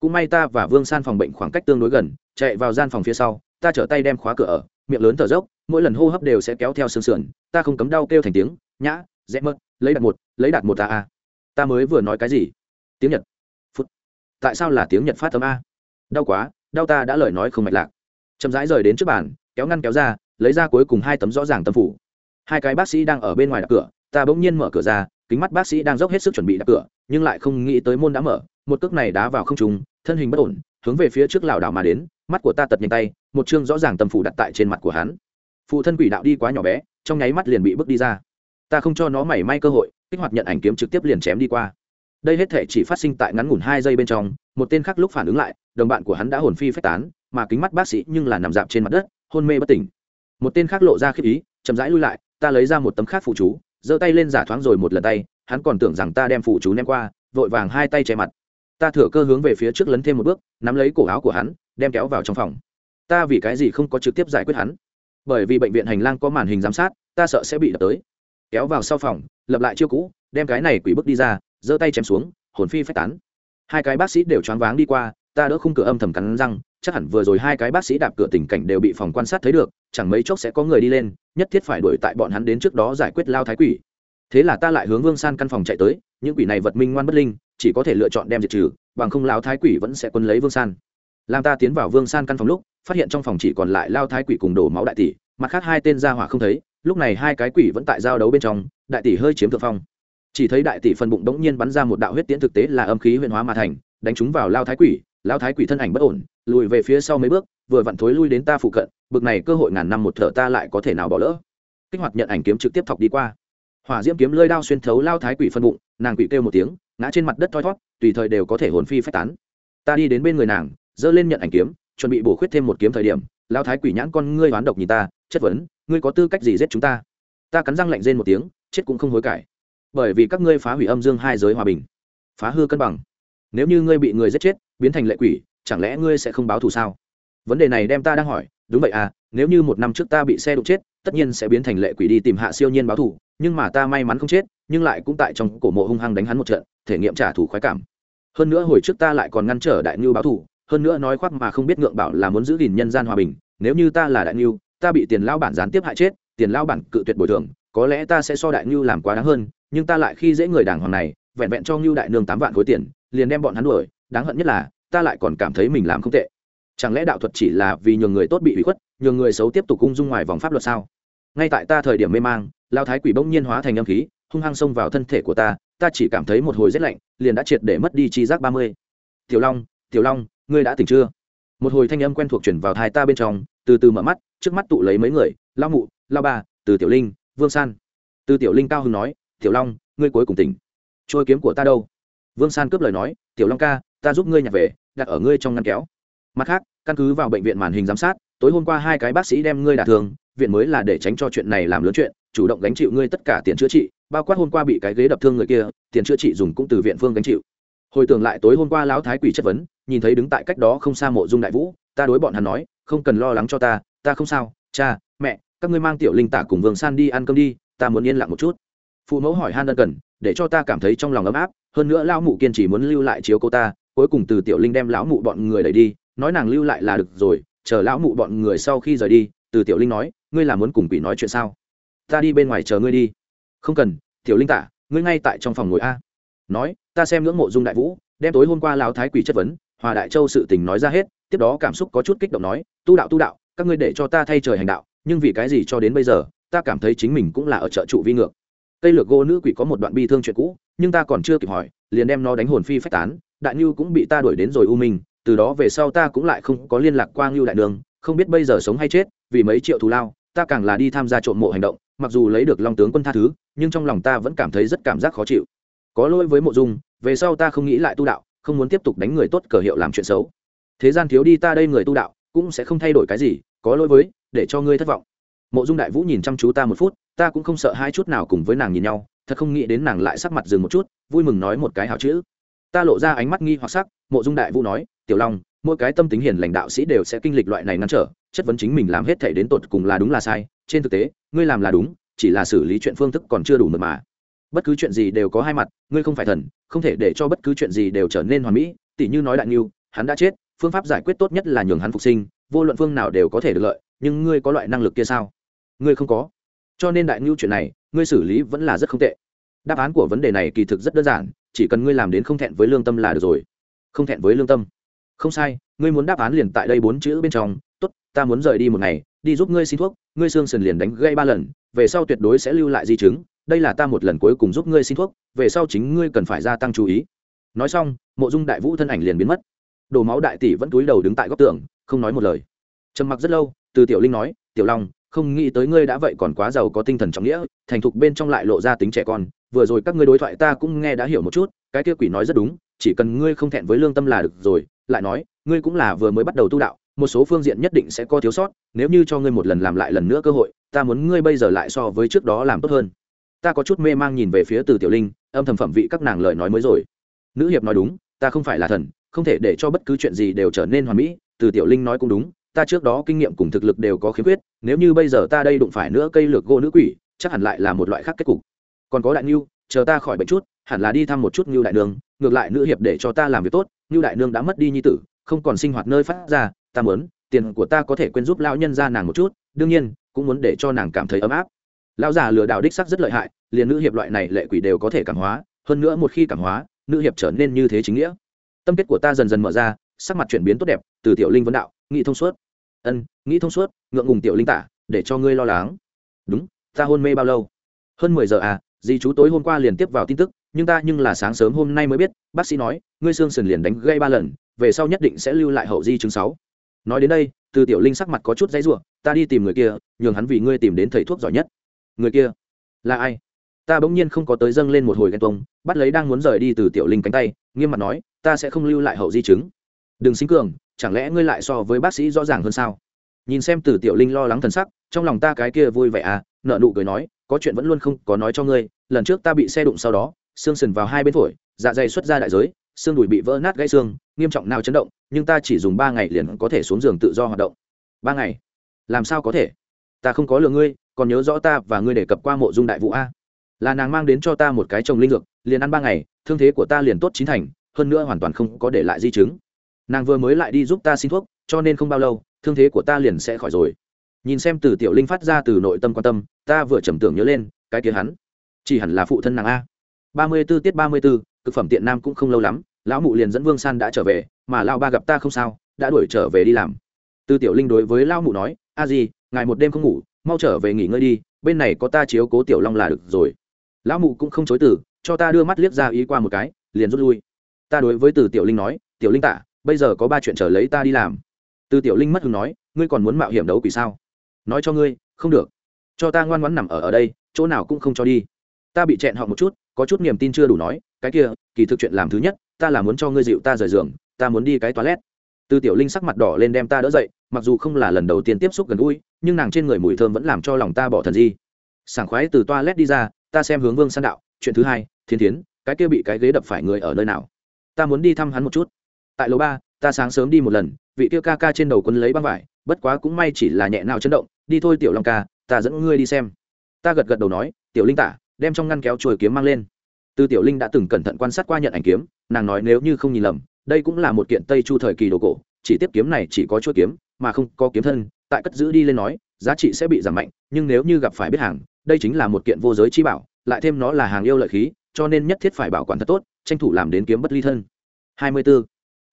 cũng may ta và vương san phòng bệnh khoảng cách tương đối gần chạy vào gian phòng phía sau ta trở tay đem khóa cửa ở miệng lớn thở dốc mỗi lần hô hấp đều sẽ kéo theo sương sườn ta không cấm đau kêu thành tiếng nhã rẽ mất, lấy đặt một lấy đặt một ta a. Ta mới vừa nói cái gì? Tiếng nhật. Phút. Tại sao là tiếng nhật phát âm a? Đau quá đau ta đã lời nói không mạch lạc. Chậm rãi rời đến trước bàn kéo ngăn kéo ra lấy ra cuối cùng hai tấm rõ ràng tâm phủ. Hai cái bác sĩ đang ở bên ngoài đập cửa ta bỗng nhiên mở cửa ra kính mắt bác sĩ đang dốc hết sức chuẩn bị đập cửa nhưng lại không nghĩ tới môn đã mở một cước này đá vào không trùng thân hình bất ổn, hướng về phía trước lảo đảo mà đến, mắt của ta tật nhanh tay, một chương rõ ràng tâm phủ đặt tại trên mặt của hắn. Phụ thân quỷ đạo đi quá nhỏ bé, trong nháy mắt liền bị bước đi ra. Ta không cho nó mảy may cơ hội, kích hoạt nhận ảnh kiếm trực tiếp liền chém đi qua. Đây hết thể chỉ phát sinh tại ngắn ngủn hai giây bên trong, một tên khác lúc phản ứng lại, đồng bạn của hắn đã hồn phi phách tán, mà kính mắt bác sĩ nhưng là nằm dạp trên mặt đất, hôn mê bất tỉnh. Một tên khác lộ ra khiếp ý, chậm rãi lui lại, ta lấy ra một tấm khác phụ chú, giơ tay lên giả thoáng rồi một lần tay, hắn còn tưởng rằng ta đem phụ chú ném qua, vội vàng hai tay che mặt ta thửa cơ hướng về phía trước lấn thêm một bước, nắm lấy cổ áo của hắn, đem kéo vào trong phòng. Ta vì cái gì không có trực tiếp giải quyết hắn? Bởi vì bệnh viện hành lang có màn hình giám sát, ta sợ sẽ bị đập tới. Kéo vào sau phòng, lập lại chiêu cũ, đem cái này quỷ bước đi ra, giơ tay chém xuống, hồn phi phách tán. Hai cái bác sĩ đều choáng váng đi qua, ta đỡ khung cửa âm thầm cắn răng, chắc hẳn vừa rồi hai cái bác sĩ đạp cửa tình cảnh đều bị phòng quan sát thấy được, chẳng mấy chốc sẽ có người đi lên, nhất thiết phải đuổi tại bọn hắn đến trước đó giải quyết lao thái quỷ. Thế là ta lại hướng vương san căn phòng chạy tới, những quỷ này vật minh ngoan bất linh chỉ có thể lựa chọn đem diệt trừ, bằng không lao thái quỷ vẫn sẽ quân lấy vương san. Làm ta tiến vào vương san căn phòng lúc, phát hiện trong phòng chỉ còn lại lao thái quỷ cùng đổ máu đại tỷ, mặt khác hai tên gia hỏa không thấy, lúc này hai cái quỷ vẫn tại giao đấu bên trong, đại tỷ hơi chiếm thượng phong. Chỉ thấy đại tỷ phần bụng đống nhiên bắn ra một đạo huyết tiễn thực tế là âm khí huyền hóa mà thành, đánh chúng vào lao thái quỷ lao thái quỷ thân ảnh bất ổn, lùi về phía sau mấy bước, vừa vặn thối lui đến ta phụ cận, bực này cơ hội ngàn năm một thở ta lại có thể nào bỏ lỡ. Kích hoạt nhận ảnh kiếm trực tiếp thọc đi qua. Hỏa diễm kiếm lơi đao xuyên thấu lao thái quỷ phân bụng, nàng quỷ kêu một tiếng ngã trên mặt đất thoi thót, tùy thời đều có thể hồn phi phách tán. Ta đi đến bên người nàng, giơ lên nhận ảnh kiếm, chuẩn bị bổ khuyết thêm một kiếm thời điểm lao thái quỷ nhãn con ngươi oán độc nhìn ta, chất vấn, ngươi có tư cách gì giết chúng ta? Ta cắn răng lạnh rên một tiếng, chết cũng không hối cải. Bởi vì các ngươi phá hủy âm dương hai giới hòa bình, phá hư cân bằng. Nếu như ngươi bị người giết chết, biến thành lệ quỷ, chẳng lẽ ngươi sẽ không báo thù sao? Vấn đề này đem ta đang hỏi, đúng vậy à nếu như một năm trước ta bị xe đụng chết, tất nhiên sẽ biến thành lệ quỷ đi tìm hạ siêu nhiên báo thù nhưng mà ta may mắn không chết, nhưng lại cũng tại trong cổ mộ hung hăng đánh hắn một trận, thể nghiệm trả thù khoái cảm. Hơn nữa hồi trước ta lại còn ngăn trở đại ngưu báo thù, hơn nữa nói khoác mà không biết ngượng bảo là muốn giữ gìn nhân gian hòa bình, nếu như ta là đại ngưu ta bị tiền lao bản gián tiếp hại chết, tiền lao bản cự tuyệt bồi thường, có lẽ ta sẽ so đại ngưu làm quá đáng hơn, nhưng ta lại khi dễ người đàng hoàng này, vẹn vẹn cho ngưu đại nương tám vạn khối tiền, liền đem bọn hắn đuổi, đáng hận nhất là, ta lại còn cảm thấy mình làm không tệ. Chẳng lẽ đạo thuật chỉ là vì nhường người tốt bị hủy khuất, nhường người xấu tiếp tục cung dung ngoài vòng pháp luật sao? Ngay tại ta thời điểm mê mang lao thái quỷ bỗng nhiên hóa thành âm khí, hung hăng xông vào thân thể của ta ta chỉ cảm thấy một hồi rét lạnh, liền đã triệt để mất đi chi giác ba mươi. Tiểu long tiểu long, ngươi đã tỉnh chưa? Một hồi thanh âm quen thuộc chuyển vào thai ta bên trong, từ từ mở mắt, trước mắt tụ lấy mấy người lao mụ lao ba, từ tiểu linh, vương san. Từ tiểu linh cao hưng nói, tiểu long, ngươi cuối cùng tỉnh. Trôi kiếm của ta đâu? Vương san cướp lời nói, tiểu long ca, ta giúp ngươi nhặt về, đặt ở ngươi trong ngăn kéo. Mặt khác, căn cứ vào bệnh viện màn hình giám sát, tối hôm qua hai cái bác sĩ đem ngươi đả thương, viện mới là để tránh cho chuyện này làm lớn chuyện chủ động gánh chịu ngươi tất cả tiền chữa trị, bao quát hôm qua bị cái ghế đập thương người kia, tiền chữa trị dùng cũng từ viện phương gánh chịu. Hồi tưởng lại tối hôm qua lão thái quỷ chất vấn, nhìn thấy đứng tại cách đó không xa mộ dung đại vũ, ta đối bọn hắn nói, không cần lo lắng cho ta ta không sao, cha, mẹ, các ngươi mang tiểu linh tả cùng vương san đi ăn cơm đi, ta muốn yên lặng một chút. Phụ mẫu hỏi han ân cần, để cho ta cảm thấy trong lòng ấm áp, hơn nữa lão mụ kiên trì muốn lưu lại chiếu cô ta, cuối cùng từ tiểu linh đem lão mụ bọn người đẩy đi, nói nàng lưu lại là được rồi, chờ lão mụ bọn người sau khi rời đi, từ tiểu linh nói, ngươi là muốn cùng quỷ nói chuyện sao? Ta đi bên ngoài chờ ngươi đi. Không cần, tiểu linh tả, ngươi ngay tại trong phòng ngồi a. Nói, ta xem ngưỡng mộ dung đại vũ, đem tối hôm qua lão thái quỷ chất vấn, hòa đại châu sự tình nói ra hết, tiếp đó cảm xúc có chút kích động nói, tu đạo tu đạo, các ngươi để cho ta thay trời hành đạo, nhưng vì cái gì cho đến bây giờ, ta cảm thấy chính mình cũng là ở trợ trụ vi ngược. Tây lược Gô nữ quỷ có một đoạn bi thương chuyện cũ, nhưng ta còn chưa kịp hỏi, liền đem nó đánh hồn phi phách tán, đại ngưu cũng bị ta đuổi đến rồi u minh, từ đó về sau ta cũng lại không có liên lạc qua ngưu đại đường, không biết bây giờ sống hay chết, vì mấy triệu thù lao, ta càng là đi tham gia trộm mộ hành động mặc dù lấy được long tướng quân tha thứ, nhưng trong lòng ta vẫn cảm thấy rất cảm giác khó chịu. Có lỗi với mộ dung, về sau ta không nghĩ lại tu đạo, không muốn tiếp tục đánh người tốt cờ hiệu làm chuyện xấu. Thế gian thiếu đi ta đây người tu đạo, cũng sẽ không thay đổi cái gì, có lỗi với, để cho ngươi thất vọng. Mộ dung đại vũ nhìn chăm chú ta một phút, ta cũng không sợ hai chút nào cùng với nàng nhìn nhau, thật không nghĩ đến nàng lại sắc mặt dừng một chút, vui mừng nói một cái hào chữ. Ta lộ ra ánh mắt nghi hoặc sắc, mộ dung đại vũ nói, tiểu long, mỗi cái tâm tính hiền lành đạo sĩ đều sẽ kinh lịch loại này ngăn trở, chất vấn chính mình làm hết thể đến tột cùng là đúng là sai trên thực tế, ngươi làm là đúng, chỉ là xử lý chuyện phương thức còn chưa đủ mật mà. Bất cứ chuyện gì đều có hai mặt, ngươi không phải thần, không thể để cho bất cứ chuyện gì đều trở nên hoàn mỹ. Tỷ như nói đại nghiêu hắn đã chết, phương pháp giải quyết tốt nhất là nhường hắn phục sinh, vô luận phương nào đều có thể được lợi, nhưng ngươi có loại năng lực kia sao? Ngươi không có. Cho nên đại ngưu chuyện này, ngươi xử lý vẫn là rất không tệ. Đáp án của vấn đề này kỳ thực rất đơn giản, chỉ cần ngươi làm đến không thẹn với lương tâm là được rồi. Không thẹn với lương tâm. Không sai, ngươi muốn đáp án liền tại đây bốn chữ bên trong. Tốt, ta muốn rời đi một ngày đi giúp ngươi xin thuốc, ngươi xương sườn liền đánh gây ba lần, về sau tuyệt đối sẽ lưu lại di chứng, đây là ta một lần cuối cùng giúp ngươi xin thuốc, về sau chính ngươi cần phải gia tăng chú ý. Nói xong, mộ dung đại vũ thân ảnh liền biến mất. Đổ máu đại tỷ vẫn túi đầu đứng tại góc tường, không nói một lời. Trầm mặc rất lâu, từ tiểu linh nói, tiểu long, không nghĩ tới ngươi đã vậy còn quá giàu có tinh thần trọng nghĩa, thành thục bên trong lại lộ ra tính trẻ con, vừa rồi các ngươi đối thoại ta cũng nghe đã hiểu một chút, cái kia quỷ nói rất đúng, chỉ cần ngươi không thẹn với lương tâm là được rồi, lại nói, ngươi cũng là vừa mới bắt đầu tu đạo một số phương diện nhất định sẽ có thiếu sót, nếu như cho ngươi một lần làm lại lần nữa cơ hội, ta muốn ngươi bây giờ lại so với trước đó làm tốt hơn. Ta có chút mê mang nhìn về phía từ tiểu linh, âm thầm phẩm vị các nàng lời nói mới rồi. Nữ hiệp nói đúng, ta không phải là thần, không thể để cho bất cứ chuyện gì đều trở nên hoàn mỹ, từ tiểu linh nói cũng đúng, ta trước đó kinh nghiệm cùng thực lực đều có khiếm khuyết, nếu như bây giờ ta đây đụng phải nữa cây lược gỗ nữ quỷ, chắc hẳn lại là một loại khác kết cục. Còn có đại ngưu chờ ta khỏi bệnh chút, hẳn là đi thăm một chút ngưu đại nương, ngược lại nữ hiệp để cho ta làm việc tốt ngưu đại nương đã mất đi nhi tử, không còn sinh hoạt nơi phát ra ta muốn, tiền của ta có thể quên giúp lão nhân ra nàng một chút, đương nhiên, cũng muốn để cho nàng cảm thấy ấm áp. Lão già lừa đảo đích sắc rất lợi hại, liền nữ hiệp loại này lệ quỷ đều có thể cảm hóa, hơn nữa một khi cảm hóa, nữ hiệp trở nên như thế chính nghĩa. Tâm kết của ta dần dần mở ra, sắc mặt chuyển biến tốt đẹp, từ tiểu linh vấn đạo, nghĩ thông suốt. Ân, nghĩ thông suốt, ngượng ngùng tiểu linh tả, để cho ngươi lo lắng. Đúng, ta hôn mê bao lâu? Hơn mười giờ à dì chú tối hôm qua liền tiếp vào tin tức, nhưng ta nhưng là sáng sớm hôm nay mới biết, bác sĩ nói, ngươi xương sườn liền đánh gây ba lần, về sau nhất định sẽ lưu lại hậu di chứng sáu nói đến đây, từ tiểu linh sắc mặt có chút dãy ruộng ta đi tìm người kia, nhường hắn vì ngươi tìm đến thầy thuốc giỏi nhất. Người kia là ai? Ta bỗng nhiên không có tới dâng lên một hồi ghen tuông, bắt lấy đang muốn rời đi từ tiểu linh cánh tay, nghiêm mặt nói, ta sẽ không lưu lại hậu di chứng. Đừng sinh cường, chẳng lẽ ngươi lại so với bác sĩ rõ ràng hơn sao? Nhìn xem từ tiểu linh lo lắng thần sắc, trong lòng ta cái kia vui vẻ à nợ nụ cười nói, có chuyện vẫn luôn không có nói cho ngươi, lần trước ta bị xe đụng sau đó, xương sần vào hai bên phổi dạ dày xuất ra đại giới xương đùi bị vỡ nát gãy xương, nghiêm trọng nào chấn động, nhưng ta chỉ dùng ba ngày liền có thể xuống giường tự do hoạt động. Ba ngày? Làm sao có thể? Ta không có lừa ngươi, còn nhớ rõ ta và ngươi đề cập qua mộ dung đại vũ a. Là nàng mang đến cho ta một cái trồng linh dược, liền ăn ba ngày, thương thế của ta liền tốt chín thành, hơn nữa hoàn toàn không có để lại di chứng. Nàng vừa mới lại đi giúp ta xin thuốc, cho nên không bao lâu, thương thế của ta liền sẽ khỏi rồi. Nhìn xem từ tiểu linh phát ra từ nội tâm quan tâm, ta vừa trầm tưởng nhớ lên, cái kia hắn, chỉ hẳn là phụ thân nàng a. Ba mươi b ố tiết ba mươi b ố cực phẩm tiện nam cũng không lâu lắm lão mụ liền dẫn vương san đã trở về mà lao ba gặp ta không sao đã đuổi trở về đi làm. Tư tiểu linh đối với lao mụ nói a di, ngài một đêm không ngủ mau trở về nghỉ ngơi đi bên này có ta chiếu cố tiểu long là được rồi. Lão mụ cũng không chối từ cho ta đưa mắt liếc ra ý qua một cái liền rút lui. Ta đối với từ tiểu linh nói tiểu linh tạ bây giờ có ba chuyện chờ lấy ta đi làm. Từ tiểu linh mất hứng nói ngươi còn muốn mạo hiểm đấu quỷ sao? Nói cho ngươi không được. Cho ta ngoan ngoãn nằm ở ở đây chỗ nào cũng không cho đi. Ta bị chẹn họ một chút có chút niềm tin chưa đủ nói cái kia kỳ thực chuyện làm thứ nhất ta là muốn cho ngươi dịu ta rời giường, ta muốn đi cái toilet. Từ tiểu linh sắc mặt đỏ lên đem ta đỡ dậy, mặc dù không là lần đầu tiên tiếp xúc gần gũi, nhưng nàng trên người mùi thơm vẫn làm cho lòng ta bỏ thần di. Sảng khoái từ toilet đi ra, ta xem hướng vương san đạo, chuyện thứ hai, thiên tiến cái kia bị cái ghế đập phải người ở nơi nào? Ta muốn đi thăm hắn một chút. Tại lầu ba, ta sáng sớm đi một lần, vị kia ca ca trên đầu quân lấy băng vải, bất quá cũng may chỉ là nhẹ nào chấn động, đi thôi tiểu long ca, ta dẫn ngươi đi xem. Ta gật gật đầu nói, tiểu linh tả, đem trong ngăn kéo chuồi kiếm mang lên từ tiểu linh đã từng cẩn thận quan sát qua nhận ảnh kiếm, nàng nói nếu như không nhìn lầm, đây cũng là một kiện tây chu thời kỳ đồ cổ, chỉ tiếp kiếm này chỉ có chuỗi kiếm, mà không có kiếm thân, tại cất giữ đi lên nói, giá trị sẽ bị giảm mạnh, nhưng nếu như gặp phải biết hàng, đây chính là một kiện vô giới chi bảo, lại thêm nó là hàng yêu lợi khí, cho nên nhất thiết phải bảo quản thật tốt, tranh thủ làm đến kiếm bất ly thân 24.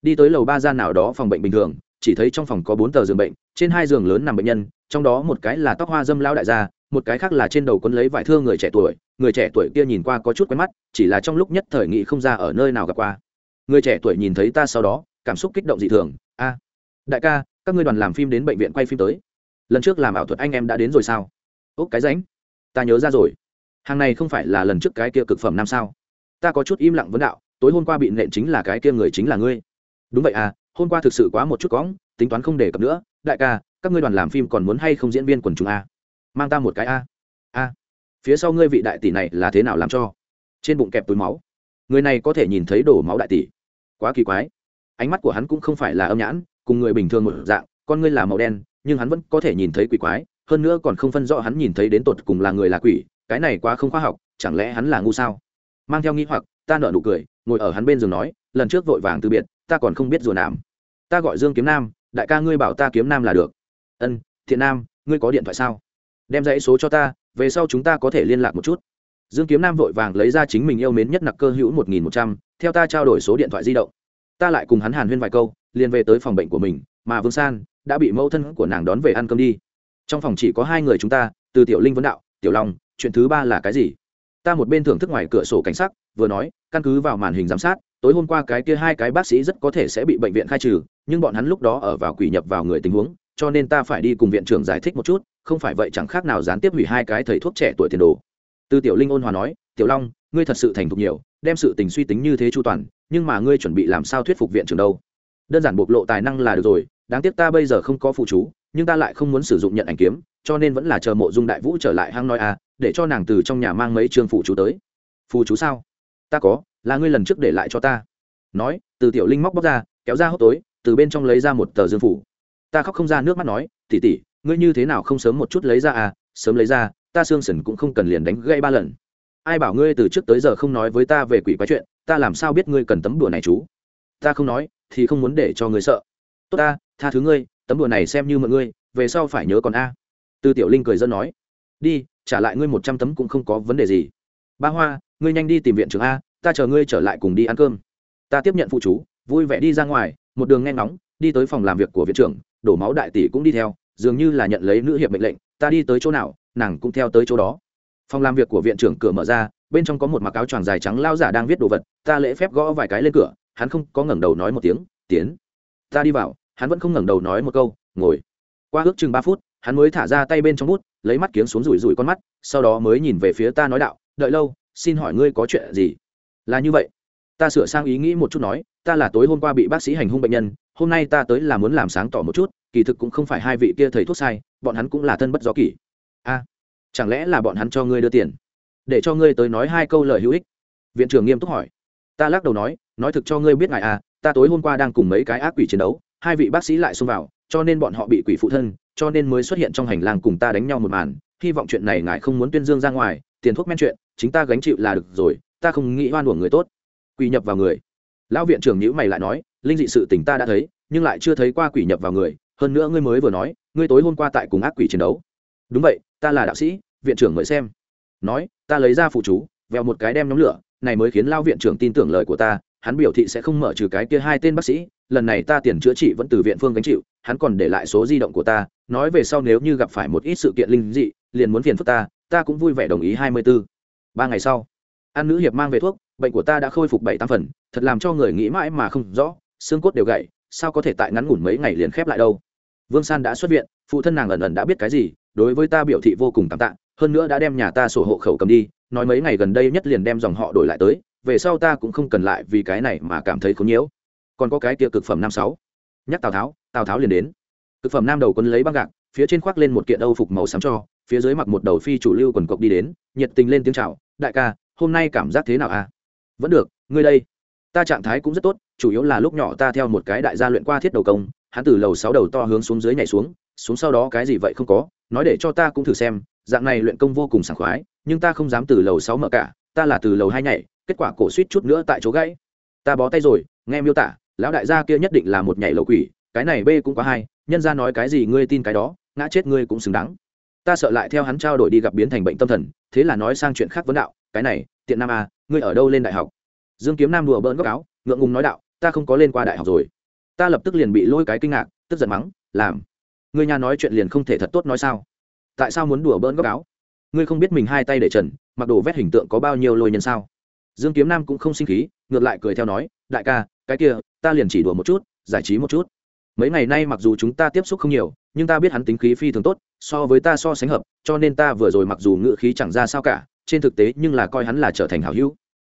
đi tới lầu ba gian nào đó phòng bệnh bình thường, chỉ thấy trong phòng có bốn tờ giường bệnh, trên hai giường lớn nằm bệnh nhân, trong đó một cái là tóc hoa dâm lão đại gia, một cái khác là trên đầu quấn lấy vải thương người trẻ tuổi người trẻ tuổi kia nhìn qua có chút quen mắt, chỉ là trong lúc nhất thời nghị không ra ở nơi nào gặp qua. Người trẻ tuổi nhìn thấy ta sau đó, cảm xúc kích động dị thường. A, đại ca, các ngươi đoàn làm phim đến bệnh viện quay phim tới. Lần trước làm ảo thuật anh em đã đến rồi sao? Úc, cái ránh. Ta nhớ ra rồi. Hàng này không phải là lần trước cái kia cực phẩm năm sao? Ta có chút im lặng vấn đạo, tối hôm qua bị nện chính là cái kia người chính là ngươi. Đúng vậy à hôm qua thực sự quá một chút cóng, tính toán không đề cập nữa. Đại ca, các ngươi đoàn làm phim còn muốn hay không diễn viên quần chúng a? Mang ta một cái a. A phía sau ngươi vị đại tỷ này là thế nào làm cho? Trên bụng kẹp túi máu. Người này có thể nhìn thấy đổ máu đại tỷ. Quá kỳ quái. Ánh mắt của hắn cũng không phải là âm nhãn, cùng người bình thường một dạng, con ngươi là màu đen, nhưng hắn vẫn có thể nhìn thấy quỷ quái, hơn nữa còn không phân rõ hắn nhìn thấy đến tột cùng là người là quỷ, cái này quá không khoa học, chẳng lẽ hắn là ngu sao? Mang theo nghĩ hoặc, ta nở nụ cười, ngồi ở hắn bên giường nói, lần trước vội vàng từ biệt, ta còn không biết rùa nàm ta gọi dương kiếm nam, đại ca ngươi bảo ta kiếm nam là được. Ân, thiện nam, ngươi có điện thoại sao? Đem dãy số cho ta về sau chúng ta có thể liên lạc một chút. Dương kiếm nam vội vàng lấy ra chính mình yêu mến nhất nặc cơ hữu một nghìn một trăm, theo ta trao đổi số điện thoại di động. Ta lại cùng hắn hàn huyên vài câu, liền về tới phòng bệnh của mình, mà vương san đã bị mẫu thân của nàng đón về ăn cơm đi. Trong phòng chỉ có hai người chúng ta, từ tiểu linh vấn đạo, tiểu long, chuyện thứ ba là cái gì? Ta một bên thưởng thức ngoài cửa sổ cảnh sắc, vừa nói, căn cứ vào màn hình giám sát, tối hôm qua cái kia hai cái bác sĩ rất có thể sẽ bị bệnh viện khai trừ, nhưng bọn hắn lúc đó ở vào quỷ nhập vào người tình huống, cho nên ta phải đi cùng viện trưởng giải thích một chút không phải vậy chẳng khác nào gián tiếp hủy hai cái thầy thuốc trẻ tuổi tiền đồ. Từ tiểu linh ôn hòa nói, tiểu long, ngươi thật sự thành thục nhiều, đem sự tình suy tính như thế chu toàn, nhưng mà ngươi chuẩn bị làm sao thuyết phục viện trưởng đâu? Đơn giản bộc lộ tài năng là được rồi, đáng tiếc ta bây giờ không có phụ chú, nhưng ta lại không muốn sử dụng nhận ảnh kiếm, cho nên vẫn là chờ mộ dung đại vũ trở lại hang nói à để cho nàng từ trong nhà mang mấy chương phụ chú tới. Phụ chú sao? Ta có, là ngươi lần trước để lại cho ta. Nói, từ tiểu linh móc bóc ra, kéo ra hốc tối, từ bên trong lấy ra một tờ dương phủ. Ta khóc không ra nước mắt nói tỉ tỉ ngươi như thế nào không sớm một chút lấy ra à sớm lấy ra, ta xương sần cũng không cần liền đánh gây ba lần. Ai bảo ngươi từ trước tới giờ không nói với ta về quỷ quái chuyện, ta làm sao biết ngươi cần tấm đùa này chú? Ta không nói, thì không muốn để cho ngươi sợ. Tốt ta, tha thứ ngươi, tấm đùa này xem như mọi ngươi, về sau phải nhớ còn a. Tư tiểu linh cười dân nói, đi, trả lại ngươi một trăm tấm cũng không có vấn đề gì. Ba hoa, ngươi nhanh đi tìm viện trưởng a, ta chờ ngươi trở lại cùng đi ăn cơm. Ta tiếp nhận phụ chú, vui vẻ đi ra ngoài, một đường nghe ngóng, đi tới phòng làm việc của viện trưởng, đổ máu đại tỷ cũng đi theo dường như là nhận lấy nữ hiệp mệnh lệnh, ta đi tới chỗ nào, nàng cũng theo tới chỗ đó. Phòng làm việc của viện trưởng cửa mở ra, bên trong có một mặc áo choàng dài trắng lao giả đang viết đồ vật, ta lễ phép gõ vài cái lên cửa, hắn không có ngẩng đầu nói một tiếng, tiến. Ta đi vào. Hắn vẫn không ngẩng đầu nói một câu, ngồi. Qua ước chừng ba phút, hắn mới thả ra tay bên trong bút, lấy mắt kiếng xuống rủi rủi con mắt, sau đó mới nhìn về phía ta nói đạo, đợi lâu, xin hỏi ngươi có chuyện gì? Là như vậy. Ta sửa sang ý nghĩ một chút nói, ta là tối hôm qua bị bác sĩ hành hung bệnh nhân hôm nay ta tới là muốn làm sáng tỏ một chút, kỳ thực cũng không phải hai vị kia thầy thuốc sai, bọn hắn cũng là thân bất gió kỷ. A, chẳng lẽ là bọn hắn cho ngươi đưa tiền? Để cho ngươi tới nói hai câu lời hữu ích. Viện trưởng nghiêm túc hỏi. Ta lắc đầu nói nói thực cho ngươi biết ngài à ta tối hôm qua đang cùng mấy cái ác quỷ chiến đấu, hai vị bác sĩ lại xông vào, cho nên bọn họ bị quỷ phụ thân, cho nên mới xuất hiện trong hành lang cùng ta đánh nhau một màn. Hy vọng chuyện này ngài không muốn tuyên dương ra ngoài, tiền thuốc men chuyện, chính ta gánh chịu là được rồi, ta không nghĩ oan uổng người tốt. Quỷ nhập vào người. Lão viện trưởng nhữ mày lại nói linh dị sự tình ta đã thấy, nhưng lại chưa thấy qua quỷ nhập vào người. Hơn nữa ngươi mới vừa nói, ngươi tối hôm qua tại cùng ác quỷ chiến đấu. Đúng vậy, ta là đạo sĩ, viện trưởng mời xem. Nói, ta lấy ra phụ chú, vèo một cái đem nhóm lửa, này mới khiến lao viện trưởng tin tưởng lời của ta, hắn biểu thị sẽ không mở trừ cái kia hai tên bác sĩ, lần này ta tiền chữa trị vẫn từ viện phương gánh chịu, hắn còn để lại số di động của ta, nói về sau nếu như gặp phải một ít sự kiện linh dị, liền muốn phiền phức ta ta cũng vui vẻ đồng ý hai mươi b ố ba ngày sau an nữ hiệp mang về thuốc, bệnh của ta đã khôi phục bảy tám phần, thật làm cho người nghĩ mãi mà không rõ xương cốt đều gãy, sao có thể tại ngắn ngủn mấy ngày liền khép lại đâu? Vương san đã xuất viện, phụ thân nàng ẩn ẩn đã biết cái gì, đối với ta biểu thị vô cùng cảm tạ, hơn nữa đã đem nhà ta sổ hộ khẩu cầm đi, nói mấy ngày gần đây nhất liền đem dòng họ đổi lại tới, về sau ta cũng không cần lại vì cái này mà cảm thấy khốn nhiễu. Còn có cái kia cực phẩm năm sáu. Nhắc tào tháo tào tháo liền đến. Cực phẩm nam đầu quân lấy băng gạc, phía trên khoác lên một kiện âu phục màu xám cho, phía dưới mặc một đầu phi chủ lưu quần cộc đi đến, nhiệt tình lên tiếng chào, đại ca, hôm nay cảm giác thế nào à? Vẫn được, ngươi đây ta trạng thái cũng rất tốt chủ yếu là lúc nhỏ ta theo một cái đại gia luyện qua thiết đầu công hắn từ lầu sáu đầu to hướng xuống dưới nhảy xuống xuống sau đó cái gì vậy không có nói để cho ta cũng thử xem dạng này luyện công vô cùng sảng khoái nhưng ta không dám từ lầu sáu mở cả ta là từ lầu hai nhảy kết quả cổ suýt chút nữa tại chỗ gãy. Ta bó tay rồi nghe miêu tả lão đại gia kia nhất định là một nhảy lầu quỷ cái này b cũng quá hay nhân ra nói cái gì ngươi tin cái đó ngã chết ngươi cũng xứng đáng. Ta sợ lại theo hắn trao đổi đi gặp biến thành bệnh tâm thần thế là nói sang chuyện khác vấn đạo cái này tiện nam a à, ngươi ở đâu lên đại học? Dương kiếm nam đùa bỡn góc áo, ngượng ngùng nói đạo, ta không có lên qua đại học rồi. Ta lập tức liền bị lôi cái kinh ngạc, tức giận mắng, làm ngươi nhà nói chuyện liền không thể thật tốt nói sao? Tại sao muốn đùa bỡn góc áo? Ngươi không biết mình hai tay để trần, mặc đồ vét hình tượng có bao nhiêu lôi nhân sao? Dương kiếm nam cũng không sinh khí, ngược lại cười theo nói, đại ca, cái kia, ta liền chỉ đùa một chút, giải trí một chút. Mấy ngày nay mặc dù chúng ta tiếp xúc không nhiều, nhưng ta biết hắn tính khí phi thường tốt, so với ta so sánh hợp, cho nên ta vừa rồi mặc dù ngự khí chẳng ra sao cả, trên thực tế nhưng là coi hắn là trở thành hảo hữu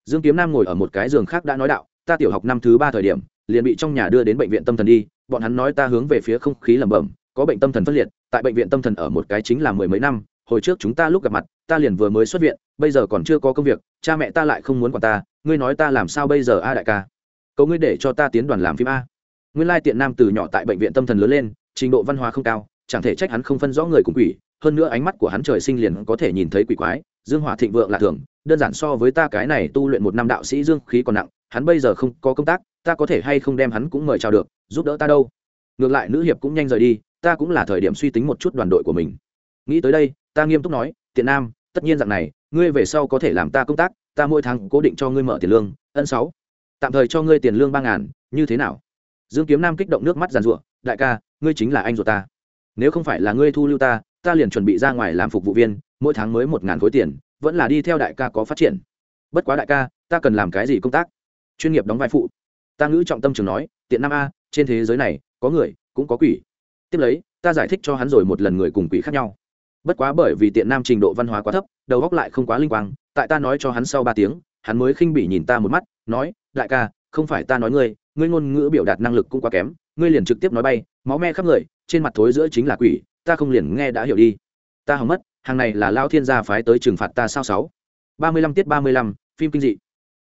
dương kiếm nam ngồi ở một cái giường khác đã nói đạo, ta tiểu học năm thứ ba thời điểm, liền bị trong nhà đưa đến bệnh viện tâm thần đi, bọn hắn nói ta hướng về phía không khí lẩm bẩm, có bệnh tâm thần phân liệt, tại bệnh viện tâm thần ở một cái chính là mười mấy năm, hồi trước chúng ta lúc gặp mặt, ta liền vừa mới xuất viện, bây giờ còn chưa có công việc, cha mẹ ta lại không muốn quản ta, ngươi nói ta làm sao bây giờ a đại ca? Cậu ngươi để cho ta tiến đoàn làm phim a. Nguyên lai tiện nam từ nhỏ tại bệnh viện tâm thần lớn lên, trình độ văn hóa không cao, chẳng thể trách hắn không phân rõ người cùng quỷ, hơn nữa ánh mắt của hắn trời sinh liền có thể nhìn thấy quỷ quái, dương hỏa thịnh vượng là thường đơn giản so với ta cái này tu luyện một năm đạo sĩ dương khí còn nặng, hắn bây giờ không có công tác, ta có thể hay không đem hắn cũng mời chào được, giúp đỡ ta đâu? Ngược lại nữ hiệp cũng nhanh rời đi, ta cũng là thời điểm suy tính một chút đoàn đội của mình. Nghĩ tới đây, ta nghiêm túc nói, tiện nam, tất nhiên rằng này, ngươi về sau có thể làm ta công tác, ta mỗi tháng cố định cho ngươi mở tiền lương, ân sáu. Tạm thời cho ngươi tiền lương ba ngàn, như thế nào? Dương kiếm nam kích động nước mắt giàn rụa đại ca, ngươi chính là anh ruột ta. Nếu không phải là ngươi thu lưu ta ta liền chuẩn bị ra ngoài làm phục vụ viên, mỗi tháng mới một ngàn khối tiền vẫn là đi theo đại ca có phát triển. Bất quá đại ca, ta cần làm cái gì công tác? Chuyên nghiệp đóng vai phụ. Ta ngữ trọng tâm trường nói, tiện nam a, trên thế giới này, có người, cũng có quỷ. Tiếp lấy, ta giải thích cho hắn rồi một lần người cùng quỷ khác nhau. Bất quá bởi vì tiện nam trình độ văn hóa quá thấp, đầu góc lại không quá linh quang, tại ta nói cho hắn sau ba tiếng, hắn mới khinh bỉ nhìn ta một mắt, nói, đại ca, không phải ta nói ngươi ngươi ngôn ngữ biểu đạt năng lực cũng quá kém, ngươi liền trực tiếp nói bay, máu me khắp người, trên mặt thối giữa chính là quỷ, ta không liền nghe đã hiểu đi. Ta hỏng mất hàng này là lao thiên gia phái tới trừng phạt ta sao sáu? Ba mươi lăm tiết ba mươi lăm, phim kinh dị.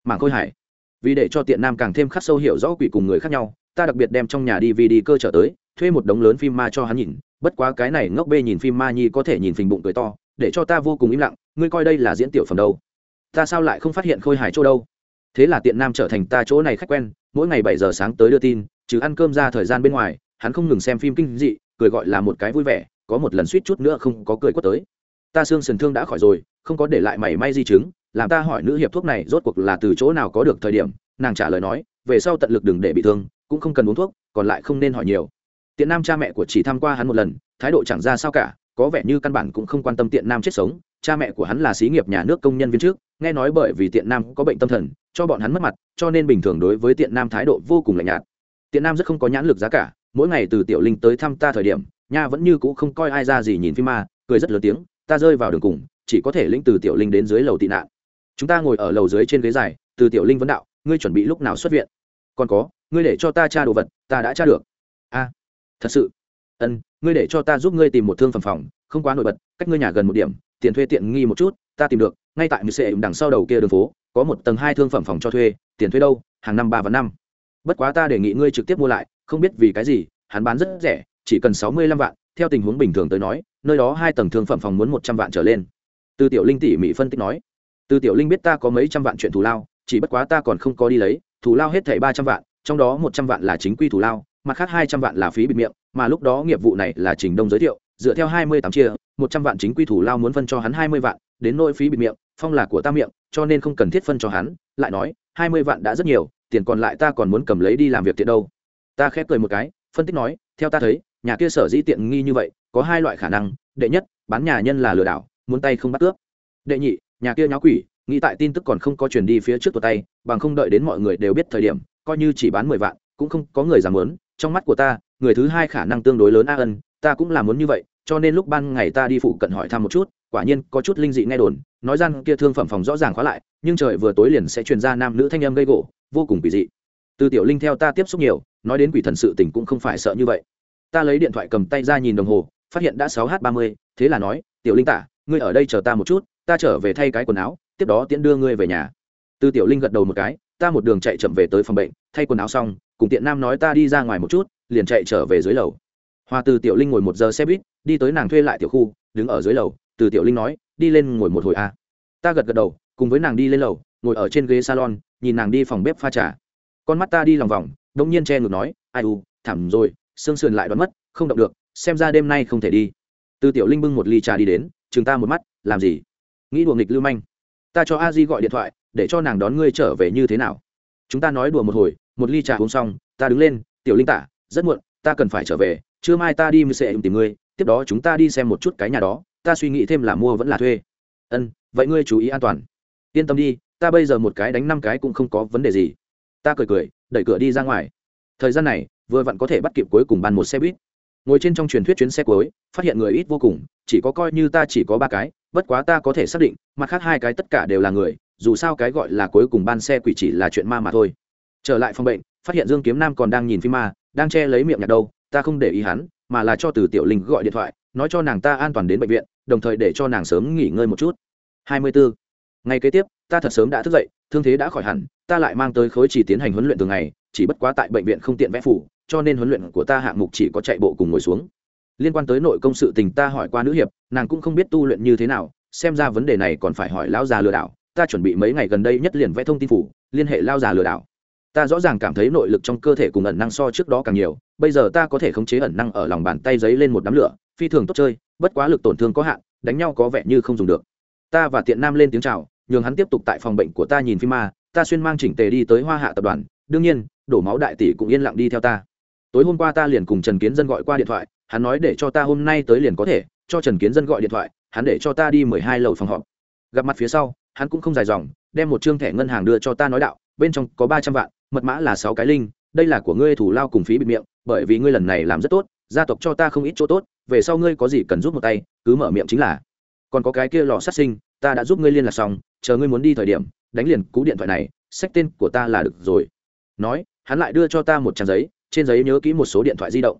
Mảng khôi hải. Vì để cho tiện nam càng thêm khắc sâu hiểu rõ quỷ cùng người khác nhau, ta đặc biệt đem trong nhà dvd cơ trở tới, thuê một đống lớn phim ma cho hắn nhìn. Bất quá cái này ngốc bê nhìn phim ma nhi có thể nhìn phình bụng cười to, để cho ta vô cùng im lặng. Ngươi coi đây là diễn tiểu phẩm đâu? Ta sao lại không phát hiện khôi hải chỗ đâu? Thế là tiện nam trở thành ta chỗ này khách quen, mỗi ngày bảy giờ sáng tới đưa tin chứ ăn cơm ra thời gian bên ngoài, hắn không ngừng xem phim kinh dị, cười gọi là một cái vui vẻ, có một lần suýt chút nữa không có cười quất tới ta xương sườn thương đã khỏi rồi, không có để lại mảy may di chứng, làm ta hỏi nữ hiệp thuốc này rốt cuộc là từ chỗ nào có được thời điểm, nàng trả lời nói, về sau tận lực đừng để bị thương, cũng không cần uống thuốc, còn lại không nên hỏi nhiều. Tiện nam cha mẹ của chỉ tham qua hắn một lần, thái độ chẳng ra sao cả, có vẻ như căn bản cũng không quan tâm tiện nam chết sống, cha mẹ của hắn là xí nghiệp nhà nước công nhân viên trước, nghe nói bởi vì tiện nam có bệnh tâm thần, cho bọn hắn mất mặt, cho nên bình thường đối với tiện nam thái độ vô cùng lạnh nhạt. Tiện nam rất không có nhãn lực giá cả, mỗi ngày từ tiểu linh tới thăm ta thời điểm, nha vẫn như cũ không coi ai ra gì nhìn phim ma, cười rất lớn tiếng ta rơi vào đường cùng, chỉ có thể lĩnh từ tiểu linh đến dưới lầu tị nạn. Chúng ta ngồi ở lầu dưới trên ghế dài, từ tiểu linh vấn đạo, ngươi chuẩn bị lúc nào xuất viện? Còn có, ngươi để cho ta tra đồ vật, ta đã tra được. A, thật sự. Ân, ngươi để cho ta giúp ngươi tìm một thương phẩm phòng, không quá nổi bật, cách ngươi nhà gần một điểm, tiền thuê tiện nghi một chút, ta tìm được, ngay tại mười sệ đằng sau đầu kia đường phố, có một tầng hai thương phẩm phòng cho thuê, tiền thuê đâu, hàng năm ba và năm. Bất quá ta đề nghị ngươi trực tiếp mua lại, không biết vì cái gì, hắn bán rất rẻ, chỉ cần sáu mươi lăm vạn theo tình huống bình thường tới nói, nơi đó hai tầng thương phẩm phòng muốn một trăm vạn trở lên. Từ tiểu linh tỉ mỉ phân tích nói, từ tiểu linh biết ta có mấy trăm vạn chuyện thù lao, chỉ bất quá ta còn không có đi lấy, thù lao hết thảy ba trăm vạn, trong đó một trăm vạn là chính quy thù lao, mặt khác hai trăm vạn là phí bịt miệng, mà lúc đó nghiệp vụ này là trình đông giới thiệu, dựa theo hai mươi tám chia, một trăm vạn chính quy thủ lao muốn phân cho hắn hai mươi vạn, đến nỗi phí bịt miệng, phong là của ta miệng, cho nên không cần thiết phân cho hắn, lại nói, hai mươi vạn đã rất nhiều, tiền còn lại ta còn muốn cầm lấy đi làm việc tiện đâu. Ta khép cười một cái, phân tích nói, theo ta thấy nhà kia sở dĩ tiện nghi như vậy, có hai loại khả năng. Đệ nhất, bán nhà nhân là lừa đảo, muốn tay không bắt cướp. Đệ nhị, nhà kia nháo quỷ, nghĩ tại tin tức còn không có truyền đi phía trước tụi tay, bằng không đợi đến mọi người đều biết thời điểm, coi như chỉ bán mười vạn, cũng không có người dám muốn. Trong mắt của ta, người thứ hai khả năng tương đối lớn a ân, ta cũng là muốn như vậy, cho nên lúc ban ngày ta đi phụ cận hỏi thăm một chút, quả nhiên có chút linh dị nghe đồn. Nói rằng kia thương phẩm phòng rõ ràng khóa lại, nhưng trời vừa tối liền sẽ truyền ra nam nữ thanh âm gây gỗ, vô cùng kỳ dị. Từ tiểu linh theo ta tiếp xúc nhiều, nói đến quỷ thần sự tình cũng không phải sợ như vậy ta lấy điện thoại cầm tay ra nhìn đồng hồ, phát hiện đã sáu h ba mươi, thế là nói, tiểu linh tả, ngươi ở đây chờ ta một chút, ta trở về thay cái quần áo, tiếp đó tiễn đưa ngươi về nhà. Từ tiểu linh gật đầu một cái, ta một đường chạy chậm về tới phòng bệnh, thay quần áo xong, cùng tiện nam nói ta đi ra ngoài một chút, liền chạy trở về dưới lầu. Hoa từ tiểu linh ngồi một giờ xe buýt, đi tới nàng thuê lại tiểu khu, đứng ở dưới lầu, từ tiểu linh nói, đi lên ngồi một hồi a à. ta gật gật đầu, cùng với nàng đi lên lầu, ngồi ở trên ghế salon, nhìn nàng đi phòng bếp pha trà. Con mắt ta đi lòng vòng đông nhiên che ngược nói, ai u, thảm rồi xương sườn lại đoán mất, không động được, xem ra đêm nay không thể đi. Từ tiểu linh bưng một ly trà đi đến, chừng ta một mắt, làm gì? Nghĩ đùa nghịch lưu manh. Ta cho a di gọi điện thoại, để cho nàng đón ngươi trở về như thế nào? Chúng ta nói đùa một hồi, một ly trà uống xong, ta đứng lên, tiểu linh tả, rất muộn, ta cần phải trở về, trưa mai ta đi mới sẽ tìm ngươi, tiếp đó chúng ta đi xem một chút cái nhà đó, ta suy nghĩ thêm là mua vẫn là thuê. Ân, vậy ngươi chú ý an toàn. Yên tâm đi, ta bây giờ một cái đánh năm cái cũng không có vấn đề gì. Ta cười cười, đẩy cửa đi ra ngoài. Thời gian này vừa vặn có thể bắt kịp cuối cùng ban một xe buýt. Ngồi trên trong truyền thuyết chuyến xe cuối, phát hiện người ít vô cùng, chỉ có coi như ta chỉ có ba cái, bất quá ta có thể xác định, mặt khác hai cái tất cả đều là người, dù sao cái gọi là cuối cùng ban xe quỷ chỉ là chuyện ma mà thôi. Trở lại phòng bệnh, phát hiện dương kiếm nam còn đang nhìn phim ma, đang che lấy miệng nhạc đâu, ta không để ý hắn, mà là cho từ tiểu linh gọi điện thoại, nói cho nàng ta an toàn đến bệnh viện, đồng thời để cho nàng sớm nghỉ ngơi một chút. Hai mươi bốn ngày kế tiếp, ta thật sớm đã thức dậy, thương thế đã khỏi hẳn, ta lại mang tới khối chỉ tiến hành huấn luyện thường ngày, chỉ bất quá tại bệnh viện không tiện vẽ phủ cho nên huấn luyện của ta hạng mục chỉ có chạy bộ cùng ngồi xuống. Liên quan tới nội công sự tình ta hỏi qua nữ hiệp, nàng cũng không biết tu luyện như thế nào, xem ra vấn đề này còn phải hỏi lão già lừa đảo. Ta chuẩn bị mấy ngày gần đây nhất liền vẽ thông tin phủ, liên hệ lao già lừa đảo. Ta rõ ràng cảm thấy nội lực trong cơ thể cùng ẩn năng so trước đó càng nhiều, bây giờ ta có thể khống chế ẩn năng ở lòng bàn tay giấy lên một đám lửa, phi thường tốt chơi, bất quá lực tổn thương có hạn, đánh nhau có vẻ như không dùng được. Ta và tiện nam lên tiếng chào, nhường hắn tiếp tục tại phòng bệnh của ta nhìn phim ma, ta xuyên mang chỉnh tề đi tới hoa hạ tập đoàn, đương nhiên, đổ máu đại tỷ cũng yên lặng đi theo ta tối hôm qua ta liền cùng trần kiến dân gọi qua điện thoại, hắn nói để cho ta hôm nay tới liền có thể, cho trần kiến dân gọi điện thoại, hắn để cho ta đi mười hai lầu phòng họp. Gặp mặt phía sau, hắn cũng không dài dòng, đem một chương thẻ ngân hàng đưa cho ta nói đạo, bên trong có ba trăm vạn, mật mã là sáu cái linh đây là của ngươi thủ lao cùng phí bịt miệng, bởi vì ngươi lần này làm rất tốt, gia tộc cho ta không ít chỗ tốt, về sau ngươi có gì cần giúp một tay, cứ mở miệng chính là. Còn có cái kia lò sát sinh, ta đã giúp ngươi liên lạc xong, chờ ngươi muốn đi thời điểm, đánh liền cú điện thoại này, sách tên của ta là được rồi. Nói, hắn lại đưa cho ta một trang giấy trên giấy nhớ kỹ một số điện thoại di động.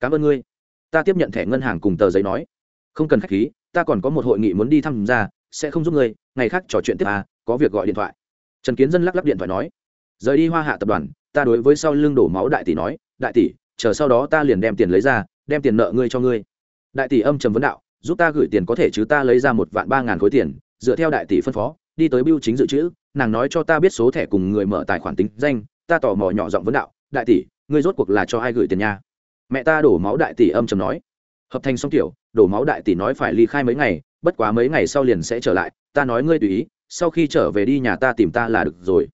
Cảm ơn ngươi. Ta tiếp nhận thẻ ngân hàng cùng tờ giấy nói. Không cần khách khí, ta còn có một hội nghị muốn đi tham gia sẽ không giúp ngươi, ngày khác trò chuyện tiếp à có việc gọi điện thoại. Trần kiến dân lắc lắc điện thoại nói. Rời đi hoa hạ tập đoàn, ta đối với sau lưng đổ máu đại tỷ nói, đại tỷ, chờ sau đó ta liền đem tiền lấy ra, đem tiền nợ ngươi cho ngươi. Đại tỷ âm trầm vấn đạo, giúp ta gửi tiền có thể chứ, ta lấy ra một vạn ba ngàn khối tiền, dựa theo đại tỷ phân phó, đi tới biêu chính dự trữ, nàng nói cho ta biết số thẻ cùng người mở tài khoản tính danh, ta tò mò nhỏ giọng vấn đạo, đại tỷ ngươi rốt cuộc là cho ai gửi tiền nha? Mẹ ta đổ máu đại tỷ âm trầm nói. Hợp thành xong tiểu, đổ máu đại tỷ nói phải ly khai mấy ngày, bất quá mấy ngày sau liền sẽ trở lại, ta nói ngươi tùy ý, sau khi trở về đi nhà ta tìm ta là được rồi.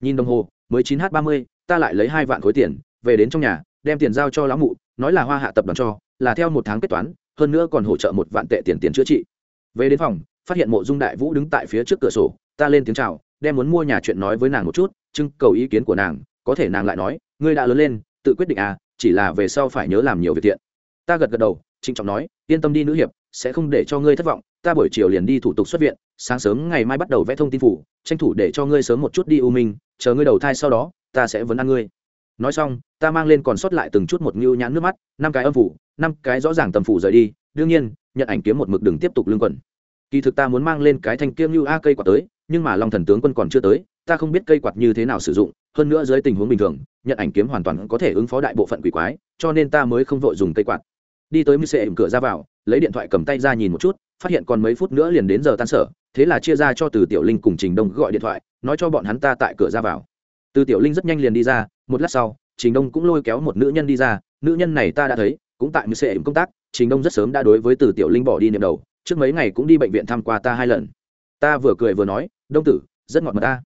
Nhìn đồng hồ, mới chín h ba mươi, ta lại lấy hai vạn khối tiền, về đến trong nhà, đem tiền giao cho lão mụ, nói là hoa hạ tập đoàn cho, là theo một tháng kết toán, hơn nữa còn hỗ trợ một vạn tệ tiền tiền chữa trị. Về đến phòng, phát hiện mộ dung đại vũ đứng tại phía trước cửa sổ, ta lên tiếng chào, đem muốn mua nhà chuyện nói với nàng một chút, trưng cầu ý kiến của nàng có thể nàng lại nói, ngươi đã lớn lên, tự quyết định à chỉ là về sau phải nhớ làm nhiều việc thiện. Ta gật gật đầu, trịnh trọng nói, yên tâm đi nữ hiệp, sẽ không để cho ngươi thất vọng, ta buổi chiều liền đi thủ tục xuất viện, sáng sớm ngày mai bắt đầu vẽ thông tin phủ, tranh thủ để cho ngươi sớm một chút đi u minh, chờ ngươi đầu thai sau đó, ta sẽ vấn ăn ngươi. Nói xong, ta mang lên còn sót lại từng chút một ngưu nhãn nước mắt, năm cái âm phủ, năm cái rõ ràng tầm phủ rời đi, đương nhiên, nhận ảnh kiếm một mực đừng tiếp tục lương quẩn. Kỳ thực ta muốn mang lên cái thanh kiêm như a cây quả tới, nhưng mà long thần tướng quân còn chưa tới ta không biết cây quạt như thế nào sử dụng, hơn nữa dưới tình huống bình thường nhận ảnh kiếm hoàn toàn có thể ứng phó đại bộ phận quỷ quái, cho nên ta mới không vội dùng cây quạt. Đi tới mưu sệ cửa ra vào, lấy điện thoại cầm tay ra nhìn một chút, phát hiện còn mấy phút nữa liền đến giờ tan sở, thế là chia ra cho từ tiểu linh cùng trình đông gọi điện thoại, nói cho bọn hắn ta tại cửa ra vào. Từ tiểu linh rất nhanh liền đi ra, một lát sau, trình đông cũng lôi kéo một nữ nhân đi ra, nữ nhân này ta đã thấy, cũng tại mưu sệ công tác, trình đông rất sớm đã đối với từ tiểu linh bỏ đi niệm đầu, trước mấy ngày cũng đi bệnh viện thăm qua ta hai lần. Ta vừa cười vừa nói, đông tử, rất ngọt mật ta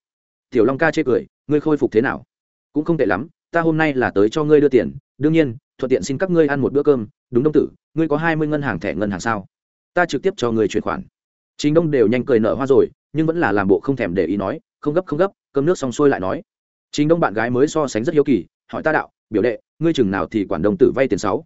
tiểu long ca chê cười, ngươi khôi phục thế nào? Cũng không tệ lắm, ta hôm nay là tới cho ngươi đưa tiền. Đương nhiên, thuận tiện xin các ngươi ăn một bữa cơm. Đúng đông tử, ngươi có hai mươi ngân hàng thẻ ngân hàng sao? Ta trực tiếp cho người chuyển khoản. Chính đông đều nhanh cười nở hoa rồi, nhưng vẫn là làm bộ không thèm để ý nói, không gấp không gấp, cơm nước xong xuôi lại nói. Chính đông bạn gái mới so sánh rất hiếu kỳ, hỏi ta đạo, biểu đệ, ngươi chừng nào thì quản đông tử vay tiền sáu?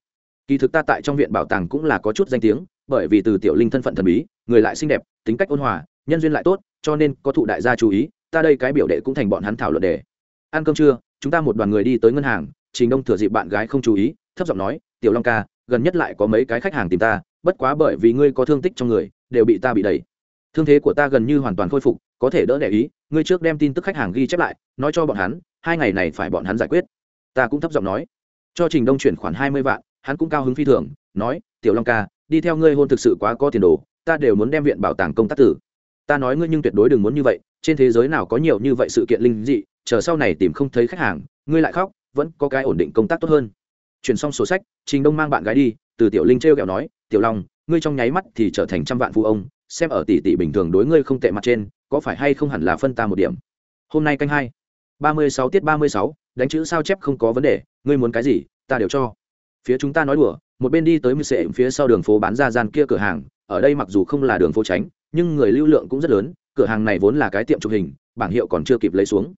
Kỳ thực ta tại trong viện bảo tàng cũng là có chút danh tiếng, bởi vì từ tiểu linh thân phận thần bí, người lại xinh đẹp, tính cách ôn hòa, nhân duyên lại tốt, cho nên có thụ đại gia chú ý ta đây cái biểu đệ cũng thành bọn hắn thảo luận đề. Ăn cơm trưa, chúng ta một đoàn người đi tới ngân hàng, trình đông thừa dịp bạn gái không chú ý, thấp giọng nói, tiểu long ca, gần nhất lại có mấy cái khách hàng tìm ta, bất quá bởi vì ngươi có thương tích trong người, đều bị ta bị đẩy. Thương thế của ta gần như hoàn toàn khôi phục, có thể đỡ để ý, ngươi trước đem tin tức khách hàng ghi chép lại, nói cho bọn hắn, hai ngày này phải bọn hắn giải quyết. Ta cũng thấp giọng nói. Cho trình đông chuyển khoản hai mươi vạn, hắn cũng cao hứng phi thường, nói, tiểu long ca, đi theo ngươi hôn thực sự quá có tiền đồ, ta đều muốn đem viện bảo tàng công tác tử. Ta nói ngươi nhưng tuyệt đối đừng muốn như vậy trên thế giới nào có nhiều như vậy sự kiện linh dị, chờ sau này tìm không thấy khách hàng, ngươi lại khóc, vẫn có cái ổn định công tác tốt hơn. Chuyển xong sổ sách, trình đông mang bạn gái đi, từ tiểu linh t r e o kẹo nói, tiểu long, ngươi trong nháy mắt thì trở thành trăm vạn phụ ông, xem ở tỷ tỷ bình thường đối ngươi không tệ mặt trên, có phải hay không hẳn là phân ta một điểm? Hôm nay canh hai, ba mươi sáu tiết ba mươi sáu, đánh chữ sao chép không có vấn đề, ngươi muốn cái gì, ta đều cho. Phía chúng ta nói đùa, một bên đi tới mười sệ phía sau đường phố bán ra gian kia cửa hàng, ở đây mặc dù không là đường phố tránh, nhưng người lưu lượng cũng rất lớn cửa hàng này vốn là cái tiệm chụp hình, bảng hiệu còn chưa kịp lấy xuống.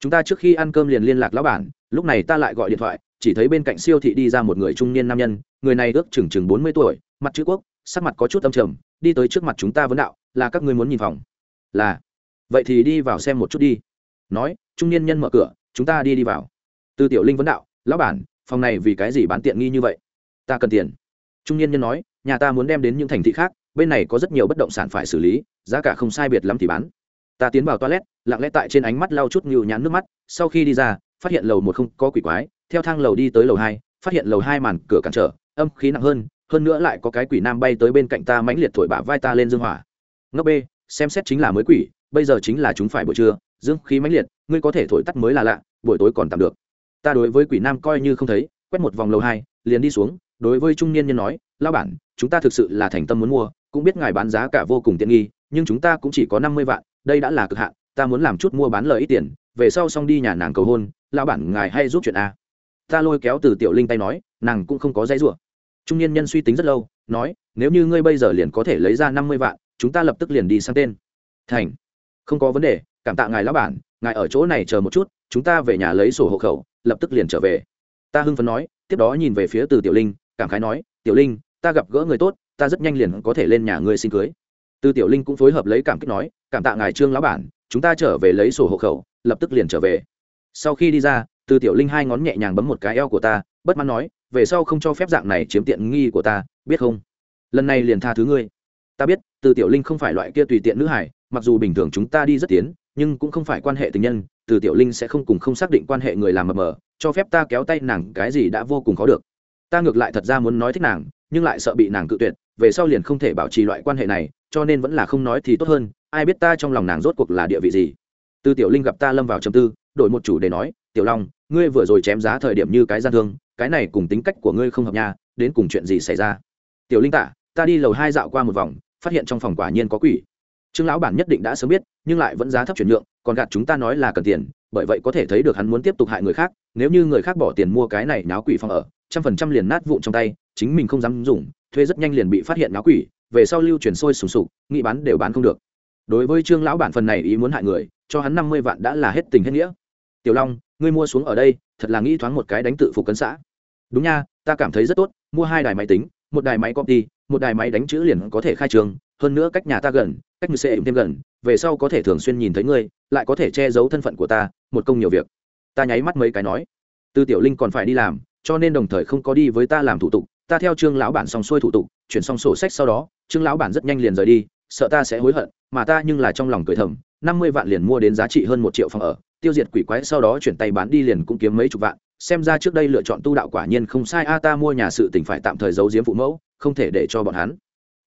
Chúng ta trước khi ăn cơm liền liên lạc lão bản, lúc này ta lại gọi điện thoại, chỉ thấy bên cạnh siêu thị đi ra một người trung niên nam nhân, người này ước chừng chừng bốn mươi tuổi, mặt chữ quốc, sắc mặt có chút âm trầm, đi tới trước mặt chúng ta vấn đạo, là các ngươi muốn nhìn phòng? Là. Vậy thì đi vào xem một chút đi. Nói, trung niên nhân mở cửa, chúng ta đi đi vào. Từ tiểu linh vấn đạo, lão bản, phòng này vì cái gì bán tiện nghi như vậy? Ta cần tiền. Trung niên nhân nói, nhà ta muốn đem đến những thành thị khác bên này có rất nhiều bất động sản phải xử lý, giá cả không sai biệt lắm thì bán. Ta tiến vào toilet, lặng lẽ tại trên ánh mắt lau chút nhưu nhán nước mắt, sau khi đi ra, phát hiện lầu một không có quỷ quái, theo thang lầu đi tới lầu hai, phát hiện lầu hai màn cửa cản trở, âm khí nặng hơn hơn nữa lại có cái quỷ nam bay tới bên cạnh ta mãnh liệt thổi bả vai ta lên dương hỏa. Ngốc b xem xét chính là mới quỷ, bây giờ chính là chúng phải buổi trưa, dương khí mãnh liệt, ngươi có thể thổi tắt mới là lạ, buổi tối còn tạm được. Ta đối với quỷ nam coi như không thấy, quét một vòng lầu hai, liền đi xuống, đối với trung niên nhân nói lao bản, chúng ta thực sự là thành tâm muốn mua cũng biết ngài bán giá cả vô cùng tiện nghi, nhưng chúng ta cũng chỉ có năm mươi vạn, đây đã là cực hạn, ta muốn làm chút mua bán lời ít tiền, về sau xong đi nhà nàng cầu hôn lao bản ngài hay giúp chuyện a. Ta lôi kéo từ tiểu linh tay nói, nàng cũng không có dãy rủa. Trung niên nhân suy tính rất lâu, nói, nếu như ngươi bây giờ liền có thể lấy ra năm mươi vạn, chúng ta lập tức liền đi sang tên. Thành. Không có vấn đề, cảm tạ ngài lão bản, ngài ở chỗ này chờ một chút, chúng ta về nhà lấy sổ hộ khẩu, lập tức liền trở về. Ta hưng phấn nói, tiếp đó nhìn về phía từ tiểu linh, cảm khái nói, tiểu linh, ta gặp gỡ người tốt ta rất nhanh liền có thể lên nhà ngươi xin cưới. Tư tiểu linh cũng phối hợp lấy cảm kích nói, cảm tạ ngài trương lão bản, chúng ta trở về lấy sổ hộ khẩu, lập tức liền trở về. Sau khi đi ra Tư tiểu linh hai ngón nhẹ nhàng bấm một cái eo của ta, bất mãn nói, về sau không cho phép dạng này chiếm tiện nghi của ta, biết không? Lần này liền tha thứ ngươi. Ta biết, từ tiểu linh không phải loại kia tùy tiện nữ hải mặc dù bình thường chúng ta đi rất tiến, nhưng cũng không phải quan hệ tình nhân, từ tiểu linh sẽ không cùng không xác định quan hệ người làm mờ mờ, cho phép ta kéo tay nàng cái gì đã vô cùng khó được. Ta ngược lại thật ra muốn nói thích nàng, nhưng lại sợ bị nàng cự tuyệt về sau liền không thể bảo trì loại quan hệ này, cho nên vẫn là không nói thì tốt hơn, ai biết ta trong lòng nàng rốt cuộc là địa vị gì. Từ tiểu linh gặp ta lâm vào trầm tư, đổi một chủ để nói, tiểu long, ngươi vừa rồi chém giá thời điểm như cái gian thương, cái này cùng tính cách của ngươi không hợp nhà đến cùng chuyện gì xảy ra? Tiểu linh tả ta đi lầu hai dạo qua một vòng, phát hiện trong phòng quả nhiên có quỷ. Trương lão bản nhất định đã sớm biết, nhưng lại vẫn giá thấp chuyển nhượng, còn gạt chúng ta nói là cần tiền, bởi vậy có thể thấy được hắn muốn tiếp tục hại người khác, nếu như người khác bỏ tiền mua cái này náo quỷ phòng ở, trăm phần trăm liền nát vụn trong tay, chính mình không dám dùng thuê rất nhanh liền bị phát hiện náo quỷ, về sau lưu chuyển sôi sùng sục nghĩ bán đều bán không được. Đối với trương lão bản phần này ý muốn hại người, cho hắn năm mươi vạn đã là hết tình hết nghĩa. Tiểu long, ngươi mua xuống ở đây, thật là nghĩ thoáng một cái đánh tự phục cấn xã. Đúng nha, ta cảm thấy rất tốt, mua hai đài máy tính, một đài máy copy, một đài máy đánh chữ liền có thể khai trường, hơn nữa cách nhà ta gần, cách như xe thêm gần, về sau có thể thường xuyên nhìn thấy ngươi, lại có thể che giấu thân phận của ta, một công nhiều việc. Ta nháy mắt mấy cái nói. Tư tiểu linh còn phải đi làm, cho nên đồng thời không có đi với ta làm thủ tục ta theo trương lão bản xong xuôi thủ tục chuyển xong sổ sách sau đó trương lão bản rất nhanh liền rời đi sợ ta sẽ hối hận mà ta nhưng là trong lòng cười thầm năm mươi vạn liền mua đến giá trị hơn một triệu phòng ở tiêu diệt quỷ quái sau đó chuyển tay bán đi liền cũng kiếm mấy chục vạn xem ra trước đây lựa chọn tu đạo quả nhiên không sai a ta mua nhà sự tỉnh phải tạm thời giấu giếm phụ mẫu không thể để cho bọn hắn.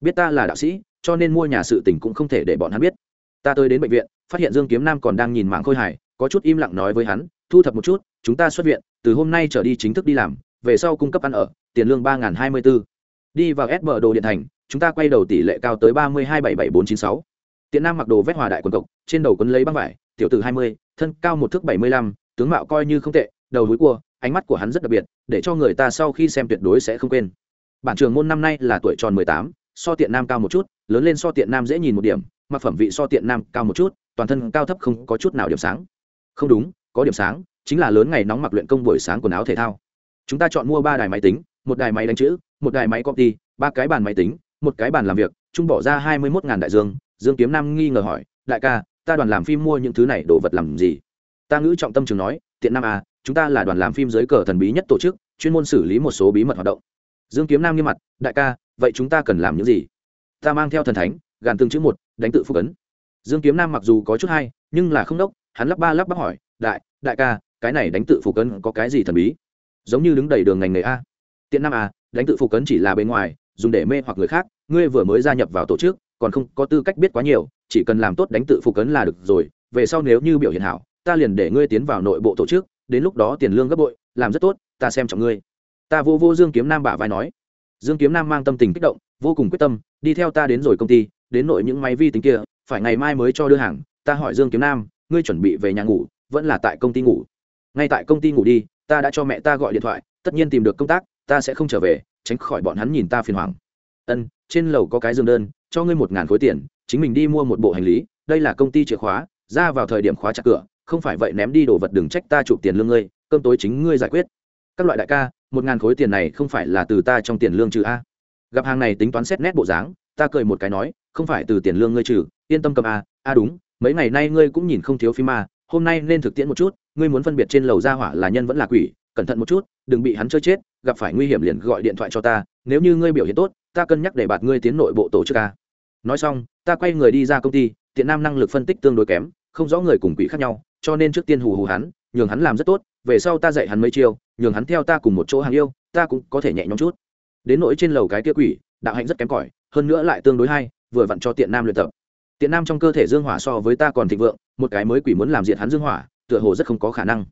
Biết ta là đạo sĩ cho nên mua nhà sự tỉnh cũng không thể để bọn hắn biết. Ta tới đến bệnh viện phát hiện dương kiếm nam còn đang nhìn mạng khôi hài, có chút im lặng nói với hắn thu thập một chút chúng ta xuất viện từ hôm nay trở đi chính thức đi làm về sau cung cấp ăn ở tiền lương ba n hai mươi b ố đi vào s bờ đồ điện thành, chúng ta quay đầu tỷ lệ cao tới ba mươi hai bảy bảy bốn chín sáu. Tiện nam mặc đồ vét hòa đại quần cộc, trên đầu quấn lấy băng vải, tiểu tử hai mươi, thân cao một thước bảy mươi lăm, tướng mạo coi như không tệ, đầu núi cua, ánh mắt của hắn rất đặc biệt, để cho người ta sau khi xem tuyệt đối sẽ không quên. Bản trường môn năm nay là tuổi tròn mười tám, so tiện nam cao một chút, lớn lên so tiện nam dễ nhìn một điểm, mặc phẩm vị so tiện nam cao một chút, toàn thân cao thấp không có chút nào điểm sáng. Không đúng, có điểm sáng, chính là lớn ngày nóng mặc luyện công buổi sáng quần áo thể thao. Chúng ta chọn mua ba đài máy tính một đài máy đánh chữ, một đài máy copy, ba cái bàn máy tính, một cái bàn làm việc, chung bỏ ra hai mươi một đại dương. Dương kiếm nam nghi ngờ hỏi, đại ca, ta đoàn làm phim mua những thứ này đồ vật làm gì? Ta ngữ trọng tâm trường nói, tiện nam à chúng ta là đoàn làm phim dưới cờ thần bí nhất tổ chức, chuyên môn xử lý một số bí mật hoạt động. Dương kiếm nam nghiêm mặt, đại ca, vậy chúng ta cần làm những gì? Ta mang theo thần thánh, gàn tương chữ một, đánh tự phục ấn. Dương kiếm nam mặc dù có chút hay, nhưng là không đốc, hắn lắp ba lắp bắp hỏi, đại đại ca, cái này đánh tự phục ấn có cái gì thần bí? Giống như đứng đầy đường ngành nghề a tiện nam à đánh tự phục cấn chỉ là bên ngoài, dùng để mê hoặc người khác, ngươi vừa mới gia nhập vào tổ chức, còn không có tư cách biết quá nhiều, chỉ cần làm tốt đánh tự phục cấn là được rồi, về sau nếu như biểu hiện hảo, ta liền để ngươi tiến vào nội bộ tổ chức, đến lúc đó tiền lương gấp bội, làm rất tốt, ta xem trọng ngươi. Ta vô vô dương kiếm nam bả vai nói. Dương kiếm nam mang tâm tình kích động, vô cùng quyết tâm, đi theo ta đến rồi công ty, đến nội những máy vi tính kia, phải ngày mai mới cho đưa hàng, ta hỏi dương kiếm nam, ngươi chuẩn bị về nhà ngủ, vẫn là tại công ty ngủ? Ngay tại công ty ngủ đi, ta đã cho mẹ ta gọi điện thoại, tất nhiên tìm được công tác ta sẽ không trở về, tránh khỏi bọn hắn nhìn ta phiền hoàng ân, trên lầu có cái dương đơn, cho ngươi một ngàn khối tiền, chính mình đi mua một bộ hành lý, đây là công ty chìa khóa, ra vào thời điểm khóa chặt cửa, không phải vậy ném đi đồ vật đừng trách ta chụp tiền lương ngươi, cơm tối chính ngươi giải quyết. Các loại đại ca, một ngàn khối tiền này không phải là từ ta trong tiền lương trừ a. Gặp hàng này tính toán xét nét bộ dáng, ta cười một cái nói, không phải từ tiền lương ngươi trừ, yên tâm cầm a a đúng, mấy ngày nay ngươi cũng nhìn không thiếu phim ma, hôm nay nên thực tiễn một chút, ngươi muốn phân biệt trên lầu ra hỏa là nhân vẫn là quỷ cẩn thận một chút, đừng bị hắn chơi chết, gặp phải nguy hiểm liền gọi điện thoại cho ta, nếu như ngươi biểu hiện tốt, ta cân nhắc để bạt ngươi tiến nội bộ tổ chức a. Nói xong, ta quay người đi ra công ty, tiện nam năng lực phân tích tương đối kém, không rõ người cùng quỷ khác nhau, cho nên trước tiên hù hù hắn, nhường hắn làm rất tốt, về sau ta dạy hắn mấy chiêu, nhường hắn theo ta cùng một chỗ hàng yêu, ta cũng có thể nhẹ nhõm chút. Đến nỗi trên lầu cái kia quỷ, đạo hạnh rất kém cỏi, hơn nữa lại tương đối hay, vừa vặn cho tiện nam luyện tập. Tiện nam trong cơ thể dương hỏa so với ta còn thịnh vượng, một cái mới quỷ muốn làm diện hắn dương hỏa, tựa hồ rất không có khả năng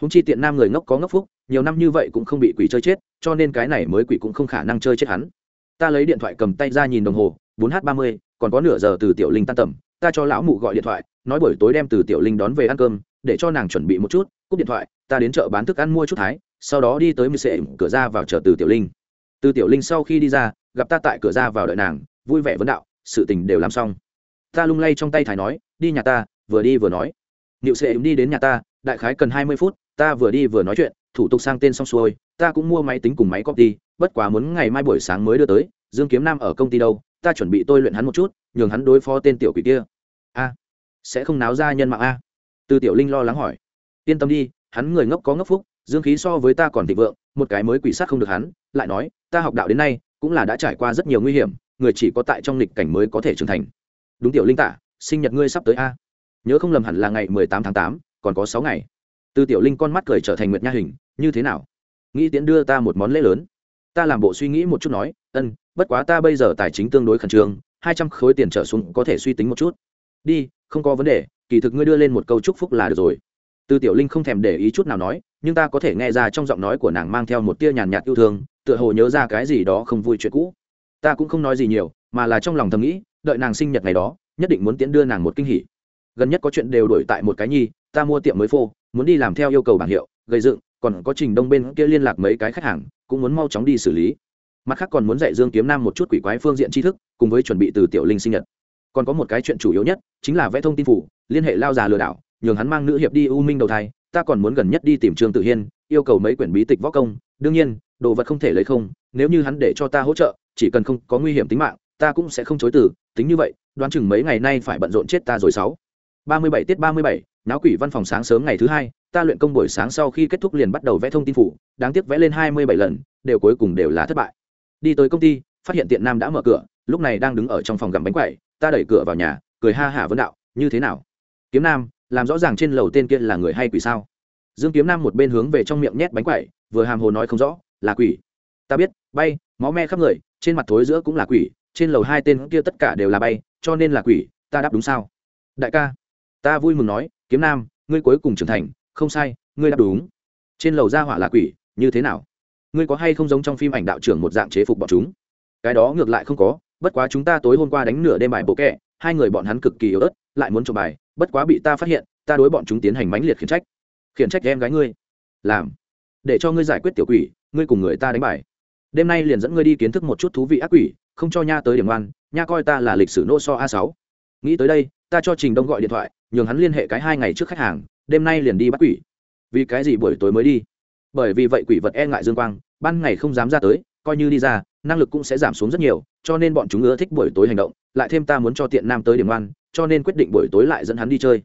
húng chi tiện nam người ngốc có ngốc phúc, nhiều năm như vậy cũng không bị quỷ chơi chết, cho nên cái này mới quỷ cũng không khả năng chơi chết hắn. Ta lấy điện thoại cầm tay ra nhìn đồng hồ, bốn h ba mươi, còn có nửa giờ từ tiểu linh tan tầm, ta cho lão mụ gọi điện thoại, nói buổi tối đem từ tiểu linh đón về ăn cơm, để cho nàng chuẩn bị một chút, cúp điện thoại, ta đến chợ bán thức ăn mua chút thái, sau đó đi tới mười sệ cửa ra vào chợ từ tiểu linh. Từ tiểu linh sau khi đi ra, gặp ta tại cửa ra vào đợi nàng, vui vẻ vấn đạo, sự tình đều làm xong. Ta lung lay trong tay thái nói, đi nhà ta, vừa đi vừa nói. Niệu sẽ đi đến nhà ta, đại khái cần hai mươi phút ta vừa đi vừa nói chuyện, thủ tục sang tên xong xuôi, ta cũng mua máy tính cùng máy copy, bất quá muốn ngày mai buổi sáng mới đưa tới, dương kiếm nam ở công ty đâu, ta chuẩn bị tôi luyện hắn một chút, nhường hắn đối phó tên tiểu quỷ kia. A, sẽ không náo ra nhân mạng a. Từ tiểu linh lo lắng hỏi. Yên tâm đi, hắn người ngốc có ngốc phúc, dương khí so với ta còn thịnh vượng, một cái mới quỷ sát không được hắn, lại nói, ta học đạo đến nay, cũng là đã trải qua rất nhiều nguy hiểm, người chỉ có tại trong lịch cảnh mới có thể trưởng thành. Đúng tiểu linh tả, sinh nhật ngươi sắp tới a. Nhớ không lầm hẳn là ngày mười tám tháng tám, còn có sáu ngày từ tiểu linh con mắt cười trở thành nguyệt nha hình, như thế nào? Nghĩ tiễn đưa ta một món lễ lớn. Ta làm bộ suy nghĩ một chút nói, ân, bất quá ta bây giờ tài chính tương đối khẩn trương, hai trăm khối tiền trở xuống có thể suy tính một chút. Đi, không có vấn đề, kỳ thực ngươi đưa lên một câu chúc phúc là được rồi. Từ tiểu linh không thèm để ý chút nào nói, nhưng ta có thể nghe ra trong giọng nói của nàng mang theo một tia nhàn nhạt yêu thương, tựa hồ nhớ ra cái gì đó không vui chuyện cũ. Ta cũng không nói gì nhiều, mà là trong lòng thầm nghĩ, đợi nàng sinh nhật ngày đó, nhất định muốn tiễn đưa nàng một kinh hỉ. Gần nhất có chuyện đều đổi tại một cái nhi, ta mua tiệm mới phô muốn đi làm theo yêu cầu bảng hiệu, gây dựng, còn có trình đông bên kia liên lạc mấy cái khách hàng, cũng muốn mau chóng đi xử lý. Mặt khác còn muốn dạy dương kiếm nam một chút quỷ quái phương diện tri thức, cùng với chuẩn bị từ tiểu linh sinh nhật. Còn có một cái chuyện chủ yếu nhất, chính là vẽ thông tin phủ, liên hệ lao già lừa đảo, nhường hắn mang nữ hiệp đi u minh đầu thai, ta còn muốn gần nhất đi tìm trương tự hiên, yêu cầu mấy quyển bí tịch võ công, đương nhiên, đồ vật không thể lấy không, nếu như hắn để cho ta hỗ trợ, chỉ cần không có nguy hiểm tính mạng, ta cũng sẽ không chối từ, tính như vậy, đoán chừng mấy ngày nay phải bận rộn chết ta rồi sáu. Ba mươi bảy tiết ba mươi bảy náo quỷ văn phòng sáng sớm ngày thứ hai, ta luyện công buổi sáng sau khi kết thúc liền bắt đầu vẽ thông tin phủ, đáng tiếc vẽ lên hai mươi bảy lần, đều cuối cùng đều là thất bại. Đi tới công ty, phát hiện tiện nam đã mở cửa, lúc này đang đứng ở trong phòng gặm bánh quẩy, ta đẩy cửa vào nhà, cười ha hả vấn đạo, như thế nào? Kiếm nam, làm rõ ràng trên lầu tên kia là người hay quỷ sao? Dương kiếm nam một bên hướng về trong miệng nhét bánh quẩy, vừa hàm hồ nói không rõ, là quỷ. Ta biết, bay, máu me khắp người, trên mặt thối giữa cũng là quỷ, trên lầu hai tên kia tất cả đều là bay, cho nên là quỷ, ta đáp đúng sao? Đại ca. Ta vui mừng nói kiếm nam, ngươi cuối cùng trưởng thành, không sai, ngươi đáp đúng. Trên lầu ra hỏa là quỷ, như thế nào? Ngươi có hay không giống trong phim ảnh đạo trưởng một dạng chế phục bọn chúng? Cái đó ngược lại không có, bất quá chúng ta tối hôm qua đánh nửa đêm bài bộ kẹ hai người bọn hắn cực kỳ yếu ớt, lại muốn trộm bài, bất quá bị ta phát hiện, ta đối bọn chúng tiến hành mãnh liệt khiển trách. Khiển trách em gái ngươi. Làm. Để cho ngươi giải quyết tiểu quỷ, ngươi cùng người ta đánh bài. Đêm nay liền dẫn ngươi đi kiến thức một chút thú vị ác quỷ, không cho nha tới điểm ngoan nha coi ta là lịch sử nô so a sáu. Nghĩ tới đây, ta cho trình đông gọi điện thoại nhường hắn liên hệ cái hai ngày trước khách hàng, đêm nay liền đi bắt quỷ. Vì cái gì buổi tối mới đi? Bởi vì vậy quỷ vật e ngại dương quang, ban ngày không dám ra tới, coi như đi ra, năng lực cũng sẽ giảm xuống rất nhiều, cho nên bọn chúng ưa thích buổi tối hành động, lại thêm ta muốn cho tiện nam tới điểm ngoan, cho nên quyết định buổi tối lại dẫn hắn đi chơi.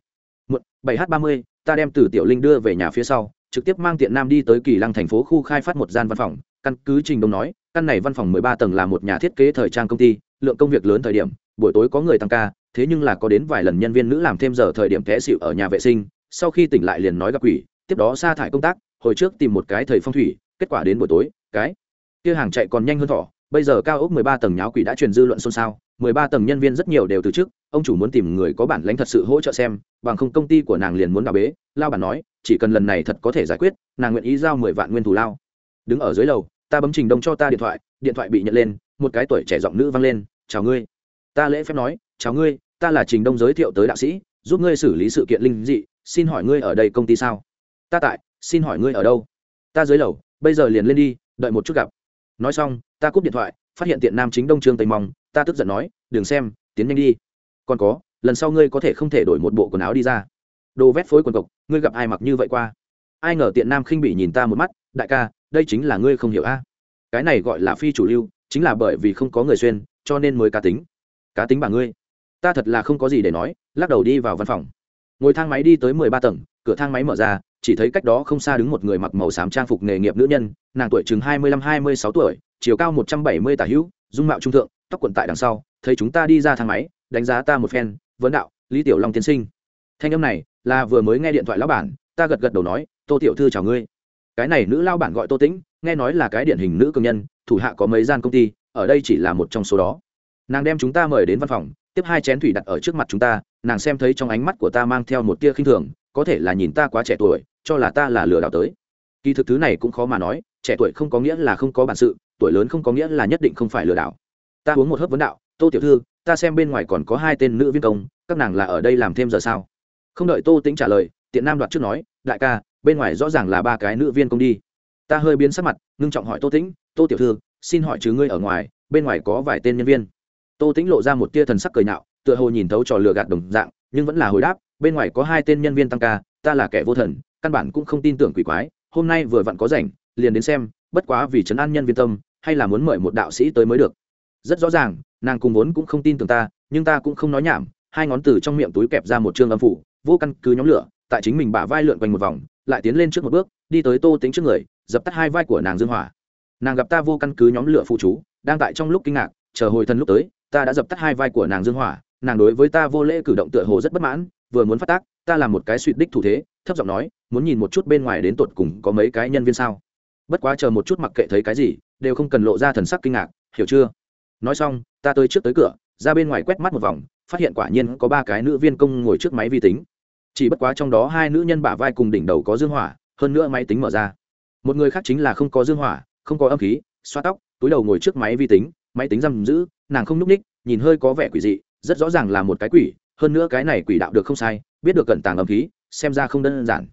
Một bảy h ba mươi, ta đem từ tiểu linh đưa về nhà phía sau, trực tiếp mang tiện nam đi tới kỳ lăng thành phố khu khai phát một gian văn phòng. Căn cứ trình đông nói, căn này văn phòng mười ba tầng là một nhà thiết kế thời trang công ty, lượng công việc lớn thời điểm, buổi tối có người tăng ca thế nhưng là có đến vài lần nhân viên nữ làm thêm giờ thời điểm té xịu ở nhà vệ sinh, sau khi tỉnh lại liền nói gặp quỷ, tiếp đó sa thải công tác, hồi trước tìm một cái thầy phong thủy, kết quả đến buổi tối, cái kia hàng chạy còn nhanh hơn thỏ bây giờ cao ốc mười ba tầng nháo quỷ đã truyền dư luận xôn xao, mười ba tầng nhân viên rất nhiều đều từ chức, ông chủ muốn tìm người có bản lãnh thật sự hỗ trợ xem, bằng không công ty của nàng liền muốn đào bế, lao bản nói, chỉ cần lần này thật có thể giải quyết, nàng nguyện ý giao mười vạn nguyên thù lao. Đứng ở dưới lầu, ta bấm trình đông cho ta điện thoại điện thoại bị nhận lên, một cái tuổi trẻ giọng nữ vang lên, chào ngươi. Ta lễ phép nói, chào ngươi ta là trình đông giới thiệu tới đạo sĩ, giúp ngươi xử lý sự kiện linh dị, xin hỏi ngươi ở đây công ty sao? Ta tại, xin hỏi ngươi ở đâu? Ta dưới lầu, bây giờ liền lên đi, đợi một chút gặp. Nói xong, ta cúp điện thoại, phát hiện tiện nam chính đông trương tây mong, ta tức giận nói, đừng xem, tiến nhanh đi. Còn có, lần sau ngươi có thể không thể đổi một bộ quần áo đi ra. Đồ vét phối quần cộc, ngươi gặp ai mặc như vậy qua? Ai ngờ tiện nam khinh bị nhìn ta một mắt, đại ca, đây chính là ngươi không hiểu a? Cái này gọi là phi chủ lưu, chính là bởi vì không có người xuyên, cho nên mới cá tính. Cá tính bà ngươi ta thật là không có gì để nói, lắc đầu đi vào văn phòng. Ngồi thang máy đi tới mười ba tầng, cửa thang máy mở ra, chỉ thấy cách đó không xa đứng một người mặc màu xám trang phục nghề nghiệp nữ nhân, nàng tuổi chừng hai mươi lăm, hai mươi sáu tuổi, chiều cao một trăm bảy mươi tả hữu, dung mạo trung thượng, tóc quần tại đằng sau, thấy chúng ta đi ra thang máy, đánh giá ta một phen, vấn đạo, lý tiểu long tiên sinh. Thanh âm này là vừa mới nghe điện thoại lão bản, ta gật gật đầu nói, tô tiểu thư chào ngươi. Cái này nữ lao bản gọi tô tĩnh, nghe nói là cái điển hình nữ công nhân, thủ hạ có mấy gian công ty, ở đây chỉ là một trong số đó. Nàng đem chúng ta mời đến văn phòng tiếp hai chén thủy đặt ở trước mặt chúng ta, nàng xem thấy trong ánh mắt của ta mang theo một tia khinh thường, có thể là nhìn ta quá trẻ tuổi, cho là ta là lừa đảo tới. Kỳ thực thứ này cũng khó mà nói, trẻ tuổi không có nghĩa là không có bản sự, tuổi lớn không có nghĩa là nhất định không phải lừa đảo. Ta uống một hớp vấn đạo, tô tiểu thư, ta xem bên ngoài còn có hai tên nữ viên công, các nàng là ở đây làm thêm giờ sao? Không đợi tô tính trả lời, tiện nam đoạt trước nói, đại ca, bên ngoài rõ ràng là ba cái nữ viên công đi. Ta hơi biến sắc mặt, ngưng trọng hỏi tô tĩnh, tô tiểu thư, xin hỏi chứ ngươi ở ngoài, bên ngoài có vài tên nhân viên? Tô tĩnh lộ ra một tia thần sắc cười nhạo, tựa hồ nhìn thấu trò lừa gạt đồng dạng, nhưng vẫn là hồi đáp, bên ngoài có hai tên nhân viên tăng ca, ta là kẻ vô thần, căn bản cũng không tin tưởng quỷ quái, hôm nay vừa vặn có rảnh, liền đến xem, bất quá vì trấn an nhân viên tâm, hay là muốn mời một đạo sĩ tới mới được. Rất rõ ràng, nàng cùng vốn cũng không tin tưởng ta, nhưng ta cũng không nói nhảm, hai ngón từ trong miệng túi kẹp ra một chương âm phủ, vô căn cứ nhóm lửa, tại chính mình bả vai lượn quanh một vòng, lại tiến lên trước một bước, đi tới tô tính trước người, dập tắt hai vai của nàng dương hỏa. Nàng gặp ta vô căn cứ nhóm lửa phụ chú, đang tại trong lúc kinh ngạc, chờ hồi thân lúc tới ta đã dập tắt hai vai của nàng dương hỏa, nàng đối với ta vô lễ cử động tựa hồ rất bất mãn, vừa muốn phát tác, ta làm một cái suy đích thủ thế, thấp giọng nói, muốn nhìn một chút bên ngoài đến tột cùng có mấy cái nhân viên sao. Bất quá chờ một chút mặc kệ thấy cái gì, đều không cần lộ ra thần sắc kinh ngạc, hiểu chưa? Nói xong, ta tới trước tới cửa, ra bên ngoài quét mắt một vòng, phát hiện quả nhiên có ba cái nữ viên công ngồi trước máy vi tính. Chỉ bất quá trong đó hai nữ nhân bả vai cùng đỉnh đầu có dương hỏa, hơn nữa máy tính mở ra. Một người khác chính là không có dương hỏa, không có âm khí, xoa tóc, túi đầu ngồi trước máy vi tính, máy tính giam giữ nàng không n ú c ních, nhìn hơi có vẻ quỷ dị, rất rõ ràng là một cái quỷ, hơn nữa cái này quỷ đạo được không sai, biết được cẩn tàng âm khí, xem ra không đơn giản.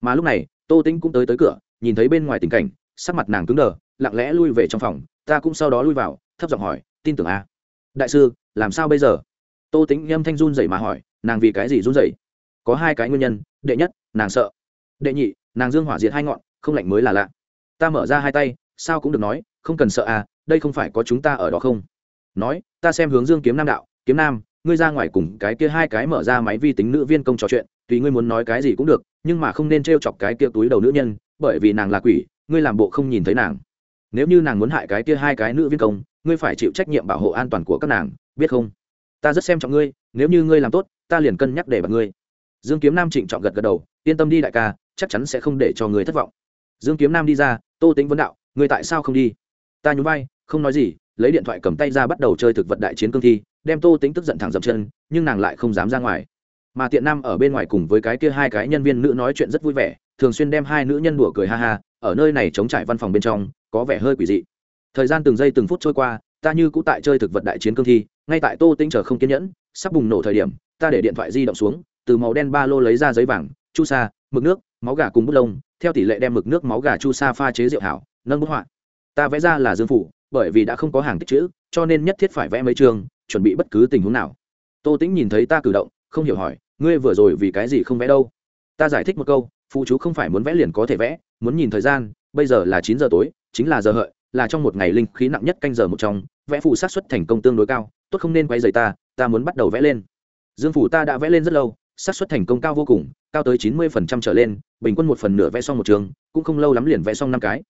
Mà lúc này, tô tĩnh cũng tới tới cửa, nhìn thấy bên ngoài tình cảnh, sắc mặt nàng cứng đờ, lặng lẽ lui về trong phòng, ta cũng sau đó lui vào, thấp giọng hỏi, tin tưởng a? Đại sư, làm sao bây giờ? Tô tĩnh âm thanh run rẩy mà hỏi, nàng vì cái gì run rẩy? Có hai cái nguyên nhân, đệ nhất, nàng sợ. Đệ nhị, nàng dương hỏa diệt hai ngọn, không lạnh mới là lạ. Ta mở ra hai tay, sao cũng được nói, không cần sợ à đây không phải có chúng ta ở đó không? Nói, ta xem hướng dương kiếm nam đạo, kiếm nam, ngươi ra ngoài cùng cái kia hai cái mở ra máy vi tính nữ viên công trò chuyện, tùy ngươi muốn nói cái gì cũng được, nhưng mà không nên t r e o chọc cái kia túi đầu nữ nhân, bởi vì nàng là quỷ, ngươi làm bộ không nhìn thấy nàng. Nếu như nàng muốn hại cái kia hai cái nữ viên công, ngươi phải chịu trách nhiệm bảo hộ an toàn của các nàng, biết không? Ta rất xem trọng ngươi, nếu như ngươi làm tốt, ta liền cân nhắc để bật ngươi. Dương kiếm nam trịnh trọng gật gật đầu, yên tâm đi đại ca, chắc chắn sẽ không để cho ngươi thất vọng. Dương kiếm nam đi ra, tô tính vấn đạo, ngươi tại sao không đi? Ta nhún vai, không nói gì lấy điện thoại cầm tay ra bắt đầu chơi thực vật đại chiến cương thi, đem tô tính tức giận thẳng dậm chân, nhưng nàng lại không dám ra ngoài. Mà tiện nam ở bên ngoài cùng với cái kia hai cái nhân viên nữ nói chuyện rất vui vẻ, thường xuyên đem hai nữ nhân đùa cười ha ha, ở nơi này chống trải văn phòng bên trong, có vẻ hơi quỷ dị. Thời gian từng giây từng phút trôi qua, ta như cũ tại chơi thực vật đại chiến cương thi, ngay tại tô tính chờ không kiên nhẫn, sắp bùng nổ thời điểm, ta để điện thoại di động xuống, từ màu đen ba lô lấy ra giấy vàng, chu sa, mực nước, máu gà cùng bút lông, theo tỷ lệ đem mực nước máu gà chu sa pha chế rượu hảo, nâng bút họa. Ta vẽ ra là dương phủ bởi vì đã không có hàng tích chữ, cho nên nhất thiết phải vẽ mấy trường chuẩn bị bất cứ tình huống nào. Tô tĩnh nhìn thấy ta cử động, không hiểu hỏi, ngươi vừa rồi vì cái gì không vẽ đâu? Ta giải thích một câu phụ chú không phải muốn vẽ liền có thể vẽ, muốn nhìn thời gian, bây giờ là chín giờ tối, chính là giờ hợi, là trong một ngày linh khí nặng nhất canh giờ một trong, vẽ phụ sát xuất thành công tương đối cao, tốt không nên quay dày ta ta muốn bắt đầu vẽ lên. Dương phủ ta đã vẽ lên rất lâu xác suất thành công cao vô cùng, cao tới chín mươi phần trăm trở lên, bình quân một phần nửa vẽ xong một trường cũng không lâu lắm liền vẽ xong năm cái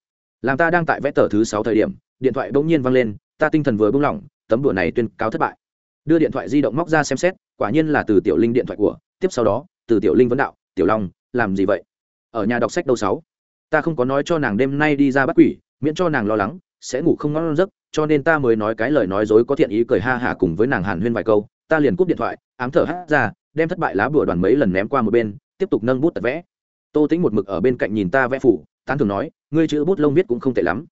làm ta đang tại vẽ tờ thứ sáu thời điểm, điện thoại bỗng nhiên vang lên, ta tinh thần vừa bung lỏng, tấm đùa này tuyên cáo thất bại. Đưa điện thoại di động móc ra xem xét, quả nhiên là từ tiểu linh điện thoại của, tiếp sau đó, từ tiểu linh vấn đạo, tiểu long, làm gì vậy? Ở nhà đọc sách đâu sáu? Ta không có nói cho nàng đêm nay đi ra bắt quỷ, miễn cho nàng lo lắng, sẽ ngủ không ngon giấc, cho nên ta mới nói cái lời nói dối có thiện ý cười ha hả cùng với nàng hàn huyên vài câu, ta liền cúp điện thoại, ám thở hát ra, đem thất bại lá bùa đoàn mấy lần ném qua một bên, tiếp tục nâng bút tập vẽ. Tô tính một mực ở bên cạnh nhìn ta vẽ phủ tán thường nói, ngươi chữ bút lông viết cũng không tệ lắm.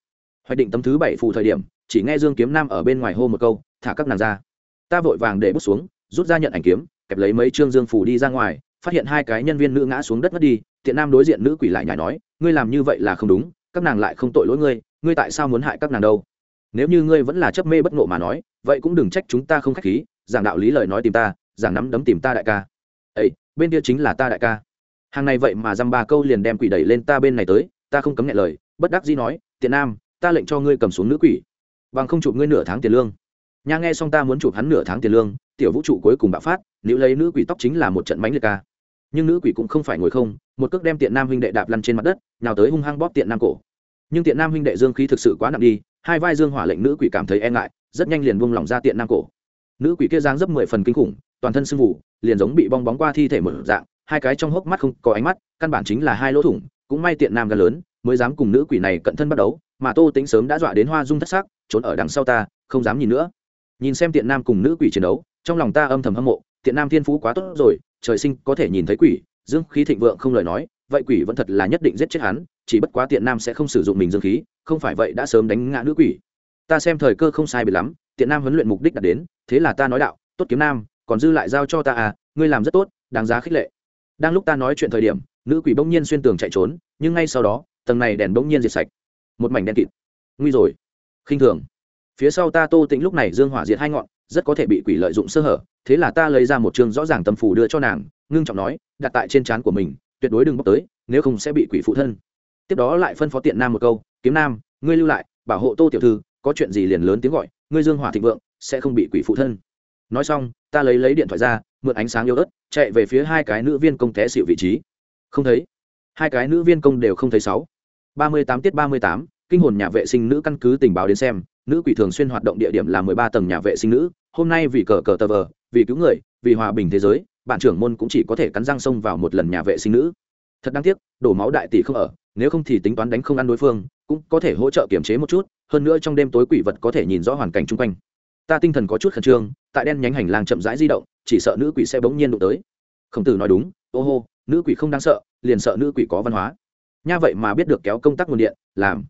Hoạch định tấm thứ bảy phụ thời điểm, chỉ nghe dương kiếm nam ở bên ngoài hô một câu, thả các nàng ra. Ta vội vàng để bút xuống, rút ra nhận ảnh kiếm, kẹp lấy mấy trương dương phủ đi ra ngoài, phát hiện hai cái nhân viên nữ ngã xuống đất mất đi, tiện nam đối diện nữ quỷ lại nhảy nói, ngươi làm như vậy là không đúng, các nàng lại không tội lỗi ngươi ngươi tại sao muốn hại các nàng đâu? Nếu như ngươi vẫn là chấp mê bất ngộ mà nói, vậy cũng đừng trách chúng ta không khách khí, giảng đạo lý lời nói tìm ta, giảng nắm đấm tìm ta đại ca. Ấy bên kia chính là ta đại ca. Hàng này vậy mà dăm ba câu liền đem quỷ đẩy lên ta bên này tới ta không cấm nhẹ lời, bất đắc dĩ nói, tiện nam, ta lệnh cho ngươi cầm xuống nữ quỷ, bằng không chụp ngươi nửa tháng tiền lương. Nha nghe xong ta muốn chụp hắn nửa tháng tiền lương, tiểu vũ trụ cuối cùng bạo phát nếu lấy nữ quỷ tóc chính là một trận mánh liệt ca. Nhưng nữ quỷ cũng không phải ngồi không, một cước đem tiện nam huynh đệ đạp lăn trên mặt đất nào tới hung hăng bóp tiện nam cổ. Nhưng tiện nam huynh đệ dương khí thực sự quá nặng đi, hai vai dương hỏa lệnh nữ quỷ cảm thấy e ngại, rất nhanh liền buông lỏng ra tiện nam cổ. Nữ quỷ kia giang dấp mười phần kinh khủng, toàn thân sưng vụ liền giống bị bong bóng qua thi thể mở dạng, hai cái trong hốc mắt không có ánh mắt, căn bản chính là hai lỗ thủng cũng may tiện nam gan lớn, mới dám cùng nữ quỷ này cận thân bắt đấu, mà tô tính sớm đã dọa đến hoa dung thất sắc, trốn ở đằng sau ta, không dám nhìn nữa. Nhìn xem tiện nam cùng nữ quỷ chiến đấu, trong lòng ta âm thầm hâm mộ, tiện nam thiên phú quá tốt rồi, trời sinh có thể nhìn thấy quỷ, dương khí thịnh vượng không lời nói, vậy quỷ vẫn thật là nhất định giết chết hắn, chỉ bất quá tiện nam sẽ không sử dụng mình dương khí, không phải vậy đã sớm đánh ngã nữ quỷ. Ta xem thời cơ không sai bị lắm, tiện nam huấn luyện mục đích đạt đến, thế là ta nói đạo, tốt kiếm nam, còn dư lại giao cho ta à ngươi làm rất tốt, đáng giá khích lệ. Đang lúc ta nói chuyện thời điểm nữ quỷ bỗng nhiên xuyên tường chạy trốn, nhưng ngay sau đó, tầng này đèn bỗng nhiên diệt sạch. Một mảnh đen kịt. Nguy rồi. Khinh thường. Phía sau ta tô tĩnh lúc này dương hỏa diệt hai ngọn, rất có thể bị quỷ lợi dụng sơ hở, thế là ta lấy ra một chương rõ ràng tâm phủ đưa cho nàng, ngưng trọng nói, đặt tại trên trán của mình, tuyệt đối đừng bóc tới, nếu không sẽ bị quỷ phụ thân. Tiếp đó lại phân phó tiện nam một câu, kiếm nam, ngươi lưu lại, bảo hộ tô tiểu thư, có chuyện gì liền lớn tiếng gọi, ngươi dương hỏa thịnh vượng, sẽ không bị quỷ phụ thân. Nói xong, ta lấy lấy điện thoại ra, mượn ánh sáng yếu ớt, chạy về phía hai cái nữ viên công té xịu vị trí không thấy. Hai cái nữ viên công đều không thấy sáu. Ba mươi tám tiết ba mươi tám, kinh hồn nhà vệ sinh nữ căn cứ tình báo đến xem, nữ quỷ thường xuyên hoạt động địa điểm là mười ba tầng nhà vệ sinh nữ. Hôm nay vì cờ cờ tờ vờ, vì cứu người, vì hòa bình thế giới, bạn trưởng môn cũng chỉ có thể cắn răng xông vào một lần nhà vệ sinh nữ. Thật đáng tiếc, đổ máu đại tỷ không ở, nếu không thì tính toán đánh không ăn đối phương, cũng có thể hỗ trợ kiểm chế một chút, hơn nữa trong đêm tối quỷ vật có thể nhìn rõ hoàn cảnh chung quanh. Ta tinh thần có chút khẩn trương, tại đen nhánh hành lang chậm rãi di động, chỉ sợ nữ quỷ sẽ bỗng nhiên đụng tới. Khổng tử nói đúng, ô hô nữ quỷ không đáng sợ, liền sợ nữ quỷ có văn hóa. Nha vậy mà biết được kéo công tắc nguồn điện, làm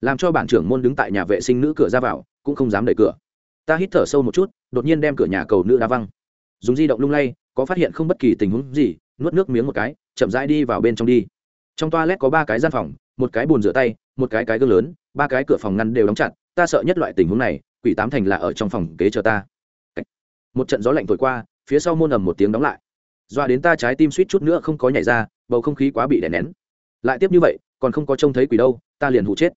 làm cho bản trưởng môn đứng tại nhà vệ sinh nữ cửa ra vào, cũng không dám đẩy cửa. Ta hít thở sâu một chút, đột nhiên đem cửa nhà cầu nữ đá văng. Dùng di động lung lay, có phát hiện không bất kỳ tình huống gì, nuốt nước miếng một cái, chậm rãi đi vào bên trong đi. Trong toilet có ba cái gian phòng, một cái bồn rửa tay, một cái cái gương lớn, ba cái cửa phòng ngăn đều đóng chặt, ta sợ nhất loại tình huống này, quỷ tám thành là ở trong phòng kế chờ ta. Một trận gió lạnh thổi qua, phía sau môn ầm một tiếng đóng lại doa đến ta trái tim suýt chút nữa không có nhảy ra, bầu không khí quá bị đè nén. Lại tiếp như vậy, còn không có trông thấy quỷ đâu, ta liền hụ chết.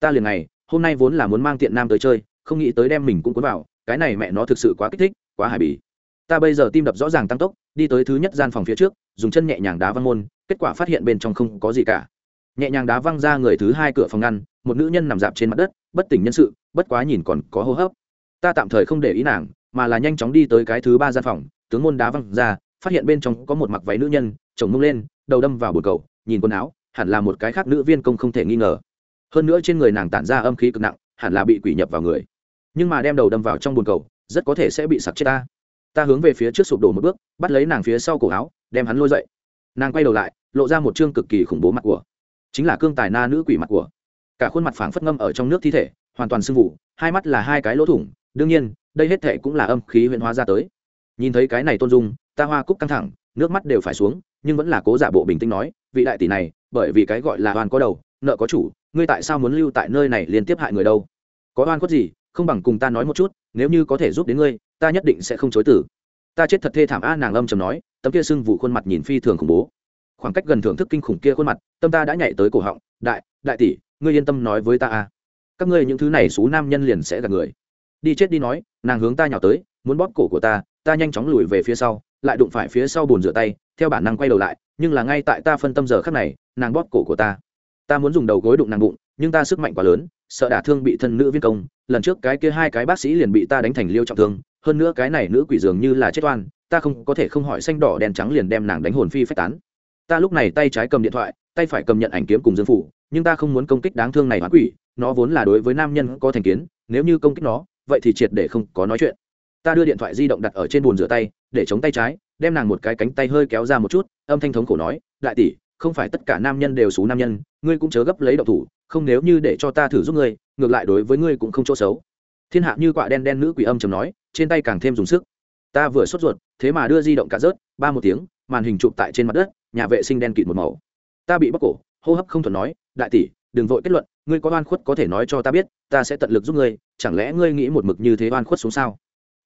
Ta liền này hôm nay vốn là muốn mang tiện nam tới chơi, không nghĩ tới đem mình cũng cuốn vào, cái này mẹ nó thực sự quá kích thích, quá hài bỉ ta bây giờ tim đập rõ ràng tăng tốc, đi tới thứ nhất gian phòng phía trước, dùng chân nhẹ nhàng đá văng môn, kết quả phát hiện bên trong không có gì cả. Nhẹ nhàng đá văng ra người thứ hai cửa phòng ngăn, một nữ nhân nằm dạp trên mặt đất, bất tỉnh nhân sự, bất quá nhìn còn có hô hấp. Ta tạm thời không để ý nàng, mà là nhanh chóng đi tới cái thứ ba gian phòng, tướng môn đá văng ra phát hiện bên trong có một mặc váy nữ nhân, chồng mông lên, đầu đâm vào bồn cầu, nhìn quần áo, hẳn là một cái khác nữ viên công không thể nghi ngờ. Hơn nữa trên người nàng tản ra âm khí cực nặng, hẳn là bị quỷ nhập vào người. Nhưng mà đem đầu đâm vào trong bồn cầu, rất có thể sẽ bị sặc chết ta. Ta hướng về phía trước sụp đổ một bước, bắt lấy nàng phía sau cổ áo, đem hắn lôi dậy. Nàng quay đầu lại, lộ ra một chương cực kỳ khủng bố mặt của. Chính là cương tài na nữ quỷ mặt của. Cả khuôn mặt phảng phất ngâm ở trong nước thi thể, hoàn toàn sưng vụ, hai mắt là hai cái lỗ thủng. Đương nhiên, đây hết thể cũng là âm khí huyện hóa ra tới nhìn thấy cái này tôn dung, ta hoa cúc căng thẳng, nước mắt đều phải xuống, nhưng vẫn là cố giả bộ bình tĩnh nói, vị đại tỷ này, bởi vì cái gọi là oan có đầu, nợ có chủ, ngươi tại sao muốn lưu tại nơi này liên tiếp hại người đâu? Có oan cốt gì, không bằng cùng ta nói một chút, nếu như có thể giúp đến ngươi, ta nhất định sẽ không chối tử ta chết thật thê thảm a, nàng âm chầm nói, tấm kia sưng vụ khuôn mặt nhìn phi thường khủng bố. Khoảng cách gần thưởng thức kinh khủng kia khuôn mặt, tâm ta đã nhảy tới cổ họng, đại đại tỷ, ngươi yên tâm nói với ta a. Các ngươi những thứ này xú nam nhân liền sẽ gặp người. Đi chết đi nói, nàng hướng ta nhào tới muốn bóp cổ của ta ta nhanh chóng lùi về phía sau, lại đụng phải phía sau bồn rửa tay, theo bản năng quay đầu lại, nhưng là ngay tại ta phân tâm giờ khắc này, nàng bóp cổ của ta. Ta muốn dùng đầu gối đụng nàng bụng, nhưng ta sức mạnh quá lớn, sợ đả thương bị thân nữ viên công, lần trước cái kia hai cái bác sĩ liền bị ta đánh thành liêu trọng thương, hơn nữa cái này nữ quỷ dường như là chết oan, ta không có thể không hỏi xanh đỏ đen trắng liền đem nàng đánh hồn phi phách tán. Ta lúc này tay trái cầm điện thoại, tay phải cầm nhận ảnh kiếm cùng dương phủ, nhưng ta không muốn công kích đáng thương này hóa quỷ, nó vốn là đối với nam nhân có thành kiến, nếu như công kích nó, vậy thì triệt để không có nói chuyện ta đưa điện thoại di động đặt ở trên bồn rửa tay, để chống tay trái, đem nàng một cái cánh tay hơi kéo ra một chút, âm thanh thống khổ nói, đại tỷ, không phải tất cả nam nhân đều xú nam nhân, ngươi cũng chớ gấp lấy đậu thủ, không nếu như để cho ta thử giúp ngươi, ngược lại đối với ngươi cũng không chỗ xấu. Thiên hạ như quạ đen đen nữ quỷ âm chầm nói, trên tay càng thêm dùng sức. Ta vừa sốt ruột, thế mà đưa di động cả rớt, ba một tiếng, màn hình chụp tại trên mặt đất, nhà vệ sinh đen kịt một màu. Ta bị bóc cổ, hô hấp không thuận nói, đại tỷ, đừng vội kết luận, ngươi có oan khuất có thể nói cho ta biết, ta sẽ tận lực giúp ngươi, chẳng lẽ ngươi nghĩ một mực như thế oan khuất xuống sao?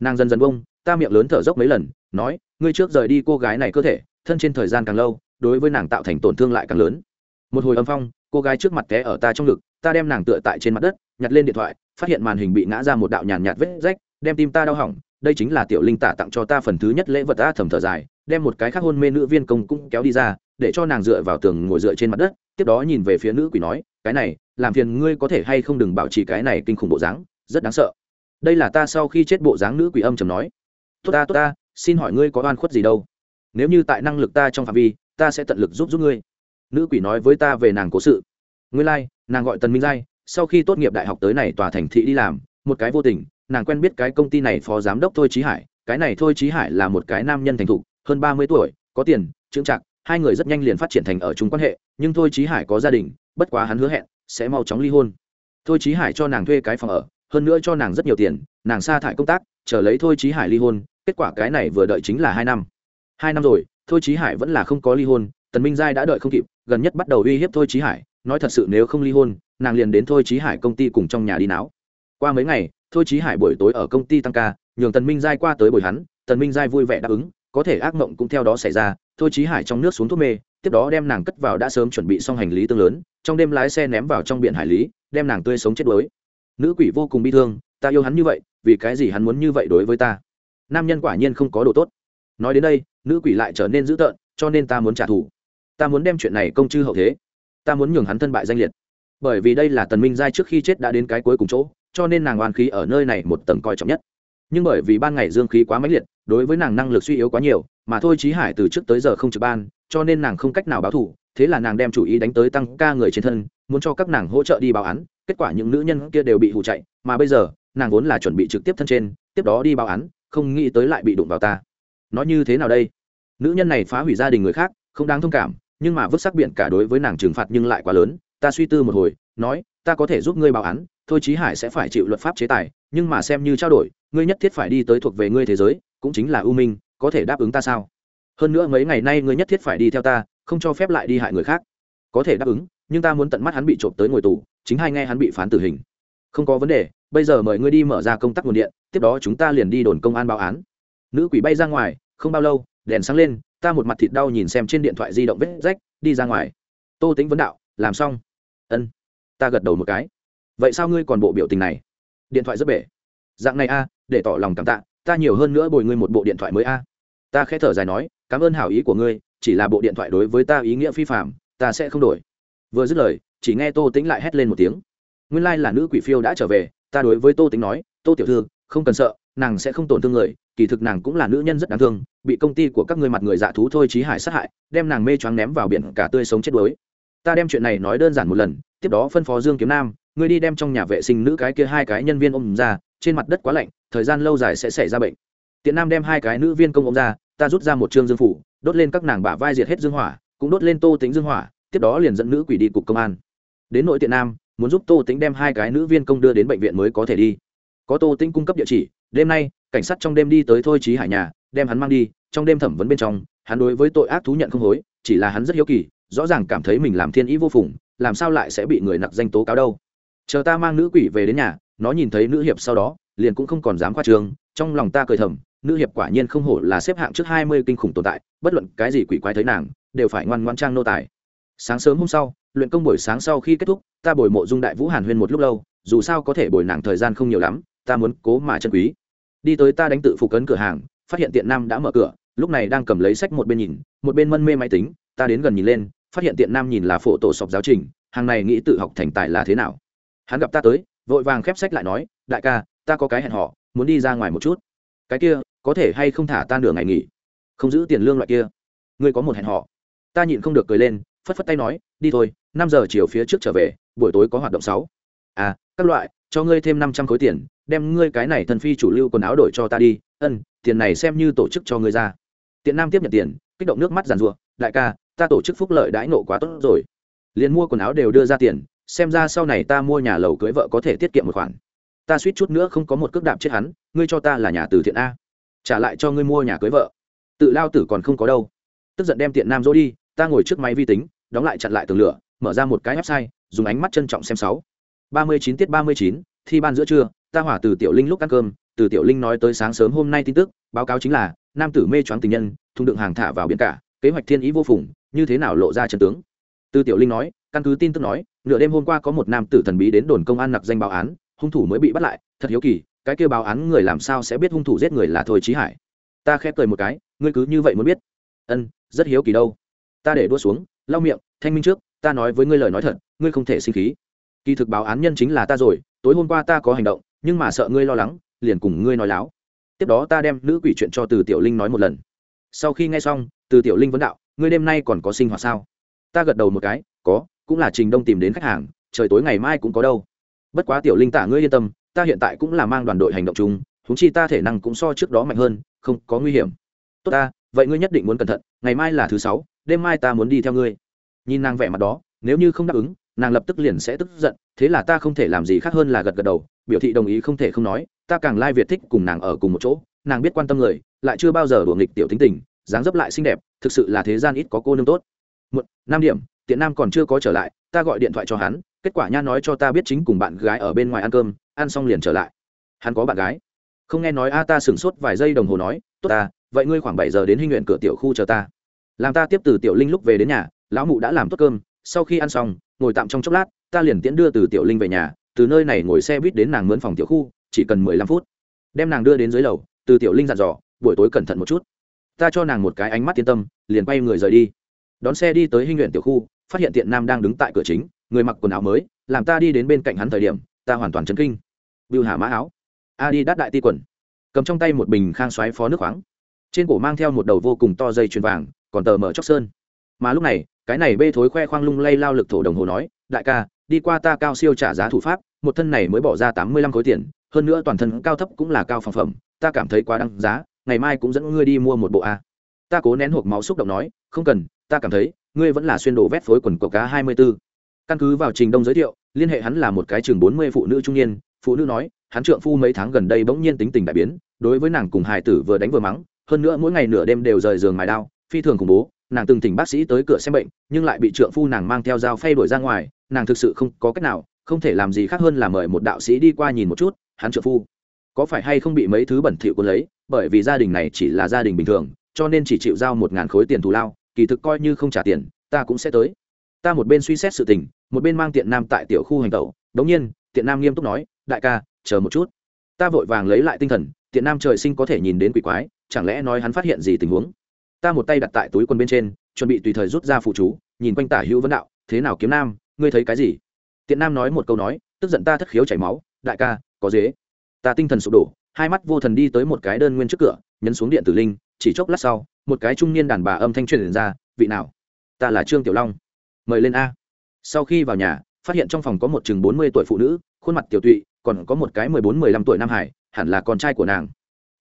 Nàng dần dần bông ta miệng lớn thở dốc mấy lần, nói, ngươi trước rời đi cô gái này cơ thể, thân trên thời gian càng lâu, đối với nàng tạo thành tổn thương lại càng lớn. Một hồi âm phong, cô gái trước mặt té ở ta trong ngực, ta đem nàng tựa tại trên mặt đất, nhặt lên điện thoại, phát hiện màn hình bị ngã ra một đạo nhàn nhạt vết rách, đem tim ta đau hỏng, đây chính là tiểu linh tả tặng cho ta phần thứ nhất lễ vật ta thầm thở dài, đem một cái khác hôn mê nữ viên công cũng kéo đi ra, để cho nàng dựa vào tường ngồi dựa trên mặt đất, tiếp đó nhìn về phía nữ quỷ nói, cái này, làm phiền ngươi có thể hay không đừng bảo trì cái này kinh khủng bộ dáng, rất đáng sợ đây là ta sau khi chết bộ dáng nữ quỷ âm trầm nói. Tốt ta tốt ta xin hỏi ngươi có oan khuất gì đâu. Nếu như tại năng lực ta trong phạm vi ta sẽ tận lực giúp giúp ngươi. Nữ quỷ nói với ta về nàng cố sự. Ngươi lai、like, nàng gọi tần minh giai sau khi tốt nghiệp đại học tới này tòa thành thị đi làm một cái vô tình nàng quen biết cái công ty này phó giám đốc thôi trí hải cái này thôi trí hải là một cái nam nhân thành thục hơn ba mươi tuổi có tiền trưng trạc hai người rất nhanh liền phát triển thành ở chung quan hệ nhưng thôi trí hải có gia đình bất quá hắn hứa hẹn sẽ mau chóng ly hôn. Thôi trí hải cho nàng thuê cái phòng ở hơn nữa cho nàng rất nhiều tiền, nàng sa thải công tác, chờ lấy thôi trí hải ly hôn, kết quả cái này vừa đợi chính là hai năm. Hai năm rồi, thôi trí hải vẫn là không có ly hôn, tần minh giai đã đợi không kịp, gần nhất bắt đầu uy hiếp thôi trí hải, nói thật sự nếu không ly hôn, nàng liền đến thôi trí hải công ty cùng trong nhà đi náo. Qua mấy ngày, thôi chí hải buổi tối ở công ty tăng ca, nhường tần minh giai qua tới bồi hắn, tần minh giai vui vẻ đáp ứng, có thể ác mộng cũng theo đó xảy ra, thôi chí hải trong nước xuống thuốc mê, tiếp đó đem nàng cất vào đã sớm chuẩn bị xong hành lý tương lớn, trong đêm lái xe ném vào trong biển hải lý, đem nàng tươi sống chết đuối nữ quỷ vô cùng bi thương, ta yêu hắn như vậy, vì cái gì hắn muốn như vậy đối với ta? Nam nhân quả nhiên không có đồ tốt. Nói đến đây, nữ quỷ lại trở nên dữ tợn, cho nên ta muốn trả thù. Ta muốn đem chuyện này công chư hậu thế. Ta muốn nhường hắn thân bại danh liệt. Bởi vì đây là tần minh giai trước khi chết đã đến cái cuối cùng chỗ, cho nên nàng oan khí ở nơi này một tầng coi trọng nhất. Nhưng bởi vì ban ngày dương khí quá mãnh liệt, đối với nàng năng lực suy yếu quá nhiều, mà thôi trí hải từ trước tới giờ không trực ban, cho nên nàng không cách nào báo thù. thế là nàng đem chủ ý đánh tới tăng ca người trên thân, muốn cho các nàng hỗ trợ đi báo án kết quả những nữ nhân kia đều bị hù chạy, mà bây giờ, nàng vốn là chuẩn bị trực tiếp thân trên, tiếp đó đi báo án, không nghĩ tới lại bị đụng vào ta. Nói như thế nào đây? Nữ nhân này phá hủy gia đình người khác, không đáng thông cảm, nhưng mà vứt sắc biển cả đối với nàng trừng phạt nhưng lại quá lớn. Ta suy tư một hồi, nói, ta có thể giúp ngươi báo án, thôi chí hải sẽ phải chịu luật pháp chế tài, nhưng mà xem như trao đổi, ngươi nhất thiết phải đi tới thuộc về ngươi thế giới, cũng chính là ưu minh, có thể đáp ứng ta sao? Hơn nữa mấy ngày nay ngươi nhất thiết phải đi theo ta, không cho phép lại đi hại người khác. Có thể đáp ứng nhưng ta muốn tận mắt hắn bị trộm tới ngồi tù, chính hai nghe hắn bị phán tử hình. Không có vấn đề, bây giờ mời ngươi đi mở ra công tác nguồn điện, tiếp đó chúng ta liền đi đồn công an báo án. Nữ quỷ bay ra ngoài, không bao lâu, đèn sáng lên, ta một mặt thịt đau nhìn xem trên điện thoại di động vết rách, đi ra ngoài. Tô tính vấn đạo, làm xong. Ân. Ta gật đầu một cái. Vậy sao ngươi còn bộ biểu tình này? Điện thoại rất bể. Dạng này a, để tỏ lòng cảm tạ, ta nhiều hơn nữa bồi ngươi một bộ điện thoại mới a. Ta khẽ thở dài nói, cảm ơn hảo ý của ngươi, chỉ là bộ điện thoại đối với ta ý nghĩa phi phạm ta sẽ không đổi vừa dứt lời, chỉ nghe tô tĩnh lại hét lên một tiếng. Nguyên lai、like、là nữ quỷ phiêu đã trở về, ta đối với tô tĩnh nói, tô tiểu thư, không cần sợ, nàng sẽ không tổn thương người, kỳ thực nàng cũng là nữ nhân rất đáng thương, bị công ty của các ngươi mặt người dạ thú thôi trí hải sát hại, đem nàng mê choáng ném vào biển cả tươi sống chết đuối. Ta đem chuyện này nói đơn giản một lần, tiếp đó phân phó dương kiếm nam, ngươi đi đem trong nhà vệ sinh nữ cái kia hai cái nhân viên ôm ra, trên mặt đất quá lạnh, thời gian lâu dài sẽ xảy ra bệnh. Tiện nam đem hai cái nữ viên công ôm ra, ta rút ra một chương dương phủ, đốt lên các nàng bả vai diệt hết dương hỏa, cũng đốt lên tô tính dương hỏa tiếp đó liền dẫn nữ quỷ đi cục công an. Đến nội tiện nam, muốn giúp tô tính đem hai cái nữ viên công đưa đến bệnh viện mới có thể đi. Có tô tính cung cấp địa chỉ, đêm nay, cảnh sát trong đêm đi tới thôi trí hải nhà, đem hắn mang đi, trong đêm thẩm vấn bên trong, hắn đối với tội ác thú nhận không hối, chỉ là hắn rất hiếu kỳ, rõ ràng cảm thấy mình làm thiên ý vô phùng, làm sao lại sẽ bị người nặc danh tố cáo đâu. Chờ ta mang nữ quỷ về đến nhà, nó nhìn thấy nữ hiệp sau đó, liền cũng không còn dám khoa trường, trong lòng ta cười thầm, nữ hiệp quả nhiên không hổ là xếp hạng trước hai mươi kinh khủng tồn tại, bất luận cái gì quỷ quái thấy nàng, đều phải ngoan ngoan trang nô tài sáng sớm hôm sau, luyện công buổi sáng sau khi kết thúc, ta bồi mộ dung đại vũ hàn huyên một lúc lâu, dù sao có thể bồi nàng thời gian không nhiều lắm, ta muốn cố mà chân quý. Đi tới ta đánh tự phục cấn cửa hàng, phát hiện tiện nam đã mở cửa, lúc này đang cầm lấy sách một bên nhìn, một bên mân mê máy tính, ta đến gần nhìn lên, phát hiện tiện nam nhìn là phổ tổ sọc giáo trình, hàng này nghĩ tự học thành tài là thế nào. Hắn gặp ta tới, vội vàng khép sách lại nói, đại ca, ta có cái hẹn họ muốn đi ra ngoài một chút. Cái kia, có thể hay không thả ta nửa ngày nghỉ? Không giữ tiền lương loại kia. Ngươi có một hẹn họ ta nhịn không được cười lên phất phất tay nói, đi thôi, năm giờ chiều phía trước trở về, buổi tối có hoạt động sáu. À các loại, cho ngươi thêm năm trăm khối tiền, đem ngươi cái này thần phi chủ lưu quần áo đổi cho ta đi. Ân, tiền này xem như tổ chức cho ngươi ra. Tiện nam tiếp nhận tiền, kích động nước mắt giàn rụa đại ca, ta tổ chức phúc lợi đãi nộ quá tốt rồi. Liền mua quần áo đều đưa ra tiền, xem ra sau này ta mua nhà lầu cưới vợ có thể tiết kiệm một khoản. Ta suýt chút nữa không có một cước đạp chết hắn, ngươi cho ta là nhà từ thiện a. Trả lại cho ngươi mua nhà cưới vợ. Tự lao tử còn không có đâu. Tức giận đem tiện nam dỗ đi, ta ngồi trước máy vi tính đóng lại chặn lại tường lửa, mở ra một cái website, dùng ánh mắt trân trọng xem sáu. Ba mươi chín tiết ba mươi chín, thi ban giữa trưa, ta hỏa từ tiểu linh lúc ăn cơm, từ tiểu linh nói tới sáng sớm hôm nay tin tức, báo cáo chính là, nam tử mê choáng tình nhân, thùng đựng hàng thả vào biển cả, kế hoạch thiên ý vô phùng, như thế nào lộ ra trận tướng? Từ tiểu linh nói, căn cứ tin tức nói, nửa đêm hôm qua có một nam tử thần bí đến đồn công an nặc danh báo án, hung thủ mới bị bắt lại, thật hiếu kỳ, cái kêu báo án người làm sao sẽ biết hung thủ giết người là thôi trí hải? Ta khép cười một cái, ngươi cứ như vậy muốn biết. Ân, rất hiếu kỳ đâu. Ta để đua xuống lau miệng, thanh minh trước, ta nói với ngươi lời nói thật, ngươi không thể sinh khí. Kỳ thực báo án nhân chính là ta rồi, tối hôm qua ta có hành động, nhưng mà sợ ngươi lo lắng, liền cùng ngươi nói láo. Tiếp đó ta đem nữ quỷ chuyện cho từ tiểu linh nói một lần. Sau khi nghe xong, từ tiểu linh vấn đạo, ngươi đêm nay còn có sinh hoạt sao? Ta gật đầu một cái, có, cũng là trình đông tìm đến khách hàng, trời tối ngày mai cũng có đâu. Bất quá tiểu linh tả ngươi yên tâm, ta hiện tại cũng là mang đoàn đội hành động chung húng chi ta thể năng cũng so trước đó mạnh hơn, không có nguy hiểm. Tốt ta, vậy ngươi nhất định muốn cẩn thận, ngày mai là thứ sáu đêm mai ta muốn đi theo ngươi. Nhìn nàng vẻ mặt đó, nếu như không đáp ứng, nàng lập tức liền sẽ tức giận, thế là ta không thể làm gì khác hơn là gật gật đầu, biểu thị đồng ý không thể không nói, ta càng lai việt thích cùng nàng ở cùng một chỗ, nàng biết quan tâm người, lại chưa bao giờ đùa nghịch tiểu tính tình, dáng dấp lại xinh đẹp, thực sự là thế gian ít có cô nương tốt. Một năm điểm, tiện nam còn chưa có trở lại, ta gọi điện thoại cho hắn, kết quả nha nói cho ta biết chính cùng bạn gái ở bên ngoài ăn cơm, ăn xong liền trở lại. Hắn có bạn gái. Không nghe nói a, ta sửng sốt vài giây đồng hồ nói, tốt ta, vậy ngươi khoảng bảy giờ đến hinh nguyện cửa tiểu khu chờ ta làm ta tiếp từ tiểu linh lúc về đến nhà, lão mụ đã làm tốt cơm, sau khi ăn xong, ngồi tạm trong chốc lát, ta liền tiễn đưa từ tiểu linh về nhà, từ nơi này ngồi xe buýt đến nàng mướn phòng tiểu khu, chỉ cần mười lăm phút. Đem nàng đưa đến dưới lầu, từ tiểu linh dặn dò, buổi tối cẩn thận một chút. Ta cho nàng một cái ánh mắt yên tâm, liền quay người rời đi. Đón xe đi tới hinh nguyện tiểu khu, phát hiện tiện nam đang đứng tại cửa chính, người mặc quần áo mới, làm ta đi đến bên cạnh hắn thời điểm, ta hoàn toàn chấn kinh. Bưu hà mã áo. A đi đắt đại ti quần. Cầm trong tay một bình khang xoáy phó nước khoáng. Trên cổ mang theo một đầu vô cùng to dây chuyền vàng còn tờ mở chóc sơn. Mà lúc này, cái này bê thối khoe khoang lung lay lao lực thổ đồng hồ nói, đại ca, đi qua ta cao siêu trả giá thủ pháp, một thân này mới bỏ ra tám mươi lăm khối tiền, hơn nữa toàn thân cao thấp cũng là cao phòng phẩm, ta cảm thấy quá đăng giá, ngày mai cũng dẫn ngươi đi mua một bộ a. Ta cố nén hộp máu xúc động nói, không cần, ta cảm thấy, ngươi vẫn là xuyên đồ vét phối quần của cá hai mươi b ố căn cứ vào trình đông giới thiệu, liên hệ hắn là một cái chừng bốn mươi phụ nữ trung niên, phụ nữ nói, hắn trượng phu mấy tháng gần đây bỗng nhiên tính tình đại biến, đối với nàng cùng hài tử vừa đánh vừa mắng, hơn nữa mỗi ngày nửa đêm đều rời giường mài đao phi thường khủng bố, nàng từng thỉnh bác sĩ tới cửa xem bệnh, nhưng lại bị trượng phu nàng mang theo dao phay đuổi ra ngoài, nàng thực sự không có cách nào, không thể làm gì khác hơn là mời một đạo sĩ đi qua nhìn một chút, hắn trượng phu. Có phải hay không bị mấy thứ bẩn thỉu cuốn lấy, bởi vì gia đình này chỉ là gia đình bình thường, cho nên chỉ chịu giao một ngàn khối tiền thù lao, kỳ thực coi như không trả tiền, ta cũng sẽ tới. Ta một bên suy xét sự tình, một bên mang tiện nam tại tiểu khu hành tẩu, đống nhiên, tiện nam nghiêm túc nói, đại ca, chờ một chút. Ta vội vàng lấy lại tinh thần, tiện nam trời sinh có thể nhìn đến quỷ quái, chẳng lẽ nói hắn phát hiện gì tình huống? Ta một tay đặt tại túi quần bên trên, chuẩn bị tùy thời rút ra phụ chú, nhìn quanh tả hữu vấn đạo, thế nào kiếm nam, ngươi thấy cái gì? Tiện nam nói một câu nói, tức giận ta thất khiếu chảy máu, đại ca, có dế. Ta tinh thần sụp đổ, hai mắt vô thần đi tới một cái đơn nguyên trước cửa, nhấn xuống điện tử linh, chỉ chốc lát sau, một cái trung niên đàn bà âm thanh truyền ra, vị nào? Ta là trương tiểu long. Mời lên a. Sau khi vào nhà, phát hiện trong phòng có một chừng bốn mươi tuổi phụ nữ, khuôn mặt tiểu tụy, còn có một cái mười bốn mười lăm tuổi nam hải, hẳn là con trai của nàng.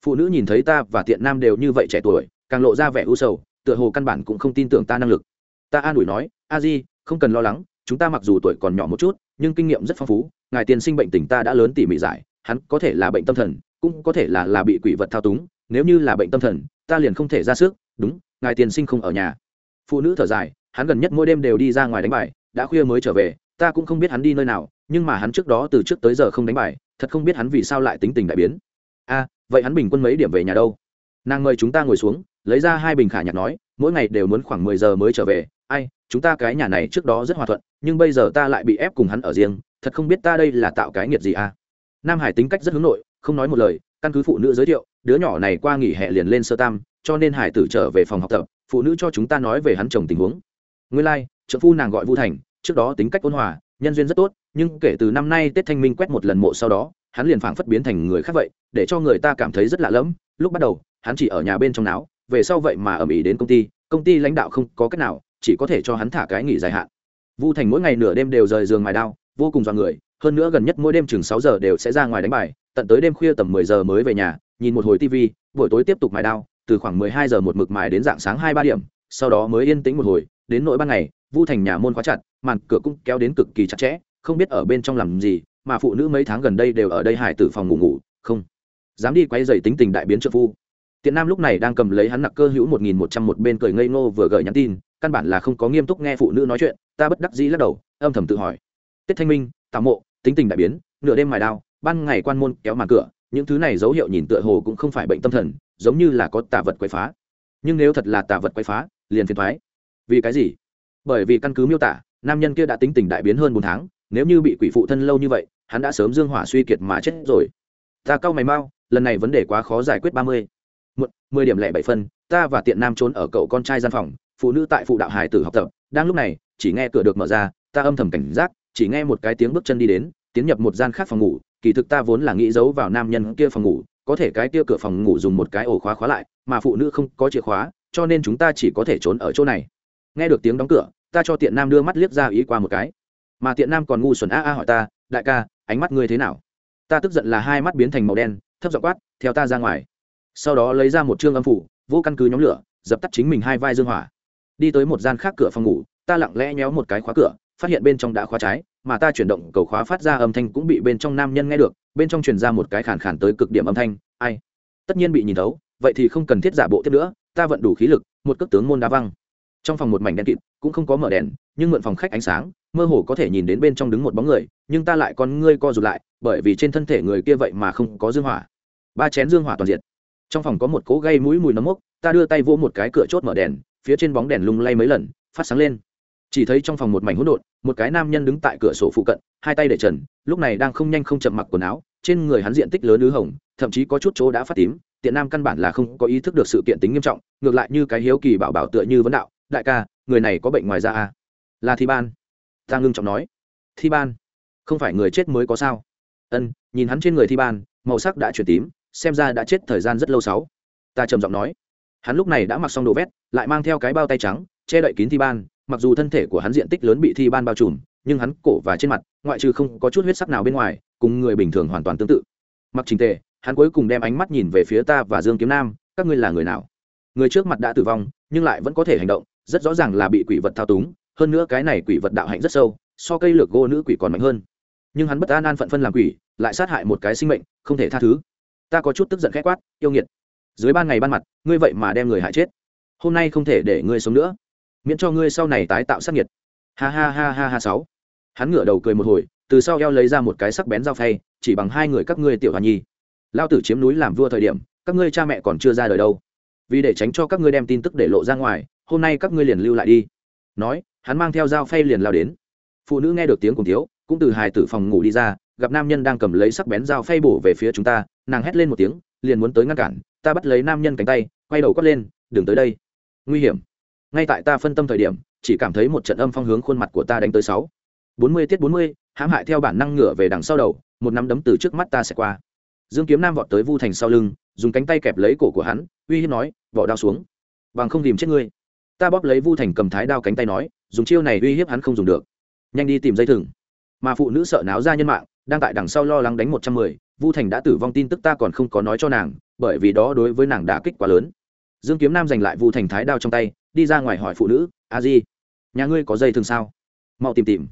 Phụ nữ nhìn thấy ta và tiện nam đều như vậy trẻ tuổi càng lộ ra vẻ u sầu, tựa hồ căn bản cũng không tin tưởng ta năng lực. Ta an ủi nói, a di, không cần lo lắng, chúng ta mặc dù tuổi còn nhỏ một chút, nhưng kinh nghiệm rất phong phú, ngài tiên sinh bệnh tình ta đã lớn tỉ mỉ giải, hắn có thể là bệnh tâm thần, cũng có thể là là bị quỷ vật thao túng, nếu như là bệnh tâm thần, ta liền không thể ra sức, đúng, ngài tiên sinh không ở nhà. Phụ nữ thở dài, hắn gần nhất mỗi đêm đều đi ra ngoài đánh bài, đã khuya mới trở về, ta cũng không biết hắn đi nơi nào, nhưng mà hắn trước đó từ trước tới giờ không đánh bài, thật không biết hắn vì sao lại tính tình đại biến. A, vậy hắn bình quân mấy điểm về nhà đâu? Nàng mời chúng ta ngồi xuống lấy ra hai bình khả nhạc nói mỗi ngày đều muốn khoảng mười giờ mới trở về. Ai chúng ta cái nhà này trước đó rất hòa thuận nhưng bây giờ ta lại bị ép cùng hắn ở riêng thật không biết ta đây là tạo cái nghiệt gì a? nam hải tính cách rất hướng nội không nói một lời căn cứ phụ nữ giới thiệu đứa nhỏ này qua nghỉ hè liền lên sơ tam cho nên hải tử trở về phòng học tập phụ nữ cho chúng ta nói về hắn chồng tình huống. Nguyên lai、like, trợ phu nàng gọi vu thành trước đó tính cách ôn hòa nhân duyên rất tốt nhưng kể từ năm nay tết thanh minh quét một lần mộ sau đó hắn liền phảng phất biến thành người khác vậy để cho người ta cảm thấy rất lạ lẫm. Lúc bắt đầu hắn chỉ ở nhà bên trong náo về sau vậy mà ầm ĩ đến công ty công ty lãnh đạo không có cách nào, chỉ có thể cho hắn thả cái nghỉ dài hạn. Vu thành mỗi ngày nửa đêm đều rời giường mài đao, vô cùng dọa người, hơn nữa gần nhất mỗi đêm chừng sáu giờ đều sẽ ra ngoài đánh bài, tận tới đêm khuya tầm mười giờ mới về nhà, nhìn một hồi tv buổi tối tiếp tục mài đao, từ khoảng mười hai giờ một mực mài đến dạng sáng hai ba điểm, sau đó mới yên tĩnh một hồi, đến nỗi ban ngày, vu thành nhà môn khóa chặt, màn cửa cũng kéo đến cực kỳ chặt chẽ, không biết ở bên trong làm gì, mà phụ nữ mấy tháng gần đây đều ở đây hải tử phòng ngủ ngủ, không dám đi quay dày tính tình đại biến trợ phu tiện nam lúc này đang cầm lấy hắn nặc cơ hữu một nghìn một trăm một bên cười ngây ngô vừa gửi nhắn tin, căn bản là không có nghiêm túc nghe phụ nữ nói chuyện, ta bất đắc dĩ lắc đầu, âm thầm tự hỏi. Tết thanh minh, tào mộ, tính tình đại biến, nửa đêm mài đao, ban ngày quan môn kéo màn cửa, những thứ này dấu hiệu nhìn tựa hồ cũng không phải bệnh tâm thần, giống như là có tà vật quậy phá. Nhưng nếu thật là tà vật quậy phá, liền phiền thoái vì cái gì? Bởi vì căn cứ miêu tả, nam nhân kia đã tính tình đại biến hơn bốn tháng, nếu như bị quỷ phụ thân lâu như vậy, hắn đã sớm dương hỏa suy kiệt mà chết rồi. Ta cau mày mau, lần này vấn đề quá khó giải quyết ba mươi một mười điểm lẻ bảy phân, ta và tiện nam trốn ở cậu con trai gian phòng, phụ nữ tại phụ đạo hải tử học tập. Đang lúc này, chỉ nghe cửa được mở ra, ta âm thầm cảnh giác, chỉ nghe một cái tiếng bước chân đi đến, tiến nhập một gian khác phòng ngủ. Kỳ thực ta vốn là nghĩ giấu vào nam nhân kia phòng ngủ, có thể cái kia cửa phòng ngủ dùng một cái ổ khóa khóa lại, mà phụ nữ không có chìa khóa, cho nên chúng ta chỉ có thể trốn ở chỗ này. Nghe được tiếng đóng cửa, ta cho tiện nam đưa mắt liếc ra ý qua một cái. Mà tiện nam còn ngu xuẩn a a hỏi ta, đại ca, ánh mắt ngươi thế nào? Ta tức giận là hai mắt biến thành màu đen, thấp giọng quát, theo ta ra ngoài sau đó lấy ra một chương âm phủ, vô căn cứ nhóm lửa, dập tắt chính mình hai vai dương hỏa. Đi tới một gian khác cửa phòng ngủ, ta lặng lẽ nhéo một cái khóa cửa, phát hiện bên trong đã khóa trái, mà ta chuyển động cầu khóa phát ra âm thanh cũng bị bên trong nam nhân nghe được, bên trong truyền ra một cái khàn khàn tới cực điểm âm thanh, ai? Tất nhiên bị nhìn thấu, vậy thì không cần thiết giả bộ tiếp nữa, ta vận đủ khí lực, một cước tướng môn đá văng. Trong phòng một mảnh đen kịt, cũng không có mở đèn, nhưng mượn phòng khách ánh sáng, mơ hồ có thể nhìn đến bên trong đứng một bóng người, nhưng ta lại còn ngươi co rụt lại, bởi vì trên thân thể người kia vậy mà không có dương hỏa. Ba chén dương hỏa toàn diện trong phòng có một cỗ gây mũi mùi nấm mốc, ta đưa tay vỗ một cái cửa chốt mở đèn, phía trên bóng đèn lung lay mấy lần, phát sáng lên. Chỉ thấy trong phòng một mảnh hỗn độn, một cái nam nhân đứng tại cửa sổ phụ cận, hai tay để trần, lúc này đang không nhanh không chậm mặc quần áo, trên người hắn diện tích lớn ứ hồng, thậm chí có chút chỗ đã phát tím, tiện nam căn bản là không có ý thức được sự kiện tính nghiêm trọng, ngược lại như cái hiếu kỳ bảo bảo tựa như vấn đạo, đại ca, người này có bệnh ngoài da à? là thi ban. Ta ngưng trọng nói. Thi ban? Không phải người chết mới có sao? Ân, nhìn hắn trên người thi ban, màu sắc đã chuyển tím xem ra đã chết thời gian rất lâu sáu. Ta trầm giọng nói. Hắn lúc này đã mặc xong đồ vét, lại mang theo cái bao tay trắng, che đậy kín thi ban, mặc dù thân thể của hắn diện tích lớn bị thi ban bao trùm, nhưng hắn cổ và trên mặt, ngoại trừ không có chút huyết sắc nào bên ngoài, cùng người bình thường hoàn toàn tương tự. Mặc trình tề, hắn cuối cùng đem ánh mắt nhìn về phía ta và dương kiếm nam, các ngươi là người nào? Người trước mặt đã tử vong, nhưng lại vẫn có thể hành động, rất rõ ràng là bị quỷ vật thao túng, hơn nữa cái này quỷ vật đạo hạnh rất sâu, so cây lược gô nữ quỷ còn mạnh hơn. Nhưng hắn bất an an phận phân làm quỷ, lại sát hại một cái sinh mệnh, không thể tha thứ ta có chút tức giận khẽ quát, yêu nghiệt, dưới ban ngày ban mặt, ngươi vậy mà đem người hại chết. Hôm nay không thể để ngươi sống nữa, miễn cho ngươi sau này tái tạo sát nhiệt ha ha ha ha ha sáu. Hắn ngửa đầu cười một hồi, từ sau eo lấy ra một cái sắc bén dao phay, chỉ bằng hai người các ngươi tiểu hòa nhi. Lao tử chiếm núi làm vua thời điểm, các ngươi cha mẹ còn chưa ra đời đâu. Vì để tránh cho các ngươi đem tin tức để lộ ra ngoài, hôm nay các ngươi liền lưu lại đi. Nói, hắn mang theo dao phay liền lao đến. Phụ nữ nghe được tiếng cùng thiếu, cũng từ hài tử phòng ngủ đi ra, gặp nam nhân đang cầm lấy sắc bén dao phay bổ về phía chúng ta nàng hét lên một tiếng, liền muốn tới ngăn cản, ta bắt lấy nam nhân cánh tay, quay đầu quát lên, đừng tới đây. Nguy hiểm. Ngay tại ta phân tâm thời điểm, chỉ cảm thấy một trận âm phong hướng khuôn mặt của ta đánh tới sáu. Bốn mươi tiết bốn mươi, hãm hại theo bản năng ngửa về đằng sau đầu, một nắm đấm từ trước mắt ta sẽ qua. Dương kiếm nam vọt tới vu thành sau lưng, dùng cánh tay kẹp lấy cổ của hắn, uy hiếp nói vỏ đao xuống. Bằng không tìm chết ngươi. Ta bóp lấy vu thành cầm thái đao cánh tay nói, dùng chiêu này uy hiếp hắn không dùng được. Nhanh đi tìm dây thừng. Mà phụ nữ sợ náo ra nhân mạng, đang tại đằng sau lo lắng đánh một trăm mười vu thành đã tử vong tin tức ta còn không có nói cho nàng, bởi vì đó đối với nàng đã kích quá lớn. Dương kiếm nam giành lại vu thành thái đao trong tay, đi ra ngoài hỏi phụ nữ, a di, nhà ngươi có dây thường sao? Mau tìm tìm.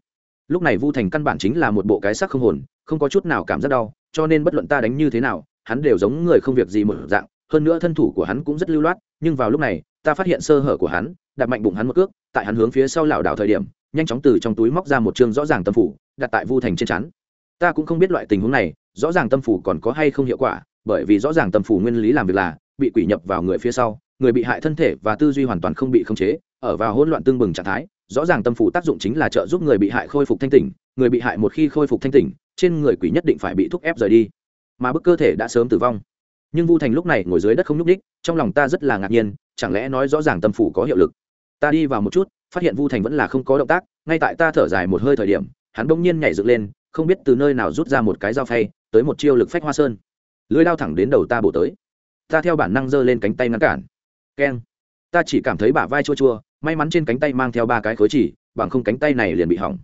Lúc này vu thành căn bản chính là một bộ cái sắc không hồn, không có chút nào cảm giác đau, cho nên bất luận ta đánh như thế nào, hắn đều giống người không việc gì một dạng, hơn nữa thân thủ của hắn cũng rất lưu loát, nhưng vào lúc này, ta phát hiện sơ hở của hắn đặt mạnh bụng hắn một cước, tại hắn hướng phía sau lảo đảo thời điểm, nhanh chóng từ trong túi móc ra một chương rõ ràng tâm phủ, đặt tại vu thành trên chắn ta cũng không biết loại tình huống này rõ ràng tâm phủ còn có hay không hiệu quả, bởi vì rõ ràng tâm phủ nguyên lý làm việc là, bị quỷ nhập vào người phía sau, người bị hại thân thể và tư duy hoàn toàn không bị khống chế, ở vào hỗn loạn tương bừng trạng thái, rõ ràng tâm phủ tác dụng chính là trợ giúp người bị hại khôi phục thanh tỉnh, người bị hại một khi khôi phục thanh tỉnh, trên người quỷ nhất định phải bị thúc ép rời đi. Mà bức cơ thể đã sớm tử vong. Nhưng vu thành lúc này ngồi dưới đất không nhúc ních trong lòng ta rất là ngạc nhiên, chẳng lẽ nói rõ ràng tâm phủ có hiệu lực? Ta đi vào một chút, phát hiện vu thành vẫn là không có động tác, ngay tại ta thở dài một hơi thời điểm, hắn bỗng nhiên nhảy dựng lên, không biết từ nơi nào rút ra một cái dao phay tới một chiêu lực phách hoa sơn. Lưới đao thẳng đến đầu ta bổ tới. Ta theo bản năng giơ lên cánh tay ngăn cản. Keng. Ta chỉ cảm thấy bả vai chua chua, may mắn trên cánh tay mang theo ba cái khối chỉ, bằng không cánh tay này liền bị hỏng.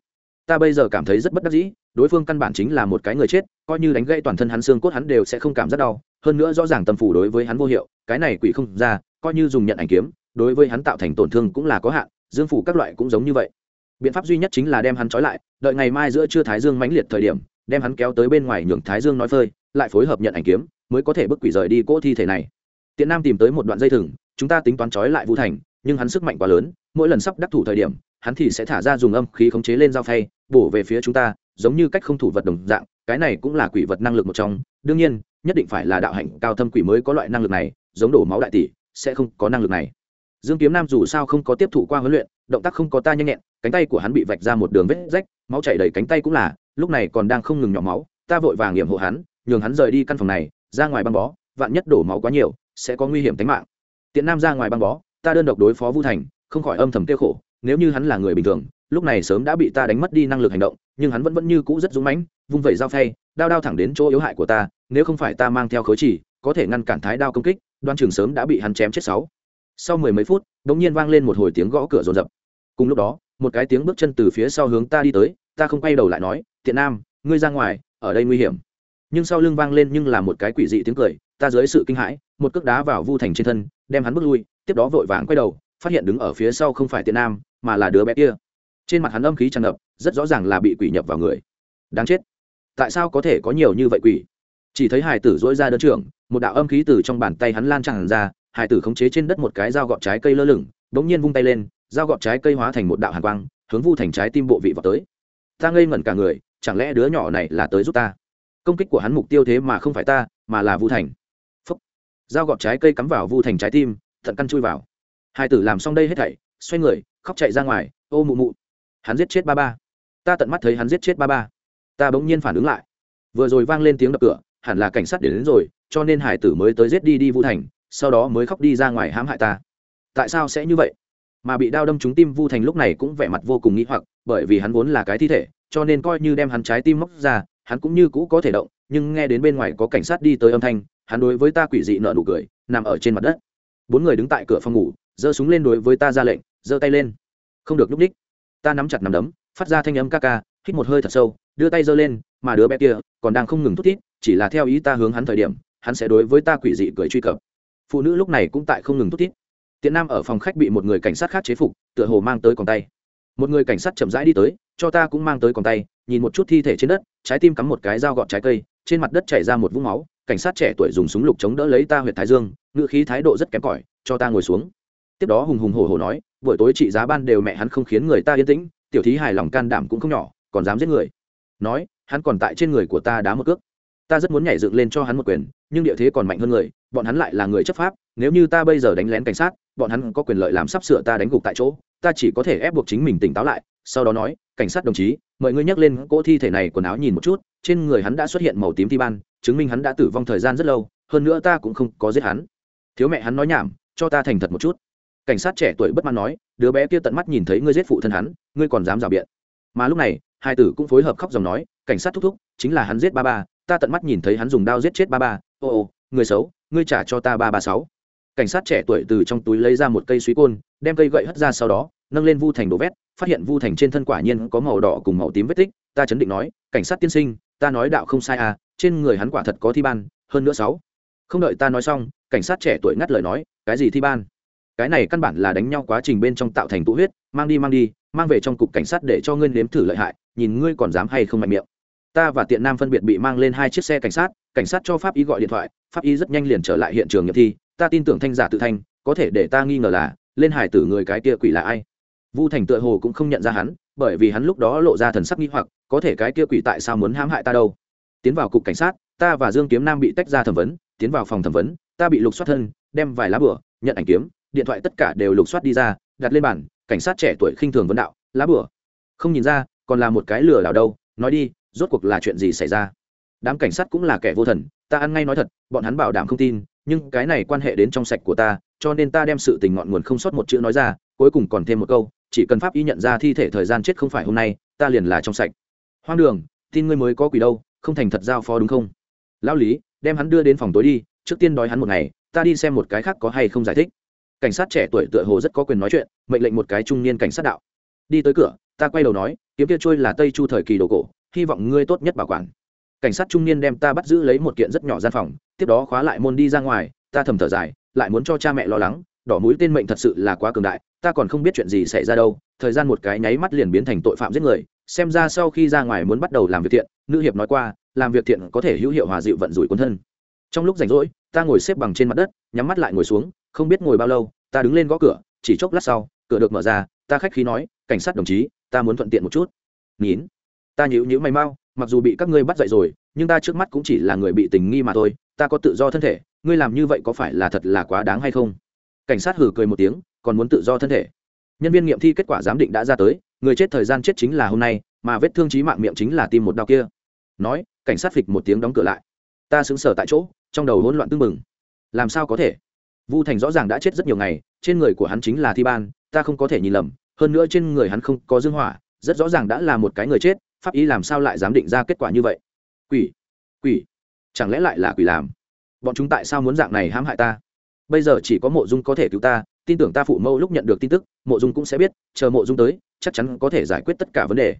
Ta bây giờ cảm thấy rất bất đắc dĩ, đối phương căn bản chính là một cái người chết, coi như đánh gây toàn thân hắn xương cốt hắn đều sẽ không cảm giác đau. Hơn nữa rõ ràng tâm phủ đối với hắn vô hiệu, cái này quỷ không ra, coi như dùng nhận ảnh kiếm, đối với hắn tạo thành tổn thương cũng là có hạn, dương phủ các loại cũng giống như vậy. Biện pháp duy nhất chính là đem hắn trói lại, đợi ngày mai giữa trưa thái dương mãnh liệt thời điểm đem hắn kéo tới bên ngoài nhường thái dương nói phơi, lại phối hợp nhận ảnh kiếm, mới có thể bức quỷ rời đi cỗ thi thể này. Tiện nam tìm tới một đoạn dây thừng, chúng ta tính toán trói lại vũ thành, nhưng hắn sức mạnh quá lớn, mỗi lần sắp đắc thủ thời điểm, hắn thì sẽ thả ra dùng âm khí khống chế lên dao phay, bổ về phía chúng ta, giống như cách không thủ vật đồng dạng, cái này cũng là quỷ vật năng lực một trong. Đương nhiên, nhất định phải là đạo hạnh cao thâm quỷ mới có loại năng lực này, giống đổ máu đại tỷ, sẽ không có năng lực này. Dương kiếm nam dù sao không có tiếp thụ qua huấn luyện, động tác không có ta nhanh nhẹn, cánh tay của hắn bị vạch ra một đường vết rách, máu chảy đầy cánh tay cũng là lúc này còn đang không ngừng nhỏ máu, ta vội vàng nghiệm hộ hắn, nhường hắn rời đi căn phòng này, ra ngoài băng bó, vạn nhất đổ máu quá nhiều, sẽ có nguy hiểm tính mạng. Tiện nam ra ngoài băng bó, ta đơn độc đối phó vu thành, không khỏi âm thầm tiêu khổ, nếu như hắn là người bình thường, lúc này sớm đã bị ta đánh mất đi năng lực hành động, nhưng hắn vẫn vẫn như cũ rất dũng mãnh, vung vẩy dao phay, đao đao thẳng đến chỗ yếu hại của ta, nếu không phải ta mang theo khối chỉ, có thể ngăn cản thái đao công kích, đoan trường sớm đã bị hắn chém chết sáu. Sau mười mấy phút đ ỗ n g nhiên vang lên một hồi tiếng gõ cửa rồn rập. Cùng lúc đó, một cái tiếng bước chân từ phía sau hướng ta đi tới, ta không quay đầu lại nói tiện nam, ngươi ra ngoài, ở đây nguy hiểm. Nhưng sau lưng vang lên nhưng là một cái quỷ dị tiếng cười, ta dưới sự kinh hãi, một cước đá vào vu thành trên thân, đem hắn bước lui, tiếp đó vội vàng quay đầu, phát hiện đứng ở phía sau không phải tiện nam, mà là đứa bé kia. Trên mặt hắn âm khí tràn ngập, rất rõ ràng là bị quỷ nhập vào người. Đáng chết. Tại sao có thể có nhiều như vậy quỷ? Chỉ thấy hải tử dỗi ra đơn trưởng, một đạo âm khí từ trong bàn tay hắn lan tràn ra, hải tử khống chế trên đất một cái dao gọt trái cây lơ lửng, bỗng nhiên vung tay lên, dao gọt trái cây hóa thành một đạo hàn quang, hướng vu thành trái tim bộ vị vào tới. Ta ngây ngẩn cả người chẳng lẽ đứa nhỏ này là tới giúp ta? Công kích của hắn mục tiêu thế mà không phải ta mà là vu thành. Phúc. Dao gọt trái cây cắm vào vu thành trái tim thận căn chui vào. Hai tử làm xong đây hết thảy xoay người khóc chạy ra ngoài ô mụ mụ. Hắn giết chết ba ba. Ta tận mắt thấy hắn giết chết ba ba. Ta bỗng nhiên phản ứng lại. Vừa rồi vang lên tiếng đập cửa hẳn là cảnh sát đến, đến rồi cho nên hải tử mới tới giết đi đi vu thành sau đó mới khóc đi ra ngoài hãm hại ta. Tại sao sẽ như vậy? Mà bị đao đâm trúng tim vu thành lúc này cũng vẻ mặt vô cùng nghĩ hoặc bởi vì hắn vốn là cái thi thể cho nên coi như đem hắn trái tim móc ra, hắn cũng như cũ có thể động, nhưng nghe đến bên ngoài có cảnh sát đi tới âm thanh, hắn đối với ta quỷ dị nợ nụ cười, nằm ở trên mặt đất. Bốn người đứng tại cửa phòng ngủ, giơ súng lên đối với ta ra lệnh, giơ tay lên. Không được lúc đích. Ta nắm chặt nằm đấm, phát ra thanh âm ca ca, hít một hơi thật sâu, đưa tay giơ lên, mà đứa bé kia còn đang không ngừng thút thít, chỉ là theo ý ta hướng hắn thời điểm, hắn sẽ đối với ta quỷ dị cười truy cập. Phụ nữ lúc này cũng tại không ngừng thút thít. Tiện nam ở phòng khách bị một người cảnh sát khác chế phục, tựa hồ mang tới còn tay. Một người cảnh sát chậm rãi đi tới cho ta cũng mang tới còn tay, nhìn một chút thi thể trên đất, trái tim cắm một cái dao gọt trái cây, trên mặt đất chảy ra một vũng máu, cảnh sát trẻ tuổi dùng súng lục chống đỡ lấy ta huyện thái dương, ngựa khí thái độ rất kém cỏi, cho ta ngồi xuống. Tiếp đó hùng hùng hổ hổ nói, buổi tối trị giá ban đều mẹ hắn không khiến người ta yên tĩnh, tiểu thí hài lòng can đảm cũng không nhỏ, còn dám giết người. Nói, hắn còn tại trên người của ta đá một cước. Ta rất muốn nhảy dựng lên cho hắn một quyền, nhưng địa thế còn mạnh hơn người, bọn hắn lại là người chấp pháp, nếu như ta bây giờ đánh lén cảnh sát, bọn hắn có quyền lợi làm sắp sửa ta đánh gục tại chỗ, ta chỉ có thể ép buộc chính mình tỉnh táo lại sau đó nói, cảnh sát đồng chí, mời ngươi nhắc lên cỗ thi thể này quần áo nhìn một chút, trên người hắn đã xuất hiện màu tím thi ban, chứng minh hắn đã tử vong thời gian rất lâu, hơn nữa ta cũng không có giết hắn. Thiếu mẹ hắn nói nhảm, cho ta thành thật một chút. Cảnh sát trẻ tuổi bất mãn nói, đứa bé kia tận mắt nhìn thấy ngươi giết phụ thân hắn, ngươi còn dám rào biện. Mà lúc này, hai tử cũng phối hợp khóc dòng nói, cảnh sát thúc thúc, chính là hắn giết ba ba, ta tận mắt nhìn thấy hắn dùng đao giết chết ba ba, ô ô, người xấu, ngươi trả cho ta ba ba sáu. Cảnh sát trẻ tuổi từ trong túi lấy ra một cây suý côn, đem cây gậy hất ra sau đó, nâng lên vu thành đổ vét phát hiện vu thành trên thân quả nhiên có màu đỏ cùng màu tím vết tích, ta chấn định nói, cảnh sát tiên sinh, ta nói đạo không sai à trên người hắn quả thật có thi ban, hơn nữa sáu. Không đợi ta nói xong, cảnh sát trẻ tuổi ngắt lời nói, cái gì thi ban? Cái này căn bản là đánh nhau quá trình bên trong tạo thành tụ huyết, mang đi mang đi, mang về trong cục cảnh sát để cho ngươi nếm thử lợi hại, nhìn ngươi còn dám hay không mạnh miệng. Ta và tiện nam phân biệt bị mang lên hai chiếc xe cảnh sát cảnh sát cho pháp y gọi điện thoại, pháp y rất nhanh liền trở lại hiện trường nghiệm thi, ta tin tưởng thanh giả tự thanh có thể để ta nghi ngờ là, lên hải tử người cái kia quỷ là ai? Vu thành tựa hồ cũng không nhận ra hắn, bởi vì hắn lúc đó lộ ra thần sắc nghi hoặc, có thể cái kia quỷ tại sao muốn hãm hại ta đâu? Tiến vào cục cảnh sát, ta và dương kiếm nam bị tách ra thẩm vấn, tiến vào phòng thẩm vấn, ta bị lục soát thân, đem vài lá bửa, nhận ảnh kiếm, điện thoại tất cả đều lục soát đi ra, đặt lên bàn, cảnh sát trẻ tuổi khinh thường vấn đạo, lá bửa? Không nhìn ra, còn là một cái lừa đảo đâu, nói đi, rốt cuộc là chuyện gì xảy ra? Đám cảnh sát cũng là kẻ vô thần, ta ăn ngay nói thật, bọn hắn bảo đảm không tin, nhưng cái này quan hệ đến trong sạch của ta, cho nên ta đem sự tình ngọn nguồn không sót một chữ nói ra, cuối cùng còn thêm một câu chỉ cần pháp y nhận ra thi thể thời gian chết không phải hôm nay, ta liền là trong sạch. Hoang đường, tin ngươi mới có quỷ đâu, không thành thật giao phó đúng không? Lão lý, đem hắn đưa đến phòng tối đi, trước tiên đói hắn một ngày, ta đi xem một cái khác có hay không giải thích. Cảnh sát trẻ tuổi tựa hồ rất có quyền nói chuyện, mệnh lệnh một cái trung niên cảnh sát đạo. Đi tới cửa, ta quay đầu nói, kiếm kia trôi là tây chu thời kỳ đồ cổ, hy vọng ngươi tốt nhất bảo quản. Cảnh sát trung niên đem ta bắt giữ lấy một kiện rất nhỏ gian phòng, tiếp đó khóa lại môn đi ra ngoài, ta thầm thở dài, lại muốn cho cha mẹ lo lắng đỏ mũi tên mệnh thật sự là quá cường đại, ta còn không biết chuyện gì xảy ra đâu. Thời gian một cái nháy mắt liền biến thành tội phạm giết người, xem ra sau khi ra ngoài muốn bắt đầu làm việc thiện, nữ hiệp nói qua, làm việc thiện có thể hữu hiệu hòa dịu vận rủi quân thân. Trong lúc rảnh rỗi, ta ngồi xếp bằng trên mặt đất, nhắm mắt lại ngồi xuống, không biết ngồi bao lâu, ta đứng lên gõ cửa, chỉ chốc lát sau, cửa được mở ra, ta khách khí nói, cảnh sát đồng chí, ta muốn thuận tiện một chút. Nhín ta nhíu nhíu mày mau, mặc dù bị các ngươi bắt dậy rồi, nhưng ta trước mắt cũng chỉ là người bị tình nghi mà thôi, ta có tự do thân thể, ngươi làm như vậy có phải là thật là quá đáng hay không? Cảnh sát hử cười một tiếng, còn muốn tự do thân thể. Nhân viên nghiệm thi kết quả giám định đã ra tới, người chết thời gian chết chính là hôm nay, mà vết thương trí mạng miệng chính là tim một đau kia. Nói, cảnh sát phịch một tiếng đóng cửa lại. Ta xứng sở tại chỗ, trong đầu hỗn loạn tưng bừng. Làm sao có thể? Vu thành rõ ràng đã chết rất nhiều ngày, trên người của hắn chính là thi ban, ta không có thể nhìn lầm, hơn nữa trên người hắn không có dương hỏa, rất rõ ràng đã là một cái người chết, pháp y làm sao lại giám định ra kết quả như vậy? Quỷ quỷ, chẳng lẽ lại là quỷ làm? Bọn chúng tại sao muốn dạng này hãm hại ta? Bây giờ chỉ có mộ dung có thể cứu ta, tin tưởng ta phụ mẫu lúc nhận được tin tức, mộ dung cũng sẽ biết, chờ mộ dung tới, chắc chắn có thể giải quyết tất cả vấn đề.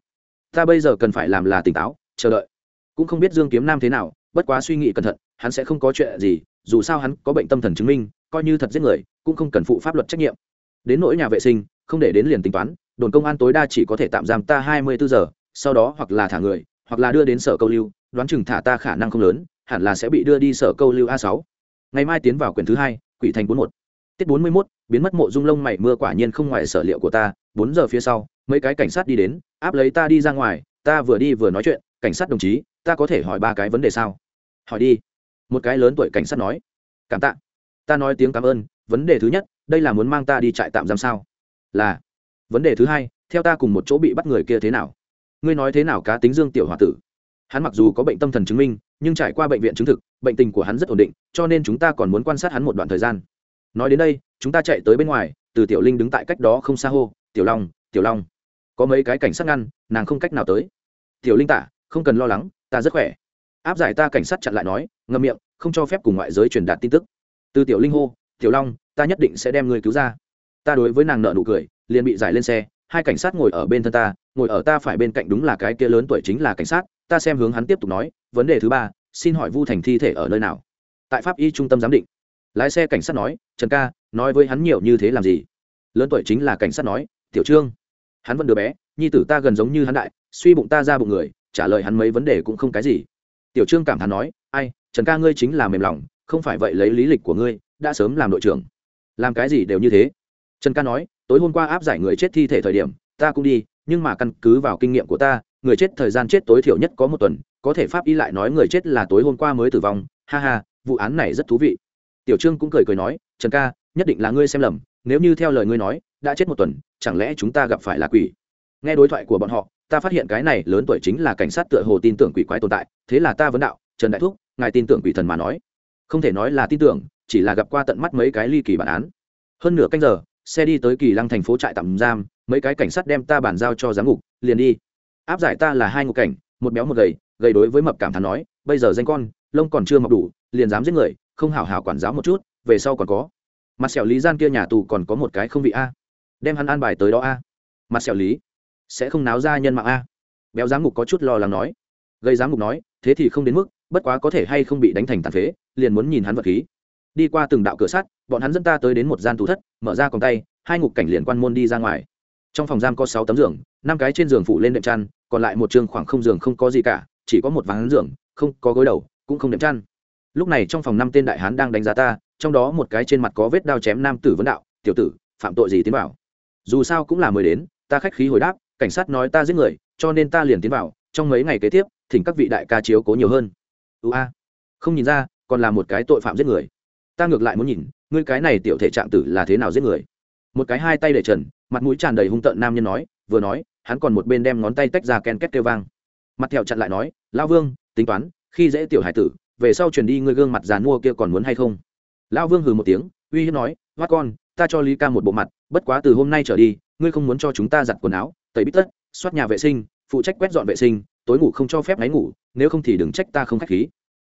Ta bây giờ cần phải làm là tỉnh táo, chờ đợi. Cũng không biết dương kiếm nam thế nào, bất quá suy nghĩ cẩn thận, hắn sẽ không có chuyện gì, dù sao hắn có bệnh tâm thần chứng minh, coi như thật giết người, cũng không cần phụ pháp luật trách nhiệm. Đến nỗi nhà vệ sinh, không để đến liền tính toán, đồn công an tối đa chỉ có thể tạm giam ta hai mươi bốn giờ, sau đó hoặc là thả người, hoặc là đưa đến sở câu lưu, đoán chừng thả ta khả năng không lớn, hẳn là sẽ bị đưa đi sở câu lưu a sáu. Ngày mai tiến vào quyển thứ hai quỷ thành bốn một. Tiết bốn mươi mốt, biến mất mộ dung lông mày mưa quả nhiên không ngoài sở liệu của ta, bốn giờ phía sau, mấy cái cảnh sát đi đến, áp lấy ta đi ra ngoài, ta vừa đi vừa nói chuyện, cảnh sát đồng chí, ta có thể hỏi ba cái vấn đề sao? Hỏi đi. Một cái lớn tuổi cảnh sát nói. Cảm tạ. Ta nói tiếng cảm ơn, vấn đề thứ nhất, đây là muốn mang ta đi trại tạm giam sao? Là. Vấn đề thứ hai, theo ta cùng một chỗ bị bắt người kia thế nào? Ngươi nói thế nào cá tính dương tiểu h o a tử? Hắn mặc dù có bệnh tâm thần chứng minh, nhưng trải qua bệnh viện chứng thực, bệnh tình của hắn rất ổn định, cho nên chúng ta còn muốn quan sát hắn một đoạn thời gian. Nói đến đây, chúng ta chạy tới bên ngoài, từ tiểu linh đứng tại cách đó không xa hô, tiểu long tiểu long. Có mấy cái cảnh sát ngăn, nàng không cách nào tới. Tiểu linh tả, không cần lo lắng, ta rất khỏe. Áp giải ta cảnh sát chặn lại nói ngâm miệng, không cho phép cùng ngoại giới truyền đạt tin tức. Từ tiểu linh hô, tiểu long, ta nhất định sẽ đem ngươi cứu ra. Ta đối với nàng nợ nụ cười, liền bị giải lên xe, hai cảnh sát ngồi ở bên thân ta, ngồi ở ta phải bên cạnh đúng là cái kia lớn tuổi chính là cảnh sát ta xem hướng hắn tiếp tục nói, vấn đề thứ ba, xin hỏi vu thành thi thể ở nơi nào? Tại pháp y trung tâm giám định. Lái xe cảnh sát nói, trần ca, nói với hắn nhiều như thế làm gì? Lớn tuổi chính là cảnh sát nói, tiểu trương, hắn vẫn đứa bé, nhi tử ta gần giống như hắn đại, suy bụng ta ra bụng người, trả lời hắn mấy vấn đề cũng không cái gì. Tiểu trương cảm thán nói, ai, trần ca ngươi chính là mềm lòng, không phải vậy lấy lý lịch của ngươi, đã sớm làm đội trưởng. Làm cái gì đều như thế. Trần ca nói, tối hôm qua áp giải người chết thi thể thời điểm, ta cũng đi, nhưng mà căn cứ vào kinh nghiệm của ta người chết thời gian chết tối thiểu nhất có một tuần, có thể pháp y lại nói người chết là tối hôm qua mới tử vong. Ha ha, vụ án này rất thú vị. Tiểu trương cũng cười cười nói, trần ca, nhất định là ngươi xem lầm, nếu như theo lời ngươi nói, đã chết một tuần, chẳng lẽ chúng ta gặp phải là quỷ? Nghe đối thoại của bọn họ, ta phát hiện cái này lớn tuổi chính là cảnh sát tựa hồ tin tưởng quỷ quái tồn tại, thế là ta vấn đạo, trần đại thúc, ngài tin tưởng quỷ thần mà nói? Không thể nói là tin tưởng, chỉ là gặp qua tận mắt mấy cái ly kỳ bản án. Hơn nửa canh giờ, xe đi tới kỳ lăng thành phố trại tạm giam, mấy cái cảnh sát đem ta bàn giao cho giám ngục liền đi áp giải ta là hai ngục cảnh, một béo một gầy gầy đối với mập cảm thán nói, bây giờ danh con, lông còn chưa mọc đủ, liền dám giết người, không hảo hảo quản giáo một chút, về sau còn có. Mặt sẹo lý gian kia nhà tù còn có một cái không vị a. Đem hắn an bài tới đó a. Mặt sẹo lý, sẽ không náo ra nhân mạng a. Béo giám ngục có chút lo lắng nói. Gây giám ngục nói, thế thì không đến mức, bất quá có thể hay không bị đánh thành tàn phế, liền muốn nhìn hắn vật khí. Đi qua từng đạo cửa sắt, bọn hắn dẫn ta tới đến một gian tù thất, mở ra còn tay, hai ngục cảnh liền quan môn đi ra ngoài. Trong phòng giam có sáu tấm giường năm cái trên giường phủ lên đệm chăn, còn lại một trường khoảng không giường không có gì cả, chỉ có một ván giường, không có gối đầu, cũng không đệm chăn. Lúc này trong phòng năm tên đại hán đang đánh giá ta, trong đó một cái trên mặt có vết đao chém nam tử vấn đạo, tiểu tử, phạm tội gì tiến vào? Dù sao cũng là mời đến, ta khách khí hồi đáp, cảnh sát nói ta giết người, cho nên ta liền tiến vào, trong mấy ngày kế tiếp, thỉnh các vị đại ca chiếu cố nhiều hơn. Ưu a. Không nhìn ra, còn là một cái tội phạm giết người. Ta ngược lại muốn nhìn, ngươi cái này tiểu thể trạng tử là thế nào giết người? Một cái hai tay để trần, mặt mũi tràn đầy hung tợn nam nhân nói, vừa nói hắn còn một bên đem ngón tay tách ra ken két kêu vang. Mặt thẹo chặn lại nói lao vương, tính toán, khi dễ tiểu hải tử, về sau chuyển đi ngươi gương mặt dàn mua kia còn muốn hay không? Lao vương hừ một tiếng, uy hiếp nói hoa con, ta cho lý ca một bộ mặt, bất quá từ hôm nay trở đi, ngươi không muốn cho chúng ta giặt quần áo, tẩy bít tất, soát nhà vệ sinh, phụ trách quét dọn vệ sinh, tối ngủ không cho phép ngáy ngủ, nếu không thì đừng trách ta không k h á c h khí.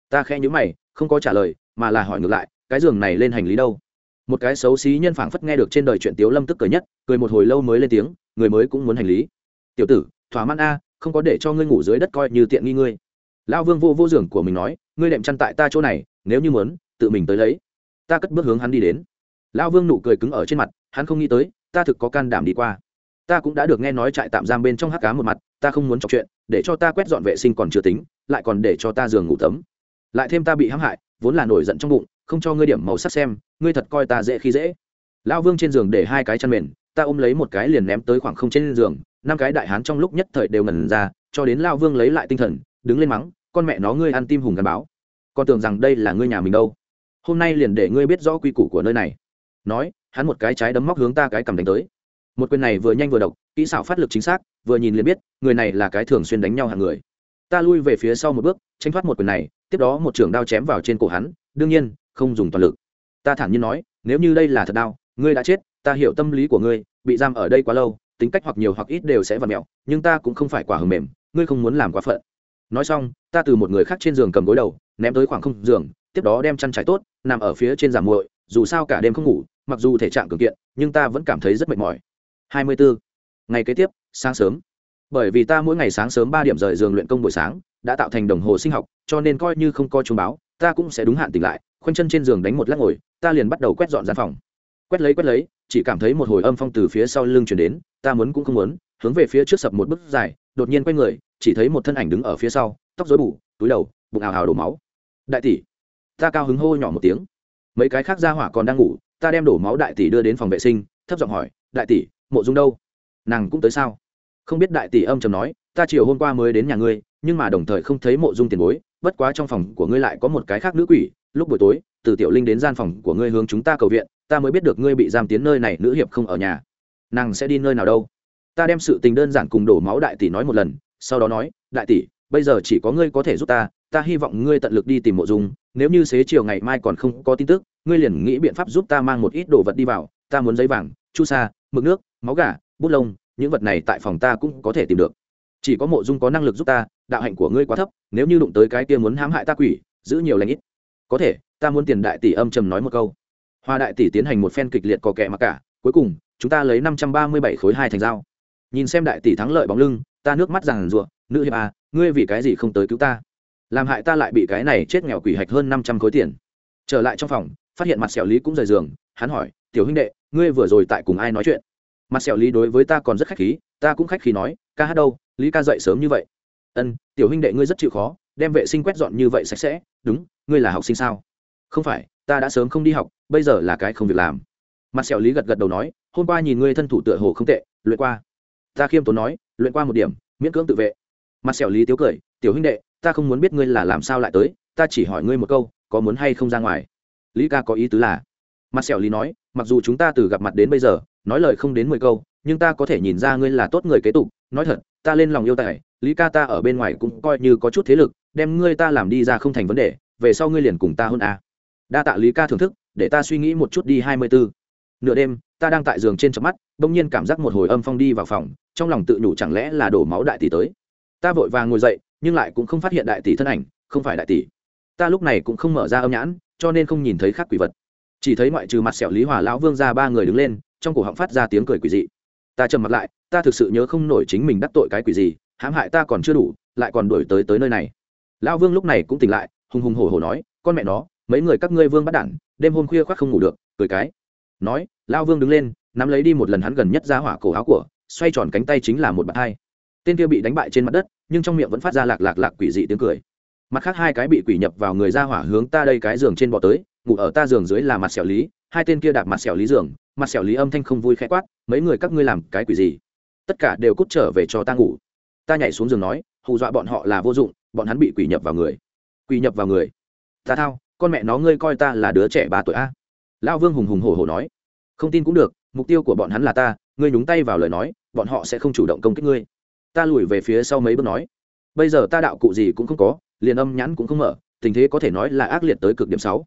Ta khẽ nhữ mày, không có trả lời, mà là hỏi ngược lại, cái giường này lên hành lý đâu? Một cái xấu xí nhân phảng phất nghe được trên đời chuyện tiếu lâm tức cười nhất, cười một hồi lâu mới lên tiếng, người mới cũng muốn hành lý tiểu tử, thỏa mãn a, không có để cho ngươi ngủ dưới đất coi như tiện nghi ngươi. Lão vương vô vô giường của mình nói, ngươi đệm chăn tại ta chỗ này, nếu như muốn, tự mình tới lấy. Ta cất bước hướng hắn đi đến. Lão vương nụ cười cứng ở trên mặt, hắn không nghĩ tới, ta thực có can đảm đi qua. Ta cũng đã được nghe nói trại tạm giam bên trong hắc cá một mặt, ta không muốn chọc chuyện, để cho ta quét dọn vệ sinh còn chưa tính, lại còn để cho ta giường ngủ tấm. Lại thêm ta bị hãm hại, vốn là nổi giận trong bụng, không cho ngươi điểm màu sắc xem, ngươi thật coi ta dễ khi dễ. Lão vương trên giường để hai cái chăn mền, ta ôm lấy một cái liền ném tới khoảng không trên giường năm cái đại hán trong lúc nhất thời đều ngẩn ra, cho đến lão vương lấy lại tinh thần, đứng lên mắng, con mẹ nó ngươi ăn tim hùng gắn báo. Con tưởng rằng đây là ngươi nhà mình đâu. Hôm nay liền để ngươi biết rõ quy củ của nơi này. Nói, hắn một cái trái đấm móc hướng ta cái cầm đánh tới. Một quyền này vừa nhanh vừa độc, kỹ xảo phát lực chính xác, vừa nhìn liền biết, người này là cái thường xuyên đánh nhau hàng người. Ta lui về phía sau một bước tranh thoát một quyền này, tiếp đó một trường đao chém vào trên cổ hắn, đương nhiên, không dùng toàn lực. Ta thản nhiên nói, nếu như đây là thật đao, ngươi đã chết, ta hiểu tâm lý của ngươi, bị giam ở đây quá lâu tính cách hoặc nhiều hoặc ít đều sẽ vặn mẹo, nhưng ta cũng không phải quả hầm mềm, ngươi không muốn làm quá phận. Nói xong, ta từ một người khác trên giường cầm gối đầu, ném tới khoảng không giường, tiếp đó đem chăn trải tốt, nằm ở phía trên giảm muội, dù sao cả đêm không ngủ, mặc dù thể trạng cường kiện, nhưng ta vẫn cảm thấy rất mệt mỏi. Hai mươi bốn ngày kế tiếp, sáng sớm. Bởi vì ta mỗi ngày sáng sớm ba điểm rời giường luyện công buổi sáng, đã tạo thành đồng hồ sinh học, cho nên coi như không coi chuông báo, ta cũng sẽ đúng hạn tỉnh lại, khoanh chân trên giường đánh một lát ngồi, ta liền bắt đầu quét dọn gian phòng. Quét lấy quét lấy, chỉ cảm thấy một hồi âm phong từ phía sau lưng chuyển đến ta muốn cũng không muốn, hướng về phía trước sập một bước dài, đột nhiên quay người, chỉ thấy một thân ảnh đứng ở phía sau, tóc rối bù, túi đầu, bụng ào ào đổ máu. Đại tỷ, ta cao hứng hô nhỏ một tiếng. Mấy cái khác ra hỏa còn đang ngủ, ta đem đổ máu đại tỷ đưa đến phòng vệ sinh, thấp giọng hỏi, đại tỷ, mộ dung đâu? Nàng cũng tới sao? Không biết đại tỷ âm trầm nói, ta chiều hôm qua mới đến nhà ngươi, nhưng mà đồng thời không thấy mộ dung tiền bối, bất quá trong phòng của ngươi lại có một cái khác nữ quỷ, lúc buổi tối, từ tiểu linh đến gian phòng của ngươi hướng chúng ta cầu viện, ta mới biết được ngươi bị giam tiến nơi này, nữ hiệp không ở nhà nàng sẽ đi nơi nào đâu. Ta đem sự tình đơn giản cùng đổ máu đại tỷ nói một lần, sau đó nói, đại tỷ, bây giờ chỉ có ngươi có thể giúp ta ta hy vọng ngươi tận lực đi tìm mộ dung, nếu như xế chiều ngày mai còn không có tin tức, ngươi liền nghĩ biện pháp giúp ta mang một ít đồ vật đi vào, ta muốn giấy vàng, chu sa, mực nước, máu gà, bút lông, những vật này tại phòng ta cũng có thể tìm được. Chỉ có mộ dung có năng lực giúp ta, đạo hạnh của ngươi quá thấp, nếu như đụng tới cái kia muốn hãm hại ta quỷ, giữ nhiều lãnh ít. Có thể, ta muốn tiền đại tỷ âm trầm nói một câu. Hoa đại tỷ tiến hành một phen kịch liệt có kẻ mặc cả, cuối cùng chúng ta lấy năm trăm ba mươi bảy khối hai thành dao. Nhìn xem đại tỷ thắng lợi bóng lưng, ta nước mắt rằng rụa, nữ hiệp à ngươi vì cái gì không tới cứu ta? Làm hại ta lại bị cái này chết nghèo quỷ hạch hơn năm trăm khối tiền. Trở lại trong phòng, phát hiện mặt sẹo lý cũng rời giường, hắn hỏi, tiểu huynh đệ, ngươi vừa rồi tại cùng ai nói chuyện? Mặt sẹo lý đối với ta còn rất khách khí, ta cũng khách khí nói, ca hát đâu, lý ca dậy sớm như vậy. Ân, tiểu huynh đệ ngươi rất chịu khó, đem vệ sinh quét dọn như vậy sạch sẽ, đúng, ngươi là học sinh sao? Không phải, ta đã sớm không đi học, bây giờ là cái không việc làm mặt sẹo lý gật gật đầu nói, hôm qua nhìn ngươi thân thủ tựa hồ không tệ, luyện qua. Ta khiêm tốn nói, luyện qua một điểm, miễn cưỡng tự vệ. Mặt sẹo lý tiếu cười, tiểu huynh đệ, ta không muốn biết ngươi là làm sao lại tới, ta chỉ hỏi ngươi một câu, có muốn hay không ra ngoài? Lý ca có ý tứ là, mặt sẹo lý nói, mặc dù chúng ta từ gặp mặt đến bây giờ, nói lời không đến mười câu, nhưng ta có thể nhìn ra ngươi là tốt người kế tục. Nói thật, ta lên lòng yêu tài, lý ca ta ở bên ngoài cũng coi như có chút thế lực, đem ngươi ta làm đi ra không thành vấn đề, về sau ngươi liền cùng ta hơn à. đa tạ lý ca thưởng thức, để ta suy nghĩ một chút đi hai mươi bốn nửa đêm, ta đang tại giường trên chớp mắt, bỗng nhiên cảm giác một hồi âm phong đi vào phòng, trong lòng tự nhủ chẳng lẽ là đổ máu đại tỷ tới. Ta vội vàng ngồi dậy, nhưng lại cũng không phát hiện đại tỷ thân ảnh, không phải đại tỷ. Ta lúc này cũng không mở ra âm nhãn, cho nên không nhìn thấy khác quỷ vật. Chỉ thấy ngoại trừ mặt sẹo lý hòa lão vương ra ba người đứng lên, trong cổ họng phát ra tiếng cười quỷ dị. Ta trầm mặt lại, ta thực sự nhớ không nổi chính mình đắc tội cái quỷ gì, hãm hại ta còn chưa đủ, lại còn đuổi tới tới nơi này. Lão vương lúc này cũng tỉnh lại, hùng hùng hổ hổ nói, con mẹ nó, mấy người các ngươi vương bắt đản, đêm hôm khuya khoác không ngủ được, cười cái nói lão vương đứng lên, nắm lấy đi một lần hắn gần nhất ra hỏa cổ áo của, xoay tròn cánh tay chính là một bạn hai. Tên kia bị đánh bại trên mặt đất, nhưng trong miệng vẫn phát ra lạc lạc lạc quỷ dị tiếng cười. Mặt khác hai cái bị quỷ nhập vào người ra hỏa hướng ta đây cái giường trên bọ tới, ngủ ở ta giường dưới là mặt xẻo lý, hai tên kia đạp mặt xẻo lý giường, mặt xẻo lý âm thanh không vui khẽ quát, mấy người các ngươi làm cái quỷ gì? Tất cả đều cút trở về cho ta ngủ. Ta nhảy xuống giường nói, hù dọa bọn họ là vô dụng, bọn hắn bị quỷ nhập vào người. Quỷ nhập vào người? Ta thao, con mẹ nó ngươi coi ta là đứa trẻ ba tuổi a lão vương hùng hùng hổ hổ nói, không tin cũng được, mục tiêu của bọn hắn là ta, ngươi nhúng tay vào lời nói, bọn họ sẽ không chủ động công kích ngươi. Ta lùi về phía sau mấy bước nói, bây giờ ta đạo cụ gì cũng không có, liền âm nhãn cũng không mở, tình thế có thể nói là ác liệt tới cực điểm sáu.